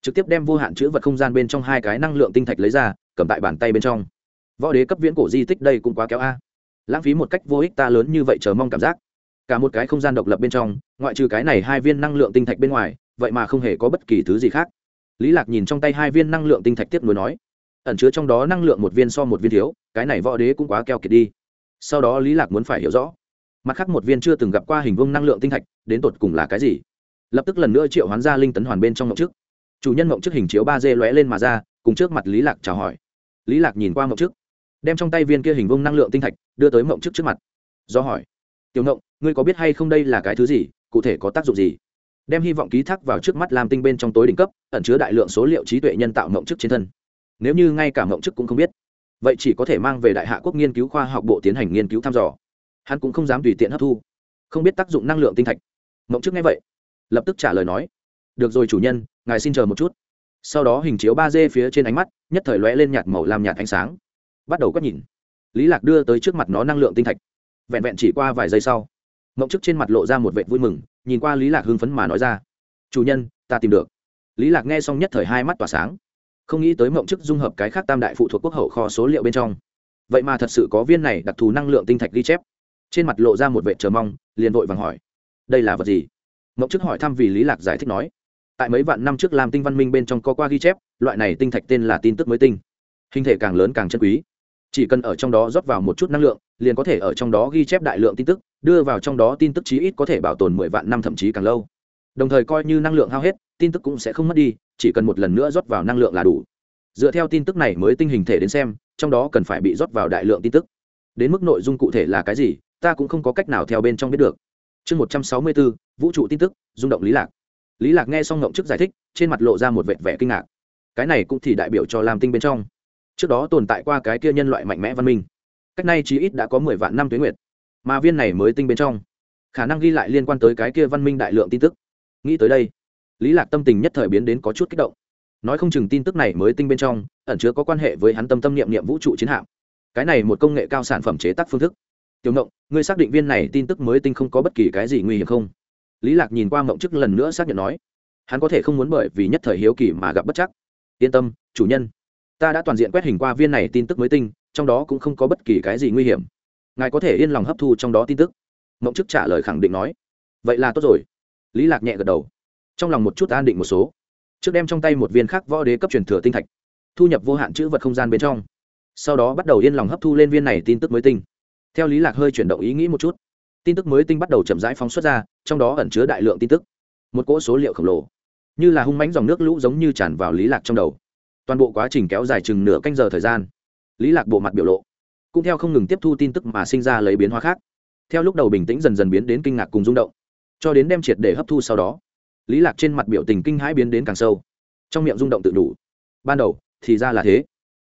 trực tiếp đem vô hạn chữ vật không gian bên trong hai cái năng lượng tinh thạch lấy ra, cầm tại bàn tay bên trong. Võ đế cấp viễn cổ di tích đây cũng quá kéo a lãng phí một cách vô ích ta lớn như vậy chờ mong cảm giác. Cả một cái không gian độc lập bên trong, ngoại trừ cái này hai viên năng lượng tinh thạch bên ngoài, vậy mà không hề có bất kỳ thứ gì khác. Lý lạc nhìn trong tay hai viên năng lượng tinh thạch tiếp nối nói, ẩn chứa trong đó năng lượng một viên so một viên thiếu, cái này võ đế cũng quá keo kiệt đi. Sau đó lý lạc muốn phải hiểu rõ. Mặt khác một viên chưa từng gặp qua hình vuông năng lượng tinh thạch, đến tột cùng là cái gì? Lập tức lần nữa triệu hoán ra linh tấn hoàn bên trong ngộng trước. Chủ nhân ngộng trước hình chiếu ba d lóe lên mà ra, cùng trước mặt lý lạc chào hỏi. Lý lạc nhìn qua ngộng trước đem trong tay viên kia hình vuông năng lượng tinh thạch đưa tới mộng trước trước mặt. Do hỏi, tiểu mộng, ngươi có biết hay không đây là cái thứ gì, cụ thể có tác dụng gì? Đem hy vọng ký thác vào trước mắt làm tinh bên trong tối đỉnh cấp, ẩn chứa đại lượng số liệu trí tuệ nhân tạo mộng chức trên thân. Nếu như ngay cả mộng chức cũng không biết, vậy chỉ có thể mang về đại hạ quốc nghiên cứu khoa học bộ tiến hành nghiên cứu thăm dò. Hắn cũng không dám tùy tiện hấp thu, không biết tác dụng năng lượng tinh thạch. Mộng chức nghe vậy, lập tức trả lời nói, được rồi chủ nhân, ngài xin chờ một chút. Sau đó hình chiếu ba d phía trên ánh mắt, nhất thời lóe lên nhạt màu làm nhạt ánh sáng bắt đầu quét nhìn. Lý lạc đưa tới trước mặt nó năng lượng tinh thạch. Vẹn vẹn chỉ qua vài giây sau, mộng chức trên mặt lộ ra một vệ vui mừng, nhìn qua lý lạc hưng phấn mà nói ra, chủ nhân, ta tìm được. Lý lạc nghe xong nhất thời hai mắt tỏa sáng, không nghĩ tới mộng chức dung hợp cái khác tam đại phụ thuộc quốc hậu kho số liệu bên trong. Vậy mà thật sự có viên này đặc thù năng lượng tinh thạch ghi chép. Trên mặt lộ ra một vệ chờ mong, liền vội vàng hỏi, đây là vật gì? Mộng chức hỏi thăm vì lý lạc giải thích nói, tại mấy vạn năm trước làm tinh văn minh bên trong có qua ghi chép, loại này tinh thạch tên là tin tức mới tinh. Hình thể càng lớn càng chân quý chỉ cần ở trong đó rót vào một chút năng lượng, liền có thể ở trong đó ghi chép đại lượng tin tức, đưa vào trong đó tin tức chí ít có thể bảo tồn mười vạn năm thậm chí càng lâu. Đồng thời coi như năng lượng hao hết, tin tức cũng sẽ không mất đi, chỉ cần một lần nữa rót vào năng lượng là đủ. Dựa theo tin tức này mới tinh hình thể đến xem, trong đó cần phải bị rót vào đại lượng tin tức. Đến mức nội dung cụ thể là cái gì, ta cũng không có cách nào theo bên trong biết được. Chương một trăm sáu mươi bốn, vũ trụ tin tức, rung động lý lạc. Lý lạc nghe xong ngộng chức giải thích, trên mặt lộ ra một vệt vẻ kinh ngạc. Cái này cũng thì đại biểu cho làm tinh bên trong trước đó tồn tại qua cái kia nhân loại mạnh mẽ văn minh. Cách nay chí ít đã có mười vạn năm tuyến nguyệt. Mà viên này mới tinh bên trong, khả năng ghi lại liên quan tới cái kia văn minh đại lượng tin tức. Nghĩ tới đây, lý lạc tâm tình nhất thời biến đến có chút kích động. Nói không chừng tin tức này mới tinh bên trong, ẩn chứa có quan hệ với hắn tâm tâm niệm niệm vũ trụ chiến hạm. Cái này một công nghệ cao sản phẩm chế tác phương thức. Tiểu ngộng, ngươi xác định viên này tin tức mới tinh không có bất kỳ cái gì nguy hiểm không? Lý lạc nhìn qua ngộng chức lần nữa xác nhận nói. Hắn có thể không muốn bởi vì nhất thời hiếu kỳ mà gặp bất chắc. Yên tâm, chủ nhân ta đã toàn diện quét hình qua viên này tin tức mới tinh, trong đó cũng không có bất kỳ cái gì nguy hiểm. Ngài có thể yên lòng hấp thu trong đó tin tức. Mộng chức trả lời khẳng định nói. Vậy là tốt rồi. Lý lạc nhẹ gật đầu. Trong lòng một chút an định một số. Trước đem trong tay một viên khác võ đế cấp truyền thừa tinh thạch, thu nhập vô hạn chữ vật không gian bên trong. Sau đó bắt đầu yên lòng hấp thu lên viên này tin tức mới tinh. Theo lý lạc hơi chuyển động ý nghĩ một chút, tin tức mới tinh bắt đầu chậm rãi phóng xuất ra, trong đó ẩn chứa đại lượng tin tức. Một cỗ số liệu khổng lồ, như là hung mãnh dòng nước lũ giống như tràn vào lý lạc trong đầu toàn bộ quá trình kéo dài chừng nửa canh giờ thời gian. Lý lạc bộ mặt biểu lộ cũng theo không ngừng tiếp thu tin tức mà sinh ra lấy biến hóa khác. Theo lúc đầu bình tĩnh dần dần biến đến kinh ngạc cùng rung động, cho đến đem triệt để hấp thu sau đó, lý lạc trên mặt biểu tình kinh hãi biến đến càng sâu, trong miệng rung động tự đủ. Ban đầu thì ra là thế.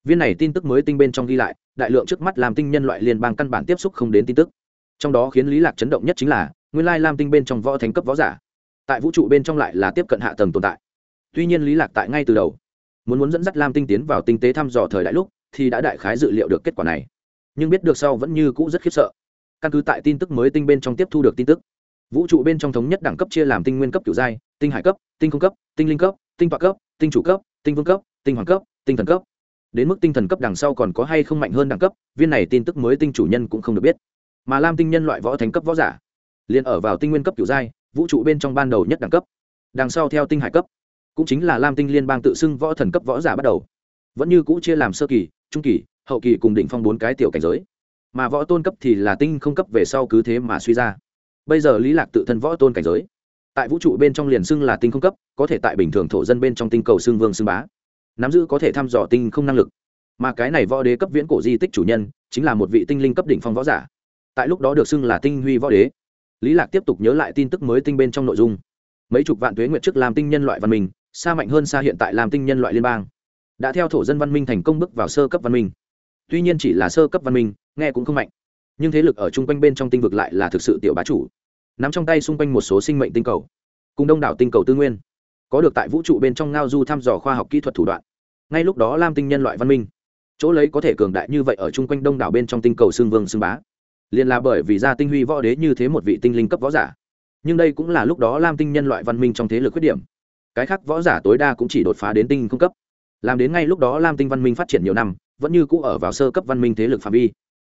Viên này tin tức mới tinh bên trong ghi lại, đại lượng trước mắt làm tinh nhân loại liên bang căn bản tiếp xúc không đến tin tức. Trong đó khiến lý lạc chấn động nhất chính là, nguyên lai lam tinh bên trong võ thánh cấp võ giả, tại vũ trụ bên trong lại là tiếp cận hạ tầng tồn tại. Tuy nhiên lý lạc tại ngay từ đầu muốn muốn dẫn dắt lam tinh tiến vào tinh tế thăm dò thời đại lúc, thì đã đại khái dự liệu được kết quả này. Nhưng biết được sau vẫn như cũ rất khiếp sợ. Căn cứ tại tin tức mới tinh bên trong tiếp thu được tin tức, vũ trụ bên trong thống nhất đẳng cấp chia làm tinh nguyên cấp kiểu giai, tinh hải cấp, tinh không cấp, tinh linh cấp, tinh toạc cấp, tinh chủ cấp, tinh vương cấp, tinh hoàng cấp, tinh thần cấp. Đến mức tinh thần cấp đằng sau còn có hay không mạnh hơn đẳng cấp, viên này tin tức mới tinh chủ nhân cũng không được biết. Mà lam tinh nhân loại võ thành cấp võ giả, liền ở vào tinh nguyên cấp kiểu giai, vũ trụ bên trong ban đầu nhất đẳng cấp, đằng sau theo tinh hải cấp cũng chính là lam tinh liên bang tự xưng võ thần cấp võ giả bắt đầu. Vẫn như cũ chia làm sơ kỳ, trung kỳ, hậu kỳ cùng đỉnh phong bốn cái tiểu cảnh giới. Mà võ tôn cấp thì là tinh không cấp về sau cứ thế mà suy ra. Bây giờ lý lạc tự thân võ tôn cảnh giới, tại vũ trụ bên trong liền xưng là tinh không cấp, có thể tại bình thường thổ dân bên trong tinh cầu xưng vương xưng bá. Nắm giữ có thể thăm dò tinh không năng lực. Mà cái này võ đế cấp viễn cổ di tích chủ nhân, chính là một vị tinh linh cấp đỉnh phong võ giả. Tại lúc đó được xưng là tinh huy võ đế. Lý lạc tiếp tục nhớ lại tin tức mới tinh bên trong nội dung. Mấy chục vạn tuế nguyện trước làm tinh nhân loại văn minh xa mạnh hơn xa hiện tại làm tinh nhân loại liên bang. Đã theo thổ dân văn minh thành công bước vào sơ cấp văn minh. Tuy nhiên chỉ là sơ cấp văn minh, nghe cũng không mạnh. Nhưng thế lực ở chung quanh bên trong tinh vực lại là thực sự tiểu bá chủ. Nắm trong tay xung quanh một số sinh mệnh tinh cầu, cùng đông đảo tinh cầu tư nguyên, có được tại vũ trụ bên trong ngao du thăm dò khoa học kỹ thuật thủ đoạn. Ngay lúc đó lam tinh nhân loại văn minh, chỗ lấy có thể cường đại như vậy ở chung quanh đông đảo bên trong tinh cầu xương vương xương bá. Liền là bởi vì ra tinh huy võ đế như thế một vị tinh linh cấp võ giả. Nhưng đây cũng là lúc đó lam tinh nhân loại văn minh trong thế lực khuyết điểm cái khác võ giả tối đa cũng chỉ đột phá đến tinh không cấp. Làm đến ngay lúc đó lam tinh văn minh phát triển nhiều năm, vẫn như cũ ở vào sơ cấp văn minh thế lực phạm vi.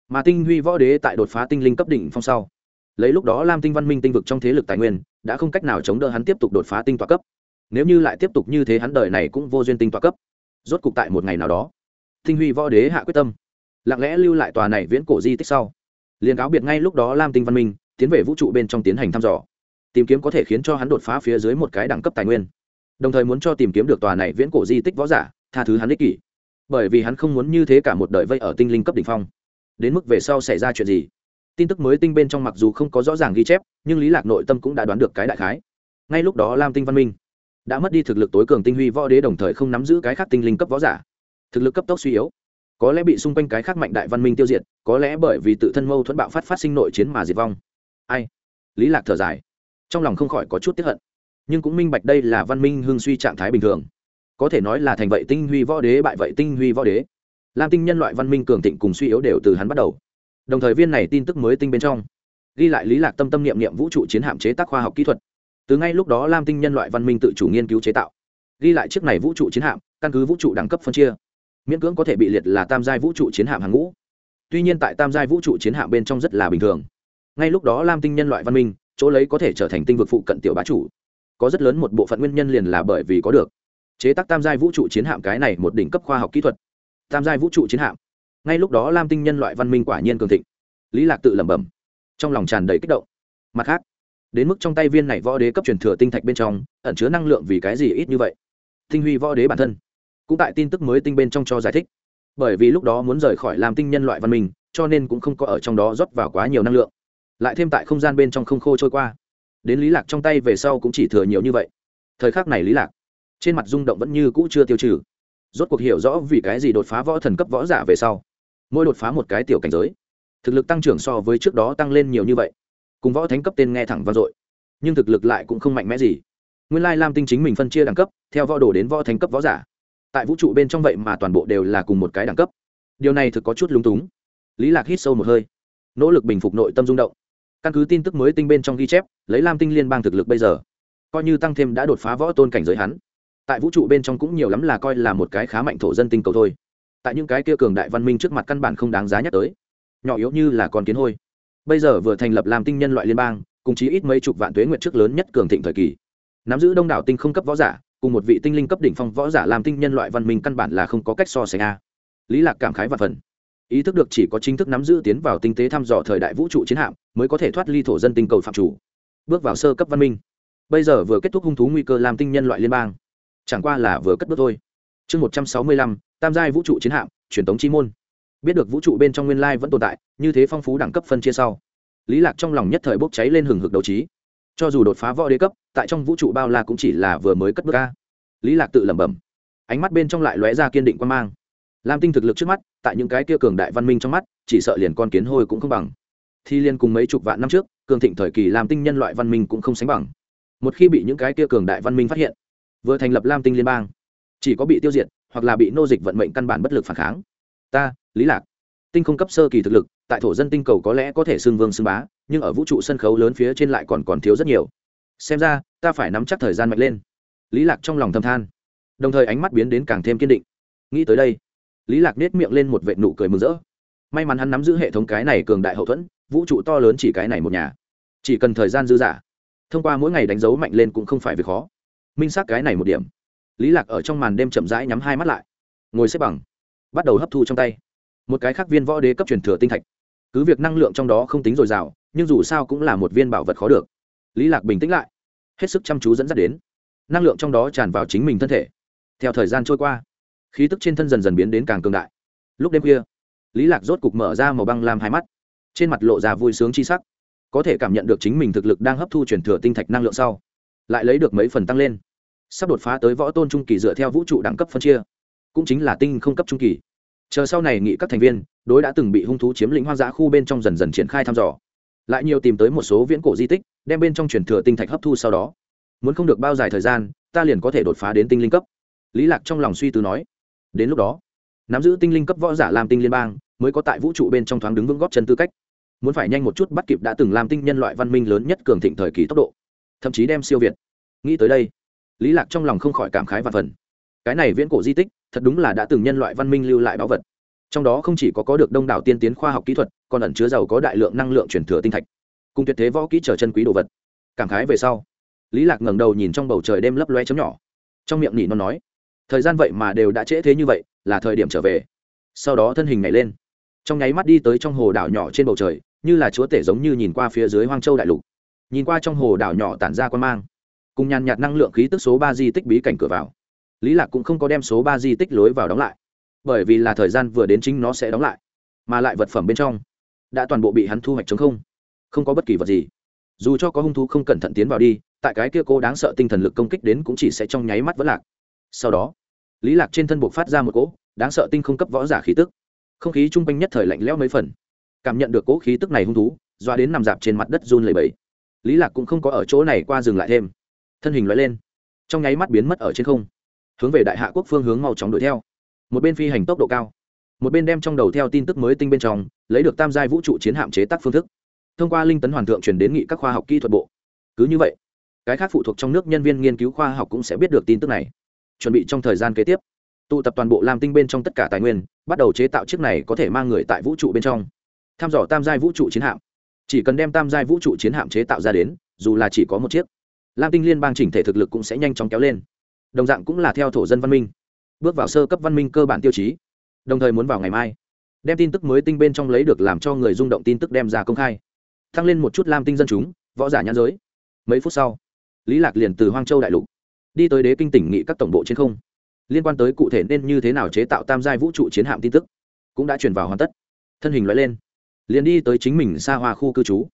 Mà tinh huy võ đế tại đột phá tinh linh cấp đỉnh phong sau. Lấy lúc đó lam tinh văn minh tinh vực trong thế lực tài nguyên, đã không cách nào chống đỡ hắn tiếp tục đột phá tinh tọa cấp. Nếu như lại tiếp tục như thế hắn đời này cũng vô duyên tinh tọa cấp. Rốt cục tại một ngày nào đó, tinh huy võ đế hạ quyết tâm, lặng lẽ lưu lại tòa này viễn cổ di tích sau. Liền cáo biệt ngay lúc đó lam tinh văn minh, tiến về vũ trụ bên trong tiến hành thăm dò, tìm kiếm có thể khiến cho hắn đột phá phía dưới một cái đẳng cấp tài nguyên đồng thời muốn cho tìm kiếm được tòa này viễn cổ di tích võ giả, tha thứ hắn ích kỷ. Bởi vì hắn không muốn như thế cả một đời vây ở tinh linh cấp đ ỉ n h phong. Đến mức về sau xảy ra chuyện gì? Tin tức mới tinh bên trong mặc dù không có rõ ràng ghi chép, nhưng lý lạc nội tâm cũng đã đoán được cái đại khái. Ngay lúc đó lam tinh văn minh đã mất đi thực lực tối cường tinh huy võ đế đồng thời không nắm giữ cái khác tinh linh cấp võ giả. Thực lực cấp tốc suy yếu. Có lẽ bị xung quanh cái khác mạnh đại văn minh tiêu diệt, có lẽ bởi vì tự thân mâu thuẫn bạo phát phát sinh nội chiến mà diệt vong. Ai? Lý lạc thở dài. Trong lòng không khỏi có chút tiếp hận nhưng cũng minh bạch đây là văn minh hương suy trạng thái bình thường. Có thể nói là thành vậy tinh huy võ đế bại vậy tinh huy võ đế. Lam tinh nhân loại văn minh cường thịnh cùng suy yếu đều từ hắn bắt đầu. Đồng thời viên này tin tức mới tinh bên trong. Ghi lại lý lạc tâm tâm niệm niệm vũ trụ chiến hạm chế tác khoa học kỹ thuật. Từ ngay lúc đó lam tinh nhân loại văn minh tự chủ nghiên cứu chế tạo. Ghi lại chiếc này vũ trụ chiến hạm, căn cứ vũ trụ đẳng cấp phân chia. Miễn cưỡng có thể bị liệt là tam giai vũ trụ chiến hạm hàng ngũ. Tuy nhiên tại tam giai vũ trụ chiến hạm bên trong rất là bình thường. Ngay lúc đó lam tinh nhân loại văn minh, chỗ lấy có thể trở thành tinh vực phụ cận tiểu bá chủ có rất lớn một bộ phận nguyên nhân liền là bởi vì có được. Chế tác tam giai vũ trụ chiến hạm cái này một đỉnh cấp khoa học kỹ thuật. Tam giai vũ trụ chiến hạm. Ngay lúc đó lam tinh nhân loại văn minh quả nhiên cường thịnh. Lý lạc tự lẩm bẩm. Trong lòng tràn đầy kích động. Mặt khác, đến mức trong tay viên này võ đế cấp truyền thừa tinh thạch bên trong, ẩn chứa năng lượng vì cái gì ít như vậy? Tinh huy võ đế bản thân. Cũng tại tin tức mới tinh bên trong cho giải thích. Bởi vì lúc đó muốn rời khỏi làm tinh nhân loại văn minh, cho nên cũng không có ở trong đó rót vào quá nhiều năng lượng. Lại thêm tại không gian bên trong không khô trôi qua đến lý lạc trong tay về sau cũng chỉ thừa nhiều như vậy. Thời khắc này lý lạc, trên mặt rung động vẫn như cũ chưa tiêu trừ. Rốt cuộc hiểu rõ vì cái gì đột phá võ thần cấp võ giả về sau, mỗi đột phá một cái tiểu cảnh giới, thực lực tăng trưởng so với trước đó tăng lên nhiều như vậy. Cùng võ thánh cấp tên nghe thẳng vang dội, nhưng thực lực lại cũng không mạnh mẽ gì. Nguyên lai lam tinh chính mình phân chia đẳng cấp, theo võ đồ đến võ thánh cấp võ giả. Tại vũ trụ bên trong vậy mà toàn bộ đều là cùng một cái đẳng cấp. Điều này thực có chút lúng túng. Lý lạc hít sâu một hơi, nỗ lực bình phục nội tâm rung động căn cứ tin tức mới tinh bên trong ghi chép, lấy lam tinh liên bang thực lực bây giờ, coi như tăng thêm đã đột phá võ tôn cảnh giới hắn, tại vũ trụ bên trong cũng nhiều lắm là coi là một cái khá mạnh thổ dân tinh cầu thôi. Tại những cái kia cường đại văn minh trước mặt căn bản không đáng giá nhắc tới, nhỏ yếu như là con kiến hôi. Bây giờ vừa thành lập làm tinh nhân loại liên bang, cùng chí ít mấy chục vạn tuế nguyệt trước lớn nhất cường thịnh thời kỳ, nắm giữ đông đảo tinh không cấp võ giả, cùng một vị tinh linh cấp đỉnh phong võ giả làm tinh nhân loại văn minh căn bản là không có cách so sánh a. Lý lạc cảm khái và phần ý thức được chỉ có chính thức nắm giữ tiến vào tinh tế thăm dò thời đại vũ trụ chiến hạm mới có thể thoát ly thổ dân tinh cầu phạm chủ. Bước vào sơ cấp văn minh. Bây giờ vừa kết thúc hung thú nguy cơ làm tinh nhân loại liên bang. Chẳng qua là vừa cất bước thôi. Chương một trăm sáu mươi lăm, tam giai vũ trụ chiến hạm, truyền thống chi môn. Biết được vũ trụ bên trong nguyên lai vẫn tồn tại, như thế phong phú đẳng cấp phân chia sau. Lý lạc trong lòng nhất thời bốc cháy lên hừng hực đấu trí. Cho dù đột phá võ đế cấp, tại trong vũ trụ bao la cũng chỉ là vừa mới cất bước ca lý lạc tự lẩm bẩm. Ánh mắt bên trong lại lóe ra kiên định quan mang lam tinh thực lực trước mắt, tại những cái kia cường đại văn minh trong mắt, chỉ sợ liền con kiến hôi cũng không bằng. Thi liên cùng mấy chục vạn năm trước, cường thịnh thời kỳ lam tinh nhân loại văn minh cũng không sánh bằng. Một khi bị những cái kia cường đại văn minh phát hiện, vừa thành lập lam tinh liên bang, chỉ có bị tiêu diệt, hoặc là bị nô dịch vận mệnh căn bản bất lực phản kháng. Ta, lý lạc, tinh không cấp sơ kỳ thực lực, tại thổ dân tinh cầu có lẽ có thể xưng vương xưng bá, nhưng ở vũ trụ sân khấu lớn phía trên lại còn còn thiếu rất nhiều. Xem ra, ta phải nắm chắc thời gian mạnh lên. Lý lạc trong lòng thầm than, đồng thời ánh mắt biến đến càng thêm kiên định. Nghĩ tới đây lý lạc nết miệng lên một vệ nụ cười mừng rỡ. May mắn hắn nắm giữ hệ thống cái này cường đại hậu thuẫn, vũ trụ to lớn chỉ cái này một nhà. Chỉ cần thời gian dư dả, thông qua mỗi ngày đánh dấu mạnh lên cũng không phải việc khó. Minh xác cái này một điểm. Lý lạc ở trong màn đêm chậm rãi nhắm hai mắt lại. Ngồi xếp bằng. Bắt đầu hấp thu trong tay. Một cái khác viên võ đế cấp truyền thừa tinh thạch. Cứ việc năng lượng trong đó không tính dồi dào, nhưng dù sao cũng là một viên bảo vật khó được. Lý lạc bình tĩnh lại. Hết sức chăm chú dẫn dắt đến. Năng lượng trong đó tràn vào chính mình thân thể. Theo thời gian trôi qua khí tức trên thân dần dần biến đến càng cường đại. Lúc đêm khuya, lý lạc rốt cục mở ra màu băng làm hai mắt. Trên mặt lộ ra vui sướng chi sắc. Có thể cảm nhận được chính mình thực lực đang hấp thu truyền thừa tinh thạch năng lượng sau, lại lấy được mấy phần tăng lên. Sắp đột phá tới võ tôn trung kỳ dựa theo vũ trụ đẳng cấp phân chia, cũng chính là tinh không cấp trung kỳ. Chờ sau này nghị các thành viên, đối đã từng bị hung thú chiếm lĩnh hoang dã khu bên trong dần dần triển khai thăm dò. Lại nhiều tìm tới một số viễn cổ di tích, đem bên trong truyền thừa tinh thạch hấp thu sau đó. Muốn không được bao dài thời gian, ta liền có thể đột phá đến tinh linh cấp. Lý lạc trong lòng suy tư nói đến lúc đó, nắm giữ tinh linh cấp võ giả làm tinh liên bang, mới có tại vũ trụ bên trong thoáng đứng vững góp chân tư cách. Muốn phải nhanh một chút bắt kịp đã từng làm tinh nhân loại văn minh lớn nhất cường thịnh thời kỳ tốc độ. Thậm chí đem siêu việt. Nghĩ tới đây, lý lạc trong lòng không khỏi cảm khái và phần. Cái này viễn cổ di tích, thật đúng là đã từng nhân loại văn minh lưu lại báu vật. Trong đó không chỉ có có được đông đảo tiên tiến khoa học kỹ thuật, còn ẩn chứa giàu có đại lượng năng lượng chuyển thừa tinh thạch. Cùng tuyệt thế võ kỹ trở chân quý đồ vật. Cảm khái về sau, lý lạc ngẩng đầu nhìn trong bầu trời đêm lấp loe chấm nhỏ. Trong miệng nhị nó nói thời gian vậy mà đều đã trễ thế như vậy, là thời điểm trở về. Sau đó thân hình nhảy lên. Trong nháy mắt đi tới trong hồ đảo nhỏ trên bầu trời, như là chúa tể giống như nhìn qua phía dưới hoang châu đại lục. Nhìn qua trong hồ đảo nhỏ tản ra quan mang, cùng nhàn nhạt năng lượng khí tức số ba di tích bí cảnh cửa vào. Lý lạc cũng không có đem số ba di tích lối vào đóng lại, bởi vì là thời gian vừa đến chính nó sẽ đóng lại, mà lại vật phẩm bên trong đã toàn bộ bị hắn thu hoạch chống không không có bất kỳ vật gì. Dù cho có hung thú không cẩn thận tiến vào đi, tại cái kia cô đáng sợ tinh thần lực công kích đến cũng chỉ sẽ trong nháy mắt vẫn lạc sau đó, lý lạc trên thân buộc phát ra một cỗ đáng sợ tinh không cấp võ giả khí tức. Không khí trung quanh nhất thời lạnh lẽo mấy phần. Cảm nhận được cỗ khí tức này hung thú, doa đến nằm dạp trên mặt đất run lẩy bẩy. Lý lạc cũng không có ở chỗ này qua dừng lại thêm. Thân hình lóe lên, trong nháy mắt biến mất ở trên không. Hướng về đại hạ quốc phương hướng mau chóng đuổi theo. Một bên phi hành tốc độ cao, một bên đem trong đầu theo tin tức mới tinh bên trong, lấy được tam giai vũ trụ chiến hạm chế tác phương thức. Thông qua linh tấn hoàn thượng truyền đến nghị các khoa học kỹ thuật bộ. Cứ như vậy, cái khác phụ thuộc trong nước nhân viên nghiên cứu khoa học cũng sẽ biết được tin tức này chuẩn bị trong thời gian kế tiếp. Tụ tập toàn bộ lam tinh bên trong tất cả tài nguyên, bắt đầu chế tạo chiếc này có thể mang người tại vũ trụ bên trong. Tham dò tam giai vũ trụ chiến hạm. Chỉ cần đem tam giai vũ trụ chiến hạm chế tạo ra đến, dù là chỉ có một chiếc, lam tinh liên bang chỉnh thể thực lực cũng sẽ nhanh chóng kéo lên. Đồng dạng cũng là theo thổ dân văn minh, bước vào sơ cấp văn minh cơ bản tiêu chí. Đồng thời muốn vào ngày mai, đem tin tức mới tinh bên trong lấy được làm cho người rung động tin tức đem ra công khai. Tăng lên một chút lam tinh dân chúng, võ giả nhãn giới. Mấy phút sau, lý lạc liền từ hoang châu đại lục đi tới đế kinh tỉnh nghị các tổng bộ trên không. Liên quan tới cụ thể nên như thế nào chế tạo tam giai vũ trụ chiến hạm tin tức cũng đã truyền vào hoàn tất. Thân hình loại lên, liền đi tới chính mình xa hoa khu cư trú.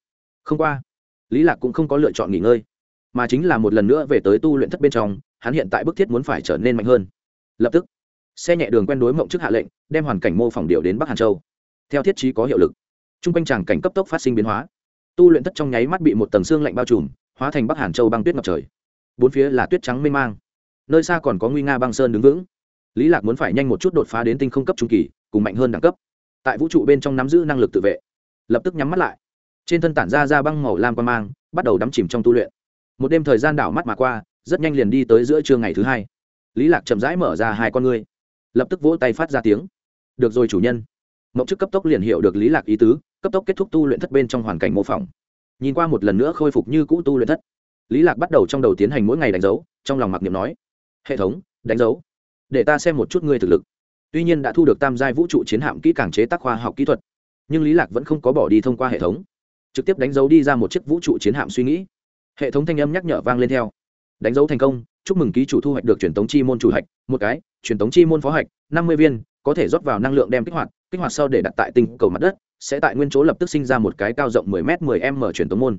Không qua, lý lạc cũng không có lựa chọn nghỉ ngơi, mà chính là một lần nữa về tới tu luyện thất bên trong, hắn hiện tại bức thiết muốn phải trở nên mạnh hơn. Lập tức, xe nhẹ đường quen đối mộng trước hạ lệnh, đem hoàn cảnh mô phỏng điệu đến bắc hàn châu. Theo thiết trí có hiệu lực t r u n g quanh tràng cảnh cấp tốc phát sinh biến hóa. Tu luyện thất trong nháy mắt bị một tầng xương lạnh bao trùm, hóa thành bắc hàn châu băng tuyết ngập trời bốn phía là tuyết trắng mênh mang. Nơi xa còn có nguy nga băng sơn đứng vững. Lý lạc muốn phải nhanh một chút đột phá đến tinh không cấp trung kỳ, cùng mạnh hơn đẳng cấp. Tại vũ trụ bên trong nắm giữ năng lực tự vệ. Lập tức nhắm mắt lại. Trên thân tản ra ra băng màu lam quan mang, bắt đầu đắm chìm trong tu luyện. Một đêm thời gian đảo mắt mà qua, rất nhanh liền đi tới giữa trưa ngày thứ hai. Lý lạc chậm rãi mở ra hai con ngươi. Lập tức vỗ tay phát ra tiếng. Được rồi chủ nhân. Mộng chức cấp tốc liền hiểu được lý lạc ý tứ, cấp tốc kết thúc tu luyện thất bên trong hoàn cảnh mô phỏng. Nhìn qua một lần nữa khôi phục như cũ tu luyện thất lý lạc bắt đầu trong đầu tiến hành mỗi ngày đánh dấu, trong lòng mặc niệm nói, hệ thống, đánh dấu, để ta xem một chút ngươi thực lực. Tuy nhiên đã thu được tam giai vũ trụ chiến hạm kỹ càng chế tác khoa học kỹ thuật, nhưng lý lạc vẫn không có bỏ đi thông qua hệ thống, trực tiếp đánh dấu đi ra một chiếc vũ trụ chiến hạm suy nghĩ. Hệ thống thanh âm nhắc nhở vang lên theo, đánh dấu thành công, chúc mừng ký chủ thu hoạch được truyền tống chi môn chủ hạch, một cái, truyền tống chi môn phó hạch, năm mươi viên, có thể rót vào năng lượng đem kích hoạt kích hoạt sau để đặt tại tinh cầu mặt đất, sẽ tại nguyên chỗ lập tức sinh ra một cái cao rộng 10 m 10 m truyền tống môn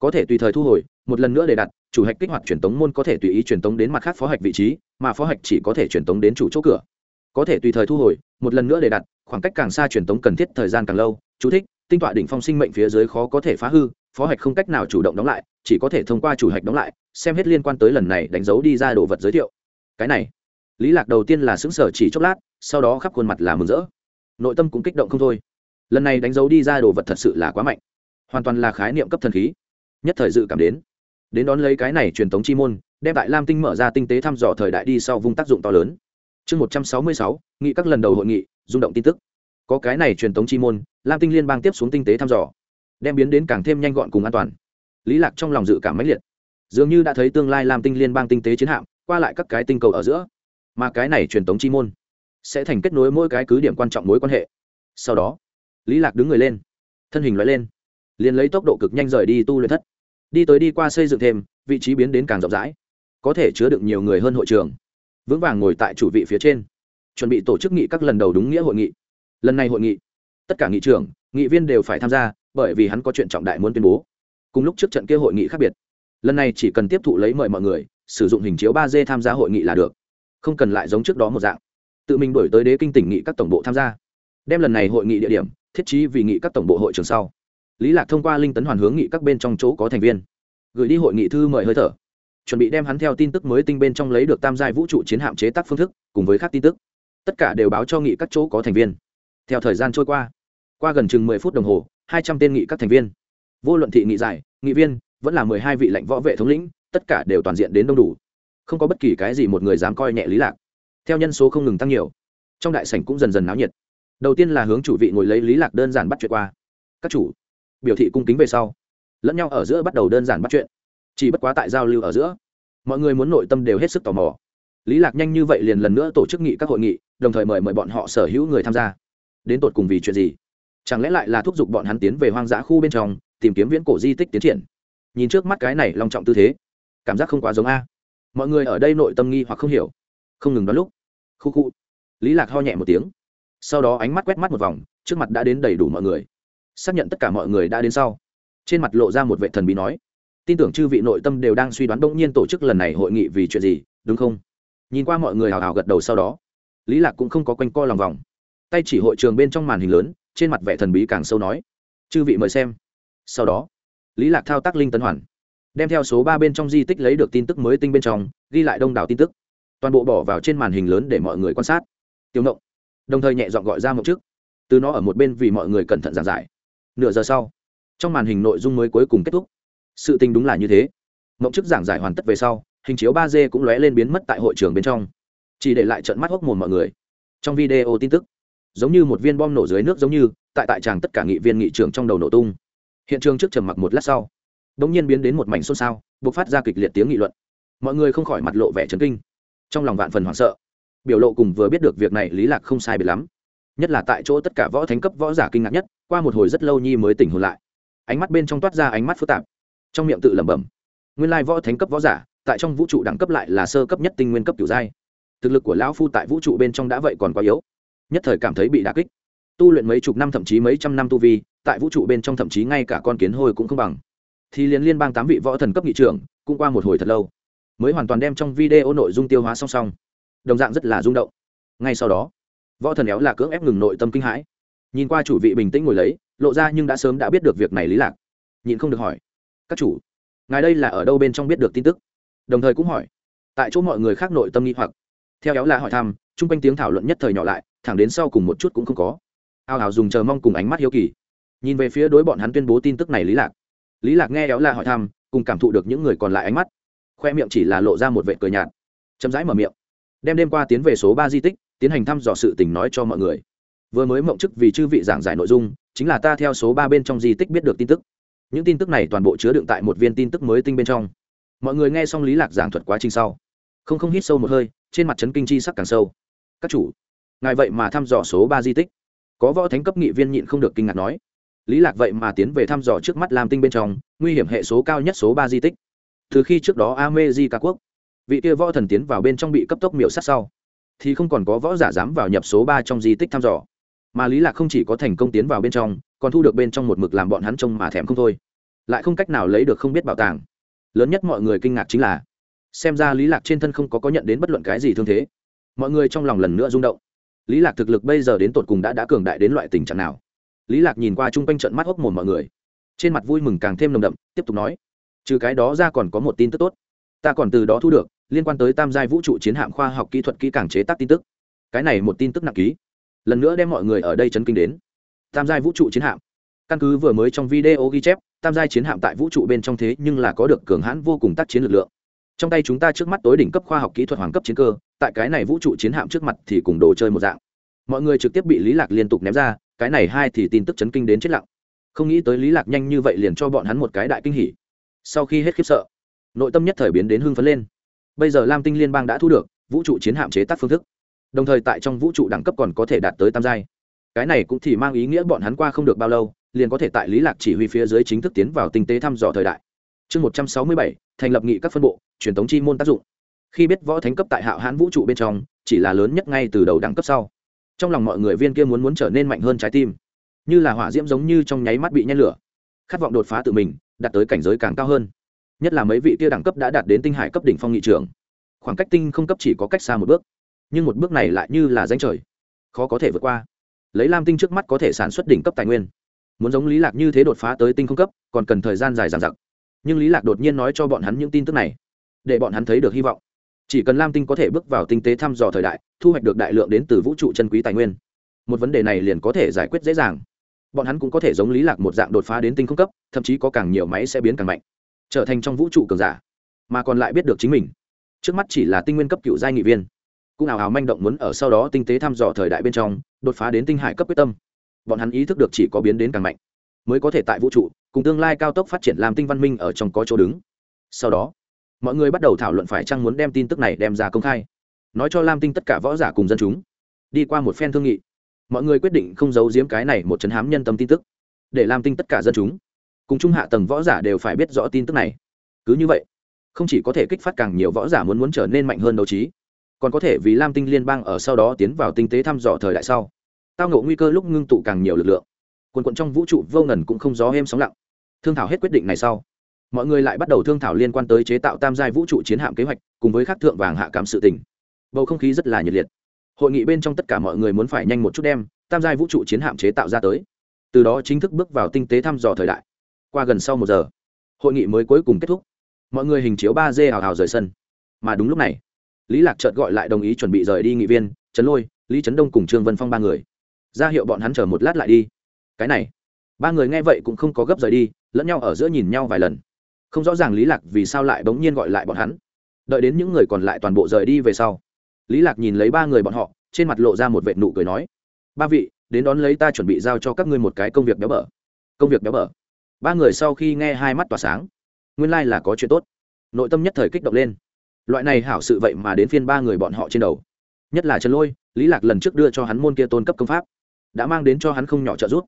có thể tùy thời thu hồi, một lần nữa để đặt, chủ hạch kích hoạt truyền tống môn có thể tùy ý truyền tống đến mặt khác phó hạch vị trí, mà phó hạch chỉ có thể truyền tống đến chủ chỗ cửa. Có thể tùy thời thu hồi, một lần nữa để đặt, khoảng cách càng xa truyền tống cần thiết thời gian càng lâu. Chú thích, tinh tọa đỉnh phong sinh mệnh phía dưới khó có thể phá hư, phó hạch không cách nào chủ động đóng lại, chỉ có thể thông qua chủ hạch đóng lại, xem hết liên quan tới lần này đánh dấu đi ra đồ vật giới thiệu. Cái này, lý lạc đầu tiên là xứng sở chỉ chốc lát, sau đó khắp khuôn mặt là mừng rỡ. Nội tâm cũng kích động không thôi. Lần này đánh dấu đi ra đồ vật thật sự là quá mạnh. Hoàn toàn là khái niệm cấp thần khí nhất thời dự cảm đến. Đến đón lấy cái này truyền thống chi môn, đem đại lam tinh mở ra tinh tế thăm dò thời đại đi sau vùng tác dụng to lớn. Chương một trăm sáu mươi sáu, nghị các lần đầu hội nghị, rung động tin tức. Có cái này truyền thống chi môn, lam tinh liên bang tiếp xuống tinh tế thăm dò, đem biến đến càng thêm nhanh gọn cùng an toàn. Lý lạc trong lòng dự cảm mãnh liệt. Dường như đã thấy tương lai lam tinh liên bang tinh tế chiến hạm, qua lại các cái tinh cầu ở giữa. Mà cái này truyền thống chi môn sẽ thành kết nối mỗi cái cứ điểm quan trọng mối quan hệ. Sau đó, lý lạc đứng người lên, thân hình loại lên, liền lấy tốc độ cực nhanh rời đi tu luyện thất đi tới đi qua xây dựng thêm, vị trí biến đến càng rộng rãi, có thể chứa được nhiều người hơn hội trường. Vững vàng ngồi tại chủ vị phía trên, chuẩn bị tổ chức nghị các lần đầu đúng nghĩa hội nghị. Lần này hội nghị, tất cả nghị trưởng, nghị viên đều phải tham gia, bởi vì hắn có chuyện trọng đại muốn tuyên bố. Cùng lúc trước trận kia hội nghị khác biệt, lần này chỉ cần tiếp thụ lấy mời mọi người, sử dụng hình chiếu ba d tham gia hội nghị là được. Không cần lại giống trước đó một dạng. Tự mình đổi tới đế kinh tỉnh nghị các tổng bộ tham gia. Đem lần này hội nghị địa điểm, thiết trí vì nghị các tổng bộ hội trường sau lý lạc thông qua linh tấn hoàn hướng nghị các bên trong chỗ có thành viên. Gửi đi hội nghị thư mời hơi thở. Chuẩn bị đem hắn theo tin tức mới tinh bên trong lấy được tam giai vũ trụ chiến hạm chế tác phương thức, cùng với các tin tức. Tất cả đều báo cho nghị các chỗ có thành viên. Theo thời gian trôi qua qua gần chừng mười phút đồng hồ, hai trăm tên nghị các thành viên. Vô luận thị nghị giải, nghị viên, vẫn là mười hai vị lệnh võ vệ thống lĩnh, tất cả đều toàn diện đến đông đủ. Không có bất kỳ cái gì một người dám coi nhẹ lý lạc. Theo nhân số không ngừng tăng nhiều, trong đại sảnh cũng dần dần náo nhiệt. Đầu tiên là hướng chủ vị ngồi lấy lý lạc đơn giản bắt chuyện qua. Các chủ biểu thị cung kính về sau. Lẫn nhau ở giữa bắt đầu đơn giản bắt chuyện. Chỉ bất quá tại giao lưu ở giữa, mọi người muốn nội tâm đều hết sức tò mò. Lý lạc nhanh như vậy liền lần nữa tổ chức nghị các hội nghị, đồng thời mời mời bọn họ sở hữu người tham gia. Đến tột cùng vì chuyện gì? Chẳng lẽ lại là thúc giục bọn hắn tiến về hoang dã khu bên trong, tìm kiếm viễn cổ di tích tiến triển? Nhìn trước mắt cái này long trọng tư thế, cảm giác không quá giống a. Mọi người ở đây nội tâm nghi hoặc không hiểu. Không ngừng đón lúc. Khu khu. Lý lạc ho nhẹ một tiếng. Sau đó ánh mắt quét mắt một vòng, trước mặt đã đến đầy đủ mọi người xác nhận tất cả mọi người đã đến sau. Trên mặt lộ ra một vệ thần bí nói, tin tưởng chư vị nội tâm đều đang suy đoán đông nhiên tổ chức lần này hội nghị vì chuyện gì, đúng không? Nhìn qua mọi người hào hào gật đầu sau đó, lý lạc cũng không có quanh co lòng vòng. Tay chỉ hội trường bên trong màn hình lớn, trên mặt vẻ thần bí càng sâu nói, chư vị mời xem. Sau đó, lý lạc thao tác linh tấn hoàn, đem theo số ba bên trong di tích lấy được tin tức mới tinh bên trong, ghi lại đông đảo tin tức. Toàn bộ bỏ vào trên màn hình lớn để mọi người quan sát. Tiêu ngộng, đồng thời nhẹ dọn gọi ra một trước. Từ nó ở một bên vì mọi người cẩn thận giảng giải nửa giờ sau, trong màn hình nội dung mới cuối cùng kết thúc. Sự tình đúng là như thế. Mộng chức giảng giải hoàn tất về sau, hình chiếu ba d cũng lóe lên biến mất tại hội trường bên trong. Chỉ để lại trận mắt hốc mồm mọi người. Trong video tin tức, giống như một viên bom nổ dưới nước giống như, tại tại tràng tất cả nghị viên nghị trường trong đầu nổ tung. Hiện trường trước trầm mặc một lát sau đ ỗ n g nhiên biến đến một mảnh xôn xao buộc phát ra kịch liệt tiếng nghị luận. Mọi người không khỏi mặt lộ vẻ trấn kinh. Trong lòng vạn phần hoảng sợ. Biểu lộ cùng vừa biết được việc này lý lạc không sai biệt lắm. Nhất là tại chỗ tất cả võ thánh cấp võ giả kinh ngạc nhất qua một hồi rất lâu nhi mới tỉnh hồn lại. Ánh mắt bên trong toát ra ánh mắt phức tạp. Trong miệng tự lẩm bẩm, nguyên lai võ thánh cấp võ giả, tại trong vũ trụ đẳng cấp lại là sơ cấp nhất tinh nguyên cấp kiểu giai. Thực lực của lão phu tại vũ trụ bên trong đã vậy còn quá yếu, nhất thời cảm thấy bị đà kích. Tu luyện mấy chục năm thậm chí mấy trăm năm tu vi, tại vũ trụ bên trong thậm chí ngay cả con kiến hôi cũng không bằng. Thì liền liên bang tám vị võ thần cấp nghị trưởng, cũng qua một hồi thật lâu, mới hoàn toàn đem trong video nội dung tiêu hóa song song. Đồng dạng rất là rung động. Ngay sau đó, võ thần éo là cưỡng ép ngừng nội tâm kinh hãi nhìn qua chủ vị bình tĩnh ngồi lấy, lộ ra nhưng đã sớm đã biết được việc này lý lạc. Nhìn không được hỏi, các chủ, ngài đây là ở đâu bên trong biết được tin tức? Đồng thời cũng hỏi, tại chỗ mọi người khác nội tâm nghi hoặc. Theo éo là hỏi thăm, chung quanh tiếng thảo luận nhất thời nhỏ lại, thẳng đến sau cùng một chút cũng không có. Ao ào dùng chờ mong cùng ánh mắt hiếu kỳ, nhìn về phía đối bọn hắn tuyên bố tin tức này lý lạc. Lý lạc nghe éo là hỏi thăm, cùng cảm thụ được những người còn lại ánh mắt, khoe miệng chỉ là lộ ra một vệ cười nhạt, chậm rãi mở miệng, đem đêm qua tiến về số ba di tích, tiến hành thăm dò sự tình nói cho mọi người vừa mới mộng chức vì chư vị giảng giải nội dung, chính là ta theo số ba bên trong di tích biết được tin tức. Những tin tức này toàn bộ chứa đựng tại một viên tin tức mới tinh bên trong. Mọi người nghe xong lý lạc giảng thuật quá trình sau, không không hít sâu một hơi, trên mặt trấn kinh chi sắc càng sâu. Các chủ, ngài vậy mà thăm dò số ba di tích. Có võ thánh cấp nghị viên nhịn không được kinh ngạc nói. Lý lạc vậy mà tiến về thăm dò trước mắt lam tinh bên trong, nguy hiểm hệ số cao nhất số ba di tích. Từ khi trước đó ame di ca quốc, vị kia võ thần tiến vào bên trong bị cấp tốc miểu sát sau, thì không còn có võ giả dám vào nhập số ba trong di tích thăm dò mà lý lạc không chỉ có thành công tiến vào bên trong, còn thu được bên trong một mực làm bọn hắn trông mà thèm không thôi. Lại không cách nào lấy được không biết bảo tàng. Lớn nhất mọi người kinh ngạc chính là, xem ra lý lạc trên thân không có có nhận đến bất luận cái gì thương thế. Mọi người trong lòng lần nữa rung động. Lý lạc thực lực bây giờ đến tột cùng đã đã cường đại đến loại tình trạng nào? Lý lạc nhìn qua chung quanh trận mắt hốc mồm mọi người. Trên mặt vui mừng càng thêm nồng đậm, tiếp tục nói, trừ cái đó ra còn có một tin tức tốt. Ta còn từ đó thu được, liên quan tới tam giai vũ trụ chiến hạm khoa học kỹ thuật kỹ càng chế tác tin tức. Cái này một tin tức nặng ký lần nữa đem mọi người ở đây chấn kinh đến. Tam giai vũ trụ chiến hạm. Căn cứ vừa mới trong video ghi chép, tam giai chiến hạm tại vũ trụ bên trong thế nhưng là có được cường hãn vô cùng tác chiến lực lượng. Trong tay chúng ta trước mắt tối đỉnh cấp khoa học kỹ thuật hoàng cấp chiến cơ, tại cái này vũ trụ chiến hạm trước mặt thì cùng đồ chơi một dạng. Mọi người trực tiếp bị lý lạc liên tục ném ra, cái này hai thì tin tức chấn kinh đến chết lặng. Không nghĩ tới lý lạc nhanh như vậy liền cho bọn hắn một cái đại kinh hỉ. Sau khi hết khiếp sợ, nội tâm nhất thời biến đến hưng phấn lên. Bây giờ lam tinh liên bang đã thu được vũ trụ chiến hạm chế tác phương thức đồng thời tại trong vũ trụ đẳng cấp còn có thể đạt tới tam giai. Cái này cũng thì mang ý nghĩa bọn hắn qua không được bao lâu, liền có thể tại lý lạc chỉ huy phía dưới chính thức tiến vào tinh tế thăm dò thời đại. Chương một trăm sáu mươi bảy, thành lập nghị các phân bộ, truyền thống chi môn tác dụng. Khi biết võ thánh cấp tại hạo hãn vũ trụ bên trong, chỉ là lớn nhất ngay từ đầu đẳng cấp sau. Trong lòng mọi người viên kia muốn muốn trở nên mạnh hơn trái tim. Như là hỏa diễm giống như trong nháy mắt bị nhen lửa. Khát vọng đột phá tự mình, đạt tới cảnh giới càng cao hơn. Nhất là mấy vị kia đẳng cấp đã đạt đến tinh hải cấp đỉnh phong nghị trường khoảng cách tinh không cấp chỉ có cách xa một bước nhưng một bước này lại như là danh trời. Khó có thể vượt qua. Lấy lam tinh trước mắt có thể sản xuất đỉnh cấp tài nguyên. Muốn giống lý lạc như thế đột phá tới tinh không cấp, còn cần thời gian dài dằng dặc. Nhưng lý lạc đột nhiên nói cho bọn hắn những tin tức này, để bọn hắn thấy được hy vọng. Chỉ cần lam tinh có thể bước vào tinh tế thăm dò thời đại, thu hoạch được đại lượng đến từ vũ trụ chân quý tài nguyên, một vấn đề này liền có thể giải quyết dễ dàng. Bọn hắn cũng có thể giống lý lạc một dạng đột phá đến tinh không cấp, thậm chí có càng nhiều máy sẽ biến càng mạnh, trở thành trong vũ trụ cường giả, mà còn lại biết được chính mình. Trước mắt chỉ là tinh nguyên cấp cựu giai nghị viên cũng ảo ảo manh động muốn ở sau đó tinh tế thăm dò thời đại bên trong, đột phá đến tinh hải cấp quyết tâm. Bọn hắn ý thức được chỉ có biến đến càng mạnh, mới có thể tại vũ trụ, cùng tương lai cao tốc phát triển làm tinh văn minh ở trong có chỗ đứng. Sau đó, mọi người bắt đầu thảo luận phải chăng muốn đem tin tức này đem ra công khai. Nói cho lam tinh tất cả võ giả cùng dân chúng, đi qua một phen thương nghị, mọi người quyết định không giấu giếm cái này một chấn hám nhân tâm tin tức. Để lam tinh tất cả dân chúng, cùng trung hạ tầng võ giả đều phải biết rõ tin tức này. Cứ như vậy, không chỉ có thể kích phát càng nhiều võ giả muốn muốn trở nên mạnh hơn đấu trí còn có thể vì lam tinh liên bang ở sau đó tiến vào tinh tế thăm dò thời đại sau. Tao ngộ nguy cơ lúc ngưng tụ càng nhiều lực lượng. Quần quận trong vũ trụ vô ngần cũng không gió êm sóng lặng. Thương thảo hết quyết định này sau, mọi người lại bắt đầu thương thảo liên quan tới chế tạo tam giai vũ trụ chiến hạm kế hoạch, cùng với khắc thượng vàng hạ cảm sự tình. Bầu không khí rất là nhiệt liệt. Hội nghị bên trong tất cả mọi người muốn phải nhanh một chút đem tam giai vũ trụ chiến hạm chế tạo ra tới. Từ đó chính thức bước vào tinh tế thăm dò thời đại. Qua gần sau một giờ, hội nghị mới cuối cùng kết thúc. Mọi người hình chiếu ba d hào hào rời sân. Mà đúng lúc này lý lạc chợt gọi lại đồng ý chuẩn bị rời đi nghị viên trấn lôi, lý trấn đông cùng trương vân phong ba người. Ra hiệu bọn hắn chờ một lát lại đi. Cái này. Ba người nghe vậy cũng không có gấp rời đi, lẫn nhau ở giữa nhìn nhau vài lần. Không rõ ràng lý lạc vì sao lại bỗng nhiên gọi lại bọn hắn. Đợi đến những người còn lại toàn bộ rời đi về sau, lý lạc nhìn lấy ba người bọn họ, trên mặt lộ ra một vệt nụ cười nói, ba vị, đến đón lấy ta chuẩn bị giao cho các ngươi một cái công việc béo bở. Công việc béo bở? Ba người sau khi nghe hai mắt tỏa sáng, nguyên lai là có chuyện tốt. Nội tâm nhất thời kích động lên loại này hảo sự vậy mà đến phiên ba người bọn họ trên đầu. Nhất là trần lôi, lý lạc lần trước đưa cho hắn môn kia tôn cấp công pháp, đã mang đến cho hắn không nhỏ trợ giúp.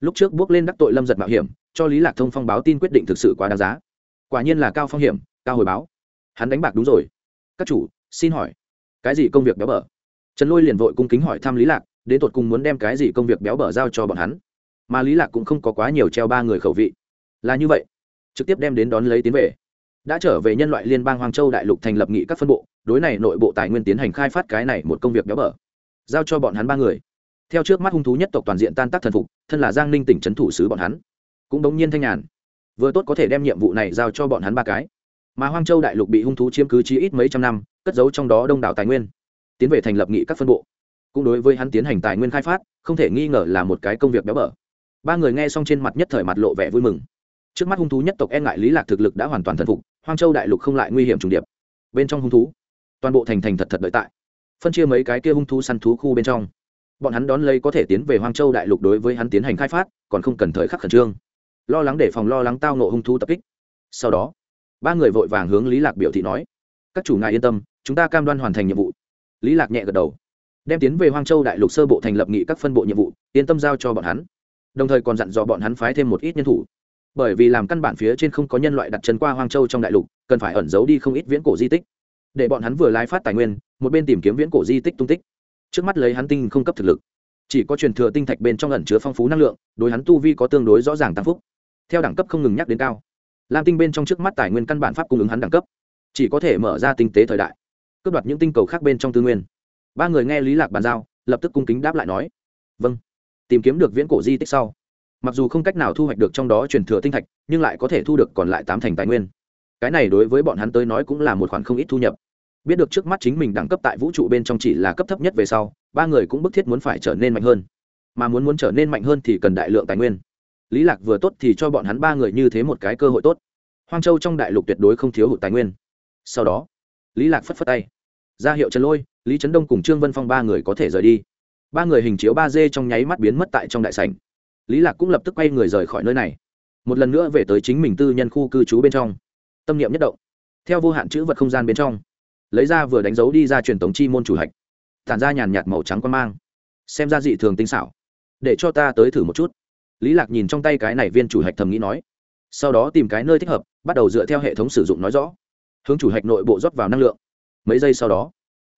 Lúc trước bước lên đắc tội lâm giật mạo hiểm, cho lý lạc thông phong báo tin quyết định thực sự quá đáng giá. Quả nhiên là cao phong hiểm, cao hồi báo. Hắn đánh bạc đúng rồi. Các chủ, xin hỏi, cái gì công việc béo bở? Trần lôi liền vội cung kính hỏi thăm lý lạc, đến tột cùng muốn đem cái gì công việc béo bở giao cho bọn hắn. Mà lý lạc cũng không có quá nhiều treo ba người khẩu vị. Là như vậy. Trực tiếp đem đến đón lấy tiến về đã trở về nhân loại liên bang hoàng châu đại lục thành lập nghị các phân bộ, đối này nội bộ tài nguyên tiến hành khai phát cái này một công việc béo bở. Giao cho bọn hắn ba người. Theo trước mắt hung thú nhất tộc toàn diện tan tác thần phục, thân là giang ninh tỉnh trấn thủ sứ bọn hắn. Cũng đống nhiên thanh nhàn. Vừa tốt có thể đem nhiệm vụ này giao cho bọn hắn ba cái. Mà hoang châu đại lục bị hung thú chiếm cứ chí ít mấy trăm năm, cất giấu trong đó đông đảo tài nguyên. Tiến về thành lập nghị các phân bộ. Cũng đối với hắn tiến hành tài nguyên khai phát, không thể nghi ngờ là một cái công việc béo bở. Ba người nghe xong trên mặt nhất thời mặt lộ vẻ vui mừng. Trước mắt hung thú nhất tộc e ngại lý lạc thực lực đã hoàn toàn thần phục hoang châu đại lục không lại nguy hiểm trùng điệp. Bên trong hung thú, toàn bộ thành thành thật thật đợi tại. Phân chia mấy cái kia hung thú săn thú khu bên trong. Bọn hắn đón lấy có thể tiến về hoang châu đại lục đối với hắn tiến hành khai phát, còn không cần thời khắc khẩn trương. Lo lắng để phòng lo lắng tao nộ hung thú tập kích. Sau đó, ba người vội vàng hướng lý lạc biểu thị nói, các chủ ngài yên tâm, chúng ta cam đoan hoàn thành nhiệm vụ. Lý lạc nhẹ gật đầu, đem tiến về hoang châu đại lục sơ bộ thành lập nghị các phân bộ nhiệm vụ, yên tâm giao cho bọn hắn. Đồng thời còn dặn dò bọn hắn phái thêm một ít nhân thủ bởi vì làm căn bản phía trên không có nhân loại đặt chân qua hoang châu trong đại lục, cần phải ẩn giấu đi không ít viễn cổ di tích. Để bọn hắn vừa lái phát tài nguyên, một bên tìm kiếm viễn cổ di tích tung tích. Trước mắt lấy hắn tinh không cấp thực lực, chỉ có truyền thừa tinh thạch bên trong ẩn chứa phong phú năng lượng, đối hắn tu vi có tương đối rõ ràng tăng phúc. Theo đẳng cấp không ngừng nhắc đến cao, lam tinh bên trong trước mắt tài nguyên căn bản pháp cung ứng hắn đẳng cấp, chỉ có thể mở ra tinh tế thời đại, cướp đoạt những tinh cầu khác bên trong tư nguyên. Ba người nghe lý lạc bàn giao, lập tức cung kính đáp lại nói vâng tìm kiếm được viễn cổ di tích sau mặc dù không cách nào thu hoạch được trong đó truyền thừa tinh thạch, nhưng lại có thể thu được còn lại tám thành tài nguyên. Cái này đối với bọn hắn tới nói cũng là một khoản không ít thu nhập. Biết được trước mắt chính mình đẳng cấp tại vũ trụ bên trong chỉ là cấp thấp nhất về sau, ba người cũng bức thiết muốn phải trở nên mạnh hơn. Mà muốn muốn trở nên mạnh hơn thì cần đại lượng tài nguyên. Lý lạc vừa tốt thì cho bọn hắn ba người như thế một cái cơ hội tốt. Hoang châu trong đại lục tuyệt đối không thiếu hụt tài nguyên. Sau đó, lý lạc phất phất tay. Ra hiệu trần lôi, lý trấn đông cùng trương vân phong ba người có thể rời đi. Ba người hình chiếu ba d trong nháy mắt biến mất tại trong đại sảnh lý lạc cũng lập tức quay người rời khỏi nơi này. Một lần nữa về tới chính mình tư nhân khu cư trú bên trong. Tâm niệm nhất động. Theo vô hạn chữ vật không gian bên trong, lấy ra vừa đánh dấu đi ra truyền tống chi môn chủ hạch. Tản ra nhàn nhạt màu trắng quan mang. Xem ra dị thường tinh xảo. Để cho ta tới thử một chút. Lý lạc nhìn trong tay cái này viên chủ hạch thầm nghĩ nói. Sau đó tìm cái nơi thích hợp, bắt đầu dựa theo hệ thống sử dụng nói rõ. Hướng chủ hạch nội bộ rót vào năng lượng. Mấy giây sau đó,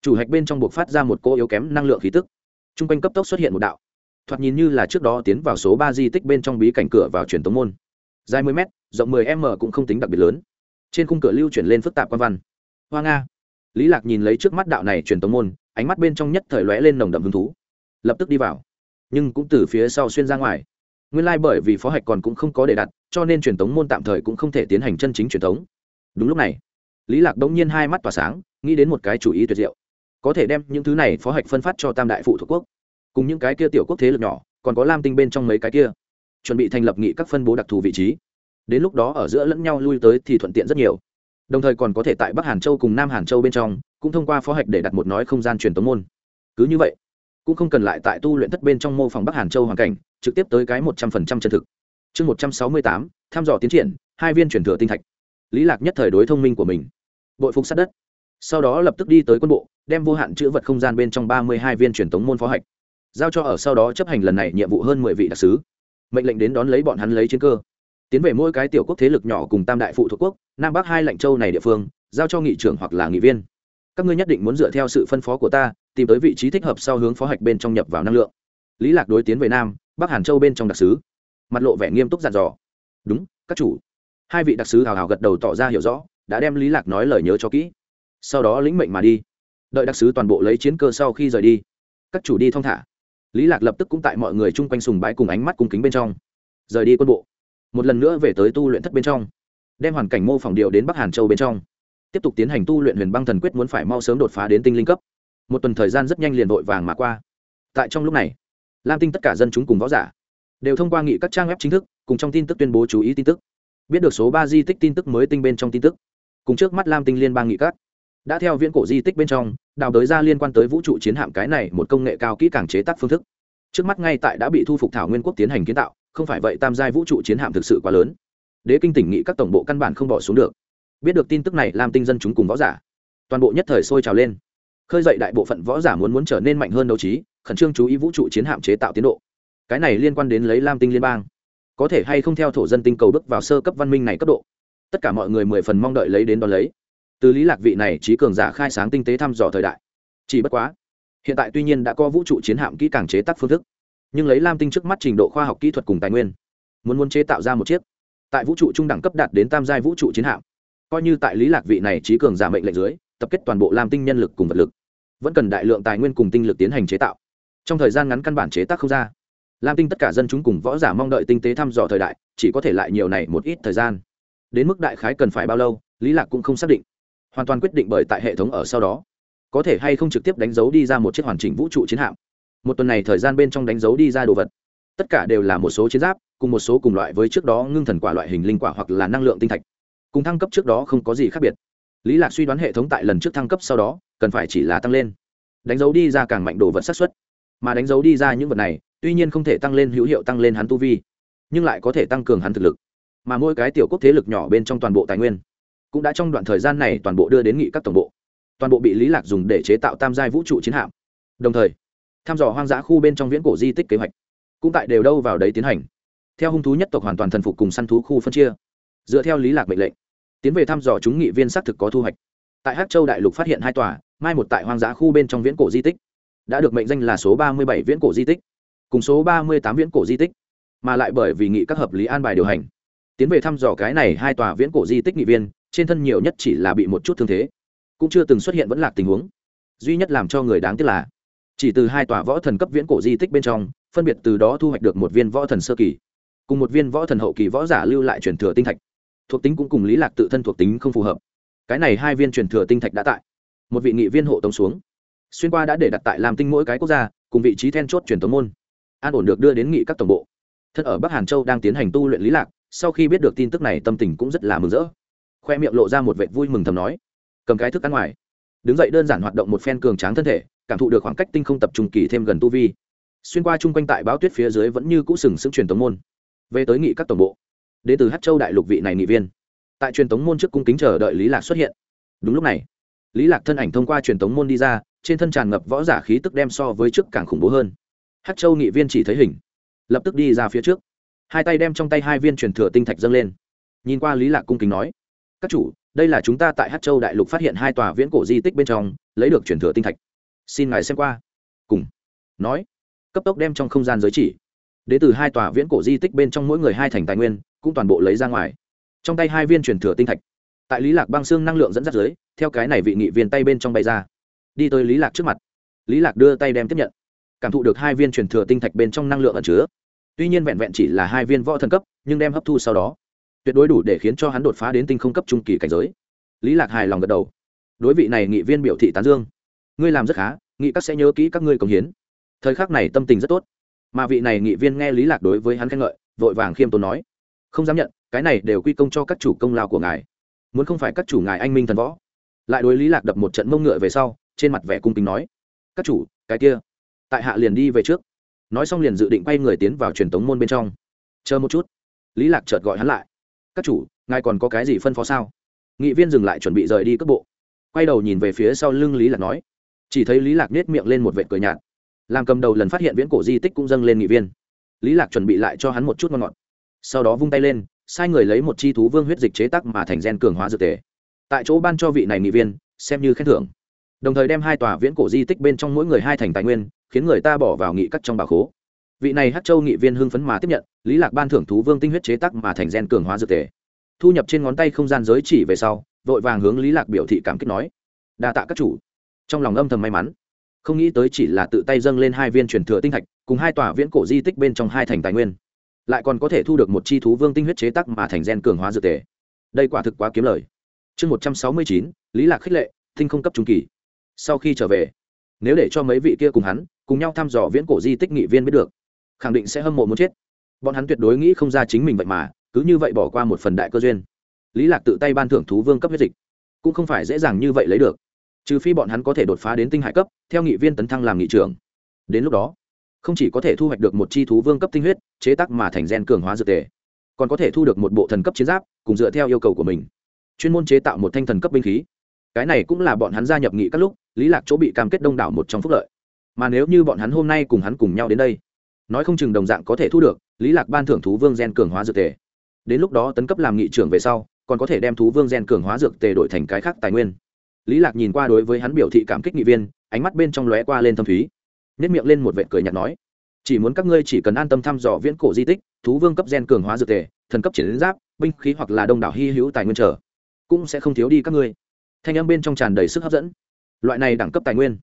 chủ hạch bên trong buộc phát ra một cô yếu kém năng lượng khí tức. T r u n g quanh cấp tốc xuất hiện một đạo thoạt nhìn như là trước đó tiến vào số ba di tích bên trong bí cảnh cửa vào truyền tống môn. Dài mười m rộng mười m cũng không tính đặc biệt lớn. Trên khung cửa lưu chuyển lên phức tạp quan văn. Hoa nga. Lý lạc nhìn lấy trước mắt đạo này truyền tống môn, ánh mắt bên trong nhất thời lóe lên nồng đậm hứng thú. Lập tức đi vào. Nhưng cũng từ phía sau xuyên ra ngoài. Nguyên lai bởi vì phó hạch còn cũng không có để đặt, cho nên truyền thống môn tạm thời cũng không thể tiến hành chân chính truyền thống đúng lúc này, lý lạc đống nhiên hai mắt tỏa sáng, nghĩ đến một cái chủ ý tuyệt diệu. Có thể đem những thứ này phó hạch phân phát cho tam đại phụ thuộc quốc cùng những cái kia tiểu quốc thế lực nhỏ, còn có lam tinh bên trong mấy cái kia, chuẩn bị thành lập nghị các phân bố đặc thù vị trí. Đến lúc đó ở giữa lẫn nhau lui tới thì thuận tiện rất nhiều. Đồng thời còn có thể tại bắc hàn châu cùng nam hàn châu bên trong, cũng thông qua phó hạch để đặt một nói không gian truyền tống môn. Cứ như vậy, cũng không cần lại tại tu luyện thất bên trong mô phỏng bắc hàn châu hoàn cảnh, trực tiếp tới cái một trăm phần trăm chân thực. Chương một trăm sáu mươi tám, thăm dò tiến triển, hai viên chuyển thừa tinh thạch. Lý lạc nhất thời đối thông minh của mình. Bội phục sát đất. Sau đó lập tức đi tới quân bộ, đem vô hạn chữ vật không gian bên trong ba mươi hai viên truyền tống môn phó hạch giao cho ở sau đó chấp hành lần này nhiệm vụ hơn mười vị đặc sứ. Mệnh lệnh đến đón lấy bọn hắn lấy chiến cơ. Tiến về mỗi cái tiểu quốc thế lực nhỏ cùng tam đại phụ thuộc quốc, nam bắc hai lãnh châu này địa phương, giao cho nghị trưởng hoặc là nghị viên. Các ngươi nhất định muốn dựa theo sự phân phó của ta, tìm tới vị trí thích hợp sau hướng phó hạch bên trong nhập vào năng lượng. Lý lạc đối tiến về nam, bắc hàn châu bên trong đặc sứ. Mặt lộ vẻ nghiêm túc dặn dò. Đúng, các chủ. Hai vị đặc sứ hào hào gật đầu tỏ ra hiểu rõ, đã đem lý lạc nói lời nhớ cho kỹ. Sau đó lĩnh mệnh mà đi. Đợi đặc sứ toàn bộ lấy chiến cơ sau khi rời đi, các chủ đi thong thả lý lạc lập tức cũng tại mọi người chung quanh sùng bái cùng ánh mắt cung kính bên trong. Rời đi quân bộ, một lần nữa về tới tu luyện thất bên trong, đem hoàn cảnh mô phỏng điều đến bắc hàn châu bên trong. Tiếp tục tiến hành tu luyện huyền băng thần quyết muốn phải mau sớm đột phá đến tinh linh cấp. Một tuần thời gian rất nhanh liền vội vàng mà qua. Tại trong lúc này, lam tinh tất cả dân chúng cùng võ giả đều thông qua nghị các trang web chính thức, cùng trong tin tức tuyên bố chú ý tin tức. Biết được số ba di tích tin tức mới tinh bên trong tin tức. Cùng trước mắt lam tinh liên bang nghị các đã theo viễn cổ di tích bên trong, đào đới ra liên quan tới vũ trụ chiến hạm cái này một công nghệ cao kỹ càng chế tác phương thức. Trước mắt ngay tại đã bị thu phục thảo nguyên quốc tiến hành kiến tạo, không phải vậy tam giai vũ trụ chiến hạm thực sự quá lớn. Đế kinh tỉnh nghị các tổng bộ căn bản không bỏ xuống được. Biết được tin tức này làm tinh dân chúng cùng võ giả, toàn bộ nhất thời sôi trào lên. Khơi dậy đại bộ phận võ giả muốn muốn trở nên mạnh hơn đấu trí, khẩn trương chú ý vũ trụ chiến hạm chế tạo tiến độ. Cái này liên quan đến lấy lam tinh liên bang. Có thể hay không theo thổ dân tinh cầu bước vào sơ cấp văn minh này cấp độ. Tất cả mọi người mười phần mong đợi lấy đến đón lấy từ lý lạc vị này trí cường giả khai sáng tinh tế thăm dò thời đại. Chỉ bất quá, hiện tại tuy nhiên đã có vũ trụ chiến hạm kỹ càng chế tác phương thức, nhưng lấy lam tinh trước mắt trình độ khoa học kỹ thuật cùng tài nguyên, muốn muốn chế tạo ra một chiếc tại vũ trụ trung đẳng cấp đạt đến tam giai vũ trụ chiến hạm, coi như tại lý lạc vị này trí cường giả mệnh lệnh dưới, tập kết toàn bộ lam tinh nhân lực cùng vật lực, vẫn cần đại lượng tài nguyên cùng tinh lực tiến hành chế tạo. Trong thời gian ngắn căn bản chế tác không ra. Lam tinh tất cả dân chúng cùng võ giả mong đợi tinh tế thăm dò thời đại, chỉ có thể lại nhiều này một ít thời gian. Đến mức đại khái cần phải bao lâu, lý lạc cũng không xác định hoàn toàn quyết định bởi tại hệ thống ở sau đó. Có thể hay không trực tiếp đánh dấu đi ra một chiếc hoàn chỉnh vũ trụ chiến hạm. Một tuần này thời gian bên trong đánh dấu đi ra đồ vật. Tất cả đều là một số chiến giáp, cùng một số cùng loại với trước đó ngưng thần quả loại hình linh quả hoặc là năng lượng tinh thạch. Cùng thăng cấp trước đó không có gì khác biệt. Lý lạc suy đoán hệ thống tại lần trước thăng cấp sau đó, cần phải chỉ là tăng lên. Đánh dấu đi ra càng mạnh đồ vật xác suất. Mà đánh dấu đi ra những vật này, tuy nhiên không thể tăng lên hữu hiệu tăng lên hắn tu vi, nhưng lại có thể tăng cường hắn thực lực. Mà mỗi cái tiểu quốc thế lực nhỏ bên trong toàn bộ tài nguyên cũng đã trong đoạn thời gian này toàn bộ đưa đến nghị các tổng bộ. Toàn bộ bị lý lạc dùng để chế tạo tam giai vũ trụ chiến hạm. Đồng thời thăm dò hoang dã khu bên trong viễn cổ di tích kế hoạch cũng tại đều đâu vào đấy tiến hành. Theo hung thú nhất tộc hoàn toàn thần phục cùng săn thú khu phân chia, dựa theo lý lạc mệnh lệnh, tiến về thăm dò chúng nghị viên xác thực có thu hoạch. Tại hát châu đại lục phát hiện hai tòa, mai một tại hoang dã khu bên trong viễn cổ di tích, đã được mệnh danh là số ba mươi bảy viễn cổ di tích, cùng số ba mươi tám viễn cổ di tích, mà lại bởi vì nghị các hợp lý an bài điều hành, tiến về thăm dò cái này hai tòa viễn cổ di tích nghị viên trên thân nhiều nhất chỉ là bị một chút thương thế, cũng chưa từng xuất hiện vẫn lạc tình huống. Duy nhất làm cho người đáng tiếc là, chỉ từ hai tòa võ thần cấp viễn cổ di tích bên trong, phân biệt từ đó thu hoạch được một viên võ thần sơ kỳ, cùng một viên võ thần hậu kỳ võ giả lưu lại truyền thừa tinh thạch. Thuộc tính cũng cùng lý lạc tự thân thuộc tính không phù hợp. Cái này hai viên truyền thừa tinh thạch đã tại. Một vị nghị viên hộ tống xuống. Xuyên qua đã để đặt tại làm tinh mỗi cái quốc gia, cùng vị trí then chốt truyền tống môn. An ổn được đưa đến nghị các tổng bộ. Thân ở bắc hàn châu đang tiến hành tu luyện lý lạc, sau khi biết được tin tức này, tâm tình cũng rất là mừng rỡ khoe miệng lộ ra một vệ vui mừng thầm nói. Cầm cái thức ăn ngoài. Đứng dậy đơn giản hoạt động một phen cường tráng thân thể, cảm thụ được khoảng cách tinh không tập trung kỳ thêm gần tu vi. Xuyên qua chung quanh tại báo tuyết phía dưới vẫn như cũ sừng sững truyền tống môn. Về tới nghị các tổng bộ. Đ ế từ hát châu đại lục vị này nghị viên. Tại truyền tống môn trước cung kính chờ đợi lý lạc xuất hiện. Đúng lúc này, lý lạc thân ảnh thông qua truyền tống môn đi ra, trên thân tràn ngập võ giả khí tức đem so với trước càng khủng bố hơn. Hát châu nghị viên chỉ thấy hình, lập tức đi ra phía trước. Hai tay đem trong tay hai viên truyền thừa tinh thạch dâng lên. Nhìn qua lý lạc cung kính nói các chủ, đây là chúng ta tại hát châu đại lục phát hiện hai tòa viễn cổ di tích bên trong, lấy được truyền thừa tinh thạch. Xin ngài xem qua. Cùng. Nói. Cấp tốc đem trong không gian giới chỉ. Đ từ hai tòa viễn cổ di tích bên trong mỗi người hai thành tài nguyên, cũng toàn bộ lấy ra ngoài. Trong tay hai viên truyền thừa tinh thạch. Tại lý lạc băng xương năng lượng dẫn dắt dưới, theo cái này vị nghị viên tay bên trong bay ra. Đi tới lý lạc trước mặt. Lý lạc đưa tay đem tiếp nhận. Cảm thụ được hai viên truyền thừa tinh thạch bên trong năng lượng ẩn chứa. Tuy nhiên vẹn vẹn chỉ là hai viên võ thần cấp, nhưng đem hấp thu sau đó tuyệt đối đủ để khiến cho hắn đột phá đến tinh không cấp trung kỳ cảnh giới. Lý lạc hài lòng gật đầu. Đối vị này nghị viên biểu thị tán dương. Ngươi làm rất khá, nghị các sẽ nhớ kỹ các ngươi công hiến. Thời khắc này tâm tình rất tốt. Mà vị này nghị viên nghe lý lạc đối với hắn khen ngợi, vội vàng khiêm tốn nói. Không dám nhận, cái này đều quy công cho các chủ công lao của ngài. Muốn không phải các chủ ngài anh minh thần võ. Lại đối lý lạc đập một trận mông ngựa về sau, trên mặt vẻ cung kính nói. Các chủ, cái kia. Tại hạ liền đi về trước. Nói xong liền dự định quay người tiến vào truyền tống môn bên trong. Chờ một chút. Lý lạc chợt gọi hắn lại các chủ, ngài còn có cái gì phân phó sao? Nghị viên dừng lại chuẩn bị rời đi cước bộ. Quay đầu nhìn về phía sau lưng lý lạc nói. Chỉ thấy lý lạc nết miệng lên một vệt cười nhạt. Làm cầm đầu lần phát hiện viễn cổ di tích cũng dâng lên nghị viên. Lý lạc chuẩn bị lại cho hắn một chút ngon ngọt. Sau đó vung tay lên, sai người lấy một chi thú vương huyết dịch chế tắc mà thành gen cường hóa dược tề. Tại chỗ ban cho vị này nghị viên, xem như khen thưởng. Đồng thời đem hai tòa viễn cổ di tích bên trong mỗi người hai thành tài nguyên, khiến người ta bỏ vào nghị cắt trong bảo khố vị này hát châu nghị viên hưng phấn mà tiếp nhận, lý lạc ban thưởng thú vương tinh huyết chế tắc mà thành gen cường hóa dược tề thu nhập trên ngón tay không gian giới chỉ về sau, vội vàng hướng lý lạc biểu thị cảm kích nói, đa tạ các chủ. Trong lòng âm thầm may mắn. Không nghĩ tới chỉ là tự tay dâng lên hai viên truyền thừa tinh thạch, cùng hai tòa viễn cổ di tích bên trong hai thành tài nguyên, lại còn có thể thu được một chi thú vương tinh huyết chế tắc mà thành gen cường hóa dược tề đây quả thực quá kiếm lời. Chương một trăm sáu mươi chín, lý lạc khích lệ, tinh không cấp trung kỳ. Sau khi trở về, nếu để cho mấy vị kia cùng hắn, cùng nhau thăm dò viễn cổ di tích nghị viên biết được khẳng định sẽ hâm mộ muốn chết. Bọn hắn tuyệt đối nghĩ không ra chính mình vậy mà, cứ như vậy bỏ qua một phần đại cơ duyên. Lý lạc tự tay ban thưởng thú vương cấp huyết dịch. Cũng không phải dễ dàng như vậy lấy được. Trừ phi bọn hắn có thể đột phá đến tinh hải cấp, theo nghị viên tấn thăng làm nghị trưởng. Đến lúc đó, không chỉ có thể thu hoạch được một chi thú vương cấp tinh huyết, chế tác mà thành gen cường hóa dược tề, còn có thể thu được một bộ thần cấp chiến giáp, cùng dựa theo yêu cầu của mình. Chuyên môn chế tạo một thanh thần cấp binh khí. Cái này cũng là bọn hắn gia nhập nghị các lúc, lý lạc chỗ bị cam kết đông đảo một trong phúc lợi. Mà nếu như bọn hắn hôm nay cùng hắn cùng nhau đến đây nói không chừng đồng dạng có thể thu được, lý lạc ban thưởng thú vương gen cường hóa dược tề. Đến lúc đó tấn cấp làm nghị trưởng về sau, còn có thể đem thú vương gen cường hóa dược tề đổi thành cái khác tài nguyên. Lý lạc nhìn qua đối với hắn biểu thị cảm kích nghị viên, ánh mắt bên trong lóe qua lên thâm thúy. Nếp miệng lên một vệt cười nhạt nói, chỉ muốn các ngươi chỉ cần an tâm thăm dò viễn cổ di tích, thú vương cấp gen cường hóa dược tề, thần cấp triển giáp, binh khí hoặc là đông đảo hy hữu tài nguyên trở, cũng sẽ không thiếu đi các ngươi. Thanh âm bên trong tràn đầy sức hấp dẫn. Loại này đẳng cấp tài nguyên,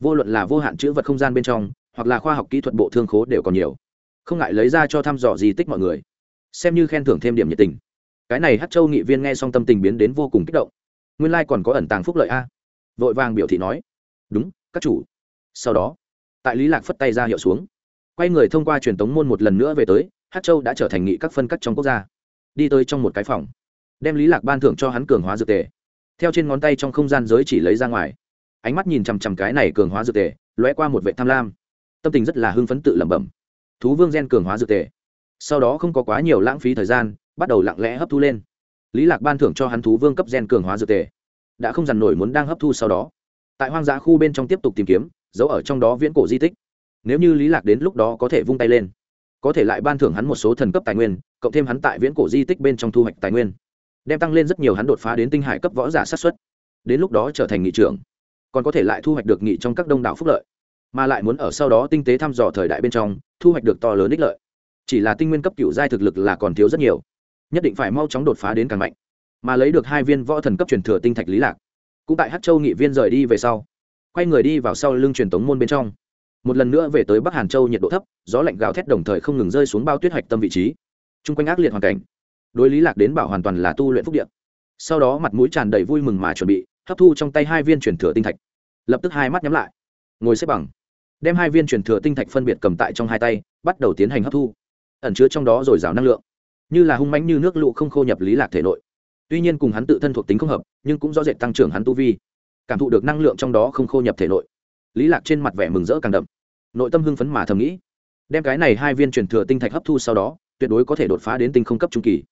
vô luận là vô hạn chữ vật không gian bên trong hoặc là khoa học kỹ thuật bộ thương khố đều còn nhiều. Không ngại lấy ra cho thăm dò di tích mọi người. Xem như khen thưởng thêm điểm nhiệt tình. Cái này hát châu nghị viên nghe xong tâm tình biến đến vô cùng kích động. Nguyên lai、like、còn có ẩn tàng phúc lợi a. Vội vàng biểu thị nói. Đúng, các chủ. Sau đó, tại lý lạc phất tay ra hiệu xuống. Quay người thông qua truyền tống môn một lần nữa về tới hát châu đã trở thành nghị các phân cắt trong quốc gia. Đi tới trong một cái phòng. Đem lý lạc ban thưởng cho hắn cường hóa dược tề. Theo trên ngón tay trong không gian giới chỉ lấy ra ngoài. Ánh mắt nhìn chằm chằm cái này cường hóa dược tề, lóe qua một vệ tham lam tâm tình rất là hưng phấn tự lẩm bẩm. Thú vương gen cường hóa dược tề. Sau đó không có quá nhiều lãng phí thời gian, bắt đầu lặng lẽ hấp thu lên. Lý lạc ban thưởng cho hắn thú vương cấp gen cường hóa dược tề. Đã không dằn nổi muốn đang hấp thu sau đó. Tại hoang dã khu bên trong tiếp tục tìm kiếm, giấu ở trong đó viễn cổ di tích. Nếu như lý lạc đến lúc đó có thể vung tay lên, có thể lại ban thưởng hắn một số thần cấp tài nguyên, cộng thêm hắn tại viễn cổ di tích bên trong thu hoạch tài nguyên, đem tăng lên rất nhiều hắn đột phá đến tinh hải cấp võ giả sát xuất đến lúc đó trở thành nghị trưởng, còn có thể lại thu hoạch được nghị trong các đông đảo phúc lợi mà lại muốn ở sau đó tinh tế thăm dò thời đại bên trong, thu hoạch được to lớn ích lợi. Chỉ là tinh nguyên cấp cựu giai thực lực là còn thiếu rất nhiều. Nhất định phải mau chóng đột phá đến càng mạnh. Mà lấy được hai viên võ thần cấp truyền thừa tinh thạch lý lạc, cũng tại hát châu nghị viên rời đi về sau, quay người đi vào sau lưng truyền tống môn bên trong. Một lần nữa về tới bắc hàn châu nhiệt độ thấp, gió lạnh gào thét đồng thời không ngừng rơi xuống bao tuyết hạch tâm vị trí. Chung quanh ác liệt hoàn cảnh, đối lý lạc đến bảo hoàn toàn là tu luyện phúc điện sau đó mặt mũi tràn đầy vui mừng mà chuẩn bị, hấp thu trong tay hai viên truyền thừa tinh thạch. Lập tức hai mắt nhắm lại, ngồi xếp bằng đem hai viên truyền thừa tinh thạch phân biệt cầm tại trong hai tay, bắt đầu tiến hành hấp thu. Ẩn chứa trong đó dồi dào năng lượng. Như là hung mãnh như nước lụ không khô nhập lý lạc thể nội. Tuy nhiên cùng hắn tự thân thuộc tính không hợp, nhưng cũng rõ rệt tăng trưởng hắn tu vi. Cảm thụ được năng lượng trong đó không khô nhập thể nội. Lý lạc trên mặt vẻ mừng rỡ càng đậm. Nội tâm hưng phấn mà thầm nghĩ, đem cái này hai viên truyền thừa tinh thạch hấp thu sau đó, tuyệt đối có thể đột phá đến tinh không cấp trung kỳ.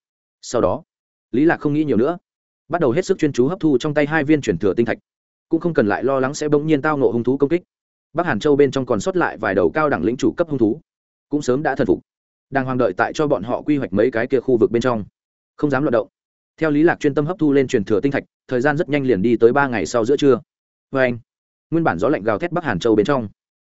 Sau đó, lý lạc không nghĩ nhiều nữa. Bắt đầu hết sức chuyên chú hấp thu trong tay hai viên truyền thừa tinh thạch. Cũng không cần lại lo lắng sẽ bỗng nhiên tao nộ hung thú công kích bắc hàn châu bên trong còn sót lại vài đầu cao đẳng lĩnh chủ cấp hung thú. Cũng sớm đã thần phục. Đang hoàng đợi tại cho bọn họ quy hoạch mấy cái kia khu vực bên trong. Không dám loạt động. Theo lý lạc chuyên tâm hấp thu lên truyền thừa tinh thạch, thời gian rất nhanh liền đi tới ba ngày sau giữa trưa. Vê anh, nguyên bản gió lạnh gào thét bắc hàn châu bên trong.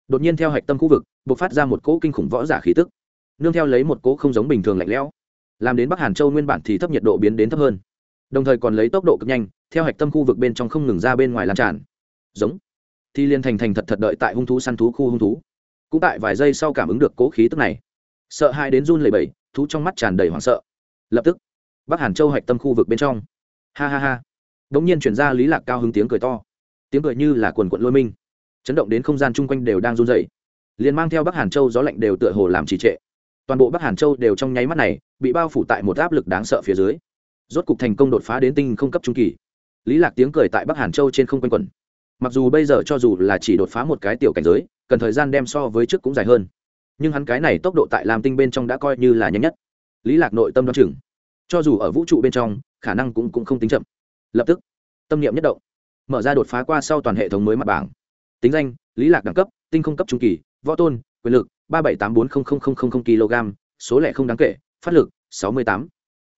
Đột nhiên theo hạch tâm khu vực, bộc phát ra một cỗ kinh khủng võ giả khí tức. Nương theo lấy một cỗ không giống bình thường lạnh lẽo, làm đến bắc hàn châu nguyên bản thì thấp nhiệt độ biến đến thấp hơn. Đồng thời còn lấy tốc độ cực nhanh, theo hạch tâm khu vực bên trong không ngừng ra bên ngoài lan tràn. Giống thì liền thành thành thật thật đợi tại hung thú săn thú khu hung thú. Cũng tại vài giây sau cảm ứng được cố khí tức này. Sợ hai đến run lẩy bẩy, thú trong mắt tràn đầy hoảng sợ. Lập tức, bắc hàn châu hạch tâm khu vực bên trong. Ha ha ha. Đ ỗ n g nhiên chuyển ra lý lạc cao hứng tiếng cười to. Tiếng cười như là quần quận lôi minh. Chấn động đến không gian chung quanh đều đang run dày liền mang theo bắc hàn châu gió lạnh đều tựa hồ làm trì trệ. Toàn bộ bắc hàn châu đều trong nháy mắt này bị bao phủ tại một áp lực đáng sợ phía dưới. Rốt cục thành công đột phá đến tinh không cấp trung kỳ. Lý lạc tiếng cười tại bắc hàn châu trên không quanh quẩn mặc dù bây giờ cho dù là chỉ đột phá một cái tiểu cảnh giới, cần thời gian đem so với trước cũng dài hơn. Nhưng hắn cái này tốc độ tại làm tinh bên trong đã coi như là nhanh nhất. Lý lạc nội tâm đoán chừng. Cho dù ở vũ trụ bên trong, khả năng cũng cũng không tính chậm. Lập tức, tâm niệm nhất động. Mở ra đột phá qua sau toàn hệ thống mới mặt bảng. Tính danh, lý lạc đẳng cấp, tinh không cấp trung kỳ, võ tôn, quyền lực, ba bảy tám bốn kg số lẻ không đáng kể, phát lực, sáu mươi tám.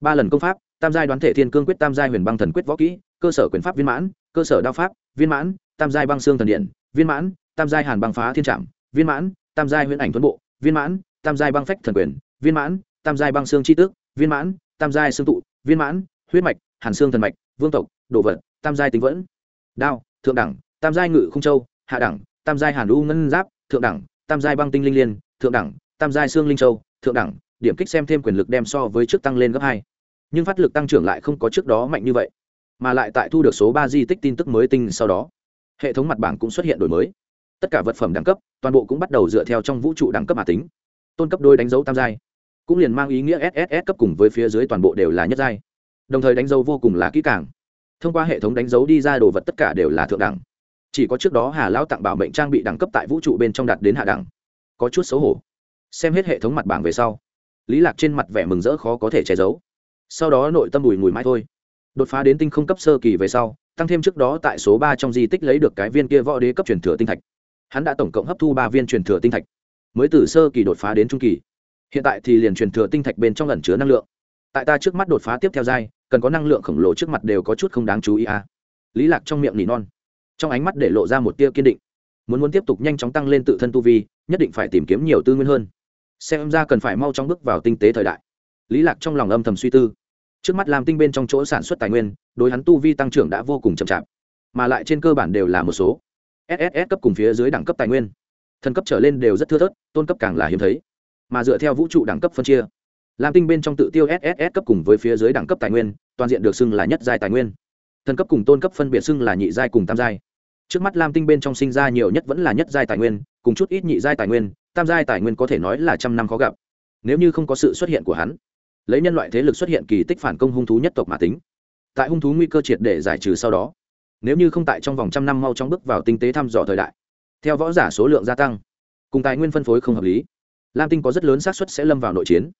Ba lần công pháp, tam giai đoán thể thiên cương quyết tam giai huyền băng thần quyết võ kỹ, cơ sở quyền pháp viên mãn, cơ sở đao pháp, viên mãn tam giai băng xương thần điện viên mãn tam giai hàn băng phá thiên trạm viên mãn tam giai huyễn ảnh tuấn bộ viên mãn tam giai băng phách thần quyền viên mãn tam giai băng xương chi tước viên mãn tam giai xương tụ viên mãn huyết mạch hàn xương thần mạch vương tộc đồ vật tam giai tính vẫn đao thượng đẳng tam giai ngự không châu hạ đẳng tam giai hàn u ngân giáp thượng đẳng tam giai băng tinh linh liên thượng đẳng tam giai xương linh châu thượng đẳng điểm kích xem thêm quyền lực đem so với trước tăng lên gấp hai nhưng phát lực tăng trưởng lại không có trước đó mạnh như vậy mà lại tại thu được số ba di tích tin tức mới tinh sau đó hệ thống mặt bảng cũng xuất hiện đổi mới. Tất cả vật phẩm đẳng cấp, toàn bộ cũng bắt đầu dựa theo trong vũ trụ đẳng cấp mà tính. Tôn cấp đôi đánh dấu tam giai, cũng liền mang ý nghĩa sss cấp cùng với phía dưới toàn bộ đều là nhất giai. Đồng thời đánh dấu vô cùng là kỹ càng. Thông qua hệ thống đánh dấu đi ra đồ vật tất cả đều là thượng đẳng. Chỉ có trước đó hà lão tặng bảo mệnh trang bị đẳng cấp tại vũ trụ bên trong đạt đến hạ đẳng. Có chút xấu hổ. Xem hết hệ thống mặt bảng về sau, lý lạc trên mặt vẻ mừng rỡ khó có thể che giấu. Sau đó nội tâm bùi mùi mãi thôi. Đột phá đến tinh không cấp sơ kỳ về sau tăng thêm trước đó tại số ba trong di tích lấy được cái viên kia võ đế cấp truyền thừa tinh thạch. Hắn đã tổng cộng hấp thu ba viên truyền thừa tinh thạch, mới từ sơ kỳ đột phá đến trung kỳ. Hiện tại thì liền truyền thừa tinh thạch bên trong ẩn chứa năng lượng. Tại ta trước mắt đột phá tiếp theo giai, cần có năng lượng khổng lồ trước mặt đều có chút không đáng chú ý à. lý lạc trong miệng nỉ non, trong ánh mắt để lộ ra một tia kiên định. Muốn muốn tiếp tục nhanh chóng tăng lên tự thân tu vi, nhất định phải tìm kiếm nhiều tư nguyên hơn. Xem ra cần phải mau chóng bước vào tinh tế thời đại. Lý lạc trong lòng âm thầm suy tư trước mắt làm tinh bên trong chỗ sản xuất tài nguyên, đối hắn tu vi tăng trưởng đã vô cùng chậm chạp, mà lại trên cơ bản đều là một số sss cấp cùng phía dưới đẳng cấp tài nguyên. Thần cấp trở lên đều rất thưa thớt, tôn cấp càng là hiếm thấy. Mà dựa theo vũ trụ đẳng cấp phân chia, lam tinh bên trong tự tiêu sss cấp cùng với phía dưới đẳng cấp tài nguyên, toàn diện được xưng là nhất giai tài nguyên. Thần cấp cùng tôn cấp phân biệt xưng là nhị giai cùng tam giai. Trước mắt lam tinh bên trong sinh ra nhiều nhất vẫn là nhất giai tài nguyên, cùng chút ít nhị giai tài nguyên, tam giai tài nguyên có thể nói là trăm năm khó gặp. Nếu như không có sự xuất hiện của hắn lấy nhân loại thế lực xuất hiện kỳ tích phản công hung thú nhất tộc mà tính. Tại hung thú nguy cơ triệt để giải trừ sau đó, nếu như không tại trong vòng trăm năm mau chóng bước vào tinh tế thăm dò thời đại, theo võ giả số lượng gia tăng, cùng tài nguyên phân phối không hợp lý, lam tinh có rất lớn xác suất sẽ lâm vào nội chiến.